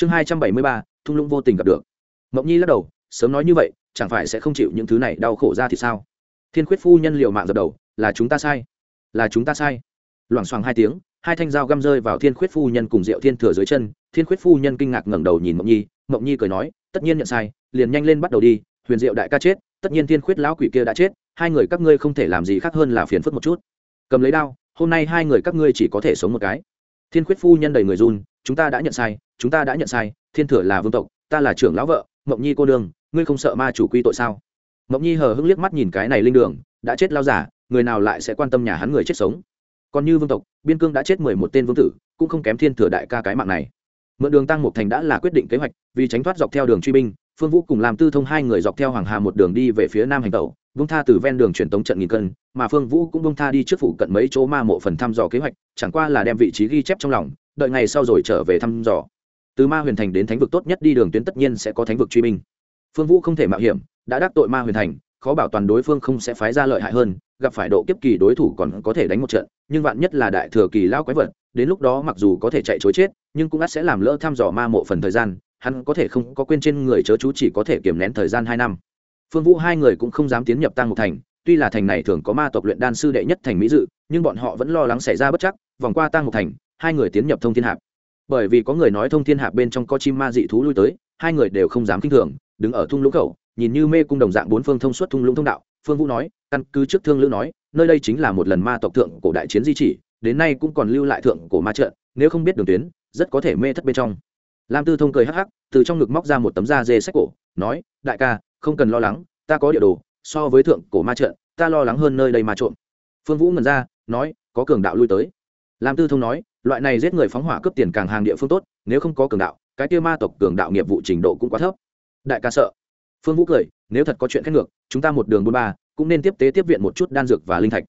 chương hai trăm bảy mươi ba, thung lũng vô tình gặp được. Mộng nhi lắc đầu, sớm nói như vậy, chẳng phải sẽ không chịu những thứ này đau khổ ra thì sao? Thiên khuyết phu nhân liệu mạng dập đầu, là chúng ta sai. Là chúng ta sai. Loảng xoảng hai tiếng, hai thanh dao găm rơi vào thiên khuyết phu nhân cùng diệu thiên thừa dưới chân. Thiên khuyết phu nhân kinh ngạc ngẩng đầu nhìn mộng nhi mộng nhi cười nói, tất nhiên nhận sai, liền nhanh lên bắt đầu đi, huyền diệu đại ca chết, tất nhiên thiên khuyết lão quỷ kia đã chết, hai người các ngươi không thể làm gì khác hơn là phiền phức một chút. Cầm lấy đao, hôm nay hai người các ngươi chỉ có thể sống một cái. Thiên khuyết phu nhân đầy người run chúng ta đã nhận sai, chúng ta đã nhận sai, thiên thừa là vương tộc, ta là trưởng lão vợ, mộng nhi cô đương ngươi không sợ ma chủ quy tội sao? Mộng nhi hờ hững liếc mắt nhìn cái này linh đường, đã chết lao giả, người nào lại sẽ quan tâm nhà hắn người chết sống? Còn như vương tộc, biên cương đã chết mười một tên vương tử, cũng không kém thiên thừa đại ca cái mạng này. Mượn đường tăng mục thành đã là quyết định kế hoạch, vì tránh thoát dọc theo đường truy binh, phương vũ cùng làm tư thông hai người dọc theo hoàng hà một đường đi về phía nam hành tẩu vương tha từ ven đường truyền tống trận nghìn cân, mà phương vũ cũng vương tha đi trước phủ cận mấy chỗ ma mộ phần thăm dò kế hoạch, chẳng qua là đem vị trí ghi chép trong lòng đợi ngày sau rồi trở về thăm dò. Từ ma huyền thành đến thánh vực tốt nhất đi đường tuyến tất nhiên sẽ có thánh vực truy Minh phương vũ không thể mạo hiểm, đã đắc tội ma huyền thành, khó bảo toàn đối phương không sẽ phái ra lợi hại hơn, gặp phải độ kiếp kỳ đối thủ còn có thể đánh một trận, nhưng vạn nhất là đại thừa kỳ lao quái vật, đến lúc đó mặc dù có thể chạy chối chết, nhưng cũng ắt sẽ làm lỡ thăm dò ma mộ phần thời gian, hắn có thể không có quên trên người chớ chú chỉ có thể kiềm nén thời gian hai năm. Phương vũ hai người cũng không dám tiến nhập tăng một thành, tuy là thành này thường có ma tộc luyện đan sư đệ nhất thành mỹ dự, nhưng bọn họ vẫn lo lắng xảy ra bất chắc, vòng qua tăng một thành hai người tiến nhập thông thiên hạp. Bởi vì có người nói thông thiên hạp bên trong có chim ma dị thú lui tới, hai người đều không dám kinh thường, đứng ở thung lũng khẩu, nhìn như mê cung đồng dạng bốn phương thông suốt thung lũng thông đạo. Phương vũ nói, căn cứ trước thương lữ nói, nơi đây chính là một lần ma tộc thượng cổ đại chiến di chỉ, đến nay cũng còn lưu lại thượng cổ ma trận, nếu không biết đường tuyến, rất có thể mê thất bên trong. Lam tư thông cười hắc hắc, từ trong ngực móc ra một tấm da dê sách cổ, nói, đại ca, không cần lo lắng, ta có địa đồ, so với thượng cổ ma trận, ta lo lắng hơn nơi đây ma trộm. Phương vũ ngần ra, nói, có cường đạo lui tới. Lam tư thông nói loại này giết người phóng hỏa cướp tiền càng hàng địa phương tốt, nếu không có cường đạo, cái kia ma tộc cường đạo nghiệp vụ trình độ cũng quá thấp. Đại ca sợ. Phương vũ cười, nếu thật có chuyện khác ngược, chúng ta một đường buôn ba, cũng nên tiếp tế tiếp viện một chút đan dược và linh thạch.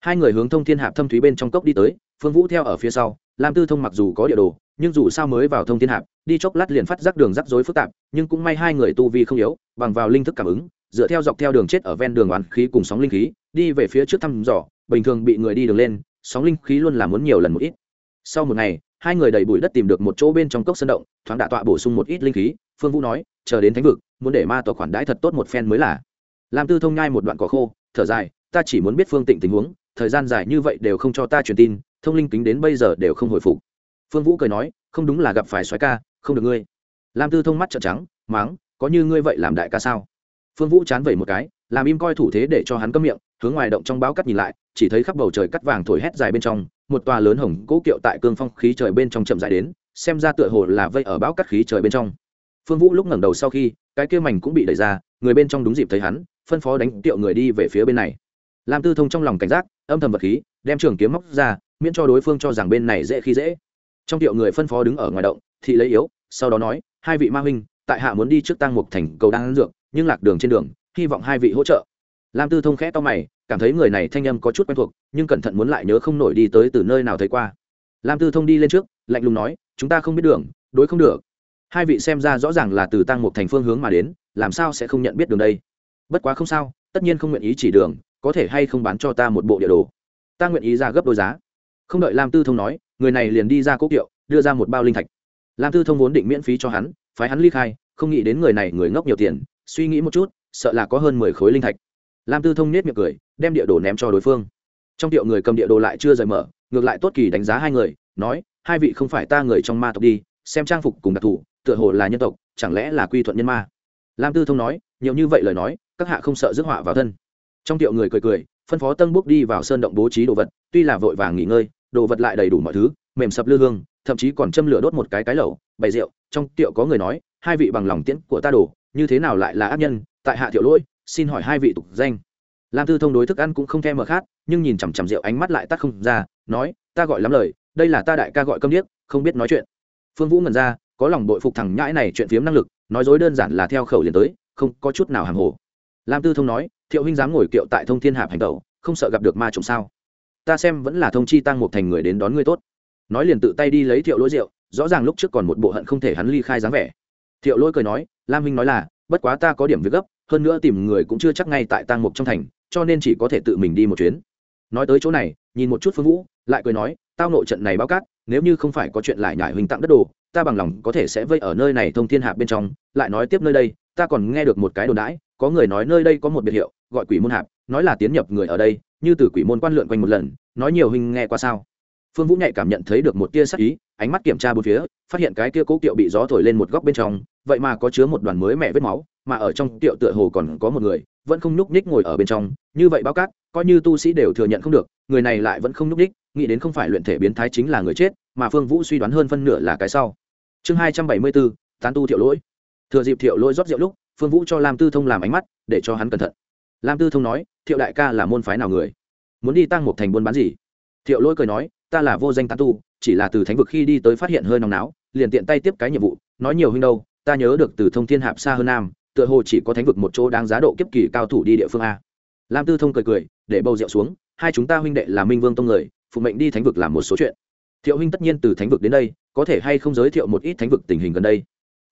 Hai người hướng thông thiên hạp thâm thúy bên trong cốc đi tới, phương vũ theo ở phía sau, lam tư thông mặc dù có địa đồ, nhưng dù sao mới vào thông thiên hạp, đi chốc lát liền phát rắc đường rắc rối phức tạp, nhưng cũng may hai người tu vi không yếu, bằng vào linh thức cảm ứng, dựa theo dọc theo đường chết ở ven đường oán khí cùng sóng linh khí, đi về phía trước thăm dò, bình thường bị người đi đường lên, sóng linh khí luôn là muốn nhiều lần một ít sau một ngày, hai người đầy bụi đất tìm được một chỗ bên trong cốc sân động, thoáng đạ tọa bổ sung một ít linh khí, phương vũ nói, chờ đến thánh vực, muốn để ma tỏa khoản đãi thật tốt một phen mới là. Lam tư thông nhai một đoạn cỏ khô, thở dài, ta chỉ muốn biết phương tịnh tình huống, thời gian dài như vậy đều không cho ta truyền tin, thông linh kính đến bây giờ đều không hồi phục. Phương vũ cười nói, không đúng là gặp phải xoáy ca, không được ngươi. Lam tư thông mắt trợn trắng, máng, có như ngươi vậy làm đại ca sao? Phương vũ chán vẩy một cái, làm im coi thủ thế để cho hắn cấm miệng, hướng ngoài động trong báo cắt nhìn lại, chỉ thấy khắp bầu trời cắt vàng thổi hét dài bên trong một tòa lớn hồng cố kiệu tại cương phong khí trời bên trong chậm dài đến, xem ra tựa hồ là vây ở bão cắt khí trời bên trong. Phương vũ lúc ngẩng đầu sau khi, cái kia mảnh cũng bị đẩy ra, người bên trong đúng dịp thấy hắn, phân phó đánh tiệu người đi về phía bên này. Lam tư thông trong lòng cảnh giác, âm thầm vật khí, đem trường kiếm móc ra, miễn cho đối phương cho rằng bên này dễ khi dễ. Trong tiệu người phân phó đứng ở ngoài động, thị lấy yếu, sau đó nói, hai vị ma huynh, tại hạ muốn đi trước tăng mục thành cầu đang dược, nhưng lạc đường trên đường, hy vọng hai vị hỗ trợ. Lam tư thông khẽ to mày cảm thấy người này thanh âm có chút quen thuộc, nhưng cẩn thận muốn lại nhớ không nổi đi tới từ nơi nào thấy qua. Lam tư thông đi lên trước, lạnh lùng nói, chúng ta không biết đường, đối không được. Hai vị xem ra rõ ràng là từ tăng một thành phương hướng mà đến, làm sao sẽ không nhận biết đường đây? Bất quá không sao, tất nhiên không nguyện ý chỉ đường, có thể hay không bán cho ta một bộ địa đồ? Ta nguyện ý ra gấp đôi giá. Không đợi lam tư thông nói, người này liền đi ra cố kiệu, đưa ra một bao linh thạch. Lam tư thông vốn định miễn phí cho hắn, phái hắn ly khai, không nghĩ đến người này người ngốc nhiều tiền, suy nghĩ một chút, sợ là có hơn mười khối linh thạch lam tư thông nết miệng cười, đem địa đồ ném cho đối phương. Trong tiệu người cầm địa đồ lại chưa rời mở, ngược lại tốt kỳ đánh giá hai người, nói, hai vị không phải ta người trong ma tộc đi, xem trang phục cùng đặc thù, tựa hồ là nhân tộc, chẳng lẽ là quy thuận nhân ma? Lam tư thông nói, nhiều như vậy lời nói, các hạ không sợ rước họa vào thân. Trong tiệu người cười cười, phân phó tân bốc đi vào sơn động bố trí đồ vật, tuy là vội vàng nghỉ ngơi, đồ vật lại đầy đủ mọi thứ, mềm sập lư hương, thậm chí còn châm lửa đốt một cái cái lẩu, bày rượu. Trong tiệu có người nói, hai vị bằng lòng tiễn của ta đổ như thế nào lại là ác nhân, tại hạ thiệu lỗi xin hỏi hai vị tục danh. Lam tư thông đối thức ăn cũng không thèm mở khát, nhưng nhìn chằm chằm rượu ánh mắt lại tắt không ra, nói, ta gọi lắm lời, đây là ta đại ca gọi câm điếc, không biết nói chuyện. Phương vũ ngần ra, có lòng bội phục thằng nhãi này chuyện phiếm năng lực, nói dối đơn giản là theo khẩu liền tới, không có chút nào hàng hồ. Lam tư thông nói, thiệu huynh dám ngồi kiệu tại thông thiên hạp hành tẩu, không sợ gặp được ma trộm sao? Ta xem vẫn là thông chi tăng một thành người đến đón ngươi tốt. Nói liền tự tay đi lấy thiệu lỗi rượu, rõ ràng lúc trước còn một bộ hận không thể hắn ly khai dáng vẻ. Thiệu lỗi cười nói, lam huynh nói là, bất quá ta có điểm việc gấp hơn nữa tìm người cũng chưa chắc ngay tại tang mục trong thành, cho nên chỉ có thể tự mình đi một chuyến. Nói tới chỗ này, nhìn một chút phương vũ, lại cười nói, tao nội trận này bao cát, nếu như không phải có chuyện lại nhải huỳnh tặng đất đồ, ta bằng lòng có thể sẽ vây ở nơi này thông thiên hạp bên trong, lại nói tiếp nơi đây, ta còn nghe được một cái đồn đãi, có người nói nơi đây có một biệt hiệu, gọi quỷ môn hạp, nói là tiến nhập người ở đây, như từ quỷ môn quan lượn quanh một lần, nói nhiều huynh nghe qua sao? Phương vũ nhạy cảm nhận thấy được một tia sắc ý, ánh mắt kiểm tra bốn phía, phát hiện cái kia cố kiệu bị gió thổi lên một góc bên trong, vậy mà có chứa một đoàn mới mẹ vết máu mà ở trong tiệu tựa hồ còn có một người, vẫn không nhúc nhích ngồi ở bên trong, như vậy báo cát, coi như tu sĩ đều thừa nhận không được, người này lại vẫn không nhúc nhích, nghĩ đến không phải luyện thể biến thái chính là người chết, mà phương vũ suy đoán hơn phân nửa là cái sau. Chương hai trăm bảy mươi bốn, tán tu thiệu lỗi. Thừa dịp thiệu lỗi rót rượu lúc, phương vũ cho lam tư thông làm ánh mắt, để cho hắn cẩn thận. Lam tư thông nói, thiệu đại ca là môn phái nào người? Muốn đi tăng một thành buôn bán gì? Thiệu lỗi cười nói, ta là vô danh tán tu, chỉ là từ thánh vực khi đi tới phát hiện hơi nóng náo, liền tiện tay tiếp cái nhiệm vụ, nói nhiều huynh đâu, ta nhớ được từ thông thiên hạp xa hơn nam tựa hồ chỉ có thánh vực một chỗ đáng giá độ kiếp kỳ cao thủ đi địa phương a. Lam tư thông cười cười, để bầu rượu xuống, hai chúng ta huynh đệ là minh vương tông người, phụ mệnh đi thánh vực làm một số chuyện. Thiệu huynh tất nhiên từ thánh vực đến đây, có thể hay không giới thiệu một ít thánh vực tình hình gần đây?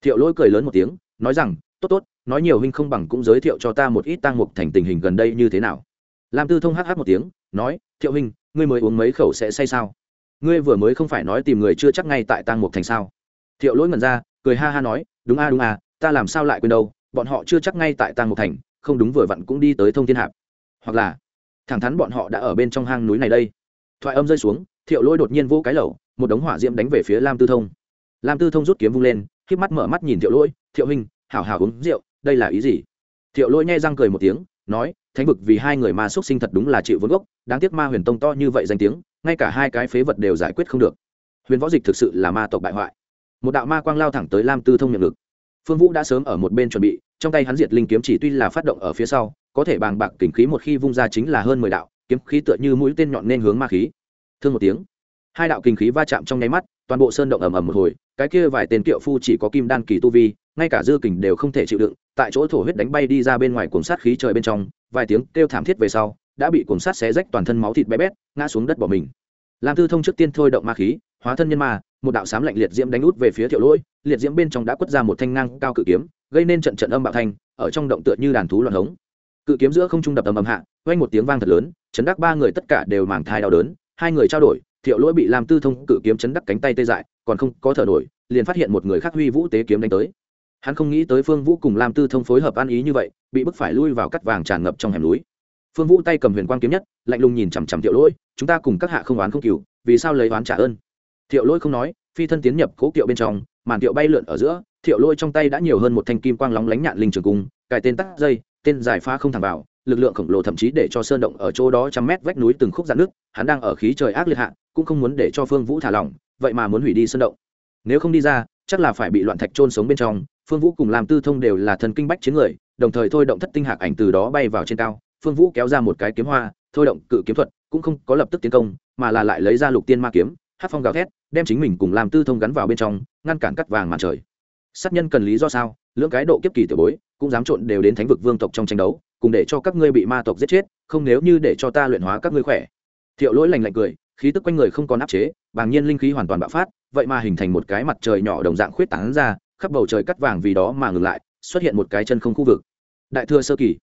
Thiệu lỗi cười lớn một tiếng, nói rằng, tốt tốt, nói nhiều huynh không bằng cũng giới thiệu cho ta một ít tăng mục thành tình hình gần đây như thế nào. Lam tư thông hh một tiếng, nói, thiệu huynh, ngươi mới uống mấy khẩu sẽ say sao? Ngươi vừa mới không phải nói tìm người chưa chắc ngay tại tăng mục thành sao? Thiệu lỗi ngẩn ra, cười ha ha nói, đúng a đúng a, ta làm sao lại quên đâu bọn họ chưa chắc ngay tại Tang mục thành, không đúng vừa vặn cũng đi tới thông thiên hạp. Hoặc là, thẳng thắn bọn họ đã ở bên trong hang núi này đây. Thoại âm rơi xuống, thiệu lỗi đột nhiên vô cái lẩu, một đống hỏa diễm đánh về phía lam tư thông. Lam tư thông rút kiếm vung lên k mắt mở mắt nhìn thiệu lỗi thiệu huynh, hảo hảo uống rượu, đây là ý gì? Thiệu lỗi nghe răng cười một tiếng, nói, thánh vực vì hai người ma xuất sinh thật đúng là chịu vốn gốc, đáng tiếc ma huyền tông to như vậy danh tiếng, ngay cả hai cái phế vật đều giải quyết không được. Huyền võ dịch thực sự là ma tộc bại hoại. Một đạo ma quang lao thẳng tới lam tư thông miệng ngực phương vũ đã sớm ở một bên chuẩn bị, trong tay hắn diệt linh kiếm chỉ tuy là phát động ở phía sau, có thể bàng bạc kình khí một khi vung ra chính là hơn mười đạo, kiếm khí tựa như mũi tên nhọn nên hướng ma khí. Thương một tiếng, hai đạo kinh khí va chạm trong nháy mắt, toàn bộ sơn động ầm ầm một hồi, cái kia vài tên kiệu phu chỉ có kim đan kỳ tu vi, ngay cả dư kình đều không thể chịu đựng, tại chỗ thổ huyết đánh bay đi ra bên ngoài cuồng sát khí trời bên trong, vài tiếng kêu thảm thiết về sau, đã bị cuồng sát xé rách toàn thân máu thịt bé bét, ngã xuống đất bỏ mình. Làm tư thông trước tiên thôi động ma khí, hóa thân nhân ma một đạo sám lạnh liệt diễm đánh út về phía thiệu lỗi, liệt diễm bên trong đã quất ra một thanh ngang cao cự kiếm, gây nên trận trận âm bạo thanh, ở trong động tựa như đàn thú loạn hống. Cự kiếm giữa không trung đập ầm ầm hạ quanh một tiếng vang thật lớn, chấn đắc ba người tất cả đều màng thai đau đớn, hai người trao đổi, thiệu lỗi bị làm tư thông cự kiếm chấn đắc cánh tay tê dại, còn không có thở nổi, liền phát hiện một người khác huy vũ tế kiếm đánh tới. Hắn không nghĩ tới phương vũ cùng làm tư thông phối hợp ăn ý như vậy, bị bức phải lui vào cắt vàng tràn ngập trong hẻm núi. Phương vũ tay cầm huyền quang kiếm nhất, lạnh lùng nhìn chằm chằm thiệu lỗi, chúng ta cùng các hạ không oán không cừu, vì sao lấy oán trả ơn? Thiệu lỗi không nói, phi thân tiến nhập cố kiệu bên trong, màn kiệu bay lượn ở giữa, thiệu lỗi trong tay đã nhiều hơn một thanh kim quang lóng lánh nhạn linh trường cung, cài tên tắt dây, tên giải pha không thẳng vào, lực lượng khổng lồ thậm chí để cho sơn động ở chỗ đó trăm mét vách núi từng khúc dạn nước hắn đang ở khí trời ác liệt hạ, cũng không muốn để cho phương vũ thả lỏng, vậy mà muốn hủy đi sơn động. Nếu không đi ra, chắc là phải bị loạn thạch trôn sống bên trong, phương vũ cùng làm tư thông đều là thần kinh bách chiến người, đồng thời thôi động thất tinh hạc ảnh từ đó bay vào trên cao, phương vũ kéo ra một cái kiếm hoa, thôi động cự kiếm thuật, cũng không có lập tức tiến công, mà là lại lấy ra lục tiên ma kiếm hát phong gào thét, đem chính mình cùng làm tư thông gắn vào bên trong, ngăn cản cắt vàng màn trời. Sát nhân cần lý do sao? Lưỡng cái độ kiếp kỳ tiểu bối, cũng dám trộn đều đến thánh vực vương tộc trong tranh đấu, cùng để cho các ngươi bị ma tộc giết chết, không nếu như để cho ta luyện hóa các ngươi khỏe. Thiệu lỗi lành lạnh cười, khí tức quanh người không còn áp chế, bàng nhiên linh khí hoàn toàn bạo phát, vậy mà hình thành một cái mặt trời nhỏ đồng dạng khuyết tán ra, khắp bầu trời cắt vàng vì đó mà ngừng lại, xuất hiện một cái chân không khu vực. Đại thừa sơ kỳ.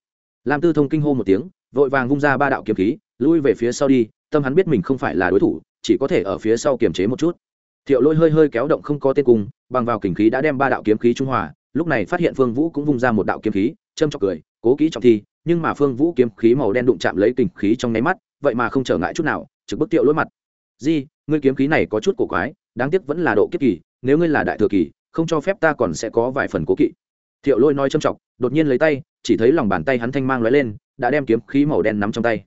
Lam tư thông kinh hô một tiếng, vội vàng vung ra ba đạo kiếm khí, lui về phía sau đi, tâm hắn biết mình không phải là đối thủ chỉ có thể ở phía sau kiềm chế một chút. Thiệu lôi hơi hơi kéo động không có tên cung bằng vào kình khí đã đem ba đạo kiếm khí trung hòa, lúc này phát hiện phương vũ cũng vung ra một đạo kiếm khí, châm chọc cười, cố kỹ trọng thi, nhưng mà phương vũ kiếm khí màu đen đụng chạm lấy kình khí trong nháy mắt, vậy mà không trở ngại chút nào, trực bức tiệu lỗi mặt. Di, ngươi kiếm khí này có chút cổ quái, đáng tiếc vẫn là độ kiếp kỳ, nếu ngươi là đại thừa kỳ, không cho phép ta còn sẽ có vài phần cố kỵ. Thiệu lôi nói châm chọc, đột nhiên lấy tay, chỉ thấy lòng bàn tay hắn thanh mang lóe lên, đã đem kiếm khí màu đen nắm trong tay.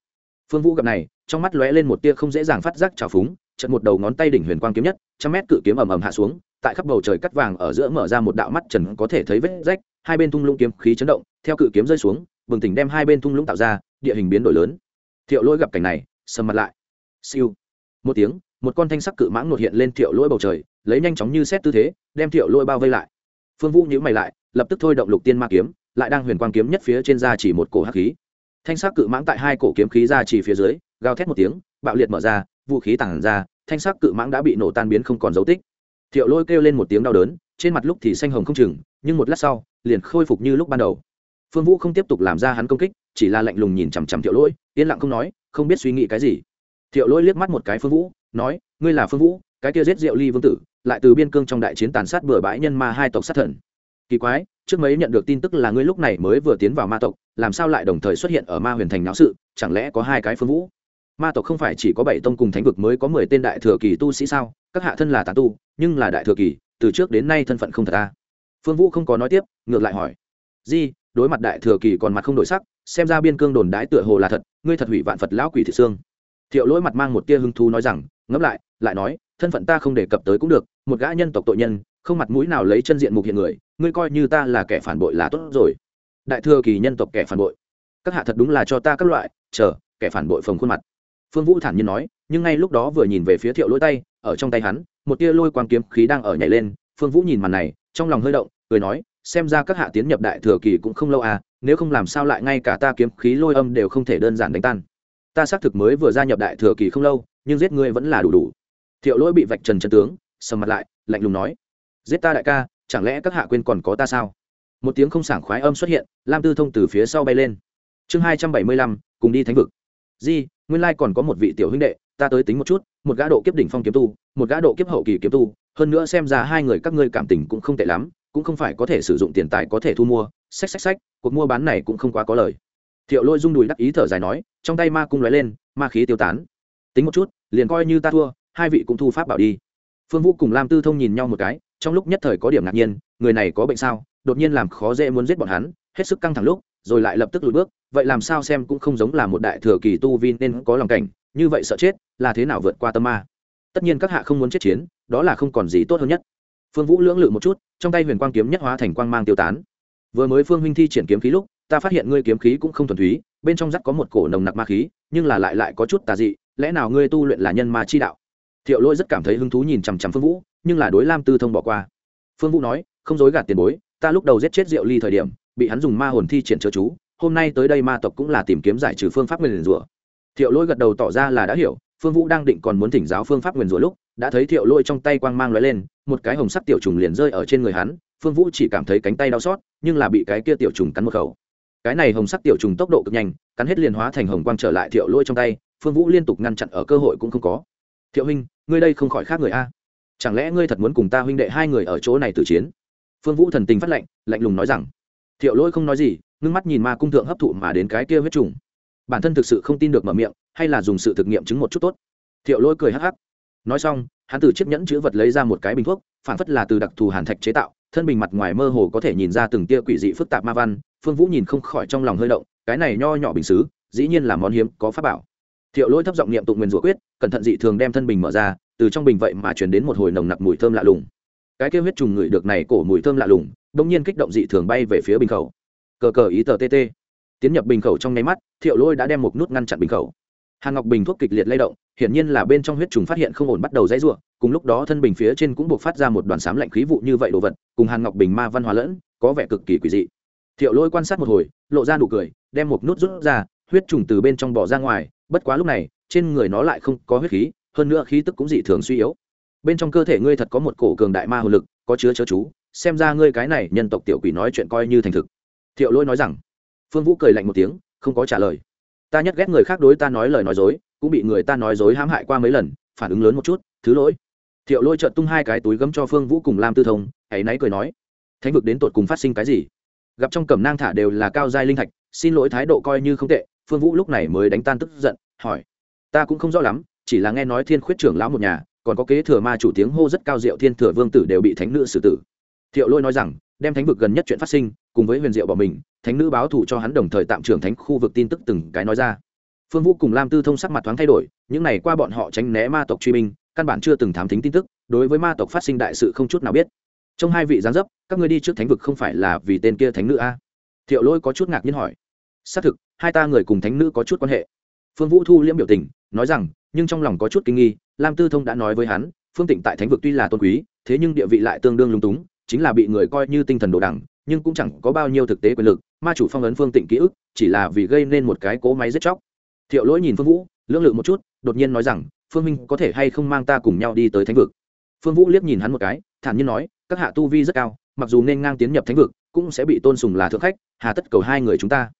Phương vũ gặp này trong mắt lóe lên một tia không dễ dàng phát giác trào phúng chật một đầu ngón tay đỉnh huyền quang kiếm nhất, trăm mét cự kiếm ầm ầm hạ xuống, tại khắp bầu trời cắt vàng ở giữa mở ra một đạo mắt trần có thể thấy vết rách, hai bên thung lũng kiếm khí chấn động, theo cự kiếm rơi xuống, bừng tỉnh đem hai bên thung lũng tạo ra, địa hình biến đổi lớn. Thiệu lỗi gặp cảnh này, sầm mặt lại. Siêu. Một tiếng, một con thanh sắc cự mãng nột hiện lên thiệu lỗi bầu trời, lấy nhanh chóng như xét tư thế, đem thiệu lỗi bao vây lại. Phương vũ nhữ mày lại, lập tức thôi động lục tiên ma kiếm, lại đang huyền quang kiếm nhất phía trên da chỉ một cổ hắc khí. Thanh sắc cự mãng tại hai cổ kiếm khí ra chỉ phía dưới gào thét một tiếng, bạo liệt mở ra, vũ khí tản ra, thanh sắc cự mãng đã bị nổ tan biến không còn dấu tích. Thiệu lôi kêu lên một tiếng đau đớn, trên mặt lúc thì xanh hồng không chừng, nhưng một lát sau, liền khôi phục như lúc ban đầu. Phương vũ không tiếp tục làm ra hắn công kích, chỉ là lạnh lùng nhìn chằm chằm thiệu lỗi yên lặng không nói, không biết suy nghĩ cái gì. Thiệu lỗi liếc mắt một cái phương vũ, nói, ngươi là phương vũ, cái kia giết diệu ly vương tử, lại từ biên cương trong đại chiến tàn sát bừa bãi nhân ma hai tộc sát thần. Kỳ quái, trước mấy nhận được tin tức là ngươi lúc này mới vừa tiến vào ma tộc, làm sao lại đồng thời xuất hiện ở ma huyền thành náo sự, chẳng lẽ có hai cái phương vũ? Ma tộc không phải chỉ có bảy tông cùng thánh vực mới có mười tên đại thừa kỳ tu sĩ sao? Các hạ thân là tán tu, nhưng là đại thừa kỳ, từ trước đến nay thân phận không thật ta phương vũ không có nói tiếp, ngược lại hỏi. Di, đối mặt đại thừa kỳ còn mặt không đổi sắc, xem ra biên cương đồn đái tựa hồ là thật, ngươi thật hủy vạn phật lão quỷ thị xương. Thiệu lỗi mặt mang một tia hưng thú nói rằng, ngẫm lại lại nói, thân phận ta không đề cập tới cũng được, một gã nhân tộc tội nhân, không mặt mũi nào lấy chân diện mục hiện người, ngươi coi như ta là kẻ phản bội là tốt rồi. Đại thừa kỳ nhân tộc kẻ phản bội. Các hạ thật đúng là cho ta các loại, chờ, kẻ phản bội phồng khuôn mặt phương vũ thản nhiên nói, nhưng ngay lúc đó vừa nhìn về phía thiệu lỗi tay, ở trong tay hắn, một tia lôi quang kiếm khí đang ở nhảy lên. Phương vũ nhìn màn này, trong lòng hơi động, cười nói, xem ra các hạ tiến nhập đại thừa kỳ cũng không lâu à nếu không làm sao lại ngay cả ta kiếm khí lôi âm đều không thể đơn giản đánh tan. Ta xác thực mới vừa gia nhập đại thừa kỳ không lâu, nhưng giết ngươi vẫn là đủ đủ. Thiệu lỗi bị vạch trần chân tướng, sầm mặt lại, lạnh lùng nói, giết ta đại ca, chẳng lẽ các hạ quên còn có ta sao? Một tiếng không sảng khoái âm xuất hiện, lam tư thông từ phía sau bay lên. Chương hai trăm bảy mươi lăm, cùng đi thánh vực. Di nguyên lai còn có một vị tiểu huynh đệ ta tới tính một chút một gã độ kiếp đỉnh phong kiếm tu một gã độ kiếp hậu kỳ kiếm tu hơn nữa xem ra hai người các ngươi cảm tình cũng không tệ lắm cũng không phải có thể sử dụng tiền tài có thể thu mua Xách xách xách, cuộc mua bán này cũng không quá có lời. Thiệu lôi rung đùi đắc ý thở dài nói trong tay ma cung lóe lên ma khí tiêu tán. Tính một chút liền coi như ta thua hai vị cũng thu pháp bảo đi. Phương vũ cùng lam tư thông nhìn nhau một cái trong lúc nhất thời có điểm ngạc nhiên người này có bệnh sao? Đột nhiên làm khó dễ muốn giết bọn hắn hết sức căng thẳng lúc rồi lại lập tức lùi bước, vậy làm sao xem cũng không giống là một đại thừa kỳ tu vi nên có lòng cảnh, như vậy sợ chết, là thế nào vượt qua tâm ma? Tất nhiên các hạ không muốn chết chiến, đó là không còn gì tốt hơn nhất. Phương vũ lưỡng lự một chút, trong tay huyền quang kiếm nhất hóa thành quang mang tiêu tán. Vừa mới phương huynh thi triển kiếm khí lúc, ta phát hiện ngươi kiếm khí cũng không thuần túy, bên trong rắc có một cổ nồng nặc ma khí, nhưng là lại lại có chút tà dị, lẽ nào ngươi tu luyện là nhân ma chi đạo? Thiệu lỗi rất cảm thấy hứng thú nhìn chằm chằm phương vũ, nhưng là đối lam tư thông bỏ qua. Phương vũ nói, không dối gạt tiền bối, ta lúc đầu giết chết diệu ly thời điểm bị hắn dùng ma hồn thi triển chớ chú, hôm nay tới đây ma tộc cũng là tìm kiếm giải trừ phương pháp nguyền rủa. Thiệu lỗi gật đầu tỏ ra là đã hiểu, phương vũ đang định còn muốn thỉnh giáo phương pháp nguyền rủa lúc, đã thấy thiệu lỗi trong tay quang mang lóe lên, một cái hồng sắc tiểu trùng liền rơi ở trên người hắn, phương vũ chỉ cảm thấy cánh tay đau xót, nhưng là bị cái kia tiểu trùng cắn một khẩu. Cái này hồng sắc tiểu trùng tốc độ cực nhanh, cắn hết liền hóa thành hồng quang trở lại thiệu lỗi trong tay, phương vũ liên tục ngăn chặn ở cơ hội cũng không có. Thiệu huynh, ngươi đây không khỏi khác người a. Chẳng lẽ ngươi thật muốn cùng ta huynh đệ hai người ở chỗ này tử chiến? Phương vũ thần tình phát lệnh, lạnh lùng nói rằng thiệu lỗi không nói gì, ngưng mắt nhìn ma cung thượng hấp thụ mà đến cái kia huyết trùng. Bản thân thực sự không tin được mở miệng, hay là dùng sự thực nghiệm chứng một chút tốt. Thiệu lỗi cười hắc hắc. Nói xong, hắn từ chiếc nhẫn chữ vật lấy ra một cái bình thuốc, phản phất là từ đặc thù hàn thạch chế tạo, thân bình mặt ngoài mơ hồ có thể nhìn ra từng tia quỷ dị phức tạp ma văn, phương vũ nhìn không khỏi trong lòng hơi động, cái này nho nhỏ bình xứ, dĩ nhiên là món hiếm có pháp bảo. Thiệu lỗi thấp giọng niệm tụng nguyên rủa quyết, cẩn thận dị thường đem thân bình mở ra, từ trong bình vậy mà chuyển đến một hồi nồng nặc mùi thơm lạ lùng. Cái kêu huyết trùng ngửi được này cổ mùi thơm lạ lùng đông nhiên kích động dị thường bay về phía bình khẩu. Cờ cờ ý tờ tt tiến nhập bình khẩu trong nháy mắt, thiệu lôi đã đem một nút ngăn chặn bình khẩu. Hàn ngọc bình thuốc kịch liệt lay động, hiển nhiên là bên trong huyết trùng phát hiện không ổn bắt đầu dãy r u ộ cùng lúc đó thân bình phía trên cũng buộc phát ra một đoàn sám lạnh khí vụ như vậy đồ vật, cùng hàn ngọc bình ma văn hóa lẫn, có vẻ cực kỳ quỷ dị. Thiệu lôi quan sát một hồi, lộ ra nụ cười, đem một nút rút ra, huyết trùng từ bên trong bỏ ra ngoài, bất quá lúc này, trên người nó lại không có huyết khí, hơn nữa khí tức cũng dị thường suy yếu. Bên trong cơ thể ngươi thật có một cổ cường đại ma hồ lực, có chứa chớ chú xem ra ngươi cái này nhân tộc tiểu quỷ nói chuyện coi như thành thực. Thiệu lỗi nói rằng. Phương vũ cười lạnh một tiếng, không có trả lời. Ta nhất ghét người khác đối ta nói lời nói dối, cũng bị người ta nói dối hãm hại qua mấy lần, phản ứng lớn một chút, thứ lỗi. Thiệu lỗi trợn tung hai cái túi gấm cho phương vũ cùng lam tư thông hãy náy cười nói. Thánh vực đến tột cùng phát sinh cái gì? Gặp trong cẩm nang thả đều là cao giai linh thạch, xin lỗi thái độ coi như không tệ, phương vũ lúc này mới đánh tan tức giận, hỏi. Ta cũng không rõ lắm, chỉ là nghe nói thiên khuyết trưởng lão một nhà, còn có kế thừa ma chủ tiếng hô rất cao diệu thiên thừa vương tử đều bị thánh nữ xử tử thiệu lôi nói rằng, đem thánh vực gần nhất chuyện phát sinh, cùng với huyền diệu bỏ mình, thánh nữ báo thù cho hắn đồng thời tạm trưởng thánh khu vực tin tức từng cái nói ra. Phương vũ cùng lam tư thông sắc mặt thoáng thay đổi, những này qua bọn họ tránh né ma tộc truy binh, căn bản chưa từng thám thính tin tức, đối với ma tộc phát sinh đại sự không chút nào biết. Trong hai vị gián dấp, các ngươi đi trước thánh vực không phải là vì tên kia thánh nữ a? Thiệu lôi có chút ngạc nhiên hỏi. Xác thực, hai ta người cùng thánh nữ có chút quan hệ. Phương vũ thu liễm biểu tình, nói rằng, nhưng trong lòng có chút kinh nghi, lam tư thông đã nói với hắn, phương tịnh tại thánh vực tuy là tôn quý, thế nhưng địa vị lại tương đương lúng túng chính là bị người coi như tinh thần đồ đẳng, nhưng cũng chẳng có bao nhiêu thực tế quyền lực, ma chủ phong ấn phương tịnh ký ức, chỉ là vì gây nên một cái cỗ máy giết chóc. Thiệu lỗi nhìn phương vũ, lưỡng lự một chút, đột nhiên nói rằng, phương minh, có thể hay không mang ta cùng nhau đi tới thánh vực? Phương vũ liếc nhìn hắn một cái, thản nhiên nói, các hạ tu vi rất cao, mặc dù nên ngang tiến nhập thánh vực, cũng sẽ bị tôn sùng là thượng khách, hà tất cầu hai người chúng ta.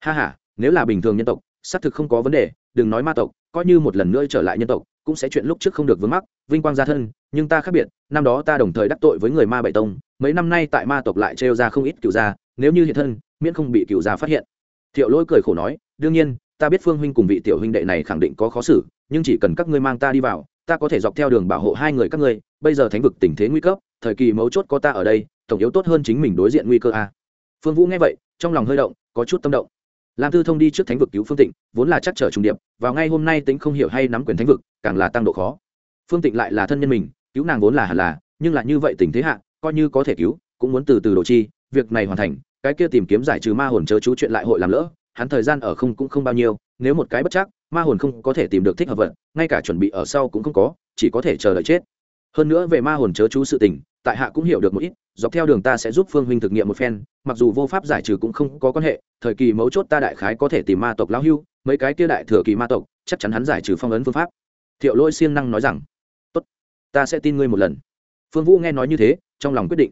Ha h a nếu là bình thường nhân tộc, xác thực không có vấn đề, đừng nói ma tộc, coi như một lần nữa trở lại nhân tộc cũng sẽ chuyện lúc trước không được vướng mắc, vinh quang gia thân, nhưng ta khác biệt, năm đó ta đồng thời đắc tội với người ma bảy tông, mấy năm nay tại ma tộc lại trêu ra không ít cựu gia, nếu như hiện thân, miễn không bị cựu gia phát hiện. Thiệu lỗi cười khổ nói, đương nhiên, ta biết phương huynh cùng vị tiểu huynh đệ này khẳng định có khó xử, nhưng chỉ cần các ngươi mang ta đi vào, ta có thể dọc theo đường bảo hộ hai người các ngươi, bây giờ thánh vực tình thế nguy cấp, thời kỳ mấu chốt có ta ở đây, tổng yếu tốt hơn chính mình đối diện nguy cơ a. Phương vũ nghe vậy, trong lòng hơi động, có chút tâm động lam tư thông đi trước thánh vực cứu phương tịnh, vốn là chắc trở trùng điệp, vào ngay hôm nay tính không hiểu hay nắm quyền thánh vực, càng là tăng độ khó. Phương tịnh lại là thân nhân mình, cứu nàng vốn là hẳn là, nhưng là như vậy tình thế hạ, coi như có thể cứu, cũng muốn từ từ đồ chi, việc này hoàn thành, cái kia tìm kiếm giải trừ ma hồn chớ chú chuyện lại hội làm lỡ, hắn thời gian ở không cũng không bao nhiêu, nếu một cái bất chắc, ma hồn không có thể tìm được thích hợp vận, ngay cả chuẩn bị ở sau cũng không có, chỉ có thể chờ đợi chết. Hơn nữa về ma hồn chớ chú sự tình tại hạ cũng hiểu được một ít, dọc theo đường ta sẽ giúp phương huynh thực nghiệm một phen, mặc dù vô pháp giải trừ cũng không có quan hệ, thời kỳ mấu chốt ta đại khái có thể tìm ma tộc lão hưu, mấy cái kia đại thừa kỳ ma tộc, chắc chắn hắn giải trừ phong ấn phương pháp. Thiệu lôi siêng năng nói rằng, tốt, ta sẽ tin ngươi một lần. Phương vũ nghe nói như thế, trong lòng quyết định.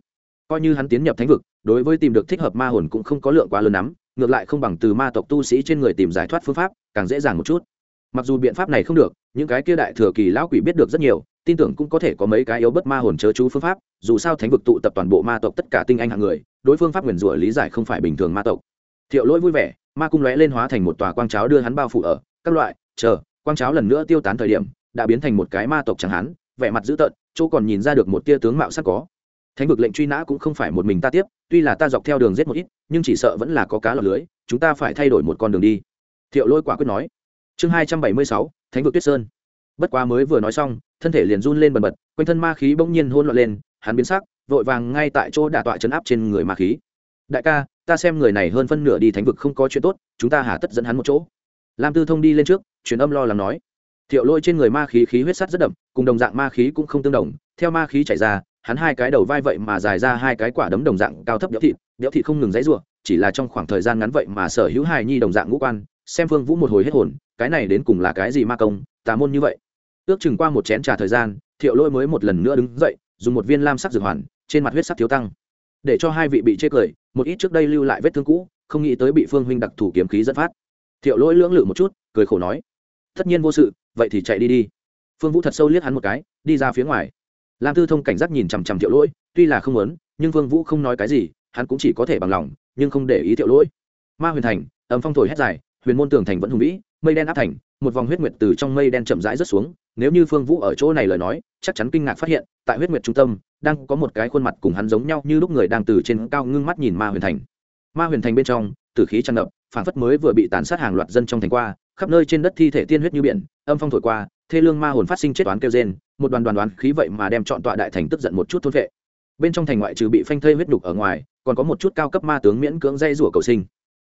Coi như hắn tiến nhập thánh vực, đối với tìm được thích hợp ma hồn cũng không có lượng quá lớn lắm, ngược lại không bằng từ ma tộc tu sĩ trên người tìm giải thoát phương pháp, càng dễ dàng một chút. Mặc dù biện pháp này không được, những cái kia đại thừa kỳ lão quỷ biết được rất nhiều tin tưởng cũng có thể có mấy cái yếu bất ma hồn chớ chú phương pháp, dù sao thánh vực tụ tập toàn bộ ma tộc tất cả tinh anh hạng người, đối phương pháp nguyền rủa lý giải không phải bình thường ma tộc. Thiệu lỗi vui vẻ, ma cung lóe lên hóa thành một tòa quang cháo đưa hắn bao phủ ở, các loại, chờ, quang cháo lần nữa tiêu tán thời điểm, đã biến thành một cái ma tộc chẳng hắn, vẻ mặt dữ tợn, chỗ còn nhìn ra được một tia tướng mạo sắc có. Thánh vực lệnh truy nã cũng không phải một mình ta tiếp, tuy là ta dọc theo đường giết một ít, nhưng chỉ sợ vẫn là có cá lọc lưới, chúng ta phải thay đổi một con đường đi. Thiệu lôi quả quyết nói. Chương hai trăm bảy mươi sáu, thánh vực tuyết sơn bất quá mới vừa nói xong, thân thể liền run lên bần bật, quanh thân ma khí bỗng nhiên hôn loạn lên, hắn biến sắc, vội vàng ngay tại chỗ đả tọa chấn áp trên người ma khí. Đại ca, ta xem người này hơn phân nửa đi thánh vực không có chuyện tốt, chúng ta hà tất dẫn hắn một chỗ. Lam tư thông đi lên trước, truyền âm lo lắng nói. Thiệu lôi trên người ma khí khí huyết sắt rất đậm, cùng đồng dạng ma khí cũng không tương đồng, theo ma khí chảy ra, hắn hai cái đầu vai vậy mà dài ra hai cái quả đấm đồng dạng cao thấp béo thịt béo thịt không ngừng dãy ruộng chỉ là trong khoảng thời gian ngắn vậy mà sở hữu hài nhi đồng dạng ngũ quan, xem phương vũ một hồi hết hồn, cái này đến cùng là cái gì ma công, tà môn như vậy ước chừng qua một chén trà thời gian, thiệu lôi mới một lần nữa đứng dậy, dùng một viên lam sắc dược hoàn, trên mặt huyết sắc thiếu tăng. Để cho hai vị bị chê cười, một ít trước đây lưu lại vết thương cũ, không nghĩ tới bị phương huynh đặc thủ kiếm khí dẫn phát. Thiệu lỗi lưỡng lự một chút, cười khổ nói, tất nhiên vô sự, vậy thì chạy đi đi. Phương vũ thật sâu liếc hắn một cái, đi ra phía ngoài. Lam tư thông cảnh giác nhìn chằm chằm thiệu lỗi tuy là không muốn, nhưng phương vũ không nói cái gì, hắn cũng chỉ có thể bằng lòng, nhưng không để ý thiệu lỗi ma huyền thành ấm phong thổi hét dài, huyền môn tường thành vẫn hùng vĩ mây đen áp thành, một vòng huyết nguyệt từ trong mây đen chậm rãi rớt xuống, nếu như phương vũ ở chỗ này lời nói, chắc chắn kinh ngạc phát hiện, tại huyết nguyệt trung tâm, đang có một cái khuôn mặt cùng hắn giống nhau như lúc người đang từ trên cao ngưng mắt nhìn ma huyền thành. Ma huyền thành bên trong, tử khí tràn ngập phản phất mới vừa bị tàn sát hàng loạt dân trong thành qua, khắp nơi trên đất thi thể tiên huyết như biển, âm phong thổi qua, thê lương ma hồn phát sinh chết toán kêu rên, một đoàn đoàn đoán khí vậy mà đem chọn tọa đại thành tức giận một chút thôn vệ. Bên trong thành ngoại trừ bị phanh thây huyết đục ở ngoài, còn có một chút cao cấp ma tướng miễn cưỡng dây rủa cầu sinh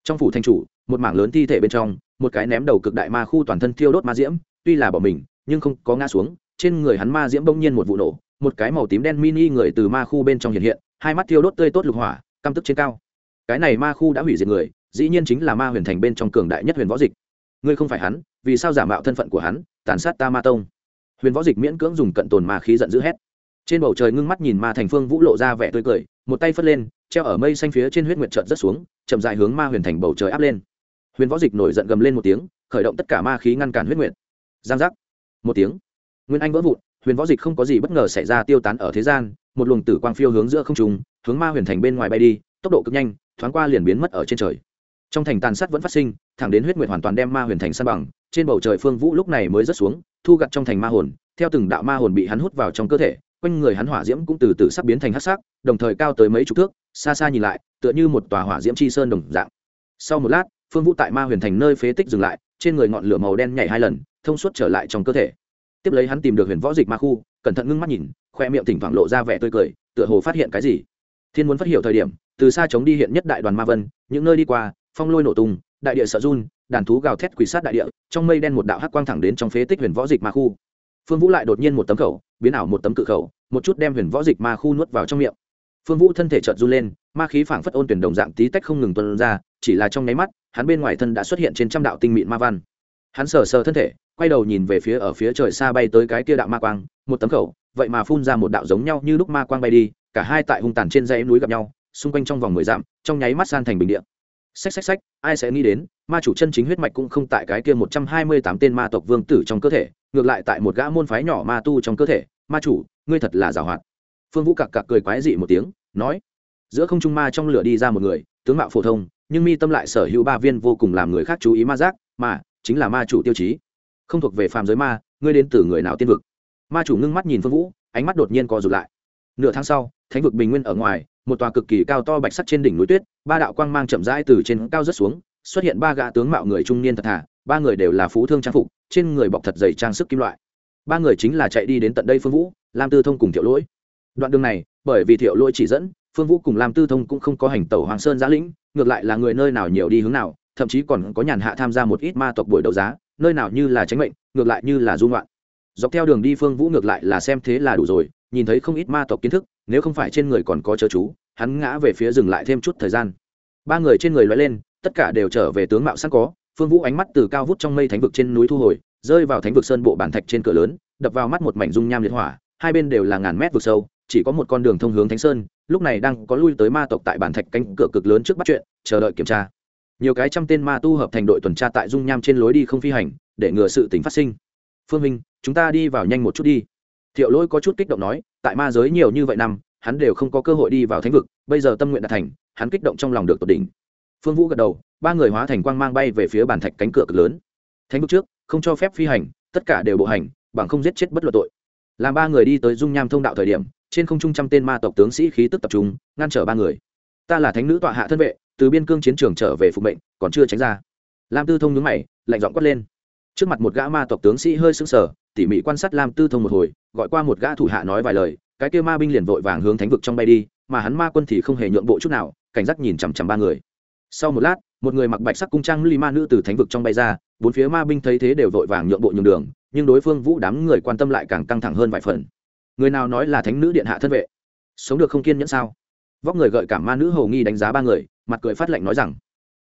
trong phủ thành chủ, một mảng lớn thi thể bên trong, một cái ném đầu cực đại ma khu toàn thân thiêu đốt ma diễm, tuy là bỏ mình, nhưng không có ngã xuống, trên người hắn ma diễm bỗng nhiên một vụ nổ, một cái màu tím đen mini người từ ma khu bên trong hiện hiện, hai mắt thiêu đốt tươi tốt lục hỏa, căm tức trên cao. Cái này ma khu đã hủy diệt người, dĩ nhiên chính là ma huyền thành bên trong cường đại nhất huyền võ dịch. Ngươi không phải hắn, vì sao giả mạo thân phận của hắn, tàn sát ta ma tông? Huyền võ dịch miễn cưỡng dùng cận tồn ma khí giận dữ hét. Trên bầu trời ngưng mắt nhìn ma thành phương vũ lộ ra vẻ tươi cười, một tay phất lên treo ở mây xanh phía trên huyết nguyệt trợn rất xuống, chậm dài hướng ma huyền thành bầu trời áp lên. Huyền võ dịch nổi giận gầm lên một tiếng, khởi động tất cả ma khí ngăn cản huyết nguyệt. Giang giác. Một tiếng. Nguyên anh vỡ vụn, huyền võ dịch không có gì bất ngờ xảy ra tiêu tán ở thế gian, một luồng tử quang phiêu hướng giữa không trung, hướng ma huyền thành bên ngoài bay đi, tốc độ cực nhanh, thoáng qua liền biến mất ở trên trời. Trong thành tàn sát vẫn phát sinh, thẳng đến huyết nguyệt hoàn toàn đem ma huyền thành san bằng, trên bầu trời phương vũ lúc này mới rớt xuống, thu gặt trong thành ma hồn, theo từng đạo ma hồn bị hắn hút vào trong cơ thể quanh người hắn hỏa diễm cũng từ từ sắp biến thành hắc sắc, đồng thời cao tới mấy chục thước, xa xa nhìn lại, tựa như một tòa hỏa diễm chi sơn đồng dạng. Sau một lát, phương vũ tại ma huyền thành nơi phế tích dừng lại, trên người ngọn lửa màu đen nhảy hai lần, thông suốt trở lại trong cơ thể. Tiếp lấy hắn tìm được huyền võ dịch ma khu, cẩn thận ngưng mắt nhìn, khoe miệng thỉnh thoảng lộ ra vẻ tươi cười, tựa hồ phát hiện cái gì. Thiên muốn phát hiểu thời điểm, từ xa chống đi hiện nhất đại đoàn ma vân, những nơi đi qua, phong lôi nổ tung, đại địa sợ run, đàn thú gào thét quỳ sát đại địa, trong mây đen một đạo hắc quang thẳng đến trong phế tích huyền võ dịch ma khu phương vũ lại đột nhiên một tấm khẩu, biến ảo một tấm cự khẩu, một chút đem huyền võ dịch ma khu nuốt vào trong miệng. Phương vũ thân thể chợt run lên, ma khí phảng phất ôn tuyển đồng dạng tí tách không ngừng tuân ra, chỉ là trong nháy mắt, hắn bên ngoài thân đã xuất hiện trên trăm đạo tinh mịn ma văn. Hắn sờ sờ thân thể, quay đầu nhìn về phía ở phía trời xa bay tới cái kia đạo ma quang, một tấm khẩu, vậy mà phun ra một đạo giống nhau như lúc ma quang bay đi, cả hai tại hung tàn trên dãy núi gặp nhau, xung quanh trong vòng mười dặm, trong nháy mắt san thành bình địa. Xách xách xách, ai sẽ nghĩ đến ma chủ chân chính huyết mạch cũng không tại cái kia một trăm hai mươi tám tên ma tộc vương tử trong cơ thể, ngược lại tại một gã môn phái nhỏ ma tu trong cơ thể. Ma chủ, ngươi thật là giàu hoạt phương vũ cặc cặc cười quái dị một tiếng, nói, giữa không trung ma trong lửa đi ra một người, tướng mạo phổ thông, nhưng mi tâm lại sở hữu ba viên vô cùng làm người khác chú ý ma giác, mà, chính là ma chủ tiêu chí. Không thuộc về phàm giới ma, ngươi đến từ người nào tiên vực? Ma chủ ngưng mắt nhìn phương vũ, ánh mắt đột nhiên co rụt lại. Nửa tháng sau, thánh vực bình nguyên ở ngoài, một tòa cực kỳ cao to bạch sắt trên đỉnh núi tuyết, ba đạo quang mang chậm rãi từ trên cao rất xuống xuất hiện ba gã tướng mạo người trung niên thật thà, ba người đều là phú thương trang phục, trên người bọc thật dày trang sức kim loại. Ba người chính là chạy đi đến tận đây phương vũ, lam tư thông cùng thiệu lỗi. Đoạn đường này, bởi vì thiệu lỗi chỉ dẫn, phương vũ cùng lam tư thông cũng không có hành tàu hoàng sơn giã lĩnh, ngược lại là người nơi nào nhiều đi hướng nào, thậm chí còn có nhàn hạ tham gia một ít ma tộc buổi đấu giá, nơi nào như là tránh mệnh, ngược lại như là dung loạn dọc theo đường đi phương vũ ngược lại là xem thế là đủ rồi, nhìn thấy không ít ma tộc kiến thức, nếu không phải trên người còn có chớ chú, hắn ngã về phía dừng lại thêm chút thời gian. Ba người trên người loay lên tất cả đều trở về tướng mạo sẵn có, phương vũ ánh mắt từ cao vút trong mây thánh vực trên núi thu hồi, rơi vào thánh vực sơn bộ bản thạch trên cửa lớn, đập vào mắt một mảnh dung nham liệt hỏa, hai bên đều là ngàn mét vực sâu, chỉ có một con đường thông hướng thánh sơn, lúc này đang có lui tới ma tộc tại bản thạch cánh cửa cực lớn trước bắt chuyện, chờ đợi kiểm tra. Nhiều cái trăm tên ma tu hợp thành đội tuần tra tại dung nham trên lối đi không phi hành, để ngừa sự tình phát sinh. Phương minh, chúng ta đi vào nhanh một chút đi. Thiệu lỗi có chút kích động nói, tại ma giới nhiều như vậy năm, hắn đều không có cơ hội đi vào thánh vực, bây giờ tâm nguyện đã thành, hắn kích động trong lòng được tột đỉnh phương vũ gật đầu, ba người hóa thành quang mang bay về phía bàn thạch cánh cửa cực lớn. Thánh vực trước, không cho phép phi hành, tất cả đều bộ hành, bằng không giết chết bất luận tội. Làm ba người đi tới dung nham thông đạo thời điểm, trên không trung trăm tên ma tộc tướng sĩ khí tức tập trung, ngăn trở ba người. Ta là thánh nữ tọa hạ thân vệ, từ biên cương chiến trường trở về phục mệnh, còn chưa tránh ra. Lam tư thông nhướng mày, lạnh giọng quát lên. Trước mặt một gã ma tộc tướng sĩ hơi sững sờ, tỉ mỉ quan sát lam tư thông một hồi, gọi qua một gã thủ hạ nói vài lời, cái kêu ma binh liền vội vàng hướng thánh vực trong bay đi, mà hắn ma quân thì không hề nhượng bộ chút nào, cảnh giác nhìn chằm chằm ba người sau một lát, một người mặc bạch sắc cung trang lưu ma nữ từ thánh vực trong bay ra, bốn phía ma binh thấy thế đều vội vàng nhượng bộ nhường đường, nhưng đối phương vũ đám người quan tâm lại càng căng thẳng hơn vài phần. Người nào nói là thánh nữ điện hạ thân vệ? Sống được không kiên nhẫn sao? Vóc người gợi cảm ma nữ hầu nghi đánh giá ba người, mặt cười phát lệnh nói rằng,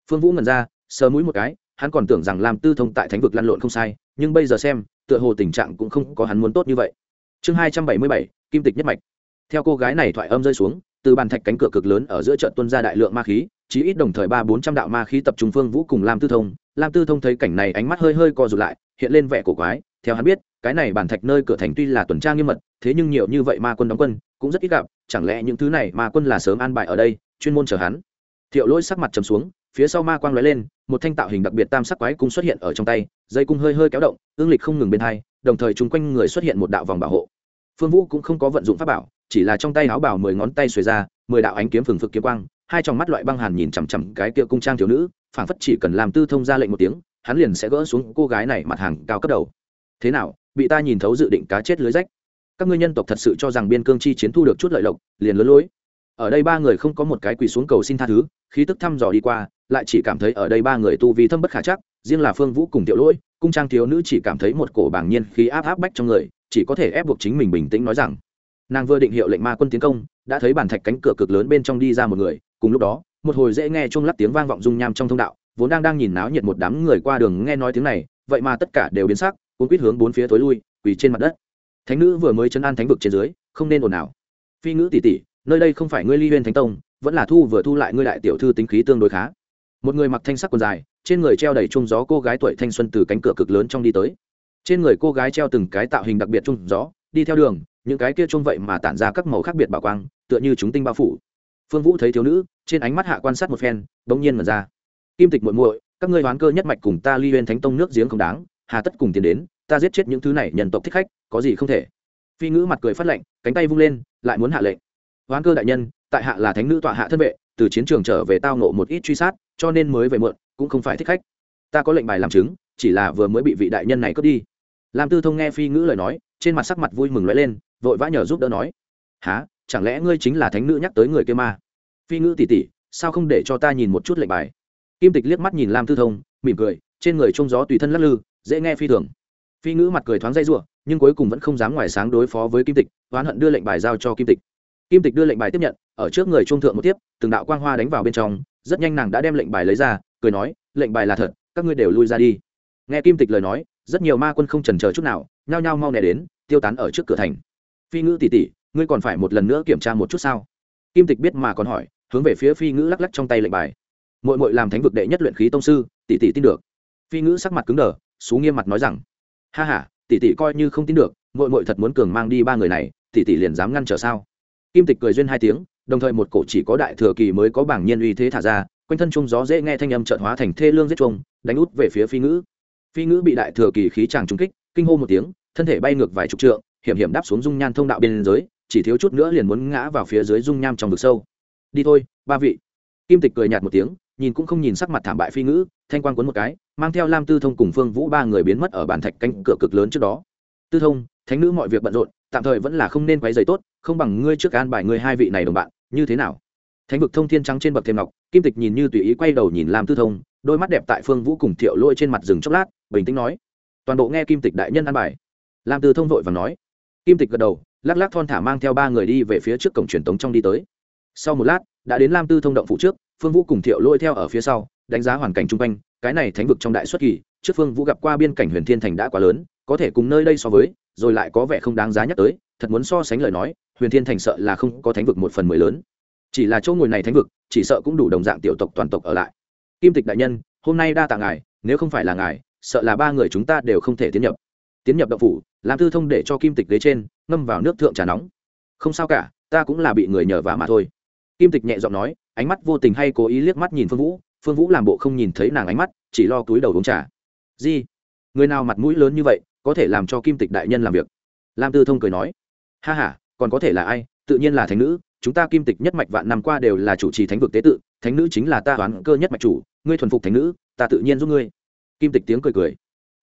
phương vũ ngần ra, sờ mũi một cái, hắn còn tưởng rằng làm tư thông tại thánh vực lăn lộn không sai, nhưng bây giờ xem, tựa hồ tình trạng cũng không có hắn muốn tốt như vậy. Chương hai trăm bảy mươi bảy, kim tịch nhất mạch. Theo cô gái này thoại âm rơi xuống, từ bàn thạch cánh cửa cực lớn ở giữa trận tuân ra đại lượng ma khí chí ít đồng thời ba bốn trăm đạo ma khí tập trung phương vũ cùng lam tư thông. Lam tư thông thấy cảnh này ánh mắt hơi hơi co rụt lại, hiện lên vẻ cổ quái. Theo hắn biết, cái này bản thạch nơi cửa thành tuy là tuần tra nghiêm mật, thế nhưng nhiều như vậy ma quân đóng quân, cũng rất ít gặp. Chẳng lẽ những thứ này ma quân là sớm an bài ở đây, chuyên môn chờ hắn? Thiệu lỗi sắc mặt trầm xuống, phía sau ma quang lóe lên, một thanh tạo hình đặc biệt tam sắc quái cung xuất hiện ở trong tay, dây cung hơi hơi kéo động, ương lịch không ngừng bên hai, đồng thời chung quanh người xuất hiện một đạo vòng bảo hộ. Phương vũ cũng không có vận dụng pháp bảo, chỉ là trong tay áo bảo mười ngón tay xuề ra, mười đạo ánh kiếm phừng phực kiếm quang hai trong mắt loại băng hàn nhìn chằm chằm cái kia cung trang thiếu nữ, phảng phất chỉ cần làm tư thông ra lệnh một tiếng, hắn liền sẽ gỡ xuống cô gái này mặt hàng cao cấp đầu. Thế nào, bị ta nhìn thấu dự định cá chết lưới rách? Các ngươi nhân tộc thật sự cho rằng biên cương chi chiến thu được chút lợi lộc, liền lớn lối. Ở đây ba người không có một cái quỳ xuống cầu xin tha thứ, khí tức thăm dò đi qua, lại chỉ cảm thấy ở đây ba người tu vi thâm bất khả chắc, riêng là phương vũ cùng tiểu lỗi, cung trang thiếu nữ chỉ cảm thấy một cổ bảng nhiên khí áp áp bách trong người, chỉ có thể ép buộc chính mình bình tĩnh nói rằng, nàng vừa định hiệu lệnh ma quân tiến công, đã thấy bàn thạch cánh cửa cực lớn bên trong đi ra một người cùng lúc đó, một hồi dễ nghe chuông lắc tiếng vang vọng dung nham trong thông đạo, vốn đang đang nhìn náo nhiệt một đám người qua đường nghe nói tiếng này, vậy mà tất cả đều biến sắc, cuốn quýt hướng bốn phía tối lui, quỳ trên mặt đất. Thánh nữ vừa mới chân an thánh vực trên dưới, không nên ồn ào. Phi ngữ tỷ tỷ nơi đây không phải ngươi ly huyên thánh tông, vẫn là thu vừa thu lại ngươi đại tiểu thư tính khí tương đối khá. Một người mặc thanh sắc quần dài, trên người treo đầy chung gió cô gái tuổi thanh xuân từ cánh cửa cực lớn trong đi tới. Trên người cô gái treo từng cái tạo hình đặc biệt chung gió, đi theo đường, những cái kia chung vậy mà tản ra các màu khác biệt bảo quang, tựa như chúng tinh bao phủ phương vũ thấy thiếu nữ, trên ánh mắt hạ quan sát một phen, bỗng nhiên mật ra. Kim tịch muội muội, các ngươi đoán cơ nhất mạch cùng ta ly huyên thánh tông nước giếng không đáng, hà tất cùng tiến đến, ta giết chết những thứ này nhân tộc thích khách, có gì không thể. Phi ngữ mặt cười phát lệnh cánh tay vung lên, lại muốn hạ lệnh. Hoán cơ đại nhân, tại hạ là thánh nữ tọa hạ thân vệ, từ chiến trường trở về tao nộ một ít truy sát, cho nên mới về mượn cũng không phải thích khách. Ta có lệnh bài làm chứng, chỉ là vừa mới bị vị đại nhân này cướp đi. Lam tư thông nghe phi ngữ lời nói, trên mặt sắc mặt vui mừng lóe lên, vội vã nhờ giúp đỡ nói há chẳng lẽ ngươi chính là thánh nữ nhắc tới người kia ma phi ngữ tỉ tỉ, sao không để cho ta nhìn một chút lệnh bài? Kim tịch liếc mắt nhìn lam tư thông, mỉm cười, trên người trông gió tùy thân lắc lư, dễ nghe phi thường. Phi ngữ mặt cười thoáng dây r nhưng cuối cùng vẫn không dám ngoài sáng đối phó với kim tịch, oán hận đưa lệnh bài giao cho kim tịch. Kim tịch đưa lệnh bài tiếp nhận, ở trước người trung thượng một tiếp, từng đạo quang hoa đánh vào bên trong, rất nhanh nàng đã đem lệnh bài lấy ra, cười nói, lệnh bài là thật, các ngươi đều lui ra đi. Nghe kim tịch lời nói, rất nhiều ma quân không trần chờ chút nào, nhao nhao mau nè đến, tiêu tán ở trước cửa thành. Phi ngữ tỉ tỉ, ngươi còn phải một lần nữa kiểm tra một chút sao? Kim tịch biết mà còn hỏi, hướng về phía phi ngữ lắc lắc trong tay lệnh bài. Mội mội làm thánh vực đệ nhất luyện khí tông sư, tỷ tỷ tin được. Phi ngữ sắc mặt cứng đờ, xú nghiêm mặt nói rằng, ha h a tỷ tỷ coi như không tin được mội mội thật muốn cường mang đi ba người này, tỷ tỷ liền dám ngăn trở sao? Kim tịch cười duyên hai tiếng, đồng thời một cổ chỉ có đại thừa kỳ mới có bảng nhiên uy thế thả ra, quanh thân trung gió dễ nghe thanh âm trợn hóa thành thê lương giết trung đánh út về phía phi ngữ. Phi ngữ bị đại thừa kỳ khí tràng trung kích, kinh hô một tiếng, thân thể bay ngược vài chục trượng, hiểm hiểm đáp xuống dung nhan thông đạo bên dưới chỉ thiếu chút nữa liền muốn ngã vào phía dưới dung nham trong vực sâu. Đi thôi, ba vị. Kim tịch cười nhạt một tiếng, nhìn cũng không nhìn sắc mặt thảm bại phi ngữ, thanh quan cuốn một cái, mang theo lam tư thông cùng phương vũ ba người biến mất ở bàn thạch cánh cửa cực lớn trước đó. Tư thông, thánh nữ mọi việc bận rộn, tạm thời vẫn là không nên quấy giày tốt, không bằng ngươi trước an bài ngươi hai vị này đồng bạn, như thế nào? Thánh vực thông thiên trắng trên bậc thêm ngọc, kim tịch nhìn như tùy ý quay đầu nhìn lam tư thông, đôi mắt đẹp tại phương vũ cùng thiệu lôi trên mặt rừng chốc lát, bình tĩnh nói. Toàn bộ nghe kim tịch đại nhân an bài. Lam tư thông vội và nói. Kim tịch gật đầu lắc lắc thon thả mang theo ba người đi về phía trước cổng truyền tống trong đi tới. Sau một lát, đã đến lam tư thông động phụ trước, phương vũ cùng thiệu lôi theo ở phía sau, đánh giá hoàn cảnh chung quanh, cái này thánh vực trong đại xuất kỳ, trước phương vũ gặp qua biên cảnh huyền thiên thành đã quá lớn, có thể cùng nơi đây so với, rồi lại có vẻ không đáng giá nhắc tới, thật muốn so sánh lời nói, huyền thiên thành sợ là không có thánh vực một phần mười lớn. Chỉ là chỗ ngồi này thánh vực, chỉ sợ cũng đủ đồng dạng tiểu tộc toàn tộc ở lại. Kim tịch đại nhân, hôm nay đa tạ ngài, nếu không phải là ngài, sợ là ba người chúng ta đều không thể tiến nhập tiến nhập đậu phủ, làm tư thông để cho kim tịch ghế trên, ngâm vào nước thượng trà nóng. Không sao cả, ta cũng là bị người nhờ vả mà thôi. Kim tịch nhẹ giọng nói, ánh mắt vô tình hay cố ý liếc mắt nhìn phương vũ. Phương vũ làm bộ không nhìn thấy nàng ánh mắt, chỉ lo túi đầu uống trà. Di người nào mặt mũi lớn như vậy, có thể làm cho kim tịch đại nhân làm việc? Lam tư thông cười nói, ha h a còn có thể là ai? Tự nhiên là thánh nữ. Chúng ta kim tịch nhất mạch vạn năm qua đều là chủ trì thánh vực tế tự. Thánh nữ chính là ta toán cơ nhất mạch chủ. Ngươi thuần phục thánh nữ, ta tự nhiên giúp ngươi. Kim tịch tiếng cười cười.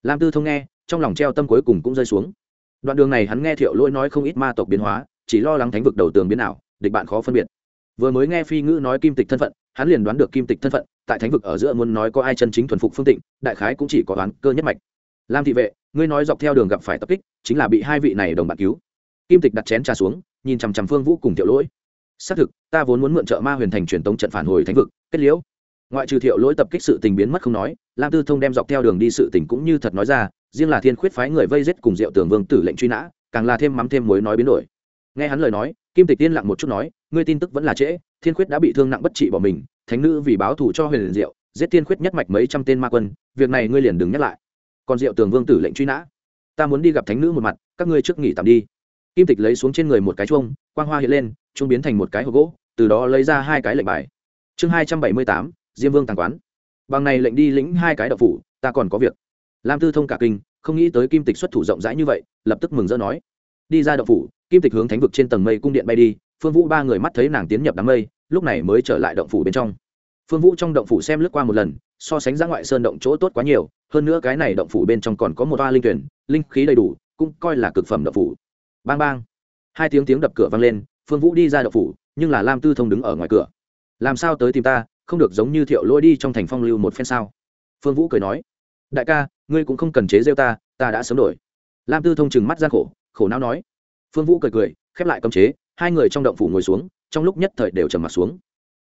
Lam tư thông nghe trong lòng treo tâm cuối cùng cũng rơi xuống. Đoạn đường này hắn nghe thiệu lỗi nói không ít ma tộc biến hóa, chỉ lo lắng thánh vực đầu tường biến ảo, địch bạn khó phân biệt. Vừa mới nghe phi ngữ nói kim tịch thân phận, hắn liền đoán được kim tịch thân phận, tại thánh vực ở giữa muốn nói có ai chân chính thuần phục phương tịnh, đại khái cũng chỉ có đoán cơ nhất mạch. Lam thị vệ, ngươi nói dọc theo đường gặp phải tập kích, chính là bị hai vị này đồng bạn cứu. Kim tịch đặt chén trà xuống, nhìn chằm chằm phương vũ cùng thiệu lỗi xác thực, ta vốn muốn mượn trợ ma huyền thành truyền tống trận phản hồi thánh vực, kết liễu. Ngoại trừ thiệu lỗi tập kích sự tình biến mất không nói, lam tư thông đem dọc theo đường đi sự tình cũng như thật nói ra riêng là thiên khuyết phái người vây giết cùng diệu tường vương tử lệnh truy nã, càng là thêm mắm thêm mối nói biến đổi. Nghe hắn lời nói, kim tịch tiên lặng một chút nói, ngươi tin tức vẫn là trễ, thiên khuyết đã bị thương nặng bất trị bỏ mình, thánh nữ vì báo thù cho huyền liền diệu, giết thiên khuyết nhất mạch mấy trăm tên ma quân, việc này ngươi liền đừng nhắc lại. Còn diệu tường vương tử lệnh truy nã, ta muốn đi gặp thánh nữ một mặt, các ngươi trước nghỉ tạm đi. Kim tịch lấy xuống trên người một cái chuông, quang hoa hiện lên, chuông biến thành một cái hộp gỗ, từ đó lấy ra hai cái lệnh bài. Chương hai trăm bảy mươi tám, diêm vương tàng quán. Bằng này lệnh đi lĩnh hai cái đậu phủ, ta còn có việc lam tư thông cả kinh, không nghĩ tới kim tịch xuất thủ rộng rãi như vậy, lập tức mừng rỡ nói. Đi ra đậu phủ, kim tịch hướng thánh vực trên tầng mây cung điện bay đi, phương vũ ba người mắt thấy nàng tiến nhập đám mây, lúc này mới trở lại động phủ bên trong. Phương vũ trong động phủ xem lướt qua một lần, so sánh ra ngoại sơn động chỗ tốt quá nhiều, hơn nữa cái này động phủ bên trong còn có một toa linh tuyển, linh khí đầy đủ, cũng coi là cực phẩm động phủ. Bang bang. Hai tiếng tiếng đập cửa vang lên, phương vũ đi ra động phủ, nhưng là lam tư thông đứng ở ngoài cửa. Làm sao tới tìm ta? Không được giống như thiệu lôi đi trong thành phong lưu một phen sao? Phương vũ cười nói đại ca, ngươi cũng không cần chế rêu ta ta đã sớm đổi. Lam tư thông chừng mắt gian khổ khổ não nói. Phương vũ cười cười, khép lại cấm chế, hai người trong động phủ ngồi xuống, trong lúc nhất thời đều trầm mặt xuống.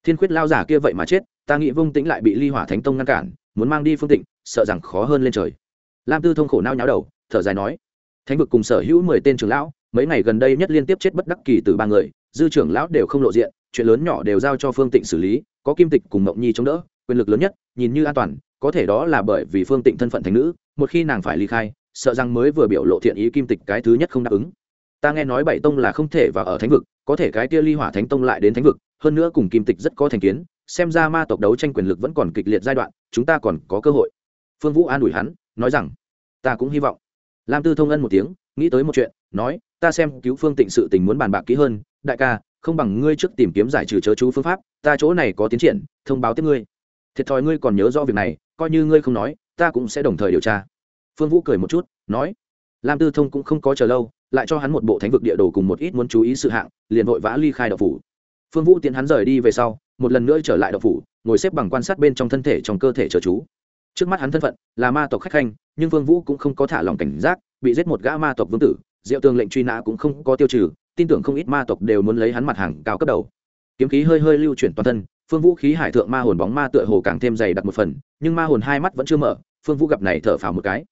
Thiên khuyết lao giả kia vậy mà chết, ta nghĩ vung tĩnh lại bị ly hỏa thánh tông ngăn cản, muốn mang đi phương tịnh, sợ rằng khó hơn lên trời. Lam tư thông khổ nao nháo đầu, thở dài nói. Thánh vực cùng sở hữu mười tên trưởng lão, mấy ngày gần đây nhất liên tiếp chết bất đắc kỳ từ ba người, dư trưởng lão đều không lộ diện, chuyện lớn nhỏ đều giao cho phương tịnh xử lý, có kim tịch cùng mộng nhi chống đỡ, quyền lực lớn nhất, nhìn như an toàn có thể đó là bởi vì phương tịnh thân phận thành nữ, một khi nàng phải ly khai, sợ rằng mới vừa biểu lộ thiện ý kim tịch cái thứ nhất không đáp ứng. Ta nghe nói bảy tông là không thể vào ở thánh vực, có thể cái kia ly hỏa thánh tông lại đến thánh vực, hơn nữa cùng kim tịch rất có thành kiến, xem ra ma tộc đấu tranh quyền lực vẫn còn kịch liệt giai đoạn, chúng ta còn có cơ hội. Phương vũ an ủi hắn, nói rằng, ta cũng hy vọng. Lam tư thông ân một tiếng, nghĩ tới một chuyện, nói, ta xem cứu phương tịnh sự tình muốn bàn bạc kỹ hơn, đại ca, không bằng ngươi trước tìm kiếm giải trừ chớ chú phương pháp, ta chỗ này có tiến triển, thông báo tiếp ngươi thiệt thòi ngươi còn nhớ rõ việc này, coi như ngươi không nói, ta cũng sẽ đồng thời điều tra. Phương vũ cười một chút, nói, lam tư thông cũng không có chờ lâu, lại cho hắn một bộ thánh vực địa đồ cùng một ít muốn chú ý sự hạng, liền vội vã ly khai đậu phủ. Phương vũ tiến hắn rời đi về sau, một lần nữa trở lại đậu phủ, ngồi xếp bằng quan sát bên trong thân thể trong cơ thể chờ chú. Trước mắt hắn thân phận là ma tộc khách khanh, nhưng phương vũ cũng không có thả lòng cảnh giác, bị giết một gã ma tộc vương tử, diệu tường lệnh truy nã cũng không có tiêu trừ, tin tưởng không ít ma tộc đều muốn lấy hắn mặt hàng cao cấp đầu. Kiếm khí hơi hơi lưu chuyển toàn thân phương vũ khí hải thượng ma hồn bóng ma tựa hồ càng thêm dày đặc một phần, nhưng ma hồn hai mắt vẫn chưa mở, phương vũ gặp này thở phào một cái.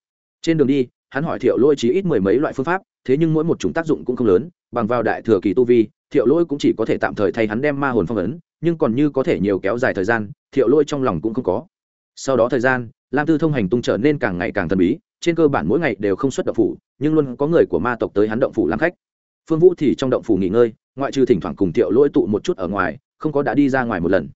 Trên đường đi, hắn hỏi thiệu lôi chí ít mười mấy loại phương pháp, thế nhưng mỗi một chúng tác dụng cũng không lớn, bằng vào đại thừa kỳ tu vi, thiệu lôi cũng chỉ có thể tạm thời thay hắn đem ma hồn phong ấn, nhưng còn như có thể nhiều kéo dài thời gian, thiệu lôi trong lòng cũng không có. Sau đó thời gian, lam tư thông hành tung trở nên càng ngày càng thần bí, trên cơ bản mỗi ngày đều không xuất động phủ, nhưng luôn có người của ma tộc tới hắn động phủ làm khách. Phương vũ thì trong động phủ nghỉ ngơi, ngoại trừ thỉnh thoảng cùng thiệu lôi tụ một chút ở ngoài không có đã đi ra ngoài một lần.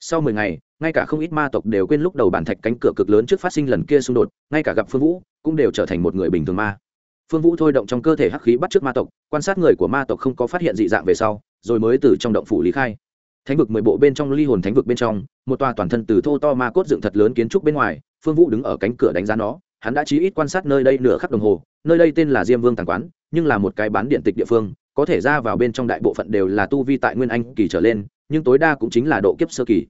Sau mười ngày, ngay cả không ít ma tộc đều quên lúc đầu bản thạch cánh cửa cực lớn trước phát sinh lần kia xung đột, ngay cả gặp phương vũ, cũng đều trở thành một người bình thường ma. Phương vũ thôi động trong cơ thể hắc khí bắt trước ma tộc, quan sát người của ma tộc không có phát hiện dị dạng về sau, rồi mới từ trong động phủ lý khai. Thánh vực mười bộ bên trong ly hồn thánh vực bên trong, một tòa toàn thân từ thô to ma cốt dựng thật lớn kiến trúc bên ngoài, phương vũ đứng ở cánh cửa đánh giá nó, hắn đã chí ít quan sát nơi đây nửa khắc đồng hồ, nơi đây tên là diêm vương tàng quán, nhưng là một cái bán điện tịch địa phương, có thể ra vào bên trong đại bộ phận đều là tu vi tại nguyên anh kỳ trở lên nhưng tối đa cũng chính là độ kiếp sơ kỳ.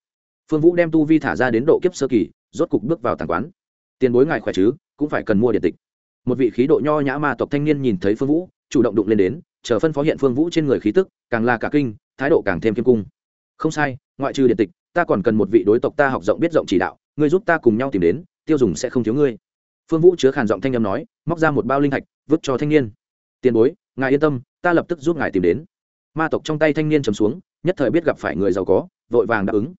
Phương vũ đem tu vi thả ra đến độ kiếp sơ kỳ, rốt cục bước vào tàng quán. Tiền bối ngài khỏe chứ? Cũng phải cần mua điện tịch. Một vị khí độ nho nhã ma tộc thanh niên nhìn thấy phương vũ, chủ động đụng lên đến, chờ phân phó hiện phương vũ trên người khí tức, càng là cả kinh, thái độ càng thêm kiêm cung. Không sai, ngoại trừ điện tịch, ta còn cần một vị đối tộc ta học rộng biết rộng chỉ đạo, ngươi giúp ta cùng nhau tìm đến, tiêu dùng sẽ không thiếu ngươi. Phương vũ chứa khàn giọng thanh âm nói, móc ra một bao linh thạch, vứt cho thanh niên. Tiền bối, ngài yên tâm, ta lập tức giúp ngài tìm đến. Ma tộc trong tay thanh niên trầm xuống nhất thời biết gặp phải người giàu có, vội vàng đáp ứng.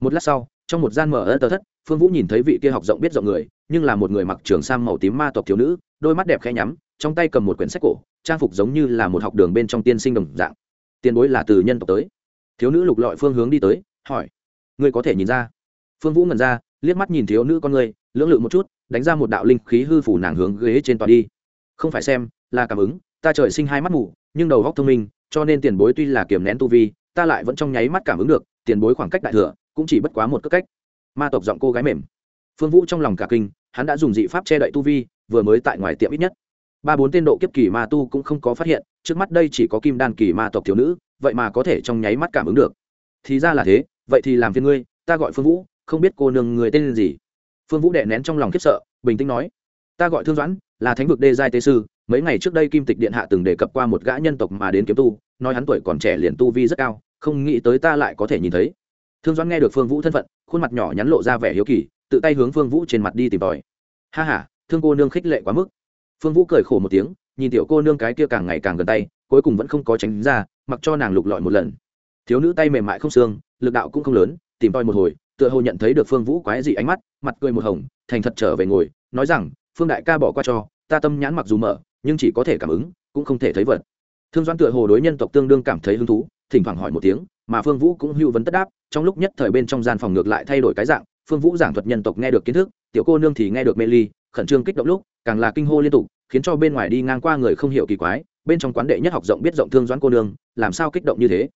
Một lát sau, trong một gian mở ớt tờ thất, phương vũ nhìn thấy vị kia học rộng biết rộng người, nhưng là một người mặc trường sam màu tím ma tộc thiếu nữ, đôi mắt đẹp khẽ nhắm, trong tay cầm một quyển sách cổ, trang phục giống như là một học đường bên trong tiên sinh đồng dạng. Tiền bối là từ nhân tộc tới. Thiếu nữ lục lọi phương hướng đi tới, hỏi, ngươi có thể nhìn ra? Phương vũ ngẩn ra, liếc mắt nhìn thiếu nữ con người lưỡng lự một chút, đánh ra một đạo linh khí hư phủ nàng hướng ghế trên tòa đi. Không phải xem, là cảm ứng, ta trời sinh hai mắt mù, nhưng đầu góc thông minh, cho nên tiền bối tuy là kiềm nén tu vi ta lại vẫn trong nháy mắt cảm ứng được, tiền bối khoảng cách đại thừa, cũng chỉ bất quá một cất cách. Ma tộc giọng cô gái mềm. Phương vũ trong lòng cả kinh, hắn đã dùng dị pháp che đậy tu vi, vừa mới tại ngoài tiệm ít nhất. Ba bốn tên độ kiếp kỳ ma tu cũng không có phát hiện, trước mắt đây chỉ có kim đan kỳ ma tộc thiếu nữ, vậy mà có thể trong nháy mắt cảm ứng được. Thì ra là thế, vậy thì làm phiền ngươi, ta gọi phương vũ, không biết cô nương người tên gì. Phương vũ đệ nén trong lòng khiếp sợ, bình tĩnh nói, ta gọi thương doãn, là thánh vực đê giai tế sư, mấy ngày trước đây kim tịch điện hạ từng đề cập qua một gã nhân tộc mà đến kiếm tu, nói hắn tuổi còn trẻ liền tu vi rất cao không nghĩ tới ta lại có thể nhìn thấy. Thương doãn nghe được phương vũ thân phận, khuôn mặt nhỏ nhắn lộ ra vẻ hiếu kỳ, tự tay hướng phương vũ trên mặt đi tìm tòi. Ha h a thương cô nương khích lệ quá mức. Phương vũ cười khổ một tiếng, nhìn tiểu cô nương cái kia càng ngày càng gần tay, cuối cùng vẫn không có tránh ra, mặc cho nàng lục lọi một lần. Thiếu nữ tay mềm mại không xương, lực đạo cũng không lớn, tìm tòi một hồi, tựa hồ nhận thấy được phương vũ quái dị ánh mắt, mặt cười một hồng, thành thật trở về ngồi, nói rằng, phương đại ca bỏ qua cho, ta tâm nhãn mặc dù mở, nhưng chỉ có thể cảm ứng, cũng không thể thấy vật. Thương doãn tựa hồ đối nhân tộc tương đương cảm thấy hứng thú thỉnh thoảng hỏi một tiếng, mà phương vũ cũng hưu vấn tất đáp, trong lúc nhất thời bên trong gian phòng ngược lại thay đổi cái dạng, phương vũ giảng thuật nhân tộc nghe được kiến thức, tiểu cô nương thì nghe được mê ly, khẩn trương kích động lúc, càng là kinh hô liên tục, khiến cho bên ngoài đi ngang qua người không hiểu kỳ quái, bên trong quán đệ nhất học rộng biết rộng thương doãn cô nương, làm sao kích động như thế?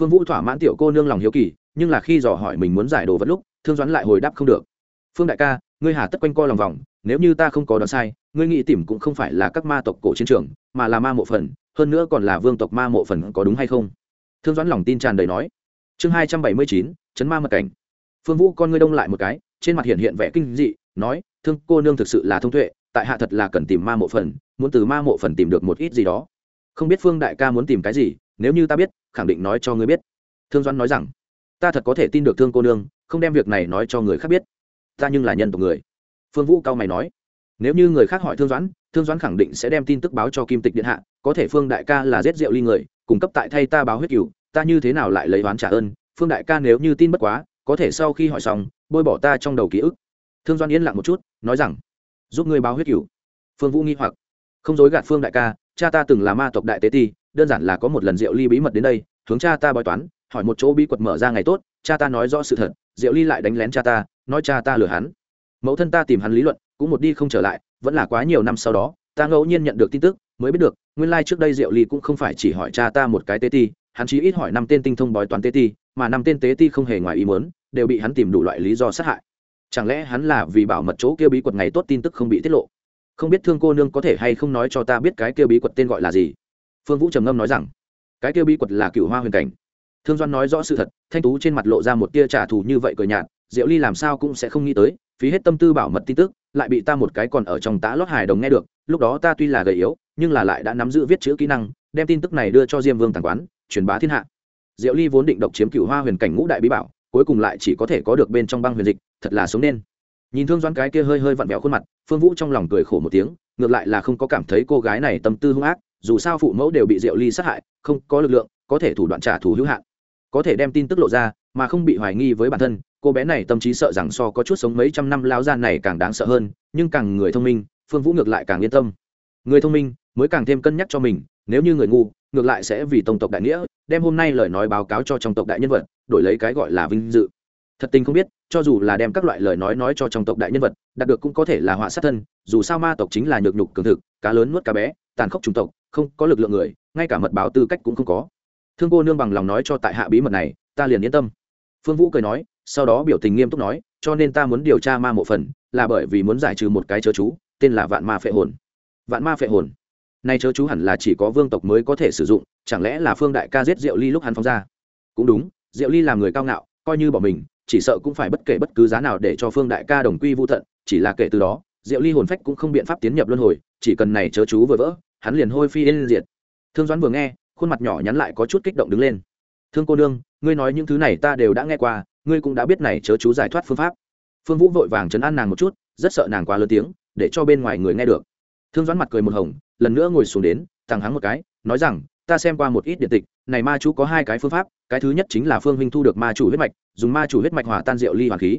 Phương vũ thỏa mãn tiểu cô nương lòng hiếu kỳ, nhưng là khi dò hỏi mình muốn giải đồ vật lúc, thương doãn lại hồi đáp không được. Phương đại ca, ngươi hà tất quanh co lòng vòng, nếu như ta không có đoán sai, ngươi nghĩ tìm cũng không phải là các ma tộc cổ chiến trường, mà là ma mộ phần, hơn nữa còn là vương tộc ma mộ phần có đúng hay không? Thương doãn lòng tin tràn đầy nói. Chương hai trăm bảy mươi chín, chấn ma mật cảnh. Phương vũ con ngươi đông lại một cái, trên mặt hiện hiện vẻ kinh dị, nói, thương cô nương thực sự là thông tuệ, tại hạ thật là cần tìm ma mộ phần, muốn từ ma mộ phần tìm được một ít gì đó. Không biết phương đại ca muốn tìm cái gì, nếu như ta biết, khẳng định nói cho ngươi biết. Thương doãn nói rằng, ta thật có thể tin được thương cô nương, không đem việc này nói cho người khác biết. Ta nhưng là nhân tộc người. Phương vũ cao mày nói, nếu như người khác hỏi thương doãn thương doãn khẳng định sẽ đem tin tức báo cho kim tịch điện hạ, có thể phương đại ca là giết rượu ly người cung cấp tại thay ta báo huyết cửu, ta như thế nào lại lấy oán trả ơn? Phương đại ca nếu như tin bất quá, có thể sau khi hỏi xong, bôi bỏ ta trong đầu ký ức. Thương doãn yên lặng một chút, nói rằng, giúp ngươi báo huyết cửu. Phương vũ nghi hoặc, không dối gạt phương đại ca, cha ta từng là ma tộc đại tế ti, đơn giản là có một lần rượu ly bí mật đến đây, hướng cha ta bói toán, hỏi một chỗ bí quật mở ra ngày tốt, cha ta nói rõ sự thật, diệu ly lại đánh lén cha ta, nói cha ta lừa hắn. Mẫu thân ta tìm hắn lý luận, cũng một đi không trở lại, vẫn là quá nhiều năm sau đó, ta ngẫu nhiên nhận được tin tức, mới biết được nguyên lai trước đây diệu ly cũng không phải chỉ hỏi cha ta một cái tế ti, hắn chỉ ít hỏi năm tên tinh thông bói toán tế ti, mà năm tên tế ti không hề ngoài ý muốn, đều bị hắn tìm đủ loại lý do sát hại. Chẳng lẽ hắn là vì bảo mật chỗ kia bí quật ngày tốt tin tức không bị tiết lộ? Không biết thương cô nương có thể hay không nói cho ta biết cái kia bí quật tên gọi là gì? Phương vũ trầm ngâm nói rằng, cái kia bí quật là cựu hoa huyền cảnh. Thương doan nói rõ sự thật, thanh tú trên mặt lộ ra một tia trả thù như vậy cờ nhạt, diệu ly làm sao cũng sẽ không nghĩ tới, phí hết tâm tư bảo mật tin tức, lại bị ta một cái còn ở trong tá lót hài đồng nghe được, lúc đó ta tuy là gầy yếu nhưng là lại đã nắm giữ viết chữ kỹ năng, đem tin tức này đưa cho diêm vương tàng quán, truyền bá thiên hạ. Diệu ly vốn định độc chiếm cựu hoa huyền cảnh ngũ đại bí bảo, cuối cùng lại chỉ có thể có được bên trong băng huyền dịch, thật là sống nên. Nhìn thương doãn cái kia hơi hơi vặn vẹo khuôn mặt, phương vũ trong lòng cười khổ một tiếng, ngược lại là không có cảm thấy cô gái này tâm tư hung ác, dù sao phụ mẫu đều bị diệu ly sát hại, không có lực lượng, có thể thủ đoạn trả thù hữu hạn. Có thể đem tin tức lộ ra, mà không bị hoài nghi với bản thân, cô bé này tâm trí sợ rằng so có chút sống mấy trăm năm lao gian này càng đáng sợ hơn, nhưng càng người thông minh, phương vũ ngược lại càng yên tâm. Người thông minh mới càng thêm cân nhắc cho mình, nếu như người ngu, ngược lại sẽ vì tổng tộc đại nghĩa, đem hôm nay lời nói báo cáo cho trong tộc đại nhân vật, đổi lấy cái gọi là vinh dự. Thật tình không biết, cho dù là đem các loại lời nói nói cho trong tộc đại nhân vật, đạt được cũng có thể là họa sát thân, dù sao ma tộc chính là nhược nhục cường thực, cá lớn nuốt cá bé, tàn khốc chủng tộc, không có lực lượng người, ngay cả mật báo tư cách cũng không có. Thương cô nương bằng lòng nói cho tại hạ bí mật này, ta liền yên tâm. Phương vũ cười nói, sau đó biểu tình nghiêm túc nói, cho nên ta muốn điều tra ma mộ phần, là bởi vì muốn giải trừ một cái chớ chú, tên là vạn ma phệ hồn. Vạn ma phệ hồn nay chớ chú hẳn là chỉ có vương tộc mới có thể sử dụng, chẳng lẽ là phương đại ca giết diệu ly lúc hắn phóng ra? Cũng đúng, diệu ly làm người cao ngạo, coi như bỏ mình, chỉ sợ cũng phải bất kể bất cứ giá nào để cho phương đại ca đồng quy vô thận chỉ là kể từ đó, diệu ly hồn phách cũng không biện pháp tiến nhập luân hồi, chỉ cần này chớ chú vừa vỡ, hắn liền hôi phi yên diệt. Thương doãn vừa nghe, khuôn mặt nhỏ nhắn lại có chút kích động đứng lên. Thương cô nương, ngươi nói những thứ này ta đều đã nghe qua, ngươi cũng đã biết này chớ chú giải thoát phương pháp. Phương vũ vội vàng chấn an nàng một chút, rất sợ nàng quá lớn tiếng, để cho bên ngoài người nghe được. Thương doãn mặt cười một hồng lần nữa ngồi xuống đến, thẳng hắng một cái, nói rằng, ta xem qua một ít điện tịch, này ma chú có hai cái phương pháp, cái thứ nhất chính là phương huynh thu được ma chủ huyết mạch, dùng ma chủ huyết mạch hòa tan rượu ly hoàng khí.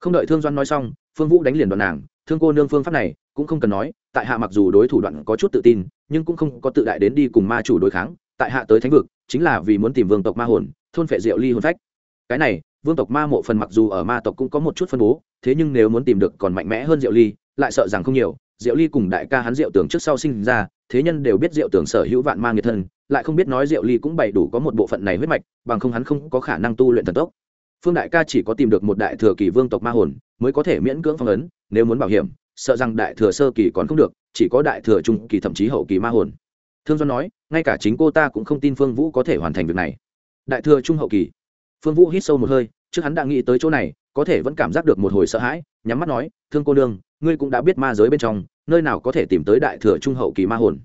Không đợi thương doan nói xong, phương vũ đánh liền đoàn nàng, thương cô nương phương pháp này, cũng không cần nói, tại hạ mặc dù đối thủ đoạn có chút tự tin, nhưng cũng không có tự đại đến đi cùng ma chủ đối kháng, tại hạ tới thánh vực, chính là vì muốn tìm vương tộc ma hồn, thôn phệ rượu ly hồn phách. Cái này, vương tộc ma mộ phần mặc dù ở ma tộc cũng có một chút phân bố, thế nhưng nếu muốn tìm được còn mạnh mẽ hơn diệu ly, lại sợ rằng không nhiều diệu ly cùng đại ca hắn diệu tưởng trước sau sinh ra, thế nhân đều biết diệu tưởng sở hữu vạn ma nghiệt thân, lại không biết nói diệu ly cũng bày đủ có một bộ phận này huyết mạch, bằng không hắn không có khả năng tu luyện thần tốc. Phương đại ca chỉ có tìm được một đại thừa kỳ vương tộc ma hồn, mới có thể miễn cưỡng phong ấn, nếu muốn bảo hiểm, sợ rằng đại thừa sơ kỳ còn không được, chỉ có đại thừa trung kỳ thậm chí hậu kỳ ma hồn. Thương do nói, ngay cả chính cô ta cũng không tin phương vũ có thể hoàn thành việc này. Đại thừa trung hậu kỳ. Phương vũ hít sâu một hơi, trước hắn đã nghĩ tới chỗ này, có thể vẫn cảm giác được một hồi sợ hãi, nhắm mắt nói, thương cô nương ngươi cũng đã biết ma giới bên trong, nơi nào có thể tìm tới đại thừa trung hậu kỳ ma hồn.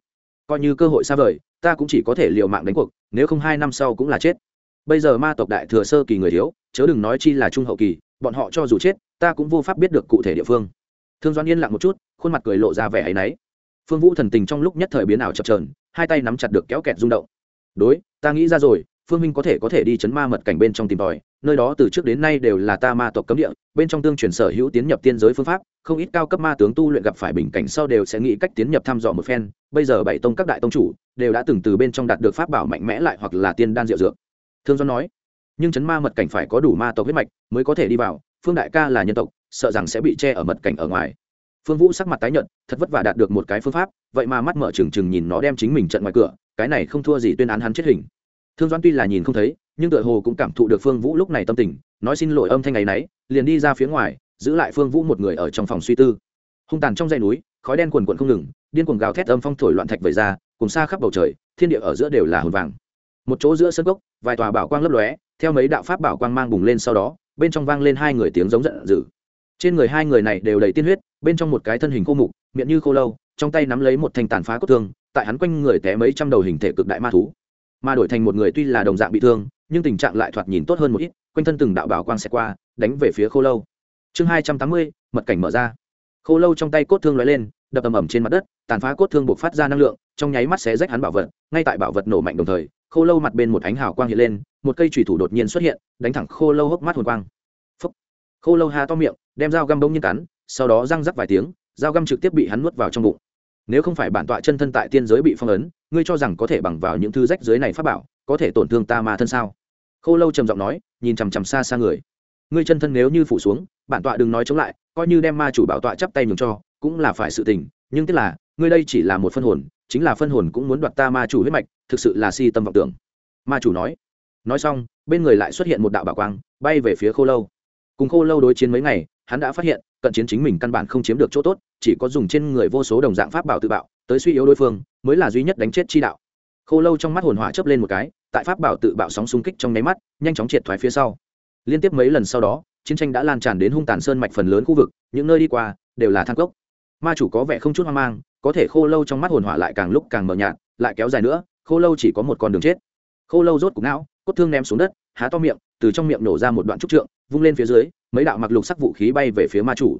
Coi như cơ hội xa vời, ta cũng chỉ có thể liều mạng đánh cuộc, nếu không hai năm sau cũng là chết. Bây giờ ma tộc đại thừa sơ kỳ người thiếu, chớ đừng nói chi là trung hậu kỳ, bọn họ cho dù chết, ta cũng vô pháp biết được cụ thể địa phương. Thương doan yên lặng một chút, khuôn mặt cười lộ ra vẻ áy náy. Phương vũ thần tình trong lúc nhất thời biến ảo chập trờn hai tay nắm chặt được kéo kẹt rung động. Đối, ta nghĩ ra rồi, phương minh có thể có thể đi chấn ma mật cảnh bên trong tìm tòi nơi đó từ trước đến nay đều là ta ma tộc cấm địa, bên trong tương truyền sở hữu tiến nhập tiên giới phương pháp, không ít cao cấp ma tướng tu luyện gặp phải bình cảnh sau đều sẽ nghĩ cách tiến nhập thăm dò một phen. Bây giờ bảy tông các đại tông chủ đều đã từng từ bên trong đạt được pháp bảo mạnh mẽ lại hoặc là tiên đan diệu dược. Thương do nói, nhưng chấn ma mật cảnh phải có đủ ma tộc huyết mạch mới có thể đi vào, phương đại ca là nhân tộc, sợ rằng sẽ bị che ở mật cảnh ở ngoài. Phương vũ sắc mặt tái nhợt, thật vất vả đạt được một cái phương pháp, vậy mà mắt mở trừng trừng nhìn nó đem chính mình trận ngoài cửa, cái này không thua gì tuyên án hắn chết hình. Thương doãn tuy là nhìn không thấy nhưng tựa hồ cũng cảm thụ được phương vũ lúc này tâm tình, nói xin lỗi âm thanh ngày nấy, liền đi ra phía ngoài, giữ lại phương vũ một người ở trong phòng suy tư. Hung tàn trong dây núi, khói đen quần quận không ngừng, điên cuồng gào thét âm phong thổi loạn thạch vẩy ra, cùng xa khắp bầu trời, thiên địa ở giữa đều là hồn vàng. Một chỗ giữa sân gốc, vài tòa bảo quang lấp lóe, theo mấy đạo pháp bảo quang mang bùng lên sau đó, bên trong vang lên hai người tiếng giống giận dữ. Trên người hai người này đều đầy tiên huyết, bên trong một cái thân hình khô mục, miệng như khô lâu, trong tay nắm lấy một thanh tàn phá cốt thương, tại hắn quanh người té mấy trăm đầu hình thể cực đại ma thú. Mà đổi thành một người tuy là đồng dạng bị thương nhưng tình trạng lại thoạt nhìn tốt hơn một ít, quanh thân từng đạo bảo quang xẹt qua, đánh về phía khô lâu. Chương hai trăm tám mươi, mật cảnh mở ra. Khô lâu trong tay cốt thương lóe lên, đập ầm ầm trên mặt đất, tàn phá cốt thương buộc phát ra năng lượng, trong nháy mắt xé rách hắn bảo vật, ngay tại bảo vật nổ mạnh đồng thời, khô lâu mặt bên một ánh hào quang hiện lên, một cây thủy thủ đột nhiên xuất hiện, đánh thẳng khô lâu hốc mắt hồn quang. Phúc. khô lâu hà to miệng, đem dao găm bông nhiên cắn, sau đó răng rắc vài tiếng, dao găm trực tiếp bị hắn nuốt vào trong bụng. Nếu không phải bản tọa chân thân tại tiên giới bị phong ấn, ngươi cho rằng có thể bằng vào những thư rách dưới này phát bảo, có thể tổn thương ta ma thân sao? Khô lâu trầm giọng nói, nhìn chằm chằm xa xa người. Ngươi chân thân nếu như phủ xuống, bản tọa đừng nói chống lại, coi như đem ma chủ bảo tọa chắp tay nhường cho, cũng là phải sự tình. Nhưng tức là, ngươi đây chỉ là một phân hồn, chính là phân hồn cũng muốn đoạt ta ma chủ huyết mạch, thực sự là si tâm vọng tưởng. Ma chủ nói. Nói xong, bên người lại xuất hiện một đạo bảo quang, bay về phía khô lâu. Cùng khô lâu đối chiến mấy ngày, hắn đã phát hiện, cận chiến chính mình căn bản không chiếm được chỗ tốt, chỉ có dùng trên người vô số đồng dạng pháp bảo tự bạo, tới suy yếu đối phương, mới là duy nhất đánh chết chi đạo khô lâu trong mắt hồn hỏa chớp lên một cái, tại pháp bảo tự bạo sóng xung kích trong nháy mắt, nhanh chóng triệt thoái phía sau. Liên tiếp mấy lần sau đó, chiến tranh đã lan tràn đến hung tàn sơn mạch phần lớn khu vực, những nơi đi qua đều là thang cốc. Ma chủ có vẻ không chút hoang mang, có thể khô lâu trong mắt hồn hỏa lại càng lúc càng mờ nhạt, lại kéo dài nữa, khô lâu chỉ có một con đường chết. Khô lâu rốt cục não, cốt thương ném xuống đất, há to miệng, từ trong miệng nổ ra một đoạn trúc trượng, vung lên phía dưới, mấy đạo mặc lục sắc vũ khí bay về phía ma chủ.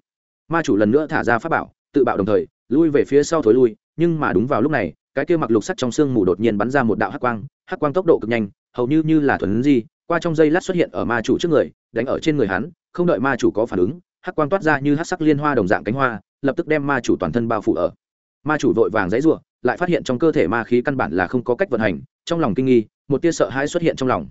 Ma chủ lần nữa thả ra pháp bảo, tự bạo đồng thời, lui về phía sau thối lui, nhưng mà đúng vào lúc này cái kia mặc lục sắc trong xương mù đột nhiên bắn ra một đạo hắc quang hắc quang tốc độ cực nhanh, hầu như như là thuần di, qua trong dây lát xuất hiện ở ma chủ trước người, đánh ở trên người hắn, không đợi ma chủ có phản ứng, hắc quang toát ra như hắc sắc liên hoa đồng dạng cánh hoa, lập tức đem ma chủ toàn thân bao phủ ở. Ma chủ vội vàng dãy ruộng lại phát hiện trong cơ thể ma khí căn bản là không có cách vận hành, trong lòng kinh nghi, một tia sợ hãi xuất hiện trong lòng.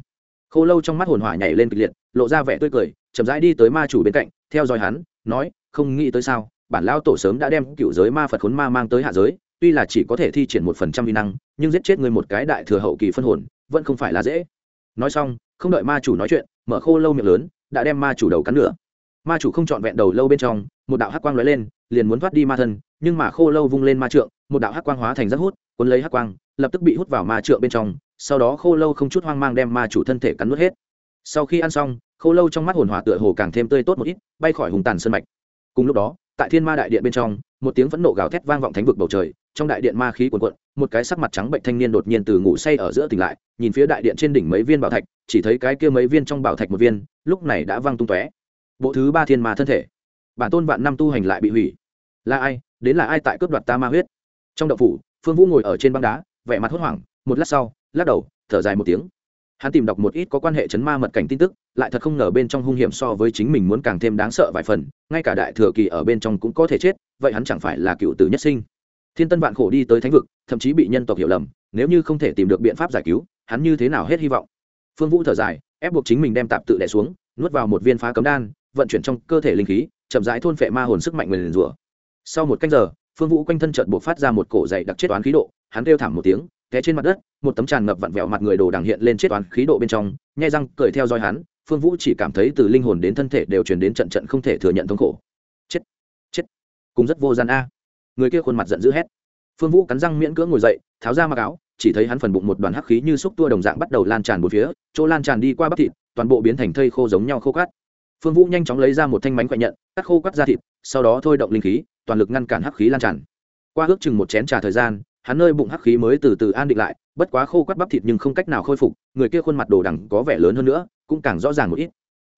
Khô lâu trong mắt hồn hỏa nhảy lên kịch liệt, lộ ra vẻ tươi cười, chậm rãi đi tới ma chủ bên cạnh, theo dõi hắn, nói, không nghĩ tới sao, bản lao tổ sớm đã đem cựu giới ma phật khốn ma mang tới hạ giới tuy là chỉ có thể thi triển một phần trăm vi năng, nhưng giết chết người một cái đại thừa hậu kỳ phân hồn, vẫn không phải là dễ. Nói xong, không đợi ma chủ nói chuyện, mở khô lâu miệng lớn, đã đem ma chủ đầu cắn lửa ma chủ không trọn vẹn đầu lâu bên trong, một đạo hắc quang lóe lên, liền muốn thoát đi ma thân, nhưng mà khô lâu vung lên ma trượng, một đạo hắc quang hóa thành rất hút, cuốn lấy hắc quang, lập tức bị hút vào ma trượng bên trong, sau đó khô lâu không chút hoang mang đem ma chủ thân thể cắn nuốt hết. Sau khi ăn xong, khô lâu trong mắt hồn hỏa tựa hồ càng thêm tươi tốt một ít, bay khỏi hùng tàn sân mạch. Cùng lúc đó, tại thiên ma đại điện bên trong một tiếng phẫn nộ gào thét vang vọng thánh vực bầu trời, trong đại điện ma khí cuồn cuộn, một cái sắc mặt trắng bệnh thanh niên đột nhiên từ ngủ say ở giữa tỉnh lại, nhìn phía đại điện trên đỉnh mấy viên bảo thạch, chỉ thấy cái kia mấy viên trong bảo thạch một viên, lúc này đã văng tung tóe. Bộ thứ ba thiên ma thân thể. Bản tôn vạn năm tu hành lại bị hủy. Là ai? Đến là ai tại cướp đoạt ta ma huyết? Trong động phủ, phương vũ ngồi ở trên băng đá, vẻ mặt hốt hoảng, một lát sau, lắc đầu, thở dài một tiếng. Hắn tìm đọc một ít có quan hệ chấn ma mật cảnh tin tức, lại thật không ngờ bên trong hung hiểm so với chính mình muốn càng thêm đáng sợ vài phần, ngay cả đại thừa kỳ ở bên trong cũng có thể chết vậy hắn chẳng phải là cựu tử nhất sinh. Thiên tân vạn khổ đi tới thánh vực, thậm chí bị nhân tộc hiểu lầm, nếu như không thể tìm được biện pháp giải cứu, hắn như thế nào hết hy vọng? Phương vũ thở dài, ép buộc chính mình đem tạp tự đẻ xuống, nuốt vào một viên phá cấm đan, vận chuyển trong cơ thể linh khí, chậm rãi thôn phệ ma hồn sức mạnh nguyền rủa. Sau một canh giờ, phương vũ quanh thân trợt buộc phát ra một cổ dày đặc chết toán khí độ, hắn kêu thảm một tiếng, té trên mặt đất, một tấm tràn ngập vặn vẹo mặt người đồ đằng hiện lên chết toán khí độ bên trong, nhai răng, cười theo dõi hắn, phương vũ chỉ cảm thấy từ linh hồn đến thân thể đều truyền đến trận trận không thể thừa nhận thống khổ cùng rất vô gian a. Người kia khuôn mặt giận dữ hét. Phương vũ cắn răng miễn cưỡng ngồi dậy, tháo ra mặc áo, chỉ thấy hắn phần bụng một đoàn hắc khí như xúc tua đồng dạng bắt đầu lan tràn một phía, chỗ lan tràn đi qua bắp thịt, toàn bộ biến thành thây khô giống nhau khô cát. Phương vũ nhanh chóng lấy ra một thanh mánh quậy nhận, cắt khô cắt ra thịt, sau đó thôi động linh khí, toàn lực ngăn cản hắc khí lan tràn. Qua ước chừng một chén trà thời gian, hắn nơi bụng hắc khí mới từ từ an định lại, bất quá khô quắt bắp thịt nhưng không cách nào khôi phục, người kia khuôn mặt đồ đằng có vẻ lớn hơn nữa, cũng càng rõ ràng một ít.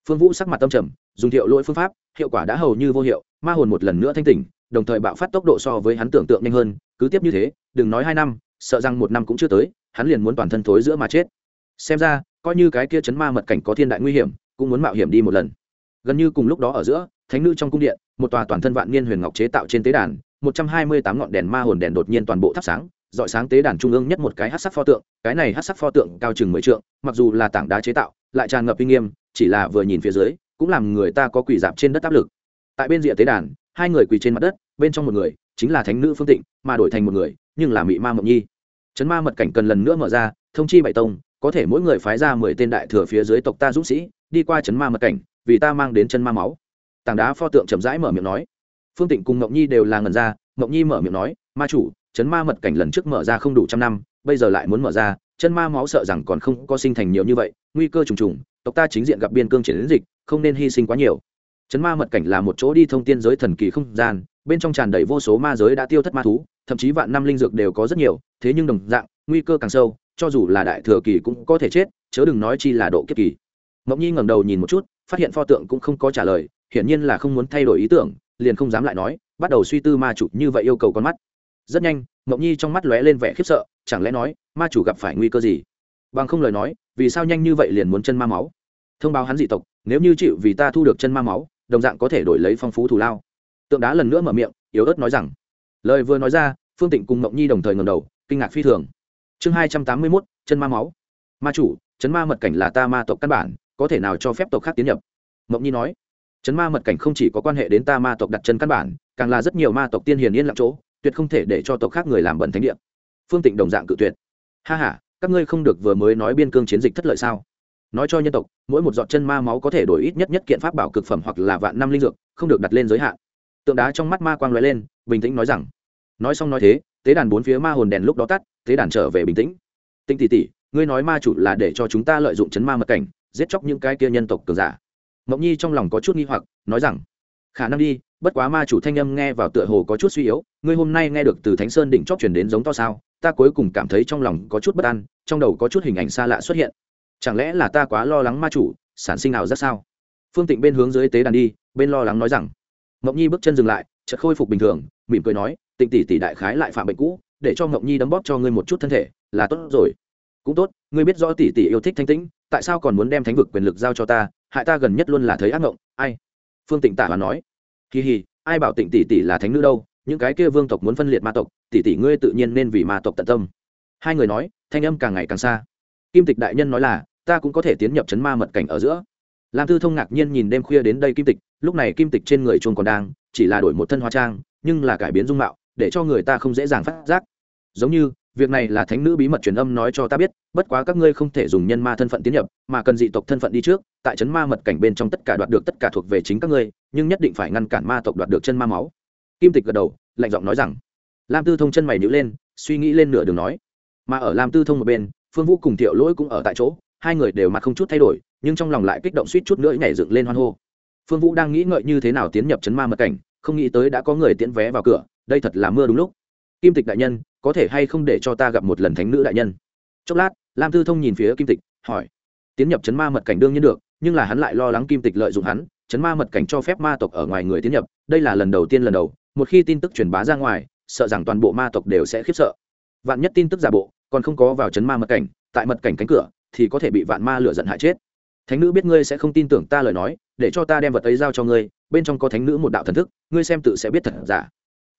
Phương vũ sắc mặt tâm trầm, dùng thiệu lỗi phương pháp hiệu quả đã hầu như vô hiệu, ma hồn một lần nữa thanh tỉnh, đồng thời bạo phát tốc độ so với hắn tưởng tượng nhanh hơn, cứ tiếp như thế, đừng nói hai năm, sợ rằng một năm cũng chưa tới, hắn liền muốn toàn thân thối giữa mà chết. Xem ra, coi như cái kia chấn ma mật cảnh có thiên đại nguy hiểm, cũng muốn mạo hiểm đi một lần. Gần như cùng lúc đó ở giữa, thánh nữ trong cung điện, một tòa toàn thân vạn niên huyền ngọc chế tạo trên tế đàn, một trăm hai mươi tám ngọn đèn ma hồn đèn đột nhiên toàn bộ thắp sáng, dọi sáng tế đàn trung ương nhất một cái hát sắc pho tượng, cái này hát sắc pho tượng cao chừng mười trượng, mặc dù là tảng đá chế tạo, lại tràn ngập uy nghiêm, chỉ là vừa nhìn phía dưới cũng làm người ta có quỷ dạp trên đất áp lực. Tại bên rìa tế đàn, hai người quỳ trên mặt đất, bên trong một người chính là thánh nữ phương tịnh, mà đổi thành một người, nhưng là mị ma mộng nhi. Chấn ma mật cảnh cần lần nữa mở ra, thông chi bảy tông, có thể mỗi người phái ra mười tên đại thừa phía dưới tộc ta dũng sĩ, đi qua chấn ma mật cảnh, vì ta mang đến chân ma máu. Tảng đá pho tượng chậm rãi mở miệng nói. Phương tịnh cùng mộng nhi đều là ngần ra, mộng nhi mở miệng nói, ma chủ, chấn ma mật cảnh lần trước mở ra không đủ trăm năm, bây giờ lại muốn mở ra, chân ma máu sợ rằng còn không có sinh thành nhiều như vậy, nguy cơ trùng trùng, tộc ta chính diện gặp biên cương triển dịch không nên hy sinh quá nhiều. Chấn ma mật cảnh là một chỗ đi thông tiên giới thần kỳ không gian, bên trong tràn đầy vô số ma giới đã tiêu thất ma thú, thậm chí vạn năm linh dược đều có rất nhiều, thế nhưng đồng dạng, nguy cơ càng sâu, cho dù là đại thừa kỳ cũng có thể chết, chớ đừng nói chi là độ kiếp kỳ. Mộng nhi ngẩng đầu nhìn một chút, phát hiện pho tượng cũng không có trả lời, hiển nhiên là không muốn thay đổi ý tưởng, liền không dám lại nói, bắt đầu suy tư ma chủ như vậy yêu cầu con mắt. Rất nhanh mộng nhi trong mắt lóe lên vẻ khiếp sợ, chẳng lẽ nói, ma chủ gặp phải nguy cơ gì? Bằng không lời nói, vì sao nhanh như vậy liền muốn chân ma máu? Thông báo hắn dị tộc nếu như chịu vì ta thu được chân ma máu, đồng dạng có thể đổi lấy phong phú thù lao. Tượng đá lần nữa mở miệng, yếu ớt nói rằng, lời vừa nói ra, phương tịnh cùng mộng nhi đồng thời ngầm đầu, kinh ngạc phi thường. Chương hai trăm tám mươi mốt, chân ma máu. Ma chủ, chấn ma mật cảnh là ta ma tộc căn bản, có thể nào cho phép tộc khác tiến nhập? Mộng nhi nói, chấn ma mật cảnh không chỉ có quan hệ đến ta ma tộc đặt chân căn bản, càng là rất nhiều ma tộc tiên hiền yên lặng chỗ, tuyệt không thể để cho tộc khác người làm bẩn thánh địa. Phương tịnh đồng dạng cự tuyệt. Ha h a các ngươi không được vừa mới nói biên cương chiến dịch thất lợi sao? Nói cho nhân tộc, mỗi một giọt chân ma máu có thể đổi ít nhất nhất kiện pháp bảo cực phẩm hoặc là vạn năm linh dược, không được đặt lên giới hạn. Tượng đá trong mắt ma quang lóe lên, bình tĩnh nói rằng, nói xong nói thế, tế đàn bốn phía ma hồn đèn lúc đó tắt, tế đàn trở về bình tĩnh. Tinh tỷ tỷ, ngươi nói ma chủ là để cho chúng ta lợi dụng chấn ma mật cảnh, giết chóc những cái kia nhân tộc cường giả. Mộng nhi trong lòng có chút nghi hoặc, nói rằng, khả năng đi, bất quá ma chủ thanh âm nghe vào tựa hồ có chút suy yếu, ngươi hôm nay nghe được từ thánh sơn đỉnh chót chuyển đến giống to sao, ta cuối cùng cảm thấy trong lòng có chút bất an, trong đầu có chút hình ảnh xa lạ xuất hiện chẳng lẽ là ta quá lo lắng ma chủ, sản sinh nào ra sao? Phương tịnh bên hướng dưới tế đàn đi, bên lo lắng nói rằng, mộng nhi bước chân dừng lại, chợt khôi phục bình thường, mỉm cười nói, tịnh tỷ tỷ đại khái lại phạm bệnh cũ, để cho mộng nhi đấm bóp cho ngươi một chút thân thể, là tốt rồi. Cũng tốt, ngươi biết rõ tỷ tỷ yêu thích thanh tĩnh, tại sao còn muốn đem thánh vực quyền lực giao cho ta, hại ta gần nhất luôn là thấy ác mộng, ai? Phương tịnh tả và nói kỳ hì, ai bảo tịnh tỷ tỷ là thánh nữ đâu, những cái kia vương tộc muốn phân liệt ma tộc, tỷ tỷ ngươi tự nhiên nên vì ma tộc tận tâm. Hai người nói, thanh âm càng ngày càng xa. Kim tịch đại nhân nói là ta cũng có thể tiến nhập chấn ma mật cảnh ở giữa. Lam tư thông ngạc nhiên nhìn đêm khuya đến đây kim tịch, lúc này kim tịch trên người chuông còn đang, chỉ là đổi một thân hóa trang, nhưng là cải biến dung mạo, để cho người ta không dễ dàng phát giác. Giống như, việc này là thánh nữ bí mật truyền âm nói cho ta biết, bất quá các ngươi không thể dùng nhân ma thân phận tiến nhập, mà cần dị tộc thân phận đi trước, tại trấn ma mật cảnh bên trong tất cả đoạt được tất cả thuộc về chính các ngươi, nhưng nhất định phải ngăn cản ma tộc đoạt được chân ma máu. Kim tịch gật đầu, lạnh giọng nói rằng, lam tư thông chân mày nhữ lên, suy nghĩ lên nửa đường nói. Mà ở lam tư thông một bên, phương vũ cùng thiệu lỗi cũng ở tại chỗ hai người đều mặt không chút thay đổi, nhưng trong lòng lại kích động suýt chút nữa nhảy dựng lên hoan hô. Phương vũ đang nghĩ ngợi như thế nào tiến nhập chấn ma mật cảnh, không nghĩ tới đã có người tiễn vé vào cửa, đây thật là mưa đúng lúc. Kim tịch đại nhân, có thể hay không để cho ta gặp một lần thánh nữ đại nhân? Chốc lát, lam Thư thông nhìn phía kim tịch, hỏi. Tiến nhập chấn ma mật cảnh đương nhiên được, nhưng là hắn lại lo lắng kim tịch lợi dụng hắn, chấn ma mật cảnh cho phép ma tộc ở ngoài người tiến nhập, đây là lần đầu tiên lần đầu, một khi tin tức truyền bá ra ngoài, sợ rằng toàn bộ ma tộc đều sẽ khiếp sợ. Vạn nhất tin tức giả bộ, còn không có vào chấn ma mật cảnh, tại mật cảnh cánh cửa thì có thể bị vạn ma lửa giận hại chết. Thánh nữ biết ngươi sẽ không tin tưởng ta lời nói, để cho ta đem vật ấy giao cho ngươi, bên trong có thánh nữ một đạo thần thức, ngươi xem tự sẽ biết thật giả.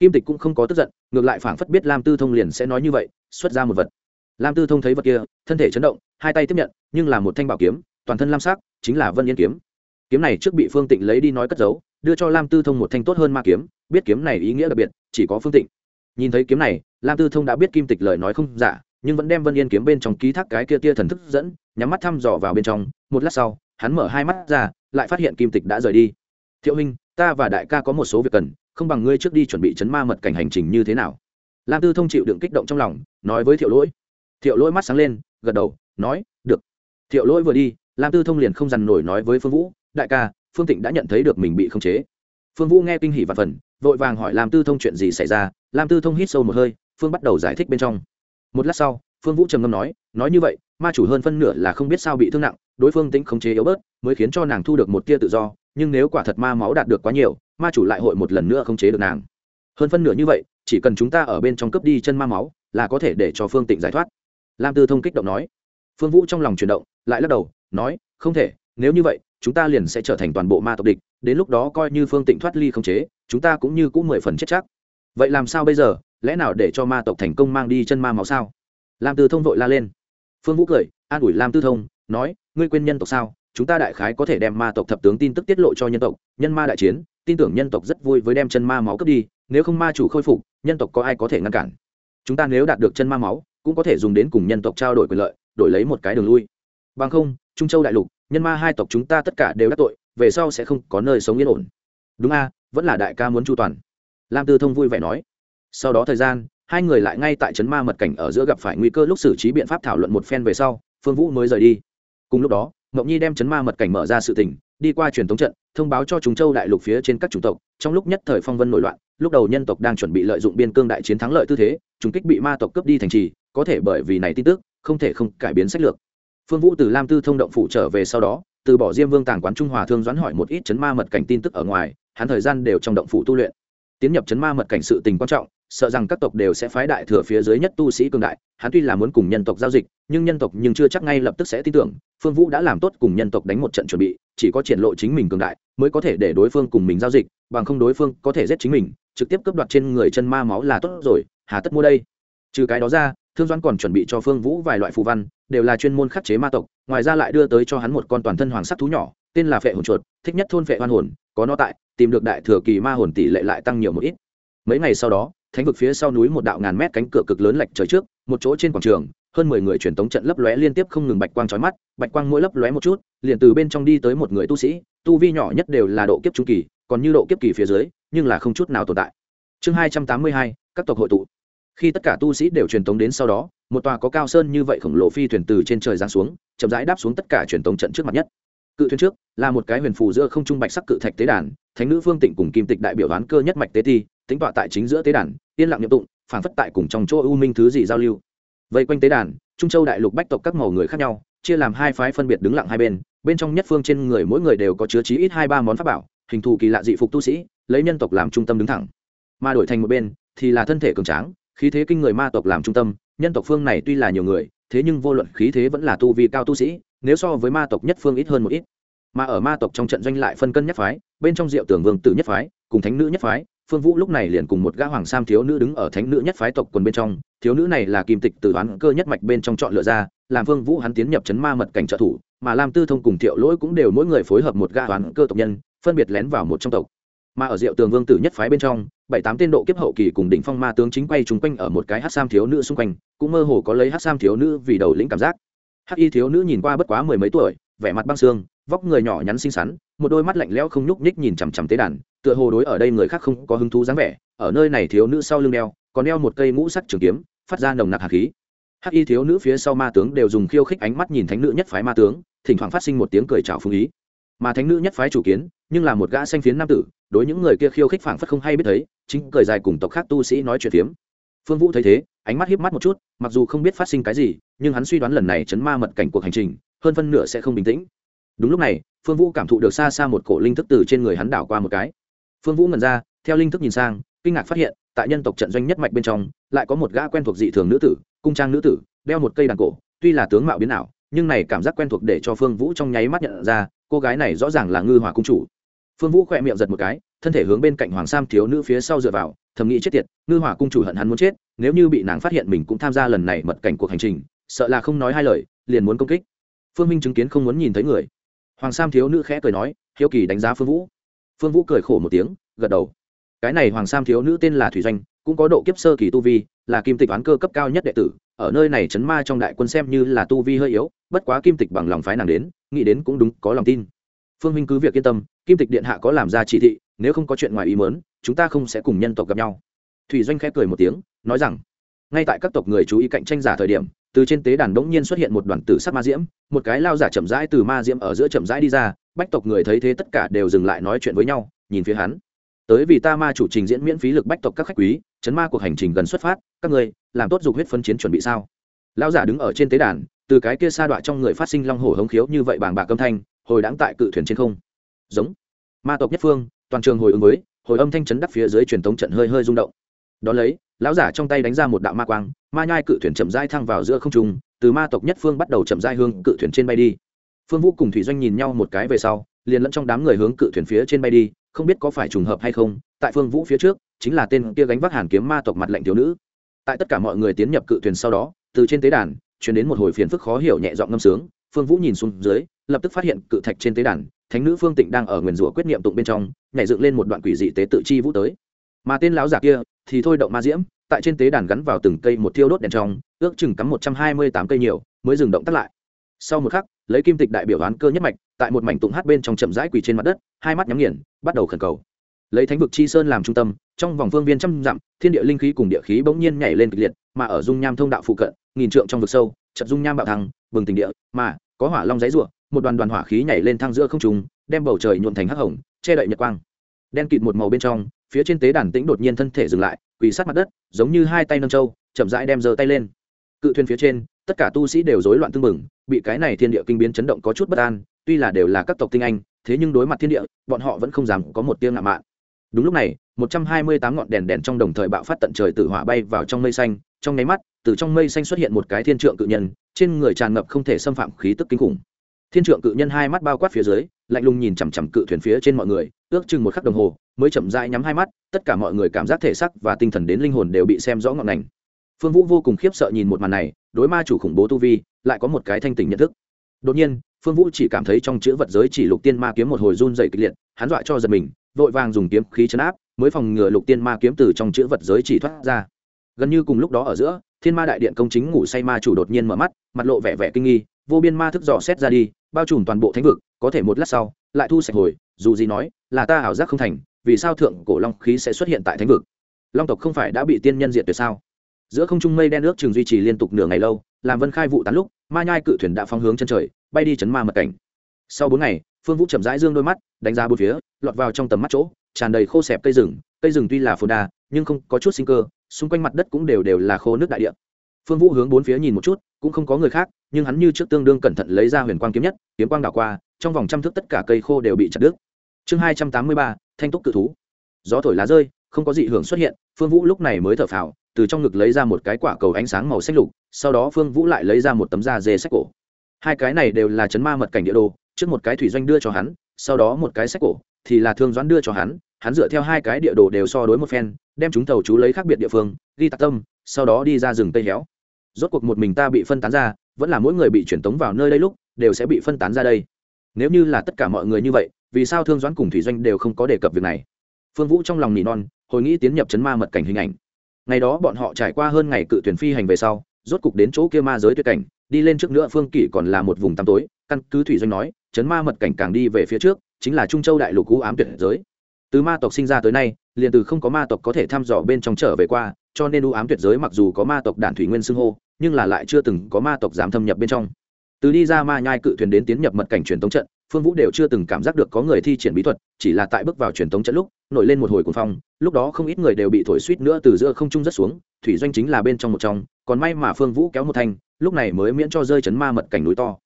Kim tịch cũng không có tức giận, ngược lại phảng phất biết lam tư thông liền sẽ nói như vậy, xuất ra một vật. Lam tư thông thấy vật kia, thân thể chấn động, hai tay tiếp nhận, nhưng là một thanh bảo kiếm, toàn thân lam sắc, chính là vân yên kiếm. Kiếm này trước bị phương tịnh lấy đi nói cất giấu, đưa cho lam tư thông một thanh tốt hơn ma kiếm, biết kiếm này ý nghĩa đặc biệt, chỉ có phương tịnh. Nhìn thấy kiếm này, lam tư thông đã biết kim tịch lời nói không giả nhưng vẫn đem vân yên kiếm bên trong ký thác cái kia tia thần thức dẫn, nhắm mắt thăm dò vào bên trong. Một lát sau, hắn mở hai mắt ra, lại phát hiện kim tịch đã rời đi. Thiệu huynh, ta và đại ca có một số việc cần, không bằng ngươi trước đi chuẩn bị chấn ma mật cảnh hành trình như thế nào. Lam tư thông chịu đựng kích động trong lòng, nói với thiệu lỗi. Thiệu lỗi mắt sáng lên, gật đầu, nói, được. Thiệu lỗi vừa đi, lam tư thông liền không dằn nổi nói với phương vũ, đại ca, phương tịnh đã nhận thấy được mình bị khống chế. Phương vũ nghe kinh hỉ và phần vội vàng hỏi lam tư thông chuyện gì xảy ra. Lam tư thông hít sâu một hơi, phương bắt đầu giải thích bên trong một lát sau, phương vũ trầm ngâm nói nói như vậy, ma chủ hơn phân nửa là không biết sao bị thương nặng, đối phương tính khống chế yếu bớt, mới khiến cho nàng thu được một tia tự do, nhưng nếu quả thật ma máu đạt được quá nhiều, ma chủ lại hội một lần nữa khống chế được nàng. Hơn phân nửa như vậy, chỉ cần chúng ta ở bên trong cướp đi chân ma máu, là có thể để cho phương tịnh giải thoát. Lam tư thông kích động nói. Phương vũ trong lòng chuyển động, lại lắc đầu, nói, không thể, nếu như vậy, chúng ta liền sẽ trở thành toàn bộ ma tộc địch, đến lúc đó coi như phương tịnh thoát ly khống chế, chúng ta cũng như cũng mười phần chết chắc. Vậy làm sao bây giờ? Lẽ nào để cho ma tộc thành công mang đi chân ma máu sao? Lam tư thông vội la lên. Phương vũ cười, an ủi lam tư thông, nói, ngươi quên nhân tộc sao? Chúng ta đại khái có thể đem ma tộc thập tướng tin tức tiết lộ cho nhân tộc, nhân ma đại chiến, tin tưởng nhân tộc rất vui với đem chân ma máu cướp đi, nếu không ma chủ khôi phục, nhân tộc có ai có thể ngăn cản? Chúng ta nếu đạt được chân ma máu, cũng có thể dùng đến cùng nhân tộc trao đổi quyền lợi, đổi lấy một cái đường lui. Bằng không, trung châu đại lục, nhân ma hai tộc chúng ta tất cả đều đắc tội, về sau sẽ không có nơi sống yên ổn. Đúng a, vẫn là đại ca muốn chu toàn. Lam tư thông vui vẻ nói sau đó thời gian, hai người lại ngay tại trấn ma mật cảnh ở giữa gặp phải nguy cơ lúc xử trí biện pháp thảo luận một phen về sau, phương vũ mới rời đi. Cùng lúc đó, mộng nhi đem trấn ma mật cảnh mở ra sự tỉnh đi qua truyền thống trận, thông báo cho chúng châu đại lục phía trên các chủng tộc, trong lúc nhất thời phong vân nổi loạn, lúc đầu nhân tộc đang chuẩn bị lợi dụng biên cương đại chiến thắng lợi tư thế chúng kích bị ma tộc cướp đi thành trì, có thể bởi vì này tin tức, không thể không cải biến sách lược. Phương vũ từ lam tư thông động phủ trở về sau đó, từ bỏ diêm vương tàng quán trung hòa thương doãn hỏi một ít chấn ma mật cảnh tin tức ở ngoài, hắn thời gian đều trong động phủ tu luyện. Tiến nhập chấn ma mật cảnh sự tình quan trọng sợ rằng các tộc đều sẽ phái đại thừa phía dưới nhất tu sĩ cường đại, hắn tuy là muốn cùng nhân tộc giao dịch, nhưng nhân tộc nhưng chưa chắc ngay lập tức sẽ tin tưởng, phương vũ đã làm tốt cùng nhân tộc đánh một trận chuẩn bị, chỉ có triển lộ chính mình cường đại mới có thể để đối phương cùng mình giao dịch, bằng không đối phương có thể giết chính mình, trực tiếp cướp đoạt trên người chân ma máu là tốt rồi, hà tất mua đây. Trừ cái đó ra, thương doãn còn chuẩn bị cho phương vũ vài loại phù văn, đều là chuyên môn khắc chế ma tộc, ngoài ra lại đưa tới cho hắn một con toàn thân hoàng sắc thú nhỏ, tên là phệ hồn chuột, thích nhất thôn phệ hoan hồn, có nó tại, tìm được đại thừa kỳ ma hồn tỷ lệ lại tăng nhiều một ít. Mấy ngày sau đó thánh vực phía sau núi một đạo ngàn mét cánh cửa cực lớn lệch trời trước, một chỗ trên quảng trường, hơn mười người truyền tống trận lấp lóe liên tiếp không ngừng bạch quang chói mắt, bạch quang mỗi lấp lóe một chút, liền từ bên trong đi tới một người tu sĩ, tu vi nhỏ nhất đều là độ kiếp trung kỳ, còn như độ kiếp kỳ phía dưới, nhưng là không chút nào tồn tại. Chương hai trăm tám mươi hai, các tộc hội tụ. Khi tất cả tu sĩ đều truyền tống đến sau đó, một tòa có cao sơn như vậy khổng lồ phi thuyền từ trên trời giáng xuống, chậm rãi đáp xuống tất cả truyền tống trận trước mặt nhất. Cự thuyền trước là một cái huyền phù giữa không trung bạch sắc cự thạch tế đàn thánh nữ phương tịnh cùng kim tịch đại biểu đoán cơ nhất mạch tế thi tính tọa tại chính giữa tế đàn, yên lặng nhiệm tụng, phản phất tại cùng trong chỗ u minh thứ gì giao lưu. Vây quanh tế đàn, trung châu đại lục bách tộc các màu người khác nhau, chia làm hai phái phân biệt đứng lặng hai bên bên trong nhất phương trên người mỗi người đều có chứa chí ít hai ba món pháp bảo, hình thù kỳ lạ dị phục tu sĩ, lấy nhân tộc làm trung tâm đứng thẳng. Mà đổi thành một bên, thì là thân thể cường tráng, khí thế kinh người ma tộc làm trung tâm, nhân tộc phương này tuy là nhiều người, thế nhưng vô luận khí thế vẫn là tu vi cao tu sĩ, nếu so với ma tộc nhất phương ít hơn một ít mà ở ma tộc trong trận doanh lại phân cân nhất phái, bên trong diệu tưởng vương tử nhất phái, cùng thánh nữ nhất phái, phương vũ lúc này liền cùng một gã hoàng sam thiếu nữ đứng ở thánh nữ nhất phái tộc quần bên trong, thiếu nữ này là kim tịch từ đoán cơ nhất mạch bên trong chọn lựa ra, làm phương vũ hắn tiến nhập chấn ma mật cảnh trợ thủ, mà lam tư thông cùng thiệu lỗi cũng đều mỗi người phối hợp một gã đoán cơ tộc nhân, phân biệt lén vào một trong tộc. Mà ở diệu tường vương tử nhất phái bên trong, bảy tám tên độ kiếp hậu kỳ cùng đỉnh phong ma tướng chính quay chung quanh ở một cái hát sam thiếu nữ xung quanh, cũng mơ hồ có lấy hát sam thiếu nữ vì đầu lĩnh cảm giác. Hắc y thiếu nữ nhìn qua bất quá mười mấy tuổi, vẻ mặt băng xương vóc người nhỏ nhắn xinh xắn, một đôi mắt lạnh lẽo không nhúc nhích nhìn chằm chằm tế đàn, tựa hồ đối ở đây người khác không có hứng thú dáng vẻ, ở nơi này thiếu nữ sau lưng đeo, còn đeo một cây ngũ sắc trường kiếm, phát ra nồng nặc hạt khí. Hắc y thiếu nữ phía sau ma tướng đều dùng khiêu khích ánh mắt nhìn thánh nữ nhất phái ma tướng, thỉnh thoảng phát sinh một tiếng cười chào phương ý. Mà thánh nữ nhất phái chủ kiến, nhưng là một gã xanh phiến nam tử, đối những người kia khiêu khích phảng phất không hay biết thấy, chính cười dài cùng tộc khác tu sĩ nói chuyện phiếm. Phương vũ thấy thế, ánh mắt hiếp mắt một chút, mặc dù không biết phát sinh cái gì, nhưng hắn suy đoán lần này chấn ma mật cảnh cuộc hành trình, hơn phân nửa sẽ không bình tĩnh đúng lúc này, phương vũ cảm thụ được xa xa một cổ linh thức từ trên người hắn đảo qua một cái. Phương vũ ngẩn ra, theo linh thức nhìn sang, kinh ngạc phát hiện, tại nhân tộc trận doanh nhất mạch bên trong, lại có một gã quen thuộc dị thường nữ tử, cung trang nữ tử, đeo một cây đàn cổ, tuy là tướng mạo biến ảo, nhưng này cảm giác quen thuộc để cho phương vũ trong nháy mắt nhận ra, cô gái này rõ ràng là ngư hòa cung chủ. Phương vũ khỏe miệng giật một cái, thân thể hướng bên cạnh hoàng sam thiếu nữ phía sau dựa vào, thầm nghĩ chết tiệt, ngư hòa cung chủ hận hắn muốn chết, nếu như bị nàng phát hiện mình cũng tham gia lần này mật cảnh cuộc hành trình, sợ là không nói hai lời, liền muốn công kích. Phương minh chứng kiến không muốn nhìn thấy người hoàng sam thiếu nữ khẽ cười nói, hiếu kỳ đánh giá phương vũ. Phương vũ cười khổ một tiếng, gật đầu. Cái này hoàng sam thiếu nữ tên là thủy doanh, cũng có độ kiếp sơ kỳ tu vi, là kim tịch oán cơ cấp cao nhất đệ tử, ở nơi này chấn ma trong đại quân xem như là tu vi hơi yếu, bất quá kim tịch bằng lòng phái nàng đến, nghĩ đến cũng đúng, có lòng tin. Phương minh cứ việc yên tâm, kim tịch điện hạ có làm ra chỉ thị, nếu không có chuyện ngoài ý mớn chúng ta không sẽ cùng nhân tộc gặp nhau. Thủy doanh khẽ cười một tiếng, nói rằng, ngay tại các tộc người chú ý cạnh tranh giả thời điểm từ trên tế đàn đống nhiên xuất hiện một đoàn tử sắc ma diễm, một cái lao giả chậm rãi từ ma diễm ở giữa chậm rãi đi ra, bách tộc người thấy thế tất cả đều dừng lại nói chuyện với nhau, nhìn phía hắn. Tới vì ta ma chủ trình diễn miễn phí lực bách tộc các khách quý, chấn ma cuộc hành trình gần xuất phát, các người, làm tốt dục huyết phân chiến chuẩn bị sao? Lao giả đứng ở trên tế đàn, từ cái kia sa đọa trong người phát sinh long hổ hống khiếu như vậy bàng bạc âm thanh, hồi đáng tại cự thuyền trên không. Giống. Ma tộc nhất phương, toàn trường hồi ứng với, hồi âm thanh chấn đắc phía dưới truyền tống trận hơi hơi rung động. Đón lấy lão giả trong tay đánh ra một đạo ma quang, ma nhai cự thuyền chậm rãi thăng vào giữa không trung, từ ma tộc nhất phương bắt đầu chậm rãi hướng cự thuyền trên bay đi. Phương vũ cùng thủy doanh nhìn nhau một cái về sau, liền lẫn trong đám người hướng cự thuyền phía trên bay đi, không biết có phải trùng hợp hay không, tại phương vũ phía trước, chính là tên kia gánh vác hàn kiếm ma tộc mặt lệnh thiếu nữ. Tại tất cả mọi người tiến nhập cự thuyền sau đó, từ trên tế đàn chuyển đến một hồi phiền phức khó hiểu nhẹ giọng ngâm sướng. Phương vũ nhìn xuống dưới, lập tức phát hiện cự thạch trên tế đàn, thánh nữ phương tịnh đang ở nguyền rủa quyết niệm tụng bên trong, nhảy dựng lên một đoạn quỷ dị tế tự chi vũ tới mà tên lão giả kia thì thôi động ma diễm, tại trên tế đàn gắn vào từng cây một thiêu đốt đèn trong, ước chừng cắm một trăm hai mươi tám cây nhiều, mới dừng động tắt lại. Sau một khắc, lấy kim tịch đại biểu đoán cơ nhất mạch, tại một mảnh tụng hát bên trong chậm rãi quỳ trên mặt đất, hai mắt nhắm nghiền, bắt đầu khẩn cầu. Lấy thánh vực chi sơn làm trung tâm, trong vòng phương viên trăm dặm, thiên địa linh khí cùng địa khí bỗng nhiên nhảy lên kịch liệt, mà ở dung nham thông đạo phụ cận, nghìn trượng trong vực sâu trận dung nham bạo thăng, bừng tình địa, mà có hỏa long giấy ruộng một đoàn đoàn hỏa khí nhảy lên thang giữa không trùng đem bầu trời nhuộn thành hắc hồng, che đậy nhật quang. Đen kịt một màu bên trong phía trên tế đàn tĩnh đột nhiên thân thể dừng lại, quỳ sát mặt đất, giống như hai tay nâng trâu chậm rãi đem giơ tay lên. Cự thuyền phía trên, tất cả tu sĩ đều rối loạn tương mừng bị cái này thiên địa kinh biến chấn động có chút bất an, tuy là đều là các tộc tinh anh, thế nhưng đối mặt thiên địa, bọn họ vẫn không dám có một tiếng ngạo mạn. Đúng lúc này, một trăm hai mươi tám ngọn đèn đèn trong đồng thời bạo phát tận trời tử hỏa bay vào trong mây xanh, trong nháy mắt, từ trong mây xanh xuất hiện một cái thiên trượng cự nhân, trên người tràn ngập không thể xâm phạm khí tức kinh khủng thiên trượng cự nhân hai mắt bao quát phía dưới, lạnh lùng nhìn chằm chằm cự thuyền phía trên mọi người, ước chừng một khắc đồng hồ, mới chậm rãi nhắm hai mắt, tất cả mọi người cảm giác thể sắc và tinh thần đến linh hồn đều bị xem rõ ngọn ngành phương vũ vô cùng khiếp sợ nhìn một màn này, đối ma chủ khủng bố tu vi, lại có một cái thanh tỉnh nhận thức. Đột nhiên, phương vũ chỉ cảm thấy trong chữ vật giới chỉ lục tiên ma kiếm một hồi run dày kịch liệt, hắn dọa cho giật mình, vội vàng dùng kiếm khí chấn áp, mới phòng ngừa lục tiên ma kiếm từ trong chữ vật giới chỉ thoát ra. Gần như cùng lúc đó ở giữa, thiên ma đại điện công chính ngủ say ma chủ đột nhiên mở mắt, mặt lộ vẻ vẻ kinh nghi vô biên ma thức dò xét ra đi, bao trùm toàn bộ thánh vực, có thể một lát sau, lại thu sạch hồi, dù gì nói, là ta ảo giác không thành, vì sao thượng cổ long khí sẽ xuất hiện tại thánh vực? Long tộc không phải đã bị tiên nhân diệt tuyệt sao? Giữa không trung mây đen nước trường duy trì liên tục nửa ngày lâu, làm vân khai vụ tán lúc, ma nhai cự thuyền đã phóng hướng chân trời, bay đi chấn ma mật cảnh. Sau bốn ngày, phương vũ chậm rãi dương đôi mắt, đánh ra bốn phía, lọt vào trong tầm mắt chỗ, tràn đầy khô xẹp cây rừng cây rừng tuy là phồn đa, nhưng không có chút sinh cơ, xung quanh mặt đất cũng đều đều là khô nước đại địa. Phương vũ hướng bốn phía nhìn một chút cũng không có người khác, nhưng hắn như trước tương đương cẩn thận lấy ra huyền quang kiếm nhất, kiếm quang đảo qua, trong vòng trăm thước tất cả cây khô đều bị chặt đứt. Chương hai trăm tám mươi ba, thanh túc cự thú. Gió thổi lá rơi, không có dị hưởng xuất hiện, phương vũ lúc này mới thở phào, từ trong ngực lấy ra một cái quả cầu ánh sáng màu xanh lục, sau đó phương vũ lại lấy ra một tấm da dê sách cổ. Hai cái này đều là chấn ma mật cảnh địa đồ, trước một cái thủy doanh đưa cho hắn, sau đó một cái sách cổ, thì là thương doãn đưa cho hắn hắn dựa theo hai cái địa đồ đều so đối một phen, đem chúng tàu chú lấy khác biệt địa phương, ghi tạc tâm, sau đó đi ra rừng tây héo rốt cuộc một mình ta bị phân tán ra, vẫn là mỗi người bị truyền tống vào nơi đây lúc, đều sẽ bị phân tán ra đây. Nếu như là tất cả mọi người như vậy, vì sao thương doãn cùng thủy doanh đều không có đề cập việc này? Phương vũ trong lòng nỉ non, hồi nghĩ tiến nhập chấn ma mật cảnh hình ảnh. Ngày đó bọn họ trải qua hơn ngày cự tuyển phi hành về sau, rốt cục đến chỗ kia ma giới tuyệt cảnh, đi lên trước nữa phương kỷ còn là một vùng tăm tối, căn cứ thủy doanh nói, chấn ma mật cảnh càng đi về phía trước, chính là trung châu đại lục cú ám tuyệt giới. Từ ma tộc sinh ra tới nay, liền từ không có ma tộc có thể thăm dò bên trong trở về qua cho nên u ám tuyệt giới mặc dù có ma tộc đản thủy nguyên xưng hô, nhưng là lại chưa từng có ma tộc dám thâm nhập bên trong. Từ đi ra ma nhai cự thuyền đến tiến nhập mật cảnh truyền thống trận, phương vũ đều chưa từng cảm giác được có người thi triển bí thuật, chỉ là tại bước vào truyền thống trận lúc, nổi lên một hồi cuồng phong, lúc đó không ít người đều bị thổi suýt nữa từ giữa không trung rất xuống, thủy doanh chính là bên trong một trong, còn may mà phương vũ kéo một thanh, lúc này mới miễn cho rơi chấn ma mật cảnh núi to.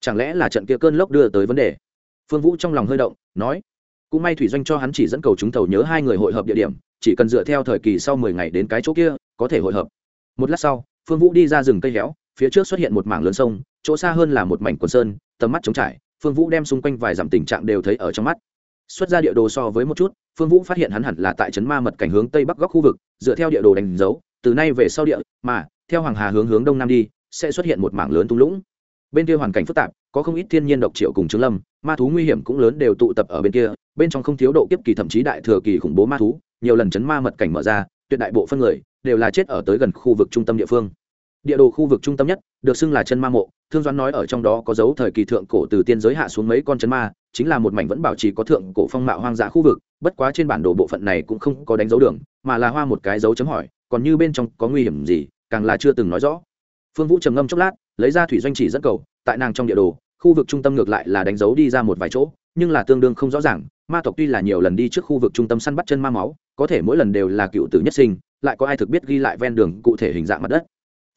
Chẳng lẽ là trận kia cơn lốc đưa tới vấn đề? Phương vũ trong lòng hơi động, nói, cũng may thủy doanh cho hắn chỉ dẫn cầu chúng tàu nhớ hai người hội hợp địa điểm chỉ cần dựa theo thời kỳ sau mười ngày đến cái chỗ kia, có thể hội hợp. Một lát sau, phương vũ đi ra rừng cây héo, phía trước xuất hiện một mảng lớn sông, chỗ xa hơn là một mảnh quần sơn, tầm mắt trống trải, phương vũ đem xung quanh vài dặm tình trạng đều thấy ở trong mắt. Xuất ra địa đồ so với một chút, phương vũ phát hiện hắn hẳn là tại trấn ma mật cảnh hướng tây bắc góc khu vực, dựa theo địa đồ đánh dấu, từ nay về sau địa, mà, theo hoàng hà hướng hướng đông nam đi, sẽ xuất hiện một mảng lớn tung lũng. Bên kia hoàn cảnh phức tạp, có không ít thiên nhiên độc triệu cùng trướng lâm, ma thú nguy hiểm cũng lớn đều tụ tập ở bên kia, bên trong không thiếu độ kiếp kỳ thậm chí đại thừa kỳ khủng bố ma thú nhiều lần chấn ma mật cảnh mở ra, tuyệt đại bộ phân người đều là chết ở tới gần khu vực trung tâm địa phương. Địa đồ khu vực trung tâm nhất, được xưng là chân ma mộ, thương doãn nói ở trong đó có dấu thời kỳ thượng cổ từ tiên giới hạ xuống mấy con chân ma, chính là một mảnh vẫn bảo trì có thượng cổ phong mạo hoang dã khu vực, bất quá trên bản đồ bộ phận này cũng không có đánh dấu đường, mà là hoa một cái dấu chấm hỏi, còn như bên trong có nguy hiểm gì, càng là chưa từng nói rõ. Phương vũ trầm ngâm chốc lát, lấy ra thủy doanh chỉ dẫn cầu, tại nàng trong địa đồ, khu vực trung tâm ngược lại là đánh dấu đi ra một vài chỗ, nhưng là tương đương không rõ ràng, ma tộc tuy là nhiều lần đi trước khu vực trung tâm săn bắt chân ma máu có thể mỗi lần đều là cựu tử nhất sinh, lại có ai thực biết ghi lại ven đường cụ thể hình dạng mặt đất.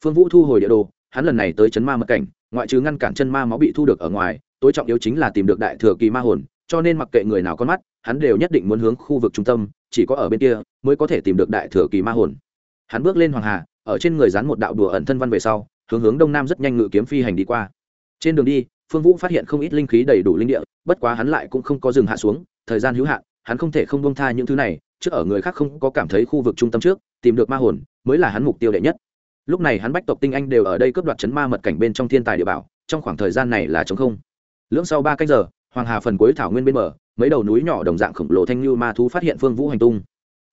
Phương vũ thu hồi địa đồ, hắn lần này tới chấn ma mật cảnh, ngoại trừ ngăn cản chân ma máu bị thu được ở ngoài, tối trọng yếu chính là tìm được đại thừa kỳ ma hồn, cho nên mặc kệ người nào con mắt, hắn đều nhất định muốn hướng khu vực trung tâm, chỉ có ở bên kia mới có thể tìm được đại thừa kỳ ma hồn. Hắn bước lên hoàng hà, ở trên người dán một đạo đùa ẩn thân văn về sau, hướng hướng đông nam rất nhanh ngự kiếm phi hành đi qua. Trên đường đi, phương vũ phát hiện không ít linh khí đầy đủ linh địa, bất quá hắn lại cũng không có dừng hạ xuống, thời gian hữu hạn, hắn không thể không bông tha những thứ này trước ở người khác không có cảm thấy khu vực trung tâm trước, tìm được ma hồn, mới là hắn mục tiêu đệ nhất. Lúc này hắn bách tộc tinh anh đều ở đây cướp đoạt chấn ma mật cảnh bên trong thiên tài địa bảo, trong khoảng thời gian này là chống không. Lưỡng sau ba cách giờ, hoàng hà phần cuối thảo nguyên bên bờ, mấy đầu núi nhỏ đồng dạng khổng lồ thanh lưu ma thú phát hiện phương vũ hành tung.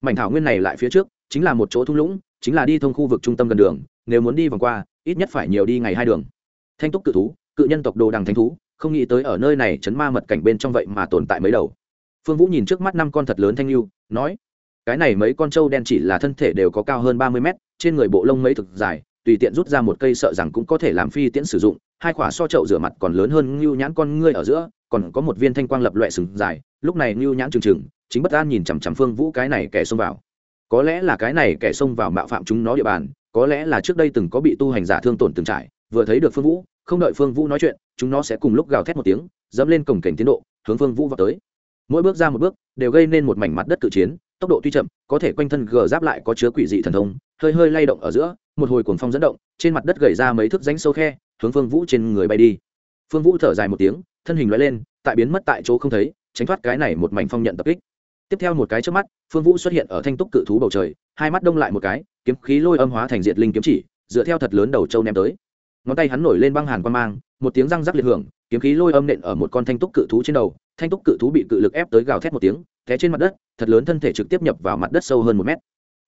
Mảnh thảo nguyên này lại phía trước, chính là một chỗ thung lũng, chính là đi thông khu vực trung tâm gần đường, nếu muốn đi vòng qua, ít nhất phải nhiều đi ngày hai đường. Thanh túc cự thú, cự nhân tộc đồ đằng thánh thú, không nghĩ tới ở nơi này chấn ma mật cảnh bên trong vậy mà tồn tại mấy đầu phương vũ nhìn trước mắt năm con thật lớn thanh lưu, nói, cái này mấy con trâu đen chỉ là thân thể đều có cao hơn ba mươi mét, trên người bộ lông mấy thực dài, tùy tiện rút ra một cây sợ rằng cũng có thể làm phi tiễn sử dụng, hai quả so chậu rửa mặt còn lớn hơn ngưu nhãn con ngươi ở giữa, còn có một viên thanh quang lập loại sừng dài, lúc này ngưu nhãn trừng trừng, chính bất an nhìn chằm chằm phương vũ cái này kẻ xông vào. Có lẽ là cái này kẻ xông vào mạo phạm chúng nó địa bàn, có lẽ là trước đây từng có bị tu hành giả thương tổn từng trải, vừa thấy được phương vũ, không đợi phương vũ nói chuyện, chúng nó sẽ cùng lúc gào thét một tiếng, dẫm lên cổng cảnh tiến độ, hướng phương vũ vào tới mỗi bước ra một bước đều gây nên một mảnh mặt đất cự chiến, tốc độ tuy chậm, có thể quanh thân gờ giáp lại có chứa quỷ dị thần thông, hơi hơi lay động ở giữa, một hồi cuồng phong dẫn động, trên mặt đất gầy ra mấy thước rãnh sâu khe, hướng phương vũ trên người bay đi. Phương vũ thở dài một tiếng, thân hình loại lên, tại biến mất tại chỗ không thấy, tránh thoát cái này một mảnh phong nhận tập kích. Tiếp theo một cái trước mắt, phương vũ xuất hiện ở thanh túc cự thú bầu trời, hai mắt đông lại một cái, kiếm khí lôi âm hóa thành diệt linh kiếm chỉ, dựa theo thật lớn đầu châu ném tới. Ngón tay hắn nổi lên băng hàn quan mang, một tiếng răng rắc liệt hưởng, kiếm khí lôi âm nện ở một con thanh túc cự thú trên đầu thanh túc cự thú bị cự lực ép tới gào thét một tiếng, té trên mặt đất, thật lớn thân thể trực tiếp nhập vào mặt đất sâu hơn một mét.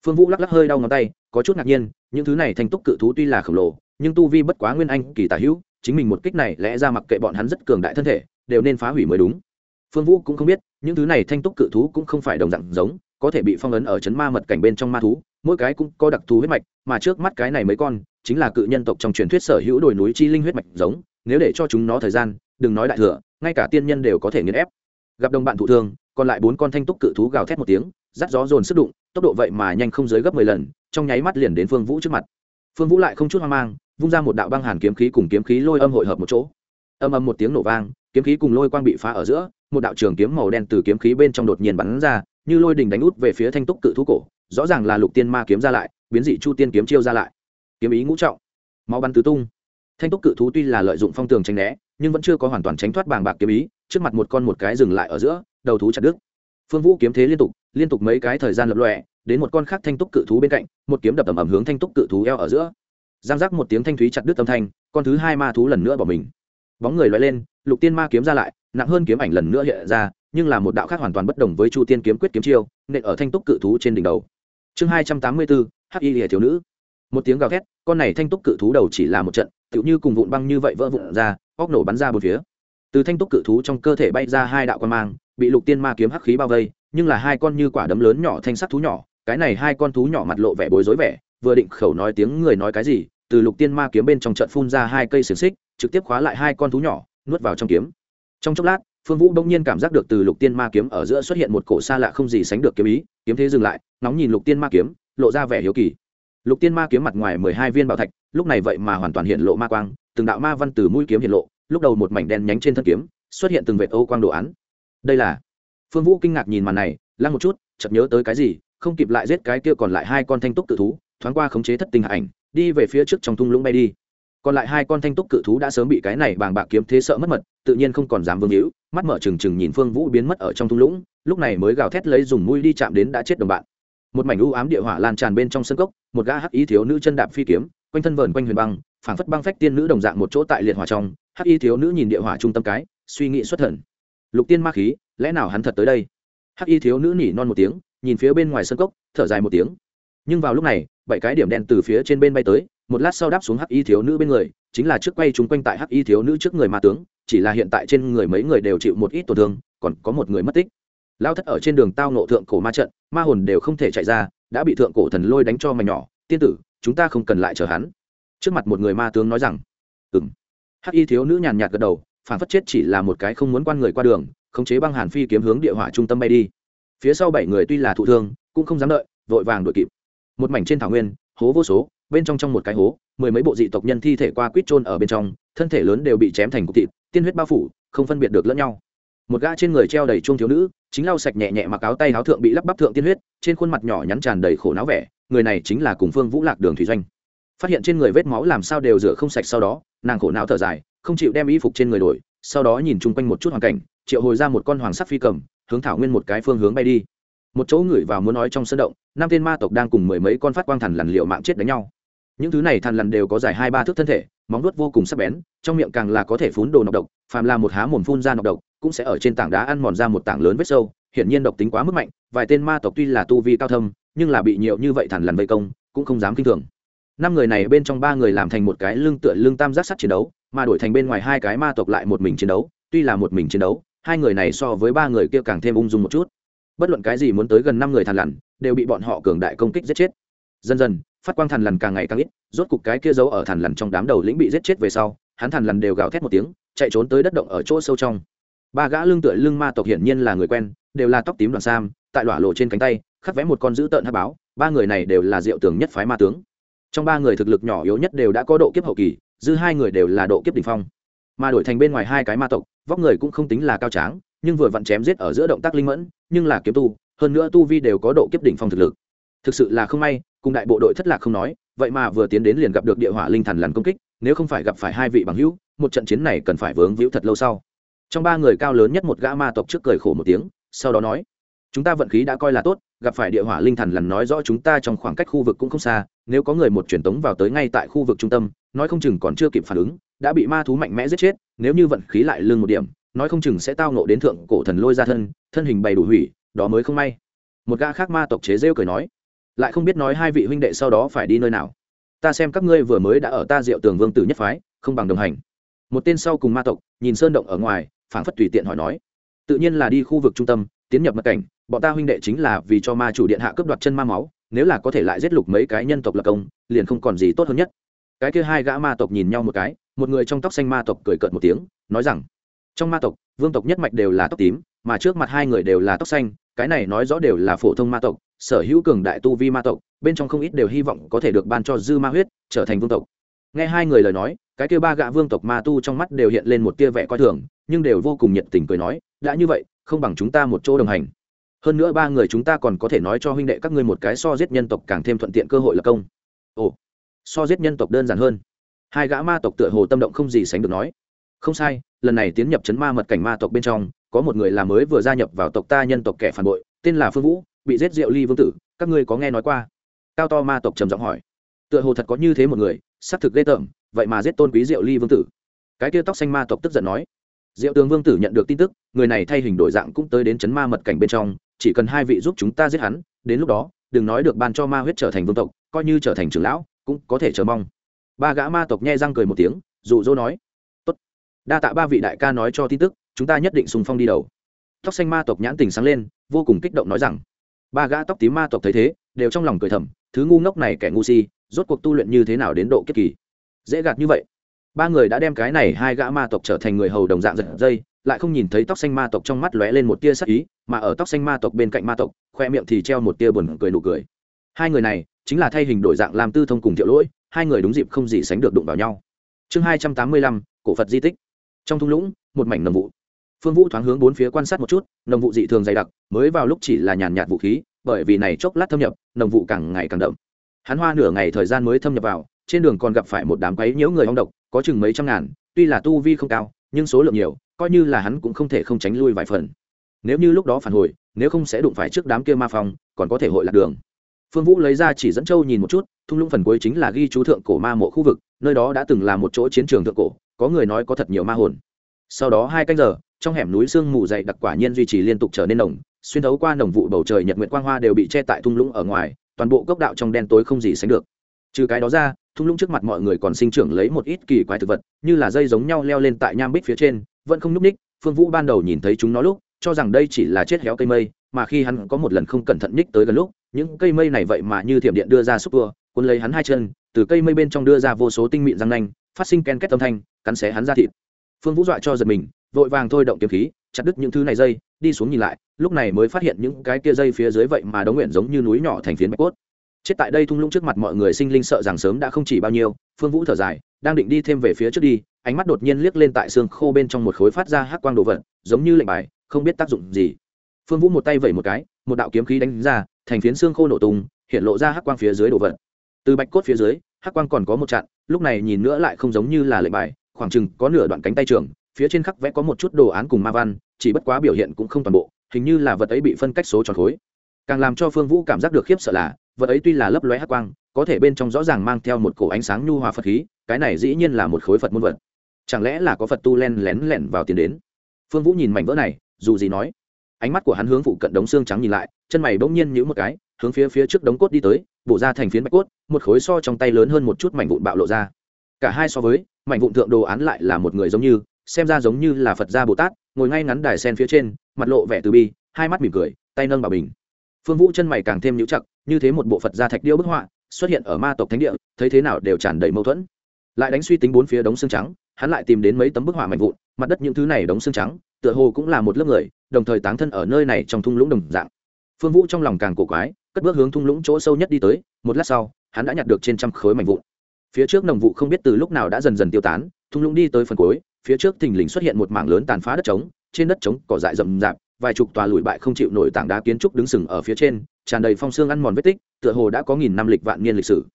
Phương vũ lắc lắc hơi đau ngón tay, có chút ngạc nhiên, những thứ này thanh túc cự thú tuy là khổng lồ, nhưng tu vi bất quá nguyên anh, kỳ tả hữu, chính mình một kích này lẽ ra mặc kệ bọn hắn rất cường đại thân thể, đều nên phá hủy mới đúng. Phương vũ cũng không biết, những thứ này thanh túc cự thú cũng không phải đồng dạng giống, có thể bị phong ấn ở chấn ma mật cảnh bên trong ma thú, mỗi cái cũng có đặc thù huyết mạch, mà trước mắt cái này mấy con, chính là cự nhân tộc trong truyền thuyết sở hữu đồi núi chi linh huyết mạch giống, nếu để cho chúng nó thời gian, đừng nói đại thừa ngay cả tiên nhân đều có thể nghiền ép. Gặp đồng bạn thụ thương, còn lại bốn con thanh túc cự thú gào thét một tiếng rắt gió dồn sức đụng, tốc độ vậy mà nhanh không dưới gấp mười lần, trong nháy mắt liền đến phương vũ trước mặt. Phương vũ lại không chút hoang mang, vung ra một đạo băng hàn kiếm khí cùng kiếm khí lôi âm hội hợp một chỗ. Âm âm một tiếng nổ vang, kiếm khí cùng lôi quang bị phá ở giữa, một đạo trường kiếm màu đen từ kiếm khí bên trong đột nhiên bắn ra, như lôi đình đánh út về phía thanh túc cự thú cổ, rõ ràng là lục tiên ma kiếm ra lại, biến dị chu tiên kiếm chiêu ra lại. Kiếm ý ngũ trọng, máu bắn tứ tung. Thanh túc cự thú tuy là lợi dụng phong tường tránh né nhưng vẫn chưa có hoàn toàn tránh thoát bàng bạc kiếm ý, trước mặt một con một cái dừng lại ở giữa, đầu thú chặt đứt. Phương vũ kiếm thế liên tục liên tục mấy cái thời gian lập lọe đến một con khác thanh túc cự thú bên cạnh, một kiếm đập ầm ầm hướng thanh túc cự thú eo ở giữa. Giang giác một tiếng thanh thúy chặt đứt âm thanh, con thứ hai ma thú lần nữa bỏ mình. Bóng người loại lên, lục tiên ma kiếm ra lại, nặng hơn kiếm ảnh lần nữa hiện ra, nhưng là một đạo khác hoàn toàn bất đồng với chu tiên kiếm quyết kiếm chiêu, nện ở thanh túc cự thú trên đỉnh đầu. Chương hai trăm tám mươi bốn, hắc y lìa thiếu nữ. Một tiếng gào thét, con này thanh túc cự thú đầu chỉ là một trận, tựu như cùng vụn băng như vậy vỡ vụn ra óc nổ bắn ra bốn phía. Từ thanh túc cự thú trong cơ thể bay ra hai đạo quan mang, bị lục tiên ma kiếm hắc khí bao vây, nhưng là hai con như quả đấm lớn nhỏ thanh sắc thú nhỏ, cái này hai con thú nhỏ mặt lộ vẻ bối rối vẻ, vừa định khẩu nói tiếng người nói cái gì, từ lục tiên ma kiếm bên trong trận phun ra hai cây xiềng xích, trực tiếp khóa lại hai con thú nhỏ, nuốt vào trong kiếm. Trong chốc lát, phương vũ bỗng nhiên cảm giác được từ lục tiên ma kiếm ở giữa xuất hiện một cổ xa lạ không gì sánh được kiếm ý, kiếm thế dừng lại nóng nhìn lục tiên ma kiếm, lộ ra vẻ hiếu kỳ. Lục tiên ma kiếm mặt ngoài mười hai viên bảo thạch, lúc này vậy mà hoàn toàn hiện lộ ma quang từng đạo ma văn từ mũi kiếm hiện lộ, lúc đầu một mảnh đen nhánh trên thân kiếm, xuất hiện từng vệt ô quang đồ án. Đây là phương vũ kinh ngạc nhìn màn này, lăng một chút, chợt nhớ tới cái gì, không kịp lại giết cái kia còn lại hai con thanh túc cự thú, thoáng qua khống chế thất tình hạ ảnh, đi về phía trước trong thung lũng bay đi. Còn lại hai con thanh túc cự thú đã sớm bị cái này bàng bạc kiếm thế sợ mất mật, tự nhiên không còn dám vương hữu, mắt mở trừng trừng nhìn phương vũ biến mất ở trong thung lũng, lúc này mới gào thét lấy dùng mũi đi chạm đến đã chết đồng bạn. Một mảnh u ám địa hỏa lan tràn bên trong sân cốc, một gã hắc ý thiếu nữ chân đạp phi kiếm, quanh thân vờn quanh huyền băng phảng phất băng phách tiên nữ đồng dạng một chỗ tại liệt hỏa trong, hắc y thiếu nữ nhìn địa hỏa trung tâm cái, suy nghĩ xuất thần. Lục tiên ma khí, lẽ nào hắn thật tới đây? Hắc y thiếu nữ nỉ non một tiếng, nhìn phía bên ngoài sân cốc, thở dài một tiếng. Nhưng vào lúc này, bảy cái điểm đen từ phía trên bên bay tới, một lát sau đáp xuống hắc y thiếu nữ bên người, chính là trước quay chúng quanh tại hắc y thiếu nữ trước người ma tướng, chỉ là hiện tại trên người mấy người đều chịu một ít tổn thương, còn có một người mất tích. Lao thất ở trên đường tao nộ thượng cổ ma trận, ma hồn đều không thể chạy ra, đã bị thượng cổ thần lôi đánh cho mảnh nhỏ. Tiên tử, chúng ta không cần lại chờ hắn trước mặt một người ma tướng nói rằng ừ m hắc y thiếu nữ nhàn nhạt gật đầu, phản phất chết chỉ là một cái không muốn quan người qua đường, khống chế băng hàn phi kiếm hướng địa hỏa trung tâm bay đi. Phía sau bảy người tuy là thụ thương, cũng không dám đợi, vội vàng đuổi kịp. Một mảnh trên thảo nguyên, hố vô số, bên trong trong một cái hố, mười mấy bộ dị tộc nhân thi thể qua quýt trôn ở bên trong, thân thể lớn đều bị chém thành cục thịt, tiên huyết bao phủ, không phân biệt được lẫn nhau. Một gã trên người treo đầy chuông thiếu nữ, chính lau sạch nhẹ nhẹ mặc áo tay áo thượng bị lắp bắp thượng tiên huyết, trên khuôn mặt nhỏ nhắn tràn đầy khổ não vẻ, người này chính là cùng phương vũ lạc đường thủy doanh phát hiện trên người vết máu làm sao đều rửa không sạch sau đó, nàng khổ não thở dài, không chịu đem y phục trên người đổi, sau đó nhìn chung quanh một chút hoàn cảnh, triệu hồi ra một con hoàng sắc phi cầm, hướng thảo nguyên một cái phương hướng bay đi. Một chỗ ngửi vào muốn nói trong sân động, năm tên ma tộc đang cùng mười mấy con phát quang thần lằn liệu mạng chết đánh nhau. Những thứ này thần lằn đều có dài hai ba thước thân thể, móng nuốt vô cùng sắc bén, trong miệng càng là có thể phun đồ nọc độc, phàm là một há mồm phun ra nọc độc, cũng sẽ ở trên tảng đá ăn mòn ra một tảng lớn vết sâu, hiển nhiên độc tính quá mức mạnh, vài tên ma tộc tuy là tu vi cao thâm, nhưng là bị nhiều như vậy thần lằn vây công, cũng không dám kinh thường năm người này bên trong ba người làm thành một cái lưng tựa lưng tam giác sắt chiến đấu, mà đổi thành bên ngoài hai cái ma tộc lại một mình chiến đấu, tuy là một mình chiến đấu, hai người này so với ba người kia càng thêm ung dung một chút. Bất luận cái gì muốn tới gần năm người thằn lằn, đều bị bọn họ cường đại công kích giết chết. Dần dần, phát quang thằn lằn càng ngày càng ít, rốt cục cái kia giấu ở thằn lằn trong đám đầu lĩnh bị giết chết về sau, hắn thằn lằn đều gào thét một tiếng, chạy trốn tới đất động ở chỗ sâu trong. Ba gã lưng tựa lưng ma tộc hiển nhiên là người quen, đều là tóc tím đoàn sam, tại lỏa lộ trên cánh tay khắc vẽ một con dữ tợn hát báo, ba người này đều là diệu tường nhất phái ma tướng trong ba người thực lực nhỏ yếu nhất đều đã có độ kiếp hậu kỳ, dư hai người đều là độ kiếp đ ỉ n h phong. Mà đổi thành bên ngoài hai cái ma tộc, vóc người cũng không tính là cao tráng, nhưng vừa vặn chém giết ở giữa động tác linh mẫn, nhưng là kiếm tu, hơn nữa tu vi đều có độ kiếp đỉnh phong thực lực. Thực sự là không may, cùng đại bộ đội thất lạc không nói, vậy mà vừa tiến đến liền gặp được địa hỏa linh thần lằn công kích, nếu không phải gặp phải hai vị bằng hữu, một trận chiến này cần phải vướng víu thật lâu sau. Trong ba người cao lớn nhất một gã ma tộc trước cười khổ một tiếng, sau đó nói chúng ta vận khí đã coi là tốt, gặp phải địa hỏa linh thần lần nói rõ chúng ta trong khoảng cách khu vực cũng không xa, nếu có người một truyền tống vào tới ngay tại khu vực trung tâm, nói không chừng còn chưa kịp phản ứng, đã bị ma thú mạnh mẽ giết chết, nếu như vận khí lại lương một điểm, nói không chừng sẽ tao nộ đến thượng cổ thần lôi ra thân thân hình bày đủ hủy, đó mới không may. Một gã khác ma tộc chế rêu cười nói, lại không biết nói hai vị huynh đệ sau đó phải đi nơi nào. Ta xem các ngươi vừa mới đã ở ta diệu tường vương tử nhất phái, không bằng đồng hành. Một tên sau cùng ma tộc, nhìn sơn động ở ngoài, phảng phất tùy tiện hỏi nói, tự nhiên là đi khu vực trung tâm, tiến nhập mật cảnh bọn ta huynh đệ chính là vì cho ma chủ điện hạ cướp đoạt chân ma máu, nếu là có thể lại giết lục mấy cái nhân tộc lập công, liền không còn gì tốt hơn nhất. Cái kia hai gã ma tộc nhìn nhau một cái, một người trong tóc xanh ma tộc cười cợt một tiếng, nói rằng, trong ma tộc, vương tộc nhất mạch đều là tóc tím, mà trước mặt hai người đều là tóc xanh, cái này nói rõ đều là phổ thông ma tộc, sở hữu cường đại tu vi ma tộc, bên trong không ít đều hy vọng có thể được ban cho dư ma huyết, trở thành vương tộc. Nghe hai người lời nói, cái kia ba gã vương tộc ma tu trong mắt đều hiện lên một tia vẻ coi thường, nhưng đều vô cùng nhiệt tình cười nói, đã như vậy, không bằng chúng ta một chỗ đồng hành hơn nữa ba người chúng ta còn có thể nói cho huynh đệ các ngươi một cái so giết nhân tộc càng thêm thuận tiện cơ hội là công. Ồ, so giết nhân tộc đơn giản hơn. Hai gã ma tộc tựa hồ tâm động không gì sánh được nói. Không sai, lần này tiến nhập chấn ma mật cảnh ma tộc bên trong, có một người là mới vừa gia nhập vào tộc ta nhân tộc kẻ phản bội, tên là phương vũ, bị giết diệu ly vương tử, các ngươi có nghe nói qua? Cao to ma tộc trầm giọng hỏi. Tựa hồ thật có như thế một người, xác thực ghê tởm, vậy mà giết tôn quý diệu ly vương tử. Cái kia tóc xanh ma tộc tức giận nói. Diệu tướng vương tử nhận được tin tức, người này thay hình đổi dạng cũng tới đến chấn ma mật cảnh bên trong chỉ cần hai vị giúp chúng ta giết hắn, đến lúc đó, đừng nói được ban cho ma huyết trở thành vương tộc, coi như trở thành trưởng lão, cũng có thể chờ mong. Ba gã ma tộc nhe răng cười một tiếng, dụ dỗ nói, tốt. Đa tạ ba vị đại ca nói cho tin tức, chúng ta nhất định sùng phong đi đầu. Tóc xanh ma tộc nhãn tình sáng lên, vô cùng kích động nói rằng, ba gã tóc tím ma tộc thấy thế, đều trong lòng cười thầm, thứ ngu ngốc này kẻ ngu si, rốt cuộc tu luyện như thế nào đến độ kết kỳ? Dễ gạt như vậy ba người đã đem cái này hai gã ma tộc trở thành người hầu đồng dạng giật dây, lại không nhìn thấy tóc xanh ma tộc trong mắt lóe lên một tia sắc ý, mà ở tóc xanh ma tộc bên cạnh ma tộc, khoe miệng thì treo một tia buồn cười nụ cười. Hai người này chính là thay hình đổi dạng làm tư thông cùng thiệu lỗi, hai người đúng dịp không gì sánh được đụng vào nhau. Chương hai trăm tám mươi lăm, cổ phật di tích. Trong thung lũng, một mảnh nồng vụ. Phương vũ thoáng hướng bốn phía quan sát một chút, nồng vụ dị thường dày đặc, mới vào lúc chỉ là nhàn nhạt vũ khí, bởi vì này chốc lát thâm nhập, nồng vụ càng ngày càng đậm. Hắn hoa nửa ngày thời gian mới thâm nhập vào trên đường còn gặp phải một đám quấy nhiễu người hong độc, có chừng mấy trăm ngàn, tuy là tu vi không cao, nhưng số lượng nhiều, coi như là hắn cũng không thể không tránh lui vài phần. Nếu như lúc đó phản hồi, nếu không sẽ đụng phải trước đám kia ma phong, còn có thể hội lạc đường. Phương vũ lấy ra chỉ dẫn châu nhìn một chút, thung lũng phần cuối chính là ghi chú thượng cổ ma mộ khu vực, nơi đó đã từng là một chỗ chiến trường thượng cổ, có người nói có thật nhiều ma hồn. Sau đó hai canh giờ, trong hẻm núi sương mù dày đặc quả nhiên duy trì liên tục trở nên nồng, xuyên thấu qua nồng vụ bầu trời nhật nguyện quang hoa đều bị che tại thung lũng ở ngoài, toàn bộ cốc đạo trong đen tối không gì sánh được. Trừ cái đó ra thung lũng trước mặt mọi người còn sinh trưởng lấy một ít kỳ quái thực vật, như là dây giống nhau leo lên tại nham bích phía trên, vẫn không n ú c ních phương vũ ban đầu nhìn thấy chúng nó lúc, cho rằng đây chỉ là chết héo cây mây, mà khi hắn có một lần không cẩn thận ních tới gần lúc, những cây mây này vậy mà như thiểm điện đưa ra xúc tua, cuốn lấy hắn hai chân, từ cây mây bên trong đưa ra vô số tinh mịn răng nanh, phát sinh ken kết âm thanh, cắn xé hắn ra thịt. Phương vũ dọa cho giật mình, vội vàng thôi động kiếm khí, chặt đứt những thứ này dây, đi xuống nhìn lại, lúc này mới phát hiện những cái kia dây phía dưới vậy mà đống nguyện giống như núi nhỏ thành phiến bạch cốt chết tại đây thung lũng trước mặt mọi người sinh linh sợ rằng sớm đã không chỉ bao nhiêu, phương vũ thở dài, đang định đi thêm về phía trước đi, ánh mắt đột nhiên liếc lên tại xương khô bên trong một khối phát ra hắc quang đồ vật, giống như lệnh bài, không biết tác dụng gì. Phương vũ một tay vẩy một cái, một đạo kiếm khí đánh ra, thành phiến xương khô nổ tung, hiện lộ ra hắc quang phía dưới đồ vật. Từ bạch cốt phía dưới, hắc quang còn có một chặn, lúc này nhìn nữa lại không giống như là lệnh bài, khoảng chừng có nửa đoạn cánh tay trường, phía trên khắc vẽ có một chút đồ án cùng ma văn, chỉ bất quá biểu hiện cũng không toàn bộ, hình như là vật ấy bị phân cách số tròn khối. Càng làm cho phương vũ cảm giác được khiếp sợ là vật ấy tuy là lấp lóe hắc quang, có thể bên trong rõ ràng mang theo một cổ ánh sáng nhu hòa phật khí, cái này dĩ nhiên là một khối phật môn vật. Chẳng lẽ là có phật tu len lén lẻn vào tiền đến? Phương vũ nhìn mảnh vỡ này, dù gì nói. Ánh mắt của hắn hướng phụ cận đống xương trắng nhìn lại, chân mày bỗng nhiên nhíu một cái, hướng phía phía trước đống cốt đi tới, bổ ra thành phiến bạch cốt, một khối so trong tay lớn hơn một chút mảnh vụn bạo lộ ra. Cả hai so với, mảnh vụn thượng đồ án lại là một người giống như, xem ra giống như là phật gia bồ tát, ngồi ngay ngắn đài sen phía trên, mặt lộ vẻ từ bi, hai mắt mỉm cười, tay nâng bảo bình phương vũ chân mày càng thêm nhũ chặt, như thế một bộ phật gia thạch điêu bức họa, xuất hiện ở ma tộc thánh địa, thấy thế nào đều tràn đầy mâu thuẫn. Lại đánh suy tính bốn phía đống xương trắng, hắn lại tìm đến mấy tấm bức họa mạnh vụn, mặt đất những thứ này đống xương trắng, tựa hồ cũng là một lớp người, đồng thời táng thân ở nơi này trong thung lũng đồng dạng. Phương vũ trong lòng càng cổ quái, cất bước hướng thung lũng chỗ sâu nhất đi tới, một lát sau, hắn đã nhặt được trên trăm khối mảnh vụn. Phía trước nồng vụ không biết từ lúc nào đã dần dần tiêu tán, thung lũng đi tới phần cuối, phía trước thình lình xuất hiện một mảng lớn tàn phá đất trống, trên đất trống cỏ dại rậm rạp vài chục tòa lùi bại không chịu nổi tảng đá kiến trúc đứng sừng ở phía trên, tràn đầy phong xương ăn mòn vết tích, tựa hồ đã có nghìn năm lịch vạn niên lịch sử.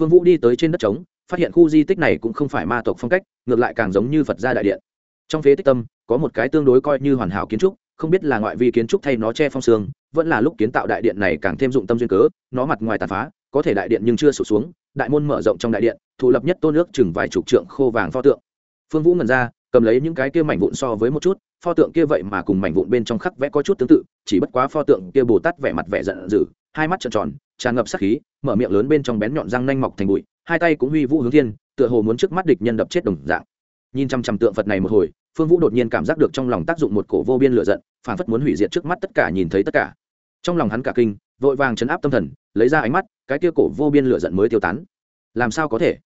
Phương vũ đi tới trên đất trống, phát hiện khu di tích này cũng không phải ma tộc phong cách, ngược lại càng giống như phật gia đại điện. Trong phế tích tâm, có một cái tương đối coi như hoàn hảo kiến trúc, không biết là ngoại vi kiến trúc thay nó che phong xương, vẫn là lúc kiến tạo đại điện này càng thêm dụng tâm duyên cớ, nó mặt ngoài tàn phá, có thể đại điện nhưng chưa sụt xuống, đại môn mở rộng trong đại điện, thụ lập nhất tôn nước chừng vài chục trượng khô vàng pho tượng. Phương vũ ngần ra, cầm lấy những cái kia mảnh vụn so với một chút pho tượng kia vậy mà cùng mảnh vụn bên trong khắc vẽ có chút tương tự, chỉ bất quá pho tượng kia bồ tát vẻ mặt vẻ giận dữ, hai mắt trợn tròn, tràn ngập sắc khí, mở miệng lớn bên trong bén nhọn răng nanh mọc thành bụi, hai tay cũng huy vũ hướng thiên, tựa hồ muốn trước mắt địch nhân đập chết đồng dạng. Nhìn chăm chăm tượng phật này một hồi, phương vũ đột nhiên cảm giác được trong lòng tác dụng một cổ vô biên lửa giận phản phất muốn hủy diệt trước mắt tất cả nhìn thấy tất cả. Trong lòng hắn cả kinh, vội vàng chấn áp tâm thần, lấy ra ánh mắt, cái kia cổ vô biên lửa giận mới tiêu tán. Làm sao có thể?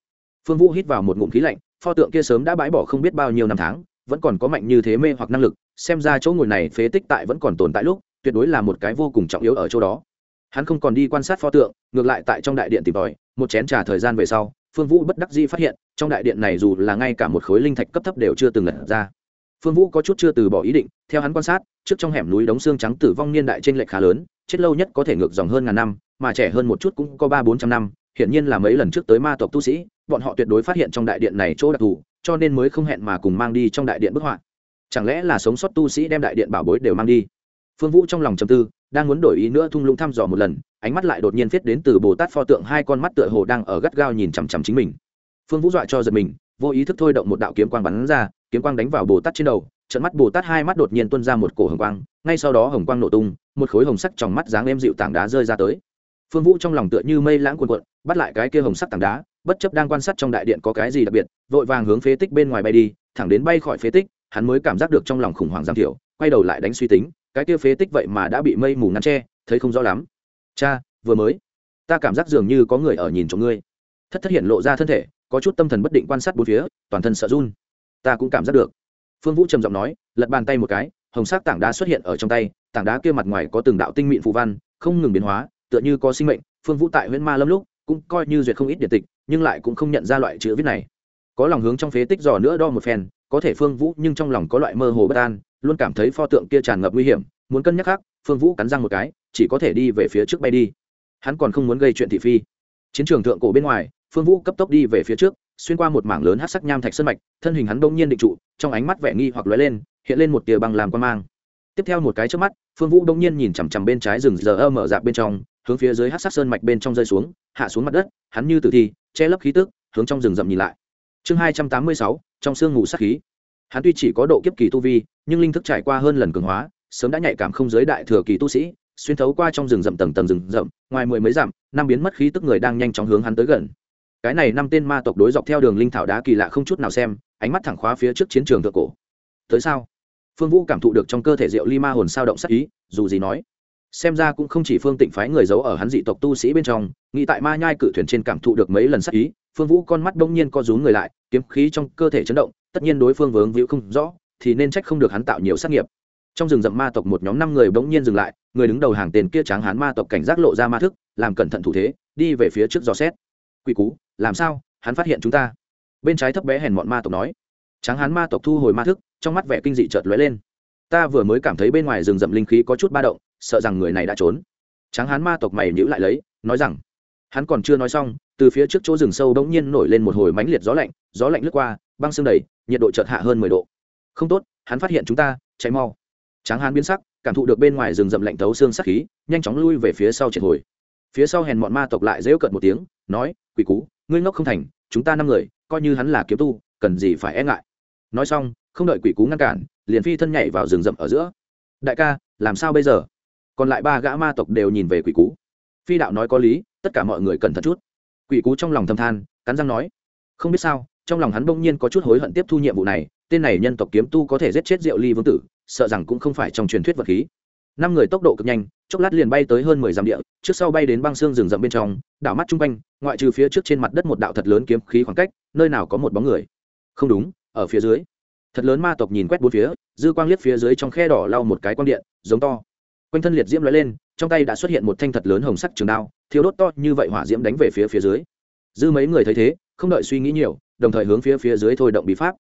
Phương vũ hít vào một ngụm khí lạnh, pho tượng kia sớm đã bãi bỏ không biết bao nhiêu năm tháng vẫn còn có mạnh như thế mê hoặc năng lực, xem ra chỗ ngồi này phế tích tại vẫn còn tồn tại lúc, tuyệt đối là một cái vô cùng trọng yếu ở chỗ đó. Hắn không còn đi quan sát pho tượng, ngược lại tại trong đại điện tìm tòi, một chén trà thời gian về sau, phương vũ bất đắc dĩ phát hiện, trong đại điện này dù là ngay cả một khối linh thạch cấp thấp đều chưa từng lật ra. Phương vũ có chút chưa từ bỏ ý định, theo hắn quan sát, trước trong hẻm núi đống xương trắng tử vong niên đại trên lệch khá lớn, chết lâu nhất có thể ngược dòng hơn ngàn năm, mà trẻ hơn một chút cũng có ba bốn trăm năm, hiển nhiên là mấy lần trước tới ma tộc tu sĩ, bọn họ tuyệt đối phát hiện trong đại điện này chỗ đặc thù cho nên mới không hẹn mà cùng mang đi trong đại điện bức họa. Chẳng lẽ là sống sót tu sĩ đem đại điện bảo bối đều mang đi? Phương vũ trong lòng trầm tư, đang muốn đổi ý nữa thung lũng thăm dò một lần, ánh mắt lại đột nhiên viết đến từ bồ tát pho tượng hai con mắt tựa hồ đang ở gắt gao nhìn chằm chằm chính mình. Phương vũ dọa cho giật mình, vô ý thức thôi động một đạo kiếm quang bắn ra, kiếm quang đánh vào bồ tát trên đầu, trận mắt bồ tát hai mắt đột nhiên tuôn ra một cổ hồng quang, ngay sau đó hồng quang nổ tung, một khối hồng sắc trong mắt dáng em dịu tảng đá rơi ra tới. Phương vũ trong lòng tựa như mây lãng cuồn cuộn, bắt lại cái kia hồng sắc tảng đá bất chấp đang quan sát trong đại điện có cái gì đặc biệt, vội vàng hướng phế tích bên ngoài bay đi, thẳng đến bay khỏi phế tích, hắn mới cảm giác được trong lòng khủng hoảng giảm thiểu, quay đầu lại đánh suy tính, cái kia phế tích vậy mà đã bị mây mù ngăn che, thấy không rõ lắm. Cha, vừa mới, ta cảm giác dường như có người ở nhìn trong ngươi. Thất thất hiện lộ ra thân thể, có chút tâm thần bất định quan sát bốn phía, toàn thân sợ run. Ta cũng cảm giác được. Phương vũ trầm giọng nói, lật bàn tay một cái, hồng sắc tảng đá xuất hiện ở trong tay, tảng đá kia mặt ngoài có từng đạo tinh mịn phù văn, không ngừng biến hóa, tựa như có sinh mệnh. Phương vũ tại huyễn ma lâm lúc, cũng coi như duyệt không ít điện tịch nhưng lại cũng không nhận ra loại chữ viết này. Có lòng hướng trong phế tích dò nữa đo một phen, có thể phương vũ nhưng trong lòng có loại mơ hồ bất an, luôn cảm thấy pho tượng kia tràn ngập nguy hiểm, muốn cân nhắc khác, phương vũ cắn răng một cái, chỉ có thể đi về phía trước bay đi. Hắn còn không muốn gây chuyện thị phi. Chiến trường thượng cổ bên ngoài, phương vũ cấp tốc đi về phía trước, xuyên qua một mảng lớn hát sắc nham thạch sân mạch, thân hình hắn đông nhiên định trụ, trong ánh mắt vẻ nghi hoặc lóe lên, hiện lên một tia băng làm quan mang. Tiếp theo một cái trước mắt, phương vũ đông nhiên nhìn chằm chằm bên trái rừng giờ ơ mở dạp bên trong, hướng phía dưới hát sắc sơn mạch bên trong rơi xuống, hạ xuống mặt đất, hắn như tử thi che lấp khí tức, hướng trong rừng rậm nhìn lại. Chương hai trăm tám mươi sáu, trong sương ngủ sát khí. Hắn tuy chỉ có độ kiếp kỳ tu vi, nhưng linh thức trải qua hơn lần cường hóa, sớm đã nhạy cảm không giới đại thừa kỳ tu sĩ, xuyên thấu qua trong rừng rậm tầng tầng rừng rậm, ngoài mười mấy dặm, năm biến mất khí tức người đang nhanh chóng hướng hắn tới gần. Cái này năm tên ma tộc đối dọc theo đường linh thảo đá kỳ lạ không chút nào xem, ánh mắt thẳng khóa phía trước chiến trường thượng cổ. Tới sao? Phương vũ cảm thụ được trong cơ thể rượu ly ma hồn sao động sắc ý, dù gì nói xem ra cũng không chỉ phương tịnh phái người giấu ở hắn dị tộc tu sĩ bên trong, nghĩ tại ma nhai cự thuyền trên cảm thụ được mấy lần sắc ý, phương vũ con mắt đông nhiên co rúm người lại, kiếm khí trong cơ thể chấn động, tất nhiên đối phương vướng víu không rõ, thì nên trách không được hắn tạo nhiều sát nghiệp. Trong rừng rậm ma tộc một nhóm năm người bỗng nhiên dừng lại, người đứng đầu hàng tên kia tráng hán ma tộc cảnh giác lộ ra ma thức, làm cẩn thận thủ thế, đi về phía trước dò xét. Quỷ cú, làm sao? Hắn phát hiện chúng ta. Bên trái thấp bé hèn mọn ma tộc nói. Tráng hán ma tộc thu hồi ma thức, trong mắt vẻ kinh dị chợt lóe lên. Ta vừa mới cảm thấy bên ngoài rừng rậm linh khí có chút ba động sợ rằng người này đã trốn. Tráng hán ma tộc mày nhữ lại lấy, nói rằng, hắn còn chưa nói xong, từ phía trước chỗ rừng sâu bỗng nhiên nổi lên một hồi mánh liệt gió lạnh gió lạnh lướt qua, băng xương đầy, nhiệt độ chợt hạ hơn mười độ. Không tốt, hắn phát hiện chúng ta cháy mau. Tráng hán biến sắc, cảm thụ được bên ngoài rừng rậm lạnh thấu xương sắc khí, nhanh chóng lui về phía sau triệt hồi. Phía sau hèn bọn ma tộc lại dễu cợt một tiếng, nói, quỷ cú, ngươi ngốc không thành, chúng ta năm người, coi như hắn là kiếm tu, cần gì phải e ngại. Nói xong, không đợi quỷ cú ngăn cản, liền phi thân nhảy vào rừng rậm ở giữa. Đại ca, làm sao bây giờ? Còn lại ba gã ma tộc đều nhìn về quỷ cú. Phi đạo nói có lý, tất cả mọi người cẩn thận chút. Quỷ cú trong lòng thâm than, cắn răng nói, không biết sao, trong lòng hắn bỗng nhiên có chút hối hận tiếp thu nhiệm vụ này, tên này nhân tộc kiếm tu có thể giết chết diệu ly vương tử, sợ rằng cũng không phải trong truyền thuyết vật khí. Năm người tốc độ cực nhanh, chốc lát liền bay tới hơn mười dặm địa, trước sau bay đến băng xương rừng rậm bên trong, đảo mắt chung quanh, ngoại trừ phía trước trên mặt đất một đạo thật lớn kiếm khí khoảng cách, nơi nào có một bóng người. Không đúng, ở phía dưới. Thật lớn ma tộc nhìn quét bốn phía, dư quang liếc phía dưới trong khe đỏ lau một cái quang điện, giống to quanh thân liệt diễm lóe lên, trong tay đã xuất hiện một thanh thật lớn hồng sắc trường đao thiếu đốt to như vậy hỏa diễm đánh về phía phía dưới. Dư mấy người thấy thế, không đợi suy nghĩ nhiều, đồng thời hướng phía phía dưới thôi động bí pháp.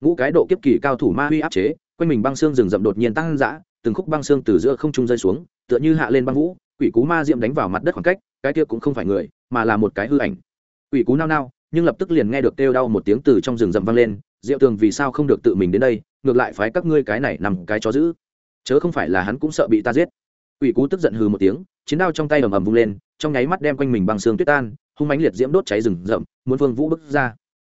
Ngũ cái độ kiếp kỳ cao thủ ma huy áp chế, quanh mình băng xương rừng rậm đột nhiên tăng dã, từng khúc băng xương từ giữa không trung rơi xuống, tựa như hạ lên băng vũ, quỷ cú ma diễm đánh vào mặt đất khoảng cách, cái kia cũng không phải người, mà là một cái hư ảnh. Quỷ cú nao nao, nhưng lập tức liền nghe được kêu đau một tiếng từ trong rừng rậm vang lên, diệu tường vì sao không được tự mình đến đây, ngược lại phái các ngươi cái này nằm cái chó giữ chớ không phải là hắn cũng sợ bị ta giết. Quỷ cú tức giận hừ một tiếng, chiến đao trong tay ầm ầm vung lên, trong nháy mắt đem quanh mình băng xương tuyết tan, hung mãnh liệt diễm đốt cháy rừng rậm, muốn vương vũ bước ra.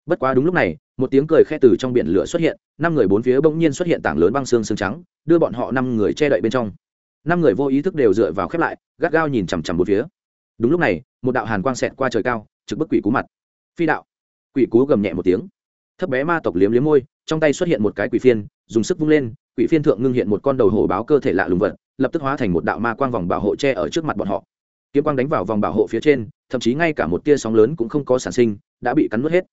Bất quá đúng lúc này, một tiếng cười khe từ trong biển lửa xuất hiện, năm người bốn phía bỗng nhiên xuất hiện tảng lớn băng xương xương trắng, đưa bọn họ năm người che đậy bên trong. Năm người vô ý thức đều dựa vào khép lại, gắt gao nhìn chằm chằm bốn phía. Đúng lúc này, một đạo hàn quang xẹt qua trời cao, trực bức quỷ cú mặt. Phi đạo. Quỷ cú gầm nhẹ một tiếng. Thấp bé ma tộc liếm liếm môi, trong tay xuất hiện một cái quỷ phiên, dùng sức vung lên quỷ phiên thượng ngưng hiện một con đầu hổ báo cơ thể lạ lùng vật, lập tức hóa thành một đạo ma quang vòng bảo hộ che ở trước mặt bọn họ. Kiếm quang đánh vào vòng bảo hộ phía trên, thậm chí ngay cả một tia sóng lớn cũng không có sản sinh, đã bị cắn nuốt hết.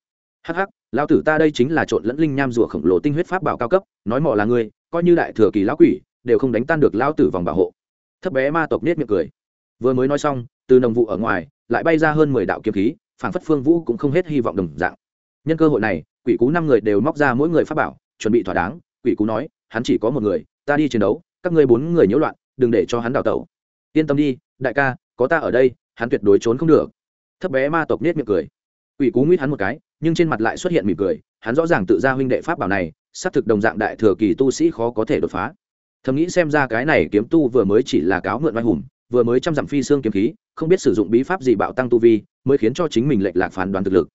Hắc hắc, lão tử ta đây chính là trộn lẫn linh nham rùa khổng lồ tinh huyết pháp bảo cao cấp, nói mọ là ngươi, coi như đại thừa kỳ lão quỷ, đều không đánh tan được lão tử vòng bảo hộ. Thấp bé ma tộc nết miệng cười. Vừa mới nói xong, từ nồng vụ ở ngoài, lại bay ra hơn mười đạo kiếm khí phản phất phương vũ cũng không hết hy vọng đồng dạng. Nhân cơ hội này, quỷ cú năm người đều móc ra mỗi người pháp bảo, chuẩn bị thỏa đáng, quỷ cú nói hắn chỉ có một người, ta đi chiến đấu, các ngươi bốn người nhiễu loạn, đừng để cho hắn đào tẩu. Yên tâm đi, đại ca, có ta ở đây, hắn tuyệt đối trốn không được. Thấp bé ma tộc nết miệng cười. Quỷ cú nguyết hắn một cái, nhưng trên mặt lại xuất hiện mỉm cười, hắn rõ ràng tự ra huynh đệ pháp bảo này, xác thực đồng dạng đại thừa kỳ tu sĩ khó có thể đột phá. Thầm nghĩ xem ra cái này kiếm tu vừa mới chỉ là cáo mượn vai hùng, vừa mới trăm dặm phi xương kiếm khí, không biết sử dụng bí pháp gì bạo tăng tu vi, mới khiến cho chính mình lệch lạc phán đoán thực lực.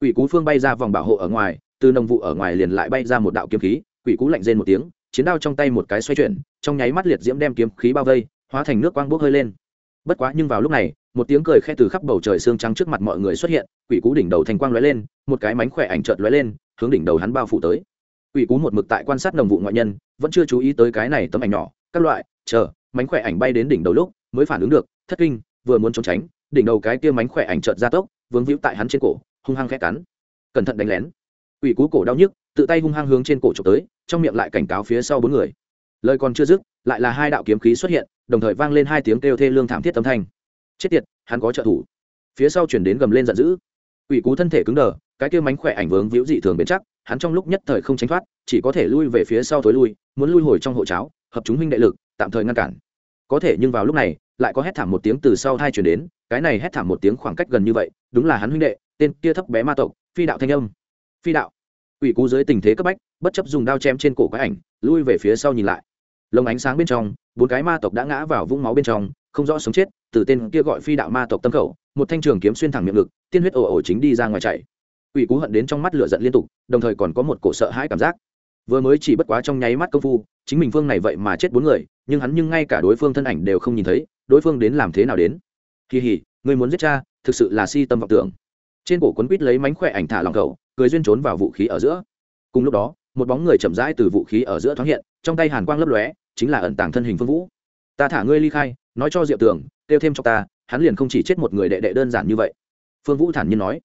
Quỷ cú phương bay ra vòng bảo hộ ở ngoài, từ nồng vụ ở ngoài liền lại bay ra một đạo kiếm khí, quỷ cú lạnh rên một tiếng chiến đao trong tay một cái xoay chuyển, trong nháy mắt liệt diễm đem kiếm khí bao vây, hóa thành nước quang bốc hơi lên. Bất quá nhưng vào lúc này, một tiếng cười khe từ khắp bầu trời xương trắng trước mặt mọi người xuất hiện, quỷ cú đỉnh đầu thành quang lóe lên, một cái mánh khỏe ảnh trợt lóe lên, hướng đỉnh đầu hắn bao phủ tới. Quỷ cú một mực tại quan sát đồng vụ ngoại nhân, vẫn chưa chú ý tới cái này tấm ảnh nhỏ, các loại, chờ, mánh khỏe ảnh bay đến đỉnh đầu lúc, mới phản ứng được, thất kinh, vừa muốn trốn tránh, đỉnh đầu cái kia mánh khỏe ảnh trợt ra tốc, vướng víu tại hắn trên cổ, hung hăng khẽ cắn. Cẩn thận đánh lén quỷ cú cổ đau nhức, tự tay hung hăng hướng trên cổ trộm tới, trong miệng lại cảnh cáo phía sau bốn người. Lời còn chưa dứt, lại là hai đạo kiếm khí xuất hiện, đồng thời vang lên hai tiếng kêu thê lương thảm thiết âm thanh. Chết tiệt, hắn có trợ thủ. Phía sau chuyển đến gầm lên giận dữ. Quỷ cú thân thể cứng đờ, cái kia mánh khỏe ảnh vướng víu dị thường biến chắc, hắn trong lúc nhất thời không tránh thoát, chỉ có thể lui về phía sau thối lui, muốn lui hồi trong hộ cháo, hợp chúng huynh đệ lực, tạm thời ngăn cản. Có thể nhưng vào lúc này, lại có hét thảm một tiếng từ sau hai chuyển đến, cái này hét thảm một tiếng khoảng cách gần như vậy, đúng là hắn huynh đệ, tên kia thấp bé ma tộc, phi đạo thanh âm phi đạo. Quỷ cú dưới tình thế cấp bách, bất chấp dùng đao chém trên cổ quái ảnh, lui về phía sau nhìn lại. Lồng ánh sáng bên trong, bốn cái ma tộc đã ngã vào vũng máu bên trong, không rõ sống chết, từ tên kia gọi phi đạo ma tộc tâm khẩu, một thanh trường kiếm xuyên thẳng miệng ngực, tiên huyết ồ ồ chính đi ra ngoài chạy. Quỷ cú hận đến trong mắt lửa giận liên tục, đồng thời còn có một cổ sợ hãi cảm giác. Vừa mới chỉ bất quá trong nháy mắt công phu, chính mình phương này vậy mà chết bốn người, nhưng hắn nhưng ngay cả đối phương thân ảnh đều không nhìn thấy, đối phương đến làm thế nào đến? Kỳ hỉ, người muốn giết cha, thực sự là si tâm vọng tưởng. Trên cổ quấn quýt lấy mánh khỏe ảnh thả lòng cầu cười duyên trốn vào vũ khí ở giữa. Cùng lúc đó, một bóng người chậm rãi từ vũ khí ở giữa thoáng hiện, trong tay hàn quang lấp lóe, chính là ẩn tàng thân hình phương vũ. Ta thả ngươi ly khai, nói cho diệu tưởng, kêu thêm cho ta, hắn liền không chỉ chết một người đệ đệ đơn giản như vậy. Phương vũ thản nhiên nói.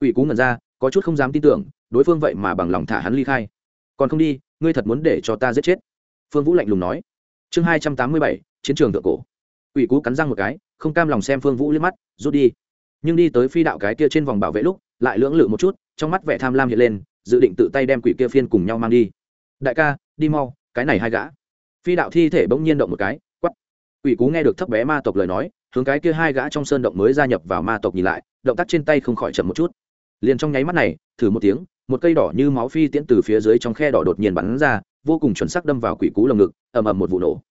Ủy cú ngẩn ra, có chút không dám tin tưởng, đối phương vậy mà bằng lòng thả hắn ly khai. Còn không đi, ngươi thật muốn để cho ta giết chết? Phương vũ lạnh lùng nói. Chương hai trăm tám mươi bảy, chiến trường thượng cổ. Ủy cú cắn răng một cái, không cam lòng xem phương vũ liếc mắt, rút đi. Nhưng đi tới phi đạo cái kia trên vòng bảo vệ lúc lại lưỡng lự một chút, trong mắt vẻ tham lam hiện lên, dự định tự tay đem quỷ kia phiên cùng nhau mang đi. Đại ca, đi mau, cái này hai gã. Phi đạo thi thể bỗng nhiên động một cái quắp quỷ cú nghe được thấp bé ma tộc lời nói, hướng cái kia hai gã trong sơn động mới gia nhập vào ma tộc nhìn lại, động tác trên tay không khỏi chậm một chút. Liền trong nháy mắt này, thử một tiếng, một cây đỏ như máu phi tiễn từ phía dưới trong khe đỏ đột nhiên bắn ra, vô cùng chuẩn xác đâm vào quỷ cú lồng ngực, ầm ầm một vụ nổ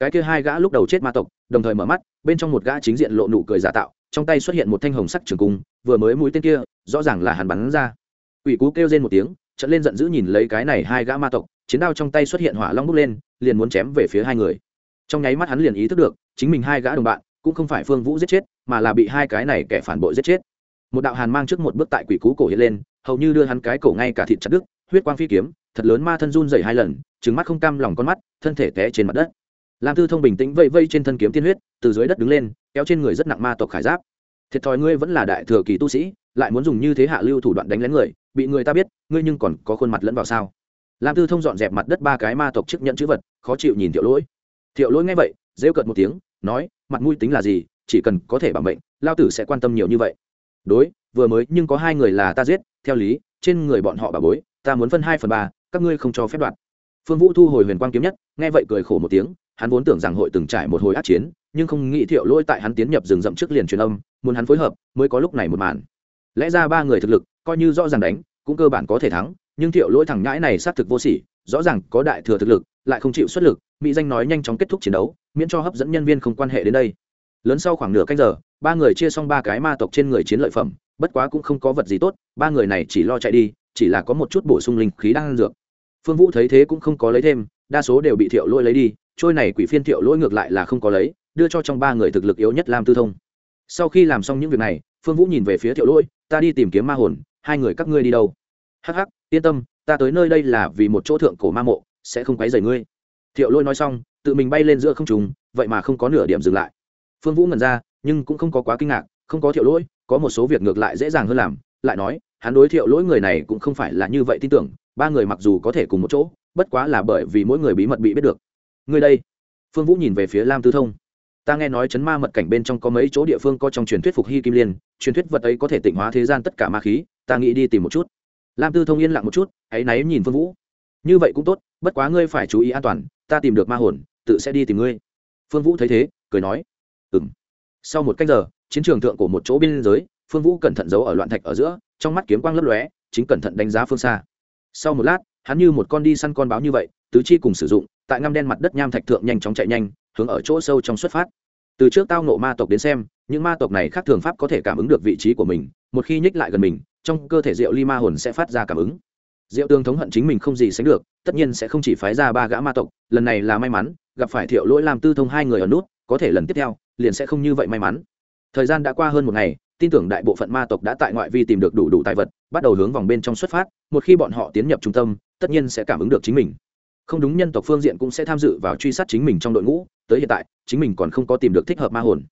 cái kia hai gã lúc đầu chết ma tộc, đồng thời mở mắt, bên trong một gã chính diện lộ nụ cười giả tạo, trong tay xuất hiện một thanh hồng sắc trường cung, vừa mới mũi tên kia, rõ ràng là hắn bắn ra. Quỷ cú kêu lên một tiếng, trận lên giận dữ nhìn lấy cái này hai gã ma tộc, chiến đao trong tay xuất hiện hỏa long bốc lên, liền muốn chém về phía hai người. Trong nháy mắt hắn liền ý thức được, chính mình hai gã đồng bạn, cũng không phải phương vũ giết chết, mà là bị hai cái này kẻ phản bội giết chết. Một đạo hàn mang trước một bước tại quỷ cú cổ hiện lên, hầu như đưa hắn cái cổ ngay cả thịt chặt đứt, huyết quang phi kiếm, thật lớn ma thân run dày hai lần trứng mắt không cam lòng con mắt, thân thể té trên mặt đất lam tư thông bình tĩnh vây vây trên thân kiếm tiên huyết, từ dưới đất đứng lên, kéo trên người rất nặng ma tộc khải giáp. Thiệt thòi ngươi vẫn là đại thừa kỳ tu sĩ, lại muốn dùng như thế hạ lưu thủ đoạn đánh lén người, bị người ta biết, ngươi nhưng còn có khuôn mặt lẫn vào sao? Lam tư thông dọn dẹp mặt đất ba cái ma tộc chức nhận chữ vật, khó chịu nhìn thiệu lỗi. Thiệu lỗi nghe vậy, rêu cợt một tiếng, nói, mặt mũi tính là gì? Chỉ cần có thể bảo mệnh, lao tử sẽ quan tâm nhiều như vậy. Đối, vừa mới, nhưng có hai người là ta giết, theo lý, trên người bọn họ bà bối, ta muốn phân hai phần ba, các ngươi không cho phép đoạt. Phương vũ thu hồi huyền quang kiếm nhất, nghe vậy cười khổ một tiếng hắn vốn tưởng rằng hội từng trải một hồi át chiến, nhưng không nghĩ thiệu lỗi tại hắn tiến nhập rừng rậm trước liền truyền âm, muốn hắn phối hợp, mới có lúc này một màn. Lẽ ra ba người thực lực, coi như rõ ràng đánh, cũng cơ bản có thể thắng, nhưng thiệu lỗi thằng nhãi này xác thực vô sỉ, rõ ràng có đại thừa thực lực, lại không chịu xuất lực, mỹ danh nói nhanh chóng kết thúc chiến đấu, miễn cho hấp dẫn nhân viên không quan hệ đến đây. Lớn sau khoảng nửa canh giờ, ba người chia xong ba cái ma tộc trên người chiến lợi phẩm, bất quá cũng không có vật gì tốt, ba người này chỉ lo chạy đi, chỉ là có một chút bổ sung linh khí đang dược. Phương vũ thấy thế cũng không có lấy thêm đa số đều bị thiệu lỗi lấy đi, trôi này quỷ phiên thiệu lỗi ngược lại là không có lấy, đưa cho trong ba người thực lực yếu nhất lam tư thông. Sau khi làm xong những việc này, phương vũ nhìn về phía thiệu lỗi ta đi tìm kiếm ma hồn, hai người các ngươi đi đâu? Hắc hắc, yên tâm, ta tới nơi đây là vì một chỗ thượng cổ ma mộ, sẽ không quấy rầy ngươi. Thiệu lỗi nói xong, tự mình bay lên giữa không trùng vậy mà không có nửa điểm dừng lại. Phương vũ ngần ra, nhưng cũng không có quá kinh ngạc, không có thiệu lỗi có một số việc ngược lại dễ dàng hơn làm, lại nói, hắn đối thiệu lỗi người này cũng không phải là như vậy tin tưởng, ba người mặc dù có thể cùng một chỗ bất quá là bởi vì mỗi người bí mật bị biết được. Người đây. Phương vũ nhìn về phía lam tư thông. Ta nghe nói chấn ma mật cảnh bên trong có mấy chỗ địa phương có trong truyền thuyết phục hy kim liên, truyền thuyết vật ấy có thể tịnh hóa thế gian tất cả ma khí, ta nghĩ đi tìm một chút. Lam tư thông yên lặng một chút hãy náy nhìn phương vũ. Như vậy cũng tốt, bất quá ngươi phải chú ý an toàn, ta tìm được ma hồn, tự sẽ đi tìm ngươi. Phương vũ thấy thế, cười nói. Ừ m sau một cách giờ, chiến trường thượng của một chỗ biên giới, phương vũ cẩn thận giấu ở loạn thạch ở giữa, trong mắt kiếm quang lấp lóe, chính cẩn thận đánh giá phương xa. Sau một lát hắn như một con đi săn con báo như vậy, tứ chi cùng sử dụng, tại ngăm đen mặt đất nham thạch thượng nhanh chóng chạy nhanh, hướng ở chỗ sâu trong xuất phát. Từ trước tao nộ ma tộc đến xem, những ma tộc này khác thường pháp có thể cảm ứng được vị trí của mình, một khi nhích lại gần mình, trong cơ thể rượu ly ma hồn sẽ phát ra cảm ứng. Diệu tương thống hận chính mình không gì sánh được, tất nhiên sẽ không chỉ phái ra ba gã ma tộc, lần này là may mắn, gặp phải thiệu lỗi làm tư thông hai người ở nút, có thể lần tiếp theo, liền sẽ không như vậy may mắn. Thời gian đã qua hơn một ngày tin tưởng đại bộ phận ma tộc đã tại ngoại vi tìm được đủ đủ tài vật bắt đầu hướng vòng bên trong xuất phát một khi bọn họ tiến nhập trung tâm tất nhiên sẽ cảm ứng được chính mình. Không đúng nhân tộc phương diện cũng sẽ tham dự vào truy sát chính mình trong đội ngũ tới hiện tại chính mình còn không có tìm được thích hợp ma hồn.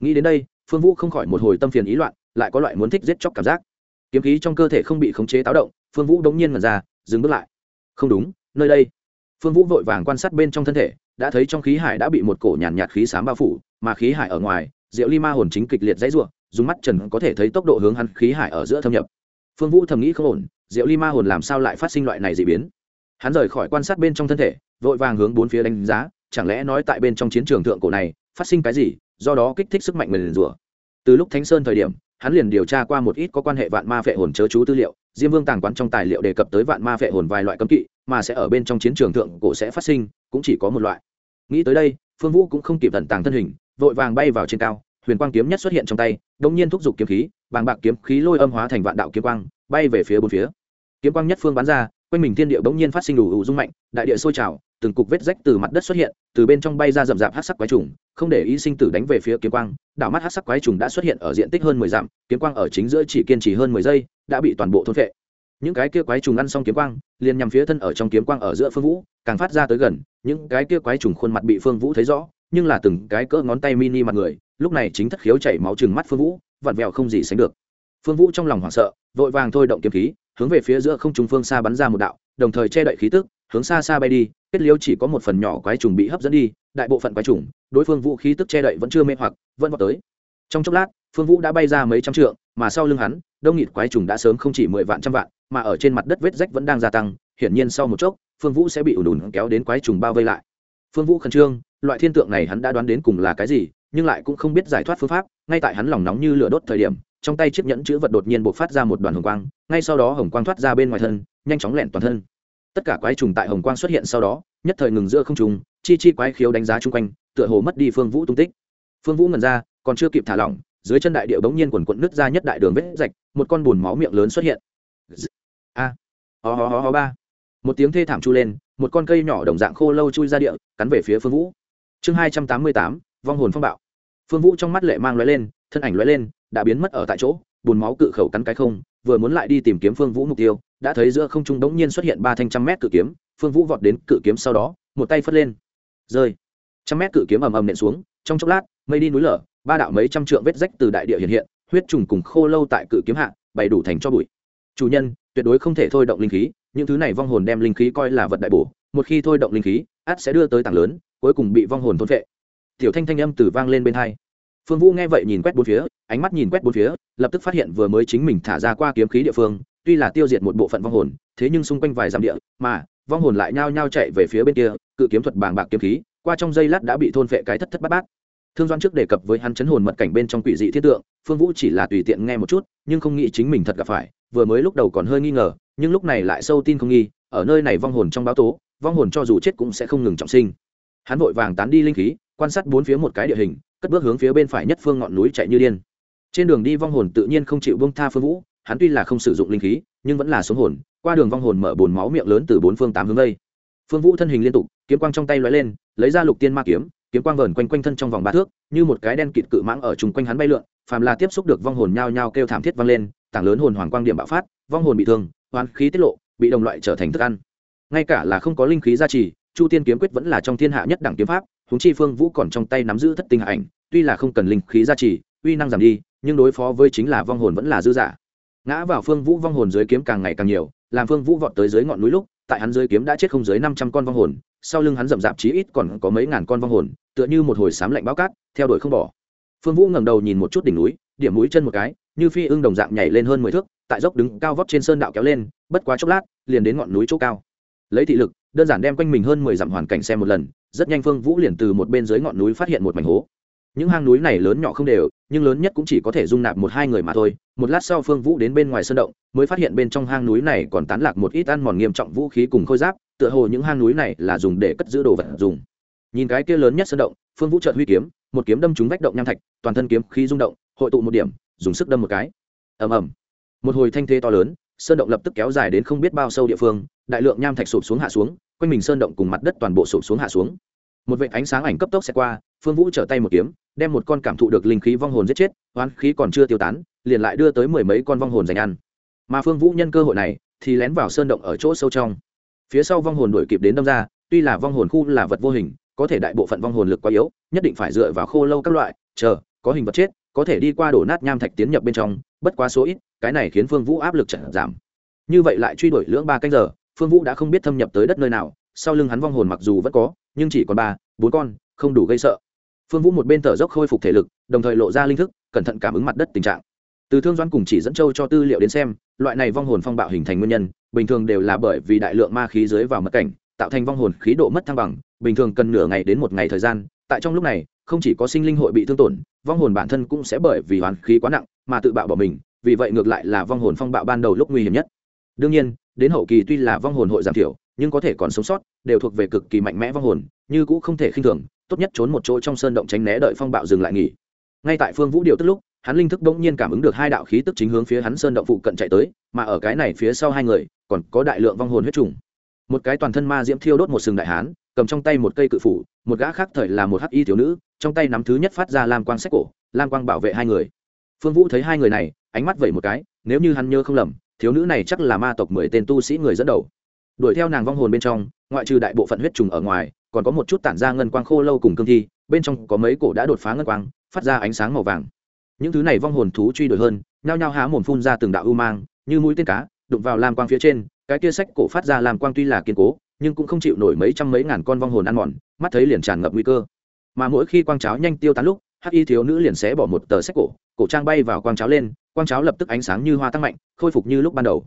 Nghĩ đến đây phương vũ không khỏi một hồi tâm phiền ý loạn lại có loại muốn thích giết chóc cảm giác. Kiếm khí trong cơ thể không bị khống chế táo động phương vũ đống nhiên mật ra dừng bước lại. Không đúng nơi đây. Phương vũ vội vàng quan sát bên trong thân thể đã thấy trong khí hải đã bị một cổ nhàn nhạt, nhạt khí sám bao phủ mà khí hải ở ngoài diệu ly ma hồn chính kịch liệt dãy r u ộ dùng mắt trần có thể thấy tốc độ hướng hắn khí hải ở giữa thâm nhập. Phương vũ thầm nghĩ không ổn, diệu ly ma hồn làm sao lại phát sinh loại này d ị biến? Hắn rời khỏi quan sát bên trong thân thể, vội vàng hướng bốn phía đánh giá, chẳng lẽ nói tại bên trong chiến trường thượng cổ này, phát sinh cái gì, do đó kích thích sức mạnh mình rủa. Từ lúc thánh sơn thời điểm, hắn liền điều tra qua một ít có quan hệ vạn ma phệ hồn chớ chú tư liệu, diêm vương tàng quán trong tài liệu đề cập tới vạn ma phệ hồn vài loại cấm kỵ, mà sẽ ở bên trong chiến trường thượng cổ sẽ phát sinh, cũng chỉ có một loại. Nghĩ tới đây, phương vũ cũng không kịp tận tàng thân hình, vội vàng bay vào trên cao huyền quang kiếm nhất xuất hiện trong tay đống nhiên thúc giục kiếm khí, bàng bạc kiếm khí lôi âm hóa thành vạn đạo kiếm quang, bay về phía bốn phía. Kiếm quang nhất phương bắn ra, quanh mình thiên địa bỗng nhiên phát sinh đủ ủ rung mạnh, đại địa sôi trào, từng cục vết rách từ mặt đất xuất hiện, từ bên trong bay ra rậm rạp hát sắc quái trùng, không để ý sinh tử đánh về phía kiếm quang, đảo mắt hát sắc quái trùng đã xuất hiện ở diện tích hơn mười dặm, kiếm quang ở chính giữa chỉ kiên trì hơn mười giây, đã bị toàn bộ thôn vệ những cái kia quái trùng ăn xong kiếm quang, liền nhằm phía thân ở trong kiếm quang ở giữa phương vũ, càng phát ra tới gần, những cái kia quái trùng khuôn mặt bị phương vũ thấy rõ, nhưng là từng cái cỡ ngón tay mini mặt người lúc này chính thất khiếu chảy máu chừng mắt phương vũ, vặn vẹo không gì sánh được. Phương vũ trong lòng hoảng sợ, vội vàng thôi động kiếm khí, hướng về phía giữa không trung phương xa bắn ra một đạo, đồng thời che đậy khí tức, hướng xa xa bay đi, kết liễu chỉ có một phần nhỏ quái trùng bị hấp dẫn đi, đại bộ phận quái trùng, đối phương vũ khí tức che đậy vẫn chưa mê hoặc, vẫn vào tới. Trong chốc lát, phương vũ đã bay ra mấy trăm trượng, mà sau lưng hắn, đông nghịt quái trùng đã sớm không chỉ mười vạn trăm vạn, mà ở trên mặt đất vết rách vẫn đang gia tăng, hiển nhiên sau một chốc, phương vũ sẽ bị ủn ủn kéo đến quái trùng bao vây lại. Phương vũ khẩn trương, loại thiên tượng này hắn đã đoán đến cùng là cái gì nhưng lại cũng không biết giải thoát phương pháp, ngay tại hắn lòng nóng như lửa đốt thời điểm, trong tay chiếc nhẫn chữ vật đột nhiên bộc phát ra một đoàn hồng quang, ngay sau đó hồng quang thoát ra bên ngoài thân, nhanh chóng lẹn toàn thân. Tất cả quái trùng tại hồng quang xuất hiện sau đó, nhất thời ngừng giữa không trùng chi chi quái khiếu đánh giá chung quanh, tựa hồ mất đi phương vũ tung tích. Phương vũ ngần ra, còn chưa kịp thả lỏng, dưới chân đại điệu bỗng nhiên quần quận nứt ra nhất đại đường vết rạch, một con bùn máu miệng lớn xuất hiện. A. Ho ho ho ho ba. Một tiếng thê thảm chu lên, một con cây nhỏ đồng dạng khô lâu chui ra địa, cắn về phía phương vũ. Chương hai trăm tám mươi tám vong hồn phong bạo. Phương vũ trong mắt lệ mang lóe lên, thân ảnh lóe lên, đã biến mất ở tại chỗ, bùn máu cự khẩu cắn cái không, vừa muốn lại đi tìm kiếm phương vũ mục tiêu, đã thấy giữa không trung đống nhiên xuất hiện ba thanh trăm mét cự kiếm, phương vũ vọt đến cự kiếm sau đó, một tay phất lên. Rơi. Trăm mét cự kiếm ầm ầm nện xuống, trong chốc lát, mây đi núi lở, ba đạo mấy trăm trượng vết rách từ đại địa hiện hiện, huyết trùng cùng khô lâu tại cự kiếm hạ, bày đủ thành cho bụi. Chủ nhân, tuyệt đối không thể thôi động linh khí, những thứ này vong hồn đem linh khí coi là vật đại bổ, một khi thôi động linh khí át sẽ đưa tới tảng lớn, cuối cùng bị vong hồn thôn vệ tiểu thanh thanh âm từ vang lên bên hai. Phương vũ nghe vậy nhìn quét bốn phía, ánh mắt nhìn quét bốn phía, lập tức phát hiện vừa mới chính mình thả ra qua kiếm khí địa phương, tuy là tiêu diệt một bộ phận vong hồn, thế nhưng xung quanh vài dặm địa, mà, vong hồn lại nhao nhao chạy về phía bên kia, cự kiếm thuật bàng bạc kiếm khí, qua trong giây lát đã bị thôn phệ cái thất thất bát bát. Thương doan trước đề cập với hắn chấn hồn mật cảnh bên trong quỷ dị thiết tượng, phương vũ chỉ là tùy tiện nghe một chút, nhưng không nghĩ chính mình thật gặp phải, vừa mới lúc đầu còn hơi nghi ngờ, nhưng lúc này lại sâu tin không nghi, ở nơi này vong hồn trong báo tố, vong hồn cho dù chết cũng sẽ không ngừng trọng sinh. Hắn vội vàng tán đi linh khí quan sát bốn phía một cái địa hình, cất bước hướng phía bên phải nhất phương ngọn núi chạy như điên. Trên đường đi vong hồn tự nhiên không chịu bông tha phương vũ, hắn tuy là không sử dụng linh khí, nhưng vẫn là sống hồn, qua đường vong hồn mở bồn máu miệng lớn từ bốn phương tám hướng vây phương vũ thân hình liên tục, kiếm quang trong tay lóe lên, lấy ra lục tiên ma kiếm kiếm quang vờn quanh quanh thân trong vòng ba thước, như một cái đen kịt cự mãng ở chung quanh hắn bay lượn, phàm là tiếp xúc được vong hồn nhao nhao kêu thảm thiết vang lên, tảng lớn hồn hoàng quang điểm bạo phát, vong hồn bị thương hoàn khí tiết lộ, bị đồng loại trở thành thức ăn. Ngay cả là không có linh khí gia trì, chu tiên kiếm quyết vẫn là trong thiên hạ nhất đẳng kiếm pháp huống chi phương vũ còn trong tay nắm giữ thất tinh hạ ảnh, tuy là không cần linh khí gia trì, uy năng giảm đi, nhưng đối phó với chính là vong hồn vẫn là dư giả. Ngã vào phương vũ vong hồn dưới kiếm càng ngày càng nhiều, làm phương vũ vọt tới dưới ngọn núi lúc, tại hắn dưới kiếm đã chết không dưới năm trăm con vong hồn, sau lưng hắn rậm rạp chí ít còn có mấy ngàn con vong hồn, tựa như một hồi sám lạnh bao cát, theo đuổi không bỏ. Phương vũ ngẩng đầu nhìn một chút đỉnh núi, điểm mũi chân một cái, như phi ưng đồng dạng nhảy lên hơn mười thước, tại dốc đứng cao vóc trên sơn đạo kéo lên, bất quá chốc lát, liền đến ngọn núi chỗ cao. Lấy thị lực đơn giản đem quanh mình hơn mười dặm hoàn cảnh xem một lần, rất nhanh phương vũ liền từ một bên dưới ngọn núi phát hiện một mảnh hố. Những hang núi này lớn nhỏ không đều, nhưng lớn nhất cũng chỉ có thể dung nạp một hai người mà thôi. Một lát sau phương vũ đến bên ngoài sơn động, mới phát hiện bên trong hang núi này còn tán lạc một ít ăn mòn nghiêm trọng vũ khí cùng khôi giáp, tựa hồ những hang núi này là dùng để cất giữ đồ vật dùng. Nhìn cái kia lớn nhất sơn động, phương vũ chợt huy kiếm, một kiếm đâm trúng vách động nham thạch, toàn thân kiếm khí rung động, hội tụ một điểm, dùng sức đâm một cái. Ầm ầm. Một hồi thanh thế to lớn sơn động lập tức kéo dài đến không biết bao sâu địa phương đại lượng nham thạch sụp xuống hạ xuống, quanh mình sơn động cùng mặt đất toàn bộ sụp xuống hạ xuống. Một vệ ánh sáng ảnh cấp tốc sẽ qua, phương vũ trở tay một kiếm, đem một con cảm thụ được linh khí vong hồn giết chết, oán khí còn chưa tiêu tán, liền lại đưa tới mười mấy con vong hồn dành ăn. Mà phương vũ nhân cơ hội này, thì lén vào sơn động ở chỗ sâu trong. Phía sau vong hồn đuổi kịp đến đâm ra, tuy là vong hồn khu là vật vô hình, có thể đại bộ phận vong hồn lực quá yếu, nhất định phải dựa vào khô lâu các loại, chờ, có hình vật chết, có thể đi qua đổ nát nham thạch tiến nhập bên trong, bất quá số ít, cái này khiến phương vũ áp lực trận giảm. Như vậy lại truy đuổi lưỡng ba canh giờ phương vũ đã không biết thâm nhập tới đất nơi nào, sau lưng hắn vong hồn mặc dù vẫn có, nhưng chỉ còn ba, bốn con, không đủ gây sợ. Phương vũ một bên thở dốc khôi phục thể lực, đồng thời lộ ra linh thức, cẩn thận cảm ứng mặt đất tình trạng. Từ thương doãn cùng chỉ dẫn châu cho tư liệu đến xem, loại này vong hồn phong bạo hình thành nguyên nhân, bình thường đều là bởi vì đại lượng ma khí dưới vào mật cảnh, tạo thành vong hồn khí độ mất thăng bằng, bình thường cần nửa ngày đến một ngày thời gian, tại trong lúc này, không chỉ có sinh linh hội bị thương tổn, vong hồn bản thân cũng sẽ bởi vì hoàn khí quá nặng mà tự bạo bỏ mình, vì vậy ngược lại là vong hồn phong bạo ban đầu lúc nguy hiểm nhất. Đương nhiên đến hậu kỳ tuy là vong hồn hội giảm thiểu, nhưng có thể còn sống sót, đều thuộc về cực kỳ mạnh mẽ vong hồn, như cũ không thể khinh thường, tốt nhất trốn một chỗ trong sơn động tránh né đợi phong bạo dừng lại nghỉ. Ngay tại phương vũ điều tức lúc, hắn linh thức bỗng nhiên cảm ứng được hai đạo khí tức chính hướng phía hắn sơn động phụ cận chạy tới, mà ở cái này phía sau hai người, còn có đại lượng vong hồn huyết trùng. Một cái toàn thân ma diễm thiêu đốt một sừng đại hán, cầm trong tay một cây cự phủ, một gã khác thời là một hắc y thiếu nữ, trong tay nắm thứ nhất phát ra lam quang sách cổ, lam quang bảo vệ hai người. Phương vũ thấy hai người này, ánh mắt vẩy một cái, nếu như hắn nhớ không lầm thiếu nữ này chắc là ma tộc mười tên tu sĩ người dẫn đầu. Đuổi theo nàng vong hồn bên trong, ngoại trừ đại bộ phận huyết trùng ở ngoài, còn có một chút tản ra ngân quang khô lâu cùng cương thi, bên trong có mấy cổ đã đột phá ngân quang, phát ra ánh sáng màu vàng. Những thứ này vong hồn thú truy đuổi hơn, nhao nhao há mồm phun ra từng đạo u mang, như mũi tên cá, đụng vào lam quang phía trên, cái kia sách cổ phát ra làm quang tuy là kiên cố, nhưng cũng không chịu nổi mấy trăm mấy ngàn con vong hồn ăn mòn, mắt thấy liền tràn ngập nguy cơ. Mà mỗi khi quang cháo nhanh tiêu tán lúc, hắc y thiếu nữ liền sẽ bỏ một tờ sách cổ cổ trang bay vào quang cháo lên quang cháo lập tức ánh sáng như hoa tăng mạnh, khôi phục như lúc ban đầu.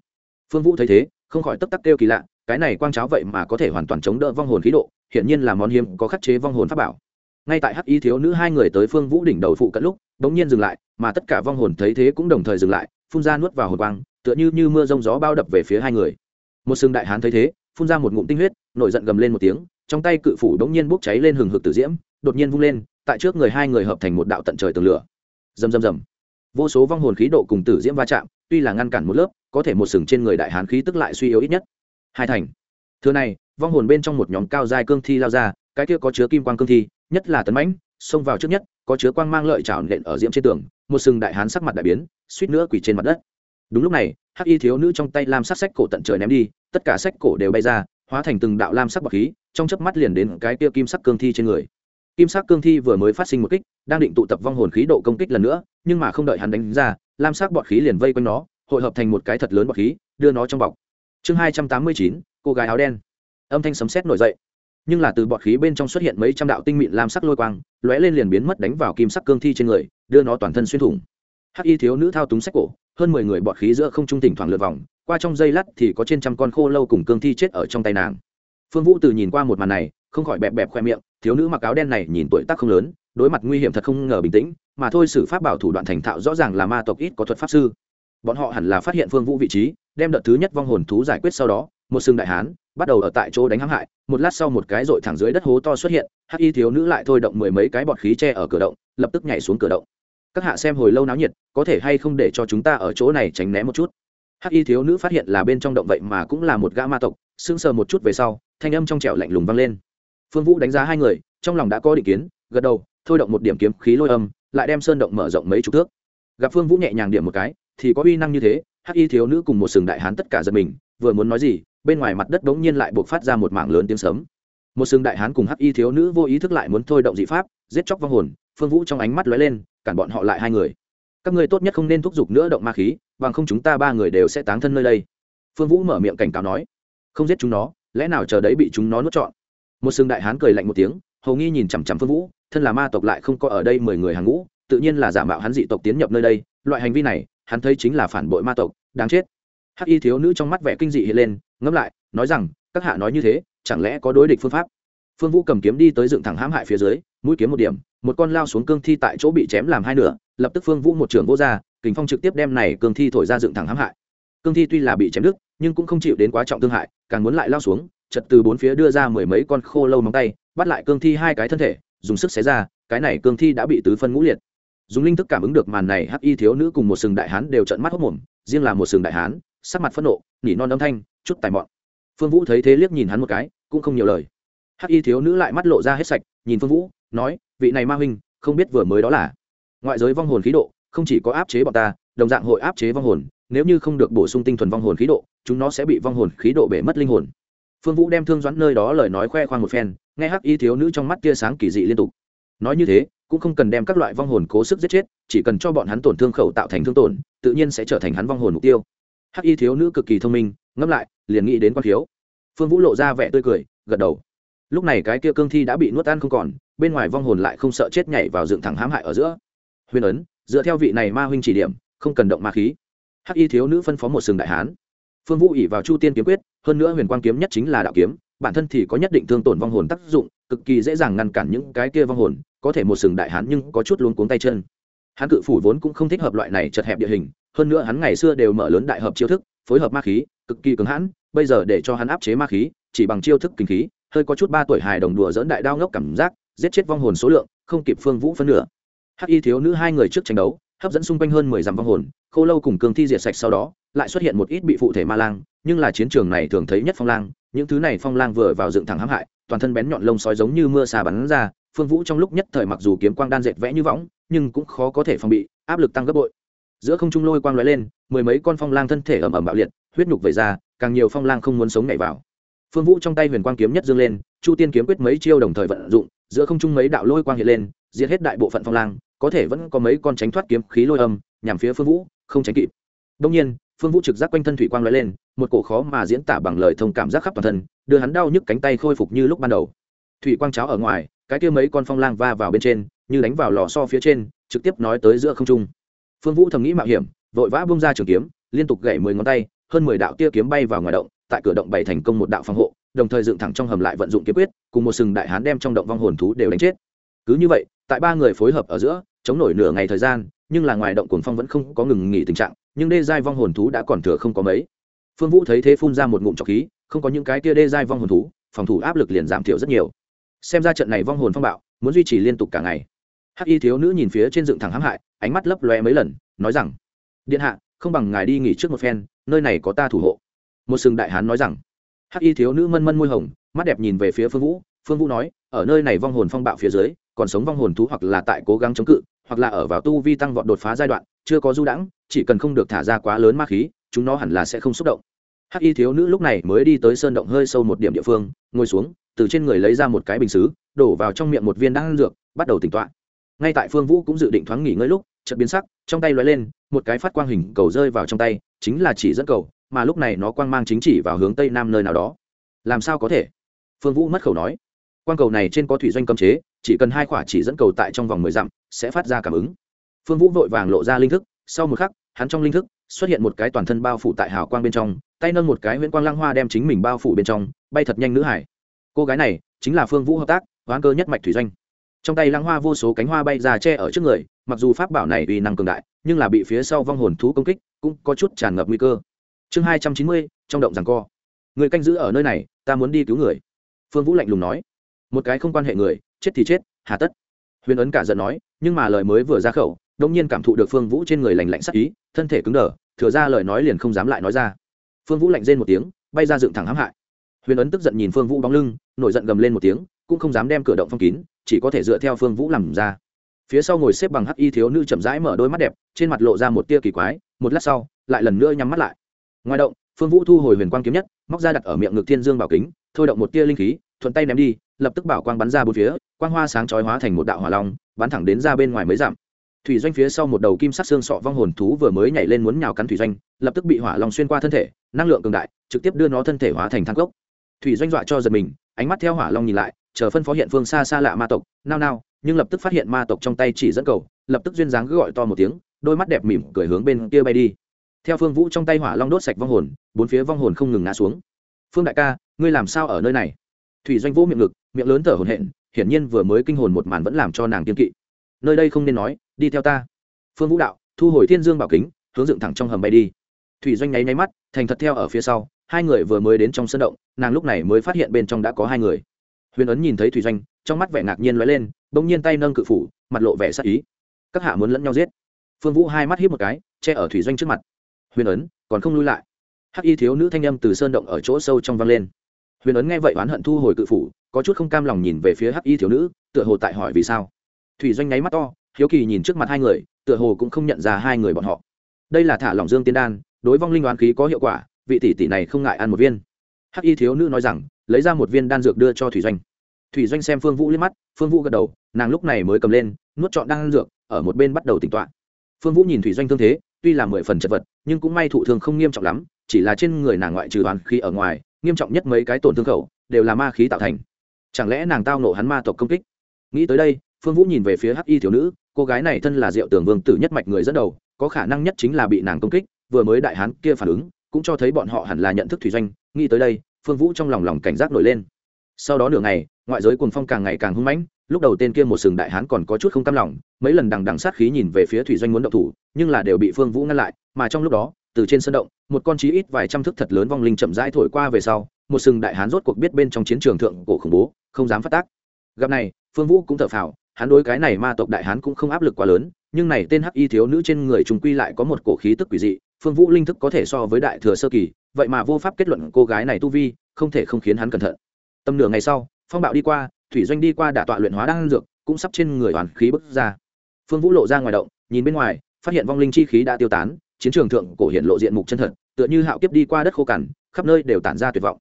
Phương vũ thấy thế, không khỏi tấp tắc kêu kỳ lạ, cái này quang cháo vậy mà có thể hoàn toàn chống đỡ vong hồn khí độ hiện nhiên là món hiếm có khắc chế vong hồn pháp bảo. Ngay tại hắc y thiếu nữ hai người tới phương vũ đỉnh đầu phụ cận lúc, bỗng nhiên dừng lại, mà tất cả vong hồn thấy thế cũng đồng thời dừng lại, phun ra nuốt vào hồn quang, tựa như như mưa rông gió bao đập về phía hai người. Một sừng đại hán thấy thế, phun ra một ngụm tinh huyết, nổi giận gầm lên một tiếng, trong tay cự phủ đống nhiên bốc cháy lên hừng hực tử diễm, đột nhiên vung lên, tại trước người hai người hợp thành một đạo tận trời tường lửa. Rầm rầm rầm vô số vong hồn khí độ cùng tử diễm va chạm, tuy là ngăn cản một lớp, có thể một sừng trên người đại hán khí tức lại suy yếu ít nhất. Hai thành. Thưa này, vong hồn bên trong một nhóm cao dài cương thi lao ra, cái kia có chứa kim quang cương thi, nhất là tấn mãnh, xông vào trước nhất, có chứa quang mang lợi trảo nện ở diễm trên tường, một sừng đại hán sắc mặt đại biến, suýt nữa quỳ trên mặt đất. Đúng lúc này, hắc y thiếu nữ trong tay lam sắc sách cổ tận trời ném đi, tất cả sách cổ đều bay ra, hóa thành từng đạo lam sắc bọc khí, trong chớp mắt liền đến cái kia kim sắc cương thi trên người kim sắc cương thi vừa mới phát sinh một kích, đang định tụ tập vong hồn khí độ công kích lần nữa, nhưng mà không đợi hắn đánh ra, lam sắc bọt khí liền vây quanh nó, hội hợp thành một cái thật lớn bọt khí, đưa nó trong bọc. Chương hai trăm tám mươi chín, cô gái áo đen. Âm thanh sấm sét nổi dậy. Nhưng là từ bọt khí bên trong xuất hiện mấy trăm đạo tinh mịn lam sắc lôi quang, lóe lên liền biến mất đánh vào kim sắc cương thi trên người, đưa nó toàn thân xuyên thủng. Hắc y thiếu nữ thao túng sách cổ, hơn mười người bọt khí giữa không trung tỉnh thoảng lượt vòng, qua trong dây lát thì có trên trăm con khô lâu cùng cương thi chết ở trong tay nàng. Phương vũ từ nhìn qua một màn này, không khỏi bẹp bẹp khoe miệng thiếu nữ mặc áo đen này nhìn tuổi tác không lớn, đối mặt nguy hiểm thật không ngờ bình tĩnh, mà thôi sử pháp bảo thủ đoạn thành thạo rõ ràng là ma tộc ít có thuật pháp sư. Bọn họ hẳn là phát hiện phương vũ vị trí, đem đợt thứ nhất vong hồn thú giải quyết sau đó, một sừng đại hán, bắt đầu ở tại chỗ đánh hãm hại, một lát sau một cái rội thẳng dưới đất hố to xuất hiện, hắc y thiếu nữ lại thôi động mười mấy cái bọt khí tre ở cửa động, lập tức nhảy xuống cửa động. Các hạ xem hồi lâu náo nhiệt, có thể hay không để cho chúng ta ở chỗ này tránh né một chút? Hắc y thiếu nữ phát hiện là bên trong động vậy mà cũng là một gã ma tộc, sững sờ một chút về sau, thanh âm trong trẻo lạnh lùng vang lên phương vũ đánh giá hai người, trong lòng đã có định kiến, gật đầu, thôi động một điểm kiếm khí lôi âm, lại đem sơn động mở rộng mấy chục thước. Gặp phương vũ nhẹ nhàng điểm một cái, thì có uy năng như thế, hắc y thiếu nữ cùng một sừng đại hán tất cả giật mình, vừa muốn nói gì, bên ngoài mặt đất bỗng nhiên lại buộc phát ra một mảng lớn tiếng sấm. Một sừng đại hán cùng hắc y thiếu nữ vô ý thức lại muốn thôi động dị pháp, giết chóc vong hồn, phương vũ trong ánh mắt lóe lên, cản bọn họ lại hai người. Các ngươi tốt nhất không nên thúc giục nữa động ma khí, bằng không chúng ta ba người đều sẽ táng thân nơi đây. Phương vũ mở miệng cảnh cáo nói, không giết chúng nó, lẽ nào chờ đấy bị chúng nó nuốt trọn? Một sừng đại hán cười lạnh một tiếng, hầu nghi nhìn chằm chằm phương vũ, thân là ma tộc lại không có ở đây mười người hàng ngũ, tự nhiên là giả mạo hắn dị tộc tiến nhập nơi đây, loại hành vi này, hắn thấy chính là phản bội ma tộc, đáng chết. Hắc y thiếu nữ trong mắt vẻ kinh dị hiện lên, ngẫm lại, nói rằng, các hạ nói như thế, chẳng lẽ có đối địch phương pháp? Phương vũ cầm kiếm đi tới dựng thẳng hãm hại phía dưới, mũi kiếm một điểm, một con lao xuống cương thi tại chỗ bị chém làm hai nửa, lập tức phương vũ một trường vô ra, kình phong trực tiếp đem này cương thi thổi ra dựng thẳng hãm hại. Cương thi tuy là bị chém đứt, nhưng cũng không chịu đến quá trọng thương hại, càng muốn lại lao xuống chật từ bốn phía đưa ra mười mấy con khô lâu móng tay, bắt lại cương thi hai cái thân thể, dùng sức xé ra, cái này cương thi đã bị tứ phân ngũ liệt. Dùng linh thức cảm ứng được màn này hắc y thiếu nữ cùng một sừng đại hán đều trận mắt hốc mồm, riêng là một sừng đại hán, sắc mặt phẫn nộ, nỉ non âm thanh, chút tài mọn. Phương vũ thấy thế liếc nhìn hắn một cái, cũng không nhiều lời. Hắc y thiếu nữ lại mắt lộ ra hết sạch, nhìn phương vũ, nói, vị này ma huynh, không biết vừa mới đó là? Ngoại giới vong hồn khí độ, không chỉ có áp chế bọn ta, đồng dạng hội áp chế vong hồn, nếu như không được bổ sung tinh thuần vong hồn khí độ, chúng nó sẽ bị vong hồn khí độ bể mất linh hồn phương vũ đem thương doãn nơi đó lời nói khoe khoang một phen, nghe hắc y thiếu nữ trong mắt tia sáng kỳ dị liên tục. Nói như thế, cũng không cần đem các loại vong hồn cố sức giết chết, chỉ cần cho bọn hắn tổn thương khẩu tạo thành thương tổn, tự nhiên sẽ trở thành hắn vong hồn mục tiêu. Hắc y thiếu nữ cực kỳ thông minh, ngẫm lại, liền nghĩ đến quan thiếu phương vũ lộ ra vẻ tươi cười, gật đầu. Lúc này cái kia cương thi đã bị nuốt ăn không còn, bên ngoài vong hồn lại không sợ chết nhảy vào dựng thẳng hãm hại ở giữa. Huyền ấn, dựa theo vị này ma huynh chỉ điểm, không cần động ma khí. Hắc y thiếu nữ phân phó một sừng đại hán. Phương vũ ỉ vào chu tiên kiếm quyết hơn nữa huyền quang kiếm nhất chính là đạo kiếm, bản thân thì có nhất định thương tổn vong hồn tác dụng, cực kỳ dễ dàng ngăn cản những cái kia vong hồn, có thể một sừng đại hán nhưng có chút luống cuống tay chân. Hắn cự phủ vốn cũng không thích hợp loại này chật hẹp địa hình, hơn nữa hắn ngày xưa đều mở lớn đại hợp chiêu thức, phối hợp ma khí, cực kỳ cứng hãn, bây giờ để cho hắn áp chế ma khí, chỉ bằng chiêu thức kinh khí, hơi có chút ba tuổi hài đồng đùa dỡn đại đao ngốc cảm giác, giết chết vong hồn số lượng, không kịp phương vũ phân nửa. Hắc y thiếu nữ hai người trước tranh đấu, hấp dẫn xung quanh hơn mười dặm vong hồn, khô lâu cùng cường thi diệt sạch sau đó lại xuất hiện một ít bị phụ thể ma lang, nhưng là chiến trường này thường thấy nhất phong lang, những thứ này phong lang vừa vào dựng thẳng hãm hại, toàn thân bén nhọn lông sói giống như mưa xà bắn ra, phương vũ trong lúc nhất thời mặc dù kiếm quang đan dệt vẽ như võng, nhưng cũng khó có thể phòng bị, áp lực tăng gấp bội. Giữa không trung lôi quang lóe lên, mười mấy con phong lang thân thể ầm ầm bạo liệt, huyết nhục về ra, càng nhiều phong lang không muốn sống nhảy vào. Phương vũ trong tay huyền quang kiếm nhất dương lên, chu tiên kiếm quyết mấy chiêu đồng thời vận dụng, giữa không trung mấy đạo lôi quang hiện lên, diệt hết đại bộ phận phong lang, có thể vẫn có mấy con tránh thoát kiếm khí lôi âm, nhằm phía phương vũ, không tránh kịp. Đông nhiên phương vũ trực giác quanh thân thủy quang lóe lên, một cổ khó mà diễn tả bằng lời thông cảm giác khắp toàn thân, đưa hắn đau nhức cánh tay khôi phục như lúc ban đầu. Thủy quang cháo ở ngoài, cái kia mấy con phong lang va vào bên trên, như đánh vào lò so phía trên, trực tiếp nói tới giữa không trung. Phương vũ thầm nghĩ mạo hiểm, vội vã bung ra trường kiếm, liên tục gậy mười ngón tay, hơn mười đạo tia kiếm bay vào ngoài động, tại cửa động bày thành công một đạo phòng hộ, đồng thời dựng thẳng trong hầm lại vận dụng kiếm quyết, cùng một sừng đại hán đem trong động vong hồn thú đều đánh chết. Cứ như vậy, tại ba người phối hợp ở giữa, chống nổi nửa ngày thời gian nhưng là ngoài động cuồng phong vẫn không có ngừng nghỉ tình trạng, nhưng đê giai vong hồn thú đã còn thừa không có mấy. Phương vũ thấy thế phun ra một ngụm trọc khí, không có những cái kia đê giai vong hồn thú, phòng thủ áp lực liền giảm thiểu rất nhiều. Xem ra trận này vong hồn phong bạo, muốn duy trì liên tục cả ngày. Hắc y thiếu nữ nhìn phía trên dựng thẳng hãm hại, ánh mắt lấp lóe mấy lần, nói rằng, điện hạ, không bằng ngài đi nghỉ trước một phen, nơi này có ta thủ hộ. Một sừng đại hán nói rằng. Hắc y thiếu nữ mân mân môi hồng, mắt đẹp nhìn về phía phương vũ. Phương vũ nói, ở nơi này vong hồn phong bạo phía dưới, còn sống vong hồn thú hoặc là tại cố gắng chống cự hoặc là ở vào tu vi tăng vọt đột phá giai đoạn, chưa có du đãng, chỉ cần không được thả ra quá lớn ma khí, chúng nó hẳn là sẽ không xúc động. Hắc y thiếu nữ lúc này mới đi tới sơn động hơi sâu một điểm địa phương, ngồi xuống, từ trên người lấy ra một cái bình xứ, đổ vào trong miệng một viên đan dược, bắt đầu tỉnh tọa. Ngay tại phương vũ cũng dự định thoáng nghỉ ngơi lúc, chợt biến sắc, trong tay lóe lên, một cái phát quang hình cầu rơi vào trong tay, chính là chỉ dẫn cầu, mà lúc này nó quang mang chính chỉ vào hướng tây nam nơi nào đó. Làm sao có thể? Phương vũ mất khẩu nói quang cầu này trên có thủy doanh cấm chế, chỉ cần hai quả chỉ dẫn cầu tại trong vòng mười dặm, sẽ phát ra cảm ứng. Phương vũ vội vàng lộ ra linh thức, sau một khắc, hắn trong linh thức xuất hiện một cái toàn thân bao phủ tại hào quang bên trong, tay nâng một cái huyễn quang lăng hoa đem chính mình bao phủ bên trong, bay thật nhanh nữ hải. Cô gái này chính là phương vũ hợp tác, hoán cơ nhất mạch thủy doanh. Trong tay lăng hoa vô số cánh hoa bay ra che ở trước người, mặc dù pháp bảo này uy năng cường đại, nhưng là bị phía sau vong hồn thú công kích, cũng có chút tràn ngập nguy cơ. Chương hai trăm chín mươi, trong động rằng co. Người canh giữ ở nơi này, ta muốn đi cứu người. Phương vũ lạnh lùng nói một cái không quan hệ người, chết thì chết, hà tất. Huyền ấn cả giận nói, nhưng mà lời mới vừa ra khẩu, đông nhiên cảm thụ được phương vũ trên người lành lạnh sắc ý, thân thể cứng đờ, thừa ra lời nói liền không dám lại nói ra. Phương vũ lạnh rên một tiếng, bay ra dựng thẳng hãm hại. Huyền ấn tức giận nhìn phương vũ bóng lưng, nổi giận gầm lên một tiếng, cũng không dám đem cửa động phong kín, chỉ có thể dựa theo phương vũ làm ra. Phía sau ngồi xếp bằng hắc y thiếu nữ chậm rãi mở đôi mắt đẹp, trên mặt lộ ra một tia kỳ quái, một lát sau, lại lần nữa nhắm mắt lại. Ngoài động, phương vũ thu hồi huyền quang kiếm nhất, móc ra đặt ở miệng ngực thiên dương bảo kính, thôi động một tia linh khí thuận tay ném đi, lập tức bảo quang bắn ra bốn phía, quang hoa sáng chói hóa thành một đạo hỏa long, bắn thẳng đến ra bên ngoài mới giảm. thủy doanh phía sau một đầu kim sắc xương sọ vong hồn thú vừa mới nhảy lên muốn nhào cắn thủy doanh, lập tức bị hỏa long xuyên qua thân thể, năng lượng cường đại, trực tiếp đưa nó thân thể hóa thành thang cốc. Thủy doanh dọa cho giật mình, ánh mắt theo hỏa long nhìn lại, chờ phân phó hiện phương xa xa lạ ma tộc, nao nao, nhưng lập tức phát hiện ma tộc trong tay chỉ dẫn cầu, lập tức duyên dáng cứ gọi to một tiếng, đôi mắt đẹp mỉm cười hướng bên kia bay đi. Theo phương vũ trong tay hỏa long đốt sạch vong hồn, bốn phía vong hồn không ngừng ngã xuống. Phương đại ca, ngươi làm sao ở nơi này? Thủy doanh vỗ miệng ngực, miệng lớn thở hổn hển, hiển nhiên vừa mới kinh hồn một màn vẫn làm cho nàng kiên kỵ. Nơi đây không nên nói, đi theo ta. Phương vũ đạo, thu hồi thiên dương bảo kính, hướng dựng thẳng trong hầm bay đi. Thủy doanh nháy nháy mắt, thành thật theo ở phía sau, hai người vừa mới đến trong sân động, nàng lúc này mới phát hiện bên trong đã có hai người. Huyền ấn nhìn thấy thủy doanh, trong mắt vẻ ngạc nhiên lóe lên, bỗng nhiên tay nâng cự phủ, mặt lộ vẻ sắc ý. Các hạ muốn lẫn nhau giết. Phương vũ hai mắt hít một cái, che ở thủy doanh trước mặt. Huyền ấn, còn không lui lại. Hắc y thiếu nữ thanh âm từ sơn động ở chỗ sâu trong vang lên huyền ấn nghe vậy oán hận thu hồi cự phủ, có chút không cam lòng nhìn về phía hắc y thiếu nữ, tựa hồ tại hỏi vì sao. Thủy doanh nháy mắt to, hiếu kỳ nhìn trước mặt hai người, tựa hồ cũng không nhận ra hai người bọn họ. Đây là thả lỏng dương tiên đan, đối vong linh oán khí có hiệu quả, vị tỷ tỷ này không ngại ăn một viên. Hắc y thiếu nữ nói rằng, lấy ra một viên đan dược đưa cho thủy doanh. Thủy doanh xem phương vũ liếc mắt, phương vũ gật đầu, nàng lúc này mới cầm lên, nuốt trọn đan dược, ở một bên bắt đầu tỉnh tọa. Phương vũ nhìn thủy doanh thương thế, tuy là mười phần chật vật, nhưng cũng may thụ thương không nghiêm trọng lắm, chỉ là trên người nàng ngoại trừ hoàn khí ở ngoài nghiêm trọng nhất mấy cái tổn thương khẩu, đều là ma khí tạo thành. Chẳng lẽ nàng tao nộ hắn ma tộc công kích? Nghĩ tới đây, phương vũ nhìn về phía hắc y thiếu nữ, cô gái này thân là diệu tường vương tử nhất mạch người dẫn đầu, có khả năng nhất chính là bị nàng công kích, vừa mới đại hán kia phản ứng, cũng cho thấy bọn họ hẳn là nhận thức thủy doanh. Nghĩ tới đây, phương vũ trong lòng lòng cảnh giác nổi lên. Sau đó nửa ngày, ngoại giới cuồng phong càng ngày càng hung mãnh, lúc đầu tên kia một sừng đại hán còn có chút không cam lòng, mấy lần đằng đằng sát khí nhìn về phía thủy doanh muốn động thủ, nhưng là đều bị phương vũ ngăn lại, mà trong lúc đó, từ trên sân động một con chí ít vài trăm thước thật lớn vong linh chậm rãi thổi qua về sau, một sừng đại hán rốt cuộc biết bên trong chiến trường thượng cổ khủng bố, không dám phát tác. Gặp này, phương vũ cũng thở phào, hắn đối cái này ma tộc đại hán cũng không áp lực quá lớn, nhưng này tên hắc y thiếu nữ trên người trùng quy lại có một cổ khí tức quỷ dị, phương vũ linh thức có thể so với đại thừa sơ kỳ, vậy mà vô pháp kết luận cô gái này tu vi, không thể không khiến hắn cẩn thận. Tầm nửa ngày sau, phong bạo đi qua, thủy doanh đi qua đả tọa luyện hóa đang dược, cũng sắp trên người hoàn khí bức ra. Phương vũ lộ ra ngoài động, nhìn bên ngoài, phát hiện vong linh chi khí đã tiêu tán chiến trường thượng cổ hiện lộ diện mục chân thật, tựa như hạo kiếp đi qua đất khô cằn, khắp nơi đều tản ra tuyệt vọng.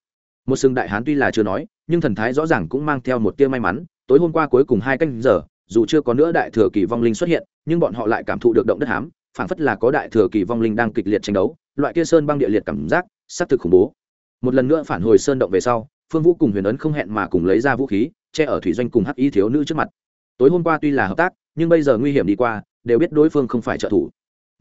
Một sừng đại hán tuy là chưa nói, nhưng thần thái rõ ràng cũng mang theo một tia may mắn, tối hôm qua cuối cùng hai canh giờ, dù chưa có nữa đại thừa kỳ vong linh xuất hiện, nhưng bọn họ lại cảm thụ được động đất hám, phảng phất là có đại thừa kỳ vong linh đang kịch liệt tranh đấu, loại kia sơn băng địa liệt cảm giác s thực khủng bố. Một lần nữa phản hồi sơn động về sau, phương vũ cùng huyền ấn không hẹn mà cùng lấy ra vũ khí, che ở thủy doanh cùng hắc y thiếu nữ trước mặt. Tối hôm qua tuy là hợp tác, nhưng bây giờ nguy hiểm đi qua, đều biết đối phương không phải trợ thủ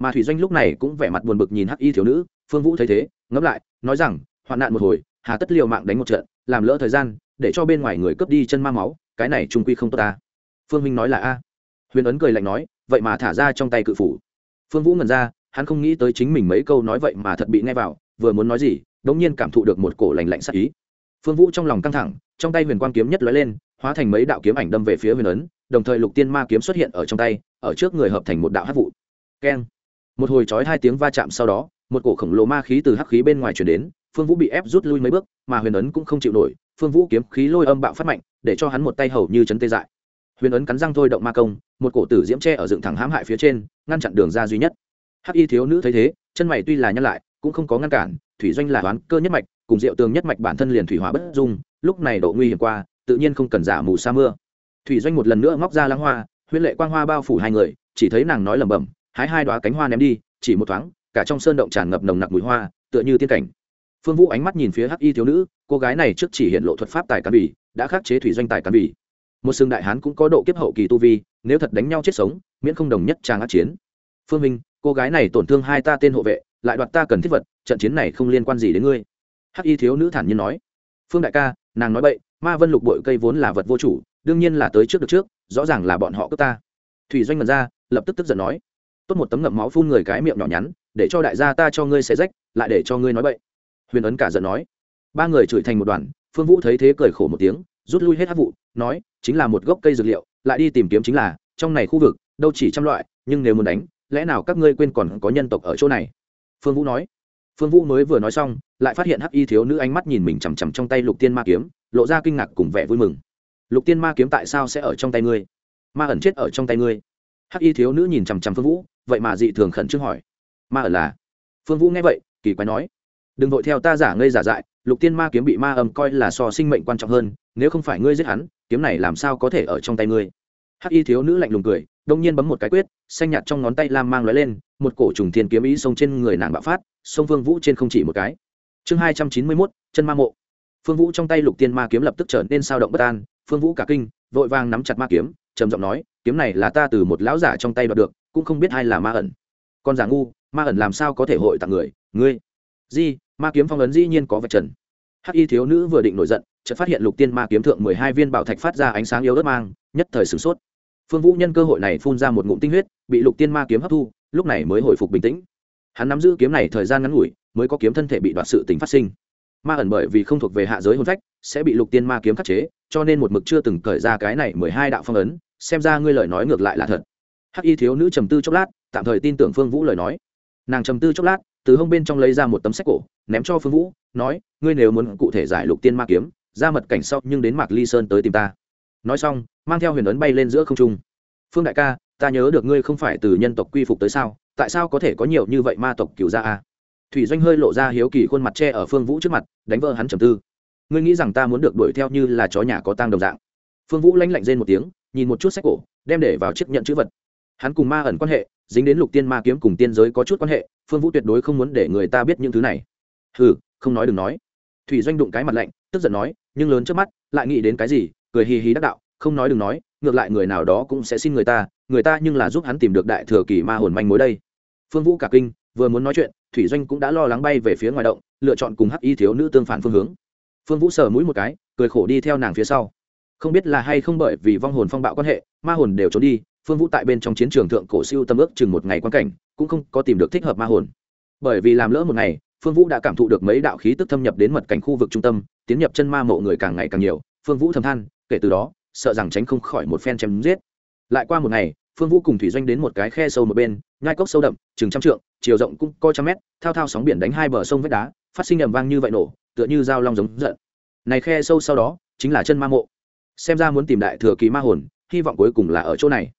mà thủy doanh lúc này cũng vẻ mặt buồn bực nhìn hắc y thiếu nữ, phương vũ thấy thế, ngẫm lại, nói rằng, hoạn nạn một hồi, hà tất liều mạng đánh một trận, làm lỡ thời gian, để cho bên ngoài người cướp đi chân ma máu, cái này trung quy không tốt ta. Phương minh nói là a. Huyền ấn cười lạnh nói, vậy mà thả ra trong tay cự phủ. Phương vũ ngẩn ra, hắn không nghĩ tới chính mình mấy câu nói vậy mà thật bị nghe vào, vừa muốn nói gì, đống nhiên cảm thụ được một cổ lạnh lạnh sắc ý. Phương vũ trong lòng căng thẳng, trong tay huyền quang kiếm nhất lóe lên, hóa thành mấy đạo kiếm ảnh đâm về phía huyền ấn, đồng thời lục tiên ma kiếm xuất hiện ở trong tay, ở trước người hợp thành một đạo hát vụ. Keng một hồi trói hai tiếng va chạm sau đó, một cổ khổng lồ ma khí từ hắc khí bên ngoài chuyển đến, phương vũ bị ép rút lui mấy bước, mà huyền ấn cũng không chịu nổi, phương vũ kiếm khí lôi âm bạo phát mạnh, để cho hắn một tay hầu như chấn tê dại. Huyền ấn cắn răng thôi động ma công, một cổ tử diễm tre ở dựng thẳng hãm hại phía trên, ngăn chặn đường ra duy nhất. Hắc y thiếu nữ thấy thế, chân mày tuy là nhăn lại, cũng không có ngăn cản, thủy doanh là đoán cơ nhất mạch, cùng diệu tường nhất mạch bản thân liền thủy hỏa bất dung, lúc này độ nguy hiểm qua, tự nhiên không cần giả mù sa mưa. Thủy doanh một lần nữa ngóc ra lăng hoa huyết lệ quang hoa bao phủ hai người, chỉ thấy nàng nói lẩm bẩm hái hai đoá cánh hoa ném đi, chỉ một thoáng, cả trong sơn động tràn ngập nồng nặc mùi hoa, tựa như tiên cảnh. Phương vũ ánh mắt nhìn phía hắc y thiếu nữ, cô gái này trước chỉ hiện lộ thuật pháp tài cán bỉ đã khắc chế thủy doanh tài cán bỉ một xương đại hán cũng có độ kiếp hậu kỳ tu vi, nếu thật đánh nhau chết sống, miễn không đồng nhất trang ác chiến. Phương minh, cô gái này tổn thương hai ta tên hộ vệ, lại đoạt ta cần thiết vật, trận chiến này không liên quan gì đến ngươi. Hắc y thiếu nữ thản nhiên nói. Phương đại ca, nàng nói bậy, ma vân lục bội cây vốn là vật vô chủ, đương nhiên là tới trước được trước, rõ ràng là bọn họ cướp ta. Thủy doanh mật ra, lập tức tức giận nói tốt một tấm ngậm máu phun người cái miệng nhỏ nhắn, để cho đại gia ta cho ngươi xé rách, lại để cho ngươi nói bậy. Huyền ấn cả giận nói. Ba người chửi thành một đoàn, phương vũ thấy thế cười khổ một tiếng, rút lui hết hát vụ, nói, chính là một gốc cây dược liệu, lại đi tìm kiếm chính là, trong này khu vực, đâu chỉ trăm loại, nhưng nếu muốn đánh, lẽ nào các ngươi quên còn có nhân tộc ở chỗ này? Phương vũ nói. Phương vũ mới vừa nói xong, lại phát hiện hắc y thiếu nữ ánh mắt nhìn mình chằm chằm trong tay lục tiên ma kiếm, lộ ra kinh ngạc cùng vẻ vui mừng. Lục tiên ma kiếm tại sao sẽ ở trong tay ngươi? Ma ẩn chết ở trong tay ngươi? Hắc y thiếu nữ nhìn chằm chằm phương vũ vậy mà dị thường khẩn trương hỏi. Ma ở là? Phương vũ nghe vậy, kỳ quái nói. Đừng vội theo ta giả ngây giả dại, lục tiên ma kiếm bị ma âm coi là so sinh mệnh quan trọng hơn, nếu không phải ngươi giết hắn, kiếm này làm sao có thể ở trong tay ngươi? Hắc y thiếu nữ lạnh lùng cười, đông nhiên bấm một cái quyết, xanh nhạt trong ngón tay lam mang lóe lên, một cổ trùng thiên kiếm ý xông trên người nàng bạo phát, xông phương vũ trên không chỉ một cái. Chương hai trăm chín mươi mốt, chân ma mộ. Phương vũ trong tay lục tiên ma kiếm lập tức trở nên sao động bất an, phương vũ cả kinh, vội vàng nắm chặt ma kiếm, trầm giọng nói kiếm này là ta từ một lão giả trong tay đoạt được, cũng không biết ai là ma ẩn. Con giả ngu, ma ẩn làm sao có thể hội tặng người? Ngươi? Di, ma kiếm phong ấn dĩ nhiên có vật trần. Hắc y thiếu nữ vừa định nổi giận, chợt phát hiện lục tiên ma kiếm thượng mười hai viên bảo thạch phát ra ánh sáng yếu ớt mang, nhất thời sửng sốt. Phương vũ nhân cơ hội này phun ra một ngụm tinh huyết, bị lục tiên ma kiếm hấp thu, lúc này mới hồi phục bình tĩnh. Hắn nắm giữ kiếm này thời gian ngắn ngủi, mới có kiếm thân thể bị đoạt sự tình phát sinh. Ma ẩn bởi vì không thuộc về hạ giới hồn phách, sẽ bị lục tiên ma kiếm khắc chế, cho nên một mực chưa từng cởi ra cái này mười hai đạo phong ấn xem ra ngươi lời nói ngược lại là thật. Hắc y thiếu nữ trầm tư chốc lát, tạm thời tin tưởng phương vũ lời nói. Nàng trầm tư chốc lát, từ hông bên trong lấy ra một tấm sách cổ, ném cho phương vũ, nói, ngươi nếu muốn cụ thể giải lục tiên ma kiếm, ra mật cảnh sau nhưng đến mạc ly sơn tới tìm ta. Nói xong, mang theo huyền ấn bay lên giữa không trung. Phương đại ca, ta nhớ được ngươi không phải từ nhân tộc quy phục tới sao, tại sao có thể có nhiều như vậy ma tộc cựu gia a thủy doanh hơi lộ ra hiếu kỳ khuôn mặt tre ở phương vũ trước mặt, đánh vỡ hắn trầm tư. Ngươi nghĩ rằng ta muốn được đuổi theo như là chó nhà có tang đồng dạng? Phương vũ lãnh lạnh rên một tiếng nhìn một chút sách cổ, đem để vào chiếc nhận chữ vật. Hắn cùng ma ẩn quan hệ, dính đến lục tiên ma kiếm cùng tiên giới có chút quan hệ, phương vũ tuyệt đối không muốn để người ta biết những thứ này. Hừ, không nói đừng nói. Thủy doanh đụng cái mặt lạnh, tức giận nói, nhưng lớn trước mắt, lại nghĩ đến cái gì, cười hì hì đắc đạo, không nói đừng nói, ngược lại người nào đó cũng sẽ xin người ta người ta nhưng là giúp hắn tìm được đại thừa kỳ ma hồn manh mối đây. Phương vũ cả kinh, vừa muốn nói chuyện, thủy doanh cũng đã lo lắng bay về phía ngoài động, lựa chọn cùng hắc y thiếu nữ tương phản phương hướng. Phương vũ sờ mũi một cái, cười khổ đi theo nàng phía sau không biết là hay không bởi vì vong hồn phong bạo quan hệ, ma hồn đều trốn đi, phương vũ tại bên trong chiến trường thượng cổ siêu tâm ước chừng một ngày quan cảnh, cũng không có tìm được thích hợp ma hồn. Bởi vì làm lỡ một ngày, phương vũ đã cảm thụ được mấy đạo khí tức thâm nhập đến mật cảnh khu vực trung tâm, tiến nhập chân ma mộ người càng ngày càng nhiều, phương vũ thầm than, kể từ đó, sợ rằng tránh không khỏi một phen chém giết. Lại qua một ngày, phương vũ cùng thủy doanh đến một cái khe sâu một bên, nhai cốc sâu đậm, chừng trăm trượng, chiều rộng cũng coi trăm mét, thao thao sóng biển đánh hai bờ sông vách đá, phát sinh ầm vang như vậy nổ, tựa như dao long giống giận. Này khe sâu sau đó, chính là chân ma mộ xem ra muốn tìm đại thừa kỳ ma hồn, hy vọng cuối cùng là ở chỗ này.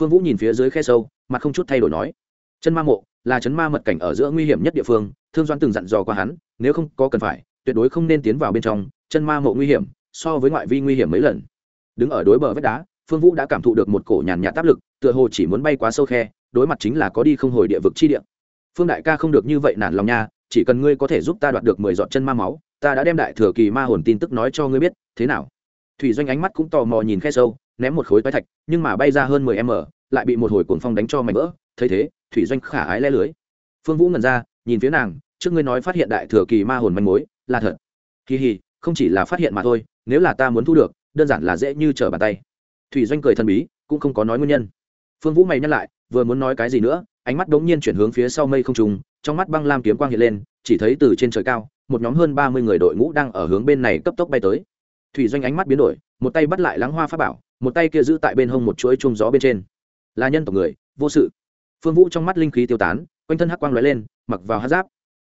Phương vũ nhìn phía dưới khe sâu, mặt không chút thay đổi nói, chân ma mộ là chấn ma mật cảnh ở giữa nguy hiểm nhất địa phương, thương doan từng dặn dò qua hắn, nếu không có cần phải, tuyệt đối không nên tiến vào bên trong, chân ma mộ nguy hiểm, so với ngoại vi nguy hiểm mấy lần. Đứng ở đối bờ vách đá, phương vũ đã cảm thụ được một cổ nhàn nhạt áp lực, tựa hồ chỉ muốn bay quá sâu khe, đối mặt chính là có đi không hồi địa vực chi địa. Phương đại ca không được như vậy nản lòng nha, chỉ cần ngươi có thể giúp ta đoạt được mười giọt chân ma máu, ta đã đem đại thừa kỳ ma hồn tin tức nói cho ngươi biết, thế nào? Thủy doanh ánh mắt cũng tò mò nhìn khe sâu, ném một khối toái thạch, nhưng mà bay ra hơn mười m lại bị một hồi cuồng phong đánh cho mảnh vỡ. Thấy thế, thủy doanh khả ái le lưới. Phương vũ ngẩn ra, nhìn phía nàng, trước ngươi nói phát hiện đại thừa kỳ ma hồn manh mối, là thật. Kỳ hì không chỉ là phát hiện mà thôi, nếu là ta muốn thu được, đơn giản là dễ như trở bàn tay. Thủy doanh cười thần bí, cũng không có nói nguyên nhân. Phương vũ mày nhắc lại, vừa muốn nói cái gì nữa, ánh mắt đ ố n g nhiên chuyển hướng phía sau mây không trùng trong mắt băng lam kiếm quang hiện lên, chỉ thấy từ trên trời cao, một nhóm hơn ba mươi người đội ngũ đang ở hướng bên này cấp tốc bay tới thủy doanh ánh mắt biến đổi, một tay bắt lại lắng hoa pháp bảo, một tay kia giữ tại bên hông một chuỗi chung gió bên trên. Là nhân tộc người, vô sự. Phương vũ trong mắt linh khí tiêu tán, quanh thân hắc quang l ó e lên, mặc vào hát giáp.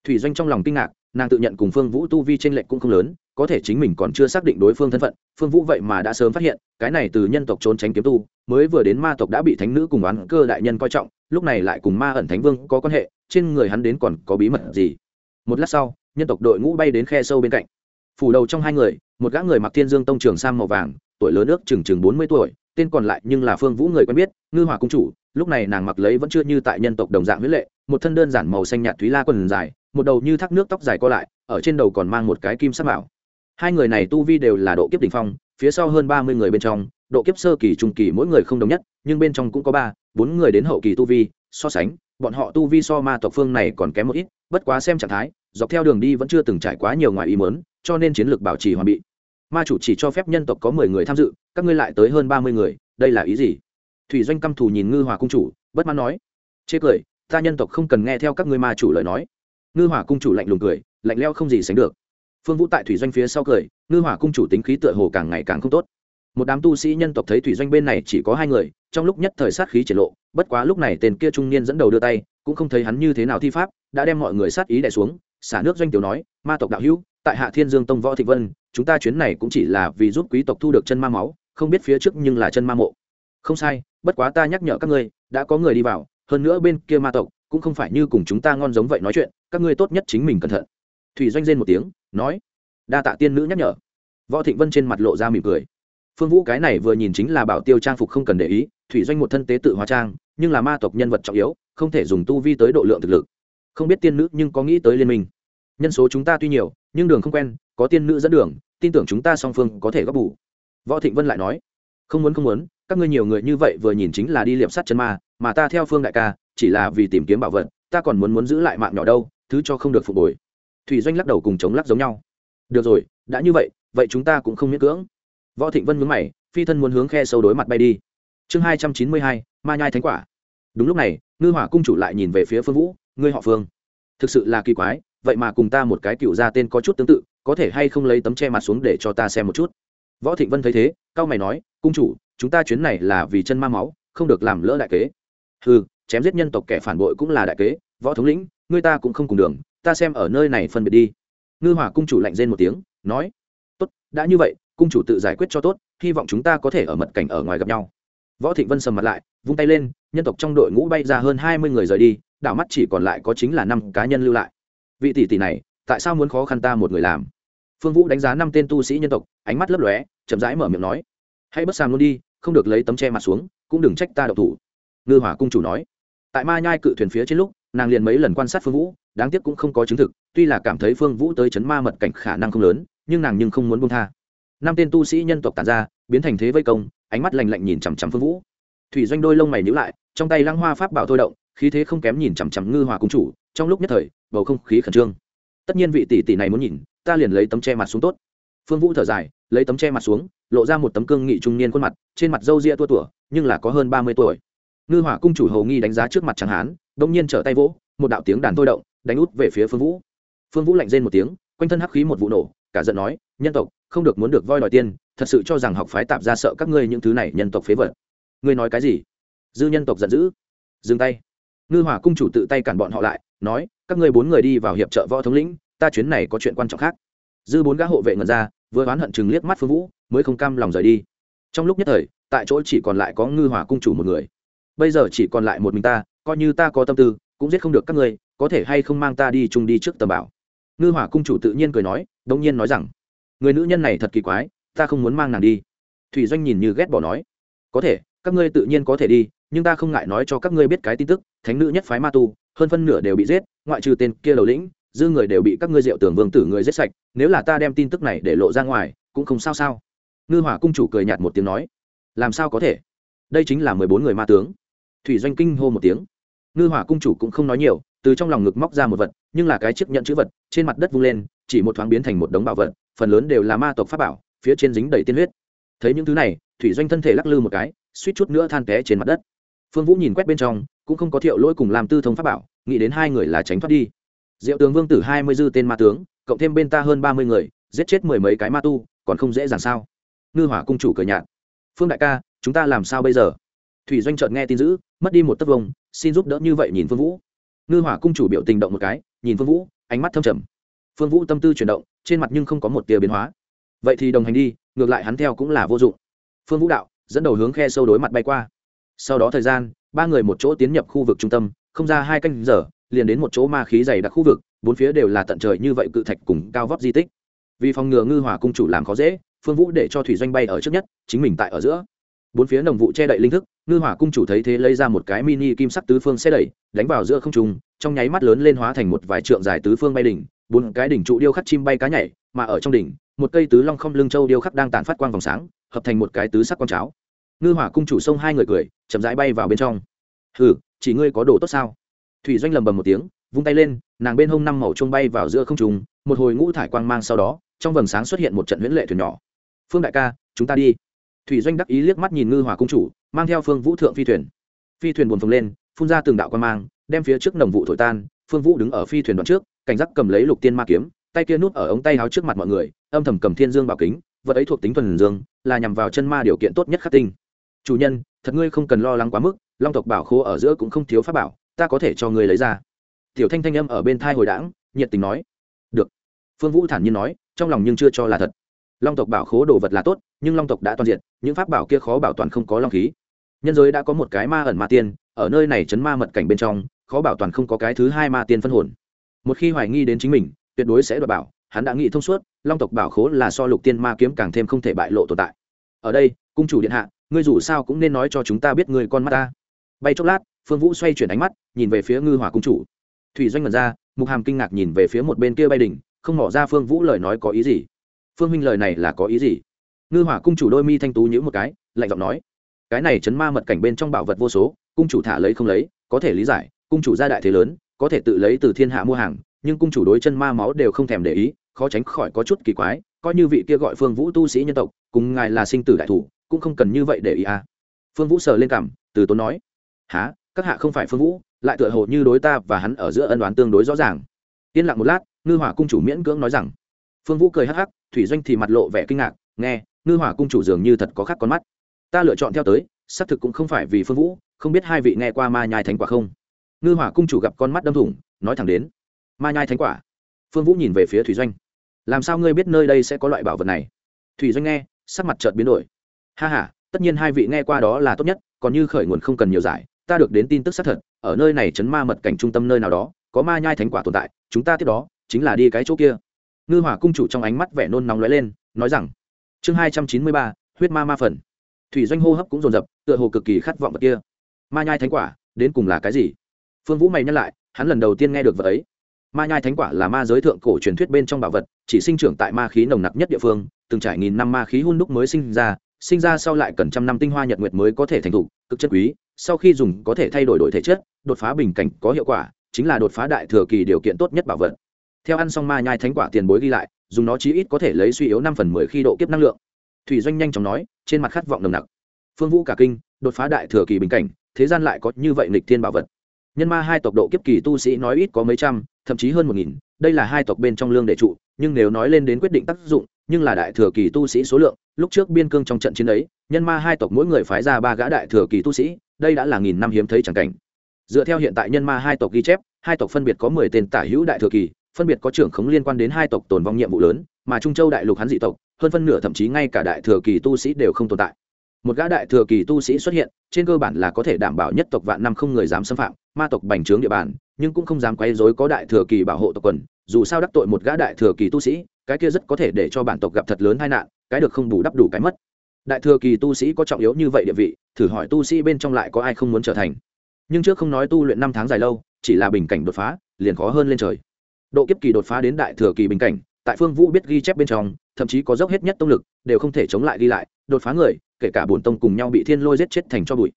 Thủy doanh trong lòng kinh ngạc, nàng tự nhận cùng phương vũ tu vi t r ê n lệch cũng không lớn, có thể chính mình còn chưa xác định đối phương thân phận, phương vũ vậy mà đã sớm phát hiện, cái này từ nhân tộc trốn tránh kiếm tu, mới vừa đến ma tộc đã bị thánh nữ cùng oán cơ đại nhân coi trọng, lúc này lại cùng ma ẩn thánh vương có quan hệ, trên người hắn đến còn có bí mật gì? Một lát sau, nhân tộc đội ngũ bay đến khe sâu bên cạnh. Phủ đầu trong hai người một gã người mặc thiên dương tông trường sam màu vàng, tuổi lớn ước chừng chừng bốn mươi tuổi, tên còn lại nhưng là phương vũ người quen biết, ngư hòa cung chủ, lúc này nàng mặc lấy vẫn chưa như tại nhân tộc đồng dạng huyết lệ, một thân đơn giản màu xanh nhạt thúy la quần dài, một đầu như thác nước tóc dài co lại, ở trên đầu còn mang một cái kim sắc bảo hai người này tu vi đều là độ kiếp đỉnh phong, phía sau hơn ba mươi người bên trong, độ kiếp sơ kỳ, trung kỳ mỗi người không đồng nhất, nhưng bên trong cũng có ba, bốn người đến hậu kỳ tu vi, so sánh, bọn họ tu vi so ma tộc phương này còn kém một ít, bất quá xem trạng thái, dọc theo đường đi vẫn chưa từng trải quá nhiều ngoài ý mớn cho nên chiến lược bảo trì hoàn bị ma chủ chỉ cho phép nhân tộc có mười người tham dự, các ngươi lại tới hơn ba mươi người, đây là ý gì? Thủy doanh căm thù nhìn ngư hòa cung chủ, bất mãn nói. Chê cười, ta nhân tộc không cần nghe theo các ngươi ma chủ lời nói. Ngư hòa cung chủ lạnh lùng cười, lạnh leo không gì sánh được. Phương vũ tại thủy doanh phía sau cười, ngư hòa cung chủ tính khí tựa hồ càng ngày càng không tốt. Một đám tu sĩ nhân tộc thấy thủy doanh bên này chỉ có hai người, trong lúc nhất thời sát khí triển lộ, bất quá lúc này tên kia trung niên dẫn đầu đưa tay, cũng không thấy hắn như thế nào thi pháp, đã đem mọi người sát ý đẻ xuống, xả nước doanh tiểu nói, ma tộc đạo hữu, tại hạ thiên dương tông võ thị vân chúng ta chuyến này cũng chỉ là vì giúp quý tộc thu được chân ma máu, không biết phía trước nhưng là chân ma mộ. Không sai, bất quá ta nhắc nhở các ngươi, đã có người đi vào, hơn nữa bên kia ma tộc cũng không phải như cùng chúng ta ngon giống vậy nói chuyện, các ngươi tốt nhất chính mình cẩn thận. Thủy doanh rên một tiếng, nói, đa tạ tiên nữ nhắc nhở. Võ thịnh vân trên mặt lộ ra mỉm cười. Phương vũ cái này vừa nhìn chính là bảo tiêu trang phục không cần để ý, thủy doanh một thân tế tự hóa trang, nhưng là ma tộc nhân vật trọng yếu, không thể dùng tu vi tới độ lượng thực lực. Không biết tiên nữ nhưng có nghĩ tới liên minh. Nhân số chúng ta tuy nhiều nhưng đường không quen, có tiên nữ dẫn đường, tin tưởng chúng ta song phương có thể góp bù. Võ thịnh vân lại nói, không muốn không muốn, các ngươi nhiều người như vậy vừa nhìn chính là đi liệm sát chân ma, mà ta theo phương đại ca, chỉ là vì tìm kiếm bảo vật, ta còn muốn muốn giữ lại mạng nhỏ đâu, thứ cho không được phục hồi. Thủy doanh lắc đầu cùng chống lắc giống nhau. Được rồi, đã như vậy vậy chúng ta cũng không miễn cưỡng. Võ thịnh vân mướn mày, phi thân muốn hướng khe sâu đối mặt bay đi. Chương hai trăm chín mươi hai, ma nhai thánh quả. Đúng lúc này, ngư hỏa cung chủ lại nhìn về phía phương vũ, ngươi họ phương, thực sự là kỳ quái vậy mà cùng ta một cái cựu ra tên có chút tương tự, có thể hay không lấy tấm che mặt xuống để cho ta xem một chút? Võ thịnh vân thấy thế, cao mày nói, cung chủ, chúng ta chuyến này là vì chân ma máu, không được làm lỡ đại kế. Ừ chém giết nhân tộc kẻ phản bội cũng là đại kế, võ thống lĩnh, ngươi ta cũng không cùng đường, ta xem ở nơi này phân biệt đi. Ngư hỏa cung chủ lạnh rên một tiếng, nói, tốt, đã như vậy, cung chủ tự giải quyết cho tốt, hy vọng chúng ta có thể ở mật cảnh ở ngoài gặp nhau. Võ thịnh vân sầm mặt lại, vung tay lên, nhân tộc trong đội ngũ bay ra hơn hai mươi người rời đi, đảo mắt chỉ còn lại có chính là năm cá nhân lưu lại vị tỷ tỷ này, tại sao muốn khó khăn ta một người làm? Phương vũ đánh giá năm tên tu sĩ nhân tộc, ánh mắt lấp lóe, chậm rãi mở miệng nói. Hãy bất sàng luôn đi, không được lấy tấm che mặt xuống, cũng đừng trách ta độc thủ. Ngư hỏa cung chủ nói. Tại ma nhai cự thuyền phía trên lúc, nàng liền mấy lần quan sát phương vũ, đáng tiếc cũng không có chứng thực, tuy là cảm thấy phương vũ tới chấn ma mật cảnh khả năng không lớn, nhưng nàng nhưng không muốn buông tha. Năm tên tu sĩ nhân tộc tàn ra, biến thành thế vây công, ánh mắt lạnh lạnh nhìn chằm chằm phương vũ. Thủy doanh đôi lông mày nhữ lại, trong tay lăng hoa pháp bảo thôi động khí thế không kém nhìn chằm chằm ngư hòa cung chủ, trong lúc nhất thời, bầu không khí khẩn trương. Tất nhiên vị tỷ tỷ này muốn nhìn, ta liền lấy tấm che mặt xuống tốt. Phương vũ thở dài, lấy tấm che mặt xuống, lộ ra một tấm cương nghị trung niên khuôn mặt, trên mặt râu ria tua tủa, nhưng là có hơn ba mươi tuổi. Ngư hỏa cung chủ hầu nghi đánh giá trước mặt chẳng hán đông nhiên trở tay vỗ, một đạo tiếng đàn thôi động, đánh út về phía phương vũ. Phương vũ lạnh rên một tiếng, quanh thân hắc khí một vụ nổ, cả giận nói, nhân tộc, không được muốn được voi đòi tiên thật sự cho rằng học phái tạp ra sợ các ngươi những thứ này nhân tộc phế vật. Ngươi nói cái gì? Dư nhân tộc giận dữ. Dừng tay ngư hỏa cung chủ tự tay cản bọn họ lại, nói, các ngươi bốn người đi vào hiệp trợ võ thống lĩnh, ta chuyến này có chuyện quan trọng khác. Dư bốn gã hộ vệ ngần ra, vừa oán hận chừng liếc mắt phương vũ, mới không cam lòng rời đi. Trong lúc nhất thời, tại chỗ chỉ còn lại có ngư hỏa cung chủ một người. Bây giờ chỉ còn lại một mình ta, coi như ta có tâm tư, cũng giết không được các ngươi, có thể hay không mang ta đi chung đi trước tầm bảo? Ngư hỏa cung chủ tự nhiên cười nói đông nhiên nói rằng, người nữ nhân này thật kỳ quái, ta không muốn mang nàng đi. Thủy doanh nhìn như ghét bỏ nói, có thể, các ngươi tự nhiên có thể đi nhưng ta không ngại nói cho các ngươi biết cái tin tức, thánh nữ nhất phái ma tu, hơn phân nửa đều bị giết, ngoại trừ tên kia đầu lĩnh, dư người đều bị các ngươi diệu tưởng vương tử người giết sạch, nếu là ta đem tin tức này để lộ ra ngoài, cũng không sao sao. Ngư hỏa cung chủ cười nhạt một tiếng nói. Làm sao có thể? Đây chính là mười bốn người ma tướng. Thủy doanh kinh hô một tiếng. Ngư hỏa cung chủ cũng không nói nhiều, từ trong lòng ngực móc ra một vật, nhưng là cái chiếc nhận chữ vật, trên mặt đất vung lên, chỉ một thoáng biến thành một đống bảo vật, phần lớn đều là ma tộc pháp bảo, phía trên dính đầy tiên huyết. Thấy những thứ này, thủy doanh thân thể lắc lư một cái, suýt chút nữa than té trên mặt đất phương vũ nhìn quét bên trong, cũng không có thiệu lỗi cùng làm tư thông pháp bảo, nghĩ đến hai người là tránh thoát đi. Diệu tướng vương tử hai mươi dư tên ma tướng, cộng thêm bên ta hơn ba mươi người, giết chết mười mấy cái ma tu, còn không dễ dàng sao? Ngư hỏa cung chủ cười nhạt. Phương đại ca, chúng ta làm sao bây giờ? Thủy doanh trợn nghe tin dữ, mất đi một tấc vông, xin giúp đỡ như vậy nhìn phương vũ. Ngư hỏa cung chủ biểu tình động một cái, nhìn phương vũ, ánh mắt thâm trầm. Phương vũ tâm tư chuyển động, trên mặt nhưng không có một tia biến hóa. Vậy thì đồng hành đi, ngược lại hắn theo cũng là vô dụng. Phương vũ đạo, dẫn đầu hướng khe sâu đối mặt bay qua sau đó thời gian, ba người một chỗ tiến nhập khu vực trung tâm, không ra hai canh giờ, liền đến một chỗ ma khí dày đặc khu vực, bốn phía đều là tận trời như vậy cự thạch cùng cao vóc di tích. Vì phòng ngừa ngư hỏa cung chủ làm khó dễ, phương vũ để cho thủy doanh bay ở trước nhất, chính mình tại ở giữa. Bốn phía nồng vụ che đậy linh thức, ngư hỏa cung chủ thấy thế lấy ra một cái mini kim sắc tứ phương xe đẩy, đánh vào giữa không trung, trong nháy mắt lớn lên hóa thành một vài trượng dài tứ phương bay đỉnh, bốn cái đỉnh trụ điêu khắc chim bay cá nhảy, mà ở trong đỉnh, một cây tứ long không lưng châu điêu khắc đang tàn phát quang vòng sáng, hợp thành một cái tứ sắc con cháo ngư hỏa cung chủ xông hai người cười, chậm rãi bay vào bên trong. Hừ, chỉ ngươi có đồ tốt sao? Thủy doanh lầm bầm một tiếng, vung tay lên, nàng bên hông năm màu trông bay vào giữa không trùng một hồi ngũ thải quang mang sau đó, trong vầng sáng xuất hiện một trận huyễn lệ thuyền nhỏ. Phương đại ca, chúng ta đi. Thủy doanh đắc ý liếc mắt nhìn ngư hỏa cung chủ, mang theo phương vũ thượng phi thuyền. Phi thuyền buồn phồng lên, phun ra từng đạo quang mang, đem phía trước nồng vụ thổi tan, phương vũ đứng ở phi thuyền đoạn trước, cảnh giác cầm lấy lục tiên ma kiếm, tay kia nút ở ống tay áo trước mặt mọi người, âm thầm cầm thiên dương bảo kính, vật ấy thuộc tính thuần dương, là nhằm vào chân ma điều kiện tốt nhất khắc tinh chủ nhân, thật ngươi không cần lo lắng quá mức, long tộc bảo khô ở giữa cũng không thiếu pháp bảo, ta có thể cho ngươi lấy ra. Tiểu thanh thanh âm ở bên thai hồi đảng nhiệt tình nói. Được. Phương vũ thản nhiên nói, trong lòng nhưng chưa cho là thật. Long tộc bảo khố đồ vật là tốt, nhưng long tộc đã toàn diện những pháp bảo kia khó bảo toàn không có long khí. Nhân giới đã có một cái ma ẩn ma tiên, ở nơi này chấn ma mật cảnh bên trong, khó bảo toàn không có cái thứ hai ma tiên phân hồn. Một khi hoài nghi đến chính mình, tuyệt đối sẽ đoạt bảo, hắn đã nghĩ thông suốt, long tộc bảo khố là so lục tiên ma kiếm càng thêm không thể bại lộ tồn tại. Ở đây, cung chủ điện hạ ngươi dù sao cũng nên nói cho chúng ta biết người con mắt ta. Bay chốc lát, phương vũ xoay chuyển ánh mắt, nhìn về phía ngư hòa cung chủ. Thủy doanh mật ra, mục hàm kinh ngạc nhìn về phía một bên kia bay đỉnh, không mỏ ra phương vũ lời nói có ý gì. Phương Minh lời này là có ý gì? Ngư hỏa cung chủ đôi mi thanh tú nhữ một cái, lạnh giọng nói, cái này chấn ma mật cảnh bên trong bảo vật vô số, cung chủ thả lấy không lấy, có thể lý giải, cung chủ gia đại thế lớn, có thể tự lấy từ thiên hạ mua hàng, nhưng cung chủ đối chân ma máu đều không thèm để ý, khó tránh khỏi có chút kỳ quái, coi như vị kia gọi phương vũ tu sĩ nhân tộc, cùng ngài là sinh tử đại thủ cũng không cần như vậy để ý à. Phương vũ sờ lên cảm, từ tốn nói há các hạ không phải phương vũ, lại tựa hồ như đối ta và hắn ở giữa ân đoán tương đối rõ ràng. Yên lặng một lát, ngư hỏa cung chủ miễn cưỡng nói rằng, phương vũ cười hắc hắc, thủy doanh thì mặt lộ vẻ kinh ngạc, nghe, ngư hỏa cung chủ dường như thật có khác con mắt. Ta lựa chọn theo tới, xác thực cũng không phải vì phương vũ, không biết hai vị nghe qua ma nhai thánh quả không? Ngư hỏa cung chủ gặp con mắt đâm thủng, nói thẳng đến, ma nhai thánh quả. Phương vũ nhìn về phía thủy doanh, làm sao ngươi biết nơi đây sẽ có loại bảo vật này? Thủy doanh nghe, sắc mặt chợt biến đổi ha h a tất nhiên hai vị nghe qua đó là tốt nhất, còn như khởi nguồn không cần nhiều giải, ta được đến tin tức xác thật, ở nơi này chấn ma mật cảnh trung tâm nơi nào đó, có ma nhai thánh quả tồn tại, chúng ta tiếp đó, chính là đi cái chỗ kia. Ngư hỏa cung chủ trong ánh mắt vẻ nôn nóng lóe lên, nói rằng, chương hai trăm chín mươi ba, huyết ma ma phần. Thủy doanh hô hấp cũng dồn dập, tựa hồ cực kỳ khát vọng vật kia. Ma nhai thánh quả, đến cùng là cái gì? Phương vũ mày nhắc lại, hắn lần đầu tiên nghe được vật ấy. Ma nhai thánh quả là ma giới thượng cổ truyền thuyết bên trong bảo vật, chỉ sinh trưởng tại ma khí nồng nặc nhất địa phương, từng trải nghìn năm ma khí hun đúc mới sinh ra sinh ra sau lại cần trăm năm tinh hoa nhật nguyệt mới có thể thành thục, cực chất quý, sau khi dùng có thể thay đổi đổi thể chất, đột phá bình cảnh có hiệu quả, chính là đột phá đại thừa kỳ điều kiện tốt nhất bảo vật. Theo ăn xong ma nhai thánh quả tiền bối ghi lại, dùng nó chí ít có thể lấy suy yếu năm phần mười khi độ kiếp năng lượng. Thủy doanh nhanh chóng nói, trên mặt khát vọng nồng nặc. Phương vũ cả kinh, đột phá đại thừa kỳ bình cảnh, thế gian lại có như vậy nghịch thiên bảo vật. Nhân ma hai tộc độ kiếp kỳ tu sĩ nói ít có mấy trăm, thậm chí hơn một nghìn, đây là hai tộc bên trong lương đệ trụ, nhưng nếu nói lên đến quyết định tác dụng nhưng là đại thừa kỳ tu sĩ số lượng, lúc trước biên cương trong trận chiến ấy, nhân ma hai tộc mỗi người phái ra ba gã đại thừa kỳ tu sĩ, đây đã là nghìn năm hiếm thấy chẳng cảnh. Dựa theo hiện tại nhân ma hai tộc ghi chép, hai tộc phân biệt có mười tên tả hữu đại thừa kỳ, phân biệt có trưởng khống liên quan đến hai tộc tồn vong nhiệm vụ lớn, mà trung châu đại lục hắn dị tộc, hơn phân nửa thậm chí ngay cả đại thừa kỳ tu sĩ đều không tồn tại một gã đại thừa kỳ tu sĩ xuất hiện, trên cơ bản là có thể đảm bảo nhất tộc vạn năm không người dám xâm phạm, ma tộc bành trướng địa bàn, nhưng cũng không dám quấy rối có đại thừa kỳ bảo hộ tộc quần. Dù sao đắc tội một gã đại thừa kỳ tu sĩ, cái kia rất có thể để cho bản tộc gặp thật lớn tai nạn, cái được không bù đắp đủ cái mất. Đại thừa kỳ tu sĩ có trọng yếu như vậy địa vị, thử hỏi tu sĩ bên trong lại có ai không muốn trở thành. Nhưng trước không nói tu luyện năm tháng dài lâu, chỉ là bình cảnh đột phá, liền khó hơn lên trời. Độ kiếp kỳ đột phá đến đại thừa kỳ bình cảnh, tại phương vũ biết ghi chép bên trong, thậm chí có dốc hết nhất tông lực, đều không thể chống lại đi lại, đột phá người kể cả bổn tông cùng nhau bị thiên lôi giết chết thành cho bụi.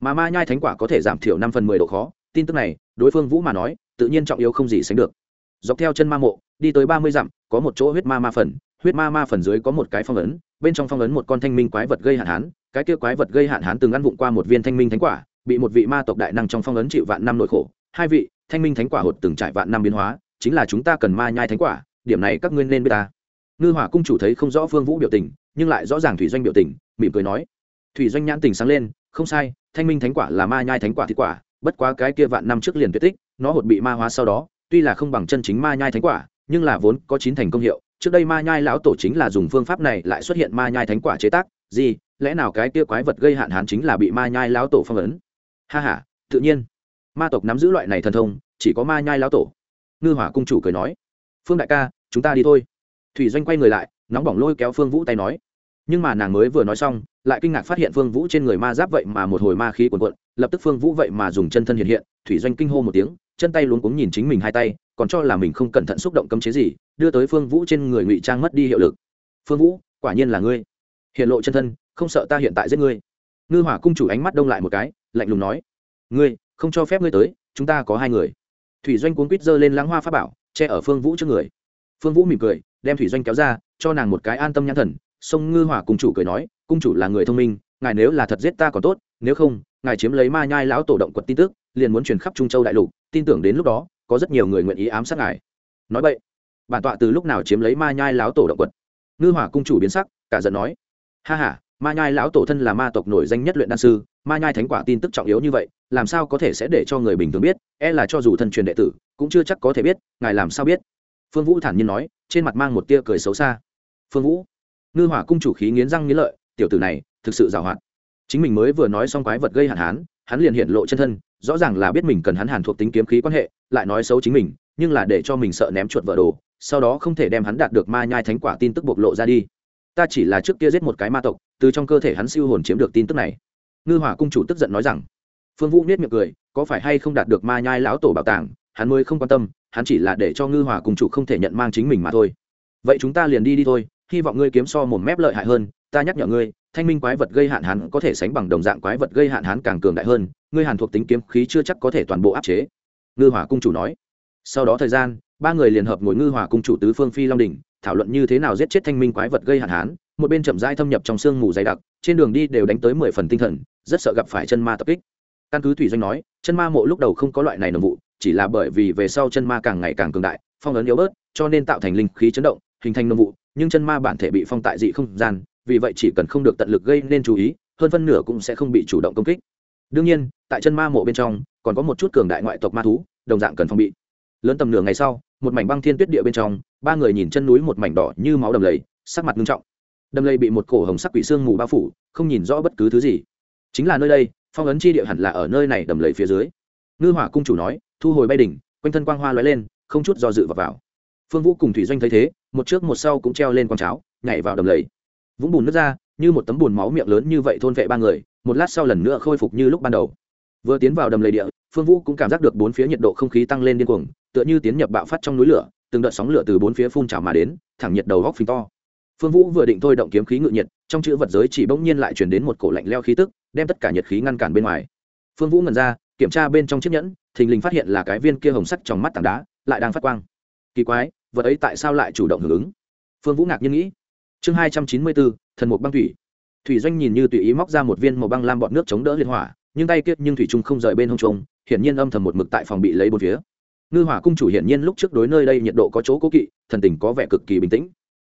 Mà ma nhai thánh quả có thể giảm thiểu năm phần mười độ khó, tin tức này, đối phương vũ mà nói, tự nhiên trọng yếu không gì sánh được. Dọc theo chân ma mộ, đi tới ba mươi dặm, có một chỗ huyết ma ma phần, huyết ma ma phần dưới có một cái phong ấn, bên trong phong ấn một con thanh minh quái vật gây hạn hán, cái kia quái vật gây hạn hán từng ăn vụng qua một viên thanh minh thánh quả, bị một vị ma tộc đại năng trong phong ấn chịu vạn năm nội khổ. Hai vị, thanh minh thánh quả hột từng trải vạn năm biến hóa, chính là chúng ta cần ma nhai thánh quả, điểm này các ngươi nên biết ta. Ngư hỏa cung chủ thấy không rõ phương vũ biểu tình nhưng lại rõ ràng thủy doanh biểu tình mỉm cười nói. Thủy doanh nhãn tình sáng lên không sai thanh minh thánh quả là ma nhai thánh quả thì quả bất quá cái kia vạn năm trước liền tuyệt tích nó hột bị ma hóa sau đó tuy là không bằng chân chính ma nhai thánh quả nhưng là vốn có chín thành công hiệu trước đây ma nhai lão tổ chính là dùng phương pháp này lại xuất hiện ma nhai thánh quả chế tác gì lẽ nào cái kia quái vật gây hạn hán chính là bị ma nhai lão tổ phong ấn? Ha ha, tự nhiên. Ma tộc nắm giữ loại này thần thông chỉ có ma nhai lão tổ. Ngư hỏa cung chủ cười nói. Phương đại ca chúng ta đi thôi. Thủy doanh quay người lại nóng bỏng lôi kéo phương vũ tay nói. Nhưng mà nàng mới vừa nói xong, lại kinh ngạc phát hiện phương vũ trên người ma giáp vậy mà một hồi ma khí cuồn cuộn, lập tức phương vũ vậy mà dùng chân thân hiện hiện, thủy doanh kinh hô một tiếng, chân tay luống cuống nhìn chính mình hai tay, còn cho là mình không cẩn thận xúc động cấm chế gì, đưa tới phương vũ trên người ngụy trang mất đi hiệu lực. Phương vũ, quả nhiên là ngươi. Hiện lộ chân thân, không sợ ta hiện tại giết ngươi. Ngư hỏa cung chủ ánh mắt đông lại một cái, lạnh lùng nói. Ngươi, không cho phép ngươi tới, chúng ta có hai người. Thủy doanh cuốn quýt giơ lên lãng hoa pháp bảo, che ở phương vũ trước người. Phương vũ mỉm cười, đem thủy doanh kéo ra cho nàng một cái an tâm nhãn thần, sông ngư hỏa cung chủ cười nói, cung chủ là người thông minh, ngài nếu là thật giết ta còn tốt, nếu không, ngài chiếm lấy ma nhai lão tổ động quật tin tức, liền muốn truyền khắp trung châu đại lục, tin tưởng đến lúc đó, có rất nhiều người nguyện ý ám sát ngài. Nói vậy, bản tọa từ lúc nào chiếm lấy ma nhai lão tổ động quật? Ngư hỏa cung chủ biến sắc, cả giận nói, ha ha, ma nhai lão tổ thân là ma tộc nổi danh nhất luyện đan sư, ma nhai thánh quả tin tức trọng yếu như vậy, làm sao có thể sẽ để cho người bình thường biết e là cho dù thân truyền đệ tử, cũng chưa chắc có thể biết, ngài làm sao biết? Phương vũ thản nhiên nói, trên mặt mang một tia cười xấu xa phương vũ. Ngư hỏa cung chủ khí nghiến răng nghiến lợi, tiểu tử này, thực sự giàu hạn chính mình mới vừa nói xong quái vật gây hạn hán, hắn liền hiện lộ chân thân, rõ ràng là biết mình cần hắn hàn thuộc tính kiếm khí quan hệ, lại nói xấu chính mình, nhưng là để cho mình sợ ném chuột vợ đồ, sau đó không thể đem hắn đạt được ma nhai thánh quả tin tức bộc lộ ra đi. Ta chỉ là trước kia giết một cái ma tộc, từ trong cơ thể hắn siêu hồn chiếm được tin tức này. Ngư hỏa cung chủ tức giận nói rằng, phương vũ nết miệng cười, có phải hay không đạt được ma nhai lão tổ bảo tàng, hắn mới không quan tâm, hắn chỉ là để cho ngư hỏa cung chủ không thể nhận mang chính mình mà thôi. Vậy chúng ta liền đi đi thôi hy vọng ngươi kiếm so một mép lợi hại hơn, ta nhắc nhở ngươi, thanh minh quái vật gây hạn hán có thể sánh bằng đồng dạng quái vật gây hạn hán càng cường đại hơn, ngươi hàn thuộc tính kiếm khí chưa chắc có thể toàn bộ áp chế. Ngư hỏa cung chủ nói. Sau đó thời gian, ba người liền hợp ngồi ngư hỏa cung chủ tứ phương phi long đỉnh, thảo luận như thế nào giết chết thanh minh quái vật gây hạn hán, một bên chậm rãi thâm nhập trong sương mù dày đặc, trên đường đi đều đánh tới mười phần tinh thần, rất sợ gặp phải chân ma tập kích. Căn cứ thủy doanh nói, chân ma mộ lúc đầu không có loại này nồng vụ, chỉ là bởi vì về sau chân ma càng ngày càng cường đại, phong ấn yếu bớt, cho nên tạo thành linh khí chấn động, hình thành nồng vụ nhưng chân ma bản thể bị phong tại dị không gian vì vậy chỉ cần không được tận lực gây nên chú ý hơn phân nửa cũng sẽ không bị chủ động công kích. Đương nhiên tại chân ma mộ bên trong còn có một chút cường đại ngoại tộc ma thú đồng dạng cần phong bị. Lớn tầm nửa ngày sau một mảnh băng thiên tuyết địa bên trong ba người nhìn chân núi một mảnh đỏ như máu đầm lầy sắc mặt nghiêm trọng. Đầm lầy bị một cổ hồng sắc quỷ xương mù bao phủ không nhìn rõ bất cứ thứ gì. Chính là nơi đây phong ấn chi địa hẳn là ở nơi này đầm lầy phía dưới. Ngư hỏa cung chủ nói thu hồi bay đỉnh quanh thân quang hoa lóe lên không chút do dự vào, vào phương vũ cùng thủy doanh thấy thế, một trước một sau cũng treo lên con cháo, nhảy vào đầm lầy. Vũng bùn nước ra, như một tấm bùn máu miệng lớn như vậy thôn vệ ba người, một lát sau lần nữa khôi phục như lúc ban đầu. Vừa tiến vào đầm lầy địa, phương vũ cũng cảm giác được bốn phía nhiệt độ không khí tăng lên điên cuồng, tựa như tiến nhập bạo phát trong núi lửa, từng đợt sóng lửa từ bốn phía phun trào mà đến, thẳng nhiệt đầu góc phình to. Phương vũ vừa định thôi động kiếm khí ngự nhiệt, trong chữ vật giới chỉ bỗng nhiên lại chuyển đến một cổ lạnh leo khí tức, đem tất cả nhiệt khí ngăn cản bên ngoài. Phương vũ ngần ra, kiểm tra bên trong chiếc nhẫn, thình lình phát hiện là cái viên kia hồng sắc trong mắt tảng đá, lại đang phát quang. Kỳ quái vật ấy tại sao lại chủ động hưởng ứng? Phương vũ ngạc nhiên nghĩ. Chương hai trăm chín mươi bốn thần mục băng thủy. Thủy doanh nhìn như tùy ý móc ra một viên màu băng lam bọt nước chống đỡ liên hỏa, nhưng tay kiết nhưng thủy trung không rời bên hông trông hiển nhiên âm thầm một mực tại phòng bị lấy bốn phía. Ngư hỏa cung chủ hiển nhiên lúc trước đối nơi đây nhiệt độ có chỗ cố kỵ, thần tình có vẻ cực kỳ bình tĩnh.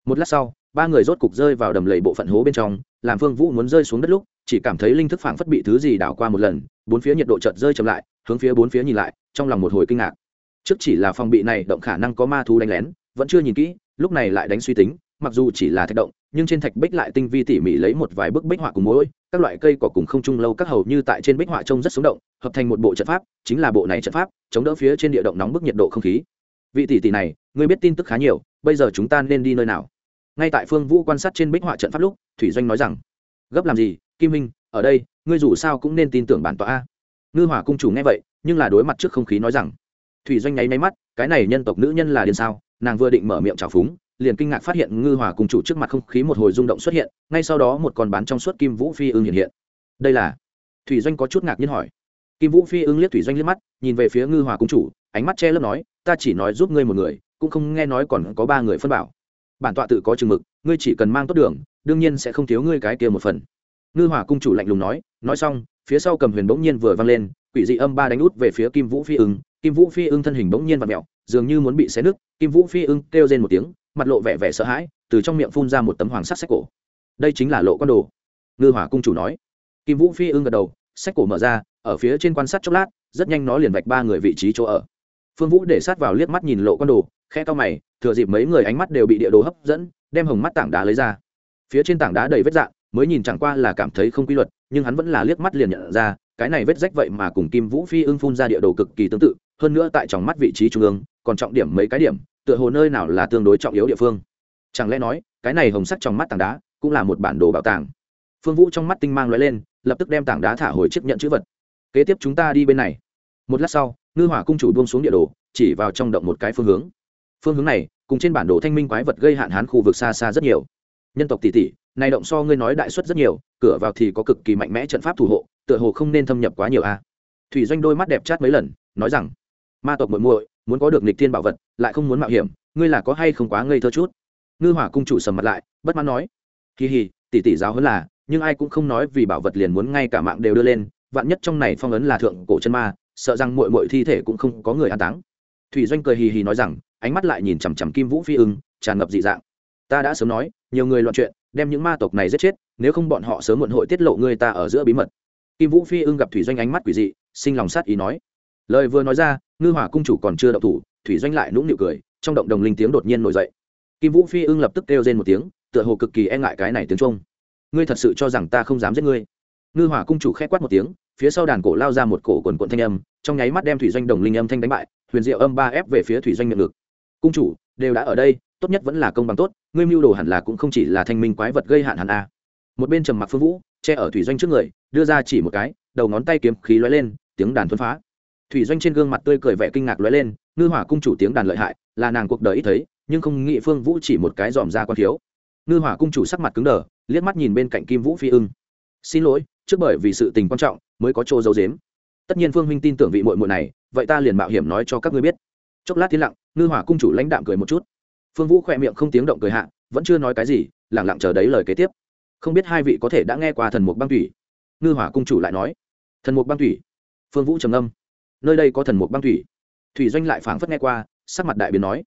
Một lát sau, ba người rốt cục rơi vào đầm lầy bộ phận hố bên trong, làm phương vũ muốn rơi xuống đất lúc, chỉ cảm thấy linh thức phảng phất bị thứ gì đảo qua một lần, bốn phía nhiệt độ chợt rơi chậm lại, hướng phía bốn phía nhìn lại, trong lòng một hồi kinh ngạc trước chỉ là phòng bị này động khả năng có ma thú đánh lén, vẫn chưa nhìn kỹ, lúc này lại đánh suy tính, mặc dù chỉ là thạch động, nhưng trên thạch bích lại tinh vi tỉ mỉ lấy một vài bức bích họa cùng mỗi, các loại cây cỏ cùng không chung lâu các hầu như tại trên bích họa trông rất sống động, hợp thành một bộ trận pháp, chính là bộ này trận pháp, chống đỡ phía trên địa động nóng bức nhiệt độ không khí. Vị tỷ tỷ này, ngươi biết tin tức khá nhiều, bây giờ chúng ta nên đi nơi nào? Ngay tại phương vũ quan sát trên bích họa trận pháp lúc, thủy doanh nói rằng, gấp làm gì, kim minh, ở đây, ngươi dù sao cũng nên tin tưởng bản tọa a. Ngư hỏa cung chủ nghe vậy, nhưng là đối mặt trước không khí nói rằng thủy doanh nháy máy mắt, cái này nhân tộc nữ nhân là điên sao? Nàng vừa định mở miệng trào phúng, liền kinh ngạc phát hiện ngư hòa cung chủ trước mặt không khí một hồi rung động xuất hiện, ngay sau đó một con bán trong suốt kim vũ phi ưng hiện hiện. Đây là? Thủy doanh có chút ngạc nhiên hỏi. Kim vũ phi ưng liếc thủy doanh liếc mắt, nhìn về phía ngư hòa cung chủ, ánh mắt che lấp nói, ta chỉ nói giúp ngươi một người, cũng không nghe nói còn có ba người phân bảo. Bản tọa tự có chừng mực, ngươi chỉ cần mang tốt đường, đương nhiên sẽ không thiếu ngươi cái kia một phần. Ngư hòa cung chủ lạnh lùng nói nói xong, phía sau cầm huyền bỗng nhiên vừa văng lên, quỷ dị âm ba đánh út về phía kim vũ phi ưng kim vũ phi ưng thân hình bỗng nhiên và mẹo dường như muốn bị xé nứt, kim vũ phi ưng kêu lên một tiếng, mặt lộ vẻ vẻ sợ hãi, từ trong miệng phun ra một tấm hoàng sắc sách cổ. Đây chính là lộ con đồ. Ngư hỏa cung chủ nói. Kim vũ phi ưng gật đầu, sách cổ mở ra, ở phía trên quan sát chốc lát, rất nhanh nó liền vạch ba người vị trí chỗ ở. Phương vũ để sát vào liếc mắt nhìn lộ con đồ khe to mày, thừa dịp mấy người ánh mắt đều bị địa đồ hấp dẫn, đem hồng mắt tảng đá lấy ra. Phía trên tảng đá đầy vết dạng, mới nhìn chẳng qua là cảm thấy không quy luật, nhưng hắn vẫn là liếc mắt liền nhận ra, cái này vết rách vậy mà cùng kim vũ phi ưng phun ra địa đồ cực kỳ tương tự hơn nữa tại trong mắt vị trí trung ương, còn trọng điểm mấy cái điểm, tựa hồ nơi nào là tương đối trọng yếu địa phương. Chẳng lẽ nói, cái này hồng sắc trong mắt tảng đá, cũng là một bản đồ bảo tàng? Phương vũ trong mắt tinh mang lóe lên, lập tức đem tảng đá thả hồi chiếc nhận chữ vật. Kế tiếp chúng ta đi bên này. Một lát sau, ngư hỏa cung chủ buông xuống địa đồ, chỉ vào trong động một cái phương hướng. Phương hướng này, cùng trên bản đồ thanh minh quái vật gây hạn hán khu vực xa xa rất nhiều. Nhân tộc tỷ tỷ, này động so ngươi nói đại suất rất nhiều, cửa vào thì có cực kỳ mạnh mẽ trận pháp thủ hộ, tựa hồ không nên thâm nhập quá nhiều a. Thủy doanh đôi mắt đẹp chát mấy lần, nói rằng ma tộc muội muội, muốn có được nghịch thiên bảo vật, lại không muốn mạo hiểm, ngươi là có hay không quá ngây thơ chút? Ngư hỏa cung chủ sầm mặt lại, bất mãn nói kỳ hì tỷ tỷ giáo hơn là, nhưng ai cũng không nói vì bảo vật liền muốn ngay cả mạng đều đưa lên, vạn nhất trong này phong ấn là thượng cổ chân ma, sợ rằng muội muội thi thể cũng không có người an táng. Thủy doanh cười hì hì nói rằng, ánh mắt lại nhìn chằm chằm kim vũ phi ưng, tràn ngập dị dạng. Ta đã sớm nói, nhiều người loạn chuyện, đem những ma tộc này giết chết, nếu không bọn họ sớm muộn hội tiết lộ người ta ở giữa bí mật. Kim vũ phi ưng gặp thủy doanh ánh mắt quỷ dị, sinh lòng sát ý nói. Lời vừa nói ra ngư hỏa cung chủ còn chưa động thủ, thủy doanh lại nũng nịu cười, trong động đồng linh tiếng đột nhiên nổi dậy. Kim vũ phi ưng lập tức kêu lên một tiếng, tựa hồ cực kỳ e ngại cái này tiếng trung. Ngươi thật sự cho rằng ta không dám giết ngươi? Ngư hỏa cung chủ khẽ quát một tiếng, phía sau đàn cổ lao ra một cổ quần quận thanh âm, trong nháy mắt đem thủy doanh đồng linh âm thanh đánh bại, huyền diệu âm ba ép về phía thủy doanh miệng ngực. Cung chủ, đều đã ở đây, tốt nhất vẫn là công bằng tốt, ngươi mưu đồ hẳn là cũng không chỉ là thanh minh quái vật gây hạn hẳn a à. một bên trầm mặc phương vũ, che ở thủy doanh trước người, đưa ra chỉ một cái, đầu ngón tay kiếm khí lóe lên, tiếng đàn thuấn phá thủy doanh trên gương mặt tươi cười vẻ kinh ngạc lóe lên, ngư hỏa cung chủ tiếng đàn lợi hại, là nàng cuộc đời ít thấy, nhưng không nghĩ phương vũ chỉ một cái dòm ra quan thiếu. Ngư hỏa cung chủ sắc mặt cứng đờ, liếc mắt nhìn bên cạnh kim vũ phi ưng. Xin lỗi, trước bởi vì sự tình quan trọng, mới có chỗ giấu dếm tất nhiên phương huynh tin tưởng vị muội muội này, vậy ta liền mạo hiểm nói cho các ngươi biết. Chốc lát tiến lặng, ngư hỏa cung chủ lãnh đạm cười một chút. Phương vũ khoe miệng không tiếng động cười hạ, vẫn chưa nói cái gì lẳng lặng chờ đấy lời kế tiếp. Không biết hai vị có thể đã nghe qua thần mục băng thủy ngư hỏa cung chủ lại nói, thần mục băng thủy phương vũ trầm âm nơi đây có thần mục băng thủy. Thủy doanh lại phảng phất nghe qua, sắc mặt đại biến nói,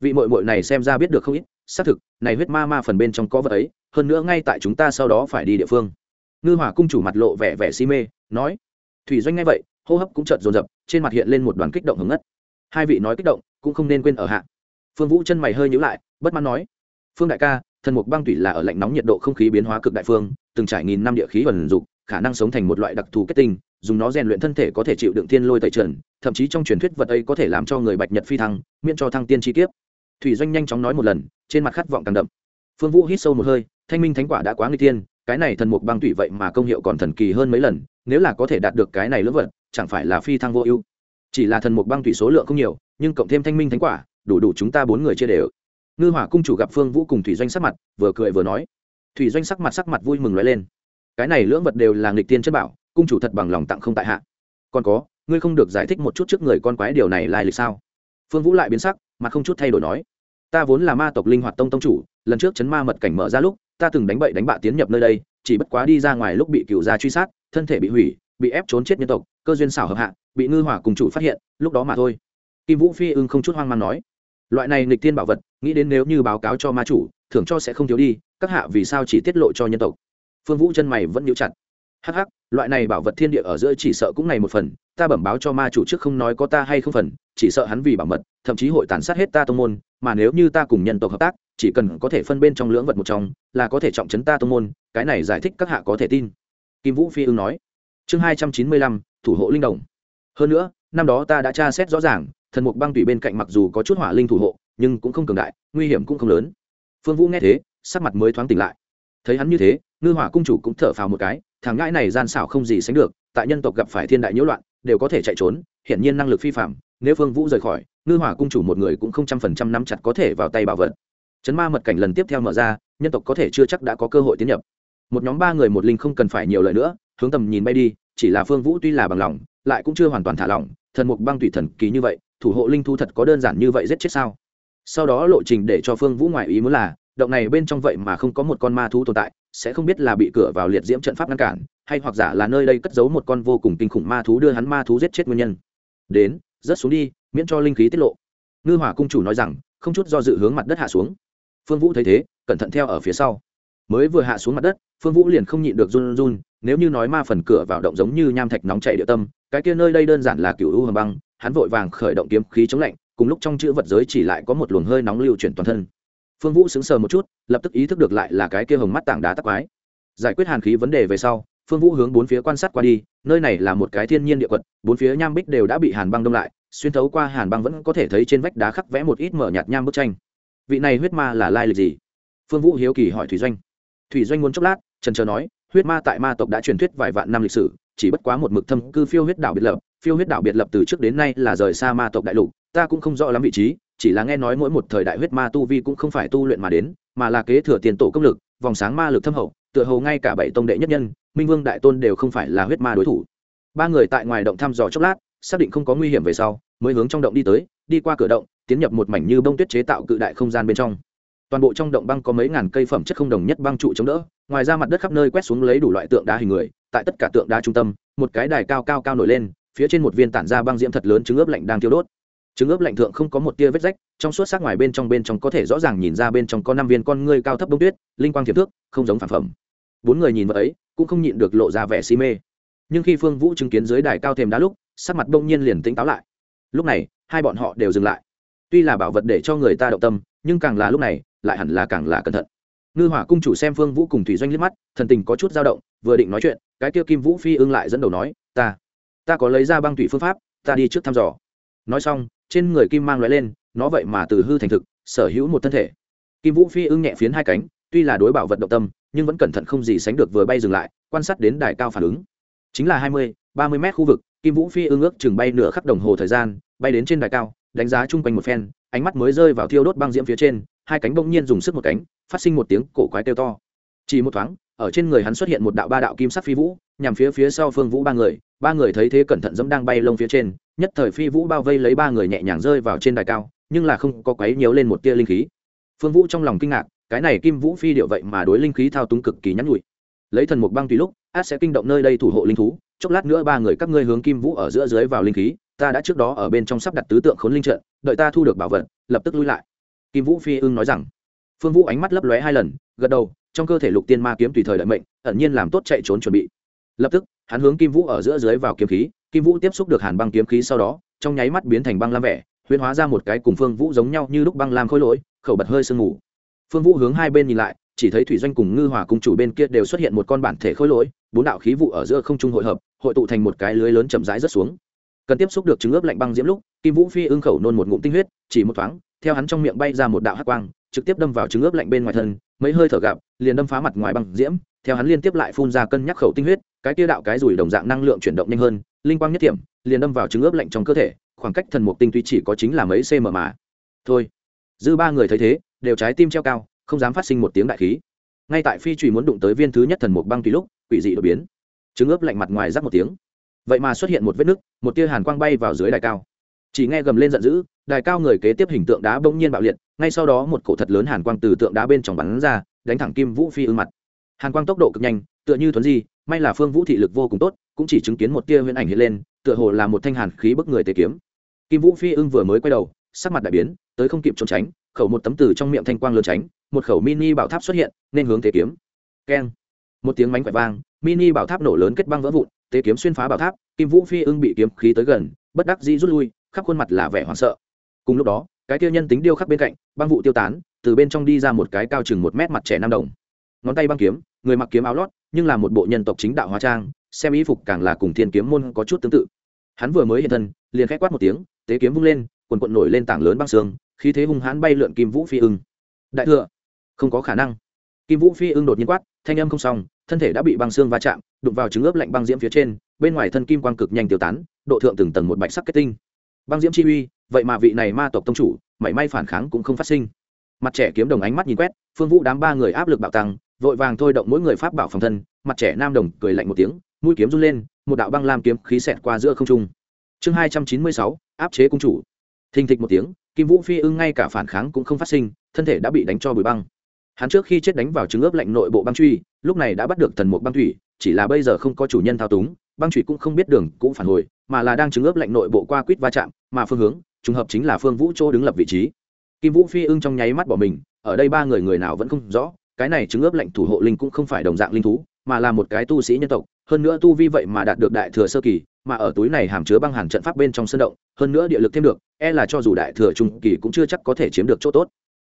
vị mội mội này xem ra biết được không ít, xác thực, này huyết ma ma phần bên trong có vật ấy, hơn nữa ngay tại chúng ta sau đó phải đi địa phương. Ngư hỏa cung chủ mặt lộ vẻ vẻ si mê, nói, thủy doanh nghe vậy, hô hấp cũng chợt dồn dập, trên mặt hiện lên một đoàn kích động hứng ngất. Hai vị nói kích động, cũng không nên quên ở hạ. Phương vũ chân mày hơi nhíu lại, bất mãn nói, phương đại ca, thần mục băng thủy là ở lạnh nóng nhiệt độ không khí biến hóa cực đại phương, từng trải nghìn năm địa khí vần dục khả năng sống thành một loại đặc thù kết tinh, dùng nó rèn luyện thân thể có thể chịu đựng thiên lôi tẩy trần, thậm chí trong truyền thuyết vật ấy có thể làm cho người bạch nhật phi thăng, miễn cho thăng tiên chi kiếp. Thủy doanh nhanh chóng nói một lần, trên mặt khát vọng càng đậm. Phương vũ hít sâu một hơi, thanh minh thánh quả đã quá nguy thiên, cái này thần mục băng thủy vậy mà công hiệu còn thần kỳ hơn mấy lần, nếu là có thể đạt được cái này lưỡng vật, chẳng phải là phi thăng vô ưu. Chỉ là thần mục băng thủy số lượng không nhiều, nhưng cộng thêm thanh minh thánh quả, đủ đủ chúng ta bốn người chia đều. Ngư hỏa cung chủ gặp phương vũ cùng thủy doanh sắc mặt, vừa cười vừa nói. Thủy doanh sắc mặt sắc mặt vui mừng nói lên cái này lưỡng vật đều là nghịch tiên chất bảo, cung chủ thật bằng lòng tặng không tại hạ. Còn có, ngươi không được giải thích một chút trước người con quái điều này lai lịch sao? Phương vũ lại biến sắc, mà không chút thay đổi nói, ta vốn là ma tộc linh hoạt tông tông chủ, lần trước chấn ma mật cảnh mở ra lúc, ta từng đánh bậy đánh bạ tiến nhập nơi đây, chỉ bất quá đi ra ngoài lúc bị cựu gia truy sát, thân thể bị hủy, bị ép trốn chết nhân tộc, cơ duyên xảo hợp hạ, bị ngư hỏa cùng chủ phát hiện, lúc đó mà thôi. Kim vũ phi ưng không chút hoang mang nói, loại này nghịch tiên bảo vật, nghĩ đến nếu như báo cáo cho ma chủ, thưởng cho sẽ không thiếu đi, các hạ vì sao chỉ tiết lộ cho nhân tộc? Phương vũ chân mày vẫn níu chặt. Hắc hắc, loại này bảo vật thiên địa ở giữa chỉ sợ cũng này một phần, ta bẩm báo cho ma chủ trước không nói có ta hay không phần, chỉ sợ hắn vì bảo mật, thậm chí hội tàn sát hết ta tông môn, mà nếu như ta cùng nhân tộc hợp tác, chỉ cần có thể phân bên trong lưỡng vật một trong, là có thể trọng chấn ta tông môn, cái này giải thích các hạ có thể tin. Kim vũ phi ưng nói. Chương hai trăm chín mươi lăm, thủ hộ linh đồng. Hơn nữa, năm đó ta đã tra xét rõ ràng, thần mục băng tùy bên cạnh mặc dù có chút hỏa linh thủ hộ, nhưng cũng không cường đại, nguy hiểm cũng không lớn. Phương vũ nghe thế, sắc mặt mới thoáng tỉnh lại. Thấy hắn như thế ngư hỏa cung chủ cũng thở phào một cái, thằng ngãi này gian xảo không gì sánh được, tại nhân tộc gặp phải thiên đại nhiễu loạn, đều có thể chạy trốn, hiển nhiên năng lực phi phạm nếu phương vũ rời khỏi, ngư hỏa cung chủ một người cũng không trăm phần trăm nắm chặt có thể vào tay bảo vật. Chấn ma mật cảnh lần tiếp theo mở ra, nhân tộc có thể chưa chắc đã có cơ hội tiến nhập. Một nhóm ba người một linh không cần phải nhiều lời nữa, hướng tầm nhìn bay đi, chỉ là phương vũ tuy là bằng lòng, lại cũng chưa hoàn toàn thả lỏng, thần mục băng tùy thần ký như vậy, thủ hộ linh thu thật có đơn giản như vậy giết chết sao? Sau đó lộ trình để cho phương vũ ngoại ý muốn là, động này bên trong vậy mà không có một con ma thú tồn tại sẽ không biết là bị cửa vào liệt diễm trận pháp ngăn cản, hay hoặc giả là nơi đây cất giấu một con vô cùng kinh khủng ma thú đưa hắn ma thú giết chết nguyên nhân. Đến, rớt xuống đi, miễn cho linh khí tiết lộ. Ngư hỏa cung chủ nói rằng, không chút do dự hướng mặt đất hạ xuống. Phương vũ thấy thế, cẩn thận theo ở phía sau. Mới vừa hạ xuống mặt đất, phương vũ liền không nhịn được run run, nếu như nói ma phần cửa vào động giống như nham thạch nóng chảy địa tâm, cái kia nơi đây đơn giản là cựu u hầm băng, hắn vội vàng khởi động kiếm khí chống lạnh, cùng lúc trong chữ vật giới chỉ lại có một luồng hơi nóng lưu chuyển toàn thân phương vũ sững sờ một chút, lập tức ý thức được lại là cái kia hồng mắt tảng đá tắc quái. Giải quyết hàn khí vấn đề về sau, phương vũ hướng bốn phía quan sát qua đi, nơi này là một cái thiên nhiên địa quật, bốn phía nham bích đều đã bị hàn băng đông lại, xuyên thấu qua hàn băng vẫn có thể thấy trên vách đá khắc vẽ một ít mở nhạt nham bức tranh. Vị này huyết ma là lai lịch gì? Phương vũ hiếu kỳ hỏi thủy doanh. Thủy doanh muốn chốc lát trần trờ nói, huyết ma tại ma tộc đã truyền thuyết vài vạn năm lịch sử, chỉ bất quá một mực thâm cư phiêu huyết đảo biệt lập, phiêu huyết đảo biệt lập từ trước đến nay là rời xa ma tộc đại lục, ta cũng không rõ lắm vị trí chỉ là nghe nói mỗi một thời đại huyết ma tu vi cũng không phải tu luyện mà đến, mà là kế thừa tiền tổ công lực, vòng sáng ma lực thâm hậu, tựa hồ ngay cả bảy tông đệ nhất nhân, minh vương đại tôn đều không phải là huyết ma đối thủ. Ba người tại ngoài động thăm dò chốc lát, xác định không có nguy hiểm về sau, mới hướng trong động đi tới, đi qua cửa động, tiến nhập một mảnh như bông tuyết chế tạo cự đại không gian bên trong. Toàn bộ trong động băng có mấy ngàn cây phẩm chất không đồng nhất băng trụ chống đỡ, ngoài ra mặt đất khắp nơi quét xuống lấy đủ loại tượng đá hình người, tại tất cả tượng đá trung tâm, một cái đài cao cao cao nổi lên, phía trên một viên tản ra băng diễm thật lớn trứng ướp lạnh đang thiêu đốt trứng ướp lạnh thượng không có một tia vết rách, trong suốt sắc ngoài bên trong bên trong có thể rõ ràng nhìn ra bên trong có năm viên con ngươi cao thấp đông tuyết, linh quang thiệp thước, không giống phản phẩm. Bốn người nhìn vợ ấy, cũng không nhịn được lộ ra vẻ si mê. Nhưng khi phương vũ chứng kiến dưới đài cao thềm đá lúc, sắc mặt đông nhiên liền tỉnh táo lại. Lúc này, hai bọn họ đều dừng lại. Tuy là bảo vật để cho người ta động tâm, nhưng càng là lúc này, lại hẳn là càng là cẩn thận. Ngư hỏa cung chủ xem phương vũ cùng thủy doanh liếc mắt, thần tình có chút dao động, vừa định nói chuyện, cái kia kim vũ phi ưng lại dẫn đầu nói, ta ta có lấy ra băng thủy phương pháp, ta đi trước thăm dò. Nói xong trên người kim mang loại lên, nó vậy mà từ hư thành thực, sở hữu một thân thể. Kim vũ phi ưng nhẹ phiến hai cánh, tuy là đối bảo vật động tâm, nhưng vẫn cẩn thận không gì sánh được vừa bay dừng lại, quan sát đến đài cao phản ứng. Chính là hai mươi, ba mươi mét khu vực, kim vũ phi ưng ước chừng bay nửa khắp đồng hồ thời gian, bay đến trên đài cao, đánh giá chung quanh một phen, ánh mắt mới rơi vào thiêu đốt băng diễm phía trên, hai cánh bỗng nhiên dùng sức một cánh, phát sinh một tiếng cổ quái kêu to. Chỉ một thoáng, ở trên người hắn xuất hiện một đạo ba đạo kim sắc phi vũ, nhằm phía phía sau phương vũ ba người ba người thấy thế cẩn thận dẫm đang bay lông phía trên, nhất thời phi vũ bao vây lấy ba người nhẹ nhàng rơi vào trên đài cao, nhưng là không có quấy nhiều lên một tia linh khí. Phương vũ trong lòng kinh ngạc, cái này kim vũ phi điệu vậy mà đối linh khí thao túng cực kỳ nhắn nhụi lấy thần mục băng tùy lúc, át sẽ kinh động nơi đây thủ hộ linh thú, chốc lát nữa ba người các ngươi hướng kim vũ ở giữa dưới vào linh khí, ta đã trước đó ở bên trong sắp đặt tứ tượng khốn linh trận, đợi ta thu được bảo vật, lập tức lui lại. Kim vũ phi ưng nói rằng. Phương vũ ánh mắt lấp lóe hai lần, gật đầu, trong cơ thể lục tiên ma kiếm tùy thời đợi mệnh, ẩn nhiên làm tốt chạy trốn chuẩn bị. Lập tức hắn hướng kim vũ ở giữa dưới vào kiếm khí, kim vũ tiếp xúc được hàn băng kiếm khí sau đó, trong nháy mắt biến thành băng lam vẻ huyên hóa ra một cái cùng phương vũ giống nhau như lúc băng lam khôi lỗi, khẩu bật hơi sương mù. Phương vũ hướng hai bên nhìn lại, chỉ thấy thủy doanh cùng ngư hòa cùng chủ bên kia đều xuất hiện một con bản thể khôi lỗi, bốn đạo khí vụ ở giữa không trung hội hợp, hội tụ thành một cái lưới lớn chậm rãi rất xuống. Cần tiếp xúc được trứng ướp lạnh băng diễm lúc, kim vũ phi ưng khẩu nôn một ngụm tinh huyết, chỉ một thoáng, theo hắn trong miệng bay ra một đạo hắc quang, trực tiếp đâm vào trứng ướp lạnh bên ngoài thân, mấy hơi thở gặp, liền đâm phá mặt ngoài băng diễm, theo hắn liên tiếp lại phun ra cân nhắc khẩu tinh huyết cái kia đạo cái rủi đồng dạng năng lượng chuyển động nhanh hơn, linh quang nhất điểm liền đâm vào trứng ướp lạnh trong cơ thể, khoảng cách thần mục tinh tuy chỉ có chính là mấy cm mà. Thôi. Dư ba người thấy thế, đều trái tim treo cao, không dám phát sinh một tiếng đại khí. Ngay tại phi trùy muốn đụng tới viên thứ nhất thần mục băng tùy lúc, quỷ dị đột biến. Trứng ướp lạnh mặt ngoài rắc một tiếng. Vậy mà xuất hiện một vết nứt, một tia hàn quang bay vào dưới đài cao. Chỉ nghe gầm lên giận dữ, đài cao người kế tiếp hình tượng đá bỗng nhiên bạo liệt, ngay sau đó một cổ thật lớn hàn quang từ tượng đá bên trong bắn ra, đánh thẳng kim vũ phi ưng mặt. Hàn quang tốc độ cực nhanh, tựa như thuấn di may là phương vũ thị lực vô cùng tốt, cũng chỉ chứng kiến một tia huyễn ảnh hiện lên, tựa hồ là một thanh hàn khí bức người tề kiếm. Kim vũ phi ưng vừa mới quay đầu, sắc mặt đại biến, tới không kịp trốn tránh, khẩu một tấm từ trong miệng thanh quang lớn tránh, một khẩu mini bảo tháp xuất hiện, nên hướng tế kiếm. Keng. Một tiếng mánh quẹt vang, mini bảo tháp nổ lớn kết băng vỡ vụn tế kiếm xuyên phá bảo tháp, kim vũ phi ưng bị kiếm khí tới gần, bất đắc dĩ rút lui, khắp khuôn mặt là vẻ hoảng sợ. Cùng lúc đó, cái tiêu nhân tính điêu khắc bên cạnh, băng vụ tiêu tán, từ bên trong đi ra một cái cao chừng một mét mặt trẻ nam đồng ngón tay băng kiếm, người mặc kiếm áo lót, nhưng là một bộ nhân tộc chính đạo hóa trang, xem y phục càng là cùng thiên kiếm môn có chút tương tự. Hắn vừa mới hiện thân, liền khẽ quát một tiếng, tế kiếm vung lên, quần quận nổi lên tảng lớn băng xương, khí thế hung hãn bay lượn kim vũ phi ưng. Đại thừa, không có khả năng. Kim vũ phi ưng đột nhiên quát, thanh âm không xong, thân thể đã bị băng xương va chạm, đụng vào trứng ướp lạnh băng diễm phía trên, bên ngoài thân kim quang cực nhanh tiêu tán, độ thượng từng tầng một bạch sắc kết tinh. Băng diễm chi uy, vậy mà vị này ma tộc tông chủ, mảy may phản kháng cũng không phát sinh. Mặt trẻ kiếm đồng ánh mắt nhìn quét, phương vũ đám ba người áp lực bạo tăng vội vàng thôi động mỗi người pháp bảo phòng thân, mặt trẻ nam đồng cười lạnh một tiếng, mũi kiếm run lên, một đạo băng lam kiếm khí xẹt qua giữa không trung. Chương hai trăm chín mươi sáu, áp chế cung chủ. Thình thịch một tiếng, kim vũ phi ưng ngay cả phản kháng cũng không phát sinh, thân thể đã bị đánh cho bụi băng. Hắn trước khi chết đánh vào trứng ướp lạnh nội bộ băng truy, lúc này đã bắt được thần mục băng thủy, chỉ là bây giờ không có chủ nhân thao túng, băng truy cũng không biết đường, cũng phản hồi, mà là đang trứng ướp lạnh nội bộ qua quýt va chạm, mà phương hướng, trùng hợp chính là phương vũ chỗ đứng lập vị trí. Kim vũ phi ưng trong nháy mắt bỏ mình, ở đây ba người người nào vẫn không rõ cái này trứng ướp lệnh thủ hộ linh cũng không phải đồng dạng linh thú, mà là một cái tu sĩ nhân tộc, hơn nữa tu vi vậy mà đạt được đại thừa sơ kỳ, mà ở túi này hàm chứa băng hàn trận pháp bên trong sân động, hơn nữa địa lực thêm được e là cho dù đại thừa trung kỳ cũng chưa chắc có thể chiếm được chỗ tốt.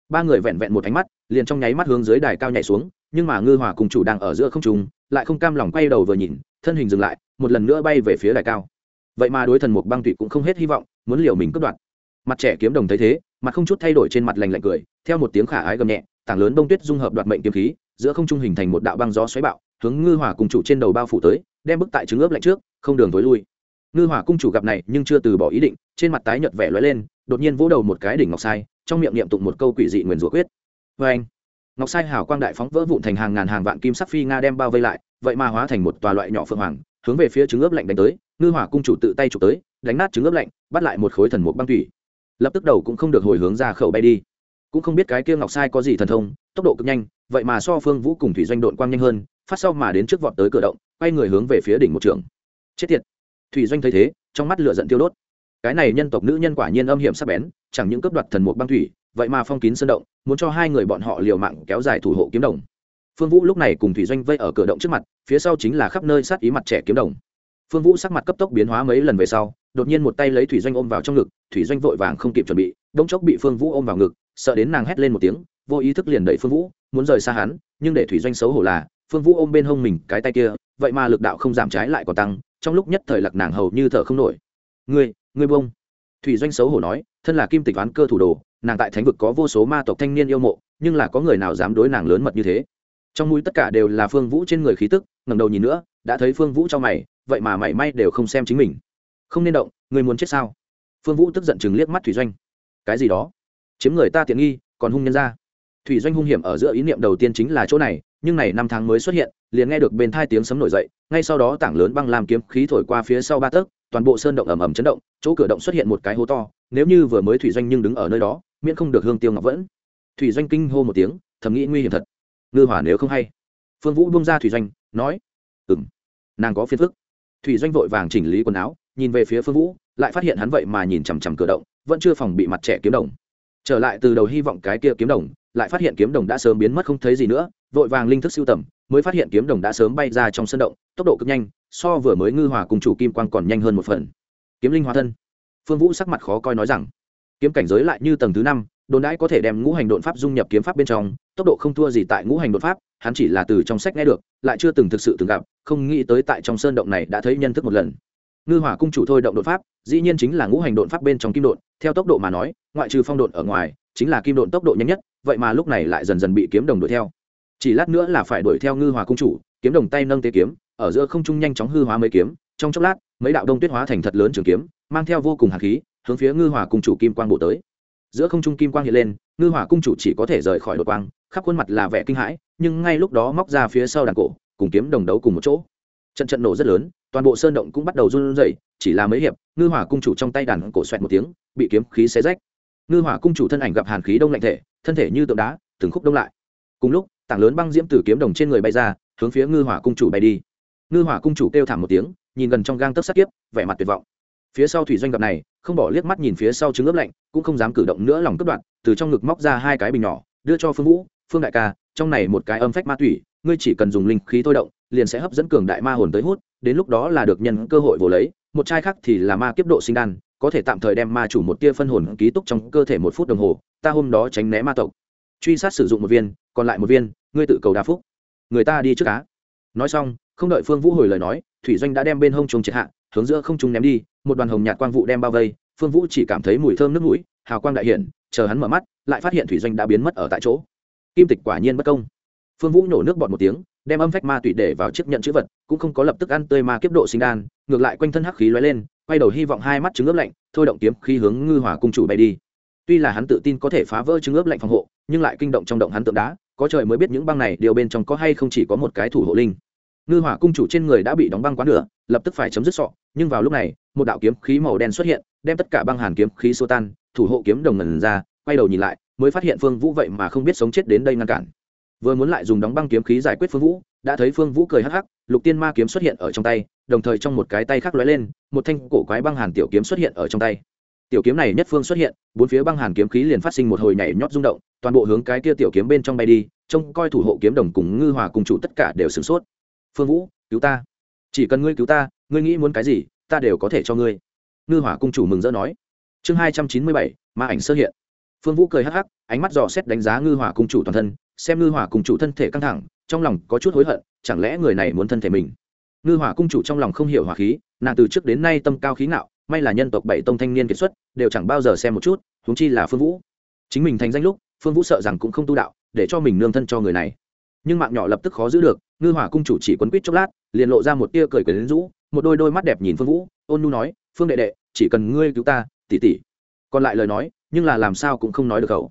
Ba người vẹn vẹn một ánh mắt, liền trong nháy mắt hướng dưới đài cao nhảy xuống, nhưng mà ngư hòa cùng chủ đang ở giữa không trung, lại không cam lòng quay đầu vừa nhìn, thân hình dừng lại, một lần nữa bay về phía đài cao. Vậy mà đối thần mục băng tụy cũng không hết hy vọng, muốn liều mình cướp đoạt. Mặt trẻ kiếm đồng thấy thế, mặt không chút thay đổi trên mặt lành lạnh cười, theo một tiếng khả ái gầm nhẹ tảng lớn bông tuyết dung hợp đoạt mệnh kiếm khí, giữa không trung hình thành một đạo băng gió xoáy bạo, hướng ngư hỏa cung chủ trên đầu bao phủ tới, đem bức tại trứng ướp lạnh trước, không đường tối lui. Ngư hỏa cung chủ gặp này nhưng chưa từ bỏ ý định, trên mặt tái nhợt vẻ lóe lên, đột nhiên vỗ đầu một cái đỉnh ngọc sai, trong miệng niệm tụng một câu quỷ dị nguyền rủa quyết. Vê anh, ngọc sai hào quang đại phóng vỡ vụn thành hàng ngàn hàng vạn kim sắc phi nga đem bao vây lại, vậy mà hóa thành một tòa loại nhỏ phượng hoàng, hướng về phía trứng ướp lạnh đánh tới, ngư hỏa cung chủ tự tay chụp tới, đánh nát trứng ướp lạnh, bắt lại một khối thần mục băng thủy lập tức đầu cũng không được hồi hướng ra khẩu bay đi cũng không biết cái kia ngọc sai có gì thần thông, tốc độ cực nhanh, vậy mà so phương vũ cùng thủy doanh đội quang nhanh hơn, phát sau mà đến trước vọt tới cửa động, quay người hướng về phía đỉnh một trường. Chết tiệt. Thủy doanh thấy thế, trong mắt lửa giận tiêu đốt. Cái này nhân tộc nữ nhân quả nhiên âm hiểm sắc bén, chẳng những cấp đoạt thần mục băng thủy, vậy mà phong kín sơn động, muốn cho hai người bọn họ liều mạng kéo dài thủ hộ kiếm đồng. Phương vũ lúc này cùng thủy doanh vây ở cửa động trước mặt, phía sau chính là khắp nơi sát ý mặt trẻ kiếm đồng. Phương vũ sắc mặt cấp tốc biến hóa mấy lần về sau, đột nhiên một tay lấy thủy doanh ôm vào trong ngực, thủy doanh vội vàng không kịp chuẩn bị đông chốc bị phương vũ ôm vào ngực, sợ đến nàng hét lên một tiếng, vô ý thức liền đẩy phương vũ, muốn rời xa hắn, nhưng để thủy doanh xấu hổ là, phương vũ ôm bên hông mình cái tay kia, vậy mà lực đạo không giảm trái lại còn tăng, trong lúc nhất thời lạc nàng hầu như thở không nổi. Ngươi ngươi bông. Thủy doanh xấu hổ nói, thân là kim tịch oán cơ thủ đồ, nàng tại thánh vực có vô số ma tộc thanh niên yêu mộ, nhưng là có người nào dám đối nàng lớn mật như thế? Trong mũi tất cả đều là phương vũ trên người khí tức ngầm đầu nhìn nữa, đã thấy phương vũ cho mày, vậy mà mảy may đều không xem chính mình. Không nên động người muốn chết sao? Phương vũ tức giận chừng liếc mắt thủy doanh cái gì đó. Chiếm người ta tiện nghi, còn hung nhân ra. Thủy doanh hung hiểm ở giữa ý niệm đầu tiên chính là chỗ này, nhưng này năm tháng mới xuất hiện, liền nghe được bên thai tiếng sấm nổi dậy, ngay sau đó tảng lớn băng làm kiếm khí thổi qua phía sau ba tấc, toàn bộ sơn động ầm ầm chấn động, chỗ cửa động xuất hiện một cái hố to, nếu như vừa mới thủy doanh nhưng đứng ở nơi đó, miễn không được hương tiêu ngọc vẫn. Thủy doanh kinh hô một tiếng, thầm nghĩ nguy hiểm thật. Ngư hỏa nếu không hay. Phương vũ bung ra thủy doanh, nói ừng nàng có phiền phức. Thủy doanh vội vàng chỉnh lý quần áo, nhìn về phía phương vũ lại phát hiện hắn vậy mà nhìn chằm chằm cửa động, vẫn chưa phòng bị mặt trẻ kiếm đồng. Trở lại từ đầu hy vọng cái kia kiếm đồng, lại phát hiện kiếm đồng đã sớm biến mất không thấy gì nữa, vội vàng linh thức siêu tầm, mới phát hiện kiếm đồng đã sớm bay ra trong sân động, tốc độ cực nhanh, so vừa mới ngư hòa cùng chủ kim quang còn nhanh hơn một phần. Kiếm linh hóa thân. Phương vũ sắc mặt khó coi nói rằng, kiếm cảnh giới lại như tầng thứ năm, đồn đãi có thể đem ngũ hành đột pháp dung nhập kiếm pháp bên trong, tốc độ không thua gì tại ngũ hành đột pháp, hắn chỉ là từ trong sách nghe được, lại chưa từng thực sự từng gặp, không nghĩ tới tại trong sơn động này đã thấy nhân thức một lần. Ngư hỏa cung chủ thôi động đột pháp dĩ nhiên chính là ngũ hành độn pháp bên trong kim độn, theo tốc độ mà nói, ngoại trừ phong độn ở ngoài, chính là kim độn tốc độ nhanh nhất, vậy mà lúc này lại dần dần bị kiếm đồng đuổi theo. Chỉ lát nữa là phải đuổi theo ngư hòa cung chủ, kiếm đồng tay nâng tế kiếm, ở giữa không trung nhanh chóng hư hóa mấy kiếm, trong chốc lát, mấy đạo đông tuyết hóa thành thật lớn trường kiếm, mang theo vô cùng hạt khí, hướng phía ngư hòa cung chủ kim quang bộ tới. Giữa không trung kim quang hiện lên, ngư hỏa cung chủ chỉ có thể rời khỏi đột quang, khắp khuôn mặt là vẻ kinh hãi, nhưng ngay lúc đó móc ra phía sau đàn cổ, cùng kiếm đồng đấu cùng một chỗ. Trận trận nổ rất lớn toàn bộ sơn động cũng bắt đầu run rẩy, chỉ là mấy hiệp, ngư hỏa cung chủ trong tay đàn cổ xoẹt một tiếng, bị kiếm khí xé rách. Ngư hỏa cung chủ thân ảnh gặp hàn khí đông lạnh thể, thân thể như tượng đá, từng khúc đông lại. Cùng lúc, tảng lớn băng diễm từ kiếm đồng trên người bay ra, hướng phía ngư hỏa cung chủ bay đi. Ngư hỏa cung chủ kêu thảm một tiếng, nhìn gần trong gang tấc sát kiếp, vẻ mặt tuyệt vọng. Phía sau thủy doanh gặp này, không bỏ liếc mắt nhìn phía sau trứng ướp lạnh, cũng không dám cử động nữa lòng cướp đoạn từ trong ngực móc ra hai cái bình nhỏ, đưa cho phương vũ, phương đại ca, trong này một cái âm phách ma thủy ngươi chỉ cần dùng linh khí thôi động, liền sẽ hấp dẫn cường đại ma hồn tới hút đến lúc đó là được nhân cơ hội vồ lấy, một chai khác thì là ma kiếp độ sinh đan, có thể tạm thời đem ma chủ một tia phân hồn ký túc trong cơ thể một phút đồng hồ, ta hôm đó tránh né ma tộc. Truy sát sử dụng một viên, còn lại một viên, ngươi tự cầu đa phúc. Người ta đi trước cá nói xong, không đợi phương vũ hồi lời nói, thủy doanh đã đem bên hông trùng triệt hạ, hướng giữa không trung ném đi, một đoàn hồng nhạt quang vụ đem bao vây, phương vũ chỉ cảm thấy mùi thơm nước mũi, hào quang đại hiển chờ hắn mở mắt, lại phát hiện thủy doanh đã biến mất ở tại chỗ. Kim tịch quả nhiên bất công. Phương vũ nổ nước bọt một tiếng đem âm phách ma tủy để vào chiếc nhận chữ vật, cũng không có lập tức ăn tươi ma kiếp độ sinh đan, ngược lại quanh thân hắc khí lóe lên, quay đầu hy vọng hai mắt trứng ướp lạnh, thôi động kiếm khi hướng ngư hỏa cung chủ bay đi. Tuy là hắn tự tin có thể phá vỡ trứng ướp lạnh phòng hộ, nhưng lại kinh động trong động hắn tượng đá, có trời mới biết những băng này điều bên trong có hay không chỉ có một cái thủ hộ linh. Ngư hỏa cung chủ trên người đã bị đóng băng quá nửa, lập tức phải chấm dứt sọ, nhưng vào lúc này, một đạo kiếm khí màu đen xuất hiện, đem tất cả băng hàn kiếm khí xô tan, thủ hộ kiếm đồng ngần ra, quay đầu nhìn lại, mới phát hiện phương vũ vậy mà không biết sống chết đến đây ngăn cản vừa muốn lại dùng đóng băng kiếm khí giải quyết phương vũ, đã thấy phương vũ cười hắc hắc, lục tiên ma kiếm xuất hiện ở trong tay, đồng thời trong một cái tay khác lóe lên, một thanh cổ quái băng hàn tiểu kiếm xuất hiện ở trong tay. Tiểu kiếm này nhất phương xuất hiện, bốn phía băng hàn kiếm khí liền phát sinh một hồi nhảy nhót rung động, toàn bộ hướng cái kia tiểu kiếm bên trong bay đi, trông coi thủ hộ kiếm đồng cùng ngư hòa cùng chủ tất cả đều sửng sốt. Phương vũ, cứu ta. Chỉ cần ngươi cứu ta, ngươi nghĩ muốn cái gì, ta đều có thể cho ngươi. Ngư hỏa cung chủ mừng rỡ nói. Chương hai trăm chín mươi bảy, ma ảnh sơ hiện. Phương vũ cười hắc hắc, ánh mắt dò xét đánh giá ngư hỏa cung chủ toàn thân xem ngư hỏa cung chủ thân thể căng thẳng, trong lòng có chút hối hận, chẳng lẽ người này muốn thân thể mình? Ngư hỏa cung chủ trong lòng không hiểu hỏa khí, nàng từ trước đến nay tâm cao khí ngạo, may là nhân tộc bảy tông thanh niên kiệt xuất, đều chẳng bao giờ xem một chút, huống chi là phương vũ. Chính mình thành danh lúc, phương vũ sợ rằng cũng không tu đạo, để cho mình nương thân cho người này. Nhưng mạng nhỏ lập tức khó giữ được, ngư hỏa cung chủ chỉ quấn quýt chốc lát, liền lộ ra một tia cười cười đến rũ, một đôi đôi mắt đẹp nhìn phương vũ, ôn nu nói, phương đệ đệ, chỉ cần ngươi cứu ta tỉ tỉ còn lại lời nói, nhưng là làm sao cũng không nói được khẩu.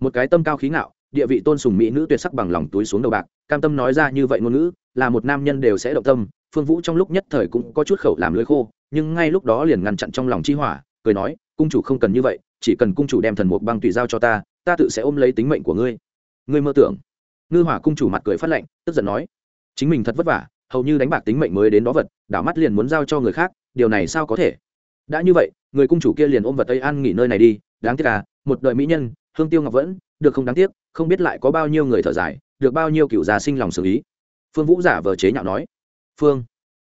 Một cái tâm cao khí ngạo địa vị tôn sùng mỹ nữ tuyệt sắc bằng lòng túi xuống đầu bạc, cam tâm nói ra như vậy ngôn ngữ, là một nam nhân đều sẽ động tâm. Phương vũ trong lúc nhất thời cũng có chút khẩu làm lưỡi khô, nhưng ngay lúc đó liền ngăn chặn trong lòng chi hỏa, cười nói, cung chủ không cần như vậy, chỉ cần cung chủ đem thần mục băng tùy giao cho ta ta tự sẽ ôm lấy tính mệnh của ngươi. Ngươi mơ tưởng? Ngư hỏa cung chủ mặt cười phát lạnh, tức giận nói, chính mình thật vất vả, hầu như đánh bạc tính mệnh mới đến đó vật, đảo mắt liền muốn giao cho người khác, điều này sao có thể? Đã như vậy, người cung chủ kia liền ôm vật tây an nghỉ nơi này đi, đáng tiếc à một đời mỹ nhân, hương tiêu ngọc vẫn được không đáng tiếc, không biết lại có bao nhiêu người thở dài, được bao nhiêu cựu già sinh lòng xử lý. phương vũ giả vờ chế nhạo nói. Phương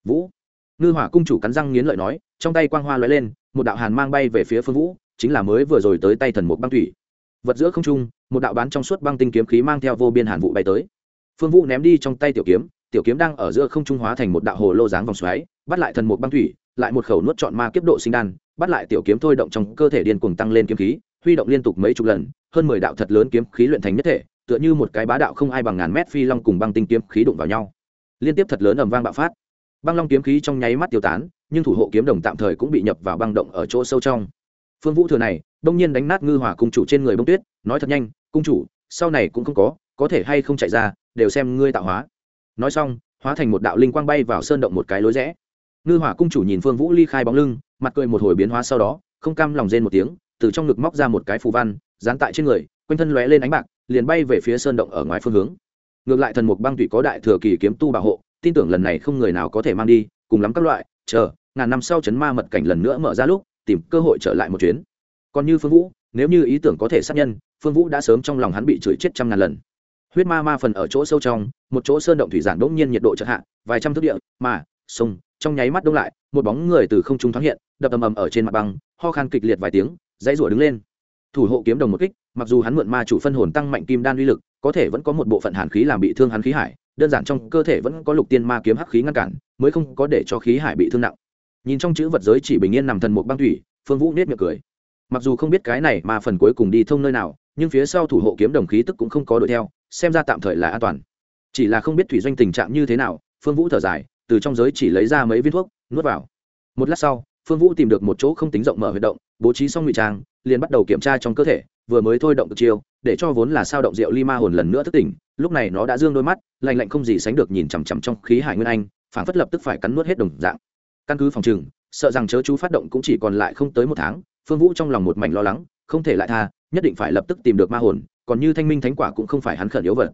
vũ. Ngư hỏa cung chủ cắn răng nghiến lợi nói, trong tay quang hoa lóe lên, một đạo hàn mang bay về phía phương vũ, chính là mới vừa rồi tới tay thần mục băng thủy. Vật giữa không trung, một đạo bán trong suốt băng tinh kiếm khí mang theo vô biên hàn vụ bay tới. Phương vũ ném đi trong tay tiểu kiếm tiểu kiếm đang ở giữa không trung hóa thành một đạo hồ lô dáng vòng xoáy, bắt lại thần mục băng thủy, lại một khẩu nuốt trọn ma kiếp độ sinh đan, bắt lại tiểu kiếm thôi động trong cơ thể điên cuồng tăng lên kiếm khí huy động liên tục mấy chục lần, hơn mười đạo thật lớn kiếm khí luyện thành nhất thể, tựa như một cái bá đạo không ai bằng ngàn mét phi long cùng băng tinh kiếm khí đụng vào nhau. Liên tiếp thật lớn ầm vang bạo phát. Băng long kiếm khí trong nháy mắt tiêu tán, nhưng thủ hộ kiếm đồng tạm thời cũng bị nhập vào băng động ở chỗ sâu trong. Phương vũ thừa này, đông nhiên đánh nát ngư hỏa cung chủ trên người bông tuyết, nói thật nhanh, cung chủ, sau này cũng không có có thể hay không chạy ra, đều xem ngươi tạo hóa. Nói xong, hóa thành một đạo linh quang bay vào sơn động một cái lối rẽ. Ngư hỏa cung chủ nhìn phương vũ ly khai bóng lưng, mặt cười một hồi biến hóa sau đó, không cam lòng rên một tiếng từ trong ngực móc ra một cái phù văn, dán tại trên người, quanh thân lóe lên ánh bạc, liền bay về phía sơn động ở ngoài phương hướng. Ngược lại thần mục băng tụy có đại thừa kỳ kiếm tu bảo hộ, tin tưởng lần này không người nào có thể mang đi, cùng lắm các loại, chờ, ngàn năm sau chấn ma mật cảnh lần nữa mở ra lúc, tìm cơ hội trở lại một chuyến. Còn như phương vũ, nếu như ý tưởng có thể sát nhân, phương vũ đã sớm trong lòng hắn bị chửi chết trăm ngàn lần. Huyết ma ma phần ở chỗ sâu trong, một chỗ sơn động thủy giản bỗng nhiên nhiệt độ chợt hạ, vài trăm thước địa, mà, sông, trong nháy mắt đông lại, một bóng người từ không trung thoáng hiện, đập ầm ầm ở trên mặt băng, ho khan kịch liệt vài tiếng dãy rủa đứng lên. Thủ hộ kiếm đồng một kích, mặc dù hắn mượn ma chủ phân hồn tăng mạnh kim đan uy lực, có thể vẫn có một bộ phận hàn khí làm bị thương hắn khí hải, đơn giản trong cơ thể vẫn có lục tiên ma kiếm hắc khí ngăn cản, mới không có để cho khí hải bị thương nặng. Nhìn trong chữ vật giới chỉ bình yên nằm thần một băng thủy, phương vũ nết miệng cười. Mặc dù không biết cái này mà phần cuối cùng đi thông nơi nào, nhưng phía sau thủ hộ kiếm đồng khí tức cũng không có đuổi theo, xem ra tạm thời là an toàn. Chỉ là không biết thủy doanh tình trạng như thế nào, phương vũ thở dài, từ trong giới chỉ lấy ra mấy viên thuốc, nuốt vào. Một lát sau phương vũ tìm được một chỗ không tính rộng mở huy động, bố trí xong ngụy trang, liền bắt đầu kiểm tra trong cơ thể, vừa mới thôi động cực chiêu, để cho vốn là sao động rượu ly ma hồn lần nữa thức tỉnh, lúc này nó đã dương đôi mắt, lạnh lạnh không gì sánh được nhìn chằm chằm trong khí hải nguyên anh phản phất lập tức phải cắn nuốt hết đồng dạng. Căn cứ phòng trừng, sợ rằng chớ chú phát động cũng chỉ còn lại không tới một tháng, phương vũ trong lòng một mảnh lo lắng, không thể lại tha, nhất định phải lập tức tìm được ma hồn, còn như thanh minh thánh quả cũng không phải hắn khẩn yếu vật.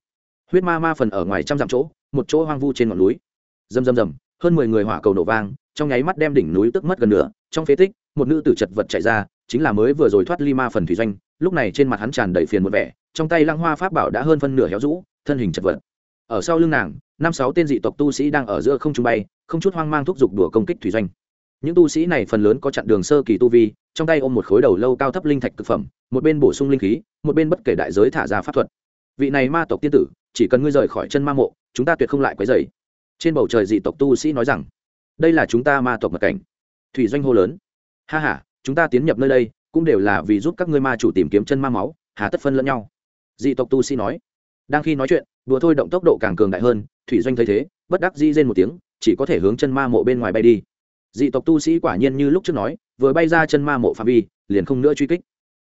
Huyết ma ma phần ở ngoài trăm dặm chỗ, một chỗ hoang vu trên ngọn núi. Rầm rầm rầm hơn mười người hỏa cầu nổ vang, trong nháy mắt đem đỉnh núi tức mất gần nửa, trong phế tích, một nữ tử chật vật chạy ra, chính là mới vừa rồi thoát ly ma phần thủy doanh, lúc này trên mặt hắn tràn đầy phiền một vẻ, trong tay lăng hoa pháp bảo đã hơn phân nửa héo rũ, thân hình chật vật. Ở sau lưng nàng, năm sáu tên dị tộc tu sĩ đang ở giữa không trung bay, không chút hoang mang thúc giục đùa công kích thủy doanh. Những tu sĩ này phần lớn có chặn đường sơ kỳ tu vi, trong tay ôm một khối đầu lâu cao thấp linh thạch thực phẩm, một bên bổ sung linh khí, một bên bất kể đại giới thả ra pháp thuật. Vị này ma tộc tiên tử, chỉ cần ngươi rời khỏi chân ma mộ, chúng ta tuyệt không lại quấy dày trên bầu trời dị tộc tu sĩ nói rằng, đây là chúng ta ma tộc mật cảnh. Thủy doanh hô lớn, ha h a chúng ta tiến nhập nơi đây cũng đều là vì giúp các ngươi ma chủ tìm kiếm chân ma máu, hà tất phân lẫn nhau. Dị tộc tu sĩ nói. Đang khi nói chuyện, đùa thôi động tốc độ càng cường đại hơn, thủy doanh thấy thế, bất đắc di rên một tiếng, chỉ có thể hướng chân ma mộ bên ngoài bay đi. Dị tộc tu sĩ quả nhiên như lúc trước nói, vừa bay ra chân ma mộ phạm vi, liền không nữa truy kích.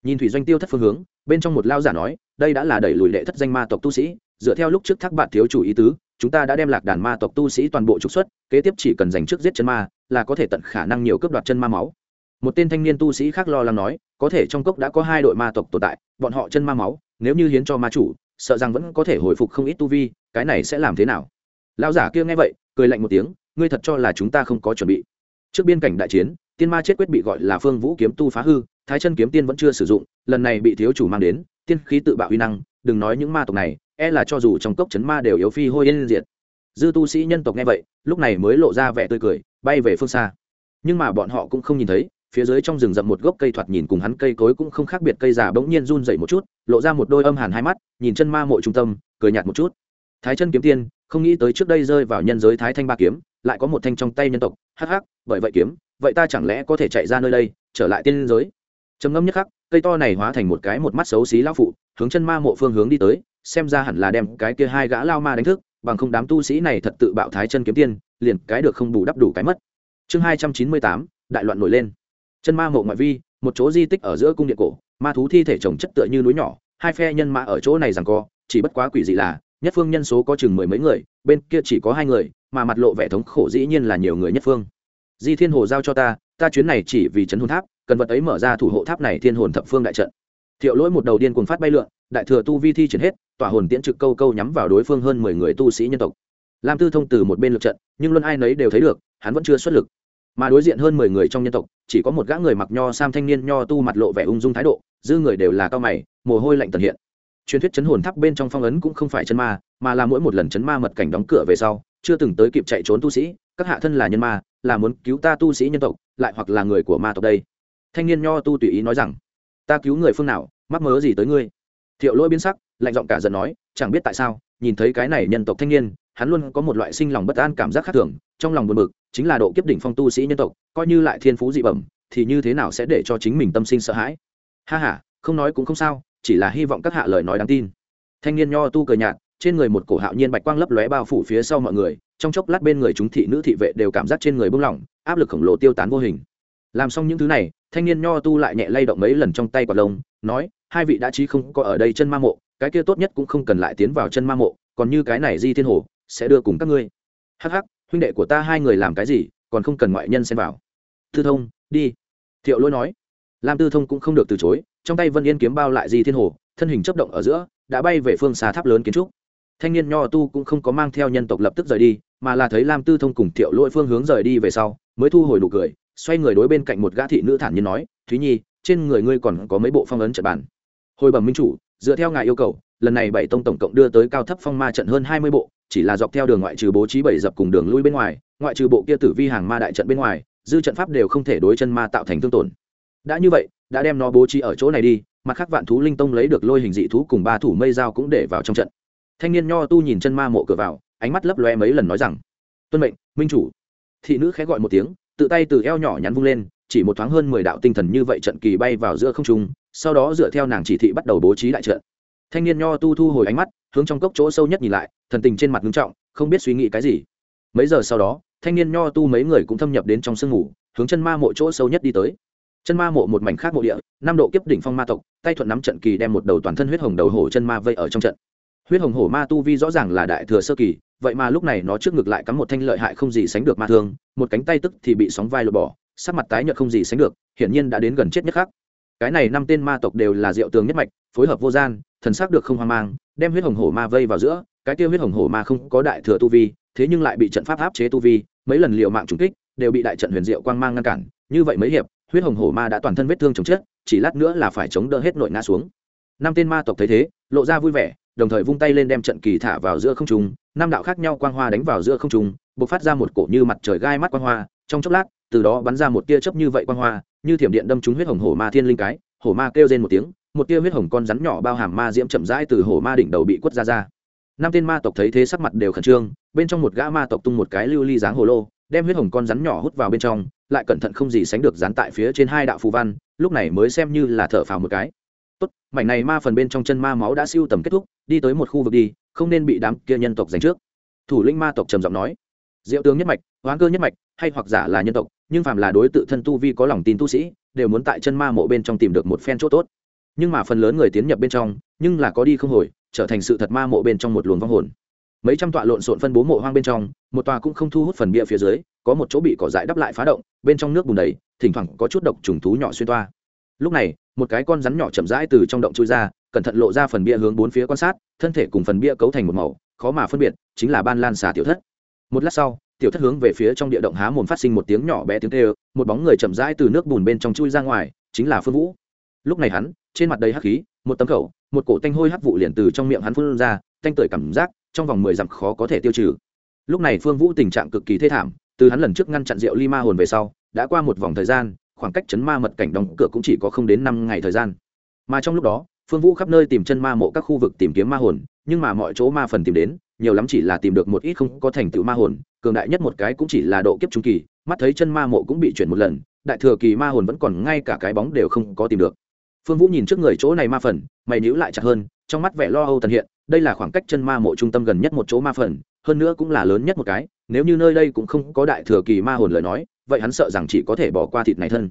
Nhìn thủy doanh tiêu thất phương hướng, bên trong một lao giả nói, đây đã là đẩy lùi đệ thất danh ma tộc tu sĩ, dựa theo lúc trước thác bạn thiếu chủ ý tứ chúng ta đã đem lạc đàn ma tộc tu sĩ toàn bộ trục xuất, kế tiếp chỉ cần giành trước giết chân ma, là có thể tận khả năng nhiều cướp đoạt chân ma máu. Một tên thanh niên tu sĩ khác lo lắng nói, có thể trong cốc đã có hai đội ma tộc tồn tại, bọn họ chân ma máu, nếu như hiến cho ma chủ, sợ rằng vẫn có thể hồi phục không ít tu vi, cái này sẽ làm thế nào? Lão giả kia nghe vậy, cười lạnh một tiếng, ngươi thật cho là chúng ta không có chuẩn bị. Trước biên cảnh đại chiến, tiên ma chết quyết bị gọi là phương vũ kiếm tu phá hư, thái chân kiếm tiên vẫn chưa sử dụng, lần này bị thiếu chủ mang đến, tiên khí tự bạo uy năng, đừng nói những ma tộc này e là cho dù trong cốc chấn ma đều yếu phi hôi yên diệt. Dư tu sĩ nhân tộc nghe vậy, lúc này mới lộ ra vẻ tươi cười, bay về phương xa. Nhưng mà bọn họ cũng không nhìn thấy, phía dưới trong rừng rậm một gốc cây thoạt nhìn cùng hắn cây cối cũng không khác biệt cây già bỗng nhiên run dậy một chút, lộ ra một đôi âm hàn hai mắt, nhìn chân ma mộ trung tâm, cười nhạt một chút. Thái chân kiếm tiên, không nghĩ tới trước đây rơi vào nhân giới thái thanh ba kiếm, lại có một thanh trong tay nhân tộc. Hắc hắc, bởi vậy kiếm, vậy ta chẳng lẽ có thể chạy ra nơi đây, trở lại tiên giới? Trầm ngâm nhất khắc, cây to này hóa thành một cái một mắt xấu xí lao phụ, hướng chân ma mộ phương hướng đi tới xem ra hẳn là đem cái kia hai gã lao ma đánh thức, bằng không đám tu sĩ này thật tự bạo thái chân kiếm tiên, liền cái được không bù đắp đủ cái mất. Chương hai trăm chín mươi tám, đại loạn nổi lên. Chân ma mộ ngoại vi, một chỗ di tích ở giữa cung điện cổ, ma thú thi thể trồng chất tựa như núi nhỏ, hai phe nhân mã ở chỗ này rằng co, chỉ bất quá quỷ dị là, nhất phương nhân số có chừng mười mấy người, bên kia chỉ có hai người, mà mặt lộ vẻ thống khổ dĩ nhiên là nhiều người nhất phương. Di thiên hồ giao cho ta ta chuyến này chỉ vì trấn hồn tháp, cần vật ấy mở ra thủ hộ tháp này thiên hồn thập phương đại trận thiệu lỗi một đầu điên cuồng phát bay lượn, đại thừa tu vi thi triển hết, tỏa hồn tiễn trực câu câu nhắm vào đối phương hơn mười người tu sĩ nhân tộc. Lam tư thông từ một bên lượt trận, nhưng luôn ai nấy đều thấy được, hắn vẫn chưa xuất lực. Mà đối diện hơn mười người trong nhân tộc, chỉ có một gã người mặc nho sam thanh niên nho tu mặt lộ vẻ ung dung thái độ, dư người đều là cao mày, mồ hôi lạnh tần hiện. Truyền thuyết chấn hồn tháp bên trong phong ấn cũng không phải chân ma, mà là mỗi một lần chấn ma mật cảnh đóng cửa về sau, chưa từng tới kịp chạy trốn tu sĩ, các hạ thân là nhân ma, là muốn cứu ta tu sĩ nhân tộc, lại hoặc là người của ma tộc đây. Thanh niên nho tu tùy ý nói rằng, ta cứu người phương nào mắc mớ gì tới ngươi? Thiệu lỗi biến sắc, lạnh giọng cả giận nói, chẳng biết tại sao, nhìn thấy cái này nhân tộc thanh niên, hắn luôn có một loại sinh lòng bất an cảm giác khác thường, trong lòng buồn bực, chính là độ kiếp đỉnh phong tu sĩ nhân tộc, coi như lại thiên phú dị bẩm, thì như thế nào sẽ để cho chính mình tâm sinh sợ hãi? Ha ha, không nói cũng không sao, chỉ là hy vọng các hạ lời nói đáng tin. Thanh niên nho tu cười nhạt, trên người một cổ hạo nhiên bạch quang lấp lóe bao phủ phía sau mọi người, trong chốc lát bên người chúng thị nữ thị vệ đều cảm giác trên người bung lỏng, áp lực khổng lồ tiêu tán vô hình. Làm xong những thứ này, thanh niên nho tu lại nhẹ lay động mấy lần trong tay quả lông, nói hai vị đã trí không có ở đây chân ma mộ, cái kia tốt nhất cũng không cần lại tiến vào chân ma mộ, còn như cái này di thiên hồ, sẽ đưa cùng các ngươi. Hắc hắc, huynh đệ của ta hai người làm cái gì, còn không cần ngoại nhân xen vào. Tư thông, đi. Thiệu lỗi nói. Lam tư thông cũng không được từ chối, trong tay vân yên kiếm bao lại di thiên hồ, thân hình chấp động ở giữa, đã bay về phương xa tháp lớn kiến trúc. Thanh niên nho tu cũng không có mang theo nhân tộc lập tức rời đi, mà là thấy lam tư thông cùng thiệu lỗi phương hướng rời đi về sau, mới thu hồi nụ cười, xoay người đối bên cạnh một gã thị nữ thản nhiên nói, thúy nhi, trên người ngươi còn có mấy bộ phong ấn trận bản hồi bẩm minh chủ, dựa theo ngài yêu cầu, lần này bảy tông tổng cộng đưa tới cao thấp phong ma trận hơn hai mươi bộ, chỉ là dọc theo đường ngoại trừ bố trí bảy dập cùng đường lui bên ngoài, ngoại trừ bộ kia tử vi hàng ma đại trận bên ngoài, dư trận pháp đều không thể đối chân ma tạo thành thương tổn. Đã như vậy, đã đem nó bố trí ở chỗ này đi, mặt khác vạn thú linh tông lấy được lôi hình dị thú cùng ba thủ mây dao cũng để vào trong trận. Thanh niên nho tu nhìn chân ma mộ cửa vào, ánh mắt lấp loe mấy lần nói rằng, tuân mệnh, minh chủ. Thị nữ khẽ gọi một tiếng, tự tay từ eo nhỏ nhắn vung lên chỉ một thoáng hơn mười đạo tinh thần như vậy trận kỳ bay vào giữa không trung, sau đó dựa theo nàng chỉ thị bắt đầu bố trí đại trận. Thanh niên nho tu thu hồi ánh mắt, hướng trong cốc chỗ sâu nhất nhìn lại, thần tình trên mặt ngưng trọng, không biết suy nghĩ cái gì. Mấy giờ sau đó, thanh niên nho tu mấy người cũng thâm nhập đến trong sương ngủ hướng chân ma mộ chỗ sâu nhất đi tới. Chân ma mộ một mảnh khác mộ địa, năm độ kiếp đỉnh phong ma tộc, tay thuận nắm trận kỳ đem một đầu toàn thân huyết hồng đầu hổ chân ma vây ở trong trận. Huyết hồng hổ ma tu vi rõ ràng là đại thừa sơ kỳ, vậy mà lúc này nó trước ngực lại cắm một thanh lợi hại không gì sánh được ma thương, một cánh tay tức thì bị sóng vai lột bỏ sắc mặt tái nhợt không gì sánh được, hiển nhiên đã đến gần chết nhất khác cái này năm tên ma tộc đều là diệu tường nhất mạch, phối hợp vô gian, thần sắc được không hoang mang, đem huyết hồng hổ ma vây vào giữa, cái kia huyết hồng hổ ma không có đại thừa tu vi, thế nhưng lại bị trận pháp áp chế tu vi, mấy lần liệu mạng trùng kích, đều bị đại trận huyền diệu quang mang ngăn cản, như vậy mấy hiệp, huyết hồng hổ ma đã toàn thân vết thương chồng chết chỉ lát nữa là phải chống đỡ hết nội ngã xuống. Năm tên ma tộc thấy thế, lộ ra vui vẻ, đồng thời vung tay lên đem trận kỳ thả vào giữa không trung, năm đạo khác nhau quang hoa đánh vào giữa không trung, bộc phát ra một cổ như mặt trời gai mắt quang hoa, trong chốc lát từ đó bắn ra một tia chớp như vậy quang hoa, như thiểm điện đâm trúng huyết hồng hổ ma thiên linh cái, hổ ma kêu rên một tiếng, một tia huyết hồng con rắn nhỏ bao hàm ma diễm chậm rãi từ hổ ma đỉnh đầu bị quất ra ra. Năm tên ma tộc thấy thế sắc mặt đều khẩn trương, bên trong một gã ma tộc tung một cái lưu ly dáng hồ lô, đem huyết hồng con rắn nhỏ hút vào bên trong, lại cẩn thận không gì sánh được dán tại phía trên hai đạo phù văn, lúc này mới xem như là thở phào một cái. Tốt, mảnh này ma phần bên trong chân ma máu đã siêu tầm kết thúc, đi tới một khu vực đi, không nên bị đám kia nhân tộc giành trước. Thủ lĩnh ma tộc trầm giọng nói, diệu tướng nhất mạch, hoán cơ nhất mạch, hay hoặc giả là nhân tộc nhưng phàm là đối tự thân tu vi có lòng tin tu sĩ, đều muốn tại chân ma mộ bên trong tìm được một phen chỗ tốt. Nhưng mà phần lớn người tiến nhập bên trong, nhưng là có đi không hồi, trở thành sự thật ma mộ bên trong một luồng vong hồn. Mấy trăm tọa lộn xộn phân bố mộ hoang bên trong, một tòa cũng không thu hút phần bia phía dưới, có một chỗ bị cỏ dại đắp lại phá động, bên trong nước bùn đầy, thỉnh thoảng có chút độc trùng thú nhỏ xuyên toa. Lúc này, một cái con rắn nhỏ chậm rãi từ trong động chui ra, cẩn thận lộ ra phần bia hướng bốn phía quan sát, thân thể cùng phần bia cấu thành một màu, khó mà phân biệt, chính là ban lan xà tiểu thất. Một lát sau tiểu thất hướng về phía trong địa động há mồm phát sinh một tiếng nhỏ bé tiếng tê một bóng người chậm rãi từ nước bùn bên trong chui ra ngoài, chính là phương vũ. Lúc này hắn, trên mặt đầy hắc khí, một tấm khẩu, một cổ tanh hôi hắc vụ liền từ trong miệng hắn phun ra, tanh tưởi cảm giác, trong vòng mười dặm khó có thể tiêu trừ. Lúc này phương vũ tình trạng cực kỳ thê thảm, từ hắn lần trước ngăn chặn rượu ly ma hồn về sau, đã qua một vòng thời gian, khoảng cách chấn ma mật cảnh đóng cửa cũng chỉ có không đến năm ngày thời gian. Mà trong lúc đó, phương vũ khắp nơi tìm chân ma mộ các khu vực tìm kiếm ma hồn, nhưng mà mọi chỗ ma phần tìm đến nhiều lắm chỉ là tìm được một ít không có thành tựu ma hồn, cường đại nhất một cái cũng chỉ là độ kiếp trung kỳ, mắt thấy chân ma mộ cũng bị chuyển một lần, đại thừa kỳ ma hồn vẫn còn ngay cả cái bóng đều không có tìm được. Phương vũ nhìn trước người chỗ này ma phần, mày nhíu lại chặt hơn, trong mắt vẻ lo âu tần hiện, đây là khoảng cách chân ma mộ trung tâm gần nhất một chỗ ma phần, hơn nữa cũng là lớn nhất một cái, nếu như nơi đây cũng không có đại thừa kỳ ma hồn lời nói, vậy hắn sợ rằng chỉ có thể bỏ qua thịt này thân.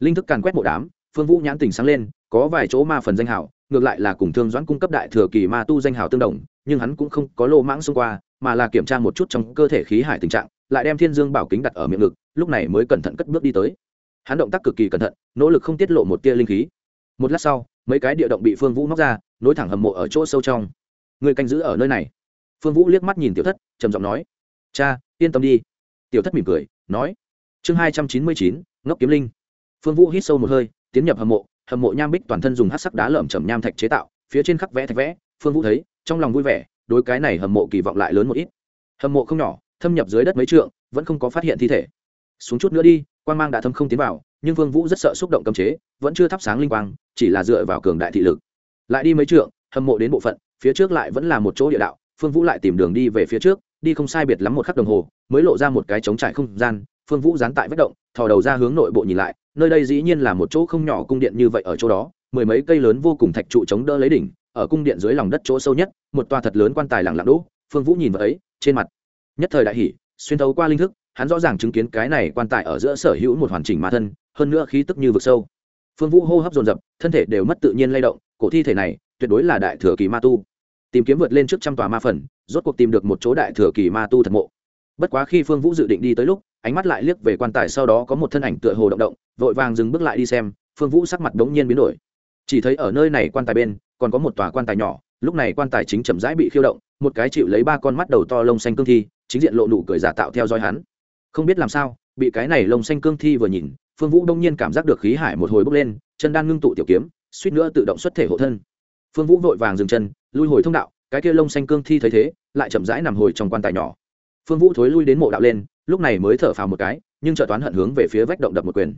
Linh thức càn quét mộ đám, phương vũ nhãn tình sáng lên, có vài chỗ ma phần danh hảo ngược lại là cùng thương doãn cung cấp đại thừa kỳ ma tu danh hảo tương đồng nhưng hắn cũng không có lô mãng xung qua, mà là kiểm tra một chút trong cơ thể khí hải tình trạng, lại đem thiên dương bảo kính đặt ở miệng ngực, lúc này mới cẩn thận cất bước đi tới. Hắn động tác cực kỳ cẩn thận, nỗ lực không tiết lộ một tia linh khí. Một lát sau, mấy cái địa động bị phương vũ móc ra, nối thẳng hầm mộ ở chỗ sâu trong. Người canh giữ ở nơi này. Phương vũ liếc mắt nhìn tiểu thất, trầm giọng nói, cha, yên tâm đi. Tiểu thất mỉm cười, nói, chương hai trăm chín mươi chín, ngốc kiếm linh. Phương vũ hít sâu một hơi, tiến nhập hầm mộ hầm mộ nham bích toàn thân dùng hát sắc đá lởm chầm nham thạch chế tạo, phía trên khắc vẽ thạch vẽ, phương vũ thấy trong lòng vui vẻ, đối cái này hầm mộ kỳ vọng lại lớn một ít. Hầm mộ không nhỏ, thâm nhập dưới đất mấy trượng, vẫn không có phát hiện thi thể. Xuống chút nữa đi quan mang đã thâm không tiến vào, nhưng Vương vũ rất sợ xúc động cấm chế, vẫn chưa thắp sáng linh quang, chỉ là dựa vào cường đại thị lực. Lại đi mấy trượng hầm mộ đến bộ phận, phía trước lại vẫn là một chỗ địa đạo, phương vũ lại tìm đường đi về phía trước, đi không sai biệt lắm một khắc đồng hồ, mới lộ ra một cái trống trải không gian, phương vũ dán tại vết động, thò đầu ra hướng nội bộ nhìn lại, nơi đây dĩ nhiên là một chỗ không nhỏ cung điện như vậy ở chỗ đó, mười mấy cây lớn vô cùng thạch trụ chống đỡ lấy đỉnh ở cung điện dưới lòng đất chỗ sâu nhất, một tòa thật lớn quan tài lặng lặng đỗ, phương vũ nhìn vào ấy, trên mặt. Nhất thời đại hỷ xuyên thấu qua linh thức, hắn rõ ràng chứng kiến cái này quan tài ở giữa sở hữu một hoàn chỉnh ma thân, hơn nữa khí tức như vực sâu. Phương vũ hô hấp dồn dập, thân thể đều mất tự nhiên lay động, cổ thi thể này, tuyệt đối là đại thừa kỳ ma tu. Tìm kiếm vượt lên trước trăm tòa ma phần, rốt cuộc tìm được một chỗ đại thừa kỳ ma tu thật mộ. Bất quá khi phương vũ dự định đi tới lúc, ánh mắt lại liếc về quan tài, sau đó có một thân ảnh tựa hồ động động, vội vàng dừng bước lại đi xem, phương vũ sắc mặt đống nhiên biến đổi chỉ thấy ở nơi này quan tài bên, còn có một tòa quan tài nhỏ, lúc này quan tài chính chậm rãi bị khiêu động, một cái chịu lấy ba con mắt đầu to lông xanh cương thi, chính diện lộ nụ cười giả tạo theo dõi hắn. Không biết làm sao, bị cái này lông xanh cương thi vừa nhìn, phương vũ đông nhiên cảm giác được khí hải một hồi bốc lên, chân đan ngưng tụ tiểu kiếm, suýt nữa tự động xuất thể hộ thân. Phương vũ vội vàng dừng chân, lui hồi thông đạo, cái kia lông xanh cương thi thấy thế, lại chậm rãi nằm hồi trong quan tài nhỏ. Phương vũ thối lui đến mộ đạo lên, lúc này mới thở phào một cái, nhưng trợ toán hận hướng về phía vách động đập một quyền.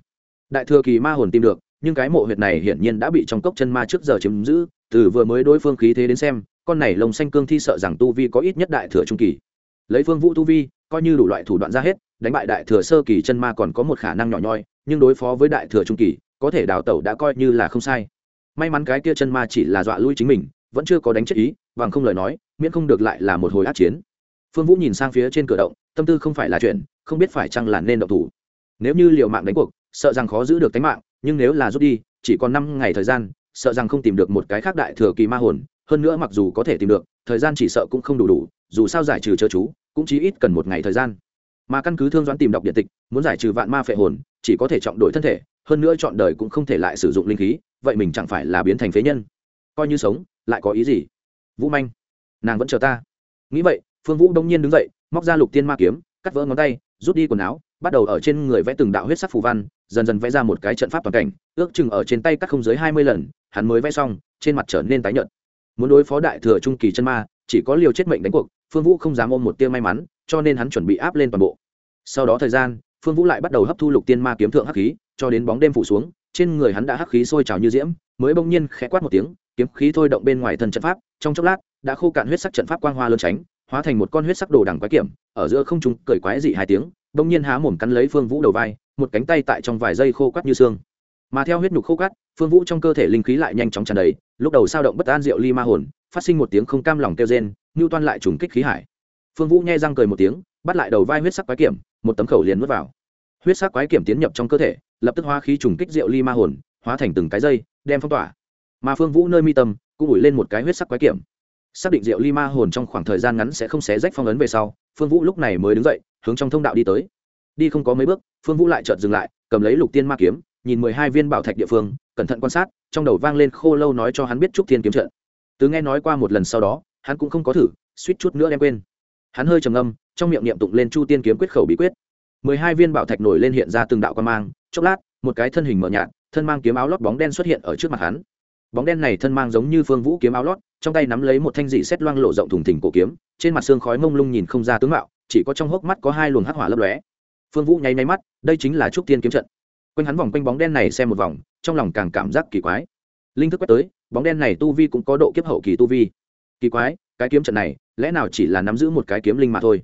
Đại thừa kỳ ma hồn tìm được nhưng cái mộ huyệt này hiển nhiên đã bị trong cốc chân ma trước giờ chiếm giữ, từ vừa mới đối phương khí thế đến xem, con này lông xanh cương thi sợ rằng tu vi có ít nhất đại thừa trung kỳ. Lấy phương vũ tu vi, coi như đủ loại thủ đoạn ra hết, đánh bại đại thừa sơ kỳ chân ma còn có một khả năng nhỏ nhoi, nhưng đối phó với đại thừa trung kỳ, có thể đào tẩu đã coi như là không sai. May mắn cái kia chân ma chỉ là dọa lui chính mình, vẫn chưa có đánh chết ý, bằng không lời nói, miễn không được lại là một hồi át chiến. Phương vũ nhìn sang phía trên cửa động, tâm tư không phải là chuyện, không biết phải chăng là nên động thủ. Nếu như liều mạng đánh cuộc, sợ rằng khó giữ được tính mạng nhưng nếu là rút đi, chỉ còn năm ngày thời gian, sợ rằng không tìm được một cái khác đại thừa kỳ ma hồn, hơn nữa mặc dù có thể tìm được, thời gian chỉ sợ cũng không đủ đủ, dù sao giải trừ chớ chú, cũng chỉ ít cần một ngày thời gian. Mà căn cứ thương doãn tìm đọc điện tịch, muốn giải trừ vạn ma phệ hồn, chỉ có thể chọn đổi thân thể, hơn nữa chọn đời cũng không thể lại sử dụng linh khí, vậy mình chẳng phải là biến thành phế nhân. Coi như sống, lại có ý gì? Vũ manh, nàng vẫn chờ ta. Nghĩ vậy, phương vũ đông nhiên đứng dậy, móc ra lục tiên ma kiếm, cắt vỡ ngón tay, rút đi quần áo, bắt đầu ở trên người vẽ từng đạo huyết sắc phù văn dần dần vẽ ra một cái trận pháp toàn cảnh, ước chừng ở trên tay cắt không dưới hai mươi lần, hắn mới vẽ xong, trên mặt trở nên tái nhợt. Muốn đối phó đại thừa trung kỳ chân ma, chỉ có liều chết mệnh đánh cuộc, phương vũ không dám ôm một tia may mắn, cho nên hắn chuẩn bị áp lên toàn bộ. Sau đó thời gian, phương vũ lại bắt đầu hấp thu lục tiên ma kiếm thượng hắc khí, cho đến bóng đêm phủ xuống, trên người hắn đã hắc khí sôi trào như diễm, mới bỗng nhiên khẽ quát một tiếng, kiếm khí thôi động bên ngoài thân trận pháp, trong chốc lát, đã khô cạn huyết sắc trận pháp quang hoa lơn tránh, hóa thành một con huyết sắc đồ đằng quái kiểm, ở giữa không trung cười quái dị hai tiếng, bỗng nhiên há mồm cắn lấy phương vũ đầu vai một cánh tay tại trong vài giây khô quắt như xương. Mà theo huyết nhục khô cắt phương vũ trong cơ thể linh khí lại nhanh chóng tràn đầy, lúc đầu sao động bất an rượu ly ma hồn, phát sinh một tiếng không cam lòng kêu rên ngưu toan lại trùng kích khí hải. Phương vũ nghe răng cười một tiếng, bắt lại đầu vai huyết sắc quái kiểm, một tấm khẩu liền n vào. Huyết sắc quái kiểm tiến nhập trong cơ thể, lập tức hóa khí trùng kích rượu ly ma hồn, hóa thành từng cái dây, đem phong tỏa. Mà phương vũ nơi mi tâm, cũng ủi lên một cái huyết sắc quái kiểm. Xác định rượu ly ma hồn trong khoảng thời gian ngắn sẽ không xé rách phong ấn về sau, phương vũ lúc này mới đứng dậy, hướng trong thông đạo đi tới đi không có mấy bước, phương vũ lại chợt dừng lại, cầm lấy lục tiên ma kiếm, nhìn mười hai viên bảo thạch địa phương, cẩn thận quan sát, trong đầu vang lên khô lâu nói cho hắn biết trúc thiên kiếm trận. Từ nghe nói qua một lần sau đó, hắn cũng không có thử, suýt chút nữa đem quên. Hắn hơi trầm ngâm, trong miệng niệm tụng lên chu tiên kiếm quyết khẩu bí quyết. Mười hai viên bảo thạch nổi lên hiện ra từng đạo quan mang, chốc lát, một cái thân hình mờ nhạt, thân mang kiếm áo lót bóng đen xuất hiện ở trước mặt hắn. Bóng đen này thân mang giống như phương vũ kiếm áo lót, trong tay nắm lấy một thanh dị xét loang lộ rộng thùng thỉnh cổ kiếm, trên mặt xương khói mông lung nhìn không ra tướng mạo, chỉ có trong hốc mắt có hai luồng hắc hỏa lấp lóe phương vũ nháy nháy mắt, đây chính là trúc tiên kiếm trận. Quanh hắn vòng quanh bóng đen này xem một vòng, trong lòng càng cảm giác kỳ quái. Linh thức quét tới, bóng đen này tu vi cũng có độ kiếp hậu kỳ tu vi. Kỳ quái, cái kiếm trận này, lẽ nào chỉ là nắm giữ một cái kiếm linh mà thôi?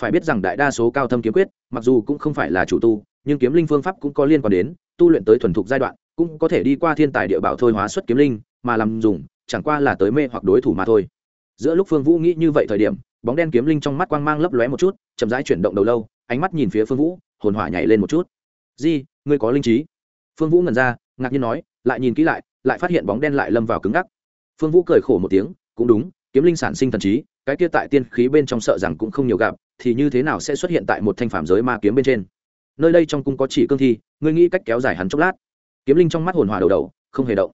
Phải biết rằng đại đa số cao thâm kiếm quyết, mặc dù cũng không phải là chủ tu, nhưng kiếm linh phương pháp cũng có liên quan đến, tu luyện tới thuần thục giai đoạn, cũng có thể đi qua thiên tài địa bảo thôi hóa xuất kiếm linh, mà làm dùng, chẳng qua là tới mê hoặc đối thủ mà thôi. Giữa lúc phương vũ nghĩ như vậy thời điểm, bóng đen kiếm linh trong mắt quang mang lấp lóe một chút, chậm rãi chuyển động đầu lâu ánh mắt nhìn phía phương vũ, hồn hỏa nhảy lên một chút. Di, ngươi có linh trí? Phương vũ ngần ra, ngạc nhiên nói, lại nhìn kỹ lại lại phát hiện bóng đen lại lâm vào cứng ngắc. Phương vũ cười khổ một tiếng, cũng đúng, kiếm linh sản sinh thần trí, cái kia tại tiên khí bên trong sợ rằng cũng không nhiều gặp, thì như thế nào sẽ xuất hiện tại một thanh phạm giới ma kiếm bên trên? Nơi đây trong cung có chỉ cương thi, ngươi nghĩ cách kéo dài hắn chốc lát? Kiếm linh trong mắt hồn hòa đầu đầu, không hề động.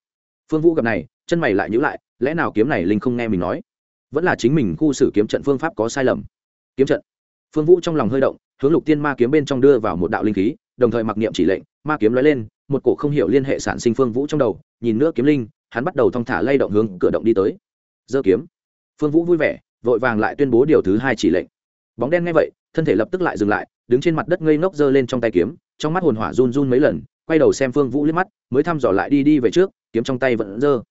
Phương vũ gặp này, chân mày lại nhữ lại, lẽ nào kiếm này linh không nghe mình nói? Vẫn là chính mình khu xử kiếm trận phương pháp có sai lầm. Kiếm trận? Phương vũ trong lòng hơi động hướng lục tiên ma kiếm bên trong đưa vào một đạo linh khí, đồng thời mặc niệm chỉ lệnh, ma kiếm lóe lên, một cổ không hiểu liên hệ sản sinh phương vũ trong đầu, nhìn nữa kiếm linh, hắn bắt đầu thong thả lay động hướng cửa động đi tới. Giơ kiếm. Phương vũ vui vẻ, vội vàng lại tuyên bố điều thứ hai chỉ lệnh. Bóng đen nghe vậy, thân thể lập tức lại dừng lại, đứng trên mặt đất ngây ngốc giơ lên trong tay kiếm, trong mắt hồn hỏa run run mấy lần, quay đầu xem phương vũ liếc mắt, mới thăm dò lại đi đi về trước, kiếm trong tay vẫn giơ.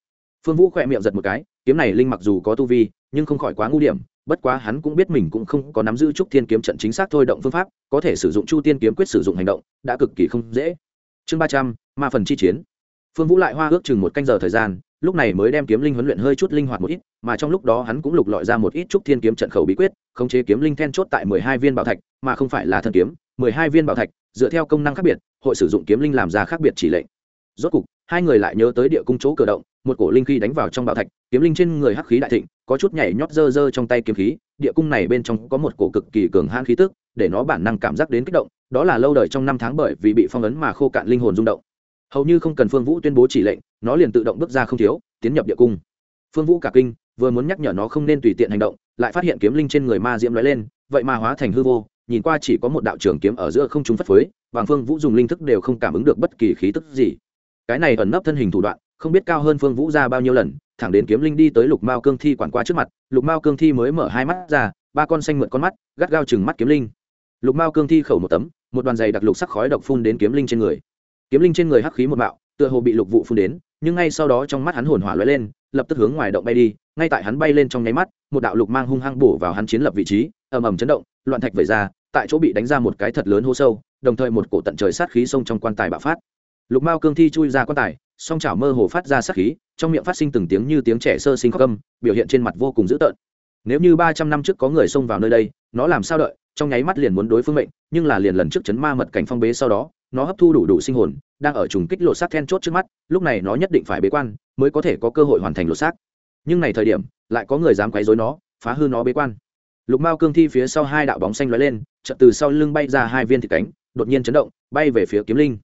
Phương vũ khỏe miệng giật một cái, kiếm này linh mặc dù có tu vi, nhưng không khỏi quá ngu điểm bất quá hắn cũng biết mình cũng không có nắm giữ trúc thiên kiếm trận chính xác thôi động phương pháp, có thể sử dụng chu tiên kiếm quyết sử dụng hành động, đã cực kỳ không dễ. Chương ba trăm, ma phần chi chiến. Phương vũ lại hoa ước chừng một canh giờ thời gian, lúc này mới đem kiếm linh huấn luyện hơi chút linh hoạt một ít, mà trong lúc đó hắn cũng lục lọi ra một ít trúc thiên kiếm trận khẩu bí quyết, khống chế kiếm linh then chốt tại mười hai viên bảo thạch, mà không phải là thân kiếm, mười hai viên bảo thạch, dựa theo công năng khác biệt, hội sử dụng kiếm linh làm ra khác biệt chỉ lệnh. Rốt cục, hai người lại nhớ tới địa cung chỗ cửa động, một cổ linh khí đánh vào trong bảo thạch, kiếm linh trên người hắc khí đại thịnh có chút nhảy nhót dơ dơ trong tay kiếm khí, địa cung này bên trong có một cổ cực kỳ cường hãn khí tức, để nó bản năng cảm giác đến kích động, đó là lâu đời trong năm tháng bởi vì bị phong ấn mà khô cạn linh hồn rung động. Hầu như không cần phương vũ tuyên bố chỉ lệnh, nó liền tự động bước ra không thiếu, tiến nhập địa cung. Phương vũ cả kinh, vừa muốn nhắc nhở nó không nên tùy tiện hành động, lại phát hiện kiếm linh trên người ma diễm lóe lên, vậy mà hóa thành hư vô, nhìn qua chỉ có một đạo trường kiếm ở giữa không chúng phất phới, và phương vũ dùng linh thức đều không cảm ứng được bất kỳ khí tức gì. Cái này ẩn nấp thân hình thủ đoạn, không biết cao hơn phương vũ ra bao nhiêu lần thẳng đến kiếm linh đi tới lục mao cương thi quản qua trước mặt, lục mao cương thi mới mở hai mắt ra, ba con xanh mượn con mắt, gắt gao chừng mắt kiếm linh. Lục mao cương thi khẩu một tấm, một đoàn giày đặc lục sắc khói độc phun đến kiếm linh trên người. Kiếm linh trên người hắc khí một mạo, tựa hồ bị lục vụ phun đến, nhưng ngay sau đó trong mắt hắn hồn hỏa lóe lên, lập tức hướng ngoài động bay đi, ngay tại hắn bay lên trong nháy mắt, một đạo lục mang hung hăng bổ vào hắn chiến lập vị trí, ầm ầm chấn động, loạn thạch vẩy ra, tại chỗ bị đánh ra một cái thật lớn hô sâu, đồng thời một cổ tận trời sát khí xông trong quan tài bạo phát lục mao cương thi chui ra quan tài, song chảo mơ hồ phát ra sát khí, trong miệng phát sinh từng tiếng như tiếng trẻ sơ sinh khóc âm, biểu hiện trên mặt vô cùng dữ tợn. Nếu như ba trăm năm trước có người xông vào nơi đây, nó làm sao đợi, trong nháy mắt liền muốn đối phương mệnh, nhưng là liền lần trước chấn ma mật cảnh phong bế sau đó, nó hấp thu đủ đủ sinh hồn, đang ở trùng kích lột xác then chốt trước mắt, lúc này nó nhất định phải bế quan, mới có thể có cơ hội hoàn thành lột xác. nhưng này thời điểm, lại có người dám quấy rối nó, phá hư nó bế quan. Lục mao cương thi phía sau hai đạo bóng xanh lóe lên, chợt từ sau lưng bay ra hai viên thịt cánh, đột nhiên chấn động, bay về phía kiếm linh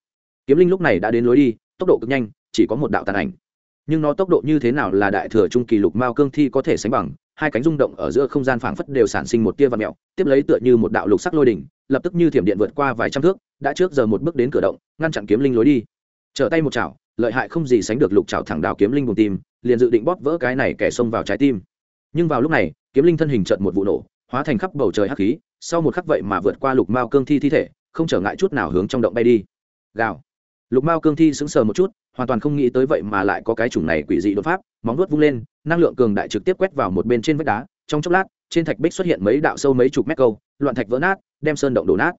kiếm linh lúc này đã đến lối đi, tốc độ cực nhanh, chỉ có một đạo tàn ảnh. Nhưng nó tốc độ như thế nào là đại thừa trung kỳ lục mao cương thi có thể sánh bằng, hai cánh rung động ở giữa không gian phảng phất đều sản sinh một tia và mẹo, tiếp lấy tựa như một đạo lục sắc lôi đỉnh, lập tức như thiểm điện vượt qua vài trăm thước, đã trước giờ một bước đến cửa động, ngăn chặn kiếm linh lối đi. Trở tay một chảo, lợi hại không gì sánh được lục chảo thẳng đào kiếm linh vùng tim, liền dự định bóp vỡ cái này kẻ xông vào trái tim. Nhưng vào lúc này, kiếm linh thân hình chợt một vụ nổ, hóa thành khắp bầu trời hắc khí, sau một khắc vậy mà vượt qua lục mao cương thi thi thể, không trở ngại chút nào hướng trong động bay đi. Gào lục mao cương thi sững sờ một chút, hoàn toàn không nghĩ tới vậy mà lại có cái chủng này quỷ dị đột pháp, móng nuốt vung lên, năng lượng cường đại trực tiếp quét vào một bên trên vách đá, trong chốc lát, trên thạch bích xuất hiện mấy đạo sâu mấy chục mét câu, loạn thạch vỡ nát, đem sơn động đổ nát.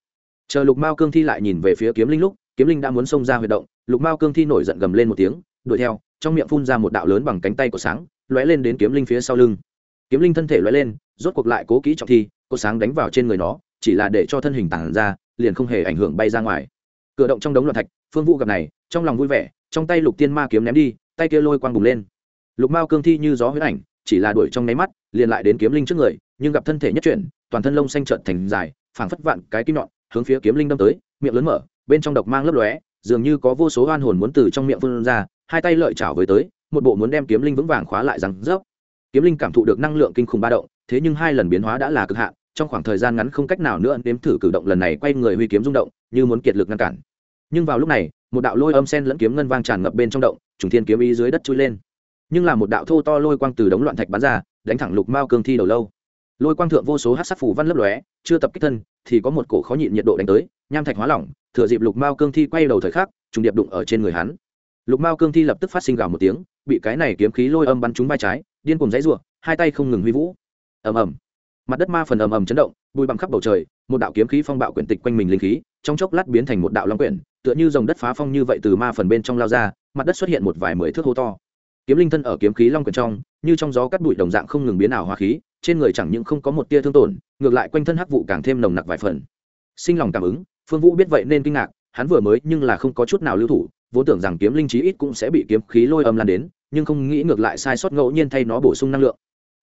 Chờ lục mao cương thi lại nhìn về phía kiếm linh lúc, kiếm linh đã muốn xông ra huy động, lục mao cương thi nổi giận gầm lên một tiếng, đuổi theo, trong miệng phun ra một đạo lớn bằng cánh tay của sáng, lóe lên đến kiếm linh phía sau lưng. Kiếm linh thân thể lóe lên, rốt cuộc lại cố kỹ trọng thi cột sáng đánh vào trên người nó, chỉ là để cho thân hình tản ra, liền không hề ảnh hưởng bay ra ngoài. Cửa động trong đống loạn thạch phương vũ gặp này, trong lòng vui vẻ, trong tay lục tiên ma kiếm ném đi, tay kia lôi quang bùng lên. Lục mao cương thi như gió huyết ảnh, chỉ là đuổi trong nháy mắt, liền lại đến kiếm linh trước người, nhưng gặp thân thể nhất chuyển, toàn thân lông xanh trợn thành dài, phảng phất vạn cái kim nhọn, hướng phía kiếm linh đâm tới, miệng lớn mở, bên trong độc mang lấp lóe, dường như có vô số oan hồn muốn từ trong miệng vươn ra, hai tay lợi chảo với tới, một bộ muốn đem kiếm linh vững vàng khóa lại rằng rớp. Kiếm linh cảm thụ được năng lượng kinh khủng ba động, thế nhưng hai lần biến hóa đã là cực hạn, trong khoảng thời gian ngắn không cách nào nữa nếm thử cử động lần này quay người huy kiếm rung động, như muốn kiệt lực ngăn cản nhưng vào lúc này, một đạo lôi âm sen lẫn kiếm ngân vang tràn ngập bên trong động, trùng thiên kiếm ý dưới đất chui lên. Nhưng là một đạo thô to lôi quang từ đống loạn thạch bắn ra, đánh thẳng lục mao cương thi đầu lâu. Lôi quang thượng vô số hát sắc phủ văn lấp lóe, chưa tập kích thân, thì có một cổ khó nhịn nhiệt độ đánh tới, nham thạch hóa lỏng, thừa dịp lục mao cương thi quay đầu thời khắc, trùng điệp đụng ở trên người hắn. Lục mao cương thi lập tức phát sinh gào một tiếng, bị cái này kiếm khí lôi âm bắn trúng vai trái, điên cùng dãy ruộng hai tay không ngừng huy vũ. Ầm ầm. Mặt đất ma phần ầm ầm chấn động bụi bặm khắp bầu trời, một đạo kiếm khí phong bạo quyển tịch quanh mình linh khí, trong chốc lát biến thành một đạo long quyển, tựa như dòng đất phá phong như vậy từ ma phần bên trong lao ra, mặt đất xuất hiện một vài mười thước hô to. Kiếm linh thân ở kiếm khí long quyển trong, như trong gió cắt bụi đồng dạng không ngừng biến ảo hóa khí, trên người chẳng những không có một tia thương tổn, ngược lại quanh thân hắc vụ càng thêm nồng nặc vài phần. Sinh lòng cảm ứng, phương vũ biết vậy nên kinh ngạc, hắn vừa mới nhưng là không có chút nào lưu thủ, vốn tưởng rằng kiếm linh chí ít cũng sẽ bị kiếm khí lôi âm lan đến, nhưng không nghĩ ngược lại sai sót ngẫu nhiên thay nó bổ sung năng lượng.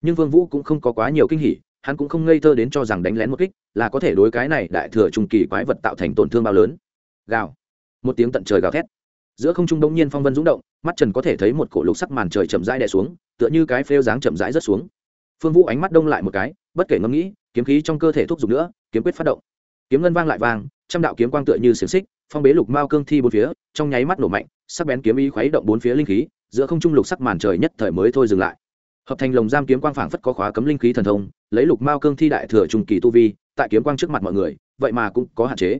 Nhưng vương vũ cũng không có quá nhiều kinh hỉ hắn cũng không ngây thơ đến cho rằng đánh lén một kích là có thể đối cái này đại thừa trung kỳ quái vật tạo thành tổn thương bao lớn. Gào. Một tiếng tận trời gào thét. Giữa không trung đông nhiên phong vân rúng động, mắt trần có thể thấy một cổ lục sắc màn trời chậm rãi đè xuống, tựa như cái phêu dáng chậm rãi rất xuống. Phương vũ ánh mắt đông lại một cái, bất kể ngẫm nghĩ, kiếm khí trong cơ thể thúc giục nữa, kiếm quyết phát động. Kiếm ngân vang lại vang, trăm đạo kiếm quang tựa như xiềng xích, phong bế lục mao cương thi bốn phía, trong nháy mắt nổ mạnh, sắc bén kiếm ý khuấy động bốn phía linh khí, giữa không trung lục sắc màn trời nhất thời mới thôi dừng lại hợp thành lồng giam kiếm quang phảng phất có khóa cấm linh khí thần thông, lấy lục mao cương thi đại thừa trùng kỳ tu vi, tại kiếm quang trước mặt mọi người, vậy mà cũng có hạn chế.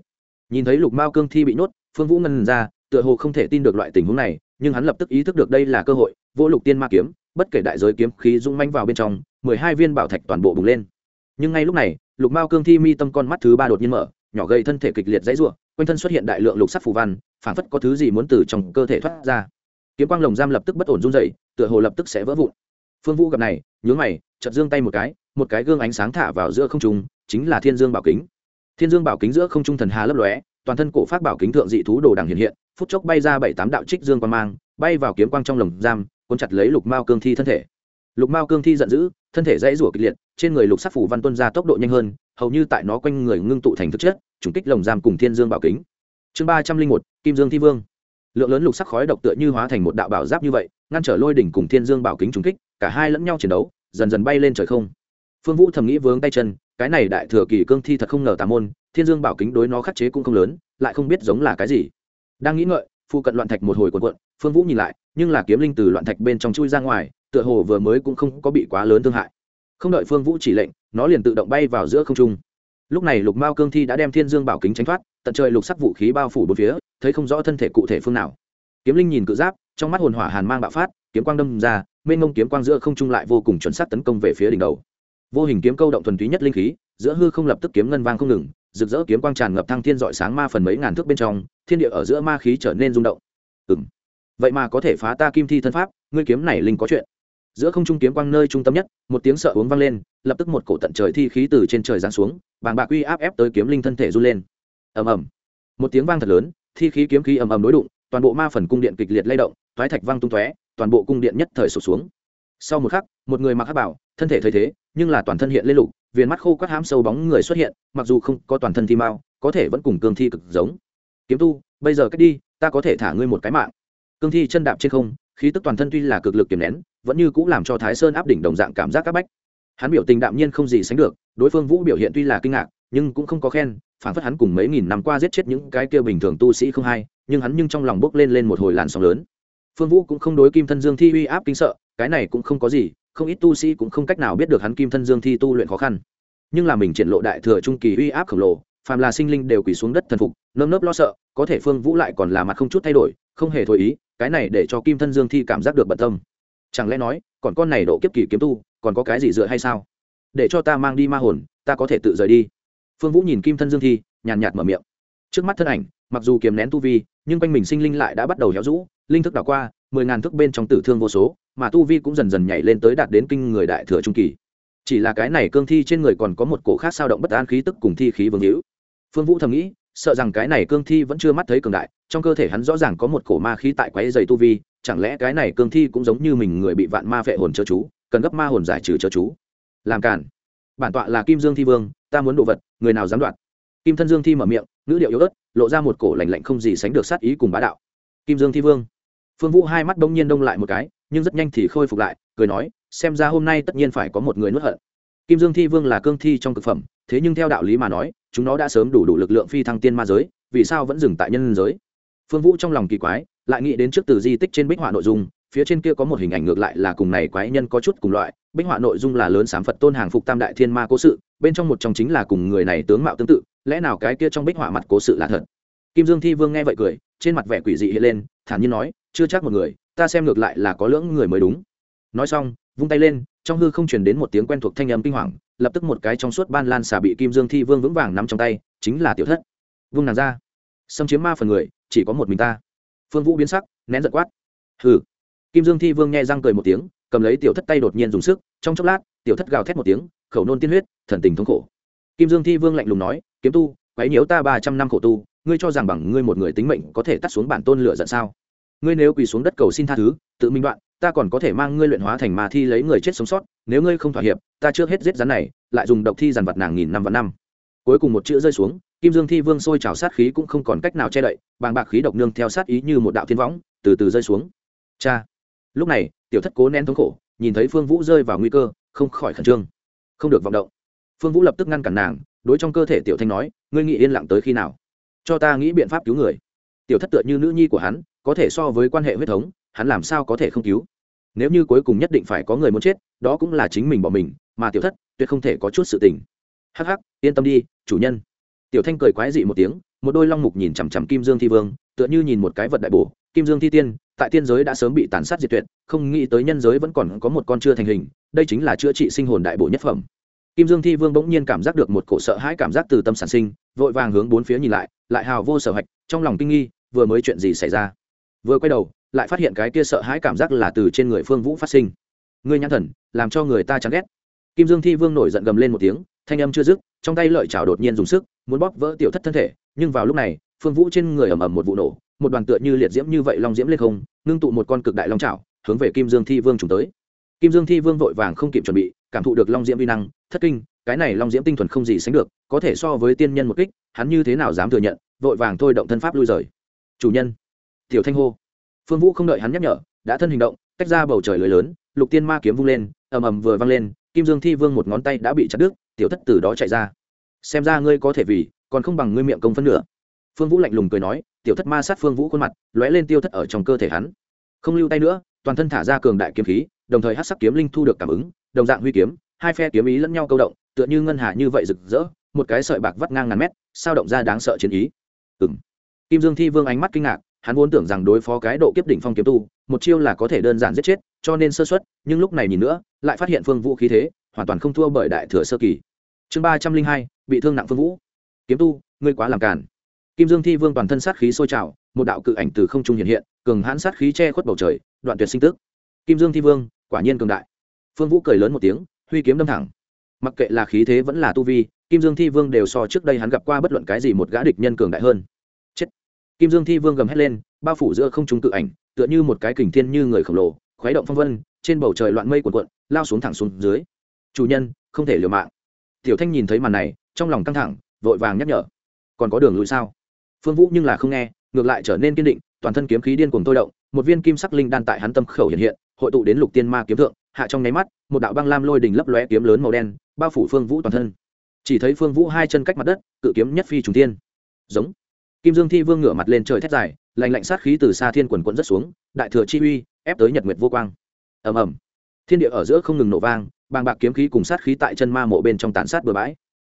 Nhìn thấy lục mao cương thi bị nhốt, phương vũ ngân ra, tựa hồ không thể tin được loại tình huống này, nhưng hắn lập tức ý thức được đây là cơ hội, vô lục tiên ma kiếm, bất kể đại giới kiếm khí rung manh vào bên trong, mười hai viên bảo thạch toàn bộ bùng lên. Nhưng ngay lúc này, lục mao cương thi mi tâm con mắt thứ ba đột nhiên mở, nhỏ gây thân thể kịch liệt dãy r u ộ quanh thân xuất hiện đại lượng lục sắc phù văn phản phất có thứ gì muốn từ trong cơ thể thoát ra. Kiếm quang lồng giam lập tức bất ổn run dậy tựa hồ lập tức sẽ vỡ vụn phương vũ gặp này, nhướng mày, chợt dương tay một cái một cái gương ánh sáng thả vào giữa không trung, chính là thiên dương bảo kính. Thiên dương bảo kính giữa không trung thần hà lấp lóe, toàn thân cổ phát bảo kính thượng dị thú đồ đằng hiện hiện, phút chốc bay ra bảy tám đạo trích dương quan mang, bay vào kiếm quang trong lồng giam, cuốn chặt lấy lục mao cương thi thân thể. Lục mao cương thi giận dữ, thân thể dãy rủa kịch liệt, trên người lục sắc phủ văn tuân ra tốc độ nhanh hơn, hầu như tại nó quanh người ngưng tụ thành thực chất, trùng kích lồng giam cùng thiên dương bảo kính. Chương ba trăm linh một, kim dương thi vương. Lượng lớn lục sắc khói độc tựa như hóa thành một đạo bảo giáp như vậy ngăn trở lôi đỉnh cùng thiên dương bảo kính trúng kích, cả hai lẫn nhau chiến đấu, dần dần bay lên trời không. Phương vũ thầm nghĩ vướng tay chân, cái này đại thừa kỳ cương thi thật không ngờ tà môn, thiên dương bảo kính đối nó khắc chế cũng không lớn, lại không biết giống là cái gì. Đang nghĩ ngợi phụ cận loạn thạch một hồi cuộn cuộn, phương vũ nhìn lại, nhưng là kiếm linh từ loạn thạch bên trong chui ra ngoài, tựa hồ vừa mới cũng không có bị quá lớn thương hại. Không đợi phương vũ chỉ lệnh, nó liền tự động bay vào giữa không trung. Lúc này lục mao cương thi đã đem thiên dương bảo kính tránh thoát, tận trời lục sắc vũ khí bao phủ bốn phía, thấy không rõ thân thể cụ thể phương nào kiếm linh nhìn cự giáp, trong mắt hồn hỏa hàn mang bạo phát, kiếm quang đâm ra, mênh mông kiếm quang giữa không trung lại vô cùng chuẩn xác tấn công về phía đỉnh đầu. Vô hình kiếm câu động thuần túy nhất linh khí, giữa hư không lập tức kiếm ngân vang không ngừng, rực rỡ kiếm quang tràn ngập thăng thiên dọi sáng ma phần mấy ngàn thước bên trong, thiên địa ở giữa ma khí trở nên rung động. Ừ m vậy mà có thể phá ta kim thi thân pháp, ngươi kiếm này linh có chuyện. Giữa không trung kiếm quang nơi trung tâm nhất, một tiếng sợ uống vang lên, lập tức một cổ tận trời thi khí từ trên trời giáng xuống, bàng bạc uy áp ép tới kiếm linh thân thể run lên. Ầm ầm. Một tiếng vang thật lớn, thi khí kiếm khí ầm ầm đối đụng toàn bộ ma phần cung điện kịch liệt lay động thoái thạch văng tung tóe, toàn bộ cung điện nhất thời sụp xuống. Sau một khắc, một người mặc hát bảo, thân thể thay thế, nhưng là toàn thân hiện lên lục, viền mắt khô quắt hám sâu bóng người xuất hiện, mặc dù không có toàn thân thi mao, có thể vẫn cùng cương thi cực giống. Kiếm tu, bây giờ cách đi, ta có thể thả ngươi một cái mạng. Cương thi chân đạp trên không, khí tức toàn thân tuy là cực lực kiềm nén, vẫn như cũng làm cho thái sơn áp đỉnh đồng dạng cảm giác các bách. Hắn biểu tình đạm nhiên không gì sánh được, đối phương vũ biểu hiện tuy là kinh ngạc, nhưng cũng không có khen phản phất hắn cùng mấy nghìn năm qua giết chết những cái kia bình thường tu sĩ không hay, nhưng hắn nhưng trong lòng bốc lên lên một hồi làn sóng lớn. Phương vũ cũng không đối kim thân dương thi uy áp kinh sợ, cái này cũng không có gì, không ít tu sĩ cũng không cách nào biết được hắn kim thân dương thi tu luyện khó khăn. Nhưng là mình triển lộ đại thừa trung kỳ uy áp khổng lồ, phàm là sinh linh đều quỳ xuống đất thần phục, nơm nớp lo sợ, có thể phương vũ lại còn là mặt không chút thay đổi, không hề thổi ý, cái này để cho kim thân dương thi cảm giác được bận tâm. Chẳng lẽ nói, còn con này độ kiếp kỳ kiếm tu, còn có cái gì dựa hay sao? Để cho ta mang đi ma hồn, ta có thể tự rời đi phương vũ nhìn kim thân dương thi, nhàn nhạt mở miệng. Trước mắt thân ảnh, mặc dù kiềm nén tu vi, nhưng quanh mình sinh linh lại đã bắt đầu héo rũ, linh thức đảo qua, mười ngàn thước bên trong tử thương vô số, mà tu vi cũng dần dần nhảy lên tới đạt đến kinh người đại thừa trung kỳ. Chỉ là cái này cương thi trên người còn có một cổ khác sao động bất an khí tức cùng thi khí vương hữu. Phương vũ thầm nghĩ, sợ rằng cái này cương thi vẫn chưa mắt thấy cường đại, trong cơ thể hắn rõ ràng có một cổ ma khí tại quáy dày tu vi, chẳng lẽ cái này cương thi cũng giống như mình người bị vạn ma vệ hồn chớ chú, cần gấp ma hồn giải trừ chớ chú. Làm cản bản tọa là kim dương thi vương, ta muốn đồ vật người nào dám đoạt? Kim thân dương thi mở miệng, ngữ điệu yếu ớt, lộ ra một cổ lạnh lạnh không gì sánh được sát ý cùng bá đạo. Kim dương thi vương. Phương vũ hai mắt đông nhiên đông lại một cái, nhưng rất nhanh thì khôi phục lại, cười nói, xem ra hôm nay tất nhiên phải có một người nuốt hận. Kim dương thi vương là cương thi trong thực phẩm, thế nhưng theo đạo lý mà nói, chúng nó đã sớm đủ đủ lực lượng phi thăng tiên ma giới, vì sao vẫn dừng tại nhân giới? Phương vũ trong lòng kỳ quái, lại nghĩ đến trước từ di tích trên bích họa nội dung phía trên kia có một hình ảnh ngược lại là cùng này quái nhân có chút cùng loại, bích họa nội dung là lớn sám phật tôn hàng phục tam đại thiên ma cố sự, bên trong một trong chính là cùng người này tướng mạo tương tự, lẽ nào cái kia trong bích họa mặt cố sự là thật? Kim dương thi vương nghe vậy cười, trên mặt vẻ quỷ dị hiện lên, thản nhiên nói, chưa chắc một người, ta xem ngược lại là có lưỡng người mới đúng. Nói xong, vung tay lên, trong hư không truyền đến một tiếng quen thuộc thanh âm kinh hoàng, lập tức một cái trong suốt ban lan xà bị kim dương thi vương vững vàng nắm trong tay, chính là tiểu thất. Vung nàng ra. Xâm chiếm ma phần người, chỉ có một mình ta. Phương vũ biến sắc, nén giật quát. Hừ kim dương thi vương nghe răng cười một tiếng, cầm lấy tiểu thất tay đột nhiên dùng sức, trong chốc lát, tiểu thất gào thét một tiếng, khẩu nôn tiên huyết, thần tình thống khổ. Kim dương thi vương lạnh lùng nói, kiếm tu, quấy nhiễu ta ba trăm năm khổ tu, ngươi cho rằng bằng ngươi một người tính mệnh có thể tắt xuống bản tôn lửa giận sao? Ngươi nếu quỳ xuống đất cầu xin tha thứ, tự minh đoạn, ta còn có thể mang ngươi luyện hóa thành ma thi lấy người chết sống sót, nếu ngươi không thỏa hiệp, ta trước hết giết rắn này, lại dùng độc thi giàn vật nàng nghìn năm và năm. Cuối cùng một chữ rơi xuống, kim dương thi vương sôi trào sát khí cũng không còn cách nào che đậy, bàng bạc khí độc nương theo sát ý như một đạo thiên võng, từ từ rơi xuống. Cha! Lúc này, tiểu thất cố nén thống khổ, nhìn thấy phương vũ rơi vào nguy cơ, không khỏi khẩn trương. Không được vọng động. Phương vũ lập tức ngăn cản nàng, đối trong cơ thể tiểu thanh nói, ngươi nghĩ yên lặng tới khi nào? Cho ta nghĩ biện pháp cứu người. Tiểu thất tựa như nữ nhi của hắn, có thể so với quan hệ huyết thống, hắn làm sao có thể không cứu? Nếu như cuối cùng nhất định phải có người muốn chết, đó cũng là chính mình bỏ mình, mà tiểu thất tuyệt không thể có chút sự tình. Hắc hắc, yên tâm đi, chủ nhân. Tiểu thanh cười quái dị một tiếng, một đôi long mục nhìn chằm chằm kim dương thi vương, tựa như nhìn một cái vật đại bổ, kim dương thi tiên tại tiên giới đã sớm bị tàn sát diệt tuyệt, không nghĩ tới nhân giới vẫn còn có một con chưa thành hình, đây chính là chữa trị sinh hồn đại bổ nhất phẩm. Kim dương thi vương bỗng nhiên cảm giác được một cổ sợ hãi cảm giác từ tâm sản sinh, vội vàng hướng bốn phía nhìn lại lại hào vô sở hạch, trong lòng kinh nghi, vừa mới chuyện gì xảy ra? Vừa quay đầu, lại phát hiện cái kia sợ hãi cảm giác là từ trên người phương vũ phát sinh. Ngươi nhãn thần, làm cho người ta chán ghét. Kim dương thi vương nổi giận gầm lên một tiếng, thanh âm chưa dứt, trong tay lợi chảo đột nhiên dùng sức, muốn bóp vỡ tiểu thất thân thể, nhưng vào lúc này, phương vũ trên người ầm ầm một vụ nổ một đoàn tựa như liệt diễm như vậy long diễm lên không, ngưng tụ một con cực đại long chảo, hướng về kim dương thi vương trùng tới. Kim dương thi vương vội vàng không kịp chuẩn bị, cảm thụ được long diễm vi năng, thất kinh, cái này long diễm tinh thuần không gì sánh được, có thể so với tiên nhân một kích, hắn như thế nào dám thừa nhận, vội vàng thôi động thân pháp lui rời. Chủ nhân, tiểu thanh hô. Phương vũ không đợi hắn nhắc nhở, đã thân hình động, tách ra bầu trời lưới lớn, lục tiên ma kiếm vung lên, ầm ầm vừa văng lên, kim dương thi vương một ngón tay đã bị chặt đứt, tiểu thất từ đó chạy ra. Xem ra ngươi có thể vì, còn không bằng ngươi miệng công phân nửa. Phương vũ lạnh lùng cười nói tiểu thất ma sát phương vũ khuôn mặt, lóe lên tiêu thất ở trong cơ thể hắn. Không lưu tay nữa, toàn thân thả ra cường đại kiếm khí, đồng thời hát sắc kiếm linh thu được cảm ứng, đồng dạng huy kiếm, hai phe kiếm ý lẫn nhau câu động, tựa như ngân hà như vậy rực rỡ, một cái sợi bạc vắt ngang ngàn mét, sao động ra đáng sợ chiến ý. Ừ m kim dương thi vương ánh mắt kinh ngạc, hắn vốn tưởng rằng đối phó cái độ kiếp đỉnh phong kiếm tu, một chiêu là có thể đơn giản giết chết, cho nên sơ xuất nhưng lúc này nhìn nữa, lại phát hiện phương vũ khí thế, hoàn toàn không thua bởi đại thừa sơ kỳ. Chương ba trăm linh hai, bị thương nặng phương vũ. Kiếm tu, ngươi quá làm cản kim dương thi vương toàn thân sát khí sôi trào, một đạo cự ảnh từ không trung hiện hiện, cường hãn sát khí che khuất bầu trời, đoạn tuyệt sinh tức. Kim dương thi vương, quả nhiên cường đại. Phương vũ cười lớn một tiếng, huy kiếm đâm thẳng. Mặc kệ là khí thế vẫn là tu vi, kim dương thi vương đều so trước đây hắn gặp qua bất luận cái gì một gã địch nhân cường đại hơn. Chết. Kim dương thi vương gầm hét lên, bao phủ giữa không trung cự ảnh, tựa như một cái kình thiên như người khổng lồ, khuấy động phong vân, trên bầu trời loạn mây cuộn cuộn, lao xuống thẳng xuống dưới. Chủ nhân, không thể liều mạng. Tiểu thanh nhìn thấy màn này, trong lòng căng thẳng, vội vàng nhắc nhở. Còn có đường lùi sao? Phương vũ nhưng là không nghe, ngược lại trở nên kiên định, toàn thân kiếm khí điên cuồng tôi động, một viên kim sắc linh đan tại hắn tâm khẩu hiện hiện, hội tụ đến lục tiên ma kiếm thượng, hạ trong nháy mắt, một đạo băng lam lôi đỉnh lấp lóe kiếm lớn màu đen, bao phủ phương vũ toàn thân. Chỉ thấy phương vũ hai chân cách mặt đất, cự kiếm nhất phi trùng tiên giống. Kim dương thi vương ngửa mặt lên trời thét dài, lạnh lạnh sát khí từ xa thiên quần quận rất xuống, đại thừa chi uy, ép tới nhật nguyệt vô quang. Ầm ầm. Thiên địa ở giữa không ngừng nổ vang, bàng bạc kiếm khí cùng sát khí tại chân ma mộ bên trong tàn sát bừa bãi.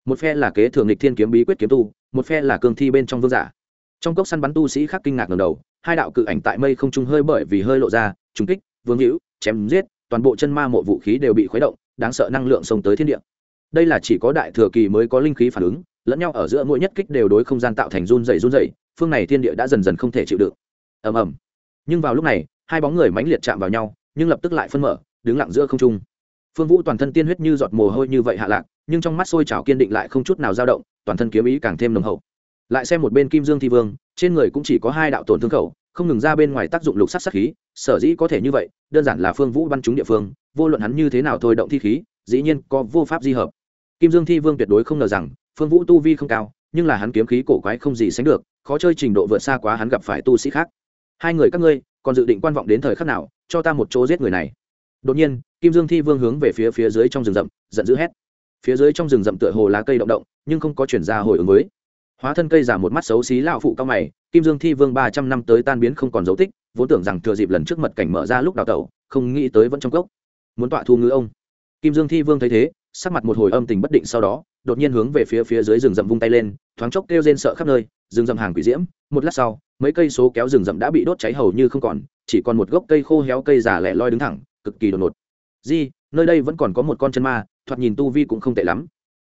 Một phe là kế thường lịch thiên kiếm bí quyết kiếm tu một phe là cương thi bên trong vương giả. Trong cốc săn bắn tu sĩ khác kinh ngạc ngầm đầu, hai đạo cự ảnh tại mây không trung hơi bởi vì hơi lộ ra trúng kích, vương hữu, chém giết, toàn bộ chân ma mộ vũ khí đều bị khuấy động, đáng sợ năng lượng xông tới thiên địa. Đây là chỉ có đại thừa kỳ mới có linh khí phản ứng, lẫn nhau ở giữa mỗi nhất kích đều đối không gian tạo thành run dày run dày phương này thiên địa đã dần dần không thể chịu đựng. Ầm ầm. Nhưng vào lúc này, hai bóng người mãnh liệt chạm vào nhau, nhưng lập tức lại phân mở, đứng lặng giữa không trung. Phương vũ toàn thân tiên huyết như giọt mồ hôi như vậy hạ lạc nhưng trong mắt sôi trào kiên định lại không chút nào dao động, toàn thân kiếm ý càng thêm nồng hậu. Lại xem một bên kim dương thi vương, trên người cũng chỉ có hai đạo tổn thương khẩu, không ngừng ra bên ngoài tác dụng lục sắc sắc khí, sở dĩ có thể như vậy, đơn giản là phương vũ bắn trúng địa phương, vô luận hắn như thế nào thôi động thi khí, dĩ nhiên có vô pháp di hợp. Kim dương thi vương tuyệt đối không ngờ rằng, phương vũ tu vi không cao, nhưng là hắn kiếm khí cổ quái không gì sánh được, khó chơi trình độ vượt xa quá hắn gặp phải tu sĩ khác. Hai người các ngươi, còn dự định quan vọng đến thời khắc nào, cho ta một chỗ giết người này. Đột nhiên, kim dương thi vương hướng về phía phía dưới trong rừng rậm, giận dữ hét phía dưới trong rừng rậm tựa hồ lá cây động động, nhưng không có chuyển ra hồi ứng với. Hóa thân cây giả một mắt xấu xí lão phụ cao mày, kim dương thi vương ba trăm năm tới tan biến không còn dấu tích, vốn tưởng rằng thừa dịp lần trước mật cảnh mở ra lúc đào tẩu, không nghĩ tới vẫn trong cốc. Muốn tọa thu ngữ ông. Kim dương thi vương thấy thế, sắc mặt một hồi âm tình bất định sau đó, đột nhiên hướng về phía phía dưới rừng rậm vung tay lên, thoáng chốc kêu rên sợ khắp nơi, rừng rậm hàng quỷ diễm, một lát sau, mấy cây số kéo rừng rậm đã bị đốt cháy hầu như không còn, chỉ còn một gốc cây khô héo cây già lẻ loi đứng thẳng, cực kỳ đột ngột. Di nơi đây vẫn còn có một con chân ma, thoạt nhìn tu vi cũng không tệ lắm.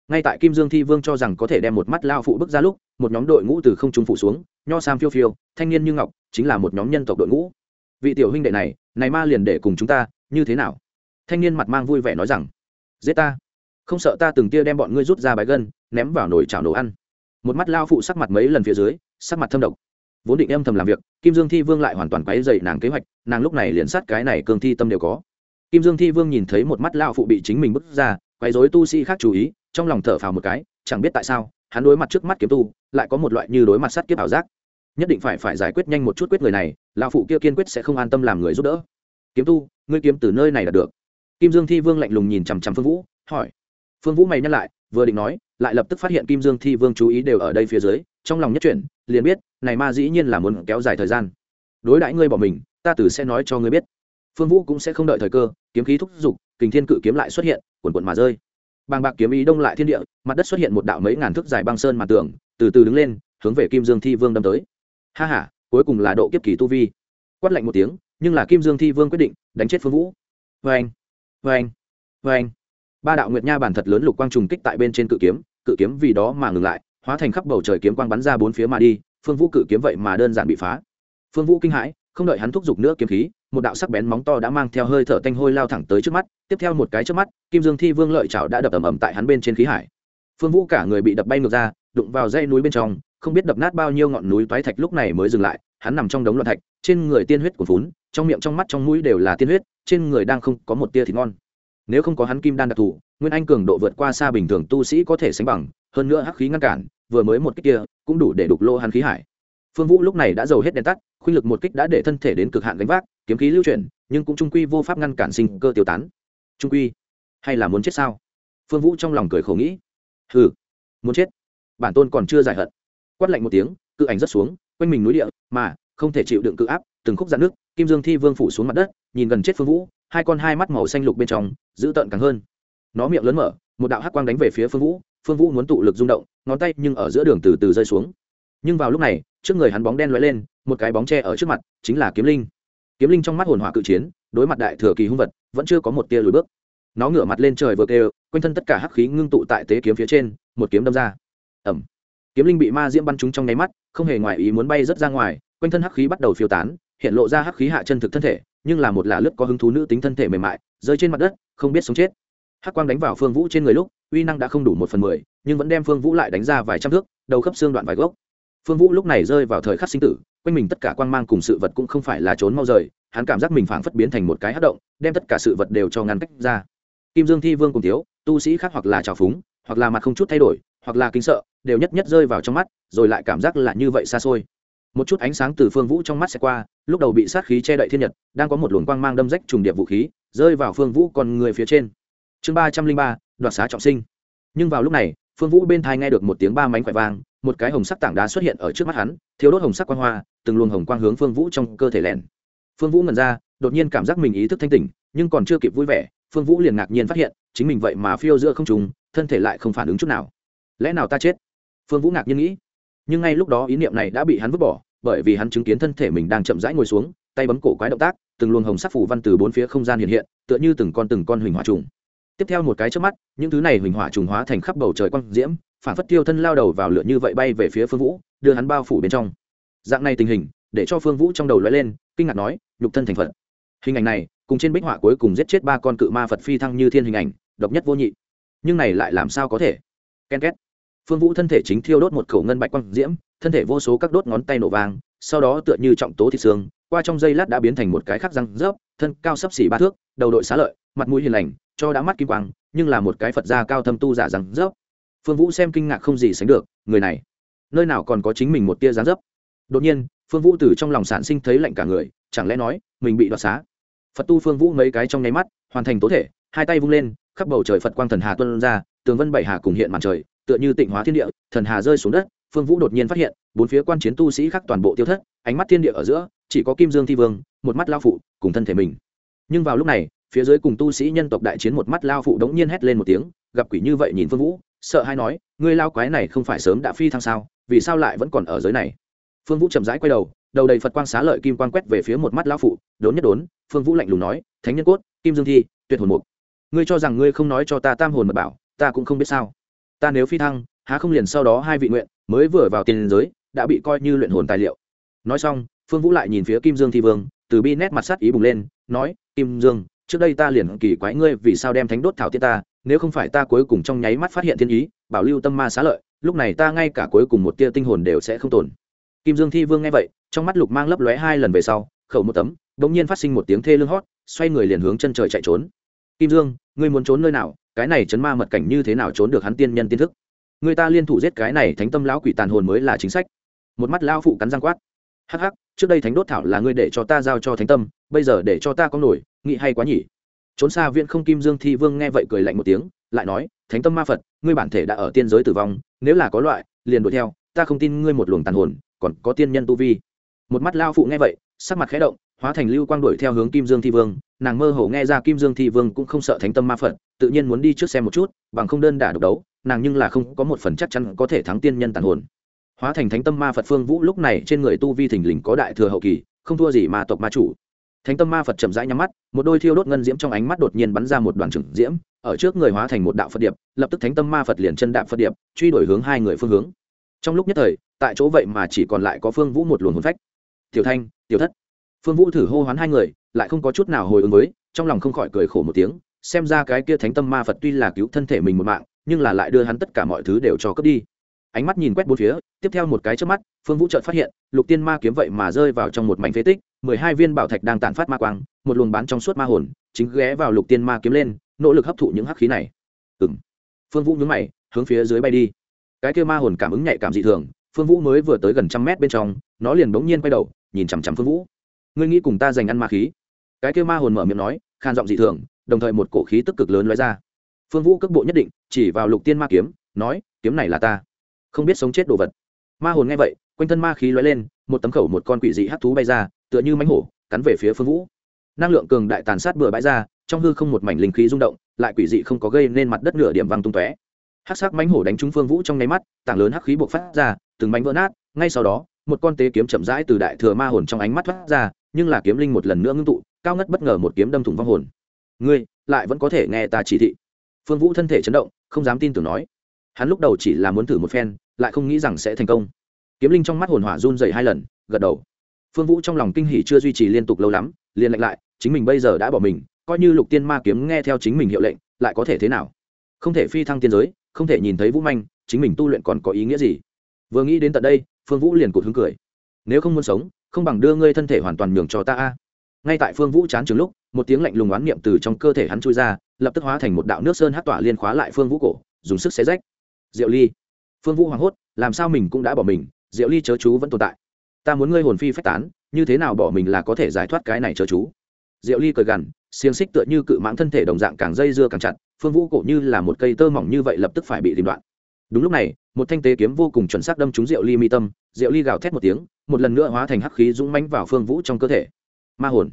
Ngay tại kim dương thi vương cho rằng có thể đem một mắt lao phụ bước ra lúc, một nhóm đội ngũ từ không trung phụ xuống, nho sam phiêu phiêu, thanh niên như ngọc, chính là một nhóm nhân tộc đội ngũ. Vị tiểu huynh đệ này này ma liền để cùng chúng ta, như thế nào? Thanh niên mặt mang vui vẻ nói rằng, giết ta. Không sợ ta từng tia đem bọn ngươi rút ra bái gân, ném vào nồi chảo đồ ăn. Một mắt lao phụ sắc mặt mấy lần phía dưới, sắc mặt thâm độc. Vốn định âm thầm làm việc, kim dương thi vương lại hoàn toàn quấy dậy nàng kế hoạch, nàng lúc này liền sát cái này cương thi tâm đều có kim dương thi vương nhìn thấy một mắt lao phụ bị chính mình bức ra, quấy rối tu sĩ khác chú ý, trong lòng thở phào một cái, chẳng biết tại sao, hắn đối mặt trước mắt kiếm tu, lại có một loại như đối mặt sát kiếp ảo giác. Nhất định phải phải giải quyết nhanh một chút quyết người này lao phụ kia kiên quyết sẽ không an tâm làm người giúp đỡ. Kiếm tu, ngươi kiếm từ nơi này là được. Kim dương thi vương lạnh lùng nhìn chằm chằm phương vũ, hỏi. Phương vũ mày nhắc lại, vừa định nói, lại lập tức phát hiện kim dương thi vương chú ý đều ở đây phía dưới, trong lòng nhất chuyển, liền biết, này ma dĩ nhiên là muốn kéo dài thời gian. Đối đãi ngươi bỏ mình, ta từ sẽ nói cho ngươi biết phương vũ cũng sẽ không đợi thời cơ, kiếm khí thúc giục, kình thiên cự kiếm lại xuất hiện quần quần mà rơi. Bàng bạc kiếm ý đông lại thiên địa, mặt đất xuất hiện một đạo mấy ngàn thước dài băng sơn mặt tường, từ từ đứng lên, hướng về kim dương thi vương đâm tới. Ha h a cuối cùng là độ kiếp kỳ tu vi. Quát lạnh một tiếng, nhưng là kim dương thi vương quyết định đánh chết phương vũ. Vê anh vê anh vê anh ba đạo nguyệt nha bản thật lớn lục quang trùng kích tại bên trên cự kiếm cự kiếm vì đó mà ngừng lại, hóa thành khắp bầu trời kiếm quang bắn ra bốn phía mà đi, phương vũ cự kiếm vậy mà đơn giản bị phá. Phương vũ kinh hãi, không đợi hắn thúc giục nữa kiếm khí một đạo sắc bén móng to đã mang theo hơi thở tanh hôi lao thẳng tới trước mắt, tiếp theo một cái trước mắt, kim dương thi vương lợi chảo đã đập ầm ầm tại hắn bên trên khí hải. Phương vũ cả người bị đập bay ngược ra, đụng vào dây núi bên trong, không biết đập nát bao nhiêu ngọn núi toái thạch lúc này mới dừng lại, hắn nằm trong đống loạn thạch, trên người tiên huyết của vốn trong miệng trong mắt trong mũi đều là tiên huyết, trên người đang không có một tia thịt ngon. Nếu không có hắn kim đan đặc thù, nguyên anh cường độ vượt qua xa bình thường tu sĩ có thể sánh bằng, hơn nữa hắc khí ngăn cản, vừa mới một cái kia, cũng đủ để đục lô hắn khí hải. Phương vũ lúc này đã giàu hết đèn tắt khuynh lực một kích đã để thân thể đến cực hạn gánh vác, kiếm khí lưu chuyển, nhưng cũng trung quy vô pháp ngăn cản sinh cơ tiêu tán. Trung quy, hay là muốn chết sao? Phương vũ trong lòng cười khổ nghĩ. Hừ, muốn chết. Bản tôn còn chưa giải hận. Quát lạnh một tiếng, cự ảnh rất xuống, quanh mình núi địa, mà không thể chịu đựng cự áp, từng khúc dạn nước, kim dương thi vương phủ xuống mặt đất, nhìn gần chết phương vũ, hai con hai mắt màu xanh lục bên trong, dữ tợn càng hơn. Nó miệng lớn mở, một đạo hắc quang đánh về phía phương vũ phương vũ muốn tụ lực rung động, ngón tay nhưng ở giữa đường từ từ rơi xuống nhưng vào lúc này, trước người hắn bóng đen lóe lên, một cái bóng tre ở trước mặt, chính là kiếm linh. Kiếm linh trong mắt hồn hỏa cự chiến, đối mặt đại thừa kỳ hung vật, vẫn chưa có một tia lùi bước. Nó ngửa mặt lên trời vừa kêu, quanh thân tất cả hắc khí ngưng tụ tại tế kiếm phía trên, một kiếm đâm ra. Ẩm kiếm linh bị ma diễm bắn trúng trong nháy mắt, không hề ngoài ý muốn bay rất ra ngoài, quanh thân hắc khí bắt đầu phiêu tán, hiện lộ ra hắc khí hạ chân thực thân thể, nhưng là một là lướt có hứng thú nữ tính thân thể mềm mại, rơi trên mặt đất, không biết sống chết. Hắc quang đánh vào phương vũ trên người lúc, uy năng đã không đủ một phần mười, nhưng vẫn đem phương vũ lại đánh ra vài trăm thước, đầu khớp xương đoạn vài gốc phương vũ lúc này rơi vào thời khắc sinh tử, quanh mình tất cả quang mang cùng sự vật cũng không phải là trốn mau rời, hắn cảm giác mình phảng phất biến thành một cái hát động, đem tất cả sự vật đều cho ngăn cách ra. Kim dương thi vương cùng thiếu, tu sĩ khác hoặc là trào phúng, hoặc là mặt không chút thay đổi, hoặc là kinh sợ, đều nhất nhất rơi vào trong mắt, rồi lại cảm giác là như vậy xa xôi. Một chút ánh sáng từ phương vũ trong mắt sẽ qua, lúc đầu bị sát khí che đậy thiên nhật, đang có một luồng quang mang đâm rách trùng điệp vũ khí, rơi vào phương vũ còn người phía trên. Chương ba trăm linh ba, đoạt xá trọng sinh. Nhưng vào lúc này phương vũ bên thai nghe được một tiếng ba mánh khỏe vang, một cái hồng sắc tảng đá xuất hiện ở trước mắt hắn thiếu đốt hồng sắc quang hoa, từng luồng hồng quang hướng phương vũ trong cơ thể lẻn. Phương vũ ngẩn ra, đột nhiên cảm giác mình ý thức thanh tỉnh, nhưng còn chưa kịp vui vẻ, phương vũ liền ngạc nhiên phát hiện, chính mình vậy mà phiêu giữa không trùng thân thể lại không phản ứng chút nào. Lẽ nào ta chết? Phương vũ ngạc nhiên nghĩ. Nhưng ngay lúc đó ý niệm này đã bị hắn vứt bỏ, bởi vì hắn chứng kiến thân thể mình đang chậm rãi ngồi xuống, tay bấm cổ quái động tác, từng luồng hồng sắc phủ văn từ bốn phía không gian hiện hiện, tựa như từng con từng con huỳnh hỏa trùng tiếp theo một cái trước mắt, những thứ này huỳnh hỏa trùng hóa thành khắp bầu trời quang diễm, phản phất tiêu thân lao đầu vào lửa như vậy bay về phía phương vũ, đưa hắn bao phủ bên trong. Dạng này tình hình, để cho phương vũ trong đầu lóe lên, kinh ngạc nói, nhục thân thành phật. Hình ảnh này, cùng trên bích họa cuối cùng giết chết ba con cự ma phật phi thăng như thiên hình ảnh, độc nhất vô nhị. Nhưng này lại làm sao có thể? Ken két. Phương vũ thân thể chính thiêu đốt một khẩu ngân bạch quang diễm, thân thể vô số các đốt ngón tay nổ vàng sau đó tựa như trọng tố thịt xương, qua trong giây lát đã biến thành một cái khắc răng rớp, thân cao sấp xỉ ba thước, đầu đội xá lợi, mặt mũi hiền lành cho đã mắt kim quang, nhưng là một cái phật gia cao thâm tu giả rằng dốc phương vũ xem kinh ngạc không gì sánh được, người này, nơi nào còn có chính mình một tia dáng dấp. Đột nhiên, phương vũ từ trong lòng sản sinh thấy lạnh cả người, chẳng lẽ nói, mình bị đoạt xá? Phật tu phương vũ mấy cái trong nháy mắt, hoàn thành tố thể, hai tay vung lên, khắp bầu trời phật quang thần hà tuân ra, tường vân bảy hà cùng hiện màn trời, tựa như tịnh hóa thiên địa, thần hà rơi xuống đất, phương vũ đột nhiên phát hiện, bốn phía quan chiến tu sĩ khác toàn bộ tiêu thất, ánh mắt thiên địa ở giữa, chỉ có kim dương thi vương, một mắt lao phụ, cùng thân thể mình. Nhưng vào lúc này phía dưới cùng tu sĩ nhân tộc đại chiến một mắt lao phụ đống nhiên hét lên một tiếng, gặp quỷ như vậy nhìn phương vũ, sợ hay nói, ngươi lao quái này không phải sớm đã phi thăng sao? Vì sao lại vẫn còn ở giới này? Phương vũ chậm rãi quay đầu đầu đầy phật quang xá lợi kim quang quét về phía một mắt lao phụ, đốn nhất đốn, phương vũ lạnh lùng nói, thánh nhân cốt, kim dương thi, tuyệt hồn mục. Ngươi cho rằng ngươi không nói cho ta tam hồn mật bảo, ta cũng không biết sao. Ta nếu phi thăng, há không liền sau đó hai vị nguyện, mới vừa vào tiền giới, đã bị coi như luyện hồn tài liệu. Nói xong, phương vũ lại nhìn phía kim dương thi vương, từ bi nét mặt sắt ý bùng lên, nói, kim dương trước đây ta liền kỳ quái ngươi vì sao đem thánh đốt thảo tiết ta, nếu không phải ta cuối cùng trong nháy mắt phát hiện thiên ý, bảo lưu tâm ma xá lợi, lúc này ta ngay cả cuối cùng một tia tinh hồn đều sẽ không tồn. Kim dương thi vương nghe vậy, trong mắt lục mang lấp lóe hai lần về sau, khẩu một tấm đ ỗ n g nhiên phát sinh một tiếng thê lương hót, xoay người liền hướng chân trời chạy trốn. Kim dương, ngươi muốn trốn nơi nào? Cái này chấn ma mật cảnh như thế nào trốn được hắn tiên nhân tiên thức? Người ta liên thủ giết cái này thánh tâm lão quỷ tàn hồn mới là chính sách. Một mắt lão phụ cắn răng quát. Hắc hắc, trước đây thánh đốt thảo là ngươi để cho ta giao cho thánh tâm, bây giờ để cho ta có nổi nghĩ hay quá nhỉ? Trốn xa viễn không kim dương thi vương nghe vậy cười lạnh một tiếng, lại nói, thánh tâm ma phật, ngươi bản thể đã ở tiên giới tử vong, nếu là có loại, liền đuổi theo, ta không tin ngươi một luồng tàn hồn, còn có tiên nhân tu vi. Một mắt lao phụ nghe vậy, sắc mặt khẽ động, hóa thành lưu quang đuổi theo hướng kim dương thi vương. Nàng mơ hồ nghe ra kim dương thi vương cũng không sợ thánh tâm ma phật, tự nhiên muốn đi trước xem một chút, bằng không đơn đả độc đấu, nàng nhưng là không có một phần chắc chắn có thể thắng tiên nhân tàn hồn. Hóa thành thánh tâm ma phật phương vũ lúc này trên người tu vi thình lình có đại thừa hậu kỳ, không thua gì ma tộc ma chủ thánh tâm ma phật chậm rãi nhắm mắt, một đôi thiêu đốt ngân diễm trong ánh mắt đột nhiên bắn ra một đoàn trừng diễm, ở trước người hóa thành một đạo phật điệp, lập tức thánh tâm ma phật liền chân đạp phật điệp, truy đuổi hướng hai người phương hướng. Trong lúc nhất thời, tại chỗ vậy mà chỉ còn lại có phương vũ một luồng hồn phách. Tiểu thanh, tiểu thất. Phương vũ thử hô hoán hai người, lại không có chút nào hồi ứng với, trong lòng không khỏi cười khổ một tiếng, xem ra cái kia thánh tâm ma phật tuy là cứu thân thể mình một mạng, nhưng là lại đưa hắn tất cả mọi thứ đều cho cướp đi ánh mắt nhìn quét bốn phía, tiếp theo một cái trước mắt, phương vũ chợt phát hiện, lục tiên ma kiếm vậy mà rơi vào trong một mảnh phế tích, mười hai viên bảo thạch đang tản phát ma quang, một luồng bán trong suốt ma hồn, chính ghé vào lục tiên ma kiếm lên, nỗ lực hấp thụ những hắc khí này. Ừng phương vũ nhướng mày, hướng phía dưới bay đi. Cái kia ma hồn cảm ứng nhạy cảm dị thường, phương vũ mới vừa tới gần trăm mét bên trong, nó liền bỗng nhiên quay đầu, nhìn chằm chằm phương vũ. Ngươi nghĩ cùng ta giành ăn ma khí? Cái kêu ma hồn mở miệng nói, khan giọng dị thường, đồng thời một cổ khí tức cực lớn lóe ra. Phương vũ cước bộ nhất định, chỉ vào lục tiên ma kiếm, nói, kiếm này là ta không biết sống chết đồ vật. Ma hồn nghe vậy, quanh thân ma khí lóe lên, một tấm khẩu một con quỷ dị hắc thú bay ra, tựa như mánh hổ, cắn về phía phương vũ. Năng lượng cường đại tàn sát bừa bãi ra, trong hư không một mảnh linh khí rung động, lại quỷ dị không có gây nên mặt đất nửa điểm văng tung tóe. Hắc sắc mánh hổ đánh trúng phương vũ trong nháy mắt, tảng lớn hắc khí buộc phát ra, từng mánh vỡ nát, ngay sau đó, một con tế kiếm chậm rãi từ đại thừa ma hồn trong ánh mắt thoát ra, nhưng là kiếm linh một lần nữa ngưng tụ, cao ngất bất ngờ một kiếm đâm thủng vong hồn. Ngươi, lại vẫn có thể nghe ta chỉ thị. Phương vũ thân thể chấn động, không dám tin tưởng nói. Hắn lúc đầu chỉ là muốn thử một phen lại không nghĩ rằng sẽ thành công. Kiếm linh trong mắt hồn hỏa run dày hai lần, gật đầu. Phương vũ trong lòng kinh hỉ chưa duy trì liên tục lâu lắm, liền lệnh lại, chính mình bây giờ đã bỏ mình, coi như lục tiên ma kiếm nghe theo chính mình hiệu lệnh, lại có thể thế nào? Không thể phi thăng tiên giới, không thể nhìn thấy vũ manh, chính mình tu luyện còn có ý nghĩa gì? Vừa nghĩ đến tận đây, phương vũ liền cụt hứng cười. Nếu không muốn sống, không bằng đưa ngươi thân thể hoàn toàn nhường cho ta a. Ngay tại phương vũ chán chừng lúc, một tiếng lạnh lùng oán niệm từ trong cơ thể hắn chui ra, lập tức hóa thành một đạo nước sơn hát tỏa liên khóa lại phương vũ cổ, dùng sức xé rách. Diệu ly phương vũ hoảng hốt, làm sao mình cũng đã bỏ mình, diệu ly chớ chú vẫn tồn tại. Ta muốn ngươi hồn phi phách tán, như thế nào bỏ mình là có thể giải thoát cái này chớ chú. Diệu ly cười gằn, xiềng xích tựa như cự mãng thân thể đồng dạng càng dây dưa càng chặt, phương vũ cổ như là một cây tơ mỏng như vậy lập tức phải bị đình đoạn. Đúng lúc này, một thanh tế kiếm vô cùng chuẩn xác đâm trúng diệu ly mi tâm, diệu ly gào thét một tiếng, một lần nữa hóa thành hắc khí dũng mãnh vào phương vũ trong cơ thể. Ma hồn.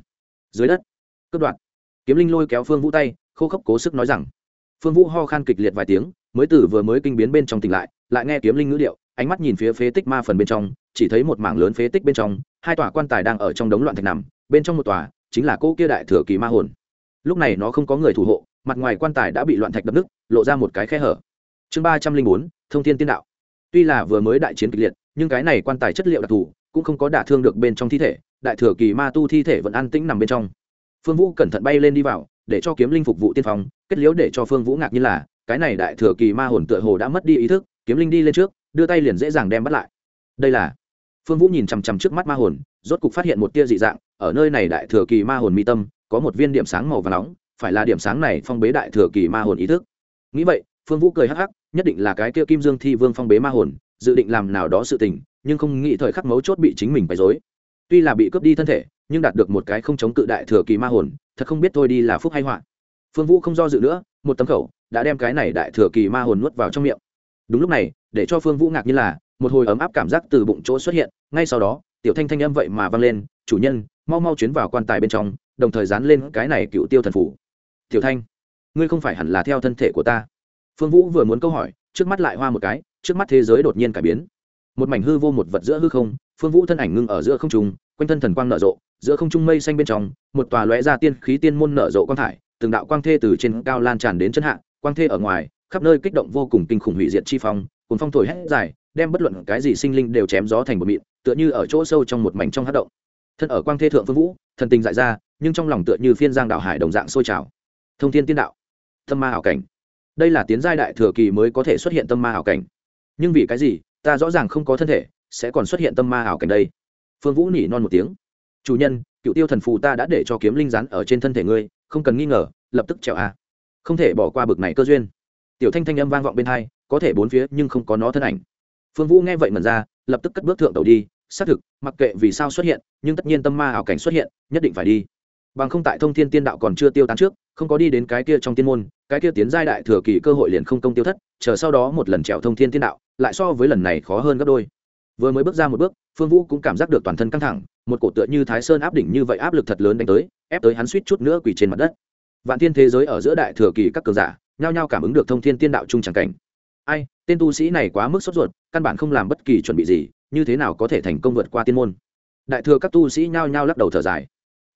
Dưới đất. Cướp đoạn kiếm linh lôi kéo phương vũ tay, khô khốc cố sức nói rằng. Phương vũ ho khan kịch liệt vài tiếng mới tử vừa mới kinh biến bên trong tỉnh lại lại nghe kiếm linh ngữ điệu, ánh mắt nhìn phía phế tích ma phần bên trong, chỉ thấy một mảng lớn phế tích bên trong, hai tòa quan tài đang ở trong đống loạn thạch nằm, bên trong một tòa chính là cô kia đại thừa kỳ ma hồn. Lúc này nó không có người thủ hộ, mặt ngoài quan tài đã bị loạn thạch đập nứt, lộ ra một cái khe hở. Chương ba trăm linh bốn, thông thiên tiên đạo. Tuy là vừa mới đại chiến kịch liệt, nhưng cái này quan tài chất liệu đặc thù cũng không có đả thương được bên trong thi thể, đại thừa kỳ ma tu thi thể vẫn an tĩnh nằm bên trong. Phương vũ cẩn thận bay lên đi vào, để cho kiếm linh phục vụ tiên phong, kết liễu để cho phương vũ ngạc như là cái này đại thừa kỳ ma hồn tựa hồ đã mất đi ý thức, kiếm linh đi lên trước, đưa tay liền dễ dàng đem bắt lại. Đây là, phương vũ nhìn chằm chằm trước mắt ma hồn, rốt cục phát hiện một tia dị dạng, ở nơi này đại thừa kỳ ma hồn mi tâm, có một viên điểm sáng màu và nóng, phải là điểm sáng này phong bế đại thừa kỳ ma hồn ý thức. Nghĩ vậy, phương vũ cười hắc hắc, nhất định là cái kia kim dương thi vương phong bế ma hồn, dự định làm nào đó sự tình, nhưng không nghĩ thời khắc mấu chốt bị chính mình bày dối tuy là bị cướp đi thân thể, nhưng đạt được một cái không chống cự đại thừa kỳ ma hồn, thật không biết thôi đi là phúc hay họa. Phương vũ không do dự nữa, một tấm khẩu đã đem cái này đại thừa kỳ ma hồn nuốt vào trong miệng. Đúng lúc này, để cho phương vũ ngạc như là, một hồi ấm áp cảm giác từ bụng chỗ xuất hiện, ngay sau đó, tiểu thanh thanh âm vậy mà vang lên, chủ nhân, mau mau chuyến vào quan tài bên trong, đồng thời dán lên cái này cựu tiêu thần phủ. Tiểu thanh, ngươi không phải hẳn là theo thân thể của ta? Phương vũ vừa muốn câu hỏi, trước mắt lại hoa một cái, trước mắt thế giới đột nhiên cải biến. Một mảnh hư vô một vật giữa hư không, phương vũ thân ảnh ngưng ở giữa không trung, quanh thân thần quang nở rộ, giữa không trung mây xanh bên trong, một tòa lóe ra tiên khí tiên môn nở rộ quang thải, từng đạo quang thê từ trên cao lan tràn đến chân hạ quang thê ở ngoài, khắp nơi kích động vô cùng kinh khủng hủy diệt chi phong cùng phong thổi hết dài, đem bất luận cái gì sinh linh đều chém gió thành một mịn, tựa như ở chỗ sâu trong một mảnh trong hát động. Thân ở quang thê thượng phương vũ, thần tình dại ra, nhưng trong lòng tựa như phiên giang đạo hải đồng dạng sôi trào. Thông thiên tiên đạo, tâm ma hảo cảnh. Đây là tiến giai đại thừa kỳ mới có thể xuất hiện tâm ma hảo cảnh. Nhưng vì cái gì, ta rõ ràng không có thân thể, sẽ còn xuất hiện tâm ma hảo cảnh đây? Phương vũ nỉ non một tiếng. Chủ nhân, cựu tiêu thần phù ta đã để cho kiếm linh rắn ở trên thân thể ngươi, không cần nghi ngờ, lập tức trèo a không thể bỏ qua bực này cơ duyên. Tiểu thanh thanh âm vang vọng bên hai, có thể bốn phía nhưng không có nó thân ảnh. Phương vũ nghe vậy mần ra, lập tức cất bước thượng tàu đi. Xác thực, mặc kệ vì sao xuất hiện, nhưng tất nhiên tâm ma ảo cảnh xuất hiện, nhất định phải đi. Bằng không tại thông thiên tiên đạo còn chưa tiêu tán trước, không có đi đến cái kia trong tiên môn, cái kia tiến giai đại thừa kỳ cơ hội liền không công tiêu thất, chờ sau đó một lần trèo thông thiên tiên đạo, lại so với lần này khó hơn gấp đôi. Vừa mới bước ra một bước, phương vũ cũng cảm giác được toàn thân căng thẳng, một cổ tựa như thái sơn áp đỉnh như vậy áp lực thật lớn đánh tới, ép tới hắn suýt chút nữa quỳ trên mặt đất vạn thiên thế giới ở giữa đại thừa kỳ các cường giả, nhao nhao cảm ứng được thông thiên tiên đạo chung chẳng cảnh. Ai, tên tu sĩ này quá mức sốt ruột, căn bản không làm bất kỳ chuẩn bị gì, như thế nào có thể thành công vượt qua tiên môn? Đại thừa các tu sĩ nhao nhao lắc đầu thở dài.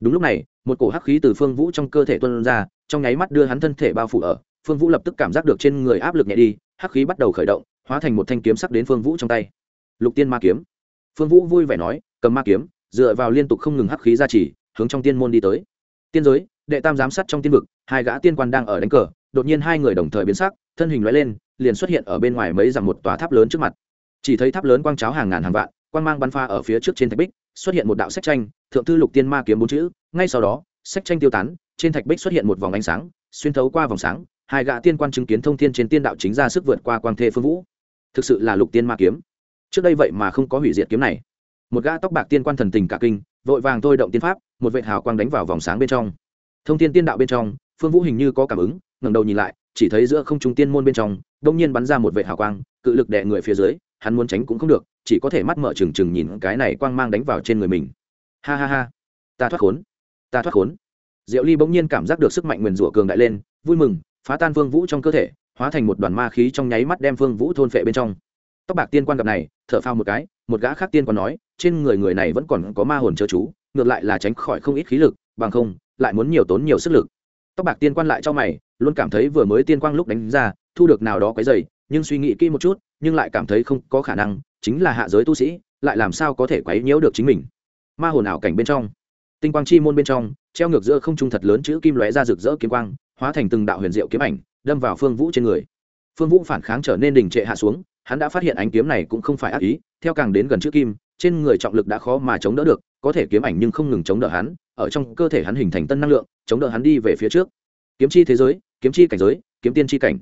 Đúng lúc này, một cổ hắc khí từ phương vũ trong cơ thể tuân ra, trong nháy mắt đưa hắn thân thể bao phủ ở. Phương vũ lập tức cảm giác được trên người áp lực nhẹ đi, hắc khí bắt đầu khởi động, hóa thành một thanh kiếm sắc đến phương vũ trong tay. Lục tiên ma kiếm. Phương vũ vui vẻ nói, cầm ma kiếm, dựa vào liên tục không ngừng hắc khí ra chỉ hướng trong tiên môn đi tới. Tiên giới đệ tam giám sát trong tiên vực, hai gã tiên quan đang ở đánh cờ, đột nhiên hai người đồng thời biến sắc, thân hình loại lên, liền xuất hiện ở bên ngoài mấy dặm một tòa tháp lớn trước mặt. Chỉ thấy tháp lớn quang cháo hàng ngàn hàng vạn, quang mang bắn pha ở phía trước trên thạch bích, xuất hiện một đạo sách tranh, thượng thư lục tiên ma kiếm bốn chữ, ngay sau đó, sách tranh tiêu tán, trên thạch bích xuất hiện một vòng ánh sáng, xuyên thấu qua vòng sáng, hai gã tiên quan chứng kiến thông thiên trên tiên đạo chính ra sức vượt qua quang thê phương vũ. Thực sự là lục tiên ma kiếm. Trước đây vậy mà không có hủy diệt kiếm này. Một gã tóc bạc tiên quan thần tình cả kinh, vội vàng thôi động tiên pháp, một vệ hào quang đánh vào vòng sáng bên trong thông tin tiên đạo bên trong, phương vũ hình như có cảm ứng, ngẩng đầu nhìn lại, chỉ thấy giữa không trung tiên môn bên trong đông nhiên bắn ra một vệ hào quang, cự lực đè người phía dưới, hắn muốn tránh cũng không được, chỉ có thể mắt mở trừng trừng nhìn cái này quang mang đánh vào trên người mình. Ha ha ha, ta thoát khốn, ta thoát khốn. Diệu ly bỗng nhiên cảm giác được sức mạnh nguyền rủa cường đại lên, vui mừng, phá tan phương vũ trong cơ thể, hóa thành một đoàn ma khí trong nháy mắt đem phương vũ thôn phệ bên trong. Tóc bạc tiên quan gặp này, thở phao một cái, một gã khác tiên còn nói, trên người người này vẫn còn có ma hồn chớ chú, ngược lại là tránh khỏi không ít khí lực, bằng không lại muốn nhiều tốn nhiều sức lực. Tóc bạc tiên quan lại cho mày, luôn cảm thấy vừa mới tiên quang lúc đánh ra, thu được nào đó quấy dày nhưng suy nghĩ kỹ một chút, nhưng lại cảm thấy không có khả năng, chính là hạ giới tu sĩ, lại làm sao có thể quấy nhiễu được chính mình. Ma hồn ảo cảnh bên trong, tinh quang chi môn bên trong, treo ngược giữa không trung thật lớn chữ kim lóe ra rực rỡ kiếm quang, hóa thành từng đạo huyền diệu kiếm ảnh, đâm vào phương vũ trên người. Phương vũ phản kháng trở nên đình trệ hạ xuống, hắn đã phát hiện ánh kiếm này cũng không phải ác ý, theo càng đến gần chữ kim, trên người trọng lực đã khó mà chống đỡ được, có thể kiếm ảnh nhưng không ngừng chống đỡ hắn ở trong cơ thể hắn hình thành tân năng lượng, chống đỡ hắn đi về phía trước. Kiếm chi thế giới, kiếm chi cảnh giới, kiếm tiên chi cảnh.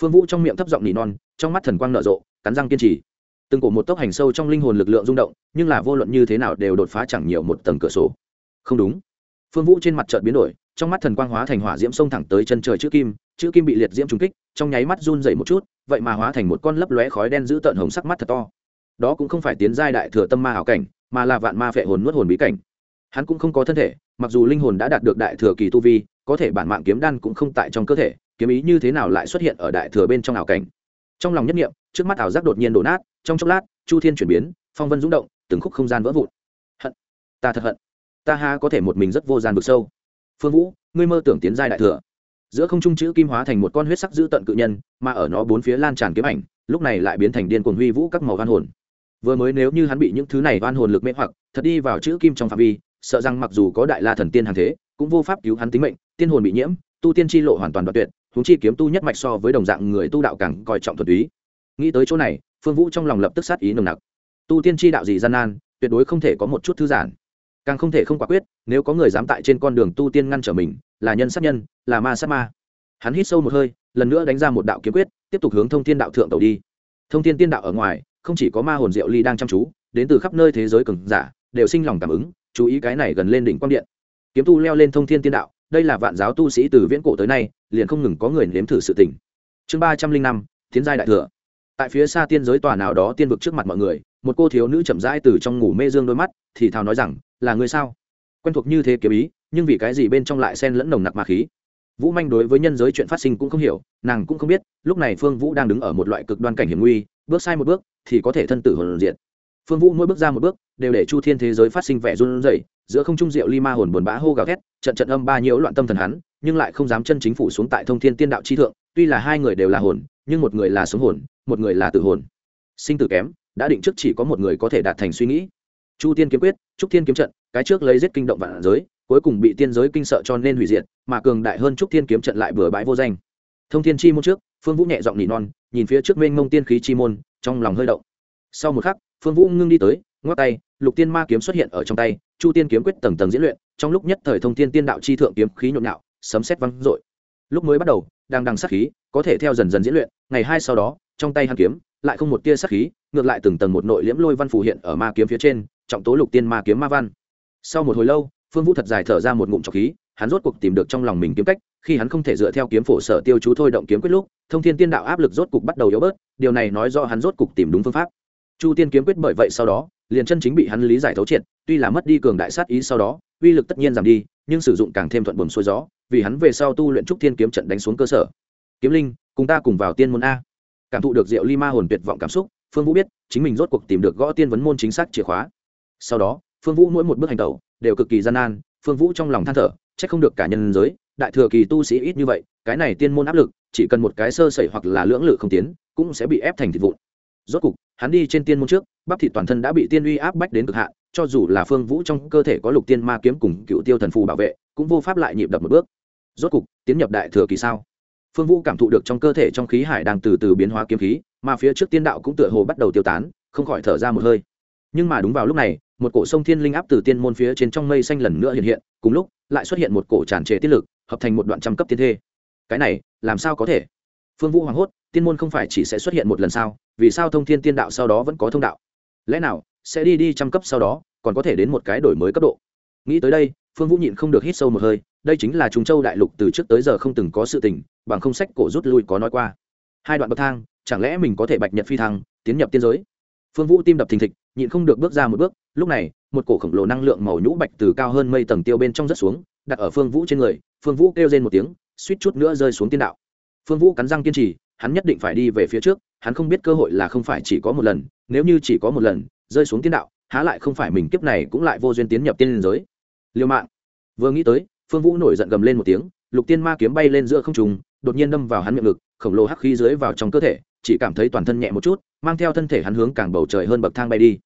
Phương vũ trong miệng thấp giọng nỉ non, trong mắt thần quang nở rộ, cắn răng kiên trì. Từng cổ một tốc hành sâu trong linh hồn lực lượng rung động, nhưng là vô luận như thế nào đều đột phá chẳng nhiều một tầng cửa sổ. Không đúng. Phương vũ trên mặt chợt biến đổi, trong mắt thần quang hóa thành hỏa diễm sông thẳng tới chân trời chữ kim chữ kim bị liệt diễm trúng kích, trong nháy mắt run dậy một chút, vậy mà hóa thành một con lấp lóe khói đen giữ tợn hồng sắc mắt thật to. Đó cũng không phải tiến giai đại thừa tâm ma hảo cảnh, mà là vạn ma phệ hồn nuốt hồn bí cảnh hắn cũng không có thân thể, mặc dù linh hồn đã đạt được đại thừa kỳ tu vi, có thể bản mạng kiếm đan cũng không tại trong cơ thể, kiếm ý như thế nào lại xuất hiện ở đại thừa bên trong ảo cảnh. Trong lòng nhất nghiệm trước mắt ảo giác đột nhiên đổ nát, trong chốc lát, chu thiên chuyển biến, phong vân rúng động, từng khúc không gian vỡ vụn. Hận, ta thật hận. Ta ha có thể một mình rất vô gian vực sâu. Phương vũ, ngươi mơ tưởng tiến giai đại thừa. Giữa không trung chữ kim hóa thành một con huyết sắc dữ tận cự nhân, mà ở nó bốn phía lan tràn kiếm ảnh, lúc này lại biến thành điên cuồng huy vũ các màu van hồn. Vừa mới nếu như hắn bị những thứ này van hồn lực mê hoặc, thật đi vào chữ kim trong phạm vi sợ rằng mặc dù có đại la thần tiên hàng thế, cũng vô pháp cứu hắn tính mệnh, tiên hồn bị nhiễm, tu tiên chi lộ hoàn toàn đoạn tuyệt húng chi kiếm tu nhất mạch so với đồng dạng người tu đạo càng coi trọng thuật ý. nghĩ tới chỗ này, phương vũ trong lòng lập tức sát ý nồng nặc. Tu tiên chi đạo gì gian nan, tuyệt đối không thể có một chút thư giãn. Càng không thể không quả quyết, nếu có người dám tại trên con đường tu tiên ngăn trở mình, là nhân sát nhân, là ma sát ma. Hắn hít sâu một hơi, lần nữa đánh ra một đạo kiếm quyết, tiếp tục hướng thông thiên đạo thượng tàu đi. Thông thiên tiên đạo ở ngoài, không chỉ có ma hồn diệu ly đang chăm chú, đến từ khắp nơi thế giới cường giả, đều sinh lòng cảm ứng chú ý cái này gần lên đỉnh quang điện. Kiếm tu leo lên thông thiên tiên đạo, đây là vạn giáo tu sĩ từ viễn cổ tới nay, liền không ngừng có người nếm thử sự tỉnh chương ba trăm linh năm tiến giai đại thừa. Tại phía xa tiên giới tòa nào đó tiên vực trước mặt mọi người, một cô thiếu nữ chậm rãi từ trong ngủ mê dương đôi mắt, thì thào nói rằng, là người sao? Quen thuộc như thế kiếm ý, nhưng vì cái gì bên trong lại xen lẫn nồng nặc ma khí? Vũ manh đối với nhân giới chuyện phát sinh cũng không hiểu, nàng cũng không biết, lúc này phương vũ đang đứng ở một loại cực đoan cảnh hiểm nguy, bước sai một bước, thì có thể thân tử hồn diện phương vũ mỗi bước ra một bước, đều để chu thiên thế giới phát sinh vẻ run rẩy, giữa không trung diệu ly ma hồn buồn bã hô gào thét, trận trận âm ba nhiễu loạn tâm thần hắn, nhưng lại không dám chân chính phủ xuống tại thông thiên tiên đạo chi thượng, tuy là hai người đều là hồn, nhưng một người là sống hồn, một người là tự hồn. Sinh tử kém, đã định trước chỉ có một người có thể đạt thành suy nghĩ. Chu tiên kiếm quyết, trúc thiên kiếm trận, cái trước lấy giết kinh động vạn giới, cuối cùng bị tiên giới kinh sợ cho nên hủy diệt, mà cường đại hơn trúc thiên kiếm trận lại bừa bãi vô danh. Thông thiên chi môn trước, phương vũ nhẹ giọng nỉ non, nhìn phía trước mênh mông tiên khí chi môn, trong lòng hơi động. Sau một khắc phương vũ ngưng đi tới, ngoắc tay, lục tiên ma kiếm xuất hiện ở trong tay, chu tiên kiếm quyết tầng tầng diễn luyện, trong lúc nhất thời thông tiên tiên đạo chi thượng kiếm khí nhộn nhạo, sấm xét văng dội. Lúc mới bắt đầu, đang đằng sát khí, có thể theo dần dần diễn luyện, ngày hai sau đó, trong tay hắn kiếm, lại không một tia sát khí, ngược lại từng tầng một nội liễm lôi văn phù hiện ở ma kiếm phía trên, trọng tố lục tiên ma kiếm ma văn. Sau một hồi lâu, phương vũ thật dài thở ra một ngụm trọc khí, hắn rốt cuộc tìm được trong lòng mình kiếm cách, khi hắn không thể dựa theo kiếm phổ sở tiêu chú thôi động kiếm quyết lúc, thông thiên tiên đạo áp lực rốt cục bắt đầu yếu bớt, điều này nói do hắn rốt cục tìm đúng phương pháp chu tiên kiếm quyết bởi vậy sau đó, liền chân chính bị hắn lý giải thấu triệt, tuy là mất đi cường đại sát ý sau đó, uy lực tất nhiên giảm đi, nhưng sử dụng càng thêm thuận buồm xuôi gió, vì hắn về sau tu luyện trúc thiên kiếm trận đánh xuống cơ sở. Kiếm linh, cùng ta cùng vào tiên môn a. Cảm thụ được diệu ly ma hồn tuyệt vọng cảm xúc, phương vũ biết, chính mình rốt cuộc tìm được gõ tiên vấn môn chính xác chìa khóa. Sau đó, phương vũ mỗi một bước hành tẩu, đều cực kỳ gian nan, phương vũ trong lòng than thở c h ắ c không được cả nhân giới, đại thừa kỳ tu sĩ ít như vậy, cái này tiên môn áp lực, chỉ cần một cái sơ sẩy hoặc là lưỡng lự không tiến, cũng sẽ bị ép thành thịt vụn. Rốt cục hắn đi trên tiên môn trước, bắp thị toàn thân đã bị tiên uy áp bách đến cực hạn, cho dù là phương vũ trong cơ thể có lục tiên ma kiếm cùng cựu tiêu thần phù bảo vệ, cũng vô pháp lại nhịp đập một bước. Rốt cục, tiến nhập đại thừa kỳ sao? Phương vũ cảm thụ được trong cơ thể trong khí hải đang từ từ biến hóa kiếm khí, mà phía trước tiên đạo cũng tựa hồ bắt đầu tiêu tán, không khỏi thở ra một hơi. Nhưng mà đúng vào lúc này, một cổ sông thiên linh áp từ tiên môn phía trên trong mây xanh lần nữa hiện hiện, cùng lúc, lại xuất hiện một cổ tràn trề tiết lực, hợp thành một đoạn trăm cấp tiên thê. Cái này, làm sao có thể? Phương vũ hoảng hốt, tiên môn không phải chỉ sẽ xuất hiện một lần sao? Vì sao thông thiên tiên đạo sau đó vẫn có thông đạo? Lẽ nào sẽ đi đi trăm cấp sau đó, còn có thể đến một cái đổi mới cấp độ? Nghĩ tới đây, phương vũ nhịn không được hít sâu một hơi, đây chính là trung châu đại lục từ trước tới giờ không từng có sự tình, bằng không sách cổ rút lui có nói qua. Hai đoạn bậc thang, chẳng lẽ mình có thể bạch nhật phi thăng, tiến nhập tiên giới? Phương vũ tim đập thình thịch, nhịn không được bước ra một bước, lúc này, một cổ khổng lồ năng lượng màu nhũ bạch từ cao hơn mây tầng tiêu bên trong rất xuống, đặt ở phương vũ trên người, phương vũ kêu lên một tiếng, suýt chút nữa rơi xuống tiên đạo. Phương vũ cắn răng kiên trì, hắn nhất định phải đi về phía trước hắn không biết cơ hội là không phải chỉ có một lần, nếu như chỉ có một lần, rơi xuống tiên đạo, há lại không phải mình kiếp này cũng lại vô duyên tiến nhập tiên liên giới. Liêu mạng. Vừa nghĩ tới, phương vũ nổi giận gầm lên một tiếng, lục tiên ma kiếm bay lên giữa không trùng đột nhiên đâm vào hắn miệng ngực, khổng lồ hắc khí dưới vào trong cơ thể, chỉ cảm thấy toàn thân nhẹ một chút, mang theo thân thể hắn hướng càng bầu trời hơn bậc thang bay đi.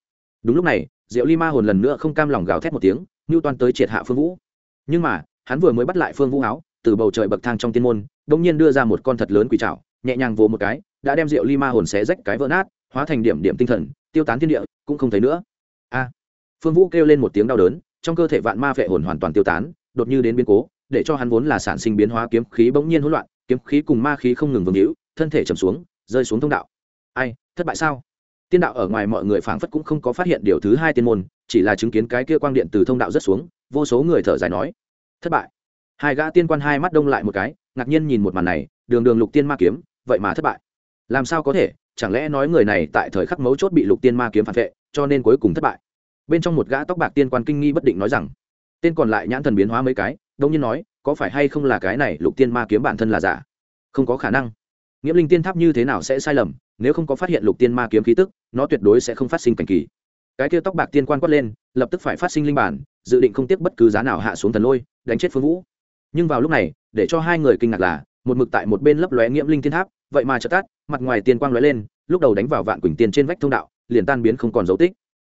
Đúng lúc này, diệu ly ma hồn lần nữa không cam lòng gào thét một tiếng ngưu toàn tới triệt hạ phương vũ. Nhưng mà, hắn vừa mới bắt lại phương vũ áo, từ bầu trời bậc thang trong tiên môn, đột nhiên đưa ra một con thật lớn quỷ trảo, nhẹ nhàng vồ một cái đã đem rượu ly ma hồn xé rách cái vỡ nát, hóa thành điểm điểm tinh thần, tiêu tán thiên địa, cũng không thấy nữa. A! Phương vũ kêu lên một tiếng đau đớn, trong cơ thể vạn ma vệ hồn hoàn toàn tiêu tán, đột như đến biến cố, để cho hắn vốn là sản sinh biến hóa kiếm khí bỗng nhiên hỗn loạn, kiếm khí cùng ma khí không ngừng vương hữu, thân thể trầm xuống, rơi xuống thông đạo. Ai, thất bại sao? Tiên đạo ở ngoài mọi người phảng phất cũng không có phát hiện điều thứ hai tiên môn, chỉ là chứng kiến cái kia quang điện từ thông đạo rất xuống, vô số người thở dài nói, thất bại. Hai gã tiên quan hai mắt đông lại một cái, ngạc nhiên nhìn một màn này, đường đường lục tiên ma kiếm, vậy mà thất bại làm sao có thể? Chẳng lẽ nói người này tại thời khắc mấu chốt bị lục tiên ma kiếm phản vệ, cho nên cuối cùng thất bại? Bên trong một gã tóc bạc tiên quan kinh nghi bất định nói rằng, tên còn lại nhãn thần biến hóa mấy cái, đông nhiên nói, có phải hay không là cái này lục tiên ma kiếm bản thân là giả? Không có khả năng. Nghĩa linh tiên tháp như thế nào sẽ sai lầm, nếu không có phát hiện lục tiên ma kiếm khí tức, nó tuyệt đối sẽ không phát sinh cảnh kỳ. Cái kia tóc bạc tiên quan quát lên, lập tức phải phát sinh linh bản, dự định không tiếc bất cứ giá nào hạ xuống thần lôi, đánh chết phương vũ. Nhưng vào lúc này, để cho hai người kinh ngạc là, một mực tại một bên lấp lóe nghiễm linh thiên tháp vậy mà chợt tắt, mặt ngoài tiên quang lóe lên, lúc đầu đánh vào vạn quỳnh tiên trên vách thông đạo, liền tan biến không còn dấu tích.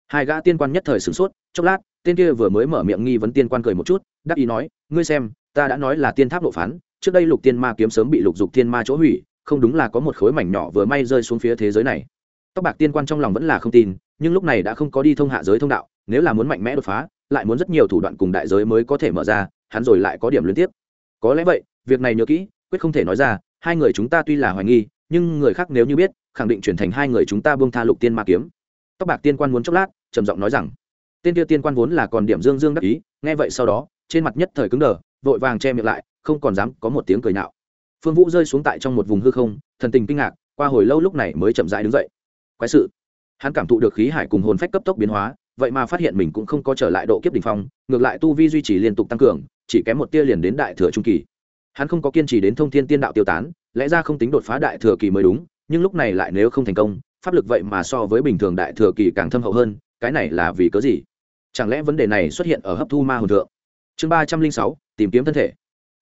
Hai gã tiên quan nhất thời sửng sốt, chốc lát, tên kia vừa mới mở miệng nghi vấn tiên quan cười một chút, đắc ý nói, ngươi xem, ta đã nói là tiên tháp độ phán, trước đây lục tiên ma kiếm sớm bị lục dục tiên ma chỗ hủy, không đúng là có một khối mảnh nhỏ vừa may rơi xuống phía thế giới này. Tóc bạc tiên quan trong lòng vẫn là không tin, nhưng lúc này đã không có đi thông hạ giới thông đạo, nếu là muốn mạnh mẽ đột phá, lại muốn rất nhiều thủ đoạn cùng đại giới mới có thể mở ra, hắn rồi lại có điểm liên tiếp. Có lẽ vậy, việc này nhớ kỹ, quyết không thể nói ra hai người chúng ta tuy là hoài nghi, nhưng người khác nếu như biết, khẳng định chuyển thành hai người chúng ta buông tha lục tiên ma kiếm. Tóc bạc tiên quan muốn chốc lát, trầm giọng nói rằng, tên tiêu tiên quan vốn là còn điểm dương dương đắc ý, nghe vậy sau đó, trên mặt nhất thời cứng đờ, vội vàng che miệng lại, không còn dám có một tiếng cười nạo phương vũ rơi xuống tại trong một vùng hư không, thần tình kinh ngạc, qua hồi lâu lúc này mới chậm rãi đứng dậy. Quái sự. Hắn cảm thụ được khí hải cùng hồn phách cấp tốc biến hóa, vậy mà phát hiện mình cũng không có trở lại độ kiếp đ ỉ n h phong, ngược lại tu vi duy trì liên tục tăng cường, chỉ kém một tia liền đến đại thừa trung kỳ hắn không có kiên trì đến thông thiên tiên đạo tiêu tán, lẽ ra không tính đột phá đại thừa kỳ mới đúng, nhưng lúc này lại nếu không thành công, pháp lực vậy mà so với bình thường đại thừa kỳ càng thâm hậu hơn, cái này là vì cớ gì? Chẳng lẽ vấn đề này xuất hiện ở hấp thu ma hồn thượng? Chương ba trăm linh sáu, tìm kiếm thân thể.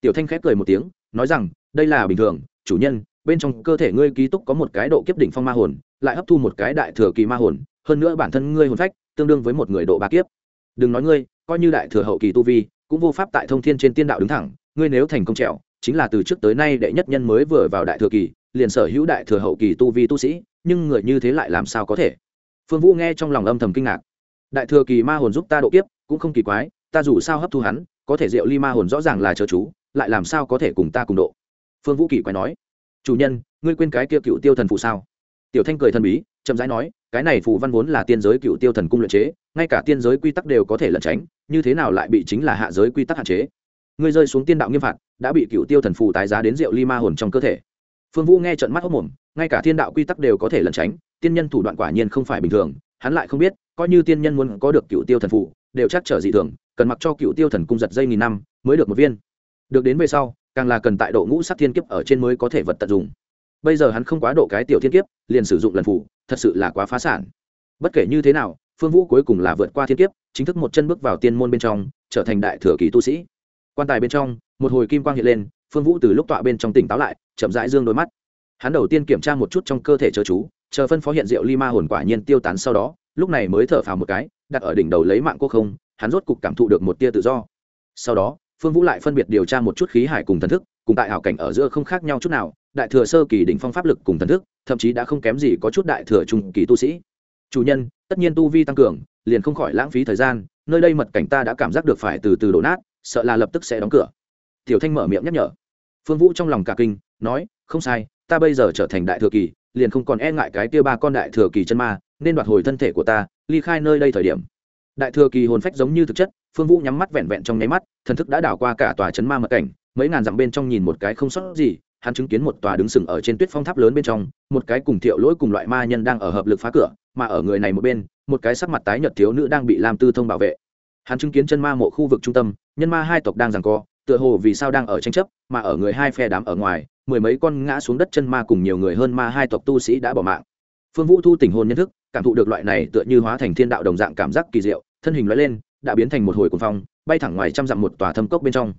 Tiểu thanh khép cười một tiếng, nói rằng, đây là bình thường, chủ nhân, bên trong cơ thể ngươi ký túc có một cái độ kiếp đỉnh phong ma hồn, lại hấp thu một cái đại thừa kỳ ma hồn, hơn nữa bản thân ngươi hồn phách, tương đương với một người độ ba kiếp. Đừng nói ngươi, coi như đại thừa hậu kỳ tu vi, cũng vô pháp tại thông thiên trên tiên đạo đứng thẳng ngươi nếu thành công trèo, chính là từ trước tới nay đệ nhất nhân mới vừa vào đại thừa kỳ, liền sở hữu đại thừa hậu kỳ tu vi tu sĩ, nhưng người như thế lại làm sao có thể? Phương vũ nghe trong lòng âm thầm kinh ngạc. Đại thừa kỳ ma hồn giúp ta độ kiếp, cũng không kỳ quái, ta dù sao hấp thu hắn, có thể diệu ly ma hồn rõ ràng là chớ chú, lại làm sao có thể cùng ta cùng độ? Phương vũ kỳ quái nói. Chủ nhân, ngươi quên cái kia cựu tiêu thần phụ sao? Tiểu thanh cười thần bí, chậm rãi nói, cái này phù văn vốn là tiên giới cựu tiêu thần cung luyện chế, ngay cả tiên giới quy tắc đều có thể lẩn tránh, như thế nào lại bị chính là hạ giới quy tắc hạn chế? Ngươi rơi xuống tiên đạo nghiêm phạt, đã bị cựu tiêu thần phù tái giá đến rượu ly ma hồn trong cơ thể. Phương vũ nghe trận mắt hốc mồm, ngay cả thiên đạo quy tắc đều có thể lẩn tránh, tiên nhân thủ đoạn quả nhiên không phải bình thường, hắn lại không biết, coi như tiên nhân muốn có được cựu tiêu thần phù, đều chắc trở dị thường, cần mặc cho cựu tiêu thần cung giật dây nghìn năm mới được một viên. Được đến về sau, càng là cần tại độ ngũ sắc thiên kiếp ở trên mới có thể vật tận dụng. Bây giờ hắn không quá độ cái tiểu thiên kiếp, liền sử dụng lần phủ thật sự là quá phá sản. Bất kể như thế nào, phương vũ cuối cùng là vượt qua thiên kiếp, chính thức một chân bước vào tiên môn bên trong, trở thành đại thừa kỳ tu sĩ quan tài bên trong, một hồi kim quang hiện lên, phương vũ từ lúc tọa bên trong tỉnh táo lại, chậm rãi dương đôi mắt. Hắn đầu tiên kiểm tra một chút trong cơ thể chớ chú, chờ phân phó hiện diệu ly ma hồn quả nhiên tiêu tán sau đó, lúc này mới thở phào một cái, đặt ở đỉnh đầu lấy mạng quốc không, hắn rốt cục cảm thụ được một tia tự do. Sau đó, phương vũ lại phân biệt điều tra một chút khí hải cùng thần thức, cùng tại hảo cảnh ở giữa không khác nhau chút nào, đại thừa sơ kỳ đỉnh phong pháp lực cùng thần thức, thậm chí đã không kém gì có chút đại thừa trung kỳ tu sĩ. Chủ nhân, tất nhiên tu vi tăng cường, liền không khỏi lãng phí thời gian, nơi đây mật cảnh ta đã cảm giác được phải từ từ đổ nát sợ là lập tức sẽ đóng cửa. Tiểu thanh mở miệng nhắc nhở. Phương vũ trong lòng cả kinh, nói, không sai, ta bây giờ trở thành đại thừa kỳ, liền không còn e ngại cái kia ba con đại thừa kỳ chân ma, nên đoạt hồi thân thể của ta, ly khai nơi đây thời điểm. Đại thừa kỳ hồn phách giống như thực chất, phương vũ nhắm mắt vẹn vẹn trong nháy mắt, thần thức đã đảo qua cả tòa chấn ma mật cảnh, mấy ngàn dặm bên trong nhìn một cái không sót gì, hắn chứng kiến một tòa đứng sừng ở trên tuyết phong tháp lớn bên trong, một cái cùng thiệu lỗi cùng loại ma nhân đang ở hợp lực phá cửa, mà ở người này một bên, một cái sắc mặt tái nhợt thiếu nữ đang bị làm tư thông bảo vệ hắn chứng kiến chân ma mộ khu vực trung tâm, nhân ma hai tộc đang giằng co, tựa hồ vì sao đang ở tranh chấp, mà ở người hai phe đám ở ngoài, mười mấy con ngã xuống đất chân ma cùng nhiều người hơn ma hai tộc tu sĩ đã bỏ mạng. Phương vũ thu tình hồn nhận thức, cảm thụ được loại này tựa như hóa thành thiên đạo đồng dạng cảm giác kỳ diệu, thân hình loại lên, đã biến thành một hồi cuồng phong, bay thẳng ngoài trăm dặm một tòa thâm cốc bên trong.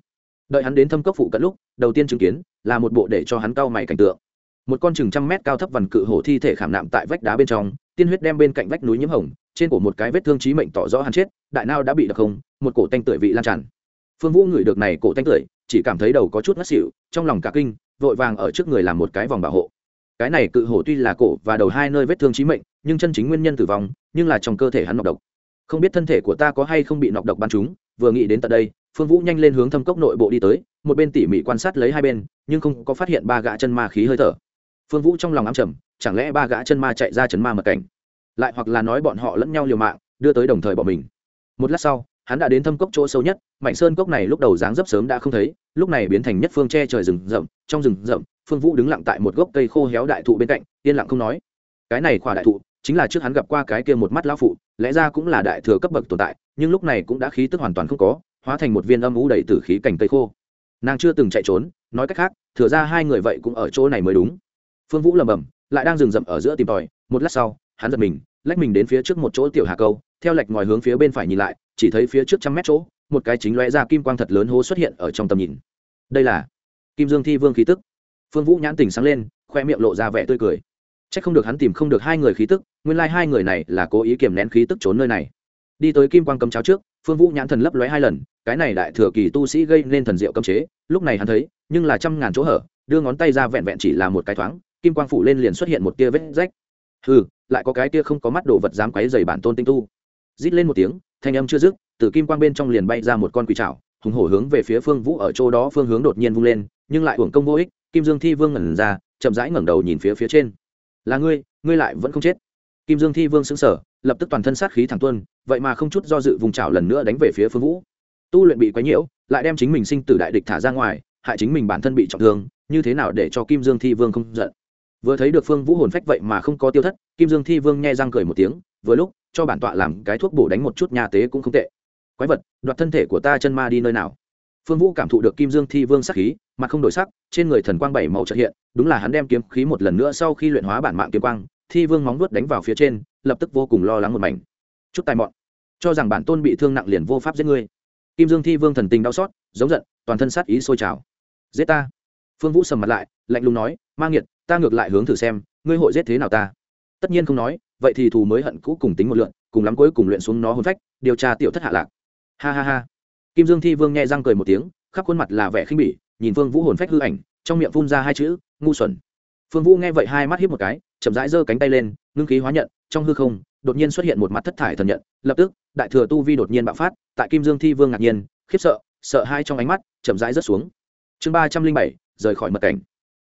Đợi hắn đến thâm cốc phụ cận lúc, đầu tiên chứng kiến, là một bộ để cho hắn cau mày cảnh tượng. Một con chừng trăm mét cao thấp vằn cự hổ thi thể khảm nạm tại vách đá bên trong, tiên huyết đem bên cạnh vách núi nhiễm hồng trên cổ một cái vết thương chí mệnh tỏ rõ hắn chết, đại nao đã bị đập không, một cổ tanh tưởi vị lan tràn. Phương vũ ngửi được này cổ tanh tưởi, chỉ cảm thấy đầu có chút ngất xỉu, trong lòng cả kinh, vội vàng ở trước người làm một cái vòng bảo hộ. Cái này cự hổ tuy là cổ và đầu hai nơi vết thương chí mệnh, nhưng chân chính nguyên nhân tử vong, nhưng là trong cơ thể hắn nọc độc. Không biết thân thể của ta có hay không bị nọc độc bắn chúng. vừa nghĩ đến tận đây, phương vũ nhanh lên hướng thâm cốc nội bộ đi tới, một bên tỉ mỉ quan sát lấy hai bên, nhưng không có phát hiện ba gã chân ma khí hơi thở. Phương vũ trong lòng ám trầm, chẳng lẽ ba gã chân ma chạy ra chấn ma mật cảnh? Lại hoặc là nói bọn họ lẫn nhau liều mạng, đưa tới đồng thời bỏ mình. Một lát sau, hắn đã đến thâm cốc chỗ sâu nhất mạnh sơn cốc này lúc đầu dáng dấp sớm đã không thấy, lúc này biến thành nhất phương che trời rừng rậm, trong rừng rậm, phương vũ đứng lặng tại một gốc cây khô héo đại thụ bên cạnh, yên lặng không nói. Cái này khỏa đại thụ, chính là trước hắn gặp qua cái kia một mắt lão phụ, lẽ ra cũng là đại thừa cấp bậc tồn tại, nhưng lúc này cũng đã khí tức hoàn toàn không có, hóa thành một viên âm ú đầy tử khí cành cây khô. Nàng chưa từng chạy trốn, nói cách khác, thừa ra hai người vậy cũng ở chỗ này mới đúng. Phương vũ lầm bầm lại đang rừng rậm ở giữa tìm tòi, một lát sau, hắn giật mình lách mình đến phía trước một chỗ tiểu hà câu, theo lệch ngòi hướng phía bên phải nhìn lại, chỉ thấy phía trước trăm mét chỗ, một cái chính lóe ra kim quang thật lớn hố xuất hiện ở trong tầm nhìn. Đây là kim dương thi vương khí tức. Phương vũ nhãn tình sáng lên, khoe miệng lộ ra vẻ tươi cười. C h ắ c không được hắn tìm không được hai người khí tức, nguyên lai、like、hai người này là cố ý kiềm nén khí tức trốn nơi này. Đi tới kim quang cấm cháo trước, phương vũ nhãn thần lấp lóe hai lần, cái này đại thừa kỳ tu sĩ gây nên thần diệu cấm chế, lúc này hắn thấy, nhưng là trăm ngàn chỗ hở, đưa ngón tay ra vẹn vẹn chỉ là một cái thoáng, kim quang phủ lên liền xuất hiện một tia vết rách. Ừ lại có cái tia không có mắt đồ vật dám quấy dày bản tôn tinh tu. Rít lên một tiếng, thanh âm chưa dứt, từ kim quang bên trong liền bay ra một con quỷ trảo, hùng hổ hướng về phía phương vũ ở chỗ đó phương hướng đột nhiên vung lên, nhưng lại uổng công vô ích, kim dương thi vương ngẩn ra, chậm rãi ngẩng đầu nhìn phía phía trên. Là ngươi ngươi lại vẫn không chết. Kim dương thi vương xứng sở lập tức toàn thân sát khí thẳng tuân vậy mà không chút do dự vùng trảo lần nữa đánh về phía phương vũ. Tu luyện bị quấy nhiễu, lại đem chính mình sinh tử đại địch thả ra ngoài, hại chính mình bản thân bị trọng thương, như thế nào để cho kim dương thi vương không giận? Vừa thấy được phương vũ hồn phách vậy mà không có tiêu thất, kim dương thi vương nghe răng cười một tiếng, vừa lúc, cho bản tọa làm cái thuốc bổ đánh một chút nhà tế cũng không tệ. Quái vật, đoạt thân thể của ta chân ma đi nơi nào? Phương vũ cảm thụ được kim dương thi vương sắc khí mà không đổi sắc, trên người thần quang bảy màu trợ hiện, đúng là hắn đem kiếm khí một lần nữa sau khi luyện hóa bản mạng kiếm quang, thi vương móng vuốt đánh vào phía trên, lập tức vô cùng lo lắng một mảnh. Chút tài mọn, cho rằng bản tôn bị thương nặng liền vô pháp giết ngươi. Kim dương thi vương thần tình đau xót, giống giận, toàn thân sát ý sôi trào. Giết ta. Phương vũ sầm mặt lại, lạnh lùng nói, ma nghiệt ta ngược lại hướng thử xem, ngươi hội giết thế nào ta? Tất nhiên không nói, vậy thì thù mới hận cũ cùng tính một lượn, cùng lắm cuối cùng luyện xuống nó hôn phách, điều tra tiểu thất hạ lạc. Ha ha ha. Kim dương thi vương nhẹ răng cười một tiếng, khắp khuôn mặt là vẻ khinh bỉ, nhìn phương vũ hồn phách hư ảnh, trong miệng phun ra hai chữ, ngu xuẩn. Phương vũ nghe vậy hai mắt hiếp một cái, chậm rãi giơ cánh tay lên, ngưng khí hóa nhận, trong hư không, đột nhiên xuất hiện một mặt thất thải thần nhận, lập tức, đại thừa tu vi đột nhiên bạo phát, tại kim dương thi vương ngạc nhiên, khiếp sợ sợ hai trong ánh mắt, chậm rãi rớt xuống. Chương ba trăm linh bảy, rời khỏi mật cảnh.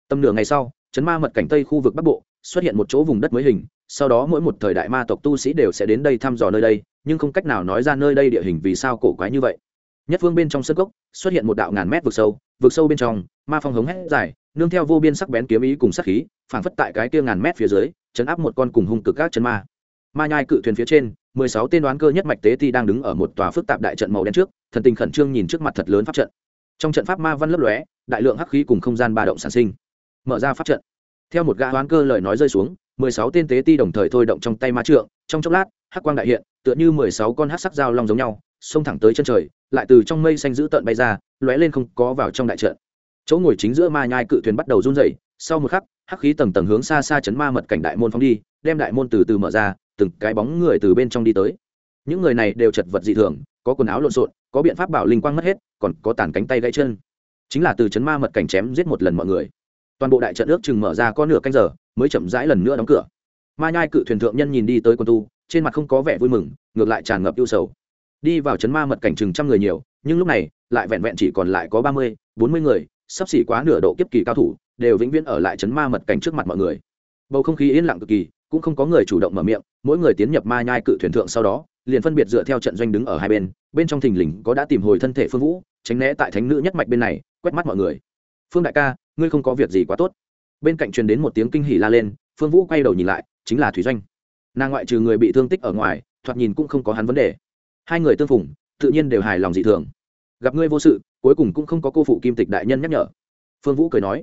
Tầm nửa ngày sau chấn ma mật cảnh tây khu vực bắc bộ, xuất hiện một chỗ vùng đất mới hình, sau đó mỗi một thời đại ma tộc tu sĩ đều sẽ đến đây thăm dò nơi đây, nhưng không cách nào nói ra nơi đây địa hình vì sao cổ quái như vậy. Nhất phương bên trong sân gốc xuất hiện một đạo ngàn mét vực sâu vực sâu bên trong, ma phong hống hét dài, nương theo vô biên sắc bén kiếm ý cùng sắc khí, phảng phất tại cái kia ngàn mét phía dưới, chấn áp một con cùng hung cực các chân ma. Ma nhai cự thuyền phía trên, mười sáu tên đoán cơ nhất mạch tế ti đang đứng ở một tòa phức tạp đại trận màu đen trước, thần tình khẩn trương nhìn trước mặt thật lớn pháp trận. Trong trận pháp ma văn lấp lóe, đại lượng hắc khí cùng không gian ba động sản sinh mở ra pháp trận. Theo một gã đoán cơ lời nói rơi xuống, mười sáu tên tế ti đồng thời thôi động trong tay ma trượng, trong chốc lát, hắc quang đại hiện, tựa như mười sáu con hắc sắc dao long giống nhau, xông thẳng tới chân trời, lại từ trong mây xanh dữ tợn bay ra, lóe lên không có vào trong đại trận. Chỗ ngồi chính giữa ma nhai cự thuyền bắt đầu run rẩy, sau một khắc, hắc khí tầng tầng hướng xa xa chấn ma mật cảnh đại môn phóng đi, đem đại môn từ từ mở ra, từng cái bóng người từ bên trong đi tới. Những người này đều chật vật dị thường, có quần áo lộn xộn, có biện pháp bảo linh quang mất hết, còn có tàn cánh tay gãy chân. Chính là từ chấn ma mật cảnh chém giết một lần mọi người toàn bộ đại trận ước chừng mở ra có nửa canh giờ, mới chậm rãi lần nữa đóng cửa. Ma nhai cự thuyền thượng nhân nhìn đi tới quân tu, trên mặt không có vẻ vui mừng, ngược lại tràn ngập ưu sầu. Đi vào chấn ma mật cảnh chừng trăm người nhiều, nhưng lúc này, lại vẹn vẹn chỉ còn lại có ba mươi, bốn mươi người, sắp xỉ quá nửa độ kiếp kỳ cao thủ, đều vĩnh viễn ở lại chấn ma mật cảnh trước mặt mọi người. Bầu không khí yên lặng cực kỳ, cũng không có người chủ động mở miệng, mỗi người tiến nhập ma nhai cự thuyền thượng sau đó, liền phân biệt dựa theo trận doanh đứng ở hai bên bên trong thình lình có đã tìm hồi thân thể phương vũ, tránh né tại thánh nữ nhất mạch bên này, quét mắt mọi người. Phương đại ca ngươi không có việc gì quá tốt. Bên cạnh truyền đến một tiếng kinh hỉ la lên, phương vũ quay đầu nhìn lại, chính là thủy doanh. Nàng ngoại trừ người bị thương tích ở ngoài, thoạt nhìn cũng không có hắn vấn đề. Hai người tương phùng, tự nhiên đều hài lòng dị thường. Gặp ngươi vô sự, cuối cùng cũng không có cô phụ kim tịch đại nhân nhắc nhở. Phương vũ cười nói,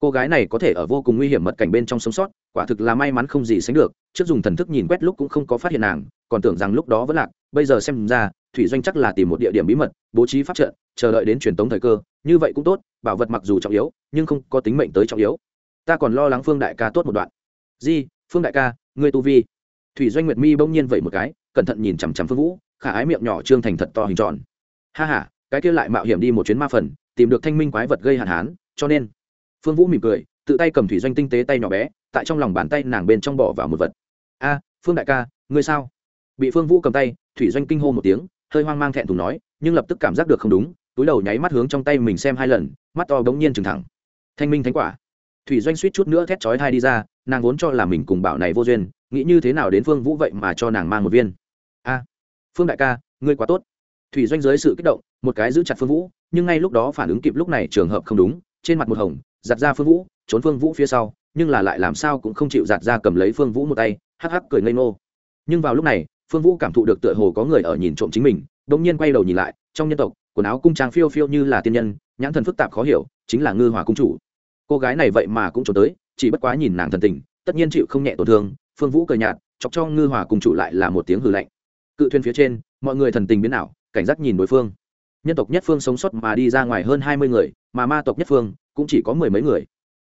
cô gái này có thể ở vô cùng nguy hiểm mật cảnh bên trong sống sót, quả thực là may mắn không gì sánh được, trước dùng thần thức nhìn quét lúc cũng không có phát hiện nàng, còn tưởng rằng lúc đó vẫn lạc, bây giờ xem ra thủy doanh chắc là tìm một địa điểm bí mật, bố trí phát trận, chờ đợi đến truyền tống thời cơ, như vậy cũng tốt, bảo vật mặc dù trọng yếu, nhưng không có tính mệnh tới trọng yếu. Ta còn lo lắng phương đại ca tốt một đoạn. Di, phương đại ca người tu vi. Thủy doanh nguyệt mi bỗng nhiên vậy một cái, cẩn thận nhìn chằm chằm phương vũ, khả ái miệng nhỏ trương thành thật to hình tròn. Ha ha, cái kia lại mạo hiểm đi một chuyến ma phần, tìm được thanh minh quái vật gây hạn hán, cho nên. Phương vũ mỉm cười, tự tay cầm thủy doanh tinh tế tay nhỏ bé, tại trong lòng bàn tay nàng bên trong bỏ vào một vật. A, phương đại ca, ngươi sao? Bị phương vũ cầm tay, thủy doanh kinh hô một tiếng hơi hoang mang thẹn thùng nói, nhưng lập tức cảm giác được không đúng, túi đầu nháy mắt hướng trong tay mình xem hai lần, mắt to bỗng nhiên trừng thẳng. Thanh minh thánh quả. Thủy doanh suýt chút nữa thét chói hai đi ra, nàng vốn cho là mình cùng bảo này vô duyên, nghĩ như thế nào đến phương vũ vậy mà cho nàng mang một viên. A, phương đại ca, ngươi quá tốt. Thủy doanh dưới sự kích động, một cái giữ chặt phương vũ, nhưng ngay lúc đó phản ứng kịp lúc này trường hợp không đúng, trên mặt một hồng, giặt ra phương vũ, trốn phương vũ phía sau, nhưng là lại làm sao cũng không chịu giặt ra cầm lấy phương vũ một tay, hắc hắc cười ngây ngô. Nhưng vào lúc này phương vũ cảm thụ được tựa hồ có người ở nhìn trộm chính mình đ ỗ n g nhiên quay đầu nhìn lại, trong nhân tộc, quần áo cung trang phiêu phiêu như là tiên nhân, nhãn thần phức tạp khó hiểu, chính là ngư hòa cung chủ. Cô gái này vậy mà cũng trốn tới, chỉ bất quá nhìn nàng thần tình, tất nhiên chịu không nhẹ tổn thương, phương vũ cười nhạt, chọc cho ngư hòa cung chủ lại là một tiếng hư lạnh. Cự thuyền phía trên, mọi người thần tình biến ảo, cảnh giác nhìn đối phương. Nhân tộc nhất phương sống sót mà đi ra ngoài hơn hai mươi người, mà ma tộc nhất phương cũng chỉ có mười mấy người.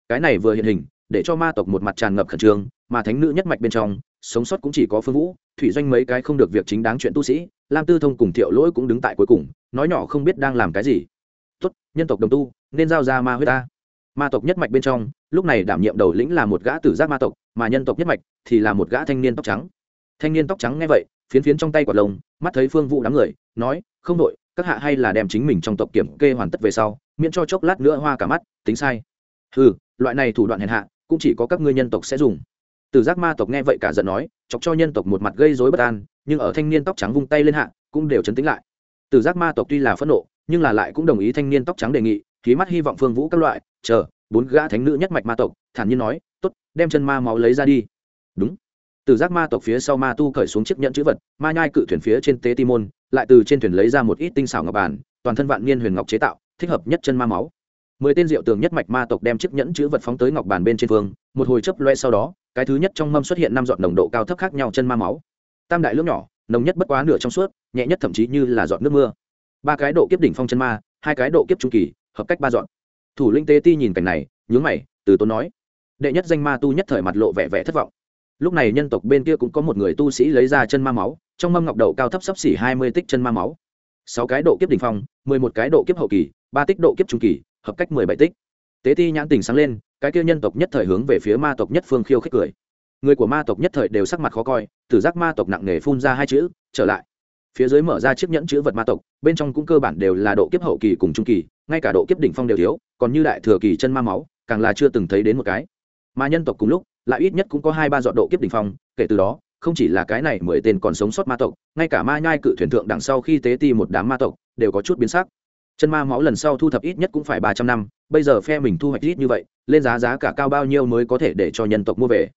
Cái này vừa hiện hình, để cho ma tộc một mặt tràn ngập khẩn trương, mà thánh nữ nhất mạch bên trong sống sót cũng chỉ có phương vũ, thủy doanh mấy cái không được việc chính đáng chuyện tu sĩ, lam tư thông cùng thiệu lỗi cũng đứng tại cuối cùng, nói nhỏ không biết đang làm cái gì. Tốt, nhân tộc đồng tu, nên giao ra ma huyết ta. Ma tộc nhất mạch bên trong, lúc này đảm nhiệm đầu lĩnh là một gã tử giác ma tộc, mà nhân tộc nhất mạch thì là một gã thanh niên tóc trắng. Thanh niên tóc trắng nghe vậy, phiến phiến trong tay quả lồng mắt thấy phương vũ đám người, nói, không đội các hạ hay là đem chính mình trong tộc kiểm kê hoàn tất về sau, miễn cho chốc lát nữa hoa cả mắt, tính sai. Ừ loại này thủ đoạn hèn hạ, cũng chỉ có các ngươi nhân tộc sẽ dùng từ giác ma tộc nghe vậy cả giận nói chọc cho nhân tộc một mặt gây rối bất an nhưng ở thanh niên tóc trắng vung tay lên hạ cũng đều chấn tĩnh lại. Từ giác ma tộc tuy là phẫn nộ nhưng là lại cũng đồng ý thanh niên tóc trắng đề nghị khí mắt hy vọng phương vũ các loại chờ bốn gã thánh nữ nhất mạch ma tộc thản nhiên nói tốt đem chân ma máu lấy ra đi. Đúng. Từ giác ma tộc phía sau ma tu cởi xuống chiếc nhẫn chữ vật ma nhai cự thuyền phía trên tế timon, lại từ trên thuyền lấy ra một ít tinh xảo ngọc bản toàn thân vạn niên huyền ngọc chế tạo thích hợp nhất chân ma máu. Mười tên diệu tường nhất mạch ma tộc đem chiếc nhẫn chữ vật phóng tới ngọc bàn bên trên phương một hồi chớp loe sau đó, cái thứ nhất trong mâm xuất hiện năm giọt nồng độ cao thấp khác nhau chân ma máu. Tam đại lưỡng nhỏ, nồng nhất bất quá nửa trong suốt, nhẹ nhất thậm chí như là giọt nước mưa. Ba cái độ kiếp đỉnh phong chân ma, hai cái độ kiếp trung kỳ, hợp cách ba dọn thủ linh tế ti nhìn cảnh này, nhướng mày, từ tốn nói, đệ nhất danh ma tu nhất thời mặt lộ vẻ vẻ thất vọng. Lúc này nhân tộc bên kia cũng có một người tu sĩ lấy ra chân ma máu, trong mâm ngọc đậu cao thấp sấp xỉ hai mươi tích chân ma máu. Sáu cái độ kiếp đỉnh phong, mười một cái độ kiếp hậu kỳ, ba tích độ kiếp trung kỳ, hợp cách mười bảy tích. Tế ti nhãn tình sáng lên cái kia nhân tộc nhất thời hướng về phía ma tộc nhất phương khiêu khích cười. Người của ma tộc nhất thời đều sắc mặt khó coi, tử giác ma tộc nặng nề phun ra hai chữ, trở lại. Phía dưới mở ra chiếc nhẫn chữ vật ma tộc, bên trong cũng cơ bản đều là độ kiếp hậu kỳ cùng trung kỳ, ngay cả độ kiếp đỉnh phong đều thiếu, còn như đại thừa kỳ chân ma máu, càng là chưa từng thấy đến một cái. Mà nhân tộc cùng lúc, lại ít nhất cũng có hai ba dọn độ kiếp đỉnh phong, kể từ đó, không chỉ là cái này mười tên còn sống sót ma tộc, ngay cả ma nhai cự thuyền thượng đằng sau khi tế ti một đám ma tộc, đều có chút biến sắc chân ma máu lần sau thu thập ít nhất cũng phải ba trăm năm, bây giờ phe mình thu hoạch ít như vậy, lên giá giá cả cao bao nhiêu mới có thể để cho nhân tộc mua về.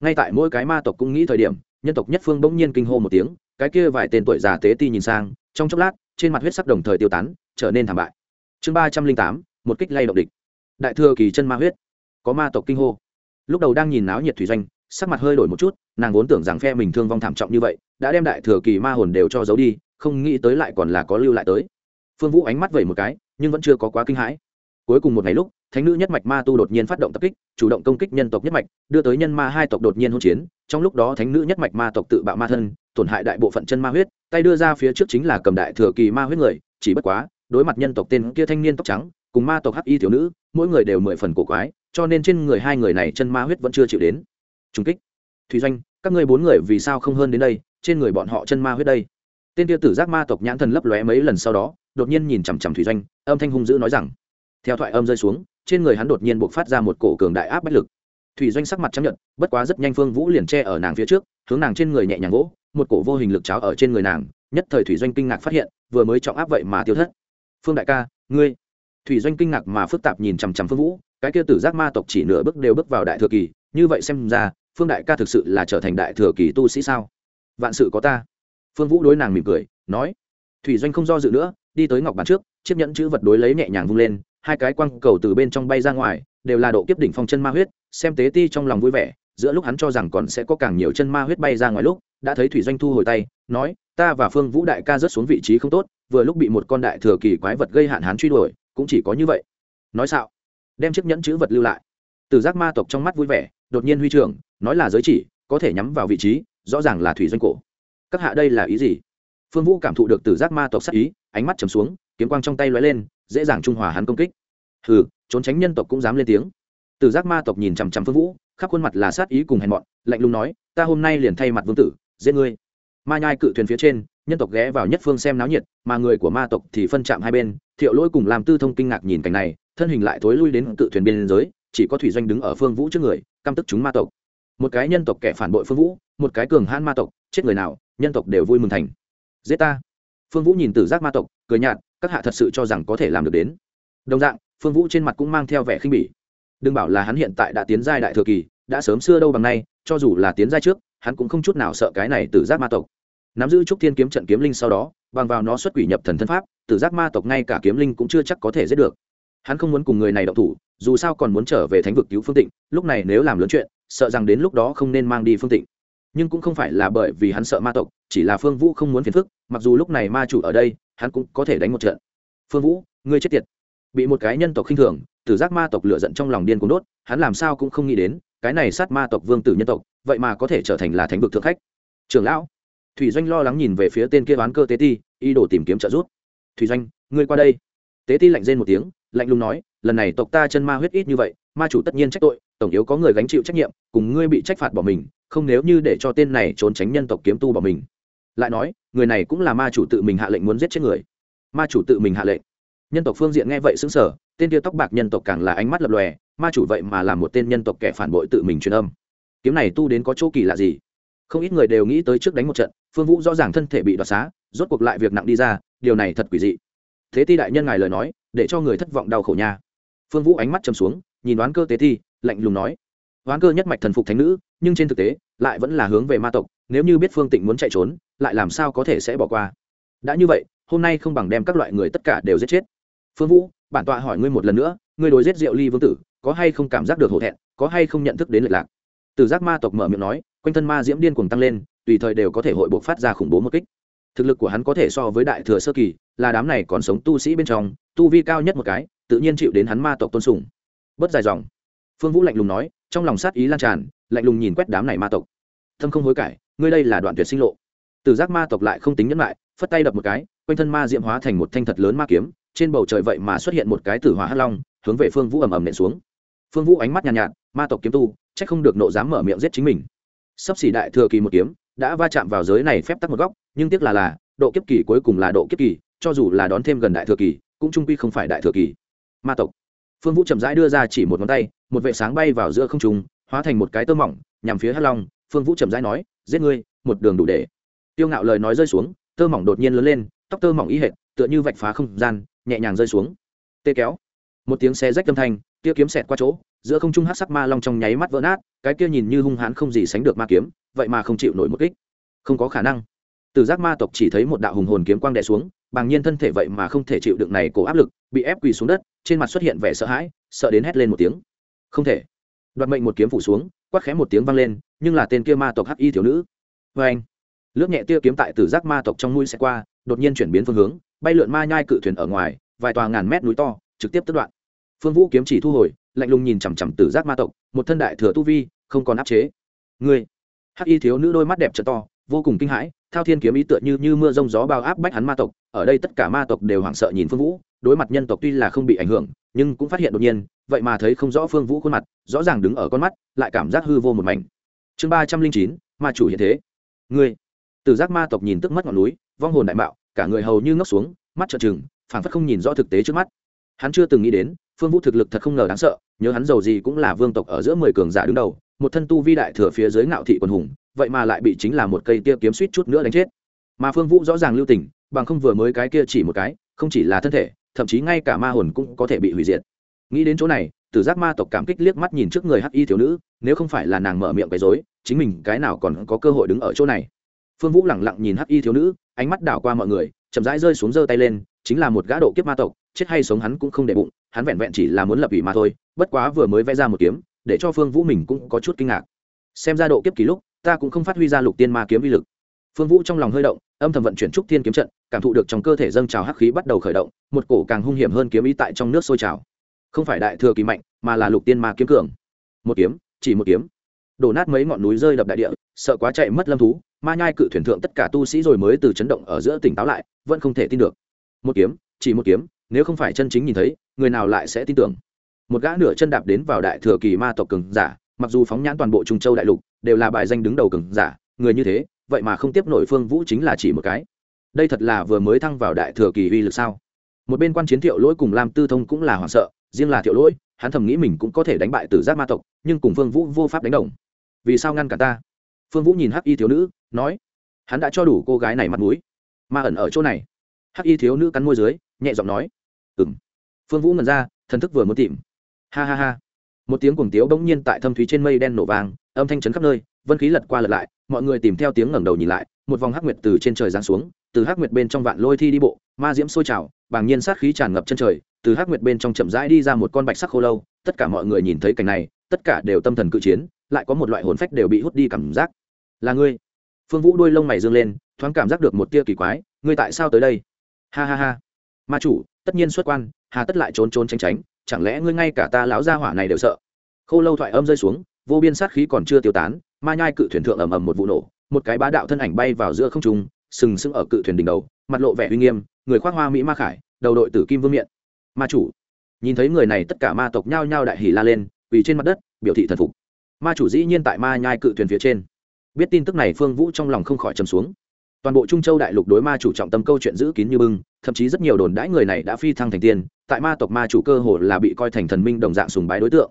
Ngay tại mỗi cái ma tộc cũng nghĩ thời điểm, nhân tộc nhất phương bỗng nhiên kinh hô một tiếng, cái kia vài tên tuổi già tế ti nhìn sang, trong chốc lát, trên mặt huyết sắc đồng thời tiêu tán, trở nên thảm bại. Chương ba trăm linh tám, một kích lay động địch. Đại thừa kỳ chân ma huyết. Có ma tộc kinh hô. Lúc đầu đang nhìn náo nhiệt thủy doanh, sắc mặt hơi đổi một chút, nàng vốn tưởng rằng phe mình thương vong thảm trọng như vậy, đã đem đại thừa kỳ ma hồn đều cho giấu đi, không nghĩ tới lại còn là có lưu lại tới phương vũ ánh mắt vẩy một cái, nhưng vẫn chưa có quá kinh hãi. Cuối cùng một ngày lúc, thánh nữ nhất mạch ma tu đột nhiên phát động tập kích, chủ động công kích nhân tộc nhất mạch, đưa tới nhân ma hai tộc đột nhiên hỗn chiến. Trong lúc đó thánh nữ nhất mạch ma tộc tự bạo ma thân, tổn hại đại bộ phận chân ma huyết, tay đưa ra phía trước chính là cầm đại thừa kỳ ma huyết người, chỉ bất quá, đối mặt nhân tộc tên kia thanh niên tóc trắng, cùng ma tộc hắc y thiếu nữ, mỗi người đều mười phần cổ quái, cho nên trên người hai người này chân ma huyết vẫn chưa chịu đến. Trung kích. Thùy doanh, các ngươi bốn người vì sao không hơn đến đây? Trên người bọn họ chân ma huyết đây tên tiêu tử giác ma tộc nhãn thần lấp lóe mấy lần sau đó, đột nhiên nhìn chằm chằm thủy doanh, âm thanh hung dữ nói rằng, theo thoại âm rơi xuống, trên người hắn đột nhiên buộc phát ra một cổ cường đại áp bách lực. Thủy doanh sắc mặt chấp nhận, bất quá rất nhanh phương vũ liền che ở nàng phía trước, hướng nàng trên người nhẹ nhàng gỗ, một cổ vô hình lực cháo ở trên người nàng, nhất thời thủy doanh kinh ngạc phát hiện, vừa mới trọng áp vậy mà tiêu thất. Phương đại ca, ngươi? Thủy doanh kinh ngạc mà phức tạp nhìn chằm chằm phương vũ, cái kia tử giác ma tộc chỉ nửa bước đều bước vào đại thừa kỳ, như vậy xem ra, phương đại ca thực sự là trở thành đại thừa kỳ tu sĩ sao? Vạn sự có ta phương vũ đối nàng mỉm cười nói thủy doanh không do dự nữa đi tới ngọc bàn trước chiếc nhẫn chữ vật đối lấy nhẹ nhàng vung lên hai cái quăng cầu từ bên trong bay ra ngoài đều là độ kiếp đỉnh phong chân ma huyết xem tế ti trong lòng vui vẻ giữa lúc hắn cho rằng còn sẽ có càng nhiều chân ma huyết bay ra ngoài lúc đã thấy thủy doanh thu hồi tay nói ta và phương vũ đại ca rớt xuống vị trí không tốt vừa lúc bị một con đại thừa kỳ quái vật gây hạn hán truy đuổi cũng chỉ có như vậy. Nói xạo, đem chiếc nhẫn chữ vật lưu lại. Từ giác ma tộc trong mắt vui vẻ đột nhiên huy trưởng nói là giới chỉ có thể nhắm vào vị trí rõ ràng là thủy doanh cổ các hạ đây là ý gì? Phương vũ cảm thụ được từ giác ma tộc sắc ý, ánh mắt chầm xuống, kiếm quang trong tay lóe lên, dễ dàng trung hòa hắn công kích. Hừ, trốn tránh nhân tộc cũng dám lên tiếng. Từ giác ma tộc nhìn chằm chằm phương vũ, khắp khuôn mặt là sát ý cùng hèn mọn, lạnh lùng nói, ta hôm nay liền thay mặt vương tử, giết ngươi. Ma nhai cự thuyền phía trên, nhân tộc ghé vào nhất phương xem náo nhiệt, mà người của ma tộc thì phân chạm hai bên, thiệu lỗi cùng làm tư thông kinh ngạc nhìn cảnh này, thân hình lại thối lui đến cự thuyền biên giới, chỉ có thủy doanh đứng ở phương vũ trước người, căm tức chúng ma tộc. Một cái nhân tộc kẻ phản bội phương vũ, một cái cường hãn ma tộc, chết người nào nhân tộc đều vui mừng thành. Giết ta. Phương vũ nhìn tử giác ma tộc, cười nhạt, các hạ thật sự cho rằng có thể làm được đến. Đồng dạng, phương vũ trên mặt cũng mang theo vẻ khinh bỉ. Đừng bảo là hắn hiện tại đã tiến giai đại thừa kỳ, đã sớm xưa đâu bằng nay, cho dù là tiến giai trước, hắn cũng không chút nào sợ cái này tử giác ma tộc. Nắm giữ trúc thiên kiếm trận kiếm linh sau đó, bằng vào nó xuất quỷ nhập thần thân pháp tử giác ma tộc ngay cả kiếm linh cũng chưa chắc có thể giết được. Hắn không muốn cùng người này động thủ, dù sao còn muốn trở về thánh vực cứu phương tịnh, lúc này nếu làm lớn chuyện, sợ rằng đến lúc đó không nên mang đi phương tịnh nhưng cũng không phải là bởi vì hắn sợ ma tộc, chỉ là phương vũ không muốn phiền phức, mặc dù lúc này ma chủ ở đây, hắn cũng có thể đánh một trận. Phương vũ, ngươi chết tiệt. Bị một cái nhân tộc khinh thường, tử giác ma tộc lựa giận trong lòng điên cuồng đốt, hắn làm sao cũng không nghĩ đến, cái này sát ma tộc vương tử nhân tộc, vậy mà có thể trở thành là thánh vực thượng khách. Trưởng lão, thủy doanh lo lắng nhìn về phía tên kia bán cơ tế ti, ý đồ tìm kiếm trợ giúp. Thủy doanh, ngươi qua đây. Tế ti lạnh rên một tiếng, lạnh lùng nói, lần này tộc ta chân ma huyết ít như vậy, ma chủ tất nhiên trách tội tổng yếu có người gánh chịu trách nhiệm, cùng ngươi bị trách phạt bỏ mình, không nếu như để cho tên này trốn tránh nhân tộc kiếm tu bỏ mình. Lại nói, người này cũng là ma chủ tự mình hạ lệnh muốn giết chết người. Ma chủ tự mình hạ lệnh. Nhân tộc phương diện nghe vậy xứng sở tên kia tóc bạc nhân tộc càng là ánh mắt lập lòe, ma chủ vậy mà là một tên nhân tộc kẻ phản bội tự mình truyền âm. Kiếm này tu đến có chỗ kỳ lạ gì? Không ít người đều nghĩ tới trước đánh một trận, phương vũ rõ ràng thân thể bị đoạt xá, rốt cuộc lại việc nặng đi ra, điều này thật quỷ dị. Thế ti đại nhân ngài lời nói, để cho người thất vọng đau khổ nha. Phương vũ ánh mắt chầm xuống nhìn đoán cơ tế thi, lạnh lùng nói. Đoán cơ nhất mạch thần phục thánh nữ, nhưng trên thực tế, lại vẫn là hướng về ma tộc, nếu như biết phương tịnh muốn chạy trốn, lại làm sao có thể sẽ bỏ qua. Đã như vậy, hôm nay không bằng đem các loại người tất cả đều giết chết. Phương vũ, bản tọa hỏi ngươi một lần nữa, ngươi đối giết diệu ly vương tử, có hay không cảm giác được hổ thẹn, có hay không nhận thức đến lệch lạc? Từ giác ma tộc mở miệng nói, quanh thân ma diễm điên cuồng tăng lên, tùy thời đều có thể hội buộc phát ra khủng bố một kích. Thực lực của hắn có thể so với đại thừa sơ kỳ, là đám này còn sống tu sĩ bên trong, tu vi cao nhất một cái, tự nhiên chịu đến hắn ma tộc tôn sùng bất dài dòng. Phương vũ lạnh lùng nói trong lòng sát ý lan tràn lạnh lùng nhìn quét đám này ma tộc. Thâm không hối cải ngươi đây là đoạn tuyệt sinh lộ. Từ giác ma tộc lại không tính nhẫn lại phất tay đập một cái quanh thân ma diễm hóa thành một thanh thật lớn ma kiếm trên bầu trời vậy mà xuất hiện một cái tử hỏa hắc long hướng về phương vũ ầm ầm nện xuống. Phương vũ ánh mắt nhàn nhạt, nhạt ma tộc kiếm tu c h ắ c không được nộ dám mở miệng giết chính mình. Sắp xỉ đại thừa kỳ một kiếm đã va chạm vào giới này phép tắc một góc nhưng tiếc là là độ kiếp kỳ cuối cùng là độ kiếp kỳ cho dù là đón thêm gần đại thừa kỳ cũng trung quy không phải đại thừa kỳ. Ma tộc phương vũ chậm rãi đưa ra chỉ một ngón tay, một vệ sáng bay vào giữa không trùng hóa thành một cái tơ mỏng, nhằm phía hắc long. Phương vũ chậm rãi nói, giết ngươi, một đường đủ để. Tiêu ngạo lời nói rơi xuống, tơ mỏng đột nhiên lớn lên, tóc tơ mỏng ý hệt, tựa như vạch phá không gian, nhẹ nhàng rơi xuống. Tê kéo. Một tiếng xe rách âm thanh, tia kiếm xẹt qua chỗ, giữa không trung hát sắc ma long trong nháy mắt vỡ nát, cái kia nhìn như hung hãn không gì sánh được ma kiếm, vậy mà không chịu nổi một kích. Không có khả năng từ giác ma tộc chỉ thấy một đạo hùng hồn kiếm quang đè xuống, bàng nhiên thân thể vậy mà không thể chịu đựng này cổ áp lực, bị ép quỳ xuống đất, trên mặt xuất hiện vẻ sợ hãi, sợ đến hét lên một tiếng. Không thể. Đoạt mệnh một kiếm phủ xuống, quát khẽ một tiếng vang lên, nhưng là tên kia ma tộc hắc y thiếu nữ. Vê anh lướt nhẹ tia kiếm tại tử giác ma tộc trong mũi xe qua, đột nhiên chuyển biến phương hướng, bay lượn ma nhai cự thuyền ở ngoài, vài tòa ngàn mét núi to, trực tiếp tất đoạn. Phương vũ kiếm chỉ thu hồi, lạnh lùng nhìn chằm chằm tử giác ma tộc, một thân đại thừa tu vi, không còn áp chế. Ngươi. Hắc y thiếu nữ đôi mắt đẹp trợ to, vô cùng kinh hãi thao thiên kiếm ý tựa như như mưa rông gió bao áp bách hắn ma tộc, ở đây tất cả ma tộc đều hoảng sợ nhìn phương vũ, đối mặt nhân tộc tuy là không bị ảnh hưởng, nhưng cũng phát hiện đột nhiên, vậy mà thấy không rõ phương vũ khuôn mặt, rõ ràng đứng ở con mắt, lại cảm giác hư vô một mảnh. Chương ba trăm linh chín, ma chủ hiện thế. Người từ giác ma tộc nhìn tức mất ngọn núi, vong hồn đại mạo, cả người hầu như ngốc xuống, mắt trợn trừng, phảng phất không nhìn rõ thực tế trước mắt. Hắn chưa từng nghĩ đến, phương vũ thực lực thật không ngờ đáng sợ, nhớ hắn giàu gì cũng là vương tộc ở giữa mười cường giả đứng đầu, một thân tu vi đại thừa phía dưới ngạo thị quần hùng vậy mà lại bị chính là một cây tia kiếm suýt chút nữa đánh chết. Mà phương vũ rõ ràng lưu tình, bằng không vừa mới cái kia chỉ một cái, không chỉ là thân thể, thậm chí ngay cả ma hồn cũng có thể bị hủy diệt. Nghĩ đến chỗ này, tử giác ma tộc cảm kích liếc mắt nhìn trước người hắc y thiếu nữ, nếu không phải là nàng mở miệng quấy dối chính mình cái nào còn có cơ hội đứng ở chỗ này. Phương vũ lẳng lặng nhìn hắc y thiếu nữ, ánh mắt đảo qua mọi người, chậm rãi rơi xuống giơ tay lên, chính là một gã độ kiếp ma tộc, chết hay sống hắn cũng không để bụng, hắn vẹn vẹn chỉ là muốn lập ủy mà thôi, bất quá vừa mới vẽ ra một kiếm, để cho phương vũ mình cũng có chút kinh ngạc. Xem ra độ kiếp kỳ lúc ta cũng không phát huy ra lục tiên ma kiếm uy lực. Phương vũ trong lòng hơi động, âm thầm vận chuyển trúc thiên kiếm trận, cảm thụ được trong cơ thể dâng trào hắc khí bắt đầu khởi động, một cổ càng hung hiểm hơn kiếm ý tại trong nước sôi trào. Không phải đại thừa kỳ mạnh, mà là lục tiên ma kiếm cường. Một kiếm, chỉ một kiếm. Đổ nát mấy ngọn núi rơi đập đại địa, sợ quá chạy mất lâm thú, ma nhai cự thuyền thượng tất cả tu sĩ rồi mới từ chấn động ở giữa tỉnh táo lại, vẫn không thể tin được. Một kiếm, chỉ một kiếm, nếu không phải chân chính nhìn thấy, người nào lại sẽ tin tưởng? Một gã nửa chân đạp đến vào đại thừa kỳ ma tộc cường giả mặc dù phóng nhãn toàn bộ trung châu đại lục đều là bài danh đứng đầu cường giả, người như thế, vậy mà không tiếp nổi phương vũ chính là chỉ một cái. Đây thật là vừa mới thăng vào đại thừa kỳ uy lực sao? Một bên quan chiến thiệu lỗi cùng lam tư thông cũng là hoảng sợ, riêng là thiệu lỗi, hắn thầm nghĩ mình cũng có thể đánh bại tử giác ma tộc, nhưng cùng phương vũ vô pháp đánh đồng. Vì sao ngăn cả ta? Phương vũ nhìn hắc y thiếu nữ, nói, hắn đã cho đủ cô gái này mặt mũi ma ẩn ở chỗ này. Hắc y thiếu nữ cắn môi dưới, nhẹ giọng nói ừ m phương vũ ngẩn ra, thần thức vừa muốn tìm. Ha ha ha một tiếng cuồng tiếu bỗng nhiên tại thâm thúy trên mây đen nổ vàng âm thanh chấn khắp nơi, vân khí lật qua lật lại, mọi người tìm theo tiếng ngẩng đầu nhìn lại, một vòng hắc nguyệt từ trên trời giáng xuống, từ hắc nguyệt bên trong vạn lôi thi đi bộ, ma diễm sôi trào, bàng nhiên sát khí tràn ngập chân trời, từ hắc nguyệt bên trong chậm rãi đi ra một con bạch sắc khô lâu, tất cả mọi người nhìn thấy cảnh này, tất cả đều tâm thần cự chiến, lại có một loại hồn phách đều bị hút đi cảm giác. Là ngươi. Phương vũ đuôi lông mày dương lên, thoáng cảm giác được một tia kỳ quái, ngươi tại sao tới đây? Ha ha ha. Ma chủ, tất nhiên xuất quan, hà tất lại trốn trốn tránh tránh chẳng lẽ ngươi ngay cả ta lão gia hỏa này đều sợ? Khô lâu thoại âm rơi xuống, vô biên sát khí còn chưa tiêu tán, ma nhai cự thuyền thượng ầm ầm một vụ nổ, một cái bá đạo thân ảnh bay vào giữa không trung, sừng sững ở cự thuyền đỉnh đầu, mặt lộ vẻ uy nghiêm, người khoác hoa mỹ ma khải, đầu đội tử kim vương miện. Ma chủ, nhìn thấy người này tất cả ma tộc nhao nhao đại hỉ la lên vì trên mặt đất, biểu thị thần phục. Ma chủ dĩ nhiên tại ma nhai cự thuyền phía trên. Biết tin tức này, phương vũ trong lòng không khỏi trầm xuống toàn bộ trung châu đại lục đối ma chủ trọng tâm câu chuyện giữ kín như bưng, thậm chí rất nhiều đồn đãi người này đã phi thăng thành tiên, tại ma tộc ma chủ cơ hồ là bị coi thành thần minh đồng dạng sùng bái đối tượng.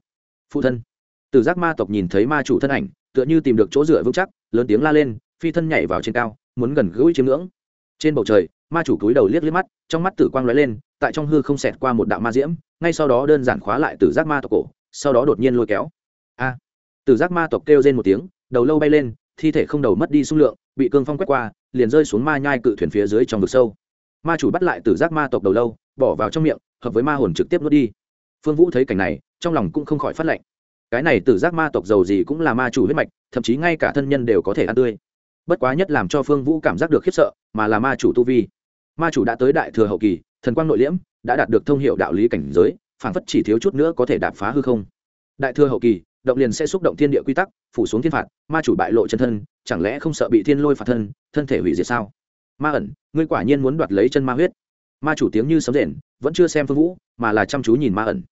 Phụ thân. Từ giác ma tộc nhìn thấy ma chủ thân ảnh, tựa như tìm được chỗ dựa vững chắc, lớn tiếng la lên, phi thân nhảy vào trên cao, muốn gần gũi chiếm ngưỡng. Trên bầu trời, ma chủ cúi đầu liếc liếc mắt, trong mắt tử quang lóe lên, tại trong hư không xẹt qua một đạo ma diễm, ngay sau đó đơn giản khóa lại tử giác ma tộc cổ, sau đó đột nhiên lôi kéo. A. Tử giác ma tộc kêu lên một tiếng, đầu lâu bay lên, thi thể không đầu mất đi xung lượng, bị cương phong quét qua liền rơi xuống ma nhai cự thuyền phía dưới trong vực sâu. Ma chủ bắt lại tử giác ma tộc đầu lâu, bỏ vào trong miệng, hợp với ma hồn trực tiếp nuốt đi. Phương vũ thấy cảnh này, trong lòng cũng không khỏi phát lệnh. Cái này tử giác ma tộc giàu gì cũng là ma chủ huyết mạch, thậm chí ngay cả thân nhân đều có thể ăn tươi. Bất quá nhất làm cho phương vũ cảm giác được khiếp sợ, mà là ma chủ tu vi. Ma chủ đã tới đại thừa hậu kỳ, thần quang nội liễm, đã đạt được thông hiệu đạo lý cảnh giới phản phất chỉ thiếu chút nữa có thể đạp phá hư không. Đại thừa hậu kỳ, động liền sẽ xúc động thiên địa quy tắc, phủ xuống thiên phạt, ma chủ bại lộ chân thân chẳng lẽ không sợ bị thiên lôi phạt thân thân thể hủy diệt sao? Ma ẩn, ngươi quả nhiên muốn đoạt lấy chân ma huyết. Ma chủ tiếng như sấm rền, vẫn chưa xem phương vũ, mà là chăm chú nhìn ma ẩn.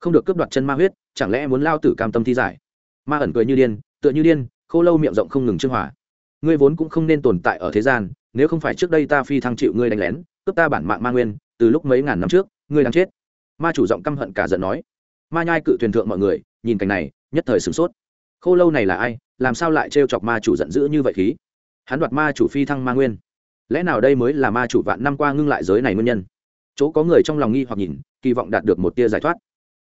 Không được cướp đoạt chân ma huyết, chẳng lẽ muốn lao tử cam tâm thi giải? Ma ẩn cười như điên, tựa như điên, khô lâu miệng rộng không ngừng trương hỏa ngươi vốn cũng không nên tồn tại ở thế gian, nếu không phải trước đây ta phi thăng chịu ngươi đánh lén, cướp ta bản mạng ma nguyên, từ lúc mấy ngàn năm trước, ngươi đang chết. Ma chủ giọng căm hận cả giận nói. Ma nhai cự thuyền thượng mọi người, nhìn cảnh này, nhất thời sửng sốt. Khô lâu này là ai? Làm sao lại trêu chọc ma chủ giận dữ như vậy khí? Hắn đoạt ma chủ phi thăng ma nguyên. Lẽ nào đây mới là ma chủ vạn năm qua ngưng lại giới này nguyên nhân? Chỗ có người trong lòng nghi hoặc nhìn, kỳ vọng đạt được một tia giải thoát.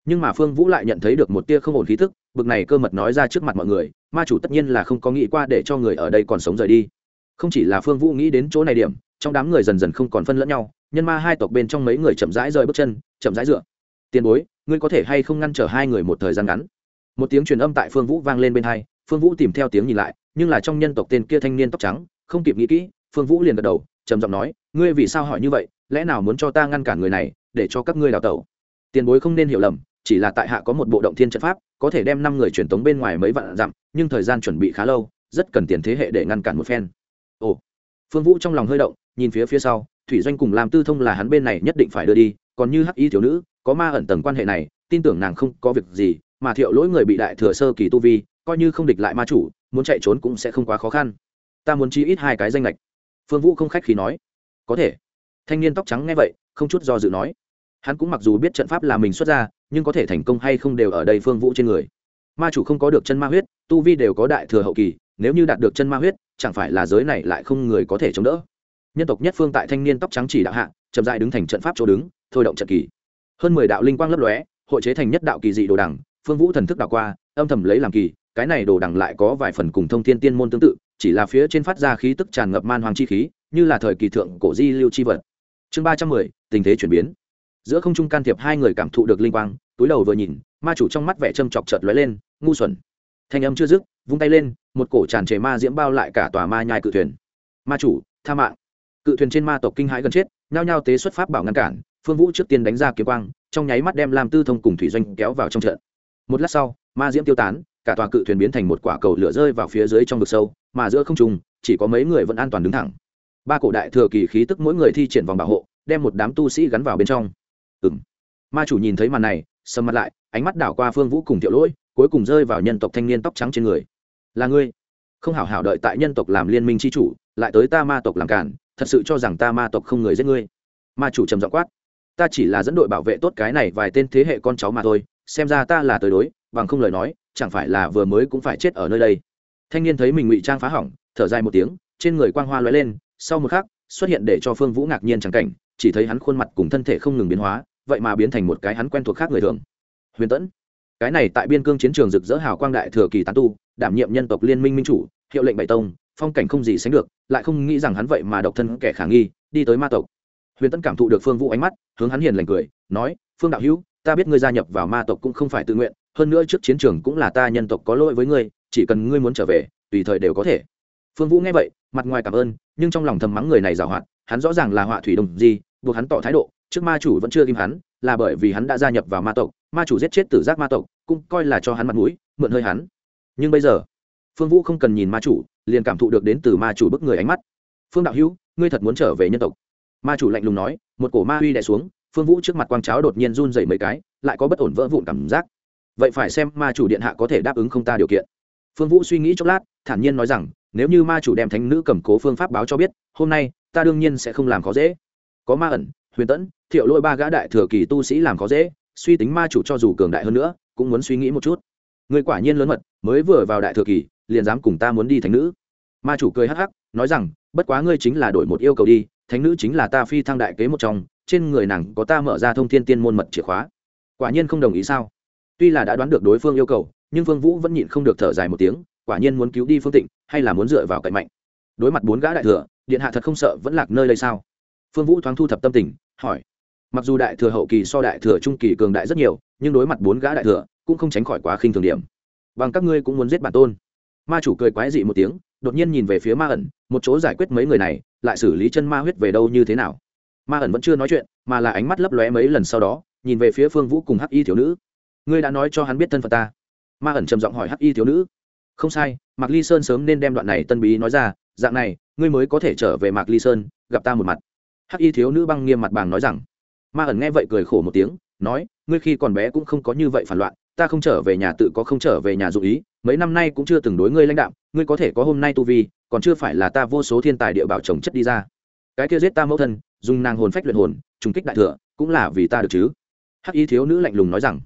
Nhưng mà phương vũ lại nhận thấy được một tia không ổn khí thức bực này cơ mật nói ra trước mặt mọi người, ma chủ tất nhiên là không có nghĩ qua để cho người ở đây còn sống rời đi. Không chỉ là phương vũ nghĩ đến chỗ này điểm, trong đám người dần dần không còn phân lẫn nhau, nhân ma hai tộc bên trong mấy người chậm rãi rời bước chân, chậm rãi dựa. Tiền bối, ngươi có thể hay không ngăn trở hai người một thời gian ngắn? Một tiếng truyền âm tại phương vũ vang lên bên hai phương vũ tìm theo tiếng nhìn lại, nhưng là trong nhân tộc tên kia thanh niên tóc trắng, không kịp nghĩ kỹ, phương vũ liền gật đầu, trầm giọng nói, ngươi vì sao hỏi như vậy? Lẽ nào muốn cho ta ngăn cản người này, để cho các ngươi đào tẩu? Tiền bối không nên hiểu lầm, chỉ là tại hạ có một bộ động thiên trận pháp, có thể đem năm người truyền tống bên ngoài mấy vạn dặm, nhưng thời gian chuẩn bị khá lâu, rất cần tiền thế hệ để ngăn cản một phen. Ồ. Phương vũ trong lòng hơi động, nhìn phía phía sau, thủy doanh cùng làm tư thông là hắn bên này nhất định phải đưa đi, còn như hắc y thiếu nữ, có ma ẩn tầng quan hệ này, tin tưởng nàng không có việc gì, mà thiệu lỗi người bị đại thừa sơ kỳ tu vi coi như không địch lại ma chủ, muốn chạy trốn cũng sẽ không quá khó khăn. Ta muốn chi ít hai cái danh lệch. Phương vũ không khách khí nói. Có thể. Thanh niên tóc trắng nghe vậy, không chút do dự nói. Hắn cũng mặc dù biết trận pháp là mình xuất ra, nhưng có thể thành công hay không đều ở đây phương vũ trên người. Ma chủ không có được chân ma huyết, tu vi đều có đại thừa hậu kỳ, nếu như đạt được chân ma huyết, chẳng phải là giới này lại không người có thể chống đỡ. Nhân tộc nhất phương tại thanh niên tóc trắng chỉ đạo hạ, chậm dại đứng thành trận pháp chỗ đứng, thôi động trận kỳ. Hơn mười đạo linh quang lấp lóe, hội chế thành nhất đạo kỳ dị đồ đằng, phương vũ thần thức đạo qua, âm thầm lấy làm kỳ cái này đồ đằng lại có vài phần cùng thông thiên tiên môn tương tự, chỉ là phía trên phát ra khí tức tràn ngập man hoàng chi khí, như là thời kỳ thượng cổ di lưu chi vật. Chương ba trăm mười, tình thế chuyển biến. Giữa không trung can thiệp hai người cảm thụ được linh quang, túi đầu vừa nhìn, ma chủ trong mắt vẻ châm chọc chợt lóe lên, ngu xuẩn. Thanh âm chưa dứt, vung tay lên, một cổ tràn trề ma diễm bao lại cả tòa ma nhai cự thuyền. Ma chủ, tha mạng. Cự thuyền trên ma tộc kinh hãi gần chết, nhao nhao tế xuất pháp bảo ngăn cản, phương vũ trước tiên đánh ra kiếm quang, trong nháy mắt đem làm tư thông cùng thủy doanh kéo vào trong trận. Một lát sau, ma diễm tiêu tán cả tòa cự thuyền biến thành một quả cầu lửa rơi vào phía dưới trong vực sâu, mà giữa không trung, chỉ có mấy người vẫn an toàn đứng thẳng. Ba cổ đại thừa kỳ khí tức mỗi người thi triển vòng bảo hộ, đem một đám tu sĩ gắn vào bên trong. Ừng ma chủ nhìn thấy màn này, sầm mặt lại, ánh mắt đảo qua phương vũ cùng thiệu lỗi, cuối cùng rơi vào nhân tộc thanh niên tóc trắng trên người. Là ngươi? Không hảo hảo đợi tại nhân tộc làm liên minh c h i chủ, lại tới ta ma tộc làm cản, thật sự cho rằng ta ma tộc không người giết ngươi. Ma chủ trầm giọng quát. Ta chỉ là dẫn đội bảo vệ tốt cái này vài tên thế hệ con cháu mà thôi, xem ra ta là tới đối, bằng không lời nói chẳng phải là vừa mới cũng phải chết ở nơi đây. Thanh niên thấy mình ngụy trang phá hỏng, thở dài một tiếng, trên người quang hoa lóe lên, sau một khắc, xuất hiện để cho phương vũ ngạc nhiên chẳng cảnh, chỉ thấy hắn khuôn mặt cùng thân thể không ngừng biến hóa, vậy mà biến thành một cái hắn quen thuộc khác người thường. Huyền tẫn cái này tại biên cương chiến trường rực rỡ hào quang đại thừa kỳ tán tu, đảm nhiệm nhân tộc liên minh minh chủ, hiệu lệnh bảy tông, phong cảnh không gì sánh được, lại không nghĩ rằng hắn vậy mà độc thân kẻ khả nghi, đi tới ma tộc. Huyền tẫn cảm thụ được phương vũ ánh mắt, hướng hắn hiền lành cười, nói, phương đạo hữu, ta biết ngươi gia nhập vào ma tộc cũng không phải tự nguyện hơn nữa trước chiến trường cũng là ta nhân tộc có lỗi với ngươi, chỉ cần ngươi muốn trở về, tùy thời đều có thể. Phương vũ nghe vậy, mặt ngoài cảm ơn, nhưng trong lòng thầm mắng người này giảo hoạt, hắn rõ ràng là họa thủy đồng gì buộc hắn tỏ thái độ, trước ma chủ vẫn chưa tìm hắn, là bởi vì hắn đã gia nhập vào ma tộc, ma chủ giết chết tử giác ma tộc, cũng coi là cho hắn mặt mũi, mượn hơi hắn. Nhưng bây giờ, phương vũ không cần nhìn ma chủ, liền cảm thụ được đến từ ma chủ bức người ánh mắt. Phương đạo hữu, ngươi thật muốn trở về nhân tộc? Ma chủ lạnh lùng nói, một cổ ma huy đè xuống, phương vũ trước mặt quang cháo đột nhiên run dày mấy cái, lại có bất ổn vỡ vụn cảm giác vậy phải xem ma chủ điện hạ có thể đáp ứng không ta điều kiện. Phương vũ suy nghĩ chốc lát, thản nhiên nói rằng, nếu như ma chủ đem thánh nữ cầm cố phương pháp báo cho biết, hôm nay, ta đương nhiên sẽ không làm khó dễ. Có ma ẩn, huyền tẫn, thiệu lôi ba gã đại thừa kỳ tu sĩ làm khó dễ, suy tính ma chủ cho dù cường đại hơn nữa, cũng muốn suy nghĩ một chút. Người quả nhiên lớn mật, mới vừa vào đại thừa kỳ, liền dám cùng ta muốn đi thánh nữ. Ma chủ cười hắc hắc, nói rằng, bất quá ngươi chính là đổi một yêu cầu đi, thánh nữ chính là ta phi thăng đại kế một trong, trên người nàng có ta mở ra thông thiên tiên môn mật chìa khóa. Quả nhiên không đồng ý sao? Tuy là đã đoán được đối phương yêu cầu, nhưng phương vũ vẫn nhịn không được thở dài một tiếng, quả nhiên muốn cứu đi phương tịnh, hay là muốn dựa vào cậy mạnh. Đối mặt bốn gã đại thừa, điện hạ thật không sợ vẫn lạc nơi đây sao? Phương vũ thoáng thu thập tâm tình, hỏi. Mặc dù đại thừa hậu kỳ so đại thừa trung kỳ cường đại rất nhiều, nhưng đối mặt bốn gã đại thừa, cũng không tránh khỏi quá khinh thường điểm. Bằng các ngươi cũng muốn giết bản tôn. Ma chủ cười quái dị một tiếng, đột nhiên nhìn về phía ma ẩn, một chỗ giải quyết mấy người này, lại xử lý chân ma huyết về đâu như thế nào? Ma ẩn vẫn chưa nói chuyện, mà là ánh mắt lấp lóe mấy lần sau đó, nhìn về phía phương vũ cùng hắc y thiếu nữ ngươi đã nói cho hắn biết thân phận ta. Ma ẩn trầm giọng hỏi hắc y thiếu nữ. Không sai, mạc ly sơn sớm nên đem đoạn này tân bí nói ra, dạng này, ngươi mới có thể trở về mạc ly sơn, gặp ta một mặt. Hắc y thiếu nữ băng nghiêm mặt bàng nói rằng. Ma ẩn nghe vậy cười khổ một tiếng, nói, ngươi khi còn bé cũng không có như vậy phản loạn, ta không trở về nhà tự có không trở về nhà dụ ý, mấy năm nay cũng chưa từng đối ngươi lãnh đạo ngươi có thể có hôm nay tu vi, còn chưa phải là ta vô số thiên tài địa bảo trồng chất đi ra. Cái kia giết ta mẫu thân, dùng nàng hồn phách luyện hồn, trùng kích đại thừa, cũng là vì ta được chứ. Hắc y thiếu nữ lạnh lùng nói rằng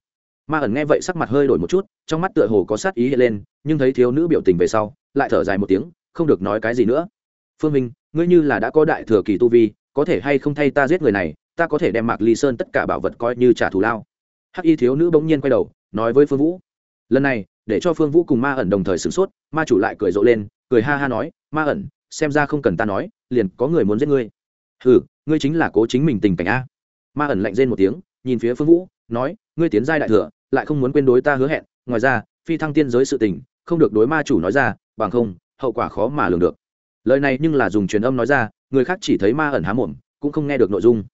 ma ẩn nghe vậy sắc mặt hơi đổi một chút, trong mắt tựa hồ có sát ý hiện lên, nhưng thấy thiếu nữ biểu tình về sau, lại thở dài một tiếng, không được nói cái gì nữa. Phương minh, ngươi như là đã có đại thừa kỳ tu vi, có thể hay không thay ta giết người này, ta có thể đem mạc ly sơn tất cả bảo vật coi như trả thù lao. Hắc y thiếu nữ bỗng nhiên quay đầu, nói với phương vũ. Lần này, để cho phương vũ cùng ma ẩn đồng thời sửng sốt, ma chủ lại cười rộ lên, cười ha ha nói, ma ẩn, xem ra không cần ta nói, liền có người muốn giết ngươi. Ừ ngươi chính là cố chính mình tình cảnh a. Ma ẩn lạnh rên một tiếng nhìn phía phương vũ, nói, ngươi tiến giai đại thừa, lại không muốn quên đối ta hứa hẹn. Ngoài ra, phi thăng tiên giới sự tình, không được đối ma chủ nói ra, bằng không, hậu quả khó mà lường được. Lời này nhưng là dùng truyền âm nói ra, người khác chỉ thấy ma ẩn há mồm, cũng không nghe được nội dung.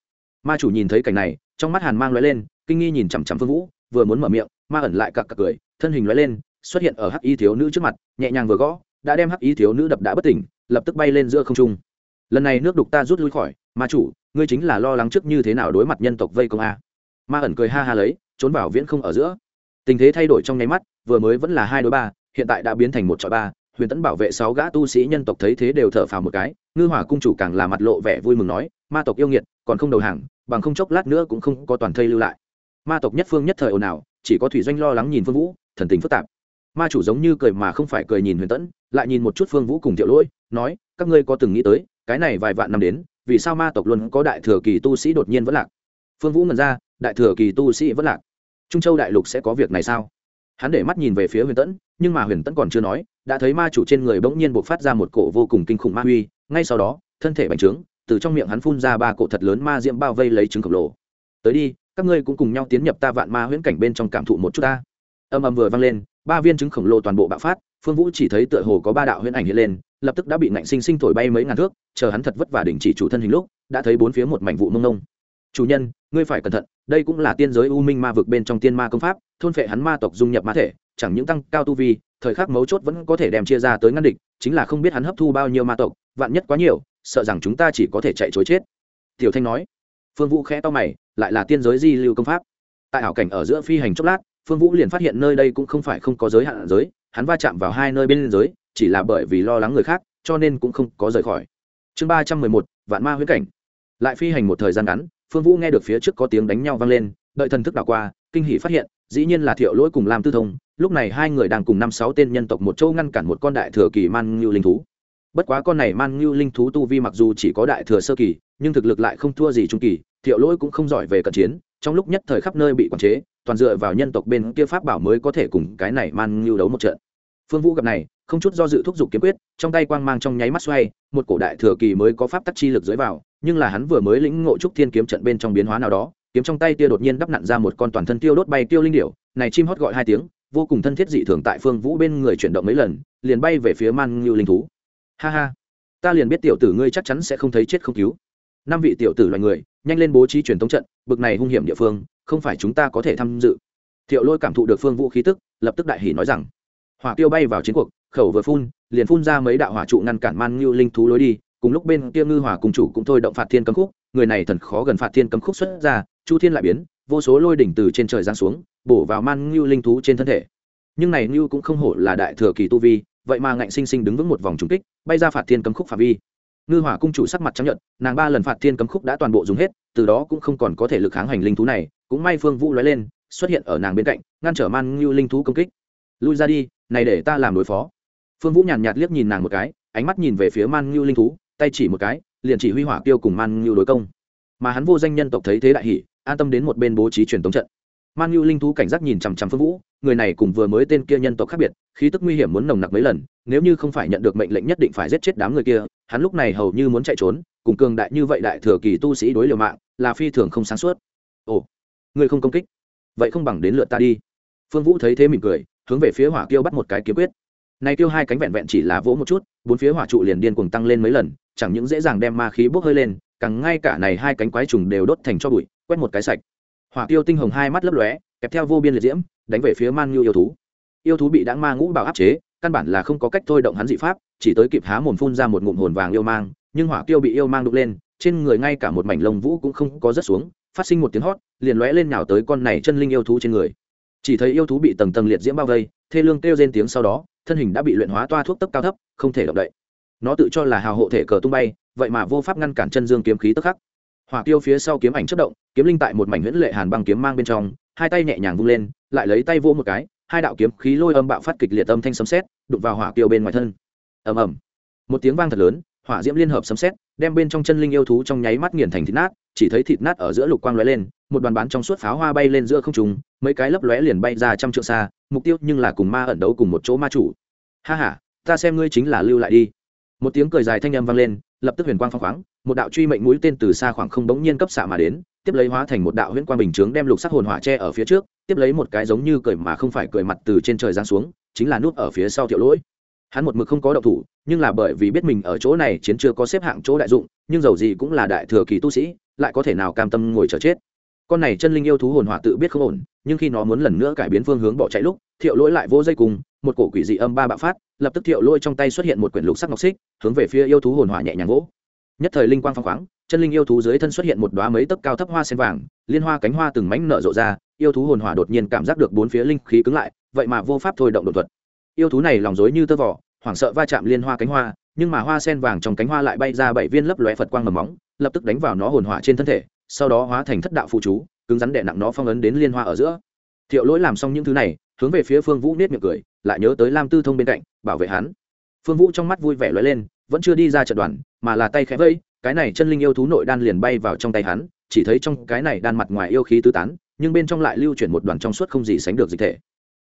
Ma chủ nhìn thấy cảnh này, trong mắt hàn mang lóe lên, kinh nghi nhìn chằm chằm phương vũ, vừa muốn mở miệng, ma ẩn lại cặc cặc cười, thân hình lóe lên, xuất hiện ở hắc y thiếu nữ trước mặt, nhẹ nhàng vừa gõ, đã đem hắc y thiếu nữ đập đã bất tỉnh, lập tức bay lên giữa không trung. Lần này nước đục ta rút lui khỏi, ma chủ, ngươi chính là lo lắng trước như thế nào đối mặt nhân tộc vây công a ma ẩn cười ha ha lấy, trốn vào viễn không ở giữa. Tình thế thay đổi trong nháy mắt, vừa mới vẫn là hai đối ba, hiện tại đã biến thành một trọi ba, huyền tẫn bảo vệ sáu gã tu sĩ nhân tộc thấy thế đều thở phào một cái, ngư hỏa cung chủ càng là mặt lộ vẻ vui mừng nói, ma tộc yêu nghiệt, còn không đầu hàng, bằng không chốc lát nữa cũng không có toàn thây lưu lại. Ma tộc nhất phương nhất thời ồn ào, chỉ có thủy doanh lo lắng nhìn phương vũ, thần tình phức tạp. Ma chủ giống như cười mà không phải cười nhìn huyền tẫn lại nhìn một chút phương vũ cùng thiệu lỗi, nói, các ngươi có từng nghĩ tới, cái này vài vạn năm đến, vì sao ma tộc luôn có đại thừa kỳ tu sĩ đột nhiên vẫn lạc? Phương vũ ngần ra, đại thừa kỳ tu sĩ vẫn lạc. Trung châu đại lục sẽ có việc này sao? Hắn để mắt nhìn về phía huyền tẫn, nhưng mà huyền tẫn còn chưa nói, đã thấy ma chủ trên người bỗng nhiên buộc phát ra một cổ vô cùng kinh khủng ma huy, ngay sau đó, thân thể bành trướng, từ trong miệng hắn phun ra ba cổ thật lớn ma diễm bao vây lấy trứng khổng lồ. Tới đi, các ngươi cũng cùng nhau tiến nhập ta vạn ma huyễn cảnh bên trong cảm thụ một chút ta. Âm âm vừa vang lên, ba viên trứng khổng lồ toàn bộ bạo phát, phương vũ chỉ thấy tựa hồ có ba đạo huyễn ảnh hiện lên, lập tức đã bị nạnh sinh sinh thổi bay mấy ngàn thước, chờ hắn thật vất vả đình chỉ chủ thân hình lúc, đã thấy bốn phía một mảnh vụ mông nông chủ nhân, ngươi phải cẩn thận, đây cũng là tiên giới u minh ma vực bên trong tiên ma công pháp, thôn phệ hắn ma tộc dung nhập ma thể, chẳng những tăng cao tu vi, thời khắc mấu chốt vẫn có thể đem chia ra tới ngăn địch, chính là không biết hắn hấp thu bao nhiêu ma tộc, vạn nhất quá nhiều, sợ rằng chúng ta chỉ có thể chạy chối chết. Tiểu thanh nói. Phương vũ khẽ to mày, lại là tiên giới di lưu công pháp. Tại ảo cảnh ở giữa phi hành chốc lát, phương vũ liền phát hiện nơi đây cũng không phải không có giới hạn giới, hắn va chạm vào hai nơi bên giới, chỉ là bởi vì lo lắng người khác, cho nên cũng không có rời khỏi. Chương ba trăm mười một, vạn ma huyết cảnh. Lại phi hành một thời gian ngắn phương vũ nghe được phía trước có tiếng đánh nhau vang lên, đợi thần thức đảo qua, kinh hỷ phát hiện, dĩ nhiên là thiệu lỗi cùng lam tư thông, lúc này hai người đang cùng năm sáu tên nhân tộc một châu ngăn cản một con đại thừa kỳ man ngưu linh thú. Bất quá con này man ngưu linh thú tu vi mặc dù chỉ có đại thừa sơ kỳ, nhưng thực lực lại không thua gì trung kỳ, thiệu lỗi cũng không giỏi về cận chiến, trong lúc nhất thời khắp nơi bị quản chế, toàn dựa vào nhân tộc bên kia pháp bảo mới có thể cùng cái này man ngưu đấu một trận. Phương vũ gặp này, không chút do dự thúc giục kiếm quyết, trong tay quang mang trong nháy mắt xoay, một cổ đại thừa kỳ mới có pháp tắc chi lực dưới vào nhưng là hắn vừa mới lĩnh ngộ trúc thiên kiếm trận bên trong biến hóa nào đó, kiếm trong tay tia đột nhiên đắp nặn ra một con toàn thân tiêu đốt bay tiêu linh điểu, này chim hót gọi hai tiếng, vô cùng thân thiết dị thường tại phương vũ bên người chuyển động mấy lần, liền bay về phía man ngưu linh thú. Ha ha, ta liền biết tiểu tử ngươi chắc chắn sẽ không thấy chết không cứu. Năm vị tiểu tử loài người, nhanh lên bố trí truyền thống trận, bực này hung hiểm địa phương, không phải chúng ta có thể tham dự. Thiệu lôi cảm thụ được phương vũ khí tức, lập tức đại hỉ nói rằng, hỏa tiêu bay vào chiến cuộc, khẩu vừa phun, liền phun ra mấy đạo hỏa trụ ngăn cản man ngưu linh thú lối đi cùng lúc bên kia ngư hòa cùng chủ cũng thôi động phạt thiên cấm khúc, người này thần khó gần phạt thiên cấm khúc xuất ra, chu thiên lại biến, vô số lôi đỉnh từ trên trời giáng xuống, bổ vào man ngưu linh thú trên thân thể. Nhưng này ngưu cũng không hổ là đại thừa kỳ tu vi, vậy mà ngạnh sinh sinh đứng vững một vòng trúng kích, bay ra phạt thiên cấm khúc phạm vi. Ngư hỏa cung chủ sắc mặt chấp nhận nàng ba lần phạt thiên cấm khúc đã toàn bộ dùng hết, từ đó cũng không còn có thể lực kháng hành linh thú này, cũng may phương vũ lóe lên, xuất hiện ở nàng bên cạnh, ngăn trở man ngưu linh thú công kích. Lui ra đi, này để ta làm đối phó. Phương vũ nhàn nhạt liếc nhìn nàng một cái, ánh mắt nhìn về phía man ngưu linh thú tay chỉ một cái, liền chỉ huy hỏa tiêu cùng man ngưu đối công. Mà hắn vô danh nhân tộc thấy thế đại hỷ an tâm đến một bên bố trí truyền tống trận. Man ngưu linh thú cảnh giác nhìn chằm chằm phương vũ, người này cùng vừa mới tên kia nhân tộc khác biệt, khí tức nguy hiểm muốn nồng nặc mấy lần, nếu như không phải nhận được mệnh lệnh nhất định phải giết chết đám người kia, hắn lúc này hầu như muốn chạy trốn, cùng cường đại như vậy đại thừa kỳ tu sĩ đối liều mạng, là phi thường không sáng suốt. Ồ, người không công kích, vậy không bằng đến lượt ta đi. Phương vũ thấy thế mỉm cười, hướng về phía hỏa kiêu bắt một cái kiếm quyết. Này tiêu hai cánh vẹn vẹn chỉ là vỗ một chút, bốn phía hỏa trụ liền điên cuồng tăng lên mấy lần chẳng những dễ dàng đem ma khí bốc hơi lên, càng ngay cả này hai cánh quái trùng đều đốt thành cho bụi, quét một cái sạch. Hỏa tiêu tinh hồng hai mắt lấp lóe, kẹp theo vô biên liệt diễm, đánh về phía man ngưu yêu thú. Yêu thú bị đáng ma ngũ bảo áp chế, căn bản là không có cách thôi động hắn dị pháp, chỉ tới kịp há mồm phun ra một ngụm hồn vàng yêu mang, nhưng hỏa tiêu bị yêu mang đục lên, trên người ngay cả một mảnh lông vũ cũng không có rớt xuống, phát sinh một tiếng hót, liền lóe lên nhào tới con này chân linh yêu thú trên người. Chỉ thấy yêu thú bị tầng tầng liệt diễm bao vây, thê lương kêu lên tiếng sau đó, thân hình đã bị luyện hóa toa thuốc tấp cao thấp, không thể động đậy nó tự cho là hào hộ thể cờ tung bay, vậy mà vô pháp ngăn cản chân dương kiếm khí tức khắc. Hỏa tiêu phía sau kiếm ảnh chất động, kiếm linh tại một mảnh huyễn lệ hàn băng kiếm mang bên trong, hai tay nhẹ nhàng vung lên, lại lấy tay vô một cái, hai đạo kiếm khí lôi âm bạo phát kịch liệt âm thanh sấm sét, đụng vào hỏa tiêu bên ngoài thân. Ầm ầm. Một tiếng vang thật lớn, hỏa diễm liên hợp sấm sét, đem bên trong chân linh yêu thú trong nháy mắt nghiền thành thịt nát, chỉ thấy thịt nát ở giữa lục quang lóe lên, một đoàn bán trong suốt pháo hoa bay lên giữa không trung, mấy cái lấp lóe liền bay ra trăm trượng xa, mục tiêu nhưng là cùng ma ẩn đấu cùng một chỗ ma chủ. Ha ha, ta xem ngươi chính là lưu lại đi một tiếng cười dài thanh âm vang lên, lập tức huyền quang phong khoáng, một đạo truy mệnh mũi tên từ xa khoảng không bỗng nhiên cấp xạ mà đến, tiếp lấy hóa thành một đạo huyễn quang bình chướng đem lục sắc hồn hỏa tre ở phía trước, tiếp lấy một cái giống như cười mà không phải cười mặt từ trên trời giáng xuống, chính là nút ở phía sau thiệu lỗi. Hắn một mực không có động thủ, nhưng là bởi vì biết mình ở chỗ này chiến chưa có xếp hạng chỗ đại dụng, nhưng dầu gì cũng là đại thừa kỳ tu sĩ, lại có thể nào cam tâm ngồi chờ chết. Con này chân linh yêu thú hồn hỏa tự biết không ổn, nhưng khi nó muốn lần nữa cải biến phương hướng bỏ chạy lúc, thiệu lỗi lại vô dây cùng một cổ quỷ dị âm ba bạo phát, lập tức thiệu lôi trong tay xuất hiện một quyển lục sắc ngọc xích, hướng về phía yêu thú hồn hỏa nhẹ nhàng vỗ. Nhất thời linh quang phong khoáng, chân linh yêu thú dưới thân xuất hiện một đoá mấy tấc cao thấp hoa sen vàng, liên hoa cánh hoa từng mảnh nở rộ ra, yêu thú hồn hỏa đột nhiên cảm giác được bốn phía linh khí cứng lại, vậy mà vô pháp thôi động đột thuật. Yêu thú này lòng dối như tơ vỏ hoảng sợ va chạm liên hoa cánh hoa, nhưng mà hoa sen vàng trong cánh hoa lại bay ra bảy viên lấp lóe phật quang mầm móng, lập tức đánh vào nó hồn hỏa trên thân thể, sau đó hóa thành thất đạo phụ chú, cứng rắn đè nặng nó phong ấn đến liên hoa ở giữa. Thiệu lỗi làm xong những thứ này hướng về phía phương vũ nết miệng cười, lại nhớ tới lam tư thông bên cạnh, bảo vệ hắn. Phương vũ trong mắt vui vẻ lóe lên, vẫn chưa đi ra trận đoàn, mà là tay khẽ vây cái này chân linh yêu thú nội đan liền bay vào trong tay hắn, chỉ thấy trong cái này đan mặt ngoài yêu khí tứ tán, nhưng bên trong lại lưu chuyển một đoàn trong suốt không gì sánh được dịch thể.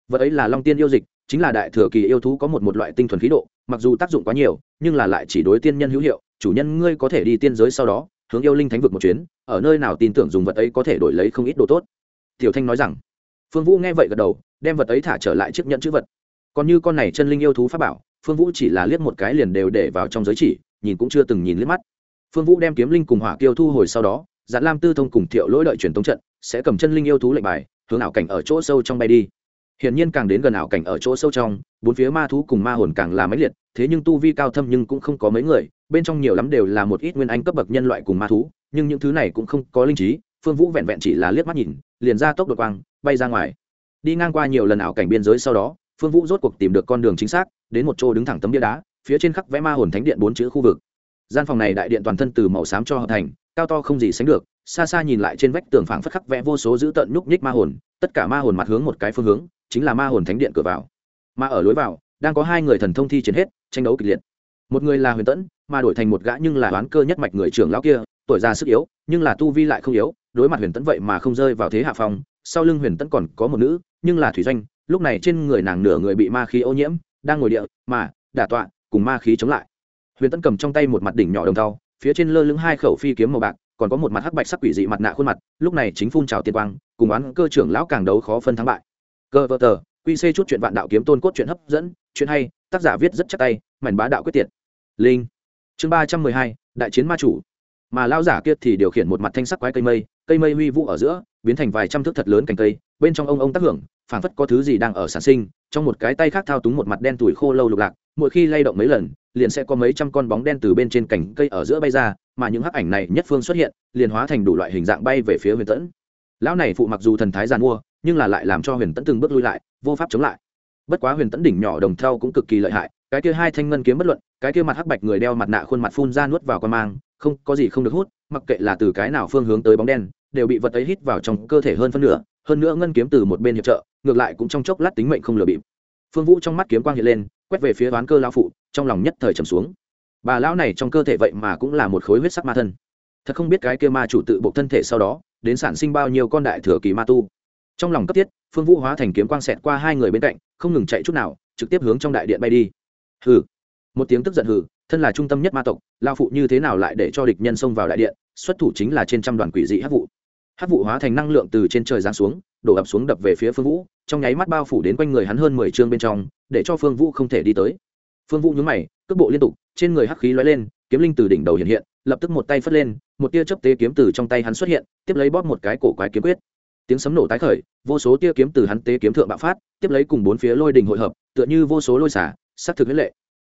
Vật ấy là long tiên yêu dịch, chính là đại thừa kỳ yêu thú có một một loại tinh thuần khí độ, mặc dù tác dụng quá nhiều, nhưng là lại chỉ đối tiên nhân hữu hiệu, chủ nhân ngươi có thể đi tiên giới sau đó, hướng yêu linh thánh vực một chuyến, ở nơi nào tin tưởng dùng vật ấy có thể đổi lấy không ít đồ tốt. Tiểu thanh nói rằng phương vũ nghe vậy gật đầu, đem vật ấy thả trở lại chiếc nhẫn chữ vật. Còn như con này chân linh yêu thú pháp bảo, phương vũ chỉ là liếc một cái liền đều để vào trong giới chỉ, nhìn cũng chưa từng nhìn liếc mắt. Phương vũ đem kiếm linh cùng hỏa kiêu thu hồi sau đó giản lam tư thông cùng thiệu lỗi đợi truyền tống trận, sẽ cầm chân linh yêu thú lệnh bài, hướng ảo cảnh ở chỗ sâu trong bay đi. Hiển nhiên càng đến gần ảo cảnh ở chỗ sâu trong, bốn phía ma thú cùng ma hồn càng là máy liệt, thế nhưng tu vi cao thâm nhưng cũng không có mấy người, bên trong nhiều lắm đều là một ít nguyên anh cấp bậc nhân loại cùng ma thú, nhưng những thứ này cũng không có linh trí phương vũ vẹn vẹn chỉ là liếc mắt nhìn, liền ra tốc độ quang, bay ra ngoài. Đi ngang qua nhiều lần ảo cảnh biên giới sau đó, phương vũ rốt cuộc tìm được con đường chính xác, đến một chỗ đứng thẳng tấm bia đá, phía trên khắc vẽ ma hồn thánh điện bốn chữ khu vực. Gian phòng này đại điện toàn thân từ màu xám cho hợp thành, cao to không gì sánh được, xa xa nhìn lại trên vách tường phảng phất khắc vẽ vô số dữ tợn nhúc nhích ma hồn, tất cả ma hồn mặt hướng một cái phương hướng, chính là ma hồn thánh điện cửa vào. Mà ở lối vào, đang có hai người thần thông thi chiến hết, tranh đấu kịch liệt. Một người là huyền tẫn, mà đổi thành một gã nhưng là đoán cơ nhất mạch người trưởng lão kia, tuổi già sức yếu, nhưng là tu vi lại không yếu đối mặt huyền tẫn vậy mà không rơi vào thế hạ phong, sau lưng huyền tẫn còn có một nữ, nhưng là thủy doanh, lúc này trên người nàng nửa người bị ma khí ô nhiễm, đang ngồi địa, mà, đả tọa, cùng ma khí chống lại. Huyền tẫn cầm trong tay một mặt đỉnh nhỏ đồng thau, phía trên lơ lưng hai khẩu phi kiếm màu bạc, còn có một mặt hắc bạch sắc quỷ dị mặt nạ khuôn mặt, lúc này chính phun trào tiên quang, cùng oán cơ trưởng lão càng đấu khó phân thắng bại. Cơ vợ tờ, quy c chút chuyện vạn đạo kiếm tôn cốt chuyện hấp dẫn, chuyện hay, tác giả viết rất chắc tay, mảnh bá đạo quyết tiệt. Linh. Chương ba trăm mười hai, đại chiến ma chủ. Mà lao giả kia thì điều khiển một mặt thanh sắc quái cây mây cây mây huy vũ ở giữa, biến thành vài trăm thước thật lớn cành cây, bên trong ông ông tác hưởng, phảng phất có thứ gì đang ở sản sinh, trong một cái tay khác thao túng một mặt đen tuổi khô lâu lục lạc, mỗi khi lay động mấy lần, liền sẽ có mấy trăm con bóng đen từ bên trên cành cây ở giữa bay ra, mà những hắc ảnh này nhất phương xuất hiện, liền hóa thành đủ loại hình dạng bay về phía huyền tẫn. Lão này phụ mặc dù thần thái giàn mua, nhưng là lại làm cho huyền tẫn từng bước lui lại, vô pháp chống lại. Bất quá huyền tẫn đỉnh nhỏ đồng thau cũng cực kỳ lợi hại, cái kia hai thanh ngân kiếm bất luận, cái kia mặt hắc bạch người đeo mặt nạ khuôn mặt phun ra nuốt vào con mang, không, có gì không được hút, mặc kệ là từ cái nào phương hướng tới bóng đen đều bị vật ấy hít vào trong cơ thể hơn phân nửa, hơn nữa ngân kiếm từ một bên hiệp trợ, ngược lại cũng trong chốc lát tính mệnh không lừa bịp. Phương vũ trong mắt kiếm quang hiện lên, quét về phía đoán cơ lão phụ, trong lòng nhất thời trầm xuống. Bà lão này trong cơ thể vậy mà cũng là một khối huyết sắc ma thân. Thật không biết cái kia ma chủ tự bộ thân thể sau đó, đến sản sinh bao nhiêu con đại thừa kỳ ma tu. Trong lòng cấp thiết, phương vũ hóa thành kiếm quang xẹt qua hai người bên cạnh, không ngừng chạy chút nào, trực tiếp hướng trong đại điện bay đi. Hừ. Một tiếng tức giận hừ, thân là trung tâm nhất ma tộc lao phụ như thế nào lại để cho địch nhân xông vào đại điện, xuất thủ chính là trên trăm đoàn quỷ dị hát vụ hát vụ hóa thành năng lượng từ trên trời giáng xuống, đổ ập xuống đập về phía phương vũ, trong nháy mắt bao phủ đến quanh người hắn hơn mười chương bên trong, để cho phương vũ không thể đi tới. Phương vũ nhúng mày, cước bộ liên tục, trên người hắc khí lóe lên, kiếm linh từ đỉnh đầu hiện hiện, lập tức một tay phất lên, một tia chớp tế kiếm từ trong tay hắn xuất hiện, tiếp lấy bóp một cái cổ quái kiếm quyết. Tiếng sấm nổ tái khởi, vô số tia kiếm từ hắn tế kiếm thượng bạo phát, tiếp lấy cùng bốn phía lôi đình hội hợp, tựa như vô số lôi xả sắc thực huyết lệ.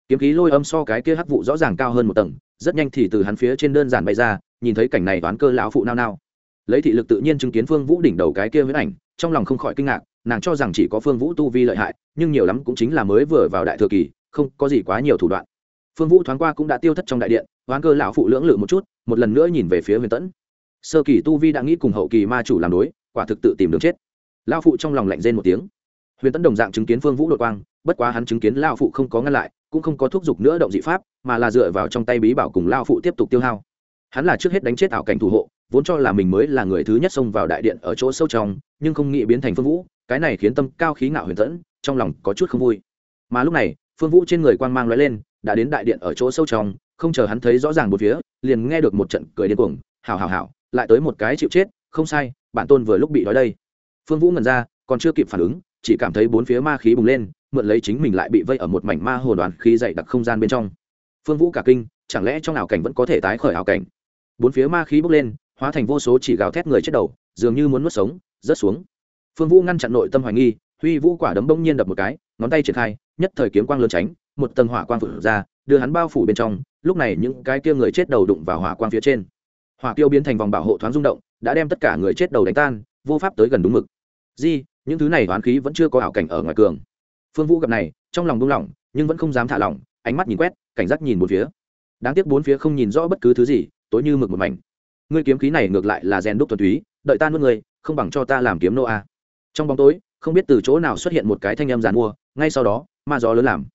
Kiếm khí lôi âm so cái kia hắc vụ rõ ràng cao hơn một tầng, rất nhanh thì từ hắn phía trên đơn giản bay ra, nhìn thấy cảnh này toán cơ lão phụ nao nao lấy thị lực tự nhiên chứng kiến phương vũ đỉnh đầu cái kia huyết ảnh, trong lòng không khỏi kinh ngạc, nàng cho rằng chỉ có phương vũ tu vi lợi hại, nhưng nhiều lắm cũng chính là mới vừa vào đại thừa kỳ, không có gì quá nhiều thủ đoạn. Phương vũ thoáng qua cũng đã tiêu thất trong đại điện, hoán cơ lão phụ lưỡng lự một chút, một lần nữa nhìn về phía huyền tẫn. Sơ kỳ tu vi đã nghĩ cùng hậu kỳ ma chủ làm đối, quả thực tự tìm đường chết. Lão phụ trong lòng lạnh rên một tiếng. Huyền tẫn đồng dạng chứng kiến phương vũ đột quang, bất quá hắn chứng kiến lão phụ không có ngăn lại, cũng không có thúc giục nữa động dị pháp, mà là dựa vào trong tay bí bảo cùng lão phụ tiếp tục tiêu hao. Hắn là trước hết đánh chết ảo cảnh thủ hộ vốn cho là mình mới là người thứ nhất xông vào đại điện ở chỗ sâu trong, nhưng không nghĩ biến thành phương vũ, cái này khiến tâm cao khí ngạo huyền tẫn trong lòng có chút không vui. Mà lúc này, phương vũ trên người quang mang lóe lên, đã đến đại điện ở chỗ sâu trong, không chờ hắn thấy rõ ràng một phía, liền nghe được một trận cười điên cuồng hào hào hào lại tới một cái chịu chết, không sai, bản tôn vừa lúc bị đói đây. Phương vũ ngần ra, còn chưa kịp phản ứng, chỉ cảm thấy bốn phía ma khí bùng lên, mượn lấy chính mình lại bị vây ở một mảnh ma hồ đoàn khí dày đặc không gian bên trong. Phương vũ cả kinh, chẳng lẽ trong ảo cảnh vẫn có thể tái khởi ảo cảnh? Bốn phía ma khí bốc lên hóa thành vô số chỉ gào thét người chết đầu, dường như muốn nuốt sống, rớt xuống. Phương vũ ngăn chặn nội tâm hoài nghi, huy vũ quả đấm bông nhiên đập một cái, ngón tay triển khai, nhất thời kiếm quang lớn tránh, một tầng hỏa quang phượng ra, đưa hắn bao phủ bên trong, lúc này những cái kia người chết đầu đụng vào hỏa quang phía trên. Hỏa tiêu biến thành vòng bảo hộ thoáng rung động, đã đem tất cả người chết đầu đánh tan, vô pháp tới gần đúng mực. Di, những thứ này oán khí vẫn chưa có ảo cảnh ở ngoài cường. Phương vũ gặp này, trong lòng buông lỏng, nhưng vẫn không dám thả lỏng, ánh mắt nhìn quét, cảnh giác nhìn một phía. Đáng tiếc bốn phía không nhìn rõ bất cứ thứ gì, tối như mực một mảnh ngươi kiếm khí này ngược lại là rèn đúc thuần túy, đợi ta nuốt ngươi, không bằng cho ta làm kiếm nô a. Trong bóng tối, không biết từ chỗ nào xuất hiện một cái thanh âm giàn mua, ngay sau đó, ma gió lớn làm.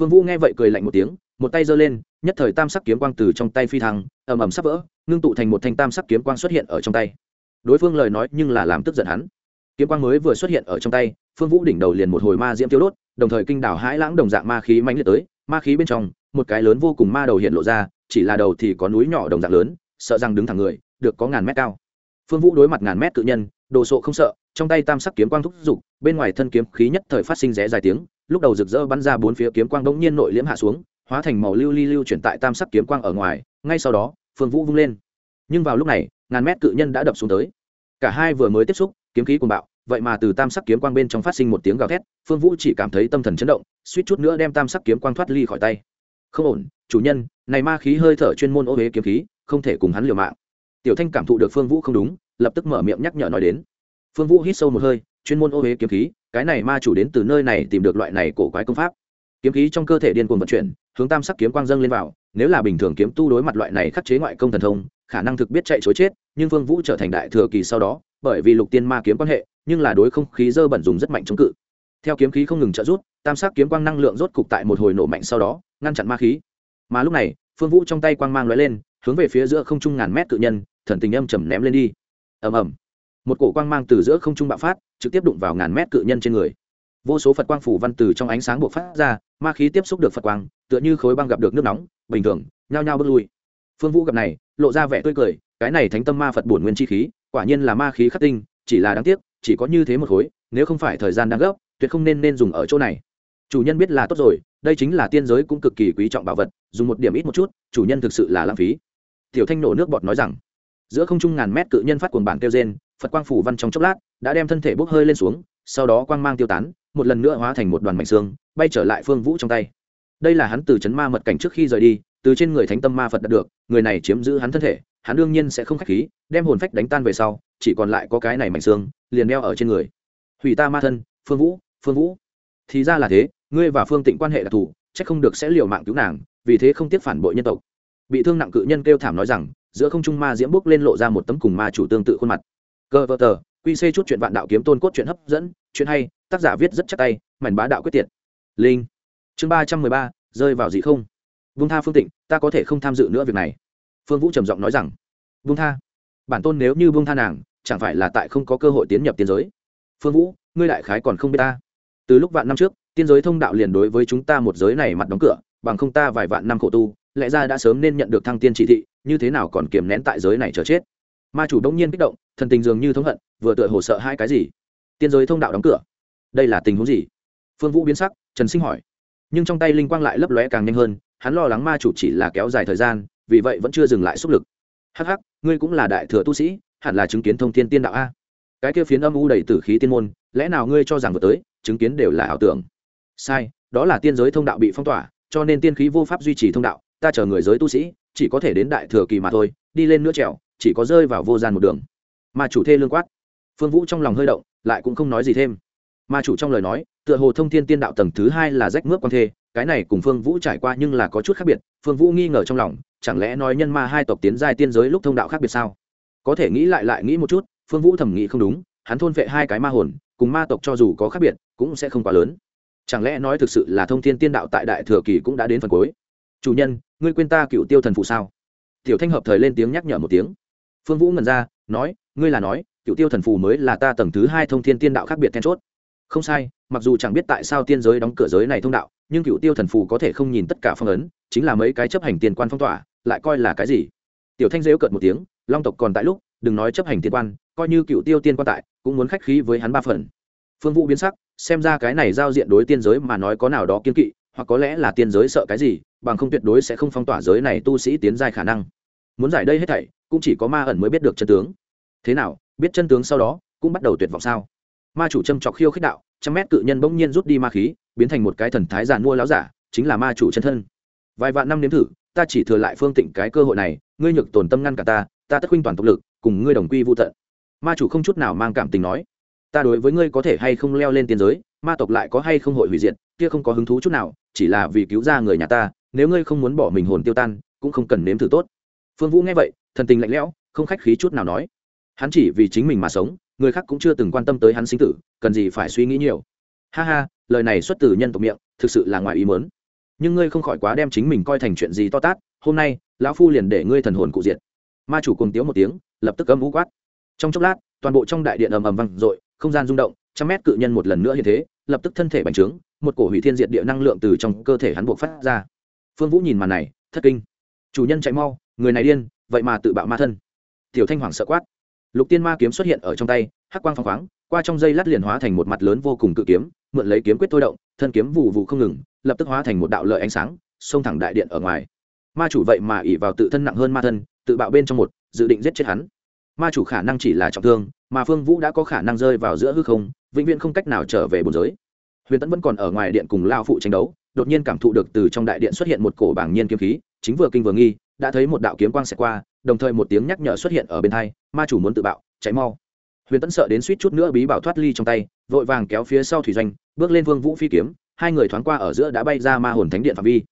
Phương vũ nghe vậy cười lạnh một tiếng, một tay giơ lên, nhất thời tam sắc kiếm quang từ trong tay phi thăng, ầm ầm sắp vỡ, ngưng tụ thành một thanh tam sắc kiếm quang xuất hiện ở trong tay. Đối phương lời nói nhưng là làm tức giận hắn. Kiếm quang mới vừa xuất hiện ở trong tay, phương vũ đỉnh đầu liền một hồi ma diễm tiêu đốt, đồng thời kinh đảo hãi lãng đồng dạng ma khí mãnh liệt tới, ma khí bên trong, một cái lớn vô cùng ma đầu hiện lộ ra, chỉ là đầu thì có núi nhỏ đồng dạng lớn sợ rằng đứng thẳng người, được có ngàn mét cao. Phương vũ đối mặt ngàn mét cự nhân, đồ sộ không sợ, trong tay tam sắc kiếm quang thúc giục, bên ngoài thân kiếm khí nhất thời phát sinh rẽ dài tiếng, lúc đầu rực rỡ bắn ra bốn phía kiếm quang đống nhiên nội liễm hạ xuống, hóa thành màu lưu ly lưu chuyển tại tam sắc kiếm quang ở ngoài, ngay sau đó, phương vũ vung lên. Nhưng vào lúc này, ngàn mét cự nhân đã đập xuống tới. Cả hai vừa mới tiếp xúc, kiếm khí cuồng bạo, vậy mà từ tam sắc kiếm quang bên trong phát sinh một tiếng gào thét, phương vũ chỉ cảm thấy tâm thần chấn động, suýt chút nữa đem tam sắc kiếm quang thoát ly khỏi tay. Không ổn, chủ nhân, này ma khí hơi thở chuyên môn ô huế kiếm khí không thể cùng hắn liều mạng. Tiểu thanh cảm thụ được phương vũ không đúng, lập tức mở miệng nhắc nhở nói đến. Phương vũ hít sâu một hơi, chuyên môn ô huế kiếm khí, cái này ma chủ đến từ nơi này tìm được loại này cổ quái công pháp. Kiếm khí trong cơ thể điên cuồng vận chuyển, hướng tam sắc kiếm quang dâng lên vào, nếu là bình thường kiếm tu đối mặt loại này khắc chế ngoại công thần thông, khả năng thực biết chạy chối chết, nhưng phương vũ trở thành đại thừa kỳ sau đó, bởi vì lục tiên ma kiếm quan hệ, nhưng là đối không khí dơ bẩn dùng rất mạnh chống cự. Theo kiếm khí không ngừng trợ rút tam sắc kiếm quang năng lượng rốt cục tại một hồi nổ mạnh sau đó, ngăn chặn ma khí. Mà lúc này, phương vũ trong tay quang mang lóe lên hướng về phía giữa không trung ngàn mét cự nhân, thần tình âm trầm ném lên đi. Ầm ầm. Một cổ quang mang từ giữa không trung bạo phát, trực tiếp đụng vào ngàn mét cự nhân trên người. Vô số phật quang phủ văn từ trong ánh sáng buộc phát ra, ma khí tiếp xúc được phật quang, tựa như khối băng gặp được nước nóng, bình thường, nhao nhao bước lui. Phương vũ gặp này, lộ ra vẻ tươi cười, cái này thánh tâm ma phật bổn nguyên chi khí, quả nhiên là ma khí khắc tinh, chỉ là đáng tiếc, chỉ có như thế một khối, nếu không phải thời gian đang gấp, tuyệt không nên nên dùng ở chỗ này. Chủ nhân biết là tốt rồi, đây chính là tiên giới cũng cực kỳ quý trọng bảo vật, dùng một điểm ít một chút, chủ nhân thực sự là lãng phí tiểu thanh nổ nước bọt nói rằng, giữa không trung ngàn mét cự nhân phát cuồng bản kêu gen phật quang phủ văn trong chốc lát, đã đem thân thể bốc hơi lên xuống, sau đó quang mang tiêu tán, một lần nữa hóa thành một đoàn mảnh xương, bay trở lại phương vũ trong tay. Đây là hắn từ chấn ma mật cảnh trước khi rời đi, từ trên người thánh tâm ma phật đạt được, người này chiếm giữ hắn thân thể, hắn đương nhiên sẽ không khách khí, đem hồn phách đánh tan về sau, chỉ còn lại có cái này mảnh xương, liền đeo ở trên người. Hủy ta ma thân, phương vũ phương vũ. Thì ra là thế, ngươi và phương tịnh quan hệ đặc thù chắc không được sẽ liều mạng cứu nàng, vì thế không tiếc phản bội nhân tộc bị thương nặng cự nhân kêu thảm nói rằng, giữa không trung ma diễm bốc lên lộ ra một tấm cùng ma chủ tương tự khuôn mặt. Cơ vơ tờ, quy chút chuyện vạn đạo kiếm tôn cốt chuyện hấp dẫn, chuyện hay, tác giả viết rất chắc tay, mảnh bá đạo quyết tiệt. Linh. Chương ba trăm mười ba, rơi vào gì không. Vung tha phương tịnh, ta có thể không tham dự nữa việc này. Phương vũ trầm giọng nói rằng vung tha, bản tôn nếu như vung tha nàng, chẳng phải là tại không có cơ hội tiến nhập tiên giới? Phương vũ, ngươi đại khái còn không biết ta. Từ lúc vạn năm trước, tiên giới thông đạo liền đối với chúng ta một giới này mặt đóng cửa, bằng không ta vài vạn năm khổ tu lẽ ra đã sớm nên nhận được thăng tiên chỉ thị, như thế nào còn kiềm nén tại giới này chờ chết? Ma chủ đông nhiên kích động, thần tình dường như thống hận, vừa tựa hồ sợ hai cái gì? Tiên giới thông đạo đóng cửa. Đây là tình huống gì? Phương vũ biến sắc, trần sinh hỏi. Nhưng trong tay linh quang lại lấp lóe càng nhanh hơn, hắn lo lắng ma chủ chỉ là kéo dài thời gian, vì vậy vẫn chưa dừng lại sốc lực. Hắc hắc, ngươi cũng là đại thừa tu sĩ, hẳn là chứng kiến thông thiên tiên đạo a. Cái kia phiến âm u đầy tử khí tiên môn, lẽ nào ngươi cho rằng vừa tới, chứng kiến đều là ảo tưởng? Sai, đó là tiên giới thông đạo bị phong tỏa, cho nên tiên khí vô pháp duy trì thông đạo ta chờ người giới tu sĩ, chỉ có thể đến đại thừa kỳ mà thôi, đi lên nữa trèo, chỉ có rơi vào vô gian một đường. Mà chủ thê lương quát. Phương vũ trong lòng hơi động, lại cũng không nói gì thêm. Mà chủ trong lời nói, tựa hồ thông thiên tiên đạo tầng thứ hai là rách mướp quan thê, cái này cùng phương vũ trải qua nhưng là có chút khác biệt, phương vũ nghi ngờ trong lòng, chẳng lẽ nói nhân ma hai tộc tiến giai tiên giới lúc thông đạo khác biệt sao? Có thể nghĩ lại lại nghĩ một chút, phương vũ thẩm nghĩ không đúng, hắn thôn vệ hai cái ma hồn, cùng ma tộc cho dù có khác biệt, cũng sẽ không quá lớn. Chẳng lẽ nói thực sự là thông thiên tiên đạo tại đại thừa kỳ cũng đã đến phần cuối? Chủ nhân, ngươi quên ta cựu tiêu thần phụ sao? Tiểu thanh hợp thời lên tiếng nhắc nhở một tiếng. Phương vũ ngần ra, nói, ngươi là nói, cựu tiêu thần phù mới là ta tầng thứ hai thông thiên tiên đạo khác biệt then chốt. Không sai, mặc dù chẳng biết tại sao tiên giới đóng cửa giới này thông đạo, nhưng cựu tiêu thần phù có thể không nhìn tất cả phong ấn, chính là mấy cái chấp hành tiền quan phong tỏa, lại coi là cái gì? Tiểu thanh dễu cợt một tiếng, long tộc còn tại lúc, đừng nói chấp hành tiên quan, coi như cựu tiêu tiên quan tại, cũng muốn khách khí với hắn ba phần. Phương vũ biến sắc, xem ra cái này giao diện đối tiên giới mà nói có nào đó kiên kỵ, hoặc có lẽ là tiên giới sợ cái gì bằng không tuyệt đối sẽ không phong tỏa giới này tu sĩ tiến giai khả năng. Muốn giải đây hết thảy, cũng chỉ có ma ẩn mới biết được chân tướng. Thế nào, biết chân tướng sau đó, cũng bắt đầu tuyệt vọng sao? Ma chủ châm chọc khiêu khích đạo, trăm mét cự nhân bỗng nhiên rút đi ma khí, biến thành một cái thần thái giàn mua láo giả, chính là ma chủ chân thân. Vài vạn năm nếm thử, ta chỉ thừa lại phương tịnh cái cơ hội này, ngươi nhược tổn tâm ngăn cả ta ta tất huynh toàn tộc lực, cùng ngươi đồng quy vô tận. Ma chủ không chút nào mang cảm tình nói, ta đối với ngươi có thể hay không leo lên tiên giới, ma tộc lại có hay không hội hủy diệt, kia không có hứng thú chút nào, chỉ là vì cứu ra người nhà ta nếu ngươi không muốn bỏ mình hồn tiêu tan, cũng không cần nếm thử tốt. Phương vũ nghe vậy, thần tình lạnh lẽo, không khách khí chút nào nói. Hắn chỉ vì chính mình mà sống, người khác cũng chưa từng quan tâm tới hắn sinh tử, cần gì phải suy nghĩ nhiều. Ha ha, lời này xuất từ nhân tộc miệng, thực sự là ngoài ý mớn nhưng ngươi không khỏi quá đem chính mình coi thành chuyện gì to tát, hôm nay, lão phu liền để ngươi thần hồn cụ diệt. Ma chủ cùng tiếu một tiếng, lập tức âm vũ quát. Trong chốc lát, toàn bộ trong đại điện ầm ầm vang dội, không gian rung động, trăm mét cự nhân một lần nữa như thế, lập tức thân thể bành trướng, một cổ hủy thiên diệt địa năng lượng từ trong cơ thể hắn buộc phát ra phương vũ nhìn màn này, thất kinh. Chủ nhân chạy mau, người này điên, vậy mà tự bạo ma thân. Tiểu thanh hoàng sợ quát. Lục tiên ma kiếm xuất hiện ở trong tay, hắc quang phong khoáng, qua trong dây lát liền hóa thành một mặt lớn vô cùng cự kiếm, mượn lấy kiếm quyết thôi động, thân kiếm vụ vụ không ngừng, lập tức hóa thành một đạo lợi ánh sáng, xông thẳng đại điện ở ngoài. Ma chủ vậy mà ỉ vào tự thân nặng hơn ma thân, tự bạo bên trong một, dự định giết chết hắn. Ma chủ khả năng chỉ là trọng thương, mà phương vũ đã có khả năng rơi vào giữa hư không, vĩnh viễn không cách nào trở về bồn giới. Huyền tẫn vẫn còn ở ngoài điện cùng lao phụ tranh đấu đột nhiên cảm thụ được từ trong đại điện xuất hiện một cổ bảng nhiên kiếm khí, chính vừa kinh vừa nghi, đã thấy một đạo kiếm quang xẹt qua, đồng thời một tiếng nhắc nhở xuất hiện ở bên thai ma chủ muốn tự bạo cháy mau. Huyền tẫn sợ đến suýt chút nữa bí bảo thoát ly trong tay, vội vàng kéo phía sau thủy doanh, bước lên vương vũ phi kiếm, hai người thoáng qua ở giữa đã bay ra ma hồn thánh điện phạm vi.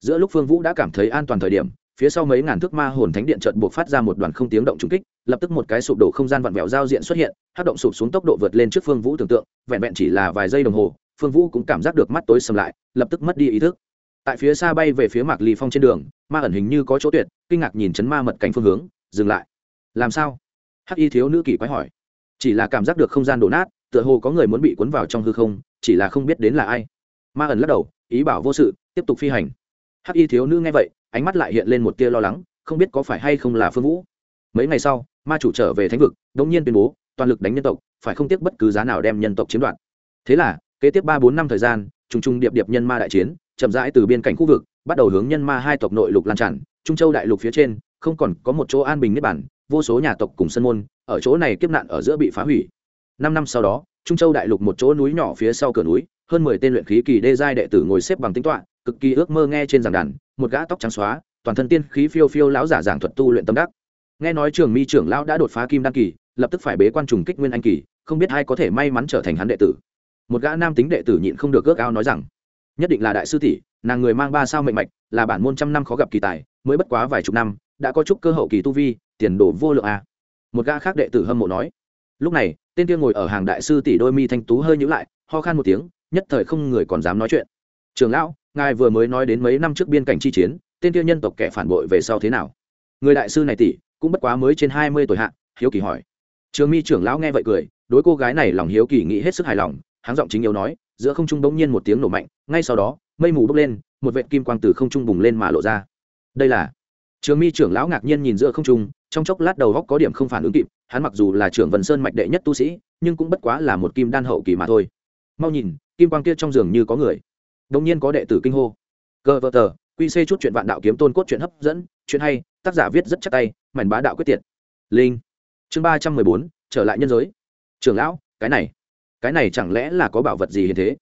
Giữa lúc phương vũ đã cảm thấy an toàn thời điểm, phía sau mấy ngàn thước ma hồn thánh điện chợt buộc phát ra một đoàn không tiếng động trùng kích, lập tức một cái sụp đổ không gian vặn vẹo giao diện xuất hiện hát động sụp xuống tốc độ vượt lên trước phương vũ tưởng tượng, vẹn vẹn chỉ là vài giây đồng hồ phương vũ cũng cảm giác được mắt tối sầm lại, lập tức mất đi ý thức. Tại phía xa bay về phía mạc ly phong trên đường, ma ẩn hình như có chỗ tuyệt, kinh ngạc nhìn chấn ma mật cảnh phương hướng, dừng lại. Làm sao? Hắc y thiếu nữ kỳ quái hỏi. Chỉ là cảm giác được không gian đổ nát, tựa hồ có người muốn bị cuốn vào trong hư không, chỉ là không biết đến là ai. Ma ẩn lắc đầu, ý bảo vô sự, tiếp tục phi hành. Hắc y thiếu nữ nghe vậy, ánh mắt lại hiện lên một tia lo lắng, không biết có phải hay không là phương vũ. Mấy ngày sau, ma chủ trở về thánh vực đ ỗ n g nhiên tuyên bố, toàn lực đánh nhân tộc, phải không tiếc bất cứ giá nào đem nhân tộc chiếm đoạt. Thế là kế tiếp ba bốn năm thời gian, trùng trùng điệp điệp nhân ma đại chiến, chậm rãi từ biên cảnh khu vực, bắt đầu hướng nhân ma hai tộc nội lục lan tràn. Trung châu đại lục phía trên, không còn có một chỗ an bình niết bản vô số nhà tộc cùng sân môn, ở chỗ này kiếp nạn ở giữa bị phá hủy. Năm năm sau đó, trung châu đại lục một chỗ núi nhỏ phía sau cửa núi, hơn mười tên luyện khí kỳ đê giai đệ tử ngồi xếp bằng tính toạ cực kỳ ước mơ nghe trên giảng đàn, một gã tóc trắng xóa, toàn thân tiên khí phiêu phiêu lão giả giảng thuật tu luyện tâm đắc. Nghe nói trường mi trưởng lão đã đột phá kim đăng kỳ, lập tức phải bế quan trùng kích nguyên anh kỳ, không biết ai có thể may mắn trở thành hắn đệ tử một gã nam tính đệ tử nhịn không được ước ao nói rằng, nhất định là đại sư tỷ, nàng người mang ba sao mệnh mạch, là bản môn trăm năm khó gặp kỳ tài, mới bất quá vài chục năm, đã có chút cơ hậu kỳ tu vi, tiền đồ vô lượng a. À. một gã khác đệ tử hâm mộ nói. Lúc này, tên kia ngồi ở hàng đại sư tỷ đôi mi thanh tú hơi nhữ lại, ho khan một tiếng, nhất thời không người còn dám nói chuyện. Trường lão, ngài vừa mới nói đến mấy năm trước biên cảnh chi chiến, tên kia nhân tộc kẻ phản bội về sau thế nào? Người đại sư này tỷ, cũng bất quá mới trên hai mươi tuổi hạ, hiếu kỳ hỏi. Trường mi trưởng lão nghe vậy cười, đối cô gái này lòng hiếu kỳ nghĩ hết sức hài lòng háng giọng chính yếu nói, giữa không trung bỗng nhiên một tiếng nổ mạnh, ngay sau đó, mây mù bốc lên, một vệt kim quang từ không trung bùng lên mà lộ ra. Đây là trường mi trưởng lão ngạc nhiên nhìn giữa không trung, trong chốc lát đầu góc có điểm không phản ứng kịp, hắn mặc dù là trưởng vân sơn mạch đệ nhất tu sĩ, nhưng cũng bất quá là một kim đan hậu kỳ mà thôi. Mau nhìn, kim quang kia trong giường như có người. Đông nhiên có đệ tử kinh hô. Cơ vợ tờ, quy chút chuyện vạn đạo kiếm tôn cốt chuyện hấp dẫn, chuyện hay, tác giả viết rất chắc tay, mảnh bá đạo quyết tiệt. Linh. Chương ba trăm mười bốn, trở lại nhân giới. Trưởng lão, cái này cái này chẳng lẽ là có bảo vật gì hiện thế?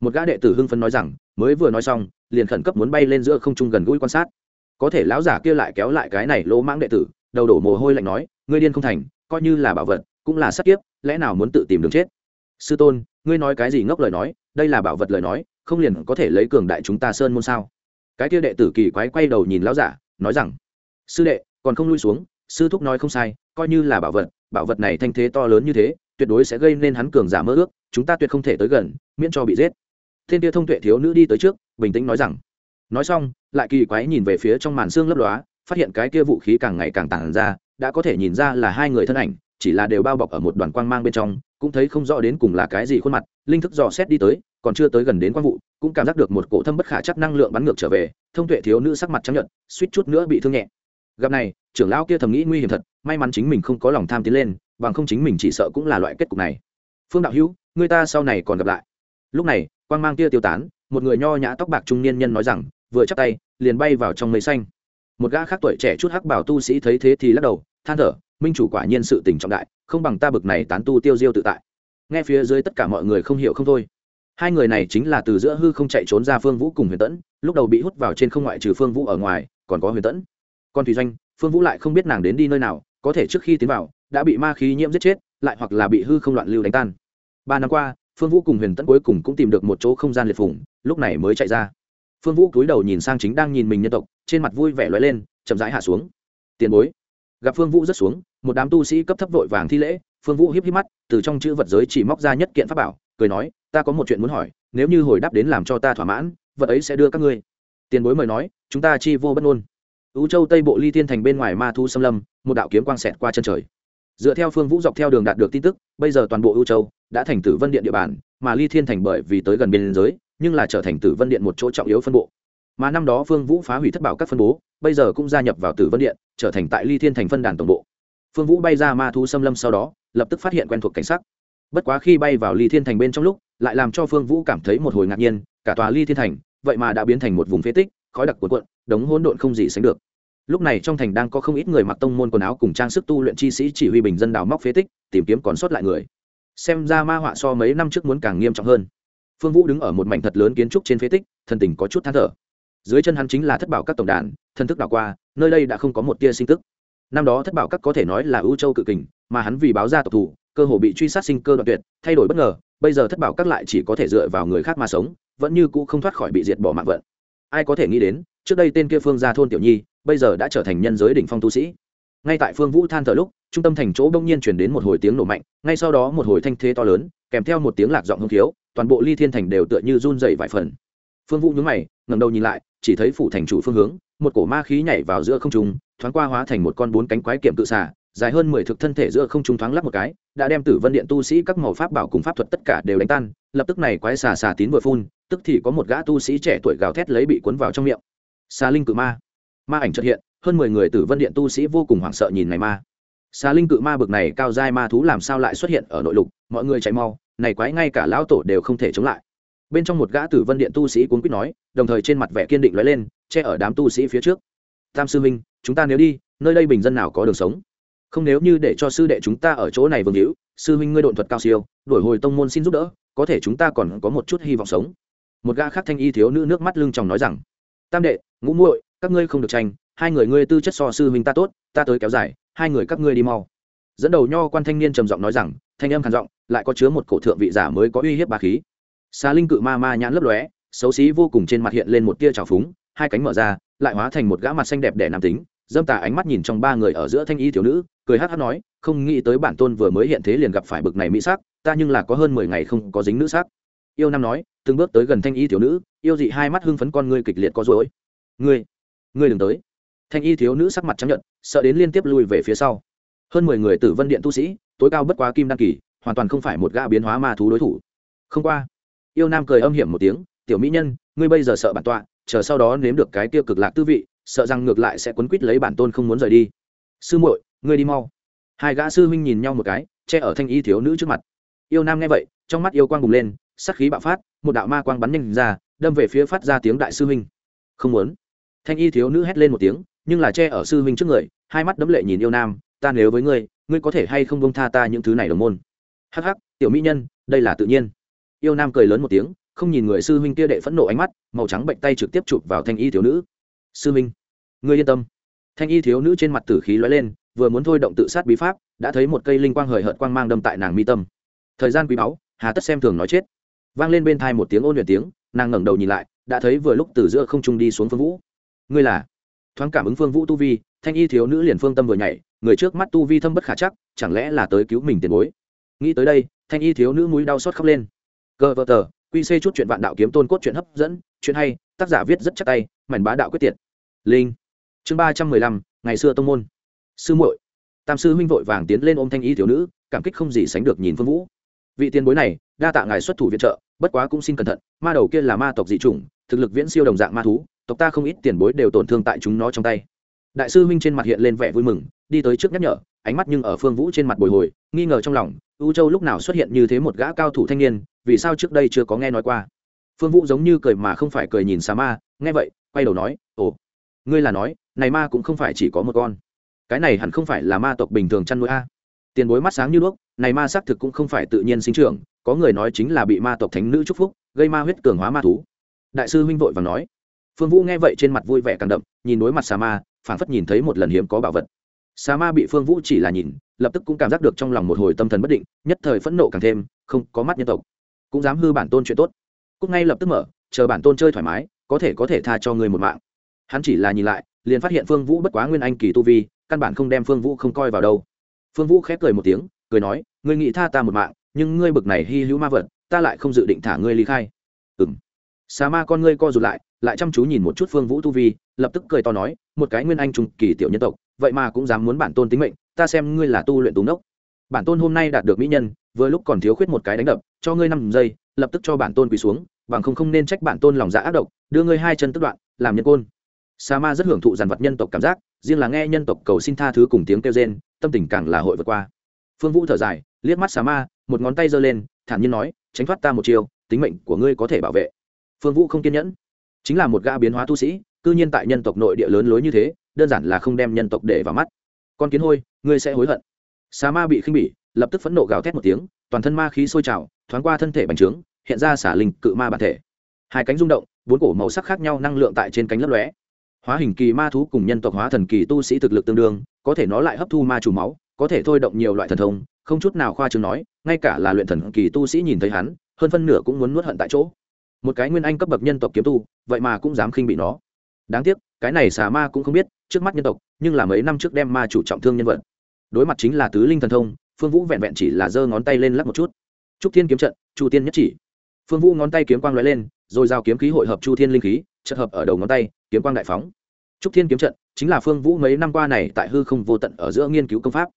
Một gã đệ tử hưng phấn nói rằng, mới vừa nói xong, liền khẩn cấp muốn bay lên giữa không trung gần gũi quan sát. Có thể lão giả kia lại kéo lại cái này lỗ mãng đệ tử, đầu đổ mồ hôi lạnh nói, ngươi điên không thành, coi như là bảo vật, cũng là sát kiếp, lẽ nào muốn tự tìm đường chết? Sư tôn, ngươi nói cái gì ngốc lời nói, đây là bảo vật lời nói, không liền có thể lấy cường đại chúng ta sơn môn sao? Cái kia đệ tử kỳ quái quay đầu nhìn lão giả, nói rằng, sư đệ, còn không lui xuống, sư thúc nói không sai, coi như là bảo vật bảo vật này thanh thế to lớn như thế tuyệt đối sẽ gây nên hắn cường giả mơ ước, chúng ta tuyệt không thể tới gần, miễn cho bị giết. Thiên tia thông tuệ thiếu nữ đi tới trước, bình tĩnh nói rằng, nói xong, lại kỳ quái nhìn về phía trong màn xương lấp lóa, phát hiện cái kia vũ khí càng ngày càng tàn ra, đã có thể nhìn ra là hai người thân ảnh, chỉ là đều bao bọc ở một đoàn quang mang bên trong, cũng thấy không rõ đến cùng là cái gì khuôn mặt, linh thức dò xét đi tới, còn chưa tới gần đến quang vụ, cũng cảm giác được một cổ thâm bất khả chắc năng lượng bắn ngược trở về, thông tuệ thiếu nữ sắc mặt trắng nhận suýt chút nữa bị thương nhẹ. Gặp này, trưởng lão kia thầm nghĩ nguy hiểm thật may mắn chính mình không có lòng tham tiến lên, bằng không chính mình chỉ sợ cũng là loại kết cục này. Phương đạo hữu, người ta sau này còn gặp lại. Lúc này, quang mang kia tiêu tán, một người nho nhã tóc bạc trung niên nhân nói rằng, vừa chắp tay, liền bay vào trong mây xanh. Một gã khác tuổi trẻ chút hắc bảo tu sĩ thấy thế thì lắc đầu, than thở, minh chủ quả nhiên sự tình trọng đại, không bằng ta bực này tán tu tiêu diêu tự tại. Nghe phía dưới tất cả mọi người không hiểu không thôi. Hai người này chính là từ giữa hư không chạy trốn ra phương vũ cùng huyền tẫn, lúc đầu bị hút vào trên không ngoại trừ phương vũ ở ngoài, còn có huyền tẫn. Còn thùy doanh, phương vũ lại không biết nàng đến đi nơi nào có thể trước khi tiến vào, đã bị ma khí nhiễm giết chết, lại hoặc là bị hư không loạn lưu đánh tan. Ba năm qua, phương vũ cùng huyền tẫn cuối cùng cũng tìm được một chỗ không gian liệt phủng lúc này mới chạy ra. Phương vũ cúi đầu nhìn sang chính đang nhìn mình nhân tộc, trên mặt vui vẻ loay lên, chậm rãi hạ xuống. Tiền bối. Gặp phương vũ rất xuống, một đám tu sĩ cấp thấp vội vàng thi lễ, phương vũ hiếp hiếp mắt, từ trong chữ vật giới chỉ móc ra nhất kiện pháp bảo, cười nói, ta có một chuyện muốn hỏi, nếu như hồi đáp đến làm cho ta thỏa mãn, vật ấy sẽ đưa các ngươi. Tiền bối mời nói, chúng ta chi vô bất ngôn. U châu tây bộ ly thiên thành bên ngoài ma thu xâm lâm, một đạo kiếm quang xẹt qua chân trời. Dựa theo phương vũ dọc theo đường đạt được tin tức, bây giờ toàn bộ U châu đã thành tử vân điện địa bàn, mà ly thiên thành bởi vì tới gần biên giới, nhưng là trở thành tử vân điện một chỗ trọng yếu phân bộ. Mà năm đó phương vũ phá hủy thất bảo các phân bố, bây giờ cũng gia nhập vào tử vân điện, trở thành tại ly thiên thành phân đàn tổng bộ. Phương vũ bay ra ma thu xâm lâm sau đó, lập tức phát hiện quen thuộc cảnh sắc. Bất quá khi bay vào ly thiên thành bên trong lúc, lại làm cho phương vũ cảm thấy một hồi ngạc nhiên, cả tòa ly thiên thành, vậy mà đã biến thành một vùng phế tích khói đặc cuộn cuộn, đống hỗn độn không gì sánh được. Lúc này trong thành đang có không ít người mặc tông môn quần áo cùng trang sức tu luyện chi sĩ chỉ huy bình dân đào móc phế tích, tìm kiếm còn sót lại người. Xem ra ma họa so mấy năm trước muốn càng nghiêm trọng hơn. Phương vũ đứng ở một mảnh thật lớn kiến trúc trên phế tích, thần tình có chút than thở. Dưới chân hắn chính là thất bảo các tổng đàn thân thức đảo qua, nơi đây đã không có một tia sinh tức. Năm đó thất bảo các có thể nói là ưu châu cự kình, mà hắn vì báo ra tộc thủ, cơ hồ bị truy sát sinh cơ đoạn tuyệt, thay đổi bất ngờ, bây giờ thất bảo các lại chỉ có thể dựa vào người khác mà sống, vẫn như cũ không thoát khỏi bị diệt bỏ mạng vận ai có thể nghĩ đến, trước đây tên kia phương ra thôn tiểu nhi, bây giờ đã trở thành nhân giới đỉnh phong tu sĩ. Ngay tại phương vũ than thở lúc, trung tâm thành chỗ đông nhiên chuyển đến một hồi tiếng nổ mạnh, ngay sau đó một hồi thanh thế to lớn, kèm theo một tiếng lạc giọng hông thiếu toàn bộ ly thiên thành đều tựa như run dày vài phần. Phương vũ nhướng mày ngầm đầu nhìn lại, chỉ thấy phủ thành chủ phương hướng, một cổ ma khí nhảy vào giữa không trung, thoáng qua hóa thành một con bốn cánh quái kiểm tự xả dài hơn mười thực thân thể giữa không trung thoáng lắp một cái, đã đem tử vân điện tu sĩ các màu pháp bảo cùng pháp thuật tất cả đều đánh tan, lập tức này quái xà xà tín vừa phun, tức thì có một gã tu sĩ trẻ tuổi gào thét lấy bị cuốn vào trong miệng. Xà linh cự ma. Ma ảnh trật hiện, hơn mười người tử vân điện tu sĩ vô cùng hoảng sợ nhìn này ma. Xà linh cự ma bực này cao dai ma thú làm sao lại xuất hiện ở nội lục, mọi người chạy mau, này quái ngay cả lão tổ đều không thể chống lại. Bên trong một gã tử vân điện tu sĩ cuốn quýt nói, đồng thời trên mặt vẻ kiên định lóe lên, che ở đám tu sĩ phía trước. Tam sư minh chúng ta nếu đi, nơi đây bình dân nào có đường sống? Không nếu như để cho sư đệ chúng ta ở chỗ này vương hữu, sư huynh ngươi độn thuật cao siêu, đổi hồi tông môn xin giúp đỡ, có thể chúng ta còn có một chút hy vọng sống. Một gã khác thanh y thiếu nữ nước mắt lưng chồng nói rằng, tam đệ, ngũ muội, các ngươi không được tranh, hai người ngươi tư chất so sư huynh ta tốt, ta tới kéo dài, hai người các ngươi đi mau. Dẫn đầu nho quan thanh niên trầm giọng nói rằng, thanh âm khàn giọng, lại có chứa một cổ thượng vị giả mới có uy hiếp bà khí. Xà linh cự ma ma nhãn lấp lóe, xấu xí vô cùng trên mặt hiện lên một tia trào phúng, hai cánh mở ra, lại hóa thành một gã mặt xanh đẹp đẻ nam tính dâm tà ánh mắt nhìn trong ba người ở giữa thanh y thiếu nữ, cười hát hát nói, không nghĩ tới bản tôn vừa mới hiện thế liền gặp phải bực này mỹ sắc, ta nhưng là có hơn mười ngày không có dính nữ sắc. Yêu nam nói, từng bước tới gần thanh y thiếu nữ, yêu dị hai mắt hưng phấn con ngươi kịch liệt có rối. Ngươi ngươi đừng tới. Thanh y thiếu nữ sắc mặt chấp nhận sợ đến liên tiếp lui về phía sau. Hơn mười người tử vân điện tu sĩ, tối cao bất quá kim đăng kỳ, hoàn toàn không phải một gã biến hóa ma thú đối thủ. Không qua. Yêu nam cười âm hiểm một tiếng, tiểu mỹ nhân, ngươi bây giờ sợ bản tọa, chờ sau đó nếm được cái tiêu cực lạc tư vị sợ rằng ngược lại sẽ quấn quýt lấy bản tôn không muốn rời đi. Sư muội, ngươi đi mau. Hai gã sư huynh nhìn nhau một cái, che ở thanh y thiếu nữ trước mặt. Yêu nam nghe vậy, trong mắt yêu quang bùng lên sắc khí bạo phát, một đạo ma quang bắn nhanh ra, đâm về phía phát ra tiếng đại sư huynh. Không muốn. Thanh y thiếu nữ hét lên một tiếng, nhưng là che ở sư huynh trước người, hai mắt đấm lệ nhìn yêu nam, ta nếu với ngươi ngươi có thể hay không bông tha ta những thứ này đồng môn? Hắc hắc, tiểu mỹ nhân, đây là tự nhiên. Yêu nam cười lớn một tiếng, không nhìn người sư huynh kia đệ phẫn nộ ánh mắt, màu trắng bệnh tay trực tiếp chụp vào thanh y thiếu nữ sư Minh, ngươi yên tâm. Thanh y thiếu nữ trên mặt tử khí lóe lên vừa muốn thôi động tự sát bí pháp đã thấy một cây linh quang hời hợt quang mang đâm tại nàng mi tâm. Thời gian quý báu hà tất xem thường nói chết. Vang lên bên thai một tiếng ôn luyện tiếng nàng ngẩng đầu nhìn lại đã thấy vừa lúc từ giữa không trung đi xuống phương vũ. Ngươi là? Thoáng cảm ứng phương vũ tu vi thanh y thiếu nữ liền phương tâm vừa nhảy người trước mắt tu vi thâm bất khả chắc chẳng lẽ là tới cứu mình tiền bối? Nghĩ tới đây thanh y thiếu nữ mũi đau xót khóc lên. Cơ vợ tờ quy c chút chuyện vạn đạo kiếm tôn cốt chuyện hấp dẫn chuyện hay tác giả viết rất chắc tay mảnh bá đạo quyết tiệt linh. Chương ba trăm mười lăm, ngày xưa tông môn. Sư muội. Tam sư huynh vội vàng tiến lên ôm thanh y thiếu nữ, cảm kích không gì sánh được nhìn phương vũ. Vị tiền bối này, đa tạ ngài xuất thủ viện trợ, bất quá cũng xin cẩn thận, ma đầu kia là ma tộc dị chủng, thực lực viễn siêu đồng dạng ma thú, tộc ta không ít tiền bối đều tổn thương tại chúng nó trong tay. Đại sư huynh trên mặt hiện lên vẻ vui mừng, đi tới trước nhắc nhở, ánh mắt nhưng ở phương vũ trên mặt bồi hồi, nghi ngờ trong lòng, u châu lúc nào xuất hiện như thế một gã cao thủ thanh niên, vì sao trước đây chưa có nghe nói qua? Phương vũ giống như cười mà không phải cười nhìn xà ma, nghe vậy, quay đầu nói, ồ ngươi là nói, này ma cũng không phải chỉ có một con. Cái này hẳn không phải là ma tộc bình thường chăn nuôi a. Tiền bối mắt sáng như đuốc, này ma xác thực cũng không phải tự nhiên sinh trưởng, có người nói chính là bị ma tộc thánh nữ chúc phúc, gây ma huyết cường hóa ma thú. Đại sư huynh vội và nói. Phương vũ nghe vậy trên mặt vui vẻ càng đậm, nhìn đối mặt xà ma, phảng phất nhìn thấy một lần hiếm có bảo vật. Xà ma bị phương vũ chỉ là nhìn, lập tức cũng cảm giác được trong lòng một hồi tâm thần bất định, nhất thời phẫn nộ càng thêm, không có mắt nhân tộc. Cũng dám hư bản tôn chuyện tốt. Cúc ngay lập tức mở, chờ bản tôn chơi thoải mái, có thể có thể tha cho người một mạng hắn chỉ là nhìn lại, liền phát hiện phương vũ bất quá nguyên anh kỳ tu vi, căn bản không đem phương vũ không coi vào đâu. Phương vũ khép cười một tiếng, cười nói, ngươi nghĩ tha ta một mạng, nhưng ngươi bực này hy hữu ma vật, ta lại không dự định thả ngươi ly khai. Ừ m xà ma con ngươi co rụt lại lại chăm chú nhìn một chút phương vũ tu vi, lập tức cười to nói, một cái nguyên anh trung kỳ tiểu nhân tộc, vậy mà cũng dám muốn bản tôn tính mệnh, ta xem ngươi là tu luyện túng nốc. Bản tôn hôm nay đạt được mỹ nhân, vừa lúc còn thiếu khuyết một cái đánh đập, cho ngươi năm giây, lập tức cho bản tôn quỳ xuống, bằng không không nên trách bản tôn lòng dạ ác độc, đưa ngươi hai chân tức đoạn, làm nhân côn sa ma rất hưởng thụ dàn vật nhân tộc cảm giác, riêng là nghe nhân tộc cầu xin tha thứ cùng tiếng kêu rên, tâm tình càng là hội vượt qua. Phương vũ thở dài, liếc mắt sa ma, một ngón tay giơ lên, thản nhiên nói, tránh thoát ta một chiều tính mệnh của ngươi có thể bảo vệ. Phương vũ không kiên nhẫn. Chính là một gã biến hóa tu sĩ, cư nhiên tại nhân tộc nội địa lớn lối như thế, đơn giản là không đem nhân tộc để vào mắt. Con kiến hôi, ngươi sẽ hối hận. Xà ma bị khinh bỉ, lập tức phẫn nộ gào thét một tiếng, toàn thân ma khí sôi trào, thoáng qua thân thể bành trướng, hiện ra xả linh cự ma bản thể. Hai cánh rung động, bốn cổ màu sắc khác nhau năng lượng tại trên cánh lấp lóe hóa hình kỳ ma thú cùng nhân tộc hóa thần kỳ tu sĩ thực lực tương đương, có thể nó lại hấp thu ma chủ máu, có thể thôi động nhiều loại thần thông, không chút nào khoa chứng nói, ngay cả là luyện thần kỳ tu sĩ nhìn thấy hắn, hơn phân nửa cũng muốn nuốt hận tại chỗ. Một cái nguyên anh cấp bậc nhân tộc kiếm tu, vậy mà cũng dám khinh bị nó. Đáng tiếc, cái này xà ma cũng không biết, trước mắt nhân tộc, nhưng là mấy năm trước đem ma chủ trọng thương nhân vật. Đối mặt chính là tứ linh thần thông, phương vũ vẹn vẹn chỉ là giơ ngón tay lên lắp một chút. Trúc thiên kiếm trận, chu tiên nhất chỉ. Phương vũ ngón tay kiếm quang lóe lên, rồi giao kiếm khí hội hợp chu thiên linh khí trận hợp ở đầu ngón tay, kiếm quang đại phóng. Trúc thiên kiếm trận chính là phương vũ mấy năm qua này tại hư không vô tận ở giữa nghiên cứu công pháp.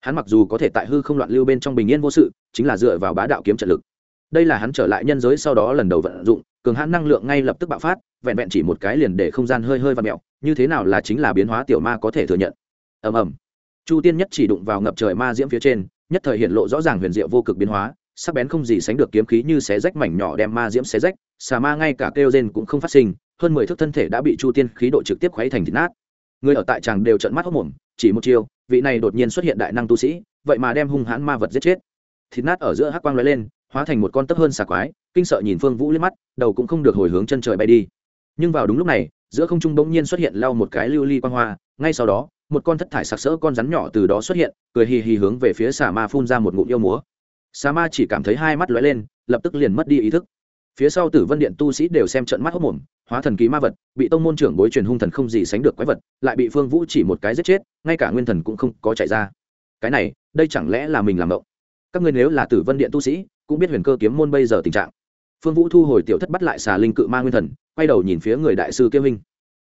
Hắn mặc dù có thể tại hư không loạn lưu bên trong bình yên vô sự, chính là dựa vào bá đạo kiếm trận lực. Đây là hắn trở lại nhân giới sau đó lần đầu vận dụng, cường hãn năng lượng ngay lập tức bạo phát, vẹn vẹn chỉ một cái liền để không gian hơi hơi và mẹo như thế nào là chính là biến hóa tiểu ma có thể thừa nhận. Ầm ầm. Chu tiên nhất chỉ đụng vào ngập trời ma diễm phía trên, nhất thời hiện lộ rõ ràng huyền diệu vô cực biến hóa, sắc bén không gì sánh được kiếm khí như xé rách mảnh nhỏ đem ma diễm xé rách, xà ma ngay cả kêu rên cũng không phát sinh hơn mười thước thân thể đã bị chu tiên khí độ trực tiếp khuấy thành thịt nát. Người ở tại tràng đều trận mắt hốc mồm chỉ một chiều vị này đột nhiên xuất hiện đại năng tu sĩ, vậy mà đem hung hãn ma vật giết chết. Thịt nát ở giữa hắc quang lóe lên, hóa thành một con tấp hơn xà quái, kinh sợ nhìn phương vũ liếc mắt, đầu cũng không được hồi hướng chân trời bay đi. Nhưng vào đúng lúc này, giữa không trung bỗng nhiên xuất hiện lau một cái lưu ly quang hoa, ngay sau đó, một con thất thải sặc sỡ con rắn nhỏ từ đó xuất hiện, cười hì hì hướng về phía xà ma phun ra một ngụm yêu múa. Xà ma chỉ cảm thấy hai mắt lóe lên, lập tức liền mất đi ý thức phía sau tử vân điện tu sĩ đều xem trận mắt hốc mồm, hóa thần ký ma vật, bị tông môn trưởng bối truyền hung thần không gì sánh được quái vật, lại bị phương vũ chỉ một cái giết chết, ngay cả nguyên thần cũng không có chạy ra. Cái này, đây chẳng lẽ là mình làm mộng các ngươi nếu là tử vân điện tu sĩ, cũng biết huyền cơ kiếm môn bây giờ tình trạng. Phương vũ thu hồi tiểu thất bắt lại xà linh cự ma nguyên thần, quay đầu nhìn phía người đại sư kiêu huynh.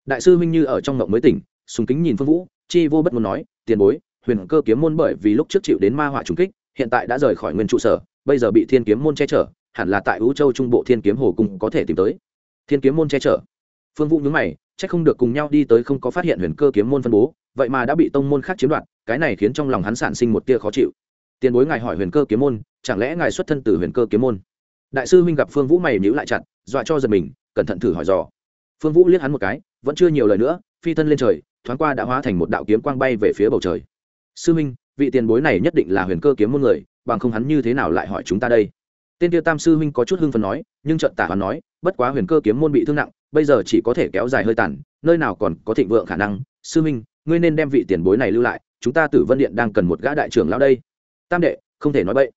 Đại sư huynh như ở trong mộng mới tỉnh, sùng kính nhìn phương vũ, chi vô bất muốn nói, tiền bối, huyền cơ kiếm môn bởi vì lúc trước chịu đến ma họa trùng kích, hiện tại đã rời khỏi nguyên trụ sở, bây giờ bị thiên kiếm môn che chở hẳn là tại ưu châu trung bộ thiên kiếm hồ cung có thể tìm tới. Thiên kiếm môn che chở. Phương vũ nhớ mày c h ắ c không được cùng nhau đi tới không có phát hiện huyền cơ kiếm môn phân bố, vậy mà đã bị tông môn khác chiếm đoạt, cái này khiến trong lòng hắn sản sinh một tia khó chịu. Tiền bối ngài hỏi huyền cơ kiếm môn, chẳng lẽ ngài xuất thân từ huyền cơ kiếm môn? Đại sư huynh gặp phương vũ mày nhữ lại chặt, dọa cho giật mình, cẩn thận thử hỏi dò. Phương vũ liếc hắn một cái, vẫn chưa nhiều lời nữa, phi thân lên trời, thoáng qua đã hóa thành một đạo kiếm quang bay về phía bầu trời. Sư huynh, vị tiền bối này nhất định là huyền cơ kiếm môn người, bằng không hắn như thế nào lại hỏi chúng ta đây? Tên tiêu tam sư huynh có chút hưng phần nói, nhưng trận tả hắn nói, bất quá huyền cơ kiếm môn bị thương nặng, bây giờ chỉ có thể kéo dài hơi tàn, nơi nào còn có thịnh vượng khả năng. Sư huynh, ngươi nên đem vị tiền bối này lưu lại, chúng ta tử vân điện đang cần một gã đại trưởng lão đây. Tam đệ, không thể nói bậy.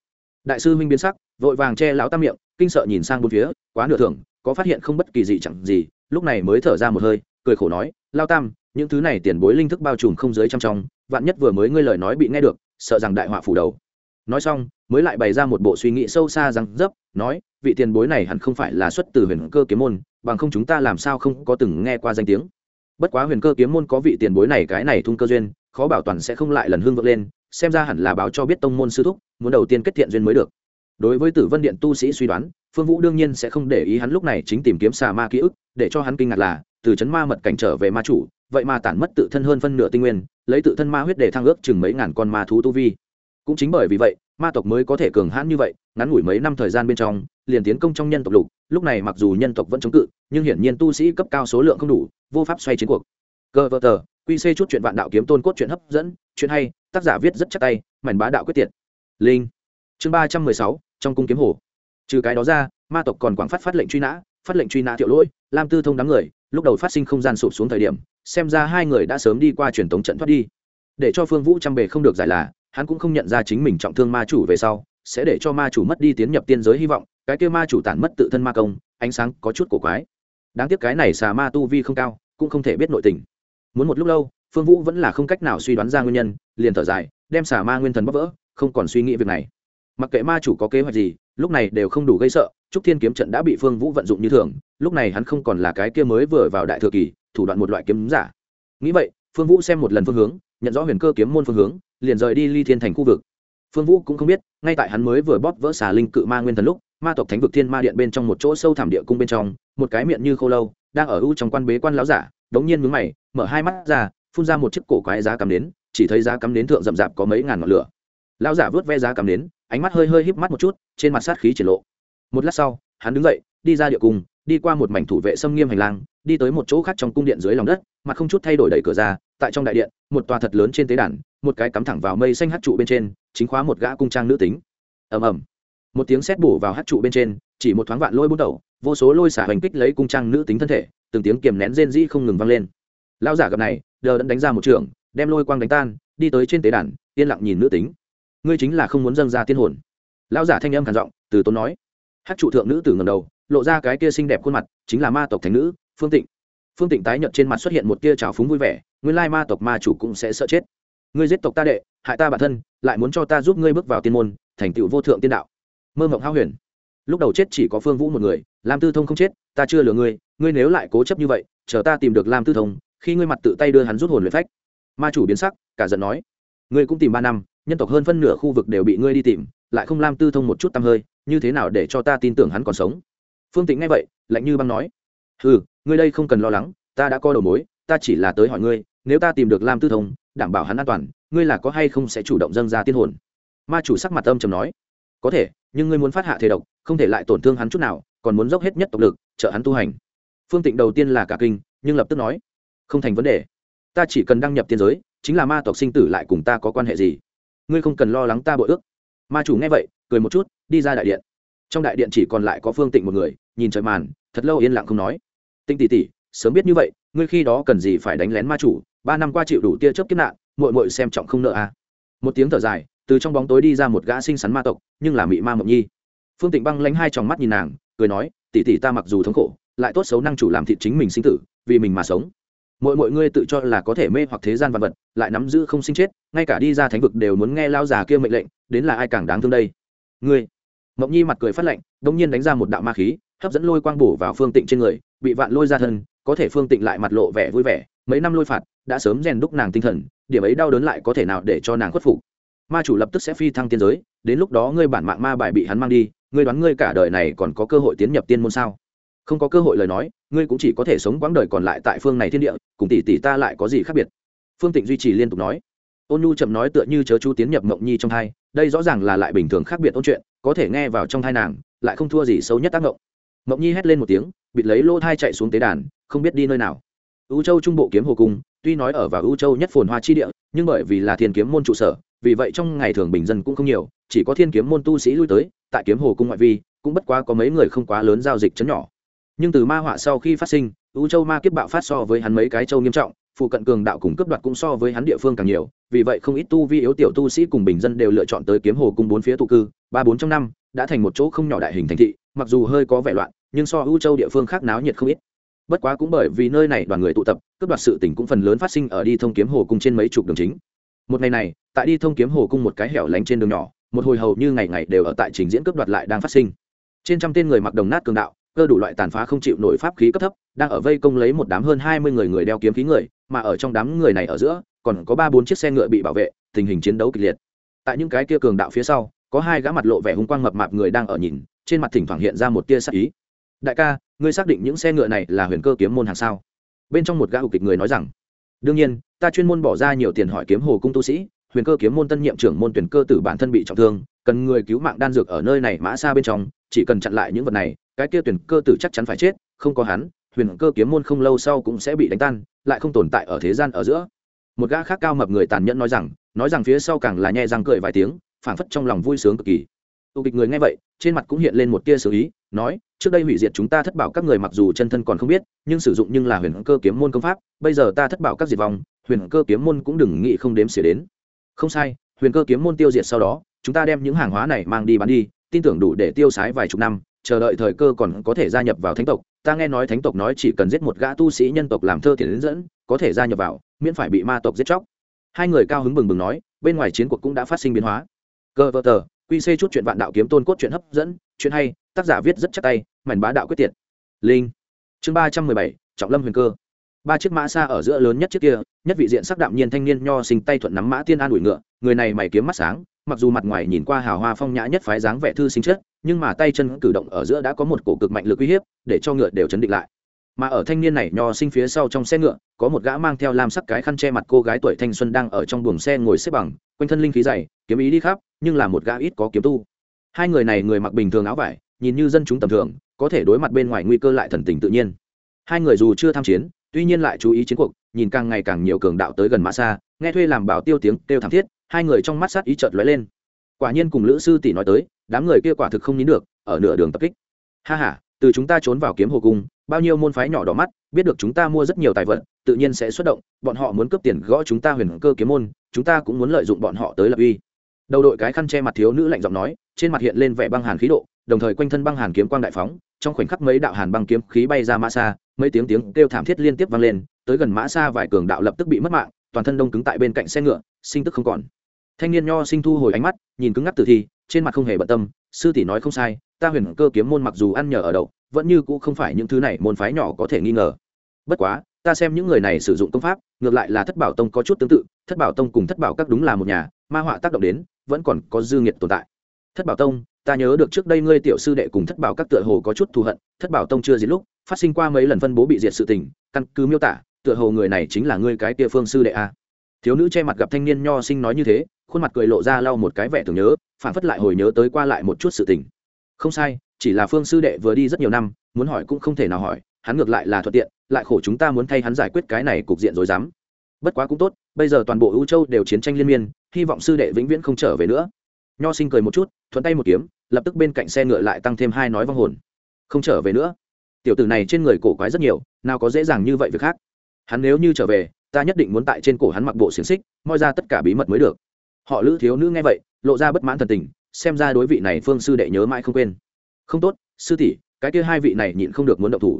Đại sư huynh biến sắc, vội vàng che lão tam miệng, kinh sợ nhìn sang bốn phía, quá nửa thưởng, có phát hiện không bất kỳ gì chẳng gì, lúc này mới thở ra một hơi, cười khổ nói lao tam, những thứ này tiền bối linh thức bao trùm không dưới trăm trong, vạn nhất vừa mới ngươi lời nói bị nghe được, sợ rằng đại họa phủ đầu nói xong, mới lại bày ra một bộ suy nghĩ sâu xa rằng dấp, nói, vị tiền bối này hẳn không phải là xuất từ huyền cơ kiếm môn, bằng không chúng ta làm sao không có từng nghe qua danh tiếng. Bất quá huyền cơ kiếm môn có vị tiền bối này cái này thung cơ duyên, khó bảo toàn sẽ không lại lần hương vượt lên, xem ra hẳn là báo cho biết tông môn sư thúc, muốn đầu tiên kết thiện duyên mới được. Đối với tử vân điện tu sĩ suy đoán, phương vũ đương nhiên sẽ không để ý hắn lúc này chính tìm kiếm xà ma ký ức, để cho hắn kinh ngạc là, từ chấn ma mật cảnh trở về ma chủ, vậy mà tản mất tự thân hơn phân nửa tinh nguyên, lấy tự thân ma huyết để thăng ước chừng mấy ngàn con ma thú tu vi cũng chính bởi vì vậy, ma tộc mới có thể cường hãn như vậy, ngắn ngủi mấy năm thời gian bên trong, liền tiến công trong nhân tộc lục. Lúc này mặc dù nhân tộc vẫn chống cự, nhưng hiển nhiên tu sĩ cấp cao số lượng không đủ, vô pháp xoay chiến cuộc. Cơ vợ tờ, quy c chút chuyện vạn đạo kiếm tôn cốt chuyện hấp dẫn, chuyện hay, tác giả viết rất chắc tay, mảnh bá đạo quyết tiệt. Linh. Chương ba trăm mười sáu, trong cung kiếm hồ. Trừ cái đó ra, ma tộc còn quảng phát phát lệnh truy nã, phát lệnh truy nã thiệu lỗi, lam tư thông đám người, lúc đầu phát sinh không gian sụp xuống thời điểm, xem ra hai người đã sớm đi qua truyền thống trận thoát đi. Để cho phương vũ trăm bề không được giải là hắn cũng không nhận ra chính mình trọng thương ma chủ về sau, sẽ để cho ma chủ mất đi tiến nhập tiên giới hy vọng, cái kia ma chủ tản mất tự thân ma công, ánh sáng có chút cổ quái. Đáng tiếc cái này xà ma tu vi không cao, cũng không thể biết nội tình. Muốn một lúc lâu, phương vũ vẫn là không cách nào suy đoán ra nguyên nhân, liền thở dài, đem xà ma nguyên thần bóc vỡ, không còn suy nghĩ việc này. Mặc kệ ma chủ có kế hoạch gì, lúc này đều không đủ gây sợ, trúc thiên kiếm trận đã bị phương vũ vận dụng như thường, lúc này hắn không còn là cái kia mới vừa vào đại thừa kỳ, thủ đoạn một loại kiếm giả. Nghĩ vậy, phương vũ xem một lần phương hướng nhận rõ huyền cơ kiếm môn phương hướng, liền rời đi ly thiên thành khu vực. Phương vũ cũng không biết, ngay tại hắn mới vừa bóp vỡ xà linh cự ma nguyên thần lúc, ma tộc thánh vực thiên ma điện bên trong một chỗ sâu thẳm địa cung bên trong, một cái miệng như khô lâu, đang ở u trong quan bế quan láo giả, đống nhiên mướn mày, mở hai mắt ra, phun ra một chiếc cổ quái giá cắm đến chỉ thấy giá cắm đến thượng rậm rạp có mấy ngàn ngọn lửa. Lão giả vớt ve giá cắm đến ánh mắt hơi hơi híp mắt một chút, trên mặt sát khí triển lộ. Một lát sau, hắn đứng dậy, đi ra địa cung đi qua một mảnh thủ vệ xâm nghiêm hành lang, đi tới một chỗ khác trong cung điện dưới lòng đất, mà không chút thay đổi đẩy cửa ra, tại trong đại điện, một tòa thật lớn trên tế đàn, một cái cắm thẳng vào mây xanh hát trụ bên trên, chính khóa một gã cung trang nữ tính. Ầm ầm. Một tiếng sét bổ vào hát trụ bên trên, chỉ một thoáng vạn lôi bút đầu, vô số lôi xả hành kích lấy cung trang nữ tính thân thể, từng tiếng kiềm nén rên rỉ không ngừng vang lên. Lão giả gặp này, đờ đẫn đánh ra một trường, đem lôi quang đánh tan, đi tới trên tế đàn, yên lặng nhìn nữ tính. Ngươi chính là không muốn dâng ra tiên hồn. Lão giả thanh âm khản giọng, từ tốn nói. Hát trụ thượng nữ tử ngầm đầu lộ ra cái kia xinh đẹp khuôn mặt, chính là ma tộc thánh nữ, phương tịnh. Phương tịnh tái nhợt trên mặt xuất hiện một tia trào phúng vui vẻ, nguyên lai ma tộc ma chủ cũng sẽ sợ chết. Ngươi giết tộc ta đệ, hại ta bản thân, lại muốn cho ta giúp ngươi bước vào tiên môn, thành tựu vô thượng tiên đạo. Mơ mộng hao huyền. Lúc đầu chết chỉ có phương vũ một người, lam tư thông không chết, ta chưa lừa ngươi ngươi nếu lại cố chấp như vậy, chờ ta tìm được lam tư thông, khi ngươi mặt tự tay đưa hắn rút hồn luyện phách. Ma chủ biến sắc, cả giận nói, ngươi cũng tìm ba năm, nhân tộc hơn phân nửa khu vực đều bị ngươi đi tìm, lại không lam tư thông một chút tăm hơi, như thế nào để cho ta tin tưởng hắn còn sống? Phương tĩnh nghe vậy, lạnh như băng nói ừ ngươi đây không cần lo lắng, ta đã có đầu mối, ta chỉ là tới hỏi ngươi, nếu ta tìm được lam tư thông, đảm bảo hắn an toàn, ngươi là có hay không sẽ chủ động dâng ra tiên hồn? Ma chủ sắc mặt âm trầm nói, có thể, nhưng ngươi muốn phát hạ thể độc, không thể lại tổn thương hắn chút nào, còn muốn dốc hết nhất tộc lực, trợ hắn tu hành. Phương tịnh đầu tiên là cả kinh, nhưng lập tức nói, không thành vấn đề, ta chỉ cần đăng nhập tiên giới, chính là ma tộc sinh tử lại cùng ta có quan hệ gì? Ngươi không cần lo lắng ta bội ước. Ma chủ nghe vậy, cười một chút, đi ra đại điện. Trong đại điện chỉ còn lại có phương tịnh một người nhìn trời màn, thật lâu yên lặng không nói. Tinh tỷ tỷ, sớm biết như vậy, ngươi khi đó cần gì phải đánh lén ma chủ, ba năm qua chịu đủ tia chớp kiếp nạn, muội muội xem trọng không nợ à. Một tiếng thở dài, từ trong bóng tối đi ra một gã xinh xắn ma tộc, nhưng là mị ma mộng nhi. Phương tịnh băng lánh hai tròng mắt nhìn nàng, cười nói, tỷ tỷ ta mặc dù thống khổ, lại tốt xấu năng chủ làm thịt chính mình sinh tử, vì mình mà sống. Mỗi mỗi ngươi tự cho là có thể mê hoặc thế gian vật vật, lại nắm giữ không sinh chết, ngay cả đi ra thánh vực đều muốn nghe lao già kia mệnh lệnh, đến là ai càng đáng thương đây? Ngươi. Mộng nhi mặt cười phát lạnh đông nhiên đánh ra một đạo ma khí hấp dẫn lôi quang bổ vào phương tịnh trên người, bị vạn lôi ra thân, có thể phương tịnh lại mặt lộ vẻ vui vẻ, mấy năm lôi phạt, đã sớm rèn đúc nàng tinh thần, điểm ấy đau đớn lại có thể nào để cho nàng khuất phục. Ma chủ lập tức sẽ phi thăng tiên giới, đến lúc đó ngươi bản mạng ma bài bị hắn mang đi, ngươi đoán ngươi cả đời này còn có cơ hội tiến nhập tiên môn sao? Không có cơ hội lời nói, ngươi cũng chỉ có thể sống quãng đời còn lại tại phương này thiên địa, cùng tỷ tỷ ta lại có gì khác biệt? Phương tịnh duy trì liên tục nói. Ôn nhu chậm nói tựa như chớ chú tiến nhập mộng nhi trong thai, đây rõ ràng là lại bình thường khác biệt ôn chuyện, có thể nghe vào trong thai nàng, lại không thua gì xấu nhất tác mộng mộng nhi hét lên một tiếng, bịt lấy lô thai chạy xuống tế đàn, không biết đi nơi nào. Ưu châu trung bộ kiếm hồ cung tuy nói ở vào ưu châu nhất phồn hoa chi địa, nhưng bởi vì là thiên kiếm môn trụ sở, vì vậy trong ngày thường bình dân cũng không nhiều, chỉ có thiên kiếm môn tu sĩ lui tới, tại kiếm hồ cung ngoại vi, cũng bất quá có mấy người không quá lớn giao dịch chấn nhỏ. Nhưng từ ma họa sau khi phát sinh ưu châu ma kiếp bạo phát so với hắn mấy cái châu nghiêm trọng, phụ cận cường đạo cùng cấp đoạt cũng so với hắn địa phương càng nhiều, vì vậy không ít tu vi yếu tiểu tu sĩ cùng bình dân đều lựa chọn tới kiếm hồ cung bốn phía tụ cư, ba bốn trong năm, đã thành một chỗ không nhỏ đại hình thành thị mặc dù hơi có vẻ loạn, nhưng so ưu châu địa phương khác náo nhiệt không ít. Bất quá cũng bởi vì nơi này đoàn người tụ tập, cướp đoạt sự tỉnh cũng phần lớn phát sinh ở đi thông kiếm hồ cung trên mấy chục đường chính. Một ngày này, tại đi thông kiếm hồ cung một cái hẻo lánh trên đường nhỏ, một hồi hầu như ngày ngày đều ở tại trình diễn cướp đoạt lại đang phát sinh. Trên trăm tên người mặc đồng nát cường đạo, cơ đủ loại tàn phá không chịu nổi pháp khí cấp thấp, đang ở vây công lấy một đám hơn hai mươi người người đeo kiếm khí người, mà ở trong đám người này ở giữa, còn có ba bốn chiếc xe ngựa bị bảo vệ, tình hình chiến đấu kịch liệt. Tại những cái kia cường đạo phía sau, có hai gã mặt lộ vẻ hung quang mập mạp người đang ở nhìn trên mặt thỉnh thoảng hiện ra một tia sắc ý. Đại ca, ngươi xác định những xe ngựa này là huyền cơ kiếm môn hàng sao? Bên trong một gã hục kịch người nói rằng, đương nhiên, ta chuyên môn bỏ ra nhiều tiền hỏi kiếm hồ cung tu sĩ, huyền cơ kiếm môn tân nhiệm trưởng môn tuyển cơ tử bản thân bị trọng thương, cần người cứu mạng đan dược ở nơi này mã xa bên trong, chỉ cần chặn lại những vật này, cái kia tuyển cơ tử chắc chắn phải chết, không có hắn, huyền cơ kiếm môn không lâu sau cũng sẽ bị đánh tan, lại không tồn tại ở thế gian ở giữa. Một gã khác cao mập người tàn nhẫn nói rằng nói rằng phía sau càng là nhẹ răng cười vài tiếng, phảng phất trong lòng vui sướng cực kỳ tu kịch người nghe vậy, trên mặt cũng hiện lên một tia xử ý, nói, trước đây hủy diệt chúng ta thất bảo các người mặc dù chân thân còn không biết, nhưng sử dụng nhưng là huyền cơ kiếm môn công pháp, bây giờ ta thất bảo các diệt vong, huyền cơ kiếm môn cũng đừng nghĩ không đếm xỉa đến. Không sai, huyền cơ kiếm môn tiêu diệt sau đó, chúng ta đem những hàng hóa này mang đi bán đi, tin tưởng đủ để tiêu sái vài chục năm, chờ đợi thời cơ còn có thể gia nhập vào thánh tộc. Ta nghe nói thánh tộc nói chỉ cần giết một gã tu sĩ nhân tộc làm thơ thiền đến dẫn, có thể gia nhập vào, miễn phải bị ma tộc giết chóc. Hai người cao hứng bừng bừng nói, bên ngoài chiến cuộc cũng đã phát sinh biến hóa. Cơ vơ tờ quy c chút chuyện vạn đạo kiếm tôn cốt chuyện hấp dẫn, chuyện hay, tác giả viết rất chắc tay, mảnh bá đạo quyết tiệt. Linh. Chương ba trăm mười bảy, trọng lâm huyền cơ. Ba chiếc mã xa ở giữa lớn nhất chiếc kia, nhất vị diện sắc đạm nhiên thanh niên nho sinh tay thuận nắm mã tiên an ủi ngựa, người này mày kiếm mắt sáng, mặc dù mặt ngoài nhìn qua hào hoa phong nhã nhất phái dáng vẻ thư sinh chất, nhưng mà tay chân cử động ở giữa đã có một cổ cực mạnh lực uy hiếp, để cho ngựa đều chấn định lại. Mà ở thanh niên này nho sinh phía sau trong xe ngựa, có một gã mang theo lam sắc cái khăn che mặt cô gái tuổi thanh xuân đang ở trong buồng xe ngồi xếp bằng, quanh thân linh khí dày, kiếm ý đi khắp nhưng là một gã ít có kiếm tu. Hai người này người mặc bình thường áo vải, nhìn như dân chúng tầm thường, có thể đối mặt bên ngoài nguy cơ lại thần tình tự nhiên. Hai người dù chưa tham chiến, tuy nhiên lại chú ý chiến cuộc, nhìn càng ngày càng nhiều cường đạo tới gần mã xa, nghe thuê làm bảo tiêu tiếng kêu thảm thiết, hai người trong mắt sát ý chợt lóe lên. Quả nhiên cùng lữ sư tỷ nói tới, đám người kia quả thực không nín được, ở nửa đường tập kích. Ha ha, từ chúng ta trốn vào kiếm hồ cung, bao nhiêu môn phái nhỏ đỏ mắt, biết được chúng ta mua rất nhiều tài vật, tự nhiên sẽ xuất động, bọn họ muốn cướp tiền gõ chúng ta huyền cơ kiếm môn, chúng ta cũng muốn lợi dụng bọn họ tới lập uy đầu đội cái khăn che mặt thiếu nữ lạnh giọng nói, trên mặt hiện lên vẻ băng hàn khí độ, đồng thời quanh thân băng hàn kiếm quang đại phóng, trong khoảnh khắc mấy đạo hàn băng kiếm khí bay ra mã xa, mấy tiếng tiếng kêu thảm thiết liên tiếp vang lên, tới gần mã xa vài cường đạo lập tức bị mất mạng, toàn thân đông cứng tại bên cạnh xe ngựa, sinh tức không còn. Thanh niên nho sinh thu hồi ánh mắt, nhìn cứng ngắc tử thi, trên mặt không hề bận tâm, sư tỷ nói không sai, ta huyền cơ kiếm môn mặc dù ăn nhờ ở đậu, vẫn như cũng không phải những thứ này môn phái nhỏ có thể nghi ngờ. Bất quá, ta xem những người này sử dụng công pháp, ngược lại là thất bảo tông có chút tương tự, thất bảo tông cùng thất bảo các đúng là một nhà, ma họa tác động đến vẫn còn có dư nghiệt tồn tại. Thất bảo tông, ta nhớ được trước đây ngươi tiểu sư đệ cùng thất bảo các tựa hồ có chút thù hận, thất bảo tông chưa diệt lúc, phát sinh qua mấy lần phân bố bị diệt sự tình, căn cứ miêu tả, tựa hồ người này chính là ngươi cái tia phương sư đệ a. Thiếu nữ che mặt gặp thanh niên nho sinh nói như thế, khuôn mặt cười lộ ra lau một cái vẻ tưởng nhớ phản phất lại hồi nhớ tới qua lại một chút sự tình. Không sai, chỉ là phương sư đệ vừa đi rất nhiều năm, muốn hỏi cũng không thể nào hỏi, hắn ngược lại là thuận tiện, lại khổ chúng ta muốn thay hắn giải quyết cái này cục diện rồi dám. Bất quá cũng tốt bây giờ toàn bộ ưu châu đều chiến tranh liên miên, hy vọng sư đệ vĩnh viễn không trở về nữa. Nho sinh cười một chút, thuận tay một kiếm, lập tức bên cạnh xe ngựa lại tăng thêm hai nói vong hồn. Không trở về nữa. Tiểu tử này trên người cổ quái rất nhiều, nào có dễ dàng như vậy việc khác. Hắn nếu như trở về, ta nhất định muốn tại trên cổ hắn mặc bộ xiềng xích, moi ra tất cả bí mật mới được. Họ lữ thiếu nữ nghe vậy, lộ ra bất mãn thần tình, xem ra đối vị này phương sư đệ nhớ mãi không quên. Không tốt, sư tỷ, cái kia hai vị này nhịn không được muốn động thủ.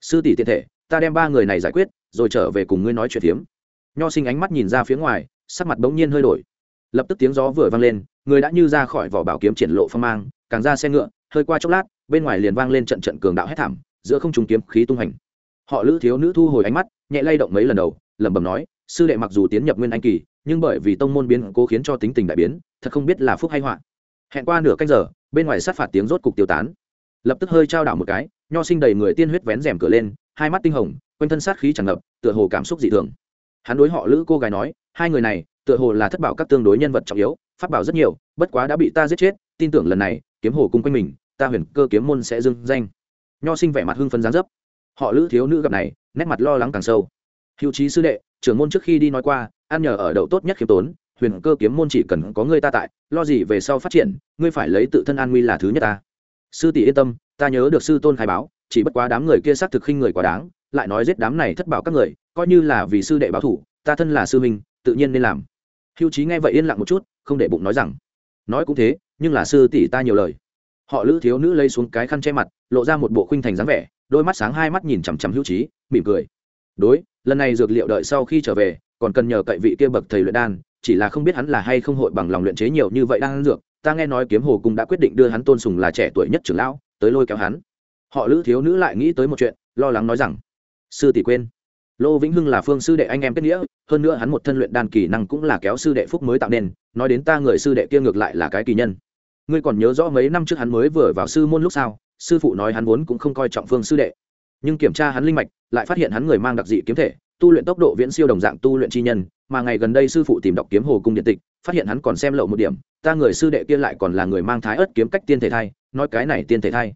Sư tỷ tiện thể, ta đem ba người này giải quyết, rồi trở về cùng ngươi nói chuyện hiếm nho sinh ánh mắt nhìn ra phía ngoài, sắc mặt bỗng nhiên hơi đổi. Lập tức tiếng gió vừa vang lên, người đã như ra khỏi vỏ bảo kiếm triển lộ phong mang, càng ra xe ngựa, hơi qua chốc lát, bên ngoài liền vang lên trận trận cường đạo hét thảm, giữa không trùng kiếm khí tung hành. Họ lữ thiếu nữ thu hồi ánh mắt, nhẹ lay động mấy lần đầu, lẩm bẩm nói, sư đệ mặc dù tiến nhập nguyên anh kỳ, nhưng bởi vì tông môn biến cố khiến cho tính tình đại biến, thật không biết là phúc hay họa. Hẹn qua nửa canh giờ, bên ngoài sát phạt tiếng rốt cục tiêu tán. Lập tức hơi trao đảo một cái, nho sinh đầy người tiên huyết vén rèm cửa lên, hai mắt tinh hồng, quanh thân sát khí tràn ngập, tựa hồ cảm xúc dị thường hắn đối họ lữ cô gái nói, hai người này, tựa hồ là thất bảo các tương đối nhân vật trọng yếu phát bảo rất nhiều, bất quá đã bị ta giết chết, tin tưởng lần này, kiếm hồ cung quanh mình, ta huyền cơ kiếm môn sẽ dưng danh. Nho sinh vẻ mặt hưng phấn gián dấp. Họ lữ thiếu nữ gặp này, nét mặt lo lắng càng sâu. Hữu trí sư đệ, trưởng môn trước khi đi nói qua, ăn nhờ ở đậu tốt nhất khiêm tốn, huyền cơ kiếm môn chỉ cần có ngươi ta tại, lo gì về sau phát triển, ngươi phải lấy tự thân an nguy là thứ nhất ta. Sư tỷ yên tâm, ta nhớ được sư tôn khai báo, chỉ bất quá đám người kia xác thực khinh người quá đáng, lại nói giết đám này thất bảo các người coi như là vì sư đệ báo thủ, ta thân là sư minh tự nhiên nên làm. Hưu trí nghe vậy yên lặng một chút, không để bụng nói rằng, nói cũng thế, nhưng là sư tỷ ta nhiều lời. Họ lữ thiếu nữ lấy xuống cái khăn che mặt, lộ ra một bộ khuynh thành dáng vẻ, đôi mắt sáng hai mắt nhìn chằm chằm hữu trí mỉm cười. Đối, lần này dược liệu đợi sau khi trở về, còn cần nhờ cậy vị kia bậc thầy luyện đan, chỉ là không biết hắn là hay không hội bằng lòng luyện chế nhiều như vậy đang dược. Ta nghe nói kiếm hồ cung đã quyết định đưa hắn tôn sùng là trẻ tuổi nhất trưởng lão, tới lôi kéo hắn. Họ lữ thiếu nữ lại nghĩ tới một chuyện, lo lắng nói rằng, sư tỷ quên lô vĩnh hưng là phương sư đệ anh em kết nghĩa, hơn nữa hắn một thân luyện đan kỳ năng cũng là kéo sư đệ phúc mới tạo nên, nói đến ta người sư đệ kia ngược lại là cái kỳ nhân. Ngươi còn nhớ rõ mấy năm trước hắn mới vừa vào sư môn lúc sao? Sư phụ nói hắn vốn cũng không coi trọng phương sư đệ. Nhưng kiểm tra hắn linh mạch, lại phát hiện hắn người mang đặc dị kiếm thể, tu luyện tốc độ viễn siêu đồng dạng tu luyện chi nhân, mà ngày gần đây sư phụ tìm đọc kiếm hồ cung điện tịch, phát hiện hắn còn xem lậu một điểm, ta người sư đệ kia lại còn là người mang thái ớt kiếm cách tiên thể thai, nói cái này tiên thể thai.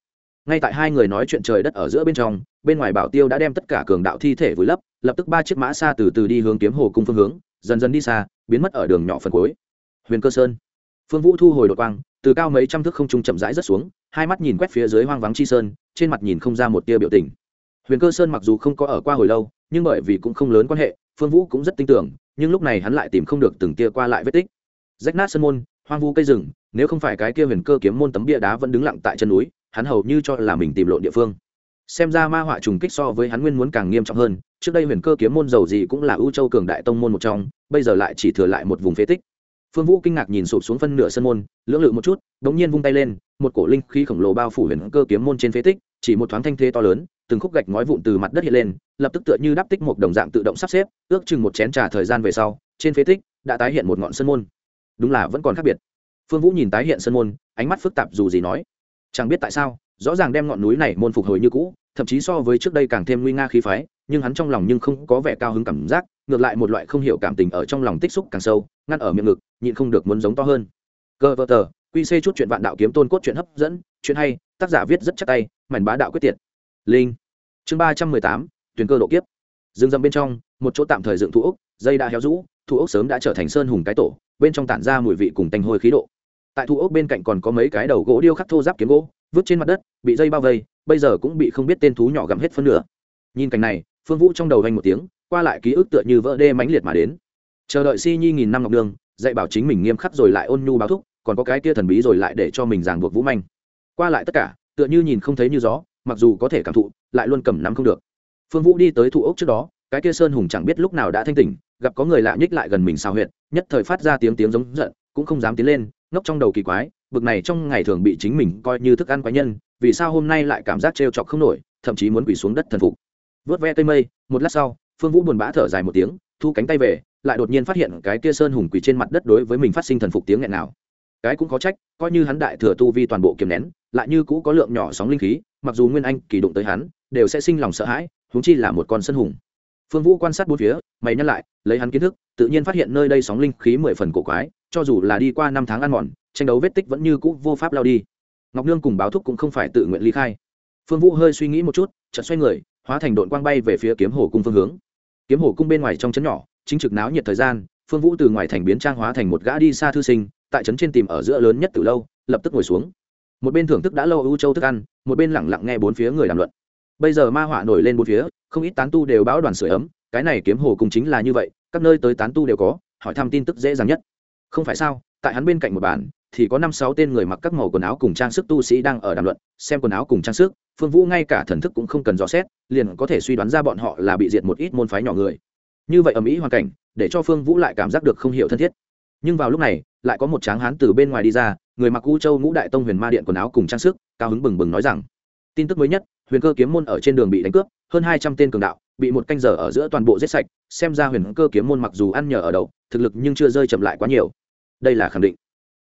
Ngay tại hai người nói chuyện trời đất ở giữa bên trong bên ngoài bảo tiêu đã đem tất cả cường đạo thi thể vùi lấp, lập tức ba chiếc mã xa từ từ đi hướng kiếm hồ cung phương hướng, dần dần đi xa, biến mất ở đường nhỏ phần cuối. Huyền cơ sơn. Phương vũ thu hồi đột quang, từ cao mấy trăm thước không trung chậm rãi rất xuống, hai mắt nhìn quét phía dưới hoang vắng chi sơn, trên mặt nhìn không ra một tia biểu tình. Huyền cơ sơn mặc dù không có ở qua hồi lâu, nhưng bởi vì cũng không lớn quan hệ, phương vũ cũng rất tin tưởng, nhưng lúc này hắn lại tìm không được từng tia qua lại vết tích. Rách nát sân môn, hoang vu cây rừng, nếu không phải cái kia huyền cơ kiếm môn tấm bia đá vẫn đứng lặng tại chân núi, hắn hầu như cho là mình tìm lộn địa phương xem ra ma họa trùng kích so với hắn nguyên muốn càng nghiêm trọng hơn. Trước đây huyền cơ kiếm môn dầu gì cũng là ưu châu cường đại tông môn một trong, bây giờ lại chỉ thừa lại một vùng phế tích. Phương vũ kinh ngạc nhìn sụp xuống phân nửa sân môn, lưỡng lự một chút đ ố n g nhiên vung tay lên, một cổ linh khí khổng lồ bao phủ huyền cơ kiếm môn trên phế tích, chỉ một thoáng thanh thế to lớn, từng khúc gạch ngói vụn từ mặt đất hiện lên, lập tức tựa như đắp tích một đồng dạng tự động sắp xếp, ước chừng một chén trà thời gian về sau, trên phế tích đã tái hiện một ngọn sân môn. Đúng là vẫn còn khác biệt. Phương vũ nhìn tái hiện sân môn, ánh mắt phức tạp dù gì nói, chẳng biết tại sao rõ ràng đem ngọn núi này môn phục hồi như cũ, thậm chí so với trước đây càng thêm nguy nga khí phái, nhưng hắn trong lòng nhưng không có vẻ cao hứng cảm giác, ngược lại một loại không hiểu cảm tình ở trong lòng tích xúc càng sâu, ngăn ở miệng ngực, nhịn không được muốn giống to hơn. Cơ vợ tờ qc chút chuyện vạn đạo kiếm tôn cốt chuyện hấp dẫn, chuyện hay, tác giả viết rất chắc tay, mảnh bá đạo quyết tiệt. Linh. Chương ba trăm mười tám, tuyển cơ độ kiếp. Rừng rậm bên trong, một chỗ tạm thời dựng thu ốc, dây đã héo rũ thu ốc sớm đã trở thành sơn hùng cái tổ, bên trong tản ra mùi vị cùng tanh hôi khí độ tại thu ốc bên cạnh còn có mấy cái đầu gỗ điêu khắc thô giáp kiếm gỗ, vứt trên mặt đất, bị dây bao vây, bây giờ cũng bị không biết tên thú nhỏ gặm hết phân nửa. Nhìn cảnh này, phương vũ trong đầu vanh một tiếng, qua lại ký ức tựa như vỡ đê mãnh liệt mà đến. Chờ đợi si nhi nghìn năm ngọc đường, dạy bảo chính mình nghiêm khắc rồi lại ôn nhu báo thúc, còn có cái kia thần bí rồi lại để cho mình ràng buộc vũ manh. Qua lại tất cả, tựa như nhìn không thấy như gió, mặc dù có thể cảm thụ, lại luôn cầm nắm không được. Phương vũ đi tới thụ ốc trước đó, cái kia sơn hùng chẳng biết lúc nào đã thanh tỉnh, gặp có người lạ nhích lại gần mình xào huyệt, nhất thời phát ra tiếng tiếng giống giận, cũng không dám tiến lên ngốc trong đầu kỳ quái, bực này trong ngày thường bị chính mình coi như thức ăn quái nhân, vì sao hôm nay lại cảm giác trêu chọc không nổi, thậm chí muốn quỳ xuống đất thần phục. Vớt ve cây mây, một lát sau, phương vũ buồn bã thở dài một tiếng, thu cánh tay về, lại đột nhiên phát hiện cái kia sơn hùng quỳ trên mặt đất đối với mình phát sinh thần phục tiếng nghẹn nào. Cái cũng có trách, coi như hắn đại thừa tu vi toàn bộ kiềm nén, lại như cũ có lượng nhỏ sóng linh khí, mặc dù nguyên anh kỳ đụng tới hắn, đều sẽ sinh lòng sợ hãi, huống chi là một con sơn hùng. Phương vũ quan sát bốn phía, mày nhắc lại, lấy hắn kiến thức, tự nhiên phát hiện nơi đây sóng linh khí mười phần cổ quái cho dù là đi qua năm tháng ăn mòn, tranh đấu vết tích vẫn như cũ vô pháp lao đi. Ngọc nương cùng báo thúc cũng không phải tự nguyện ly khai. Phương vũ hơi suy nghĩ một chút, chợt xoay người, hóa thành đội quang bay về phía kiếm hồ cung phương hướng. Kiếm hồ cung bên ngoài trong trấn nhỏ, chính trực náo nhiệt thời gian, phương vũ từ ngoài thành biến trang hóa thành một gã đi xa thư sinh, tại trấn trên tìm ở giữa lớn nhất từ lâu, lập tức ngồi xuống. Một bên thưởng thức đã lâu ưu châu thức ăn, một bên lẳng lặng nghe bốn phía người đàm luận. Bây giờ ma họa nổi lên bốn phía, không ít tán tu đều báo đoàn sửa ấm, cái này kiếm hồ cung chính là như vậy, các nơi tới tán tu đều có, hỏi thăm tin tức dễ dàng nhất không phải sao, tại hắn bên cạnh một bàn, thì có năm sáu tên người mặc các màu quần áo cùng trang sức tu sĩ đang ở đàm luận, xem quần áo cùng trang sức, phương vũ ngay cả thần thức cũng không cần dò xét, liền có thể suy đoán ra bọn họ là bị diệt một ít môn phái nhỏ người. Như vậy ở mỹ hoàn cảnh, để cho phương vũ lại cảm giác được không hiểu thân thiết. Nhưng vào lúc này, lại có một tráng hán từ bên ngoài đi ra, người mặc u châu ngũ đại tông huyền ma điện quần áo cùng trang sức, cao hứng bừng bừng nói rằng, tin tức mới nhất huyền cơ kiếm môn ở trên đường bị đánh cướp hơn hai trăm tên cường đạo bị một canh giờ ở giữa toàn bộ giết sạch xem ra huyền cơ kiếm môn mặc dù ăn nhờ ở đầu, thực lực nhưng chưa rơi chậm lại quá nhiều. Đây là khẳng định.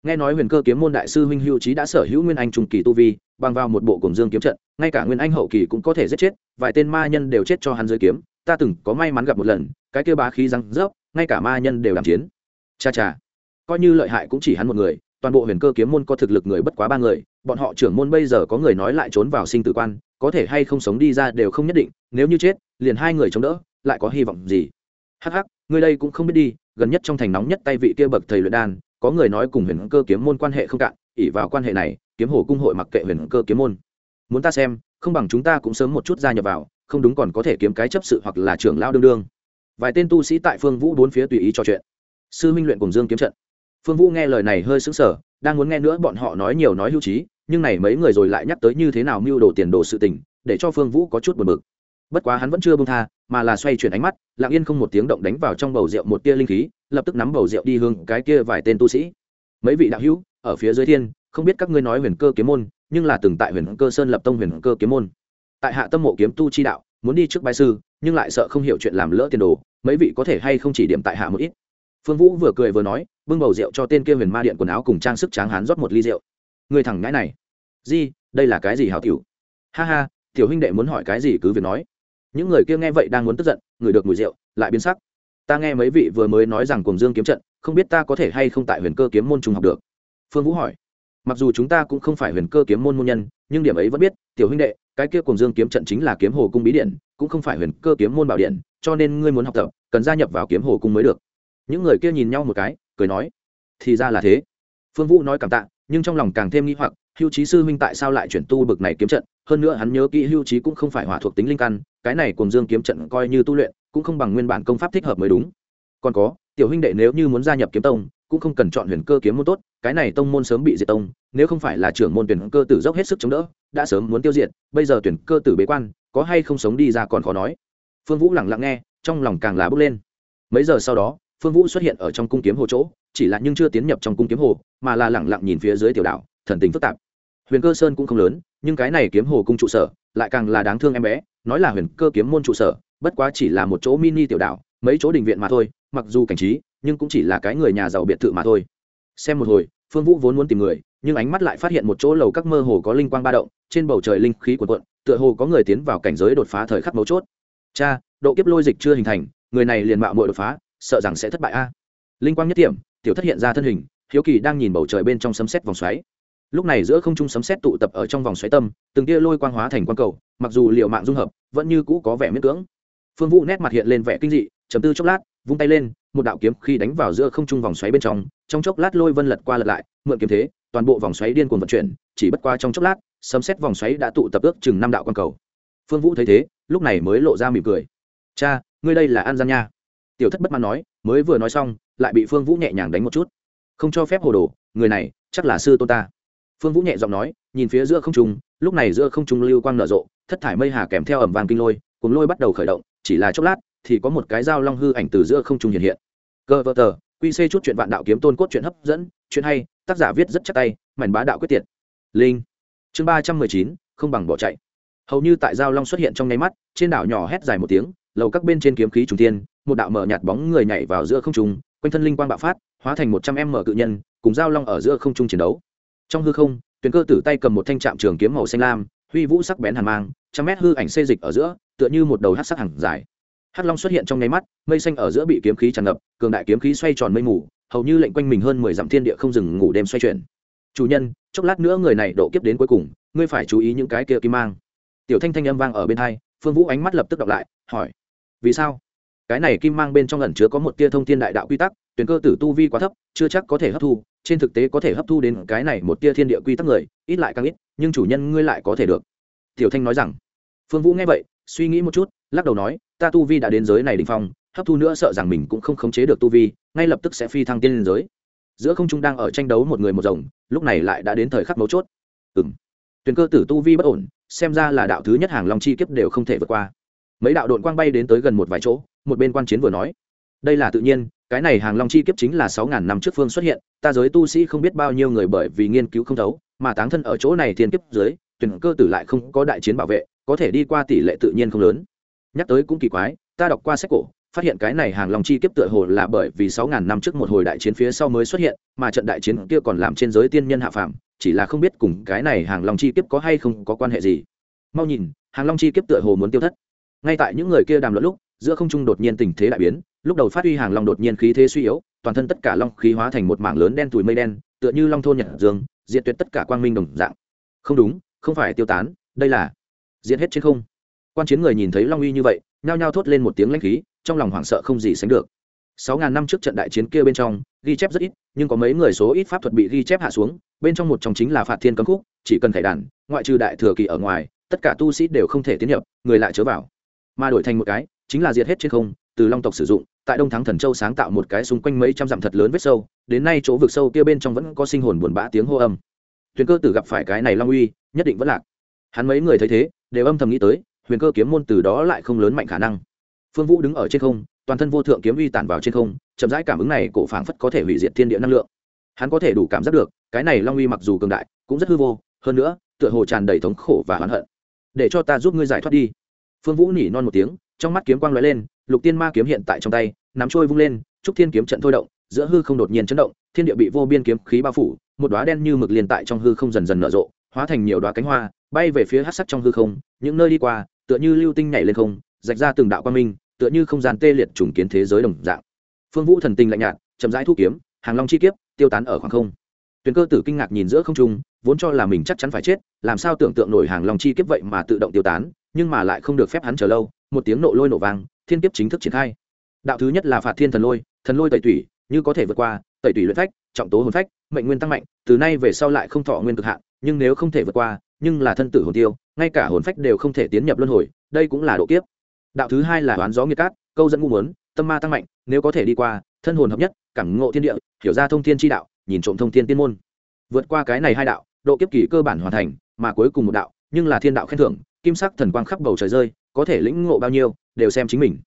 Nghe nói huyền cơ kiếm môn đại sư huynh hữu trí đã sở hữu nguyên anh trung kỳ tu vi bằng vào một bộ cổng dương kiếm trận ngay cả nguyên anh hậu kỳ cũng có thể giết chết vài tên ma nhân đều chết cho hắn dưới kiếm ta từng có may mắn gặp một lần cái kêu bá khí răng rớp ngay cả ma nhân đều làm chiến. Cha cha coi như lợi hại cũng chỉ hắn một người toàn bộ huyền cơ kiếm môn có thực lực người bất quá ba người bọn họ trưởng môn bây giờ có người nói lại trốn vào sinh tử quan có thể hay không sống đi ra đều không nhất định, nếu như chết, liền hai người chống đỡ, lại có hy vọng gì? Hắc hắc người đây cũng không biết đi, gần nhất trong thành nóng nhất tay vị kia bậc thầy luyện đan, có người nói cùng huyền cơ kiếm môn quan hệ không cạn ỉ vào quan hệ này, kiếm hồ cung hội mặc kệ huyền cơ kiếm môn. Muốn ta xem, không bằng chúng ta cũng sớm một chút gia nhập vào, không đúng còn có thể kiếm cái chấp sự hoặc là trưởng lao đương đương. Vài tên tu sĩ tại phương vũ bốn phía tùy ý trò chuyện. Sư minh luyện cùng dương kiếm trận. Phương vũ nghe lời này hơi sững sờ, đang muốn nghe nữa bọn họ nói nhiều nói hưu trí nhưng này mấy người rồi lại nhắc tới như thế nào mưu đồ tiền đồ sự tình, để cho phương vũ có chút buồn bực. Bất quá hắn vẫn chưa bông tha, mà là xoay chuyển ánh mắt, lặng yên không một tiếng động đánh vào trong bầu rượu một tia linh khí, lập tức nắm bầu rượu đi hướng cái kia vài tên tu sĩ. Mấy vị đạo hữu, ở phía dưới thiên, không biết các ngươi nói huyền cơ kiếm môn, nhưng là từng tại huyền cơ sơn lập tông huyền cơ kiếm môn. Tại hạ tâm mộ kiếm tu chi đạo, muốn đi trước bài sư, nhưng lại sợ không hiểu chuyện làm lỡ tiền đồ, mấy vị có thể hay không chỉ điểm tại hạ một ít. Phương vũ vừa cười vừa nói, bưng bầu rượu cho tên kia huyền ma điện quần áo cùng trang sức tráng hán rót một ly rượu người thẳng ngãi này. Di, đây là cái gì hảo tiểu? Ha ha, tiểu huynh đệ muốn hỏi cái gì cứ việc nói. Những người kia nghe vậy đang muốn tức giận, người được mùi rượu, lại biến sắc. Ta nghe mấy vị vừa mới nói rằng cùng dương kiếm trận, không biết ta có thể hay không tại huyền cơ kiếm môn trung học được? Phương vũ hỏi. Mặc dù chúng ta cũng không phải huyền cơ kiếm môn môn nhân, nhưng điểm ấy vẫn biết, tiểu huynh đệ, cái kia cùng dương kiếm trận chính là kiếm hồ cung bí điện, cũng không phải huyền cơ kiếm môn bảo điện, cho nên ngươi muốn học tập, cần gia nhập vào kiếm hồ cung mới được. Những người kia nhìn nhau một cái, cười nói. Thì ra là thế. Phương vũ nói cảm tạ nhưng trong lòng càng thêm nghi hoặc, hưu trí sư huynh tại sao lại chuyển tu bực này kiếm trận? Hơn nữa hắn nhớ kỹ hưu trí cũng không phải hỏa thuộc tính linh căn, cái này cùng dương kiếm trận coi như tu luyện, cũng không bằng nguyên bản công pháp thích hợp mới đúng. Còn có, tiểu huynh đệ nếu như muốn gia nhập kiếm tông, cũng không cần chọn huyền cơ kiếm môn tốt, cái này tông môn sớm bị diệt tông, nếu không phải là trưởng môn tuyển cơ tử dốc hết sức chống đỡ, đã sớm muốn tiêu diệt, bây giờ tuyển cơ tử bế quan, có hay không sống đi ra còn khó nói. Phương vũ lẳng lặng nghe, trong lòng càng là bước lên. Mấy giờ sau đó phương vũ xuất hiện ở trong cung kiếm hồ chỗ, chỉ là nhưng chưa tiến nhập trong cung kiếm hồ, mà là lẳng lặng nhìn phía dưới tiểu đảo thần tình phức tạp. Huyền cơ sơn cũng không lớn, nhưng cái này kiếm hồ cung trụ sở lại càng là đáng thương em bé, nói là huyền cơ kiếm môn trụ sở, bất quá chỉ là một chỗ mini tiểu đảo mấy chỗ đình viện mà thôi, mặc dù cảnh trí, nhưng cũng chỉ là cái người nhà giàu biệt thự mà thôi. Xem một hồi, phương vũ vốn muốn tìm người, nhưng ánh mắt lại phát hiện một chỗ lầu các mơ hồ có linh quang ba động, trên bầu trời linh khí cuộn quận tựa hồ có người tiến vào cảnh giới đột phá thời khắc mấu chốt. Cha, độ kiếp lôi dịch chưa hình thành, người này liền mạo muội đột phá sợ rằng sẽ thất bại a. Linh quang nhất điểm tiểu thất hiện ra thân hình, hiếu kỳ đang nhìn bầu trời bên trong sấm sét vòng xoáy. Lúc này giữa không trung sấm sét tụ tập ở trong vòng xoáy tâm, từng tia lôi quang hóa thành quang cầu, mặc dù liệu mạng dung hợp, vẫn như cũ có vẻ miễn cưỡng. Phương vũ nét mặt hiện lên vẻ kinh dị chấm tư chốc lát, vung tay lên, một đạo kiếm khi đánh vào giữa không trung vòng xoáy bên trong trong chốc lát lôi vân lật qua lật lại, mượn kiếm thế, toàn bộ vòng xoáy điên cuồng vận chuyển, chỉ bất qua trong chốc lát, sấm xét vòng xoáy đã tụ tập ước chừng năm đạo quan cầu. Phương vũ thấy thế, lúc này mới lộ ra mỉm cười. Cha, ngươi đây là an gian nha tiểu thất bất mãn nói, mới vừa nói xong, lại bị phương vũ nhẹ nhàng đánh một chút. Không cho phép hồ đồ, người này chắc là sư tôn ta. Phương vũ nhẹ giọng nói, nhìn phía giữa không trung, lúc này giữa không trung lưu quang nở rộ, thất thải mây hà kèm theo ẩm vàng kinh lôi cùng lôi bắt đầu khởi động, chỉ là chốc lát, thì có một cái dao long hư ảnh từ giữa không trung hiện hiện. Cơ vơ tờ, quy c chút chuyện vạn đạo kiếm tôn cốt chuyện hấp dẫn, chuyện hay, tác giả viết rất chắc tay, mảnh bá đạo quyết tiệt. Linh. Chương ba trăm mười chín, không bằng bỏ chạy. Hầu như tại giao long xuất hiện trong nháy mắt, trên đảo nhỏ hét dài một tiếng, lầu các bên trên kiếm khí trùng tiên một đạo mở nhạt bóng người nhảy vào giữa không trung, quanh thân linh quang bạo phát, hóa thành một trăm em mở cự nhân, cùng giao long ở giữa không trung chiến đấu. Trong hư không tuyển cơ tử tay cầm một thanh trạm trường kiếm màu xanh lam, huy vũ sắc bén hàn mang, trăm mét hư ảnh xê dịch ở giữa, tựa như một đầu hát sắc hàng dài. Hắc long xuất hiện trong nháy mắt, mây xanh ở giữa bị kiếm khí tràn ngập, cường đại kiếm khí xoay tròn mây mù, hầu như lệnh quanh mình hơn mười dặm thiên địa không dừng ngủ đêm xoay chuyển. Chủ nhân, chốc lát nữa người này độ kiếp đến cuối cùng, ngươi phải chú ý những cái kia kim mang. Tiểu thanh thanh âm vang ở bên hai, phương vũ ánh mắt lập tức đọc lại, hỏi, vì sao? Cái này kim mang bên trong ẩn chứa có một tia thông thiên đại đạo quy tắc, tuyển cơ tử tu vi quá thấp, chưa chắc có thể hấp thu, trên thực tế có thể hấp thu đến cái này một tia thiên địa quy tắc người, ít lại càng ít, nhưng chủ nhân ngươi lại có thể được. Tiểu thanh nói rằng. Phương vũ nghe vậy, suy nghĩ một chút, lắc đầu nói, ta tu vi đã đến giới này đình phong, hấp thu nữa sợ rằng mình cũng không khống chế được tu vi, ngay lập tức sẽ phi thăng tiên lên giới. Giữa không trung đang ở tranh đấu một người một rồng, lúc này lại đã đến thời khắc mấu chốt. Ừng tuyền cơ tử tu vi bất ổn, xem ra là đạo thứ nhất hàng long chi kiếp đều không thể vượt qua. Mấy đạo đội quang bay đến tới gần một vài chỗ một bên quan chiến vừa nói, đây là tự nhiên, cái này hàng long chi kiếp chính là sáu ngàn năm trước phương xuất hiện, ta giới tu sĩ không biết bao nhiêu người bởi vì nghiên cứu không thấu, mà táng thân ở chỗ này thiên kiếp dưới, tuyển cơ tử lại không có đại chiến bảo vệ, có thể đi qua tỷ lệ tự nhiên không lớn. Nhắc tới cũng kỳ quái, ta đọc qua sách cổ, phát hiện cái này hàng long chi kiếp tựa hồ là bởi vì sáu ngàn năm trước một hồi đại chiến phía sau mới xuất hiện, mà trận đại chiến kia còn làm trên giới tiên nhân hạ phàm, chỉ là không biết cùng cái này hàng long chi kiếp có hay không có quan hệ gì. Mau nhìn, hàng long chi kiếp tựa hồ muốn tiêu thất. Ngay tại những người kia đàm luận lúc giữa không trung đột nhiên tình thế đại biến, lúc đầu phát huy hàng long đột nhiên khí thế suy yếu, toàn thân tất cả long khí hóa thành một mảng lớn đen tủi mây đen, tựa như long thôn nhật dương, diệt tuyệt tất cả quang minh đồng dạng. Không đúng, không phải tiêu tán, đây là diệt hết trên không. Quan chiến người nhìn thấy long uy như vậy, nhao nhao thốt lên một tiếng lãnh khí, trong lòng hoảng sợ không gì sánh được. Sáu ngàn năm trước trận đại chiến kia bên trong, ghi chép rất ít, nhưng có mấy người số ít pháp thuật bị ghi chép hạ xuống, bên trong một trong chính là phạt thiên cấm khúc, chỉ cần thể đàn, ngoại trừ đại thừa kỳ ở ngoài, tất cả tu sĩ đều không thể tiến nhập, người lại chớ vào. Mà đổi thành một cái chính là diệt hết trên không, từ long tộc sử dụng, tại đông thắng thần châu sáng tạo một cái xung quanh mấy trăm dặm thật lớn vết sâu, đến nay chỗ vực sâu kia bên trong vẫn có sinh hồn buồn bã tiếng hô âm. Huyền cơ tử gặp phải cái này long uy, nhất định vẫn lạc. Hắn mấy người thấy thế, đều âm thầm nghĩ tới, huyền cơ kiếm môn từ đó lại không lớn mạnh khả năng. Phương vũ đứng ở trên không, toàn thân vô thượng kiếm uy tản vào trên không, chậm rãi cảm ứng này cổ phảng phất có thể hủy diệt thiên địa năng lượng. Hắn có thể đủ cảm giác được, cái này long uy mặc dù cường đại, cũng rất hư vô, hơn nữa, tựa hồ tràn đầy thống khổ và oán hận. Để cho ta giúp ngươi giải thoát đi. Phương vũ nỉ non một tiếng trong mắt kiếm quang lóe lên, lục tiên ma kiếm hiện tại trong tay, nắm trôi vung lên, trúc thiên kiếm trận thôi động, giữa hư không đột nhiên chấn động, thiên địa bị vô biên kiếm khí bao phủ, một đóa đen như mực liền tại trong hư không dần dần nở rộ, hóa thành nhiều đóa cánh hoa, bay về phía hắc sắc trong hư không, những nơi đi qua, tựa như lưu tinh nhảy lên không, rạch ra từng đạo quan minh, tựa như không gian tê liệt trùng kiến thế giới đồng dạng. Phương vũ thần tình lạnh nhạt, chậm rãi thu kiếm, hàng long chi kiếp, tiêu tán ở khoảng không. Tuyền cơ tử kinh ngạc nhìn giữa không trung vốn cho là mình chắc chắn phải chết, làm sao tưởng tượng nổi hàng lòng chi kiếp vậy mà tự động tiêu tán, nhưng mà lại không được phép hắn chờ lâu, một tiếng nổ lôi nổ vang, thiên kiếp chính thức triển khai. Đạo thứ nhất là phạt thiên thần lôi thần lôi tẩy tủy, như có thể vượt qua, tẩy tủy luyện phách, trọng tố hồn phách, mệnh nguyên tăng mạnh, từ nay về sau lại không thọ nguyên cực hạn, nhưng nếu không thể vượt qua, nhưng là thân tử hồn tiêu, ngay cả hồn phách đều không thể tiến nhập luân hồi, đây cũng là độ kiếp. Đạo thứ hai là đoán gió nghiệt cát, câu dẫn ngu muốn, tâm ma tăng mạnh, nếu có thể đi qua, thân hồn hợp nhất, cảm ngộ thiên địa, hiểu ra thông thiên tri đạo, nhìn trộm thông thiên tiên môn. Vượt qua cái này hai đạo độ kiếp kỳ cơ bản hoàn thành, mà cuối cùng một đạo, nhưng là thiên đạo khen thưởng, kim sắc thần quang khắp bầu trời rơi, có thể lĩnh ngộ bao nhiêu, đều xem chính mình.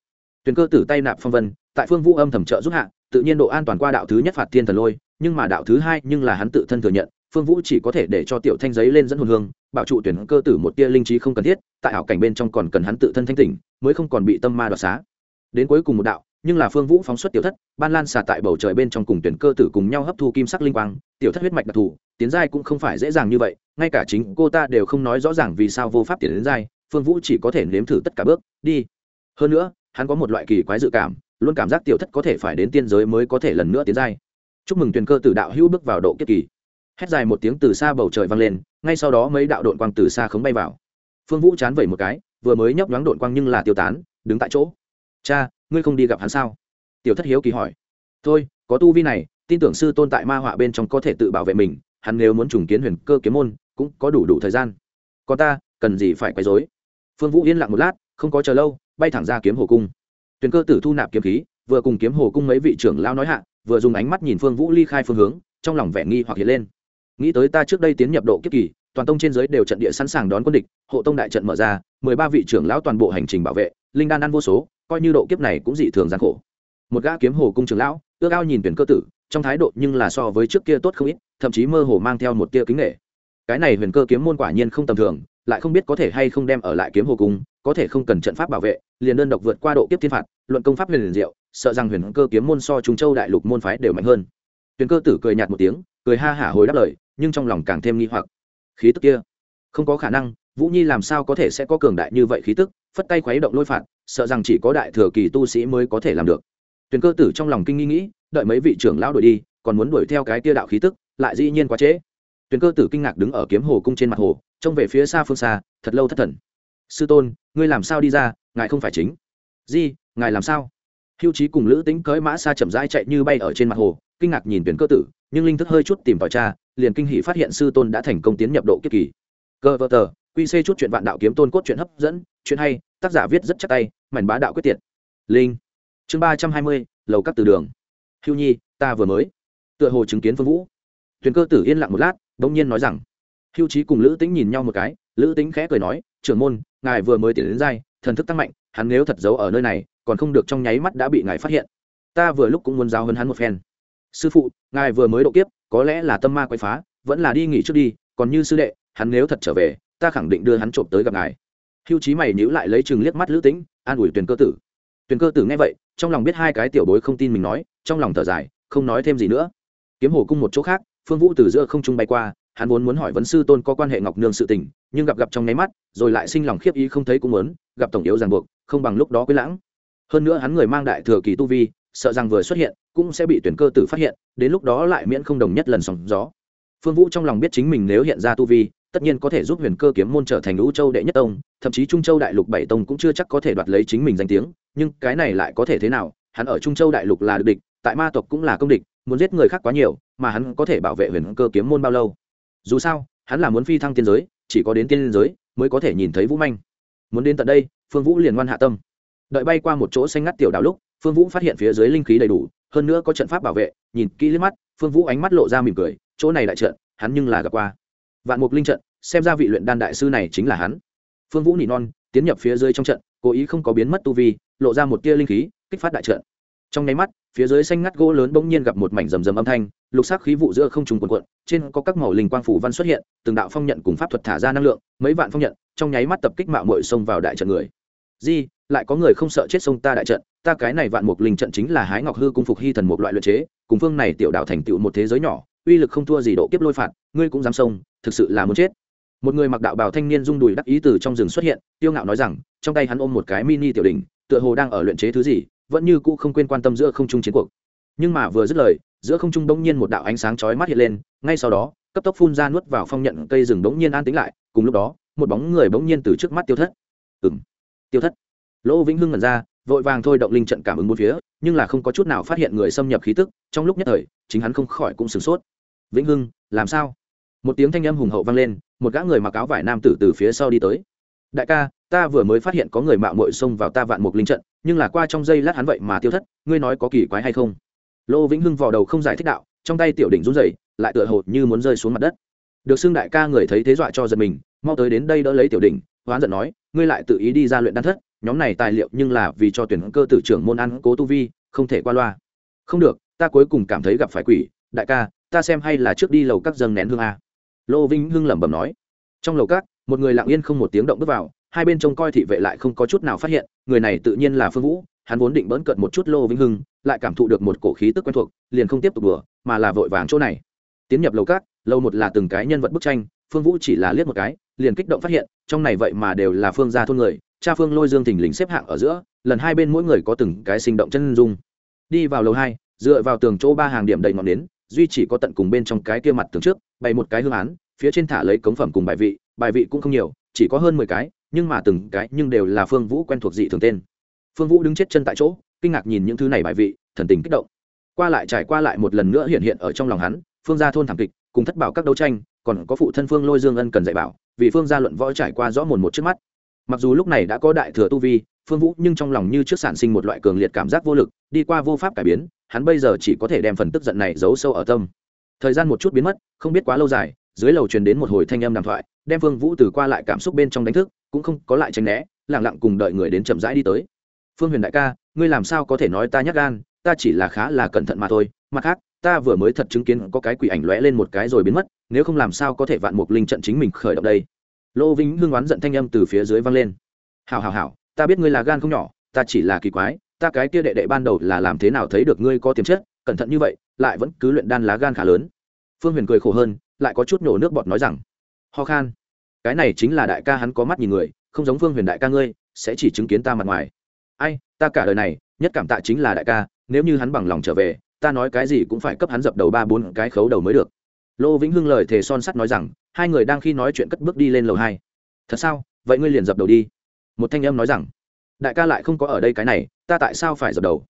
Tuyền cơ tử tay nạp phong vân, tại phương vũ âm thẩm trợ giúp hạ, tự nhiên độ an toàn qua đạo thứ nhất phạt thiên thần lôi, nhưng mà đạo thứ hai nhưng là hắn tự thân thừa nhận, phương vũ chỉ có thể để cho tiểu thanh giấy lên dẫn hồn hương, bảo trụ tuyển cơ tử một tia linh trí không cần thiết, tại ảo cảnh bên trong còn cần hắn tự thân thanh tỉnh, mới không còn bị tâm ma đoạt xá. Đến cuối cùng một đạo, nhưng là phương vũ phóng xuất tiểu thất, ban lan xà tại bầu trời bên trong cùng tuyển cơ tử cùng nhau hấp thu kim sắc linh quang, tiểu thất huyết mạch đặc thù tiến giai cũng không phải dễ dàng như vậy, ngay cả chính cô ta đều không nói rõ ràng vì sao vô pháp tiến đến giai, phương vũ chỉ có thể nếm thử tất cả bước, đi. Hơn nữa, hắn có một loại kỳ quái dự cảm, luôn cảm giác tiểu thất có thể phải đến tiên giới mới có thể lần nữa tiến giai. Chúc mừng Tuyền cơ tử đạo hữu bước vào độ kiếp kỳ. Hét dài một tiếng từ xa bầu trời vang lên, ngay sau đó mấy đạo đội quang từ xa khống bay vào. Phương vũ chán vẩy một cái, vừa mới nhấp nhoáng đội quang nhưng là tiêu tán, đứng tại chỗ. Cha, ngươi không đi gặp hắn sao? Tiểu thất hiếu kỳ hỏi. Thôi, có tu vi này, tin tưởng sư tôn tại ma họa bên trong có thể tự bảo vệ mình hắn nếu muốn trùng kiến huyền cơ kiếm môn, cũng có đủ đủ thời gian. Còn ta, cần gì phải quấy rối. phương vũ yên lặng một lát, không có chờ lâu, bay thẳng ra kiếm hồ cung. Tuyền cơ tử thu nạp kiếm khí, vừa cùng kiếm hồ cung mấy vị trưởng lao nói hạ, vừa dùng ánh mắt nhìn phương vũ ly khai phương hướng, trong lòng vẻ nghi hoặc hiện lên. Nghĩ tới ta trước đây tiến nhập độ kiếp kỳ, toàn tông trên giới đều trận địa sẵn sàng đón quân địch, hộ tông đại trận mở ra, mười ba vị trưởng lão toàn bộ hành trình bảo vệ, linh đan ăn vô số, coi như độ kiếp này cũng dị thường gian khổ. Một gã kiếm hồ cung trưởng lão, ước ao nhìn tuyển cơ tử, trong thái độ nhưng là so với trước kia tốt không ít thậm chí mơ hồ mang theo một tia kính nghệ. Cái này huyền cơ kiếm môn quả nhiên không tầm thường, lại không biết có thể hay không đem ở lại kiếm hồ cung, có thể không cần trận pháp bảo vệ, liền đơn độc vượt qua độ kiếp thiên phạt, luận công pháp huyền liền diệu, sợ rằng huyền cơ kiếm môn so trung châu đại lục môn phái đều mạnh hơn. Huyền cơ tử cười nhạt một tiếng, cười ha hả hồi đáp lời, nhưng trong lòng càng thêm nghi hoặc. Khí tức kia, không có khả năng, vũ nhi làm sao có thể sẽ có cường đại như vậy khí tức, phất tay khuấy động lôi phạt, sợ rằng chỉ có đại thừa kỳ tu sĩ mới có thể làm được. Tuyền cơ tử trong lòng kinh nghi nghĩ, đợi mấy vị trưởng lão đuổi đi, còn muốn đuổi theo cái tia đạo khí tức lại dĩ nhiên quá trễ. Tuyền cơ tử kinh ngạc đứng ở kiếm hồ cung trên mặt hồ, trông về phía xa phương xa, thật lâu thất thần. Sư tôn, ngươi làm sao đi ra, ngài không phải chính. Di, ngài làm sao? Hưu trí cùng lữ tính cưỡi mã xa chậm rãi chạy như bay ở trên mặt hồ, kinh ngạc nhìn tuyển cơ tử, nhưng linh thức hơi chút tìm vào cha liền kinh hỷ phát hiện sư tôn đã thành công tiến nhập độ kiếp kỳ. Cơ vợ tờ, quy c chút chuyện vạn đạo kiếm tôn cốt chuyện hấp dẫn, chuyện hay, tác giả viết rất chắc tay, mảnh bá đạo quyết tiệt. Linh. Chương ba trăm hai mươi, lầu các từ đường. Hưu nhi, ta vừa mới. Tựa hồ chứng kiến phương vũ tuyền cơ tử yên lặng một lát, bỗng nhiên nói rằng, hưu trí cùng lữ tính nhìn nhau một cái, lữ tính khẽ cười nói, trưởng môn, ngài vừa mới tiến đến giai, thần thức tăng mạnh, hắn nếu thật giấu ở nơi này, còn không được trong nháy mắt đã bị ngài phát hiện. Ta vừa lúc cũng muốn giao hơn hắn một phen. Sư phụ, ngài vừa mới độ kiếp, có lẽ là tâm ma quay phá, vẫn là đi nghỉ trước đi, còn như sư đệ, hắn nếu thật trở về, ta khẳng định đưa hắn trộm tới gặp ngài. Hưu trí mày nhữ lại lấy chừng liếc mắt lữ tĩnh, an ủi tuyền cơ tử. Tuyền cơ tử nghe vậy, trong lòng biết hai cái tiểu bối không tin mình nói, trong lòng thở dài, không nói thêm gì nữa. Kiếm hồ cung một chỗ khác phương vũ từ giữa không trung bay qua, hắn vốn muốn hỏi vấn sư tôn có quan hệ ngọc nương sự tình, nhưng gặp gặp trong nháy mắt, rồi lại sinh lòng khiếp ý không thấy cũng muốn, gặp tổng yếu ràng buộc, không bằng lúc đó quyết lãng. Hơn nữa hắn người mang đại thừa kỳ tu vi, sợ rằng vừa xuất hiện, cũng sẽ bị tuyển cơ tử phát hiện, đến lúc đó lại miễn không đồng nhất lần sóng gió. Phương vũ trong lòng biết chính mình nếu hiện ra tu vi, tất nhiên có thể giúp huyền cơ kiếm môn trở thành lũ châu đệ nhất tông, thậm chí trung châu đại lục bảy tông cũng chưa chắc có thể đoạt lấy chính mình danh tiếng, nhưng cái này lại có thể thế nào? Hắn ở trung châu đại lục là địch, tại ma tộc cũng là công địch muốn giết người khác quá nhiều, mà hắn có thể bảo vệ huyền cơ kiếm môn bao lâu? Dù sao, hắn là muốn phi thăng tiên giới, chỉ có đến tiên giới mới có thể nhìn thấy vũ manh. Muốn đến tận đây, phương vũ liền ngoan hạ tâm. Đợi bay qua một chỗ xanh ngắt tiểu đảo lúc, phương vũ phát hiện phía dưới linh khí đầy đủ, hơn nữa có trận pháp bảo vệ, nhìn kỹ liếc mắt, phương vũ ánh mắt lộ ra mỉm cười, chỗ này đại trận, hắn nhưng là gặp qua. Vạn mục linh trận, xem ra vị luyện đan đại sư này chính là hắn. Phương vũ nỉ non, tiến nhập phía dưới trong trận, cố ý không có biến mất tu vi, lộ ra một tia linh khí, kích phát đại trận. Trong nháy mắt phía dưới xanh ngắt gỗ lớn bỗng nhiên gặp một mảnh rầm rầm âm thanh, lục sắc khí vụ giữa không trùng quần quận trên có các màu linh quang phủ văn xuất hiện, từng đạo phong nhận cùng pháp thuật thả ra năng lượng, mấy vạn phong nhận, trong nháy mắt tập kích mạo muội xông vào đại trận người. Di, lại có người không sợ chết sông ta đại trận, ta cái này vạn mục linh trận chính là hái ngọc hư cung phục hy thần một loại luyện chế, cùng phương này tiểu đạo thành tựu một thế giới nhỏ, uy lực không thua gì độ kiếp lôi phạt, ngươi cũng dám sông thực sự là muốn chết. Một người mặc đạo bào thanh niên rung đùi đắc ý từ trong rừng xuất hiện, tiêu ngạo nói rằng, trong tay hắn ôm một cái mini tiểu đỉnh, tựa hồ đang ở luyện chế thứ gì vẫn như cũ không quên quan tâm giữa không trung chiến cuộc. Nhưng mà vừa dứt lời, giữa không trung bỗng nhiên một đạo ánh sáng chói mắt hiện lên, ngay sau đó, cấp tốc phun ra nuốt vào phong nhận cây rừng đống nhiên an tĩnh lại, cùng lúc đó, một bóng người bỗng nhiên từ trước mắt tiêu thất. Ừng tiêu thất. Lỗ vĩnh hưng ngẩn ra, vội vàng thôi động linh trận cảm ứng bốn phía, nhưng là không có chút nào phát hiện người xâm nhập khí tức, trong lúc nhất thời, chính hắn không khỏi cũng sửng sốt. Vĩnh hưng, làm sao? Một tiếng thanh âm hùng hậu vang lên, một gã người mặc áo vải nam tử từ phía sau đi tới. Đại ca ta vừa mới phát hiện có người mạo muội xông vào ta vạn mục linh trận, nhưng là qua trong giây lát hắn vậy mà tiêu thất, ngươi nói có kỳ quái hay không? Lô vĩnh hưng vò đầu không giải thích đạo, trong tay tiểu đỉnh run rẩy, lại tựa hồ như muốn rơi xuống mặt đất. Được xưng đại ca người thấy thế dọa cho giật mình, mau tới đến đây đỡ lấy tiểu đỉnh, hoán giận nói, ngươi lại tự ý đi ra luyện đan thất, nhóm này tài liệu nhưng là vì cho tuyển cơ tử trưởng môn ăn cố tu vi, không thể qua loa. Không được, ta cuối cùng cảm thấy gặp phải quỷ, đại ca, ta xem hay là trước đi lầu các dâng nén hương a. Lô vĩnh hưng lẩm bẩm nói. Trong lầu các, một người lặng yên không một tiếng động bước vào hai bên trông coi thị vệ lại không có chút nào phát hiện người này tự nhiên là phương vũ hắn vốn định bỡn cận một chút lô vĩnh hưng lại cảm thụ được một cổ khí tức quen thuộc liền không tiếp tục đùa mà là vội vàng chỗ này. Tiến nhập lầu cát, lâu một là từng cái nhân vật bức tranh phương vũ chỉ là liếc một cái liền kích động phát hiện trong này vậy mà đều là phương gia thôn người cha phương lôi dương thình lình xếp hạng ở giữa lần hai bên mỗi người có từng cái sinh động chân dung. Đi vào lầu hai dựa vào tường chỗ ba hàng điểm đầy ngọn nến duy chỉ có tận cùng bên trong cái kia mặt tường trước bày một cái hương án phía trên thả lấy cống phẩm cùng bài vị bài vị cũng không nhiều chỉ có hơn mười cái, nhưng mà từng cái nhưng đều là phương vũ quen thuộc dị thường tên. Phương vũ đứng chết chân tại chỗ, kinh ngạc nhìn những thứ này bài vị, thần tình kích động. Qua lại trải qua lại một lần nữa hiện hiện ở trong lòng hắn, phương gia thôn thảm kịch, cùng thất bảo các đấu tranh, còn có phụ thân phương lôi dương ân cần dạy bảo, vì phương gia luận võ trải qua rõ mồn một trước mắt. Mặc dù lúc này đã có đại thừa tu vi, phương vũ nhưng trong lòng như trước sản sinh một loại cường liệt cảm giác vô lực, đi qua vô pháp cải biến, hắn bây giờ chỉ có thể đem phần tức giận này giấu sâu ở tâm. Thời gian một chút biến mất, không biết quá lâu dài dưới lầu truyền đến một hồi thanh âm đàm thoại, đem phương vũ từ qua lại cảm xúc bên trong đánh thức, cũng không có lại tránh né lẳng lặng cùng đợi người đến chậm rãi đi tới. Phương huyền đại ca, ngươi làm sao có thể nói ta nhắc gan, ta chỉ là khá là cẩn thận mà thôi, mặt khác, ta vừa mới thật chứng kiến có cái quỷ ảnh lóe lên một cái rồi biến mất, nếu không làm sao có thể vạn mục linh trận chính mình khởi động đây? Lô vĩnh hưng oán giận thanh âm từ phía dưới vang lên. Hào hào hào ta biết ngươi là gan không nhỏ, ta chỉ là kỳ quái, ta cái kia đệ đệ ban đầu là làm thế nào thấy được ngươi có tiềm chất, cẩn thận như vậy, lại vẫn cứ luyện đan lá gan khá lớn. Phương huyền cười khổ hơn lại có chút nổ nước bọt nói rằng, ho khan, cái này chính là đại ca hắn có mắt nhìn người, không giống phương huyền đại ca ngươi, sẽ chỉ chứng kiến ta mặt ngoài. Ai, ta cả đời này, nhất cảm tạ chính là đại ca, nếu như hắn bằng lòng trở về, ta nói cái gì cũng phải cấp hắn dập đầu ba bốn cái khấu đầu mới được. Lô vĩnh hưng lời thề son sắt nói rằng, hai người đang khi nói chuyện cất bước đi lên lầu hai. Thật sao? Vậy ngươi liền dập đầu đi. Một thanh âm nói rằng, đại ca lại không có ở đây cái này, ta tại sao phải dập đầu?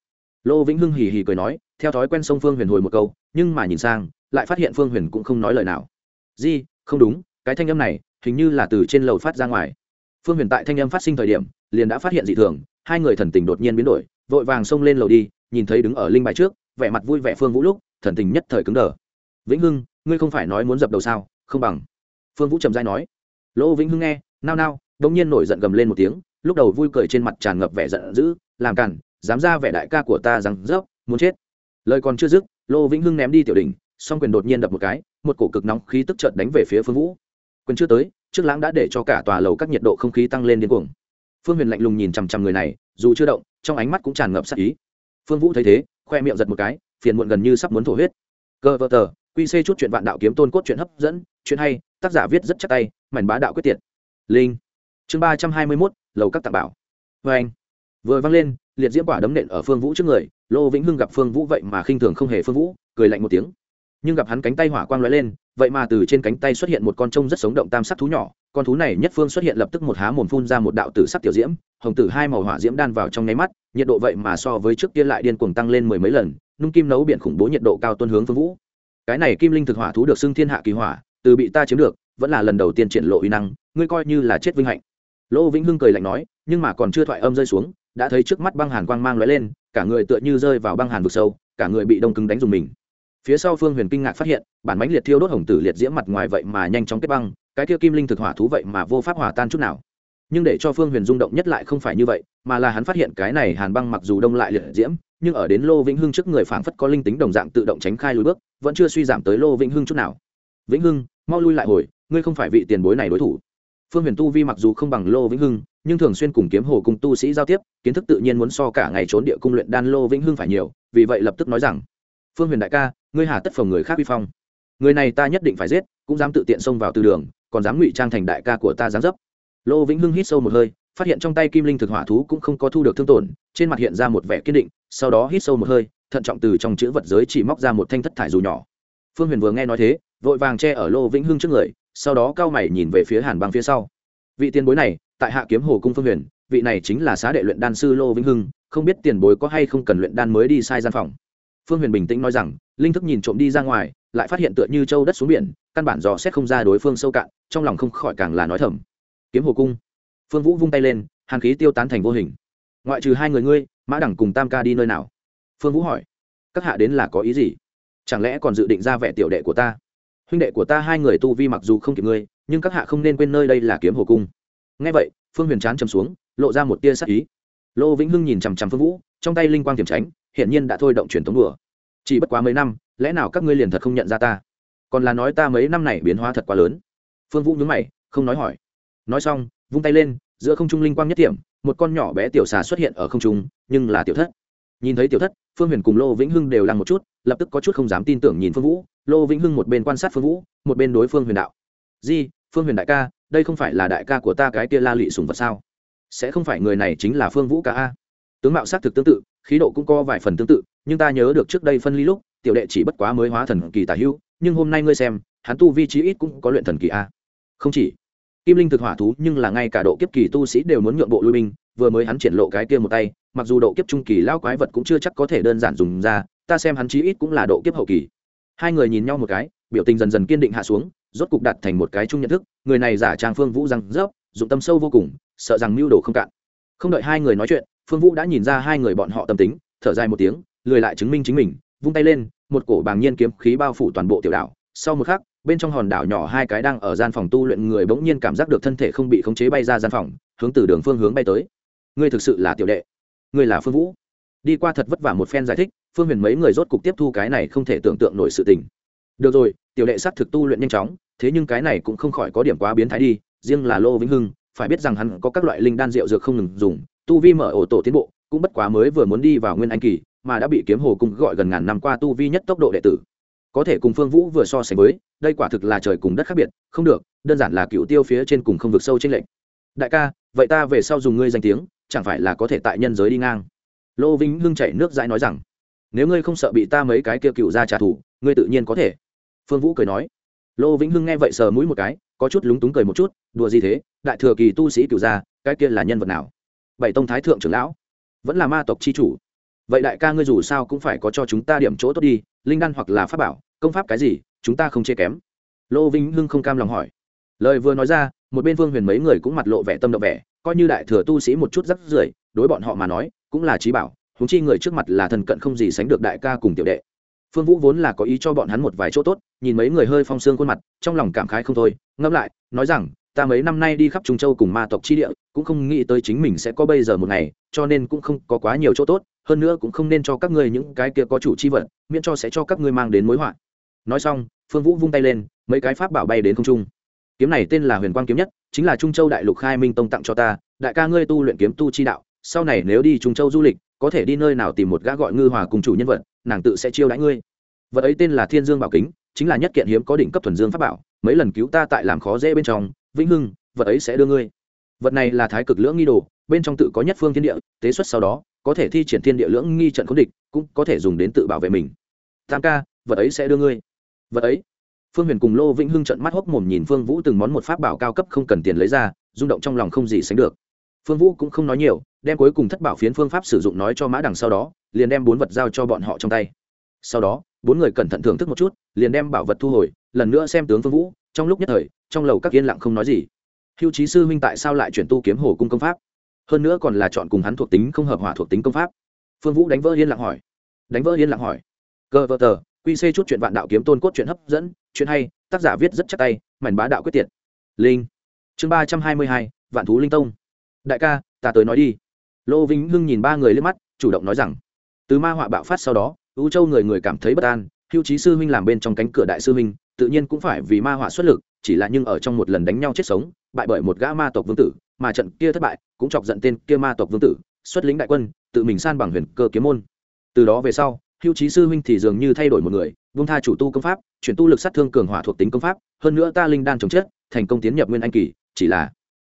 Lô vĩnh hưng hì hì cười nói, theo thói quen sông phương huyền hồi một câu, nhưng mà nhìn sang, lại phát hiện phương huyền cũng không nói lời nào. Di, không đúng, cái thanh âm này hình như là từ trên lầu phát ra ngoài. Phương huyền tại thanh âm phát sinh thời điểm, liền đã phát hiện dị thường, hai người thần tình đột nhiên biến đổi, vội vàng xông lên lầu đi, nhìn thấy đứng ở linh bài trước, vẻ mặt vui vẻ phương vũ lúc, thần tình nhất thời cứng đờ. Vĩnh hưng, ngươi không phải nói muốn dập đầu sao? Không bằng. Phương vũ trầm dai nói. Lỗ vĩnh hưng nghe, nao nao đông nhiên nổi giận gầm lên một tiếng, lúc đầu vui cười trên mặt tràn ngập vẻ giận dữ, làm cản dám ra vẻ đại ca của ta rằng, dốc, muốn chết. Lời còn chưa dứt, lô vĩnh hưng ném đi tiểu đình song quyền đột nhiên đập một cái, một cổ cực nóng khí tức chợt đánh về phía phương vũ. Quyền chưa tới, trước lãng đã để cho cả tòa lầu các nhiệt độ không khí tăng lên điên cuồng. Phương huyền lạnh lùng nhìn chằm chằm người này, dù chưa động, trong ánh mắt cũng tràn ngập sắc ý. Phương vũ thấy thế, khoe miệng giật một cái, phiền muộn gần như sắp muốn thổ huyết. Cơ vợ tờ, quy chút chuyện vạn đạo kiếm tôn cốt chuyện hấp dẫn, chuyện hay, tác giả viết rất chắc tay, mảnh bá đạo quyết tiệt. Linh. Chương ba trăm hai mươi mốt, lầu các tặng bảo. Vê anh vừa vang lên liệt diễm quả đấm nện ở phương vũ trước người, lô vĩnh hưng gặp phương vũ vậy mà khinh thường không hề phương vũ, cười lạnh một tiếng. Nhưng gặp hắn cánh tay hỏa quang lóe lên, vậy mà từ trên cánh tay xuất hiện một con trông rất sống động tam sắc thú nhỏ, con thú này nhất phương xuất hiện lập tức một há mồm phun ra một đạo tử sắc tiểu diễm, hồng tử hai màu hỏa diễm đan vào trong nháy mắt, nhiệt độ vậy mà so với trước kia lại điên cuồng tăng lên mười mấy lần, nung kim nấu biển khủng bố nhiệt độ cao tuân hướng phương vũ. Cái này kim linh thực hỏa thú được xưng thiên hạ kỳ hỏa, từ bị ta chiếm được, vẫn là lần đầu tiên triển lộ uy năng, ngươi coi như là chết vinh hạnh. Lỗ vĩnh hưng cười lạnh nói, nhưng mà còn chưa thoại âm rơi xuống đã thấy trước mắt băng hàn quang mang lóe lên, cả người tựa như rơi vào băng hàn vực sâu, cả người bị đông cứng đánh dùng mình. Phía sau phương huyền kinh ngạc phát hiện, bản mánh liệt thiêu đốt hồng tử liệt diễm mặt ngoài vậy mà nhanh chóng kết băng, cái kia kim linh thực hỏa thú vậy mà vô pháp hòa tan chút nào. Nhưng để cho phương huyền rung động nhất lại không phải như vậy, mà là hắn phát hiện cái này hàn băng mặc dù đông lại liệt diễm, nhưng ở đến lô vĩnh hưng trước người phảng phất có linh tính đồng dạng tự động tránh khai lùi bước, vẫn chưa suy giảm tới lô vĩnh hưng chút nào. Vĩnh hưng, mau lui lại hồi, ngươi không phải vị tiền bối này đối thủ. Phương huyền tu vi mặc dù không bằng lô vĩnh hưng nhưng thường xuyên cùng kiếm hồ cùng tu sĩ giao tiếp, kiến thức tự nhiên muốn so cả ngày trốn địa cung luyện đan lô vĩnh hưng phải nhiều, vì vậy lập tức nói rằng, phương huyền đại ca, ngươi hà tất phòng người khác vi phong. Người này ta nhất định phải giết, cũng dám tự tiện xông vào từ đường, còn dám ngụy trang thành đại ca của ta dám dấp. Lô vĩnh hưng hít sâu một hơi, phát hiện trong tay kim linh thực hỏa thú cũng không có thu được thương tổn, trên mặt hiện ra một vẻ kiên định, sau đó hít sâu một hơi, thận trọng từ trong chữ vật giới chỉ móc ra một thanh thất thải dù nhỏ. Phương huyền vừa nghe nói thế, vội vàng che ở lô vĩnh hưng trước người, sau đó cao mày nhìn về phía hàn băng phía sau. Vị tiền bối này tại hạ kiếm hồ cung phương huyền, vị này chính là xá đệ luyện đan sư lô vĩnh hưng, không biết tiền bối có hay không cần luyện đan mới đi sai gian phòng. Phương huyền bình tĩnh nói rằng, linh thức nhìn trộm đi ra ngoài, lại phát hiện tựa như châu đất xuống biển, căn bản dò xét không ra đối phương sâu cạn, trong lòng không khỏi càng là nói thầm. Kiếm hồ cung. Phương vũ vung tay lên, hàn khí tiêu tán thành vô hình. Ngoại trừ hai người ngươi, mã đẳng cùng tam ca đi nơi nào? Phương vũ hỏi. Các hạ đến là có ý gì? Chẳng lẽ còn dự định ra vẻ tiểu đệ của ta? Huynh đệ của ta hai người tu vi mặc dù không kịp ngươi, nhưng các hạ không nên quên nơi đây là kiếm hồ cung ngay vậy, phương huyền chán chầm xuống, lộ ra một tia sắc ý. Lô vĩnh hưng nhìn chằm chằm phương vũ, trong tay linh quang tiềm tránh, hiển nhiên đã thôi động truyền thống đùa. Chỉ bất quá mấy năm, lẽ nào các ngươi liền thật không nhận ra ta? Còn là nói ta mấy năm này biến hóa thật quá lớn. Phương vũ nhướng mày, không nói hỏi. Nói xong, vung tay lên, giữa không trung linh quang nhất điểm một con nhỏ bé tiểu xà xuất hiện ở không trung, nhưng là tiểu thất. Nhìn thấy tiểu thất, phương huyền cùng lô vĩnh hưng đều lăng một chút, lập tức có chút không dám tin tưởng nhìn phương vũ. Lô vĩnh hưng một bên quan sát phương vũ, một bên đối phương huyền đạo. Di, phương huyền đại ca đây không phải là đại ca của ta cái kia la lị sùng vật sao? Sẽ không phải người này chính là phương vũ ca a. Tướng mạo s á c thực tương tự, khí độ cũng có vài phần tương tự, nhưng ta nhớ được trước đây phân ly lúc, tiểu đệ chỉ bất quá mới hóa thần kỳ tả hữu nhưng hôm nay ngươi xem, hắn tu vi trí ít cũng có luyện thần kỳ a. Không chỉ, kim linh thực hỏa thú nhưng là ngay cả độ kiếp kỳ tu sĩ đều muốn nhượng bộ lui binh, vừa mới hắn triển lộ cái kia một tay, mặc dù độ kiếp trung kỳ lao quái vật cũng chưa chắc có thể đơn giản dùng ra, ta xem hắn chí ít cũng là độ kiếp hậu kỳ. Hai người nhìn nhau một cái, biểu tình dần dần kiên định hạ xuống, rốt cục đặt thành một cái chung nhận thức người này giả trang phương vũ răng rớp, dụng tâm sâu vô cùng, sợ rằng mưu đồ không cạn. Không đợi hai người nói chuyện, phương vũ đã nhìn ra hai người bọn họ tâm tính, thở dài một tiếng, lười lại chứng minh chính mình, vung tay lên, một cổ bàng nhiên kiếm khí bao phủ toàn bộ tiểu đảo. Sau một khắc, bên trong hòn đảo nhỏ hai cái đang ở gian phòng tu luyện người bỗng nhiên cảm giác được thân thể không bị khống chế bay ra gian phòng, hướng từ đường phương hướng bay tới. Ngươi thực sự là tiểu đệ. Ngươi là phương vũ. Đi qua thật vất vả một phen giải thích, phương huyền mấy người rốt cục tiếp thu cái này không thể tưởng tượng nổi sự tình. Được rồi tiểu đệ s thực tu luyện nhanh chóng, thế nhưng cái này cũng không khỏi có điểm quá biến thái đi, riêng là lô vĩnh hưng, phải biết rằng hắn có các loại linh đan rượu dược không ngừng dùng, tu vi mở ổ tổ tiến bộ, cũng bất quá mới vừa muốn đi vào nguyên anh kỳ, mà đã bị kiếm hồ cung gọi gần ngàn năm qua tu vi nhất tốc độ đệ tử. Có thể cùng phương vũ vừa so sánh với, đây quả thực là trời cùng đất khác biệt, không được, đơn giản là cựu tiêu phía trên cùng không vực sâu trên lệnh đại ca, vậy ta về sau dùng ngươi danh tiếng, chẳng phải là có thể tại nhân giới đi ngang? Lô vĩnh hưng chảy nước dãi nói rằng, nếu ngươi không sợ bị ta mấy cái kia cựu ra trả thù, ngươi tự nhiên có thể phương vũ cười nói. Lô vĩnh hưng nghe vậy sờ mũi một cái, có chút lúng túng cười một chút, đùa gì thế, đại thừa kỳ tu sĩ cựu gia, cái kia là nhân vật nào? Bảy tông thái thượng trưởng lão, vẫn là ma tộc c h i chủ. Vậy đại ca ngươi dù sao cũng phải có cho chúng ta điểm chỗ tốt đi, linh đan hoặc là pháp bảo, công pháp cái gì, chúng ta không chê kém. Lô vĩnh hưng không cam lòng hỏi. Lời vừa nói ra, một bên vương huyền mấy người cũng mặt lộ vẻ tâm động vẻ, coi như đại thừa tu sĩ một chút rắc rưởi, đối bọn họ mà nói, cũng là trí bảo húng chi người trước mặt là thần cận không gì sánh được đại ca cùng tiểu đệ phương vũ vốn là có ý cho bọn hắn một vài chỗ tốt, nhìn mấy người hơi phong sương khuôn mặt, trong lòng cảm khái không thôi, ngẫm lại, nói rằng, ta mấy năm nay đi khắp trung châu cùng ma tộc chi địa, cũng không nghĩ tới chính mình sẽ có bây giờ một ngày, cho nên cũng không có quá nhiều chỗ tốt, hơn nữa cũng không nên cho các ngươi những cái kia có chủ chi vật, miễn cho sẽ cho các ngươi mang đến mối họa. Nói xong, phương vũ vung tay lên, mấy cái pháp bảo bay đến không trung. Kiếm này tên là huyền quang kiếm nhất, chính là trung châu đại lục khai minh tông tặng cho ta, đại ca ngươi tu luyện kiếm tu chi đạo, sau này nếu đi trung châu du lịch, có thể đi nơi nào tìm một gã gọi ngư hòa cùng chủ nhân vật nàng tự sẽ chiêu đãi ngươi. Vật ấy tên là thiên dương bảo kính, chính là nhất kiện hiếm có đỉnh cấp thuần dương pháp bảo, mấy lần cứu ta tại làm khó dễ bên trong, vĩnh hưng, vật ấy sẽ đưa ngươi. Vật này là thái cực lưỡng nghi đồ, bên trong tự có nhất phương thiên địa, tế xuất sau đó, có thể thi triển thiên địa lưỡng nghi trận khống địch, cũng có thể dùng đến tự bảo vệ mình. Tam ca, vật ấy sẽ đưa ngươi. Vật ấy. Phương huyền cùng lô vĩnh hưng trận mắt hốc mồm nhìn phương vũ từng món một pháp bảo cao cấp không cần tiền lấy ra, rung động trong lòng không gì sánh được phương vũ cũng không nói nhiều, đem cuối cùng thất bảo phiến phương pháp sử dụng nói cho mã đằng sau đó, liền đem bốn vật giao cho bọn họ trong tay. Sau đó, bốn người cẩn thận thưởng thức một chút, liền đem bảo vật thu hồi, lần nữa xem tướng phương vũ, trong lúc nhất thời, trong lầu các yên lặng không nói gì. Hưu trí sư huynh tại sao lại chuyển tu kiếm hồ cung công pháp? Hơn nữa còn là chọn cùng hắn thuộc tính không hợp hỏa thuộc tính công pháp. Phương vũ đánh vỡ yên lặng hỏi. Đánh vỡ yên lặng hỏi. Cơ vợ tờ qc chút chuyện vạn đạo kiếm tôn cốt chuyện hấp dẫn, chuyện hay, tác giả viết rất chắc tay, mảnh bá đạo quyết tiệt. Linh. Chương ba trăm hai mươi hai, vạn thú linh tông đại ca, ta tới nói đi. Lô vĩnh hưng nhìn ba người lên mắt, chủ động nói rằng, từ ma họa bạo phát sau đó ưu châu người người cảm thấy bất an, hưu trí sư huynh làm bên trong cánh cửa đại sư huynh, tự nhiên cũng phải vì ma họa xuất lực, chỉ là nhưng ở trong một lần đánh nhau chết sống, bại bởi một gã ma tộc vương tử, mà trận kia thất bại cũng chọc giận tên kia ma tộc vương tử, xuất lính đại quân, tự mình san bằng huyền cơ kiếm môn. Từ đó về sau, hưu trí sư huynh thì dường như thay đổi một người, vung tha chủ tu công pháp, chuyển tu lực sát thương cường hỏa thuộc tính công pháp, hơn nữa ta linh đan chống chết, thành công tiến nhập nguyên anh kỳ, chỉ là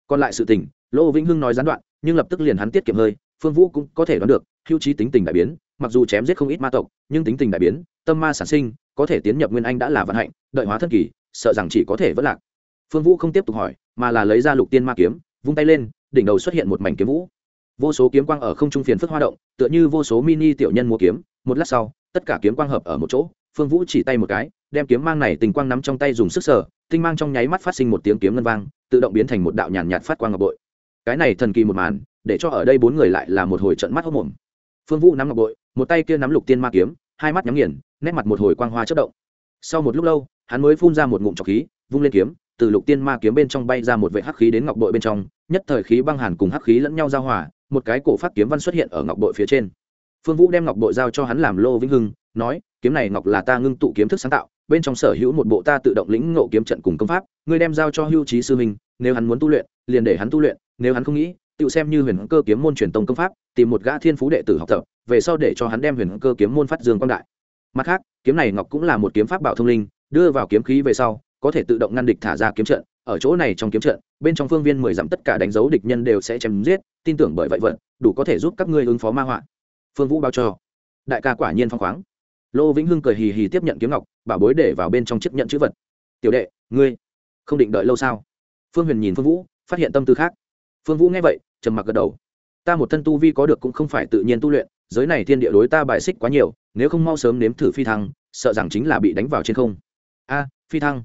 còn lại sự tình, lô vĩnh hưng nói gián đoạn, nhưng lập tức liền hắn tiết kiệm hơi, phương vũ cũng có thể đoán được, hưu trí tính tình đại biến, mặc dù chém giết không ít ma tộc, nhưng tính tình đại biến, tâm ma sản sinh, có thể tiến nhập nguyên anh đã là vận hạnh, đợi hóa thân kỳ, sợ rằng chỉ có thể vất lạc. Phương vũ không tiếp tục hỏi, mà là lấy ra lục tiên ma kiếm, vung tay lên, đỉnh đầu xuất hiện một mảnh kiếm vũ. Vô số kiếm quang ở không trung phiền phức hoa động, tựa như vô số mini tiểu nhân mua kiếm, một lát sau, tất cả kiếm quang hợp ở một chỗ, phương vũ chỉ tay một cái, đem kiếm mang này tình quang nắm trong tay dùng sức sở tinh mang trong nháy mắt phát sinh một tiếng kiếm ngân vang, tự động biến thành một đạo nhàn nhạt phát quang ngọc bội. Cái này thần kỳ một màn, để cho ở đây bốn người lại là một hồi trận mắt hốc mồm phương vũ nắm ngọc bội, một tay kia nắm lục tiên ma kiếm, hai mắt nhắm nghiền, nét mặt một hồi quang hoa chất động. Sau một lúc lâu, hắn mới phun ra một ngụm trọc khí, vung lên kiếm, từ lục tiên ma kiếm bên trong bay ra một vệ hắc khí đến ngọc bội bên trong, nhất thời khí băng hàn cùng hắc khí lẫn nhau giao hòa, một cái cổ phát kiếm văn xuất hiện ở ngọc bội phía trên phương vũ đem ngọc bội giao cho hắn làm lô vĩnh hưng, nói, kiếm này ngọc là ta ngưng tụ kiếm thức sáng tạo, bên trong sở hữu một bộ ta tự động lĩnh ngộ kiếm trận cùng công pháp, ngươi đem giao cho hưu trí sư minh, nếu hắn muốn tu luyện, liền để hắn tu luyện, nếu hắn không nghĩ tự xem như huyền cơ kiếm môn truyền tông công pháp, tìm một gã thiên phú đệ tử học tập, về sau để cho hắn đem huyền cơ kiếm môn phát dương quang đại. Mặt khác, kiếm này ngọc cũng là một kiếm pháp bảo thông linh, đưa vào kiếm khí về sau, có thể tự động ngăn địch thả ra kiếm trận. Ở chỗ này trong kiếm trận, bên trong phương viên mười dặm tất cả đánh dấu địch nhân đều sẽ chém giết, tin tưởng bởi vậy vận đủ có thể giúp các ngươi ứng phó ma họa phương vũ báo cho. Đại ca quả nhiên phong khoáng. Lô vĩnh hưng cười hì hì tiếp nhận kiếm ngọc, bảo bối để vào bên trong chiếc nhận chữ vật. Tiểu đệ, ngươi không định đợi lâu sao? Phương huyền nhìn phương vũ, phát hiện tâm tư khác. Phương vũ nghe vậy, trầm mặc gật đầu. Ta một thân tu vi có được cũng không phải tự nhiên tu luyện, giới này thiên địa đối ta bài xích quá nhiều, nếu không mau sớm nếm thử phi thăng, sợ rằng chính là bị đánh vào trên không. A, phi thăng?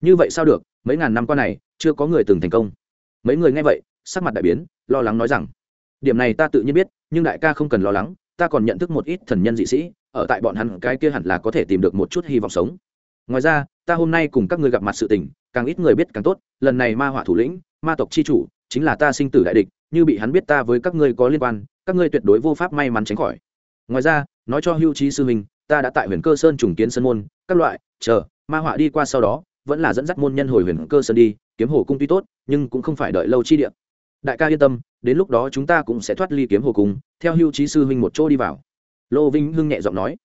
Như vậy sao được? Mấy ngàn năm qua này, chưa có người từng thành công. Mấy người nghe vậy, sắc mặt đại biến, lo lắng nói rằng, điểm này ta tự nhiên biết, nhưng đại ca không cần lo lắng ta còn nhận thức một ít thần nhân dị sĩ, ở tại bọn hắn cái kia hẳn là có thể tìm được một chút hy vọng sống. Ngoài ra, ta hôm nay cùng các ngươi gặp mặt sự tình, càng ít người biết càng tốt, lần này ma hỏa thủ lĩnh, ma tộc c h i chủ, chính là ta sinh tử đại địch, như bị hắn biết ta với các ngươi có liên quan, các ngươi tuyệt đối vô pháp may mắn tránh khỏi. Ngoài ra, nói cho hưu trí sư minh ta đã tại huyền cơ sơn trùng kiến sân môn, các loại, chờ, ma họa đi qua sau đó, vẫn là dẫn dắt môn nhân hồi huyền cơ sơn đi, kiếm hồ cung tuy tốt, nhưng cũng không phải đợi lâu chi điện đại ca yên tâm, đến lúc đó chúng ta cũng sẽ thoát ly kiếm hồ cung theo hưu trí sư huynh một chỗ đi vào. Lô vinh hưng nhẹ giọng nói.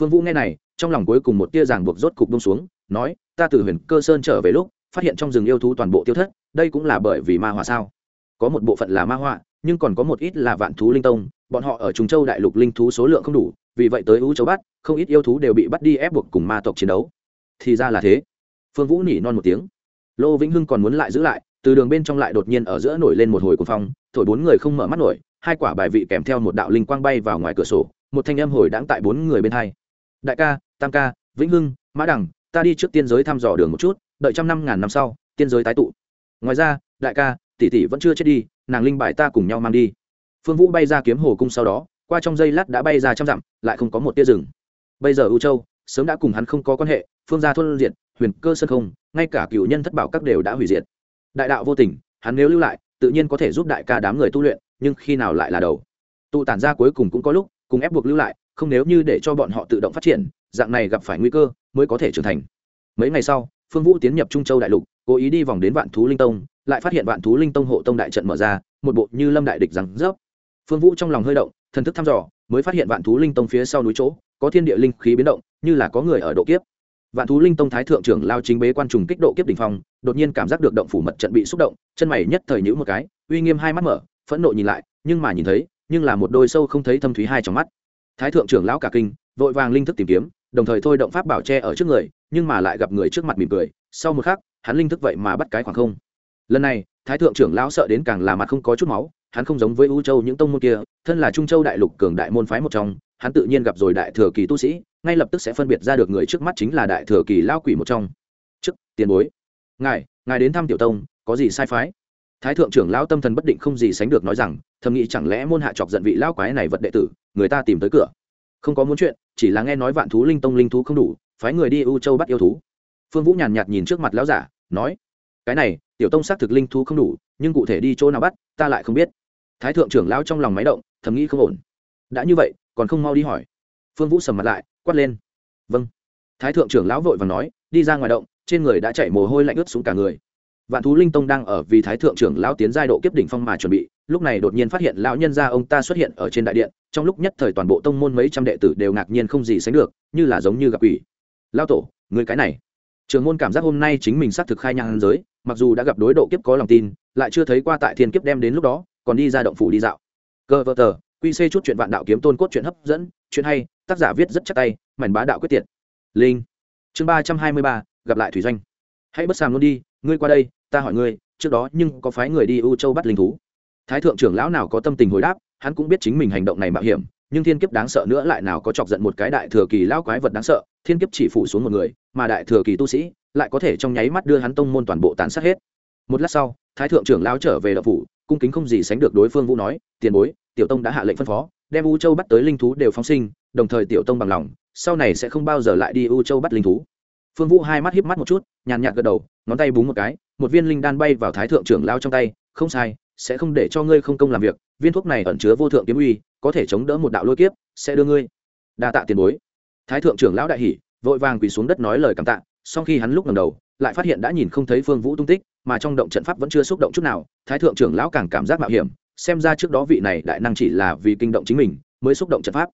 Phương vũ nghe này, trong lòng cuối cùng một tia ràng buộc rốt cục bông xuống, nói, ta từ huyền cơ sơn trở về lúc, phát hiện trong rừng yêu thú toàn bộ tiêu thất, đây cũng là bởi vì ma hỏa sao? Có một bộ phận là ma họa, nhưng còn có một ít là vạn thú linh tông, bọn họ ở trung châu đại lục linh thú số lượng không đủ, vì vậy tới ưu châu bắt không ít yêu thú đều bị bắt đi ép buộc cùng ma tộc chiến đấu. Thì ra là thế. Phương vũ nỉ non một tiếng. Lô vĩnh hưng còn muốn lại giữ lại từ đường bên trong lại đột nhiên ở giữa nổi lên một hồi cuồng phong, thổi bốn người không mở mắt nổi, hai quả bài vị kèm theo một đạo linh quang bay vào ngoài cửa sổ, một thanh âm hồi đãng tại bốn người bên hai. Đại ca, tam ca, vĩnh hưng, mã đằng ta đi trước tiên giới thăm dò đường một chút, đợi trăm năm ngàn năm sau, tiên giới tái tụ. Ngoài ra, đại ca, tỷ tỷ vẫn chưa chết đi, nàng linh bài ta cùng nhau mang đi. Phương vũ bay ra kiếm hồ cung sau đó, qua trong giây lát đã bay ra trăm dặm, lại không có một tia rừng. Bây giờ u châu, sớm đã cùng hắn không có quan hệ, phương gia thôn diệt, huyền cơ sơn không, ngay cả cựu nhân thất bảo các đều đã hủy diệt đại đạo vô tình, hắn nếu lưu lại, tự nhiên có thể giúp đại ca đám người tu luyện, nhưng khi nào lại là đầu? Tụ tản ra cuối cùng cũng có lúc, cùng ép buộc lưu lại, không nếu như để cho bọn họ tự động phát triển, dạng này gặp phải nguy cơ, mới có thể trưởng thành. Mấy ngày sau, phương vũ tiến nhập trung châu đại lục, cố ý đi vòng đến vạn thú linh tông, lại phát hiện vạn thú linh tông hộ tông đại trận mở ra, một bộ như lâm đại địch rằng rớp. Phương vũ trong lòng hơi động, thần thức thăm dò, mới phát hiện vạn thú linh tông phía sau núi chỗ, có thiên địa linh khí biến động, như là có người ở độ kiếp vạn thú linh tông thái thượng trưởng lao chính bế quan trùng kích độ kiếp đỉnh phong, đột nhiên cảm giác được động phủ mật trận bị xúc động, chân mày nhất thời nhữ một cái, uy nghiêm hai mắt mở, phẫn nộ nhìn lại, nhưng mà nhìn thấy, nhưng là một đôi sâu không thấy thâm thúy hai trong mắt. Thái thượng trưởng lão cả kinh, vội vàng linh thức tìm kiếm, đồng thời thôi động pháp bảo che ở trước người, nhưng mà lại gặp người trước mặt mỉm cười, sau một khắc, hắn linh thức vậy mà bắt cái khoảng không. Lần này, thái thượng trưởng lão sợ đến càng là mặt không có chút máu, hắn không giống với u châu những tông môn kia, thân là trung châu đại lục cường đại môn phái một trong, hắn tự nhiên gặp rồi đại thừa kỳ tu sĩ ngay lập tức sẽ phân biệt ra được người trước mắt chính là đại thừa kỳ lao quỷ một trong. Chức tiền bối. Ngài ngài đến thăm tiểu tông, có gì sai phái? Thái thượng trưởng lao tâm thần bất định không gì sánh được nói rằng, thầm nghĩ chẳng lẽ môn hạ chọc giận vị lao quái này vật đệ tử, người ta tìm tới cửa. Không có muốn chuyện, chỉ là nghe nói vạn thú linh tông linh thú không đủ, phái người đi u châu bắt yêu thú. Phương vũ nhàn nhạt nhìn trước mặt lão giả, nói, cái này, tiểu tông xác thực linh thú không đủ, nhưng cụ thể đi chỗ nào bắt, ta lại không biết. Thái thượng trưởng lao trong lòng máy động, thầm nghĩ không ổn. Đã như vậy, còn không mau đi hỏi. Phương vũ sầm mặt lại quát lên. Vâng. Thái thượng trưởng lão vội và nói, đi ra ngoài động, trên người đã chạy mồ hôi lạnh ướt xuống cả người. Vạn thú linh tông đang ở vì thái thượng trưởng lão tiến giai độ kiếp đỉnh phong mà chuẩn bị, lúc này đột nhiên phát hiện lão nhân gia ông ta xuất hiện ở trên đại điện, trong lúc nhất thời toàn bộ tông môn mấy trăm đệ tử đều ngạc nhiên không gì sánh được, như là giống như gặp quỷ. Lao tổ, người cái này. Trường môn cảm giác hôm nay chính mình xác thực khai nhang giới, mặc dù đã gặp đối độ kiếp có lòng tin, lại chưa thấy qua tại thiên kiếp đem đến lúc đó, còn đi ra động phủ đi dạo. Cơ vơ tờ quy c chút chuyện vạn đạo kiếm tôn cốt chuyện hấp dẫn, chuyện hay, tác giả viết rất chắc tay, mảnh bá đạo quyết tiện. linh. Chương ba trăm hai mươi ba, gặp lại thủy doanh. Hãy bất sàm luôn đi, ngươi qua đây, ta hỏi ngươi, trước đó nhưng có phái người đi u châu bắt linh thú. Thái thượng trưởng lão nào có tâm tình hồi đáp, hắn cũng biết chính mình hành động này mạo hiểm, nhưng thiên kiếp đáng sợ nữa lại nào có chọc giận một cái đại thừa kỳ lão quái vật đáng sợ, thiên kiếp chỉ phủ xuống một người, mà đại thừa kỳ tu sĩ lại có thể trong nháy mắt đưa hắn tông môn toàn bộ tàn sát hết. Một lát sau, thái thượng trưởng lão trở về đậu phủ cung kính không gì sánh được đối phương vũ nói, tiền bối, tiểu tông đã hạ lệnh phân phó, đem u châu bắt tới linh thú đều phóng sinh, đồng thời tiểu tông bằng lòng, sau này sẽ không bao giờ lại đi u châu bắt linh thú. Phương vũ hai mắt híp mắt một chút, nhàn nhạt gật đầu, ngón tay búng một cái, một viên linh đan bay vào thái thượng trưởng lao trong tay, không sai, sẽ không để cho ngươi không công làm việc, viên thuốc này ẩn chứa vô thượng kiếm uy, có thể chống đỡ một đạo lôi kiếp, sẽ đưa ngươi. Đa tạ tiền bối. Thái thượng trưởng lão đại hỉ, vội vàng quỳ xuống đất nói lời cảm tạ sau khi hắn lúc ngầm đầu, lại phát hiện đã nhìn không thấy phương vũ tung tích, mà trong động trận pháp vẫn chưa xúc động chút nào, thái thượng trưởng lão càng cảm giác mạo hiểm, xem ra trước đó vị này đại năng chỉ là vì kinh động chính mình mới xúc động trận pháp.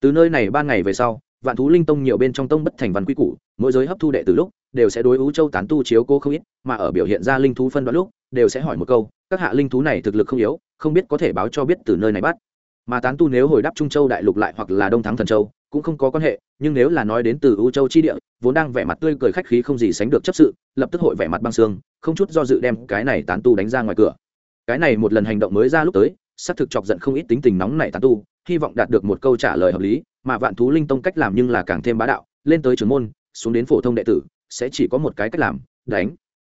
Từ nơi này ba ngày về sau, vạn thú linh tông nhiều bên trong tông bất thành văn quy củ, mỗi giới hấp thu đệ từ lúc, đều sẽ đối ưu châu tán tu chiếu cố không ít, mà ở biểu hiện ra linh thú phân đoạn lúc, đều sẽ hỏi một câu, các hạ linh thú này thực lực không yếu, không biết có thể báo cho biết từ nơi này bắt. Mà tán tu nếu hồi đáp trung châu đại lục lại hoặc là đông thắng thần châu cũng không có quan hệ, nhưng nếu là nói đến từ ưu châu chi địa, vốn đang vẻ mặt tươi cười khách khí không gì sánh được chấp sự, lập tức hội vẻ mặt băng xương không chút do dự đem cái này tán tu đánh ra ngoài cửa. Cái này một lần hành động mới ra lúc tới, xác thực chọc giận không ít tính tình nóng này tán tu, hy vọng đạt được một câu trả lời hợp lý, mà vạn thú linh tông cách làm nhưng là càng thêm bá đạo, lên tới trưởng môn, xuống đến phổ thông đệ tử, sẽ chỉ có một cái cách làm, đánh.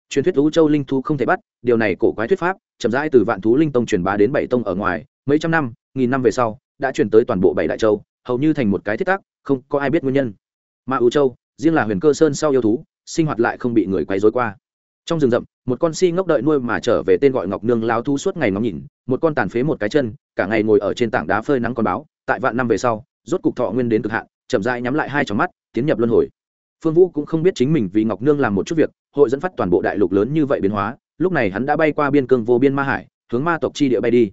Truyền thuyết ưu châu linh thú không thể bắt, điều này cổ quái thuyết pháp, chậm rãi từ vạn thú linh tông truyền bá đến bảy tông ở ngoài, mấy trăm năm, nghìn năm về sau, đã truyền tới toàn bộ bảy đại châu hầu như thành một cái thiết tác không có ai biết nguyên nhân. Mà ưu châu, riêng là huyền cơ sơn sau yêu thú, sinh hoạt lại không bị người quấy rối qua. Trong rừng rậm, một con si ngốc đợi nuôi mà trở về tên gọi ngọc nương lao thu suốt ngày ngóng nhìn, một con tàn phế một cái chân, cả ngày ngồi ở trên tảng đá phơi nắng con báo, tại vạn năm về sau, rốt cục thọ nguyên đến cực hạn, chậm rãi nhắm lại hai tròng mắt, tiến nhập luân hồi. Phương vũ cũng không biết chính mình vì ngọc nương làm một chút việc, hội dẫn phát toàn bộ đại lục lớn như vậy biến hóa, lúc này hắn đã bay qua biên cương vô biên ma hải, hướng ma tộc chi địa bay đi.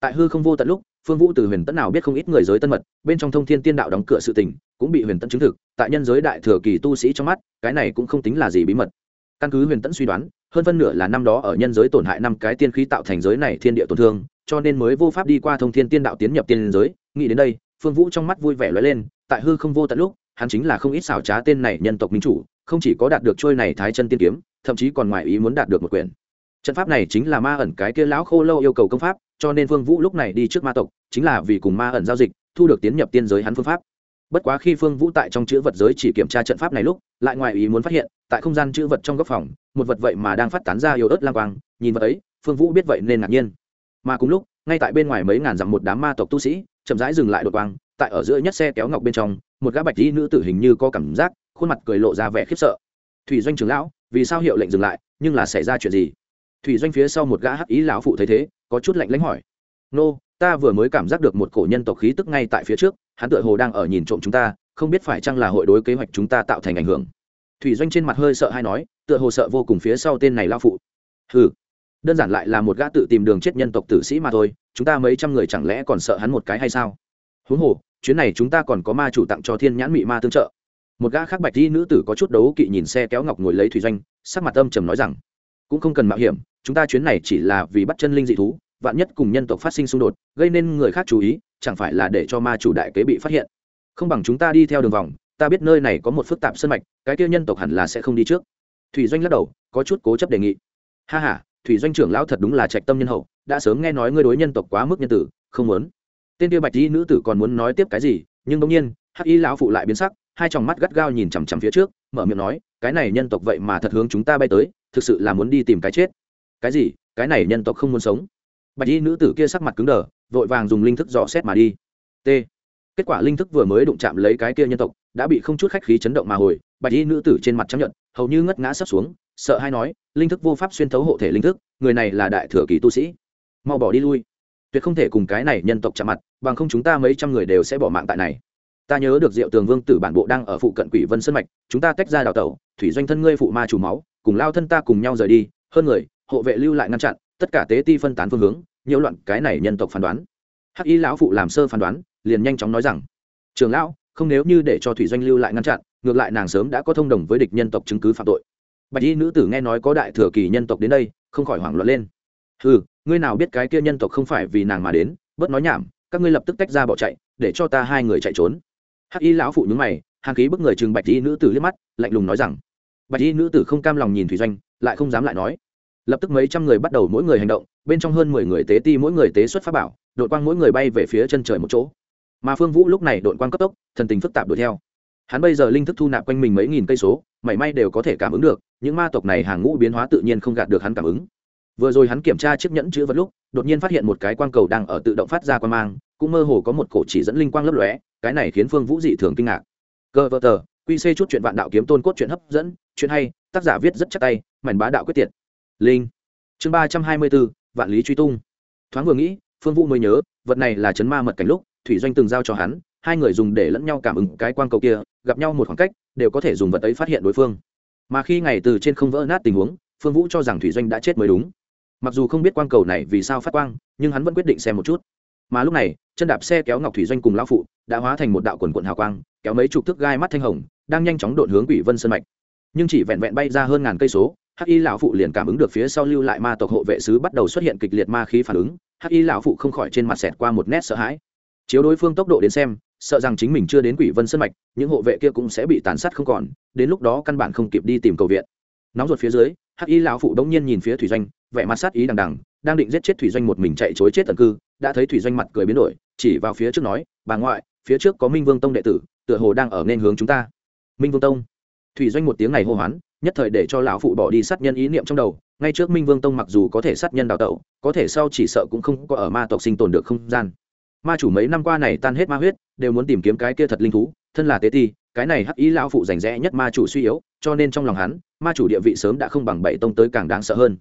Tại hư không vô tận lúc phương vũ từ huyền tẫn nào biết không ít người giới tân mật, bên trong thông thiên tiên đạo đóng cửa sự tình, cũng bị huyền tẫn chứng thực, tại nhân giới đại thừa kỳ tu sĩ trong mắt, cái này cũng không tính là gì bí mật. Căn cứ huyền tẫn suy đoán, hơn phân nửa là năm đó ở nhân giới tổn hại năm cái tiên khí tạo thành giới này thiên địa tổn thương, cho nên mới vô pháp đi qua thông thiên tiên đạo tiến nhập tiên giới. Nghĩ đến đây, phương vũ trong mắt vui vẻ lóe lên, tại hư không vô tận lúc, hắn chính là không ít xảo trá tên này nhân tộc minh chủ, không chỉ có đạt được trôi này thái chân tiên kiếm, thậm chí còn ngoài ý muốn đạt được một quyển. Trận pháp này chính là ma ẩn cái kia lão khô lâu yêu cầu công pháp cho nên phương vũ lúc này đi trước ma tộc, chính là vì cùng ma ẩn giao dịch, thu được tiến nhập tiên giới hắn phương pháp. Bất quá khi phương vũ tại trong chữ vật giới chỉ kiểm tra trận pháp này lúc, lại ngoài ý muốn phát hiện, tại không gian chữ vật trong góc phòng, một vật vậy mà đang phát tán ra yếu ớt lang quang, nhìn vật ấy, phương vũ biết vậy nên ngạc nhiên. Mà cùng lúc, ngay tại bên ngoài mấy ngàn dặm một đám ma tộc tu sĩ, chậm rãi dừng lại đột quang, tại ở giữa nhất xe kéo ngọc bên trong, một gã bạch dĩ nữ tử hình như có cảm giác, khuôn mặt cười lộ ra vẻ khiếp sợ. Thủy doanh trưởng lão, vì sao hiệu lệnh dừng lại, nhưng là xảy ra chuyện gì? Thủy doanh phía sau một gã hắc ý lão phụ thấy thế có chút lạnh lãnh hỏi. Nô, ta vừa mới cảm giác được một cổ nhân tộc khí tức ngay tại phía trước, hắn tựa hồ đang ở nhìn trộm chúng ta, không biết phải chăng là hội đối kế hoạch chúng ta tạo thành ảnh hưởng. Thủy doanh trên mặt hơi sợ hay nói, tựa hồ sợ vô cùng phía sau tên này lao phụ. Ừ đơn giản lại là một gã tự tìm đường chết nhân tộc tử sĩ mà thôi, chúng ta mấy trăm người chẳng lẽ còn sợ hắn một cái hay sao? Huống hồ, chuyến này chúng ta còn có ma chủ tặng cho thiên nhãn mị ma tương trợ. Một gã khác bạch di nữ tử có chút đấu kỵ nhìn xe kéo ngọc ngồi lấy thủy doanh, sắc mặt âm trầm nói rằng, cũng không cần mạo hiểm chúng ta chuyến này chỉ là vì bắt chân linh dị thú, vạn nhất cùng nhân tộc phát sinh xung đột, gây nên người khác chú ý, chẳng phải là để cho ma chủ đại kế bị phát hiện. Không bằng chúng ta đi theo đường vòng, ta biết nơi này có một phức tạp sân mạch, cái kia nhân tộc hẳn là sẽ không đi trước. Thủy doanh lắc đầu, có chút cố chấp đề nghị. Ha h a thủy doanh trưởng lão thật đúng là trạch tâm nhân hậu, đã sớm nghe nói ngươi đối nhân tộc quá mức nhân tử, không muốn. Tên tiêu bạch y nữ tử còn muốn nói tiếp cái gì, nhưng bỗng nhiên, hắc y lão phụ lại biến sắc, hai tròng mắt gắt gao nhìn chằm chằm phía trước, mở miệng nói, cái này nhân tộc vậy mà thật hướng chúng ta bay tới, thực sự là muốn đi tìm cái chết cái gì? Cái này nhân tộc không muốn sống. Bạch y nữ tử kia sắc mặt cứng đờ, vội vàng dùng linh thức dò xét mà đi. T. Kết quả linh thức vừa mới đụng chạm lấy cái kia nhân tộc, đã bị không chút khách khí chấn động mà hồi. Bạch y nữ tử trên mặt chấp nhận, hầu như ngất ngã sắp xuống, sợ hay nói, linh thức vô pháp xuyên thấu hộ thể linh thức, người này là đại thừa kỳ tu sĩ. Mau bỏ đi lui. Tuyệt không thể cùng cái này nhân tộc chạm mặt, bằng không chúng ta mấy trăm người đều sẽ bỏ mạng tại này. Ta nhớ được diệu tường vương tử bản bộ đang ở phụ cận quỷ vân sân mạch, chúng ta tách ra đào tẩu, thủy doanh thân ngươi phụ ma chủ máu, cùng lao thân ta cùng nhau rời đi, hơn người hộ vệ lưu lại ngăn chặn, tất cả tế ti phân tán phương hướng, nhiễu loạn cái này nhân tộc phán đoán. Hắc y lão phụ làm sơ phán đoán, liền nhanh chóng nói rằng, trường lão, không nếu như để cho thủy doanh lưu lại ngăn chặn, ngược lại nàng sớm đã có thông đồng với địch nhân tộc chứng cứ phạm tội. Bạch y nữ tử nghe nói có đại thừa kỳ nhân tộc đến đây, không khỏi hoảng loạn lên. Ừ ngươi nào biết cái kia nhân tộc không phải vì nàng mà đến, bớt nói nhảm, các ngươi lập tức tách ra bỏ chạy, để cho ta hai người chạy trốn. Hắc y lão phụ nhướng mày hàng khí bức người chừng bạch y nữ tử liếc mắt, lạnh lùng nói rằng, bạch y nữ tử không cam lòng nhìn thủy doanh, lại không dám lại nói lập tức mấy trăm người bắt đầu mỗi người hành động, bên trong hơn mười người tế ti, mỗi người tế xuất pháp bảo, đội quang mỗi người bay về phía chân trời một chỗ. Mà phương vũ lúc này đội quang cấp tốc, thần tình phức tạp đuổi theo. Hắn bây giờ linh thức thu nạp quanh mình mấy nghìn cây số, mảy may đều có thể cảm ứng được, những ma tộc này hàng ngũ biến hóa tự nhiên không gạt được hắn cảm ứng. Vừa rồi hắn kiểm tra chiếc nhẫn chữ vật lúc, đột nhiên phát hiện một cái quang cầu đang ở tự động phát ra quan mang, cũng mơ hồ có một cổ chỉ dẫn linh quang lấp lóe, cái này khiến phương vũ dị thường kinh ngạc. Cơ vợ tờ qc chút chuyện vạn đạo kiếm tôn cốt chuyện hấp dẫn, chuyện hay, tác giả viết rất chắc tay, mảnh bá đạo quyết tiệt linh. Chương ba trăm hai mươi bốn vạn lý truy tung. Thoáng vừa nghĩ, phương vũ mới nhớ, vật này là chấn ma mật cảnh lúc, thủy doanh từng giao cho hắn, hai người dùng để lẫn nhau cảm ứng cái quan cầu kia, gặp nhau một khoảng cách, đều có thể dùng vật ấy phát hiện đối phương. Mà khi ngày từ trên không vỡ nát tình huống, phương vũ cho rằng thủy doanh đã chết mới đúng. Mặc dù không biết quang cầu này vì sao phát quang, nhưng hắn vẫn quyết định xem một chút. Mà lúc này, chân đạp xe kéo ngọc thủy doanh cùng lão phụ đã hóa thành một đạo quần quận hào quang, kéo mấy chục thước gai mắt thanh hồng, đang nhanh chóng đột hướng quỷ vân sơn mạch. Nhưng chỉ vẹn vẹn bay ra hơn ngàn cây số hắc y lão phụ liền cảm ứng được phía sau lưu lại ma tộc hộ vệ sứ bắt đầu xuất hiện kịch liệt ma khí phản ứng, hắc y lão phụ không khỏi trên mặt xẹt qua một nét sợ hãi. Chiếu đối phương tốc độ đến xem, sợ rằng chính mình chưa đến quỷ vân sơn mạch, những hộ vệ kia cũng sẽ bị tàn sát không còn, đến lúc đó căn bản không kịp đi tìm cầu viện. Nóng ruột phía dưới, hắc y lão phụ đông nhiên nhìn phía thủy doanh, vẻ mặt sát ý đằng đằng, đang định giết chết thủy doanh một mình chạy chối chết tận cư, đã thấy thủy doanh mặt cười biến đổi, chỉ vào phía trước nói, bà ngoại, phía trước có minh vương tông đệ tử, tựa hồ đang ở nên hướng chúng ta. Minh vương tông? Thủy doanh một tiếng này hô hoán nhất thời để cho lão phụ bỏ đi sát nhân ý niệm trong đầu, ngay trước minh vương tông mặc dù có thể sát nhân đào tẩu, có thể sau chỉ sợ cũng không có ở ma tộc sinh tồn được không gian. Ma chủ mấy năm qua này tan hết ma huyết, đều muốn tìm kiếm cái kia thật linh thú, thân là tế ti, cái này hắc ý lão phụ rành rẽ nhất ma chủ suy yếu, cho nên trong lòng hắn, ma chủ địa vị sớm đã không bằng bảy tông tới càng đáng sợ hơn.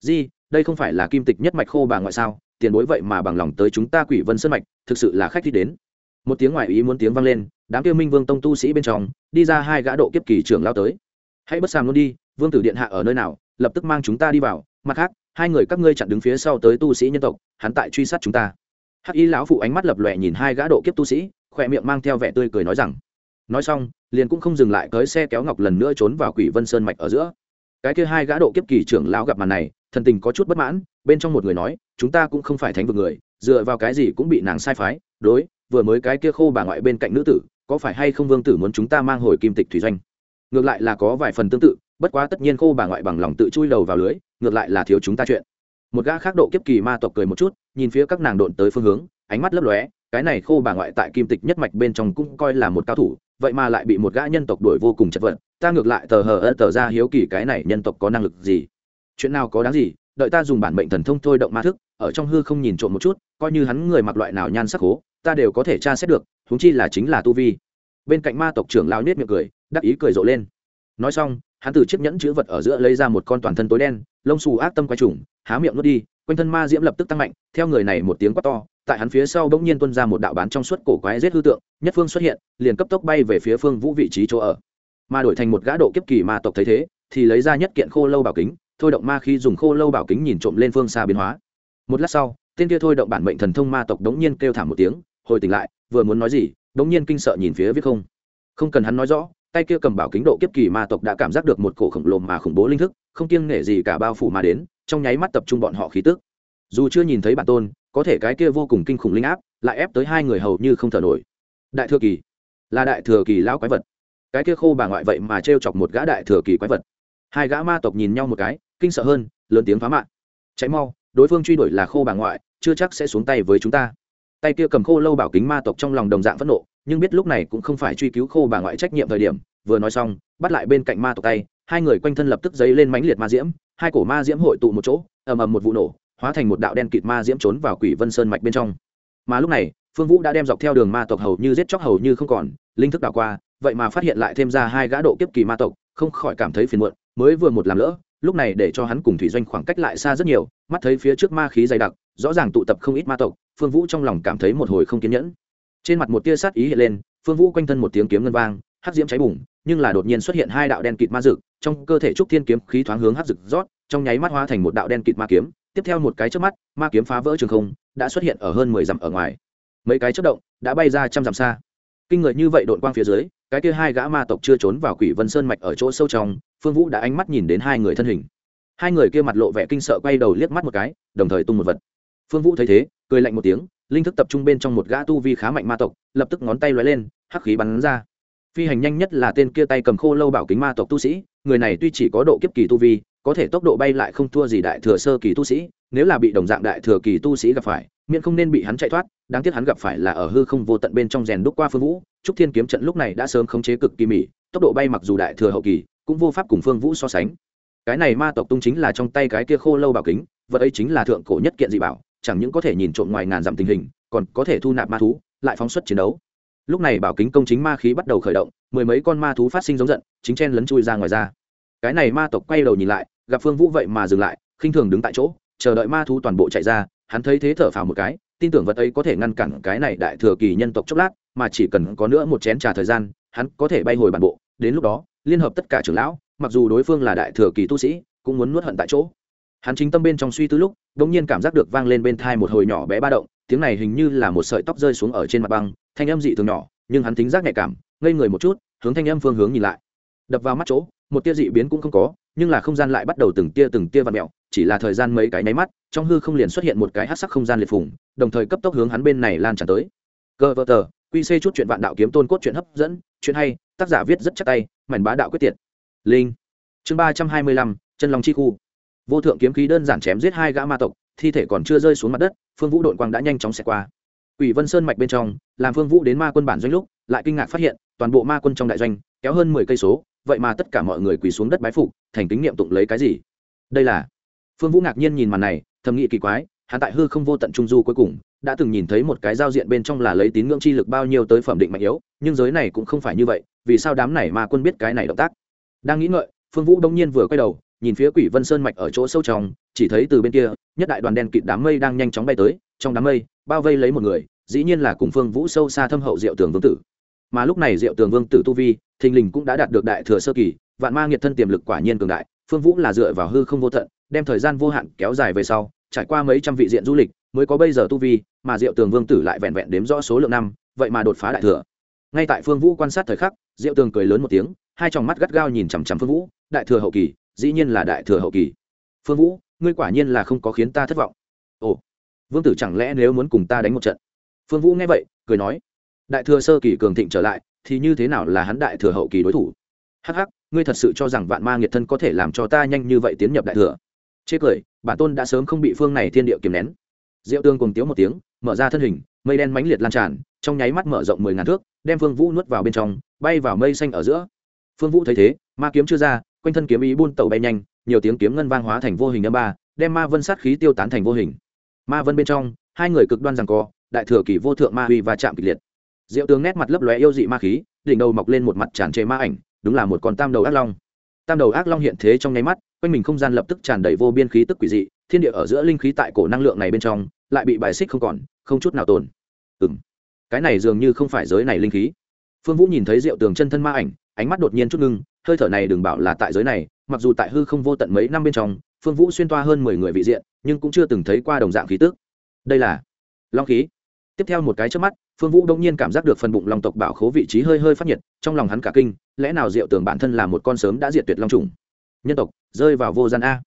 Di, đây không phải là kim tịch nhất mạch khô bà ngoại sao, tiền bối vậy mà bằng lòng tới chúng ta quỷ vân sơn mạch, thực sự là khách đi đến. Một tiếng ngoại ý muốn tiếng vang lên, đám kia minh vương tông tu sĩ bên trong, đi ra hai gã độ kiếp kỳ trưởng lao tới hãy bất sàm luôn đi, vương tử điện hạ ở nơi nào, lập tức mang chúng ta đi vào. Mặt khác, hai người các ngươi chặn đứng phía sau tới tu sĩ nhân tộc, hắn tại truy sát chúng ta. Hắc y lão phụ ánh mắt lập lòe nhìn hai gã độ kiếp tu sĩ, khỏe miệng mang theo vẻ tươi cười nói rằng, nói xong, liền cũng không dừng lại tới xe kéo ngọc lần nữa trốn vào quỷ vân sơn mạch ở giữa. Cái kia hai gã độ kiếp kỳ trưởng lão gặp màn này, thần tình có chút bất mãn, bên trong một người nói, chúng ta cũng không phải thánh vực người, dựa vào cái gì cũng bị nàng sai phái. Đối, vừa mới cái kia khô bà ngoại bên cạnh nữ tử, có phải hay không vương tử muốn chúng ta mang hồi kim tịch thủy doanh? Ngược lại là có vài phần tương tự, bất quá tất nhiên khô bà ngoại bằng lòng tự chui đầu vào lưới, ngược lại là thiếu chúng ta chuyện. Một gã khác độ kiếp kỳ ma tộc cười một chút, nhìn phía các nàng độn tới phương hướng, ánh mắt lấp lóe, cái này khô bà ngoại tại kim tịch nhất mạch bên trong cũng coi là một cao thủ, vậy mà lại bị một gã nhân tộc đuổi vô cùng chật vật, ta ngược lại tờ hờ ơ tờ ra hiếu kỳ cái này nhân tộc có năng lực gì? Chuyện nào có đáng gì, đợi ta dùng bản mệnh thần thông thôi động ma thức, ở trong hư không nhìn trộm một chút, coi như hắn người mặc loại nào nhan sắc hố, ta đều có thể tra xét được húng chi là chính là tu vi bên cạnh ma tộc trưởng lao nết miệng cười, đắc ý cười rộ lên. Nói xong, hắn từ chiếc nhẫn chữ vật ở giữa lấy ra một con toàn thân tối đen, lông xù ác tâm quay trùng, há miệng nuốt đi, quanh thân ma diễm lập tức tăng mạnh, theo người này một tiếng quát to, tại hắn phía sau bỗng nhiên tuân ra một đạo bán trong suốt cổ quái rết hư tượng, nhất phương xuất hiện, liền cấp tốc bay về phía phương vũ vị trí chỗ ở. Mà đổi thành một gã độ kiếp kỳ ma tộc thấy thế, thì lấy ra nhất kiện khô lâu bảo kính, thôi động ma khi dùng khô lâu bảo kính nhìn trộm lên phương xa biến hóa. Một lát sau, tên kia thôi động bản mệnh thần thông ma tộc đống nhiên kêu thảm một tiếng, hồi tỉnh lại, vừa muốn nói gì đống nhiên kinh sợ nhìn phía viết không. Không cần hắn nói rõ, tay kia cầm bảo kính độ kiếp kỳ ma tộc đã cảm giác được một cổ khổng lồ mà khủng bố linh thức, không kiêng nể gì cả bao phủ mà đến, trong nháy mắt tập trung bọn họ khí tức. Dù chưa nhìn thấy bản tôn, có thể cái kia vô cùng kinh khủng linh áp lại ép tới hai người hầu như không thở nổi. Đại thừa kỳ, là đại thừa kỳ lão quái vật. Cái kia khô bà ngoại vậy mà t chọc một gã đại thừa kỳ quái vật. Hai gã ma tộc nhìn nhau một cái, kinh sợ hơn, lớn tiếng phá mạng. Cháy mau, đối phương truy đuổi là khô bà ngoại, chưa chắc sẽ xuống tay với chúng ta tay kia cầm khô lâu bảo kính ma tộc trong lòng đồng dạng phẫn nộ, nhưng biết lúc này cũng không phải truy cứu khô bà ngoại trách nhiệm thời điểm, vừa nói xong, bắt lại bên cạnh ma tộc tay, hai người quanh thân lập tức dấy lên mãnh liệt ma diễm, hai cổ ma diễm hội tụ một chỗ, ầm ầm một vụ nổ, hóa thành một đạo đen kịt ma diễm trốn vào quỷ vân sơn mạch bên trong. Mà lúc này, phương vũ đã đem dọc theo đường ma tộc hầu như giết chóc hầu như không còn, linh thức đảo qua, vậy mà phát hiện lại thêm ra hai gã độ kiếp kỳ ma tộc, không khỏi cảm thấy phiền muộn, mới vừa một làm lỡ lúc này để cho hắn cùng thủy doanh khoảng cách lại xa rất nhiều, mắt thấy phía trước ma khí dày đặc, rõ ràng tụ tập không ít ma tộc, phương vũ trong lòng cảm thấy một hồi không kiên nhẫn. Trên mặt một tia sát ý hiện lên, phương vũ quanh thân một tiếng kiếm ngân vang, hắc diễm cháy bùng, nhưng là đột nhiên xuất hiện hai đạo đen kịt ma dực trong cơ thể trúc thiên kiếm khí thoáng hướng hắc dực rót, trong nháy mắt hóa thành một đạo đen kịt ma kiếm, tiếp theo một cái trước mắt, ma kiếm phá vỡ trường không, đã xuất hiện ở hơn mười dặm ở ngoài. Mấy cái chất động đã bay ra trăm dặm xa. Kinh người như vậy đội quang phía dưới cái kia hai gã ma tộc chưa trốn vào quỷ vân sơn mạch ở chỗ sâu trong, phương vũ đã ánh mắt nhìn đến hai người thân hình. Hai người kia mặt lộ vẻ kinh sợ quay đầu liếc mắt một cái, đồng thời tung một vật. Phương vũ thấy thế, cười lạnh một tiếng, linh thức tập trung bên trong một gã tu vi khá mạnh ma tộc, lập tức ngón tay lóe lên, hắc khí bắn ra. Phi hành nhanh nhất là tên kia tay cầm khô lâu bảo kính ma tộc tu sĩ, người này tuy chỉ có độ kiếp kỳ tu vi, có thể tốc độ bay lại không thua gì đại thừa sơ kỳ tu sĩ, nếu là bị đồng dạng đại thừa kỳ tu sĩ gặp phải, miễn không nên bị hắn chạy thoát, đáng tiếc hắn gặp phải là ở hư không vô tận bên trong rèn đúc qua phương vũ trúc thiên kiếm trận lúc này đã sớm khống chế cực kỳ mỹ tốc độ bay mặc dù đại thừa hậu kỳ, cũng vô pháp cùng phương vũ so sánh. Cái này ma tộc tung chính là trong tay cái kia khô lâu bảo kính, vật ấy chính là thượng cổ nhất kiện dị bảo, chẳng những có thể nhìn trộm ngoài ngàn dặm tình hình, còn có thể thu nạp ma thú, lại phóng xuất chiến đấu. Lúc này bảo kính công chính ma khí bắt đầu khởi động, mười mấy con ma thú phát sinh giống giận, chính chen lấn chui ra ngoài ra. Cái này ma tộc quay đầu nhìn lại, gặp phương vũ vậy mà dừng lại, khinh thường đứng tại chỗ, chờ đợi ma thú toàn bộ chạy ra, hắn thấy thế thở phào một cái, tin tưởng vật ấy có thể ngăn cản cái này đại thừa kỳ nhân tộc chốc lát mà chỉ cần có nữa một chén trà thời gian, hắn có thể bay hồi bản bộ. Đến lúc đó, liên hợp tất cả trưởng lão, mặc dù đối phương là đại thừa kỳ tu sĩ, cũng muốn nuốt hận tại chỗ. Hắn chính tâm bên trong suy tư lúc đ ỗ n g nhiên cảm giác được vang lên bên thai một hồi nhỏ bé ba động, tiếng này hình như là một sợi tóc rơi xuống ở trên mặt băng, thanh âm dị thường nhỏ, nhưng hắn tính giác nhạy cảm, ngây người một chút, hướng thanh âm phương hướng nhìn lại. Đập vào mắt chỗ, một tia dị biến cũng không có, nhưng là không gian lại bắt đầu từng tia từng tia và mẹo chỉ là thời gian mấy cái nháy mắt, trong hư không liền xuất hiện một cái hát sắc không gian liệt phủng đồng thời cấp tốc hướng hắn bên này lan tràn tới. Cơ vợ tờ quy c chút chuyện vạn đạo kiếm tôn cốt chuyện hấp dẫn chuyện hay tác giả viết rất chắc tay mảnh bá đạo quyết tiệt. Linh. Chương ba trăm hai mươi lăm chân lòng chi khu. Vô thượng kiếm khí đơn giản chém giết hai gã ma tộc thi thể còn chưa rơi xuống mặt đất phương vũ đội quang đã nhanh chóng xẹt qua. Quỷ Vân Sơn mạch bên trong, làm Phương Vũ đến ma quân bản doanh lúc, lại kinh ngạc phát hiện, toàn bộ ma quân trong đại doanh, kéo hơn mười cây số, vậy mà tất cả mọi người quỳ xuống đất bái phục, thành kính niệm tụng lấy cái gì? Đây là Phương Vũ ngạc nhiên nhìn màn này, thầm nghĩ kỳ quái, hắn tại hư không vô tận trung du cuối cùng, đã từng nhìn thấy một cái giao diện bên trong là lấy tín ngưỡng chi lực bao nhiêu tới phẩm định mạnh yếu, nhưng giới này cũng không phải như vậy, vì sao đám này ma quân biết cái này động tác? Đang nghĩ ngợi, Phương Vũ đông nhiên vừa quay đầu, nhìn phía Quỷ Vân Sơn mạch ở chỗ sâu trong, chỉ thấy từ bên kia, nhất đại đoàn đen kịt đám mây đang nhanh chóng bay tới, trong đám mây, bao vây lấy một người, dĩ nhiên là cùng Phương Vũ sâu xa thâm hậu Diệu Tường Vương tử. Mà lúc này Diệu Tường Vương tử tu vi, thình lình cũng đã đạt được đại thừa sơ kỳ, vạn ma nghiệt thân tiềm lực quả nhiên cường đại, Phương Vũ là dựa vào hư không vô tận, đem thời gian vô hạn kéo dài về sau, trải qua mấy trăm vị diện du lịch, mới có bây giờ tu vi, mà Diệu Tường Vương tử lại vẹn vẹn đếm rõ số lượng năm, vậy mà đột phá đại thừa. Ngay tại Phương Vũ quan sát thời khắc, Diệu Tường cười lớn một tiếng, hai tròng mắt gắt gao nhìn chằm chằm Phương Vũ, đại thừa hậu kỳ, dĩ nhiên là đại thừa hậu kỳ. Phương Vũ, ngươi quả nhiên là không có khiến ta thất vọng. Ồ, Vương tử chẳng lẽ nếu muốn cùng ta đánh một trận? Phương Vũ nghe vậy, cười nói, đại thừa sơ kỳ cường thịnh trở lại, thì như thế nào là hắn đại thừa hậu kỳ đối thủ? Hắc hắc, ngươi thật sự cho rằng vạn ma nghiệt thân có thể làm cho ta nhanh như vậy tiến nhập đại thừa? Chê cười, bản tôn đã sớm không bị phương này thiên địa kiềm nén. Diệu Tương cùng tiếu một tiếng, mở ra thân hình, mây đen mãnh liệt lan tràn, trong nháy mắt mở rộng mười ngàn thước, đem Phương Vũ nuốt vào bên trong, bay vào mây xanh ở giữa. Phương Vũ thấy thế, ma kiếm chưa ra, quanh thân kiếm ý buôn tẩu bay nhanh, nhiều tiếng kiếm ngân vang hóa thành vô hình âm ba, đem ma vân sát khí tiêu tán thành vô hình. Ma vân bên trong, hai người cực đoan giằng co, đại thừa kỳ vô thượng ma uy và chạm kịch liệt. Diệu Tướng nét mặt lấp lóe yêu dị ma khí, đỉnh đầu mọc lên một mặt tràn trề ma ảnh, đúng là một con tam đầu ác long. Tam đầu ác long hiện thế trong nháy mắt, quanh mình không gian lập tức tràn đầy vô biên khí tức quỷ dị, thiên địa ở giữa linh khí tại cổ năng lượng này bên trong, lại bị bài xích không còn, không chút nào tồn. Ừm, cái này dường như không phải giới này linh khí. Phương Vũ nhìn thấy Diệu Tường chân thân ma ảnh, ánh mắt đột nhiên chút ngưng, hơi thở này đừng bảo là tại giới này, mặc dù tại hư không vô tận mấy năm bên trong, Phương Vũ xuyên toa hơn mười người vị diện, nhưng cũng chưa từng thấy qua đồng dạng khí tức. Đây là long khí tiếp theo một cái trước mắt phương vũ đông nhiên cảm giác được phần bụng long tộc bảo khố vị trí hơi hơi phát nhiệt trong lòng hắn cả kinh lẽ nào diệu tường bản thân là một con sớm đã diệt tuyệt long trùng nhân tộc rơi vào vô gian a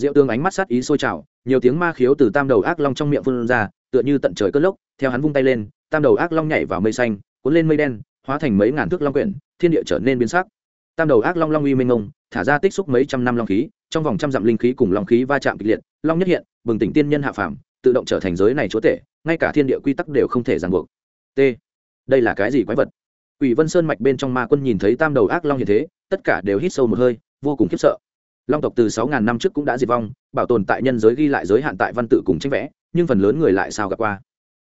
diệu tương ánh mắt sát ý sôi trào nhiều tiếng ma khiếu từ tam đầu ác long trong miệng phun ra tựa như tận trời cất lốc theo hắn vung tay lên tam đầu ác long nhảy vào mây xanh cuốn lên mây đen hóa thành mấy ngàn thước long quyển thiên địa trở nên biến sắc. Tam đầu ác long long uy mênh mông, thả ra tích xúc mấy trăm năm long khí trong vòng trăm dặm linh khí cùng long khí va chạm kịch liệt long nhất hiện bừng tỉnh tiên nhân hạ phàm tự động trở thành giới này chúa tể ngay cả thiên địa quy tắc đều không thể ràng buộc. T. Đây là cái gì quái vật? Quỷ Vân Sơn mạch bên trong ma quân nhìn thấy tam đầu ác long như thế, tất cả đều hít sâu một hơi, vô cùng khiếp sợ. Long tộc từ sáu ngàn năm trước cũng đã diệt vong, bảo tồn tại nhân giới ghi lại giới hạn tại văn tự cùng tranh vẽ, nhưng phần lớn người lại sao gặp qua.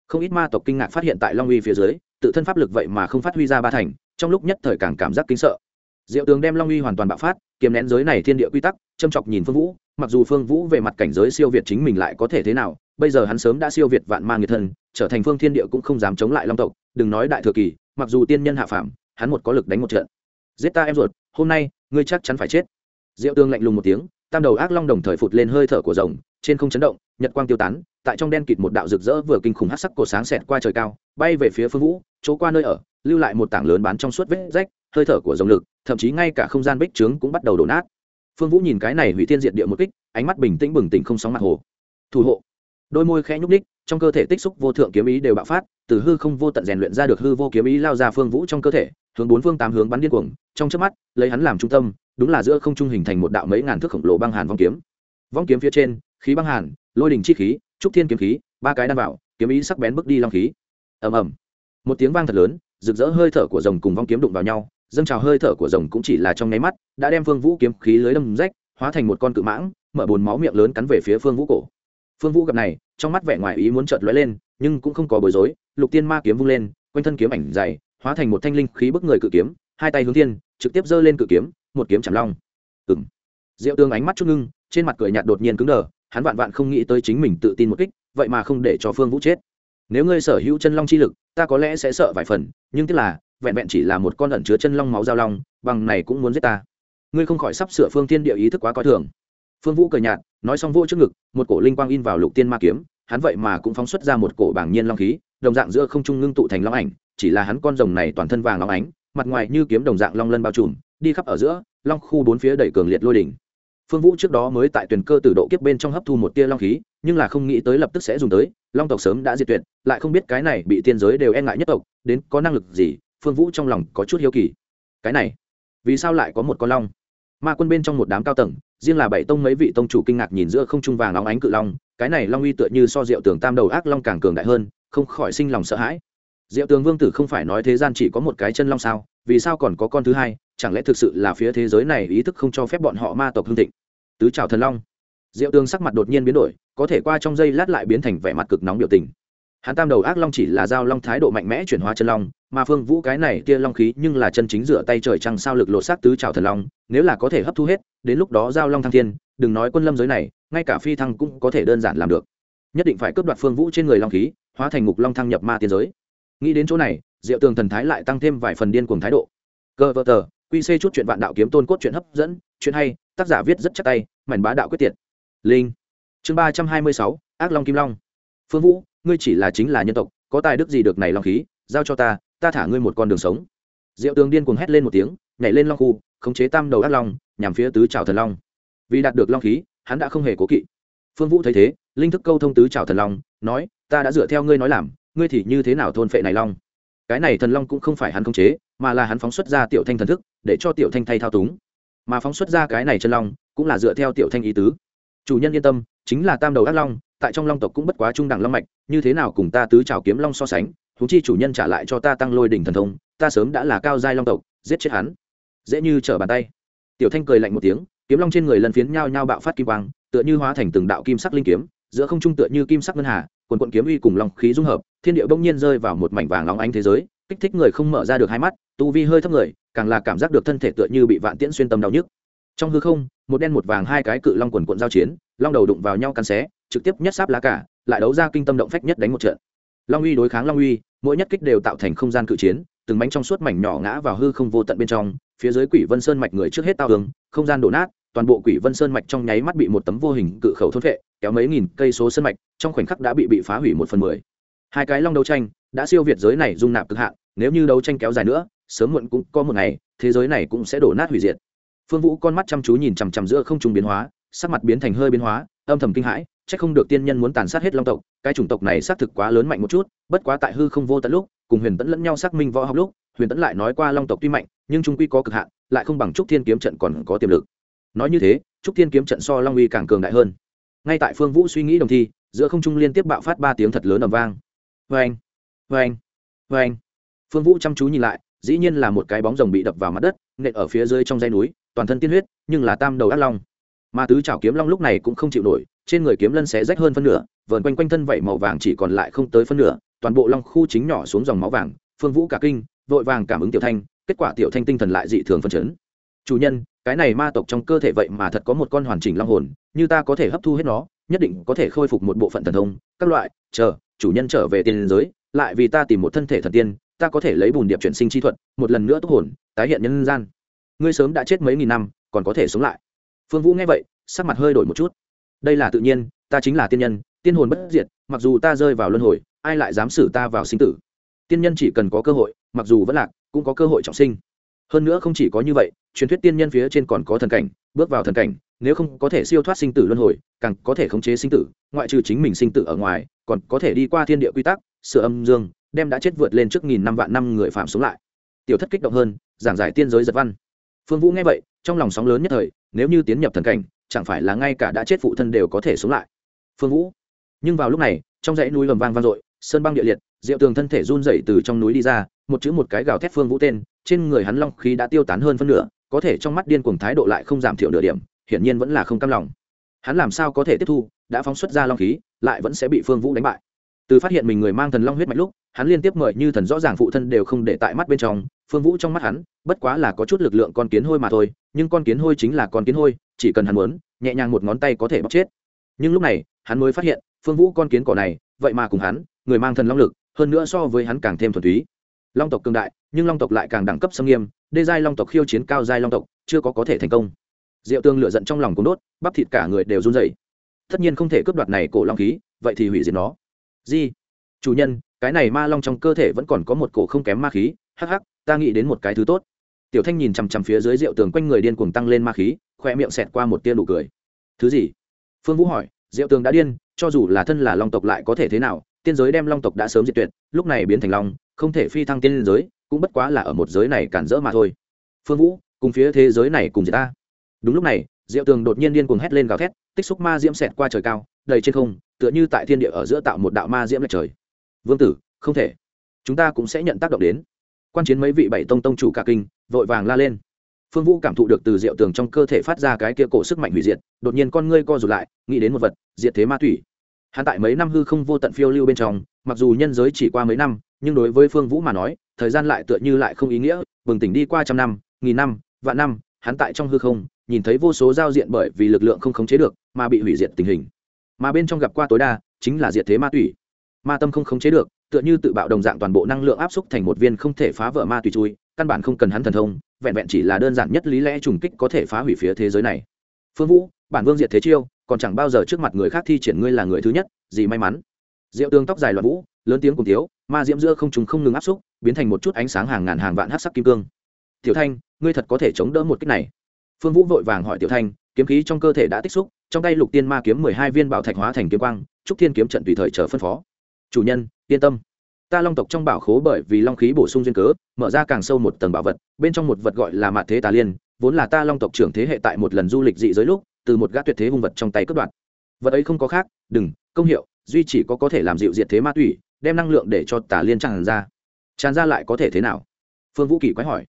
Không ít ma tộc kinh ngạc phát hiện tại Long Uy phía dưới, tự thân pháp lực vậy mà không phát huy ra ba thành, trong lúc nhất thời càng cảm giác kinh sợ. Diệu tướng đem Long Uy hoàn toàn bạo phát, kiềm nén giới này thiên địa quy tắc, châm chọc nhìn Phương Vũ, mặc dù Phương Vũ về mặt cảnh giới siêu việt chính mình lại có thể thế nào, bây giờ hắn sớm đã siêu việt vạn ma nghiệt thân trở thành phương thiên địa cũng không dám chống lại long tộc đừng nói đại thừa kỳ mặc dù tiên nhân hạ phạm hắn một có lực đánh một trận giết ta em ruột hôm nay ngươi chắc chắn phải chết diệu tương lạnh lùng một tiếng, tam đầu ác long đồng thời phụt lên hơi thở của rồng, trên không chấn động, nhật quang tiêu tán, tại trong đen kịt một đạo rực rỡ vừa kinh khủng hắc sắc cổ sáng xẹt qua trời cao, bay về phía phương vũ, chỗ qua nơi ở, lưu lại một tảng lớn bán trong suốt vết rách, hơi thở của rồng lực, thậm chí ngay cả không gian bích trướng cũng bắt đầu đổ nát. Phương vũ nhìn cái này hủy thiên diệt địa một kích, ánh mắt bình tĩnh bừng tỉnh không sóng mặt hồ. Thủ hộ. Đôi môi khẽ nhúc ních trong cơ thể tích xúc vô thượng kiếm ý đều bạo phát, từ hư không vô tận rèn luyện ra được hư vô kiếm ý lao ra phương vũ trong cơ thể, hướng bốn phương tám hướng bắn điên cuồng, trong trước mắt, lấy hắn làm trung tâm đúng là giữa không trung hình thành một đạo mấy ngàn thước khổng lồ băng hàn vong kiếm. Vong kiếm phía trên, khí băng hàn, lôi đình chi khí, trúc thiên kiếm khí, ba cái đan vào kiếm ý sắc bén bước đi long khí. Ầm ầm. Một tiếng vang thật lớn, rực rỡ hơi thở của rồng cùng vong kiếm đụng vào nhau, dâng trào hơi thở của rồng cũng chỉ là trong nháy mắt, đã đem phương vũ kiếm khí lưới đâm rách, hóa thành một con cự mãng, mở bồn máu miệng lớn cắn về phía phương vũ cổ. Phương vũ gặp này, trong mắt vẻ ngoài ý muốn chợt lóe lên, nhưng cũng không có bối rối, lục tiên ma kiếm vung lên, quanh thân kiếm ảnh dày, hóa thành một thanh linh khí bức người cự kiếm, hai tay hướng thiên, trực tiếp giơ lên cự kiếm một kiếm chạm long. Ừng diệu tương ánh mắt chút ngưng, trên mặt cười nhạt đột nhiên cứng đờ, hắn vạn vạn không nghĩ tới chính mình tự tin một kích, vậy mà không để cho phương vũ chết. Nếu ngươi sở hữu chân long chi lực, ta có lẽ sẽ sợ vài phần, nhưng tức là, vẹn vẹn chỉ là một con ẩn chứa chân long máu giao long, bằng này cũng muốn giết ta. Ngươi không khỏi sắp sửa phương tiên địa ý thức quá coi thường. Phương vũ cười nhạt, nói xong vô trước ngực, một cổ linh quang in vào lục tiên ma kiếm, hắn vậy mà cũng phóng xuất ra một cổ bảng nhiên long khí, đồng dạng giữa không trung ngưng tụ thành long ảnh, chỉ là hắn con rồng này toàn thân vàng long ánh, mặt ngoài như kiếm đồng dạng long lân bao trùm đi khắp ở giữa, long khu bốn phía đầy cường liệt lôi đỉnh. Phương vũ trước đó mới tại tuyển cơ từ độ kiếp bên trong hấp thu một tia long khí, nhưng là không nghĩ tới lập tức sẽ dùng tới, long tộc sớm đã diệt tuyệt, lại không biết cái này bị tiên giới đều e ngại nhất tộc, đến có năng lực gì, phương vũ trong lòng có chút hiếu kỳ. Cái này, vì sao lại có một con long? Ma quân bên trong một đám cao tầng, riêng là bảy tông mấy vị tông chủ kinh ngạc nhìn giữa không trung vàng óng ánh cự long, cái này long uy tựa như so diệu tường tam đầu ác long càng cường đại hơn, không khỏi sinh lòng sợ hãi. Diệu tường vương tử không phải nói thế gian chỉ có một cái chân long sao, vì sao còn có con thứ hai chẳng lẽ thực sự là phía thế giới này ý thức không cho phép bọn họ ma tộc hương thịnh? Tứ trào thần long. Diệu tương sắc mặt đột nhiên biến đổi, có thể qua trong giây lát lại biến thành vẻ mặt cực nóng biểu tình. Hắn tam đầu ác long chỉ là giao long thái độ mạnh mẽ chuyển hóa chân long, mà phương vũ cái này tia long khí nhưng là chân chính rửa tay trời trăng sao lực lột xác tứ trào thần long, nếu là có thể hấp thu hết, đến lúc đó giao long thăng thiên, đừng nói quân lâm giới này, ngay cả phi thăng cũng có thể đơn giản làm được. Nhất định phải cướp đoạt phương vũ trên người long khí, hóa thành ngục long thăng nhập ma tiên giới. Nghĩ đến chỗ này, diệu tường thần thái lại tăng thêm vài phần điên cuồng thái độ. Cơ vợ tờ quy c chút chuyện vạn đạo kiếm tôn cốt chuyện hấp dẫn, chuyện hay, tác giả viết rất chắc tay, mảnh bá đạo quyết tiệt. Linh. Chương ba trăm hai mươi sáu, ác long kim long. Phương vũ, ngươi chỉ là chính là nhân tộc, có tài đức gì được này long khí, giao cho ta ta thả ngươi một con đường sống. Diệu tường điên cuồng hét lên một tiếng, nhảy lên long khu, khống chế tam đầu ác long, nhằm phía tứ trào thần long. Vì đạt được long khí, hắn đã không hề cố kỵ. Phương vũ thấy thế, linh thức câu thông tứ trào thần long, nói, ta đã dựa theo ngươi nói làm, ngươi thì như thế nào thôn phệ này long? Cái này thần long cũng không phải hắn khống chế, mà là hắn phóng xuất ra tiểu thanh thần thức để cho tiểu thanh thay thao túng. Mà phóng xuất ra cái này chân long, cũng là dựa theo tiểu thanh ý tứ. Chủ nhân yên tâm, chính là tam đầu ác long, tại trong long tộc cũng bất quá trung đẳng long mạch, như thế nào cùng ta tứ trào kiếm long so sánh húng chi chủ nhân trả lại cho ta tăng lôi đỉnh thần thông, ta sớm đã là cao giai long tộc, giết chết hắn. Dễ như trở bàn tay. Tiểu thanh cười lạnh một tiếng, kiếm long trên người lần phiến nhao nhao bạo phát kim quang, tựa như hóa thành từng đạo kim sắc linh kiếm, giữa không trung tựa như kim sắc ngân hà, quần quận kiếm uy cùng long khí dung hợp, thiên địa bỗng nhiên rơi vào một mảnh vàng óng ánh thế giới kích thích người không mở ra được hai mắt, tu vi hơi thấp người, càng là cảm giác được thân thể tựa như bị vạn tiễn xuyên tâm đau nhức. Trong hư không, một đen một vàng hai cái cự long quần quận giao chiến, long đầu đụng vào nhau cắn xé, trực tiếp nhất sáp lá cả, lại đấu ra kinh tâm động phách nhất đánh một trận. Long uy đối kháng long uy, mỗi nhất kích đều tạo thành không gian cự chiến, từng bánh trong suốt mảnh nhỏ ngã vào hư không vô tận bên trong, phía dưới quỷ vân sơn mạch người trước hết tao hướng không gian đổ nát, toàn bộ quỷ vân sơn mạch trong nháy mắt bị một tấm vô hình cự khẩu thôn vệ kéo mấy nghìn cây số sơn mạch, trong khoảnh khắc đã bị bị phá hủy một phần mười. Hai cái long đấu tranh đã siêu việt giới này dung nạp cực hạn, nếu như đấu tranh kéo dài nữa, sớm muộn cũng có một ngày, thế giới này cũng sẽ đổ nát hủy diệt. Phương vũ con mắt chăm chú nhìn chằm chằm giữa không trung biến hóa, sắc mặt biến thành hơi biến hóa, âm thầm kinh hãi c h ắ c không được tiên nhân muốn tàn sát hết long tộc, cái chủng tộc này xác thực quá lớn mạnh một chút, bất quá tại hư không vô tận lúc, cùng huyền tẫn lẫn nhau xác minh võ học lúc, huyền tẫn lại nói qua long tộc tuy mạnh, nhưng trung quy có cực hạn, lại không bằng trúc thiên kiếm trận còn có tiềm lực. Nói như thế, trúc thiên kiếm trận so long uy càng cường đại hơn. Ngay tại phương vũ suy nghĩ đồng thi, giữa không trung liên tiếp bạo phát ba tiếng thật lớn ầm vang. Vê anh vê anh vê anh. Phương vũ chăm chú nhìn lại, dĩ nhiên là một cái bóng rồng bị đập vào mặt đất, nện ở phía dưới trong dây núi, toàn thân tiên huyết, nhưng là tam đầu ác long. Mà tứ chảo kiếm long lúc này cũng không chịu nổi, trên người kiếm lân xé rách hơn phân nửa, vờn quanh quanh thân vảy màu vàng chỉ còn lại không tới phân nửa, toàn bộ long khu chính nhỏ xuống dòng máu vàng, phương vũ cả kinh, vội vàng cảm ứng tiểu thanh, kết quả tiểu thanh tinh thần lại dị thường phân chấn. Chủ nhân, cái này ma tộc trong cơ thể vậy mà thật có một con hoàn chỉnh long hồn, như ta có thể hấp thu hết nó, nhất định có thể khôi phục một bộ phận thần thông, các loại, chờ, chủ nhân trở về tiền giới lại vì ta tìm một thân thể thần tiên, ta có thể lấy bùn điệp chuyển sinh chi thuật, một lần nữa túc hồn, tái hiện nhân gian. Ngươi sớm đã chết mấy nghìn năm, còn có thể sống lại. Phương vũ nghe vậy, sắc mặt hơi đổi một chút. Đây là tự nhiên, ta chính là tiên nhân, tiên hồn bất diệt, mặc dù ta rơi vào luân hồi, ai lại dám xử ta vào sinh tử? Tiên nhân chỉ cần có cơ hội, mặc dù vẫn lạc, cũng có cơ hội trọng sinh. Hơn nữa không chỉ có như vậy, truyền thuyết tiên nhân phía trên còn có thần cảnh, bước vào thần cảnh, nếu không có thể siêu thoát sinh tử luân hồi, càng có thể khống chế sinh tử, ngoại trừ chính mình sinh tử ở ngoài, còn có thể đi qua thiên địa quy tắc sửa âm dương, đem đã chết vượt lên trước nghìn năm vạn năm người phạm sống lại. Tiểu thất kích động hơn, giảng giải tiên giới giật văn. Phương vũ nghe vậy, trong lòng sóng lớn nhất thời, nếu như tiến nhập thần cảnh, chẳng phải là ngay cả đã chết phụ thân đều có thể sống lại. Phương vũ. Nhưng vào lúc này, trong dãy núi lầm vang vang dội, sơn băng địa liệt, diệu tường thân thể run dậy từ trong núi đi ra, một chữ một cái gào thét phương vũ tên, trên người hắn long khí đã tiêu tán hơn phân nửa, có thể trong mắt điên cuồng thái độ lại không giảm thiểu nửa điểm, hiển nhiên vẫn là không cam lòng. Hắn làm sao có thể tiếp thu, đã phóng xuất ra long khí, lại vẫn sẽ bị phương vũ đánh bại từ phát hiện mình người mang thần long huyết mạch lúc, hắn liên tiếp mời như thần rõ ràng phụ thân đều không để tại mắt bên trong, phương vũ trong mắt hắn, bất quá là có chút lực lượng con kiến hôi mà thôi, nhưng con kiến hôi chính là con kiến hôi, chỉ cần hắn muốn, nhẹ nhàng một ngón tay có thể bóc chết. Nhưng lúc này, hắn mới phát hiện, phương vũ con kiến cỏ này, vậy mà cùng hắn, người mang thần long lực, hơn nữa so với hắn càng thêm thuần túy. Long tộc cường đại, nhưng long tộc lại càng đẳng cấp xâm nghiêm, đê giai long tộc khiêu chiến cao giai long tộc, chưa có có thể thành công. Diệu tương lựa giận trong lòng cũng đốt, bắp thịt cả người đều run dậy tất nhiên không thể cướp đoạt này cổ long khí, vậy thì hủy diệt nó gì chủ nhân, cái này ma long trong cơ thể vẫn còn có một cổ không kém ma khí, hắc hắc, ta nghĩ đến một cái thứ tốt. Tiểu thanh nhìn chằm chằm phía dưới rượu tường quanh người điên cuồng tăng lên ma khí khoe miệng xẹt qua một tia nụ cười. Thứ gì? Phương vũ hỏi. Diệu tường đã điên, cho dù là thân là long tộc lại có thể thế nào? Tiên giới đem long tộc đã sớm diệt tuyệt, lúc này biến thành long, không thể phi thăng tiên giới, cũng bất quá là ở một giới này cản rỡ mà thôi. Phương vũ, cùng phía thế giới này cùng diệt ta. Đúng lúc này diệu tường đột nhiên điên cuồng hét lên gào thét, tích xúc ma diễm xẹt qua trời cao đầy trên không, tựa như tại thiên địa ở giữa tạo một đạo ma diễm lệch trời. Vương tử, không thể. Chúng ta cũng sẽ nhận tác động đến. Quan chiến mấy vị bảy tông tông chủ cả kinh, vội vàng la lên. Phương vũ cảm thụ được từ diệu tường trong cơ thể phát ra cái kia cổ sức mạnh hủy diệt, đột nhiên con ngươi co rụt lại, nghĩ đến một vật, diệt thế ma thủy. Hắn tại mấy năm hư không vô tận phiêu lưu bên trong, mặc dù nhân giới chỉ qua mấy năm, nhưng đối với phương vũ mà nói, thời gian lại tựa như lại không ý nghĩa, bừng tỉnh đi qua trăm năm, nghìn năm, vạn năm, hắn tại trong hư không, nhìn thấy vô số giao diện bởi vì lực lượng không khống chế được, mà bị hủy diệt tình hình mà bên trong gặp qua tối đa chính là diệt thế ma thủy ma tâm không khống chế được, tựa như tự bạo đồng dạng toàn bộ năng lượng áp xúc thành một viên không thể phá vỡ ma tùy chui, căn bản không cần hắn thần thông, vẹn vẹn chỉ là đơn giản nhất lý lẽ trùng kích có thể phá hủy phía thế giới này. Phương vũ, bản vương diệt thế chiêu, còn chẳng bao giờ trước mặt người khác thi triển ngươi là người thứ nhất, gì may mắn. Diệu tương tóc dài loạn vũ, lớn tiếng cùng tiếu ma diễm giữa không trùng không ngừng áp xúc, biến thành một chút ánh sáng hàng ngàn hàng vạn hát sắc kim cương. Tiểu thanh, ngươi thật có thể chống đỡ một cách này. Phương vũ vội vàng hỏi tiểu thanh kiếm khí trong cơ thể đã tích xúc, trong tay lục tiên ma kiếm mười hai viên bảo thạch hóa thành kiếm quang, trúc thiên kiếm trận tùy thời chờ phân phó. Chủ nhân, yên tâm. Ta long tộc trong bảo khố bởi vì long khí bổ sung duyên cớ, mở ra càng sâu một tầng bảo vật, bên trong một vật gọi là mạ thế tà liên, vốn là ta long tộc trưởng thế hệ tại một lần du lịch dị giới lúc, từ một gã tuyệt thế hung vật trong tay cướp đoạt. Vật ấy không có khác, đừng, công hiệu, duy chỉ có có thể làm dịu diệt thế ma tủy, đem năng lượng để cho tà liên tràn ra. Tràn ra lại có thể thế nào? Phương vũ kỳ quái hỏi.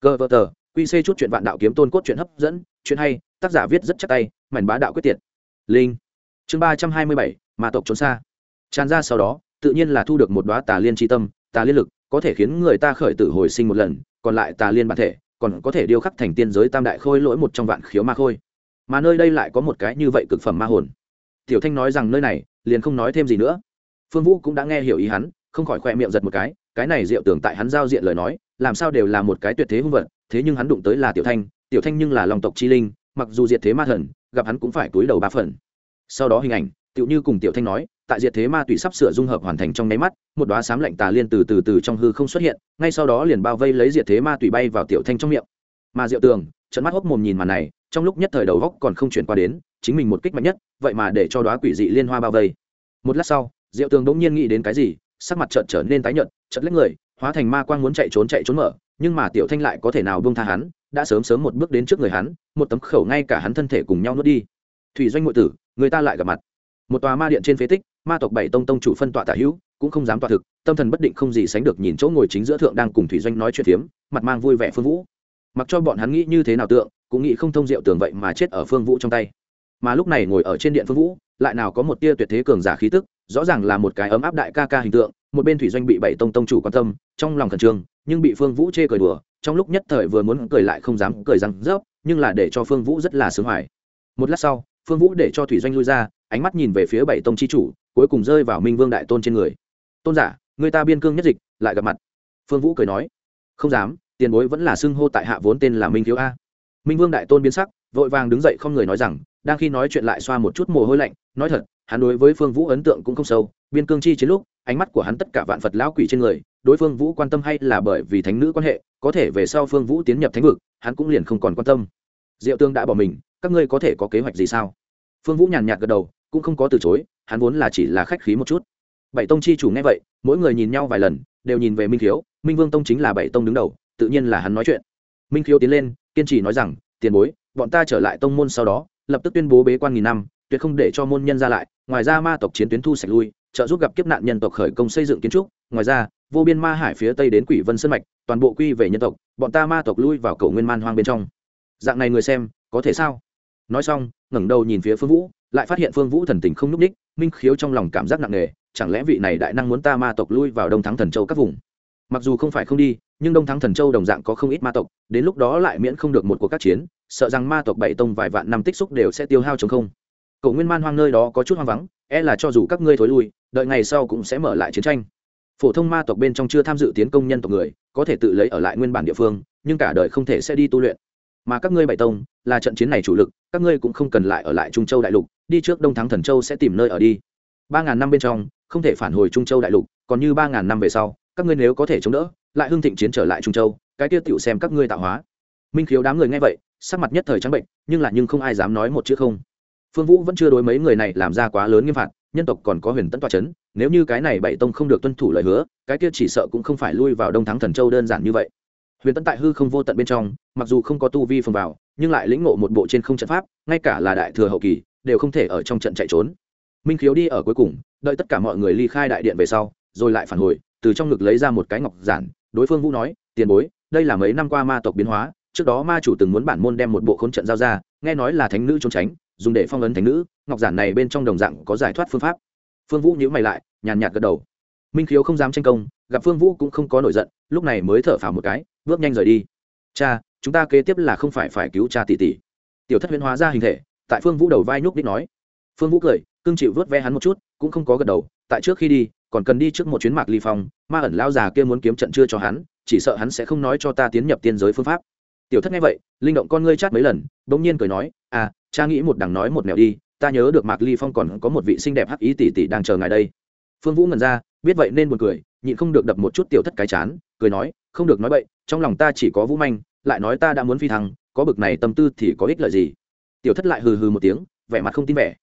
Cơ vợ tờ, quy c chút chuyện vạn đạo kiếm tôn cốt chuyện hấp dẫn chuyện hay, tác giả viết rất chắc tay, mảnh bá đạo quyết tiệt. Linh. Chương ba trăm hai mươi bảy mà tộc trốn xa. Tràn ra sau đó, tự nhiên là thu được một đoá tà liên tri tâm, tà liên lực, có thể khiến người ta khởi tử hồi sinh một lần, còn lại tà liên bản thể, còn có thể điêu khắc thành tiên giới tam đại khôi lỗi một trong vạn khiếu ma khôi. Mà nơi đây lại có một cái như vậy cực phẩm ma hồn. Tiểu thanh nói rằng nơi này, liền không nói thêm gì nữa. Phương vũ cũng đã nghe hiểu ý hắn, không khỏi khoe miệng giật một cái cái này diệu tưởng tại hắn giao diện lời nói, làm sao đều là một cái tuyệt thế hung vật, thế nhưng hắn đụng tới là tiểu thanh tiểu thanh nhưng là lòng tộc chi linh, mặc dù diệt thế ma thần, gặp hắn cũng phải túi đầu ba phần. Sau đó hình ảnh, tựu như cùng tiểu thanh nói, tại diệt thế ma tùy sắp sửa dung hợp hoàn thành trong nháy mắt, một đoá sám lạnh tà liên từ từ từ trong hư không xuất hiện, ngay sau đó liền bao vây lấy diệt thế ma tùy bay vào tiểu thanh trong miệng. Mà diệu tường trận mắt hốc mồm nhìn màn này, trong lúc nhất thời đầu góc còn không chuyển qua đến, chính mình một kích mạnh nhất, vậy mà để cho đoá quỷ dị liên hoa bao vây. Một lát sau, diệu tường bỗng nhiên nghĩ đến cái gì, sắc mặt trợn trở nên tái nhợt chật lấy người, hóa thành ma quang muốn chạy trốn chạy trốn mở, nhưng mà tiểu thanh lại có thể nào buông tha hắn đã sớm sớm một bước đến trước người hắn, một tấm khẩu ngay cả hắn thân thể cùng nhau nuốt đi. Thủy doanh ngụy tử, người ta lại gặp mặt. Một tòa ma điện trên phế tích, ma tộc bảy tông tông chủ phân tọa tả hữu, cũng không dám tọa thực, tâm thần bất định không gì sánh được nhìn chỗ ngồi chính giữa thượng đang cùng thủy doanh nói chuyện phiếm, mặt mang vui vẻ phương vũ. Mặc cho bọn hắn nghĩ như thế nào tượng, cũng nghĩ không thông diệu tưởng vậy mà chết ở phương vũ trong tay. Mà lúc này ngồi ở trên điện phương vũ, lại nào có một tia tuyệt thế cường giả khí tức, rõ ràng là một cái ấm áp đại ca ca hình tượng, một bên thủy doanh bị bảy tông tông chủ quan tâm, trong lòng khẩn trương nhưng bị phương vũ chê cười đùa, trong lúc nhất thời vừa muốn cười lại không dám cười răng rớp, nhưng là để cho phương vũ rất là sướng hoài. Một lát sau, phương vũ để cho thủy doanh lui ra, ánh mắt nhìn về phía bảy tông chi chủ, cuối cùng rơi vào minh vương đại tôn trên người. Tôn giả, người ta biên cương nhất dịch, lại gặp mặt. Phương vũ cười nói. Không dám, tiền bối vẫn là xưng hô tại hạ vốn tên là minh thiếu a. Minh vương đại tôn biến sắc, vội vàng đứng dậy không người nói rằng, đang khi nói chuyện lại xoa một chút mồ hôi lạnh, nói thật, hắn đối với phương vũ ấn tượng cũng không sâu, biên cương chi chiến lúc, ánh mắt của hắn tất cả vạn phật lão quỷ trên người đối phương vũ quan tâm hay là bởi vì thánh nữ quan hệ, có thể về sau phương vũ tiến nhập thánh vực, hắn cũng liền không còn quan tâm. Diệu tương đã bỏ mình, các ngươi có thể có kế hoạch gì sao? Phương vũ nhàn nhạt gật đầu, cũng không có từ chối, hắn vốn là chỉ là khách khí một chút. Bảy tông chi chủ nghe vậy, mỗi người nhìn nhau vài lần, đều nhìn về minh khiếu, minh vương tông chính là bảy tông đứng đầu, tự nhiên là hắn nói chuyện. Minh khiếu tiến lên, kiên trì nói rằng, tiền bối, bọn ta trở lại tông môn sau đó, lập tức tuyên bố bế quan nghìn năm, tuyệt không để cho môn nhân ra lại, ngoài ra ma tộc chiến tuyến thu sạch lui, trợ giúp gặp kiếp nạn nhân tộc khởi công xây dựng kiến trúc, ngoài ra vô biên ma hải phía tây đến quỷ vân sơn mạch, toàn bộ quy về nhân tộc, bọn ta ma tộc lui vào cầu nguyên man hoang bên trong. Dạng này người xem, có thể sao? Nói xong, ngẩng đầu nhìn phía phương vũ, lại phát hiện phương vũ thần tình không n ú c ních minh khiếu trong lòng cảm giác nặng nề, chẳng lẽ vị này đại năng muốn ta ma tộc lui vào đông thắng thần châu các vùng? Mặc dù không phải không đi, nhưng đông thắng thần châu đồng dạng có không ít ma tộc, đến lúc đó lại miễn không được một cuộc các chiến, sợ rằng ma tộc bảy tông vài vạn năm tích xúc đều sẽ tiêu hao chống không. Cậu nguyên man hoang nơi đó có chút hoang vắng e là cho dù các ngươi thối lui, đợi ngày sau cũng sẽ mở lại chiến tranh phổ thông ma tộc bên trong chưa tham dự tiến công nhân tộc người, có thể tự lấy ở lại nguyên bản địa phương, nhưng cả đời không thể sẽ đi tu luyện. Mà các ngươi bảy tông, là trận chiến này chủ lực, các ngươi cũng không cần lại ở lại trung châu đại lục, đi trước đông thắng thần châu sẽ tìm nơi ở đi. Ba ngàn năm bên trong, không thể phản hồi trung châu đại lục, còn như ba ngàn năm về sau, các ngươi nếu có thể chống đỡ, lại hưng thịnh chiến trở lại trung châu, cái tiêu tiểu xem các ngươi tạo hóa. Minh khiếu đám người nghe vậy, sắc mặt nhất thời trắng bệnh, nhưng là nhưng không ai dám nói một chữ không. Phương vũ vẫn chưa đối mấy người này làm ra quá lớn nghiêm phạt, nhân tộc còn có huyền tấn toa c h ấ n nếu như cái này bảy tông không được tuân thủ lời hứa, cái kia chỉ sợ cũng không phải lui vào đông thắng thần châu đơn giản như vậy. Huyền tấn tại hư không vô tận bên trong, mặc dù không có tu vi phong vào, nhưng lại lĩnh ngộ một bộ trên không trận pháp, ngay cả là đại thừa hậu kỳ, đều không thể ở trong trận chạy trốn. Minh khiếu đi ở cuối cùng, đợi tất cả mọi người ly khai đại điện về sau, rồi lại phản hồi, từ trong ngực lấy ra một cái ngọc giản, đối phương vũ nói, tiền bối, đây là mấy năm qua ma tộc biến hóa, trước đó ma chủ từng muốn bản môn đem một bộ khốn trận giao ra, nghe nói là thánh nữ trốn tránh, dùng để phong ấn thánh nữ, ngọc giản này bên trong đồng dạng có giải thoát phương pháp phương vũ nhíu mày lại, nhàn nhạt gật đầu. Minh khiếu không dám tranh công, gặp phương vũ cũng không có nổi giận, lúc này mới thở phào một cái, bước nhanh rời đi. Cha, chúng ta kế tiếp là không phải phải cứu cha tỷ tỷ. Tiểu thất huyễn hóa ra hình thể, tại phương vũ đầu vai nhúc đích nói. Phương vũ cười cưng chịu vớt ve hắn một chút, cũng không có gật đầu, tại trước khi đi, còn cần đi trước một chuyến mạc ly phong, ma ẩn lao già kia muốn kiếm trận chưa cho hắn, chỉ sợ hắn sẽ không nói cho ta tiến nhập tiên giới phương pháp. Tiểu thất nghe vậy, linh động con ngươi chát mấy lần đ ỗ n g nhiên cười nói à cha nghĩ một đằng nói một nẻo đi ta nhớ được mạc ly phong còn có một vị xinh đẹp hắc ý tỷ tỷ đang chờ ngài đây. Phương vũ ngẩn ra, biết vậy nên buồn cười, nhịn không được đập một chút tiểu thất cái chán, cười nói, không được nói vậy trong lòng ta chỉ có vũ manh, lại nói ta đã muốn phi thăng, có bực này tâm tư thì có ích lợi gì? Tiểu thất lại hừ hừ một tiếng, vẻ mặt không tin vẻ.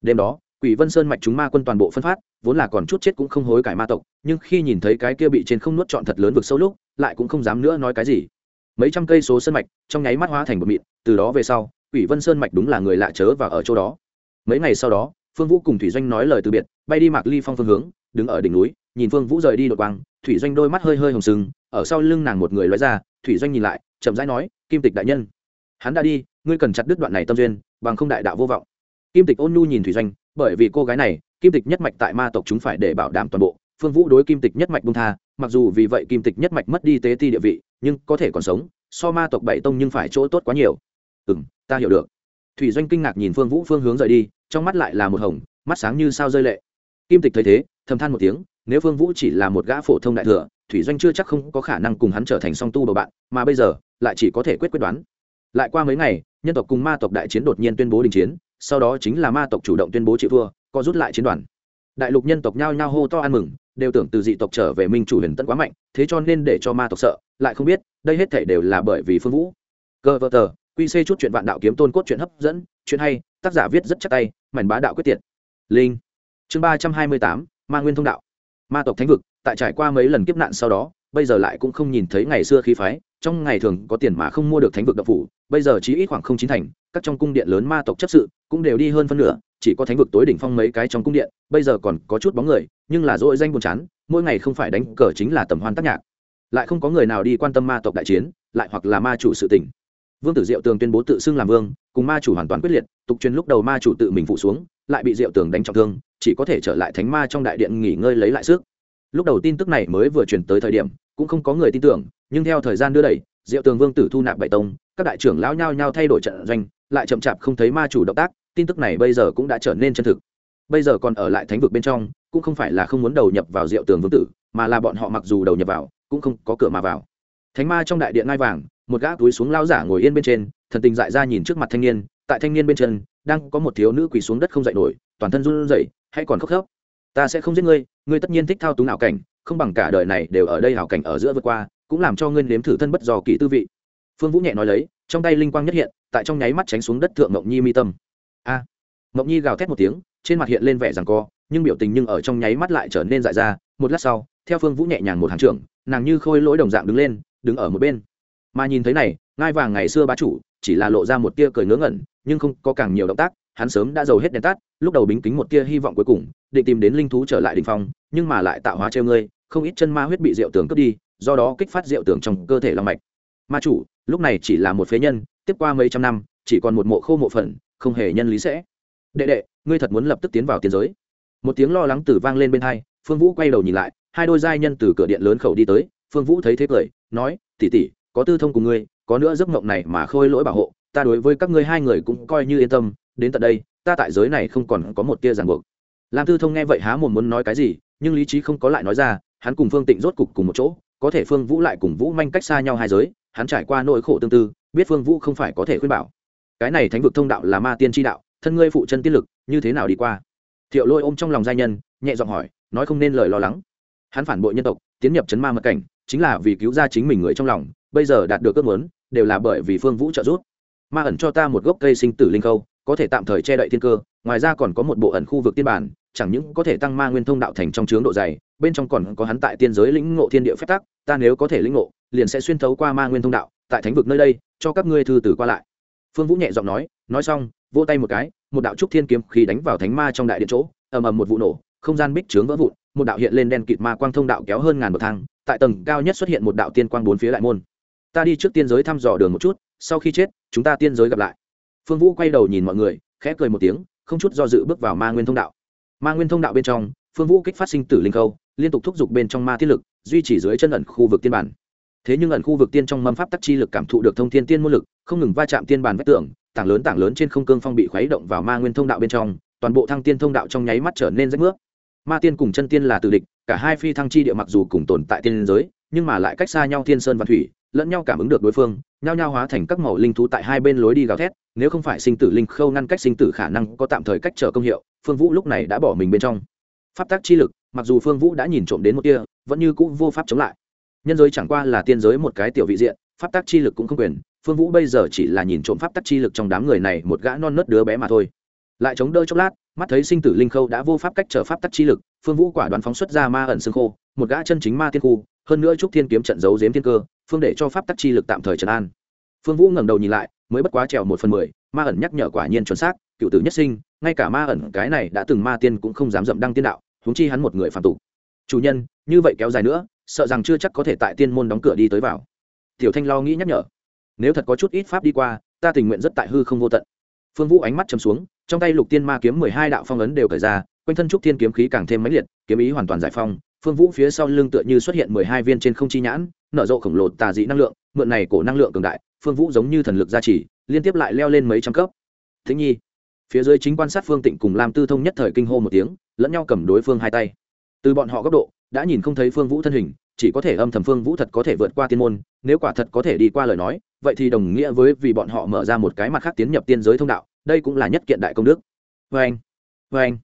Đêm đó, quỷ vân sơn mạch chúng ma quân toàn bộ phân phát, vốn là còn chút chết cũng không hối cải ma tộc, nhưng khi nhìn thấy cái kia bị trên không nuốt trọn thật lớn vực sâu lúc, lại cũng không dám nữa nói cái gì. Mấy trăm cây số sơn mạch, trong nháy mắt hóa thành một mịn, từ đó về sau, quỷ vân sơn mạch đúng là người lạ chớ và ở chỗ đó mấy ngày sau đó, phương vũ cùng thủy doanh nói lời từ biệt, bay đi mạc ly phong phương hướng, đứng ở đỉnh núi, nhìn phương vũ rời đi đội quang, thủy doanh đôi mắt hơi hơi hồng sừng, ở sau lưng nàng một người lóe ra, thủy doanh nhìn lại, chậm rãi nói, kim tịch đại nhân, hắn đã đi, ngươi cần chặt đứt đoạn này tâm duyên, bằng không đại đạo vô vọng. Kim tịch ôn nhu nhìn thủy doanh, bởi vì cô gái này, kim tịch nhất mạch tại ma tộc chúng phải để bảo đảm toàn bộ, phương vũ đối kim tịch nhất mạch bung tha, mặc dù vì vậy kim tịch nhất mạch mất đi tế ti địa vị, nhưng có thể còn sống, so ma tộc bảy tông nhưng phải chỗ tốt quá nhiều. Ừ ta hiểu được thủy doanh kinh ngạc nhìn phương vũ phương hướng rời đi, trong mắt lại là một hồng, mắt sáng như sao rơi lệ. Kim tịch thấy thế, thầm than một tiếng, nếu phương vũ chỉ là một gã phổ thông đại thừa, thủy doanh chưa chắc không có khả năng cùng hắn trở thành song tu bầu bạn, mà bây giờ, lại chỉ có thể quyết quyết đoán. Lại qua mấy ngày, nhân tộc cùng ma tộc đại chiến đột nhiên tuyên bố đình chiến, sau đó chính là ma tộc chủ động tuyên bố chịu thua, co rút lại chiến đoàn. Đại lục nhân tộc nhao nhao hô to ăn mừng, đều tưởng từ dị tộc trở về minh chủ huyền tận quá mạnh, thế cho nên để cho ma tộc sợ, lại không biết, đây hết thể đều là bởi vì phương vũ. Cơ vợ tờ quy c chút chuyện vạn đạo kiếm tôn cốt chuyện hấp dẫn, chuyện hay, tác giả viết rất chắc tay, mảnh bá đạo quyết tiệt. Linh. Chương ba trăm hai mươi tám, ma nguyên thông đạo. Ma tộc thánh vực, tại trải qua mấy lần kiếp nạn sau đó, bây giờ lại cũng không nhìn thấy ngày xưa khí phái, trong ngày thường có tiền mà không mua được thánh vực độc phủ, bây giờ chỉ ít khoảng không chín thành, các trong cung điện lớn ma tộc chấp sự cũng đều đi hơn phân nửa, chỉ có thánh vực tối đỉnh phong mấy cái trong cung điện, bây giờ còn có chút bóng người, nhưng là dội danh buồn chán, mỗi ngày không phải đánh cờ chính là tầm hoan tác nhạc. Lại không có người nào đi quan tâm ma tộc đại chiến, lại hoặc là ma chủ sự tỉnh vương tử diệu tường tuyên bố tự xưng làm vương, cùng ma chủ hoàn toàn quyết liệt, tục truyền lúc đầu ma chủ tự mình phụ xuống, lại bị diệu tường đánh trọng thương, chỉ có thể trở lại thánh ma trong đại điện nghỉ ngơi lấy lại sức. Lúc đầu tin tức này mới vừa truyền tới thời điểm, cũng không có người tin tưởng, nhưng theo thời gian đưa đẩy, diệu tường vương tử thu nạp bảy tông, các đại trưởng lão nhao nhao thay đổi trận doanh, lại chậm chạp không thấy ma chủ động tác, tin tức này bây giờ cũng đã trở nên chân thực. Bây giờ còn ở lại thánh vực bên trong, cũng không phải là không muốn đầu nhập vào diệu tường vương tử, mà là bọn họ mặc dù đầu nhập vào, cũng không có cửa mà vào. Thánh ma trong đại điện ngai vàng một gã túi xuống lao giả ngồi yên bên trên thần tình dại ra nhìn trước mặt thanh niên tại thanh niên bên chân đang có một thiếu nữ quỳ xuống đất không dậy nổi toàn thân run rẩy hay còn khóc khóc. Ta sẽ không giết ngươi ngươi tất nhiên thích thao túng ảo cảnh không bằng cả đời này đều ở đây ảo cảnh ở giữa vượt qua cũng làm cho ngươi nếm thử thân bất dò kỳ tư vị. Phương vũ nhẹ nói lấy trong tay linh quang nhất hiện tại trong nháy mắt tránh xuống đất thượng mộng nhi mi tâm. A! À, mộng nhi gào thét một tiếng trên mặt hiện lên vẻ rằng co nhưng biểu tình nhưng ở trong nháy mắt lại trở nên dại ra. Một lát sau theo phương vũ nhẹ nhàng một hàng trưởng nàng như khôi lỗi đồng dạng đứng lên đứng ở một bên mà nhìn thấy này, ngai vàng ngày xưa bá chủ, chỉ là lộ ra một tia cười ngớ ngẩn, nhưng không có càng nhiều động tác, hắn sớm đã giàu hết đèn tắt, lúc đầu bính kính một tia hy vọng cuối cùng, định tìm đến linh thú trở lại đình phong, nhưng mà lại tạo hóa treo ngươi, không ít chân ma huyết bị rượu tường cướp đi, do đó kích phát rượu tường trong cơ thể long mạch. Ma chủ, lúc này chỉ là một phế nhân, tiếp qua mấy trăm năm, chỉ còn một mộ khô mộ phận không hề nhân lý sẽ. Đệ đệ, ngươi thật muốn lập tức tiến vào tiến giới. Một tiếng lo lắng từ vang lên bên hai, phương vũ quay đầu nhìn lại, hai đôi giai nhân từ cửa điện lớn khẩu đi tới, phương vũ thấy thế cười, nói tỉ tỉ có tư thông cùng ngươi, có nữa giấc mộng này mà khôi lỗi bảo hộ, ta đối với các ngươi hai người cũng coi như yên tâm, đến tận đây, ta tại giới này không còn có một tia ràng buộc. Lam tư thông nghe vậy há mồm muốn nói cái gì, nhưng lý trí không có lại nói ra, hắn cùng phương tịnh rốt cục cùng một chỗ, có thể phương vũ lại cùng vũ manh cách xa nhau hai giới, hắn trải qua nỗi khổ tương tư, biết phương vũ không phải có thể khuyên bảo. Cái này thánh vực thông đạo là ma tiên tri đạo, thân ngươi phụ chân tiên lực, như thế nào đi qua? Thiệu lôi ôm trong lòng gia nhân, nhẹ giọng hỏi, nói không nên lời lo lắng. Hắn phản bội nhân tộc, tiến nhập chấn ma mật cảnh, chính là vì cứu ra chính mình người trong lòng bây giờ đạt được ước muốn, đều là bởi vì phương vũ trợ giúp. Ma ẩn cho ta một gốc cây sinh tử linh khâu, có thể tạm thời che đậy thiên cơ, ngoài ra còn có một bộ ẩn khu vực tiên bản, chẳng những có thể tăng ma nguyên thông đạo thành trong chướng độ dày, bên trong còn có hắn tại tiên giới lĩnh ngộ thiên địa phép tắc, ta nếu có thể lĩnh ngộ, liền sẽ xuyên thấu qua ma nguyên thông đạo, tại thánh vực nơi đây, cho các ngươi thư tử qua lại. Phương vũ nhẹ giọng nói nói xong, vỗ tay một cái, một đạo trúc thiên kiếm khí đánh vào thánh ma trong đại điện chỗ, ầm ầm một vụ nổ, không gian bích trướng vỡ vụn, một đạo hiện lên đen kịt ma quang thông đạo kéo hơn ngàn bậc thang, tại tầng cao nhất xuất hiện một đạo tiên quang bốn phía lại môn ta đi trước tiên giới thăm dò đường một chút, sau khi chết, chúng ta tiên giới gặp lại. Phương vũ quay đầu nhìn mọi người, khẽ cười một tiếng, không chút do dự bước vào ma nguyên thông đạo. Ma nguyên thông đạo bên trong, phương vũ kích phát sinh tử linh khâu liên tục thúc giục bên trong ma thiết lực, duy trì dưới chân ẩn khu vực tiên bản. Thế nhưng ẩn khu vực tiên trong mâm pháp tắc chi lực cảm thụ được thông thiên tiên môn lực, không ngừng va chạm tiên bản vách tường, tảng lớn tảng lớn trên không cương phong bị khuấy động vào ma nguyên thông đạo bên trong, toàn bộ thăng tiên thông đạo trong nháy mắt trở nên rách nước ma tiên cùng chân tiên là tử địch, cả hai phi thăng chi địa mặc dù cùng tồn tại tiên giới, nhưng mà lại cách xa nhau thiên sơn và thủy lẫn nhau cảm ứng được đối phương, nhao nhao hóa thành các màu linh thú tại hai bên lối đi gào thét, nếu không phải sinh tử linh khâu ngăn cách sinh tử khả năng có tạm thời cách trở công hiệu, phương vũ lúc này đã bỏ mình bên trong. Pháp tác chi lực, mặc dù phương vũ đã nhìn trộm đến một kia vẫn như cũ vô pháp chống lại. Nhân giới chẳng qua là tiên giới một cái tiểu vị diện, pháp tác chi lực cũng không quyền, phương vũ bây giờ chỉ là nhìn trộm pháp tác chi lực trong đám người này một gã non nớt đứa bé mà thôi. Lại chống đỡ chốc lát, mắt thấy sinh tử linh khâu đã vô pháp cách trở pháp tác chi lực, phương vũ quả đoán phóng xuất ra ma ẩn xương khô, một gã chân chính ma tiên khu hơn nữa trúc thiên kiếm trận giấu giếm thiên cơ, phương để cho pháp tắc chi lực tạm thời trấn an. Phương vũ ngẩng đầu nhìn lại, mới bất quá trèo một phần mười, ma ẩn nhắc nhở quả nhiên chuẩn xác, cựu tử nhất sinh, ngay cả ma ẩn cái này đã từng ma tiên cũng không dám dậm đăng tiên đạo, huống chi hắn một người phạm tục. Chủ nhân, như vậy kéo dài nữa, sợ rằng chưa chắc có thể tại tiên môn đóng cửa đi tới vào. Tiểu thanh lo nghĩ nhắc nhở, nếu thật có chút ít pháp đi qua, ta tình nguyện rất tại hư không vô tận. Phương vũ ánh mắt chầm xuống, trong tay lục tiên ma kiếm mười hai đạo phong ấn đều cởi ra, quanh thân trúc thiên kiếm khí càng thêm mãnh liệt, kiếm ý hoàn toàn giải phong phương vũ phía sau lưng tựa như xuất hiện mười hai viên trên không chi nhãn, nở rộ khổng lồ tà dị năng lượng, mượn này cổ năng lượng cường đại, phương vũ giống như thần lực gia trì, liên tiếp lại leo lên mấy trăm cấp. Thính nhi, phía dưới chính quan sát phương tịnh cùng lam tư thông nhất thời kinh hô một tiếng, lẫn nhau cầm đối phương hai tay. Từ bọn họ góc độ, đã nhìn không thấy phương vũ thân hình, chỉ có thể âm thầm phương vũ thật có thể vượt qua tiên môn, nếu quả thật có thể đi qua lời nói, vậy thì đồng nghĩa với vì bọn họ mở ra một cái mặt khác tiến nhập tiên giới thông đạo, đây cũng là nhất kiện đại công đức. Vê anh vê anh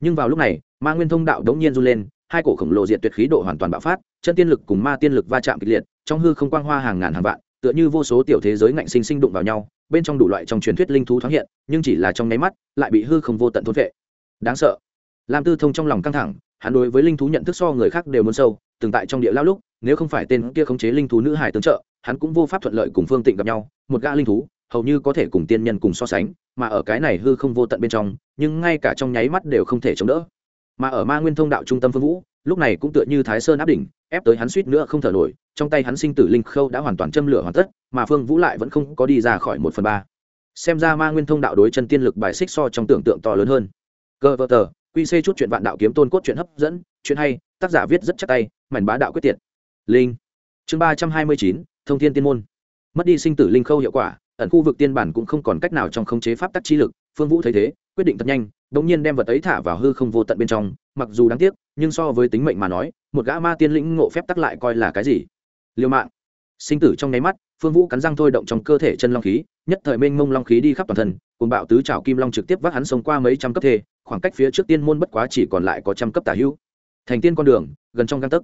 nhưng vào lúc này, ma nguyên thông đạo đống nhiên run lên hai cổ khổng lồ diệt tuyệt khí độ hoàn toàn bạo phát, chân tiên lực cùng ma tiên lực va chạm kịch liệt, trong hư không quang hoa hàng ngàn hàng vạn, tựa như vô số tiểu thế giới ngạnh sinh sinh đụng vào nhau, bên trong đủ loại trong truyền thuyết linh thú thoáng hiện, nhưng chỉ là trong nháy mắt, lại bị hư không vô tận thôn vệ đáng sợ. Lam tư thông trong lòng căng thẳng, hắn đối với linh thú nhận thức so người khác đều muốn sâu, từng tại trong địa lao lúc, nếu không phải tên kia khống chế linh thú nữ hải tướng trợ, hắn cũng vô pháp thuận lợi cùng phương tịnh gặp nhau, một gã linh thú, hầu như có thể cùng tiên nhân cùng so sánh, mà ở cái này hư không vô tận bên trong, nhưng ngay cả trong nháy mắt đều không thể chống đỡ mà ở ma nguyên thông đạo trung tâm phương vũ, lúc này cũng tựa như thái sơn áp đỉnh, ép tới hắn suýt nữa không thở nổi, trong tay hắn sinh tử linh khâu đã hoàn toàn châm lửa hoàn tất, mà phương vũ lại vẫn không có đi ra khỏi một phần ba. Xem ra ma nguyên thông đạo đối chân tiên lực bài xích so trong tưởng tượng to lớn hơn. Cơ vợ tờ, quy c chút chuyện vạn đạo kiếm tôn cốt chuyện hấp dẫn, chuyện hay, tác giả viết rất chắc tay, mảnh bá đạo quyết tiệt. Linh. Chương ba trăm hai mươi chín, thông thiên tiên môn. Mất đi sinh tử linh khâu hiệu quả, ẩn khu vực tiên bản cũng không còn cách nào trong khống chế pháp tắc chi lực, phương vũ thấy thế quyết định thật nhanh đống nhiên đem vật ấy thả vào hư không vô tận bên trong, mặc dù đáng tiếc, nhưng so với tính mệnh mà nói, một gã ma tiên lĩnh ngộ phép tắc lại coi là cái gì? Liêu mạng. Sinh tử trong nháy mắt, phương vũ cắn răng thôi động trong cơ thể chân long khí, nhất thời mênh mông long khí đi khắp toàn thân cùng bạo tứ trào kim long trực tiếp vác hắn sống qua mấy trăm cấp thê, khoảng cách phía trước tiên môn bất quá chỉ còn lại có trăm cấp tả hữu. Thành tiên con đường, gần trong găng tấc.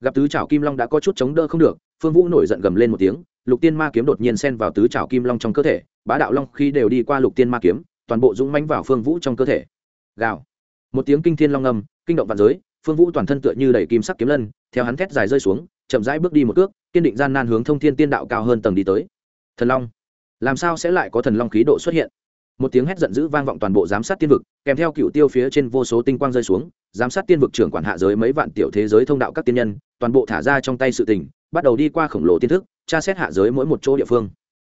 Gặp tứ trào kim long đã có chút chống đỡ không được, phương vũ nổi giận gầm lên một tiếng, lục tiên ma kiếm đột nhiên xen vào tứ trào kim long trong cơ thể, bá đạo long khi đều đi qua lục tiên ma kiếm toàn bộ dũng mánh vào phương vũ trong cơ thể. Gào. Một tiếng kinh thiên long ngầm kinh động vạn giới, phương vũ toàn thân tựa như đẩy kim sắc kiếm lân, theo hắn thét dài rơi xuống, chậm rãi bước đi một cước, kiên định gian nan hướng thông thiên tiên đạo cao hơn tầng đi tới. Thần long. Làm sao sẽ lại có thần long khí độ xuất hiện? Một tiếng hét giận dữ vang vọng toàn bộ giám sát tiên vực, kèm theo cựu tiêu phía trên vô số tinh quang rơi xuống, giám sát tiên vực trưởng quản hạ giới mấy vạn tiểu thế giới thông đạo các tiên nhân, toàn bộ thả ra trong tay sự tình, bắt đầu đi qua khổng lồ tiên thức, tra xét hạ giới mỗi một chỗ địa phương.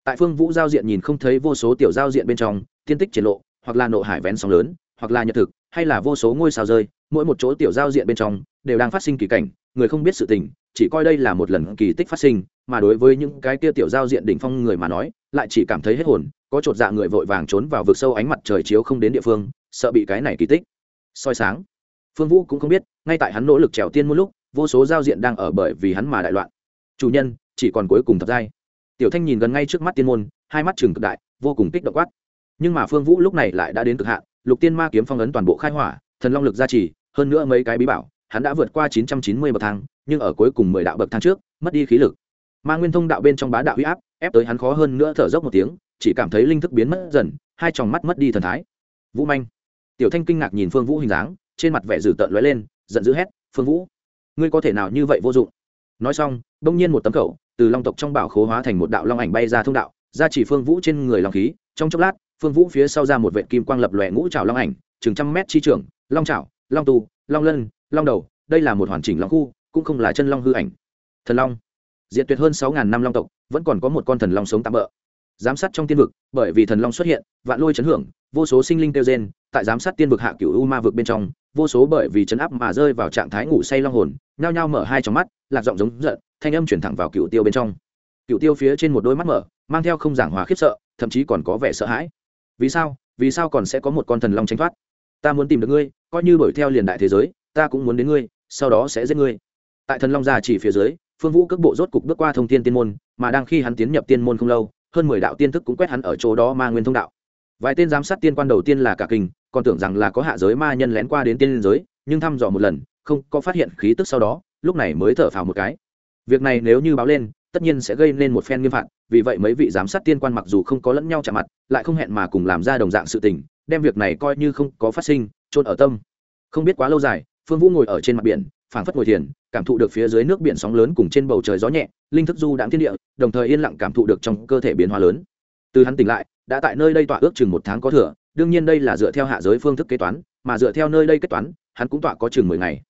Tại phương vũ giao diện nhìn không thấy vô số tiểu giao diện bên trong tiên tích triển lộ, hoặc là nộ hải vén sóng lớn, hoặc là nhật thực, hay là vô số ngôi sao rơi, mỗi một chỗ tiểu giao diện bên trong đều đang phát sinh kỳ cảnh, người không biết sự tình, chỉ coi đây là một lần kỳ tích phát sinh, mà đối với những cái kia tiểu giao diện đỉnh phong người mà nói, lại chỉ cảm thấy hết hồn, có chột dạ người vội vàng trốn vào vực sâu ánh mặt trời chiếu không đến địa phương, sợ bị cái này kỳ tích. Soi sáng. Phương vũ cũng không biết, ngay tại hắn nỗ lực trèo tiên một lúc, vô số giao diện đang ở bởi vì hắn mà đại loạn. Chủ nhân, chỉ còn cuối cùng thập giai. Tiểu thanh nhìn gần ngay trước mắt tiên môn, hai mắt chừng cực đại, vô cùng kích động quát nhưng mà phương vũ lúc này lại đã đến cực hạn, lục tiên ma kiếm phong ấn toàn bộ khai hỏa, thần long lực gia trì, hơn nữa mấy cái bí bảo, hắn đã vượt qua chín trăm chín mươi bậc thang, nhưng ở cuối cùng mười đạo bậc thang trước, mất đi khí lực. Ma nguyên thông đạo bên trong bá đạo huy áp, ép tới hắn khó hơn nữa thở dốc một tiếng, chỉ cảm thấy linh thức biến mất dần, hai tròng mắt mất đi thần thái. Vũ manh. Tiểu thanh kinh ngạc nhìn phương vũ hình dáng, trên mặt vẻ dữ tợn lóe lên, giận dữ hét, phương vũ, ngươi có thể nào như vậy vô dụng? Nói xong, bỗng nhiên một tấm khẩu từ long tộc trong bảo khố hóa thành một đạo long ảnh bay ra thông đạo, ra chỉ phương vũ trên người long khí, trong chốc lát phương vũ phía sau ra một vệ kim quang lập lòe ngũ trào long ảnh chừng trăm mét chi trưởng long trào long tu, long lân, long đầu, đây là một hoàn chỉnh long khu, cũng không là chân long hư ảnh. Thần long. Diệt tuyệt hơn sáu ngàn năm long tộc, vẫn còn có một con thần long sống tạm bỡ giám sát trong tiên vực, bởi vì thần long xuất hiện, vạn lôi chấn hưởng, vô số sinh linh kêu gen tại giám sát tiên vực hạ cửu u ma vực bên trong, vô số bởi vì chấn áp mà rơi vào trạng thái ngủ say long hồn, nhao nhao mở hai trong mắt, lạc giọng giống giận, thanh âm chuyển thẳng vào cửu tiêu bên trong. Cửu tiêu phía trên một đôi mắt mở, mang theo không giảng hòa khiếp sợ, thậm chí còn có vẻ sợ hãi vì sao vì sao còn sẽ có một con thần long tranh thoát? Ta muốn tìm được ngươi, coi như đuổi theo liền đại thế giới, ta cũng muốn đến ngươi, sau đó sẽ giết ngươi. Tại thần long gia chỉ phía dưới, phương vũ cước bộ rốt cục bước qua thông thiên tiên môn, mà đang khi hắn tiến nhập tiên môn không lâu, hơn mười đạo tiên thức cũng quét hắn ở chỗ đó ma nguyên thông đạo. Vài tên giám sát tiên quan đầu tiên là cả kinh, còn tưởng rằng là có hạ giới ma nhân lén qua đến tiên giới, nhưng thăm dò một lần, không có phát hiện khí tức sau đó, lúc này mới thở phào một cái. Việc này nếu như báo lên tất nhiên sẽ gây nên một phen nghiêm phạt, vì vậy mấy vị giám sát tiên quan mặc dù không có lẫn nhau chạm mặt, lại không hẹn mà cùng làm ra đồng dạng sự tình, đem việc này coi như không có phát sinh trôn ở tâm. Không biết quá lâu dài, phương vũ ngồi ở trên mặt biển, phảng phất ngồi thiền, cảm thụ được phía dưới nước biển sóng lớn cùng trên bầu trời gió nhẹ, linh thức du đãng thiên địa, đồng thời yên lặng cảm thụ được trong cơ thể biến hóa lớn. Từ hắn tỉnh lại, đã tại nơi đây tọa ước chừng một tháng có thừa, đương nhiên đây là dựa theo hạ giới phương thức kế toán, mà dựa theo nơi đây kết toán, hắn cũng tọa có chừng mười ngày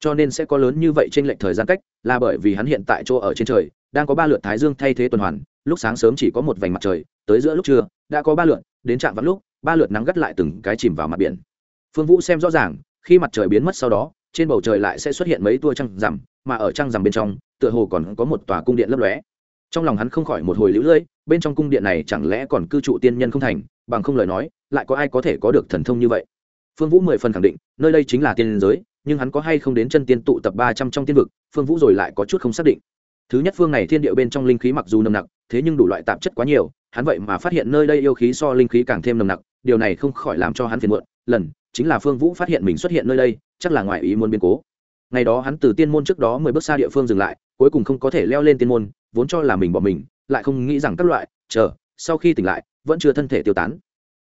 cho nên sẽ có lớn như vậy trên lệch thời gian cách, là bởi vì hắn hiện tại chỗ ở trên trời, đang có ba lượt thái dương thay thế tuần hoàn, lúc sáng sớm chỉ có một vành mặt trời, tới giữa lúc trưa, đã có ba lượt, đến trạm vắng lúc, ba lượt nắng gắt lại từng cái chìm vào mặt biển. Phương vũ xem rõ ràng, khi mặt trời biến mất sau đó, trên bầu trời lại sẽ xuất hiện mấy tua trăng rằm, mà ở trăng rằm bên trong, tựa hồ còn có một tòa cung điện lấp lóe. Trong lòng hắn không khỏi một hồi lũ lưỡi bên trong cung điện này chẳng lẽ còn cư trụ tiên nhân không thành, bằng không lời nói, lại có ai có thể có được thần thông như vậy? Phương vũ mười phần khẳng định, nơi đây chính là tiên giới nhưng hắn có hay không đến chân tiên tụ tập ba trăm trong tiên vực, phương vũ rồi lại có chút không xác định. Thứ nhất phương này thiên điệu bên trong linh khí mặc dù nồng nặc, thế nhưng đủ loại tạp chất quá nhiều, hắn vậy mà phát hiện nơi đây yêu khí so linh khí càng thêm nồng nặc, điều này không khỏi làm cho hắn phiền muộn. Lần, chính là phương vũ phát hiện mình xuất hiện nơi đây, chắc là ngoài ý muốn biến cố. Ngày đó hắn từ tiên môn trước đó mười bước xa địa phương dừng lại, cuối cùng không có thể leo lên tiên môn, vốn cho là mình bỏ mình, lại không nghĩ rằng các loại, chờ, sau khi tỉnh lại, vẫn chưa thân thể tiêu tán.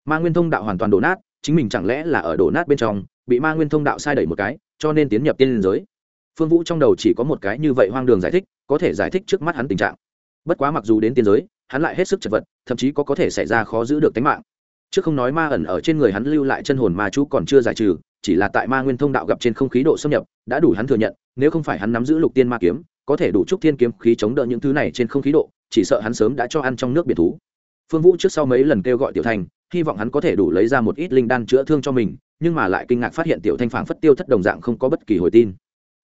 Ma nguyên thông đạo hoàn toàn đổ nát, chính mình chẳng lẽ là ở đổ nát bên trong bị ma nguyên thông đạo sai đẩy một cái, cho nên tiến nhập tiên liên giới. Phương vũ trong đầu chỉ có một cái như vậy hoang đường giải thích, có thể giải thích trước mắt hắn tình trạng. Bất quá mặc dù đến tiên giới, hắn lại hết sức chật vật, thậm chí có có thể xảy ra khó giữ được tính mạng. Trước không nói ma ẩn ở trên người hắn lưu lại chân hồn ma chú còn chưa giải trừ, chỉ là tại ma nguyên thông đạo gặp trên không khí độ xâm nhập, đã đủ hắn thừa nhận, nếu không phải hắn nắm giữ lục tiên ma kiếm, có thể đủ trúc thiên kiếm khí chống đỡ những thứ này trên không khí độ, chỉ sợ hắn sớm đã cho ăn trong nước biển thú. Phương vũ trước sau mấy lần kêu gọi tiểu thành, hy vọng hắn có thể đủ lấy ra một ít linh đan chữa thương cho mình nhưng mà lại kinh ngạc phát hiện tiểu thanh phảng phất tiêu thất đồng dạng không có bất kỳ hồi tin.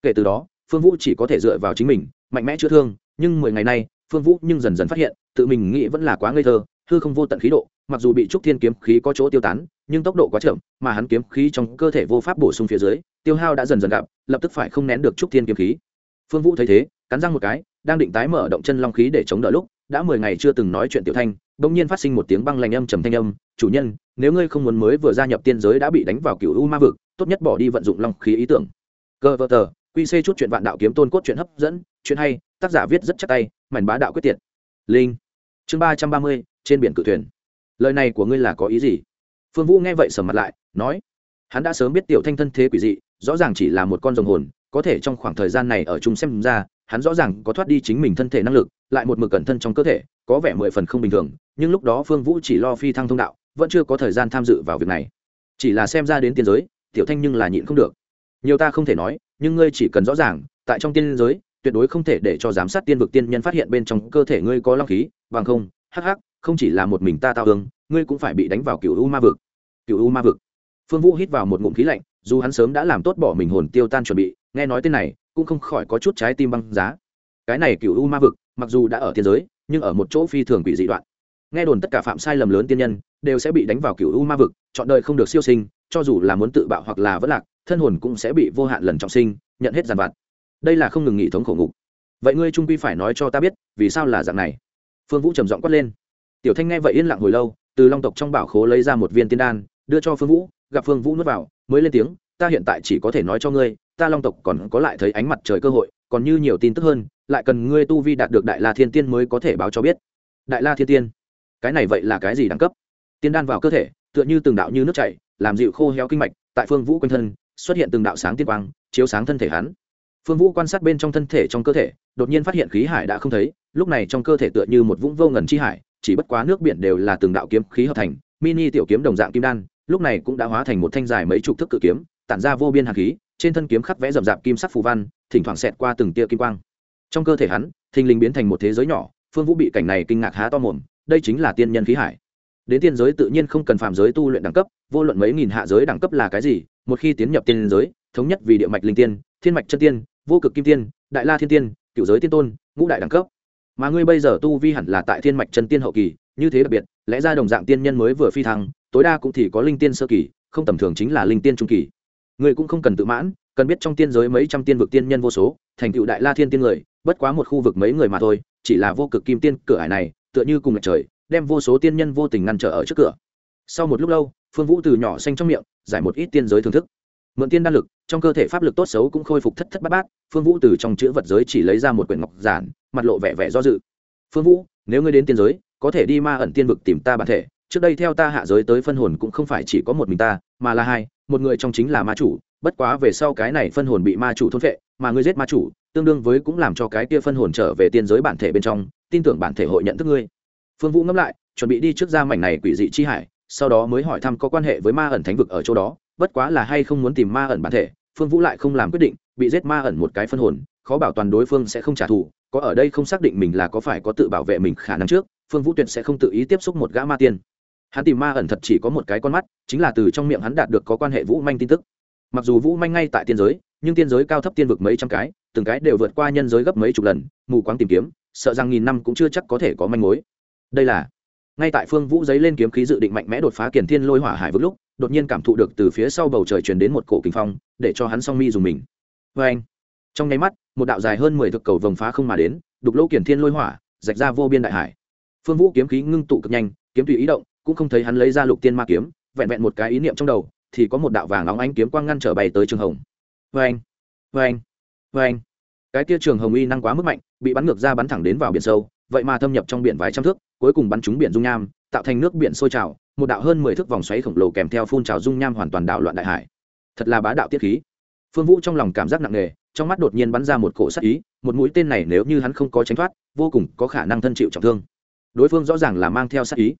Kể từ đó, phương vũ chỉ có thể dựa vào chính mình, mạnh mẽ chữa thương, nhưng mười ngày nay, phương vũ nhưng dần dần phát hiện, tự mình nghĩ vẫn là quá ngây thơ, hư không vô tận khí độ, mặc dù bị trúc thiên kiếm khí có chỗ tiêu tán, nhưng tốc độ quá chậm, mà hắn kiếm khí trong cơ thể vô pháp bổ sung phía dưới, tiêu hao đã dần dần gặp, lập tức phải không nén được trúc thiên kiếm khí. Phương vũ thấy thế, cắn răng một cái, đang định tái mở động chân long khí để chống đỡ lúc, đã mười ngày chưa từng nói chuyện tiểu thanh đông nhiên phát sinh một tiếng băng lạnh âm trầm thanh âm, chủ nhân, nếu ngươi không muốn mới vừa gia nhập tiên giới đã bị đánh vào cựu u ma vực, tốt nhất bỏ đi vận dụng long khí ý tưởng. Cơ vơ tờ, quy chút chuyện vạn đạo kiếm tôn cốt chuyện hấp dẫn, chuyện hay, tác giả viết rất chắc tay, mảnh bá đạo quyết tiệt. Linh. Chương ba trăm ba mươi, trên biển cự thuyền. Lời này của ngươi là có ý gì? Phương vũ nghe vậy sầm mặt lại, nói, hắn đã sớm biết tiểu thanh thân thế quỷ dị, rõ ràng chỉ là một con rồng hồn, có thể trong khoảng thời gian này ở chung xem ra, hắn rõ ràng có thoát đi chính mình thân thể năng lực, lại một mực cẩn thân trong cơ thể có vẻ mười phần không bình thường, nhưng lúc đó phương vũ chỉ lo phi thăng thông đạo, vẫn chưa có thời gian tham dự vào việc này. Chỉ là xem ra đến tiên giới, tiểu thanh nhưng là nhịn không được. Nhiều ta không thể nói, nhưng ngươi chỉ cần rõ ràng, tại trong tiên giới, tuyệt đối không thể để cho giám sát tiên vực tiên nhân phát hiện bên trong cơ thể ngươi có long khí, bằng không, hắc hắc, không chỉ là một mình ta tao hương, ngươi cũng phải bị đánh vào cựu u ma vực. Cựu u ma vực. Phương vũ hít vào một ngụm khí lạnh, dù hắn sớm đã làm tốt bỏ mình hồn tiêu tan chuẩn bị, nghe nói tên này, cũng không khỏi có chút trái tim băng giá. Cái này cựu u ma vực, mặc dù đã ở tiên giới nhưng ở một chỗ phi thường bị dị đoạn. Nghe đồn tất cả phạm sai lầm lớn tiên nhân đều sẽ bị đánh vào cựu u ma vực, chọn đời không được siêu sinh, cho dù là muốn tự bạo hoặc là vất lạc, thân hồn cũng sẽ bị vô hạn lần trọng sinh, nhận hết giàn vặt. Đây là không ngừng nghỉ thống khổ ngục. Vậy ngươi trung quy phải nói cho ta biết, vì sao là dạng này? Phương vũ trầm giọng quát lên. Tiểu thanh nghe vậy yên lặng hồi lâu, từ long tộc trong bảo khố lấy ra một viên tiên đan, đưa cho phương vũ, gặp phương vũ nuốt vào, mới lên tiếng, ta hiện tại chỉ có thể nói cho ngươi, ta long tộc còn có lại thấy ánh mặt trời cơ hội còn như nhiều tin tức hơn, lại cần ngươi tu vi đạt được đại la thiên tiên mới có thể báo cho biết. Đại la thiên tiên? Cái này vậy là cái gì đẳng cấp? Tiên đan vào cơ thể, tựa như từng đạo như nước chảy, làm dịu khô héo kinh mạch, tại phương vũ quanh thân, xuất hiện từng đạo sáng tiên quang, chiếu sáng thân thể hắn. Phương vũ quan sát bên trong thân thể trong cơ thể, đột nhiên phát hiện khí hải đã không thấy, lúc này trong cơ thể tựa như một vũng vô ngần chi hải, chỉ bất quá nước biển đều là từng đạo kiếm khí hợp thành, mini tiểu kiếm đồng dạng kim đan, lúc này cũng đã hóa thành một thanh dài mấy chục thước cự kiếm, tản ra vô biên hạt khí trên thân kiếm khắc vẽ rậm rạp kim sắc phù văn, thỉnh thoảng xẹt qua từng tia kim quang. Trong cơ thể hắn, thình lình biến thành một thế giới nhỏ, phương vũ bị cảnh này kinh ngạc há to mồm, đây chính là tiên nhân khí hải. Đến tiên giới tự nhiên không cần phạm giới tu luyện đẳng cấp, vô luận mấy nghìn hạ giới đẳng cấp là cái gì, một khi tiến nhập tiên giới, thống nhất vì địa mạch linh tiên, thiên mạch chân tiên, vô cực kim tiên, đại la thiên tiên, cựu giới tiên tôn, ngũ đại đẳng cấp. Mà ngươi bây giờ tu vi hẳn là tại thiên mạch chân tiên hậu kỳ, như thế đặc biệt, lẽ ra đồng dạng tiên nhân mới vừa phi thăng, tối đa cũng thì có linh tiên sơ kỳ, không tầm thường chính là linh tiên trung kỳ ngươi cũng không cần tự mãn, cần biết trong tiên giới mấy trăm tiên vực tiên nhân vô số, thành cựu đại la thiên tiên người, bất quá một khu vực mấy người mà thôi, chỉ là vô cực kim tiên cửa ải này, tựa như cùng lệch trời, đem vô số tiên nhân vô tình ngăn trở ở trước cửa. Sau một lúc lâu, phương vũ từ nhỏ xanh trong miệng, giải một ít tiên giới thưởng thức. Mượn tiên đan lực, trong cơ thể pháp lực tốt xấu cũng khôi phục thất thất bát bát, phương vũ từ trong chữ vật giới chỉ lấy ra một quyển ngọc giản, mặt lộ vẻ vẻ do dự. Phương vũ, nếu ngươi đến tiên giới, có thể đi ma ẩn tiên vực tìm ta bản thể trước đây theo ta hạ giới tới phân hồn cũng không phải chỉ có một mình ta, mà là hai, một người trong chính là ma chủ, bất quá về sau cái này phân hồn bị ma chủ thôn vệ mà ngươi giết ma chủ, tương đương với cũng làm cho cái kia phân hồn trở về tiên giới bản thể bên trong, tin tưởng bản thể hội nhận thức ngươi. Phương vũ ngẫm lại, chuẩn bị đi trước ra mảnh này quỷ dị chi hải, sau đó mới hỏi thăm có quan hệ với ma ẩn thánh vực ở chỗ đó, bất quá là hay không muốn tìm ma ẩn bản thể, phương vũ lại không làm quyết định, bị giết ma ẩn một cái phân hồn, khó bảo toàn đối phương sẽ không trả thù, có ở đây không xác định mình là có phải có tự bảo vệ mình khả năng trước, phương vũ tuyệt sẽ không tự ý tiếp xúc một gã ma tiên hắn tìm ma ẩn thật chỉ có một cái con mắt, chính là từ trong miệng hắn đạt được có quan hệ vũ manh tin tức. Mặc dù vũ manh ngay tại tiên giới, nhưng tiên giới cao thấp tiên vực mấy trăm cái, từng cái đều vượt qua nhân giới gấp mấy chục lần, mù quáng tìm kiếm, sợ rằng nghìn năm cũng chưa chắc có thể có manh mối. Đây là, ngay tại phương vũ giấy lên kiếm khí dự định mạnh mẽ đột phá kiển thiên lôi hỏa hải vững lúc, đột nhiên cảm thụ được từ phía sau bầu trời truyền đến một cổ kinh phong, để cho hắn song mi dùng mình. Vê anh, trong nháy mắt, một đạo dài hơn mười thực cầu vồng phá không mà đến, đục lỗ kiển thiên lôi hỏa, rạch ra vô biên đại hải. Phương vũ kiếm khí ngưng tụ cực nhanh, kiếm tùy ý động cũng không thấy hắn lấy ra lục tiên ma kiếm, vẹn vẹn một cái ý niệm trong đầu, thì có một đạo vàng óng ánh kiếm quang ngăn trở bay tới trường hồng. Vê anh vê anh vê anh cái kia trường hồng uy năng quá mức mạnh, bị bắn ngược ra bắn thẳng đến vào biển sâu, vậy mà thâm nhập trong biển vài trăm thước, cuối cùng bắn trúng biển dung nham, tạo thành nước biển sôi trào, một đạo hơn mười thước vòng xoáy khổng lồ kèm theo phun trào dung nham hoàn toàn đảo loạn đại hải. Thật là bá đạo tiết khí. Phương vũ trong lòng cảm giác nặng nề, trong mắt đột nhiên bắn ra một cổ sát ý, một mũi tên này nếu như hắn không có tránh thoát, vô cùng có khả năng thân chịu trọng thương. Đối phương rõ ràng là mang theo sát ý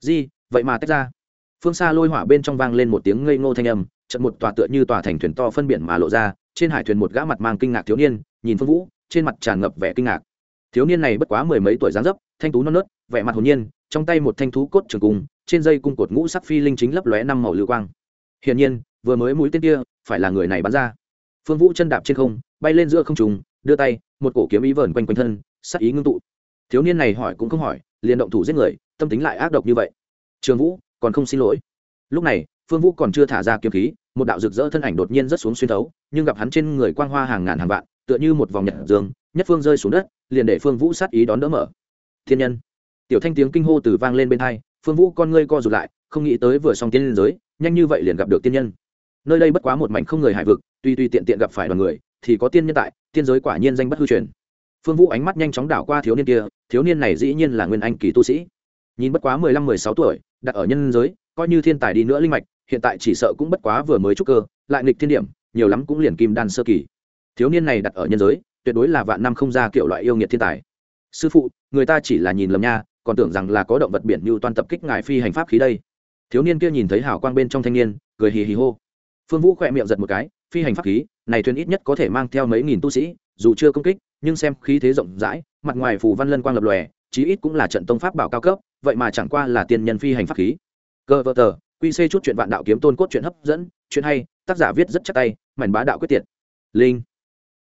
gì vậy mà tách ra. Phương xa lôi hỏa bên trong vang lên một tiếng ngây ngô thanh âm trận một tòa tựa như tòa thành thuyền to phân biển mà lộ ra, trên hải thuyền một gã mặt mang kinh ngạc thiếu niên, nhìn phương vũ, trên mặt tràn ngập vẻ kinh ngạc. Thiếu niên này bất quá mười mấy tuổi dáng dấp, thanh tú non nớt, vẻ mặt hồn nhiên, trong tay một thanh thú cốt trường cung, trên dây cung cột ngũ sắc phi linh chính lấp lóe năm màu lưu quang. Hiển nhiên, vừa mới mũi tên kia, phải là người này bắn ra. Phương vũ chân đạp trên không, bay lên giữa không trùng đưa tay, một cổ kiếm ý vờn quanh quanh thân, sắc ý ngưng tụ. Thiếu niên này hỏi cũng không hỏi, liền động thủ giết người tâm tính lại ác độc như vậy. Trường vũ, còn không xin lỗi. Lúc này, phương vũ còn chưa thả ra kiếm khí, một đạo rực rỡ thân ảnh đột nhiên rất xuống xuyên thấu, nhưng gặp hắn trên người quang hoa hàng ngàn hàng vạn, tựa như một vòng nhật dương, nhất phương rơi xuống đất, liền để phương vũ sát ý đón đỡ mở. Thiên nhân. Tiểu thanh tiếng kinh hô từ vang lên bên hai, phương vũ con ngươi co rụt lại, không nghĩ tới vừa xong tiên liên giới, nhanh như vậy liền gặp được tiên nhân. Nơi đây bất quá một mảnh không người hải vực, tuy tuy tiện tiện gặp phải đoàn người, thì có tiên nhân tại, tiên giới quả nhiên danh bất hư truyền. Phương vũ ánh mắt nhanh chóng đảo qua thiếu niên kia, thiếu niên này dĩ nhiên là nguyên anh kỳ tu sĩ nhìn bất quá mười lăm, mười sáu tuổi, đặt ở nhân giới, coi như thiên tài đi nữa linh mạch, hiện tại chỉ sợ cũng bất quá vừa mới trúc cơ, lại nghịch thiên điểm, nhiều lắm cũng liền kim đan sơ kỳ. Thiếu niên này đặt ở nhân giới, tuyệt đối là vạn năm không ra kiểu loại yêu nghiệt thiên tài. Sư phụ, người ta chỉ là nhìn lầm nha, còn tưởng rằng là có động vật biển như toàn tập kích ngài phi hành pháp khí đây. Thiếu niên kia nhìn thấy hào quang bên trong thanh niên, cười hì hì hô. Phương vũ khỏe miệng giật một cái, phi hành pháp khí, này thuyền ít nhất có thể mang theo mấy nghìn tu sĩ, dù chưa công kích, nhưng xem khí thế rộng rãi, mặt ngoài phù văn lân quang lập lòe chí ít cũng là trận tông pháp bảo cao cấp, vậy mà chẳng qua là tiên nhân phi hành pháp khí. Cơ vợ tờ, quy chút chuyện vạn đạo kiếm tôn cốt chuyện hấp dẫn, chuyện hay, tác giả viết rất chắc tay, mảnh bá đạo quyết tiệt. Linh.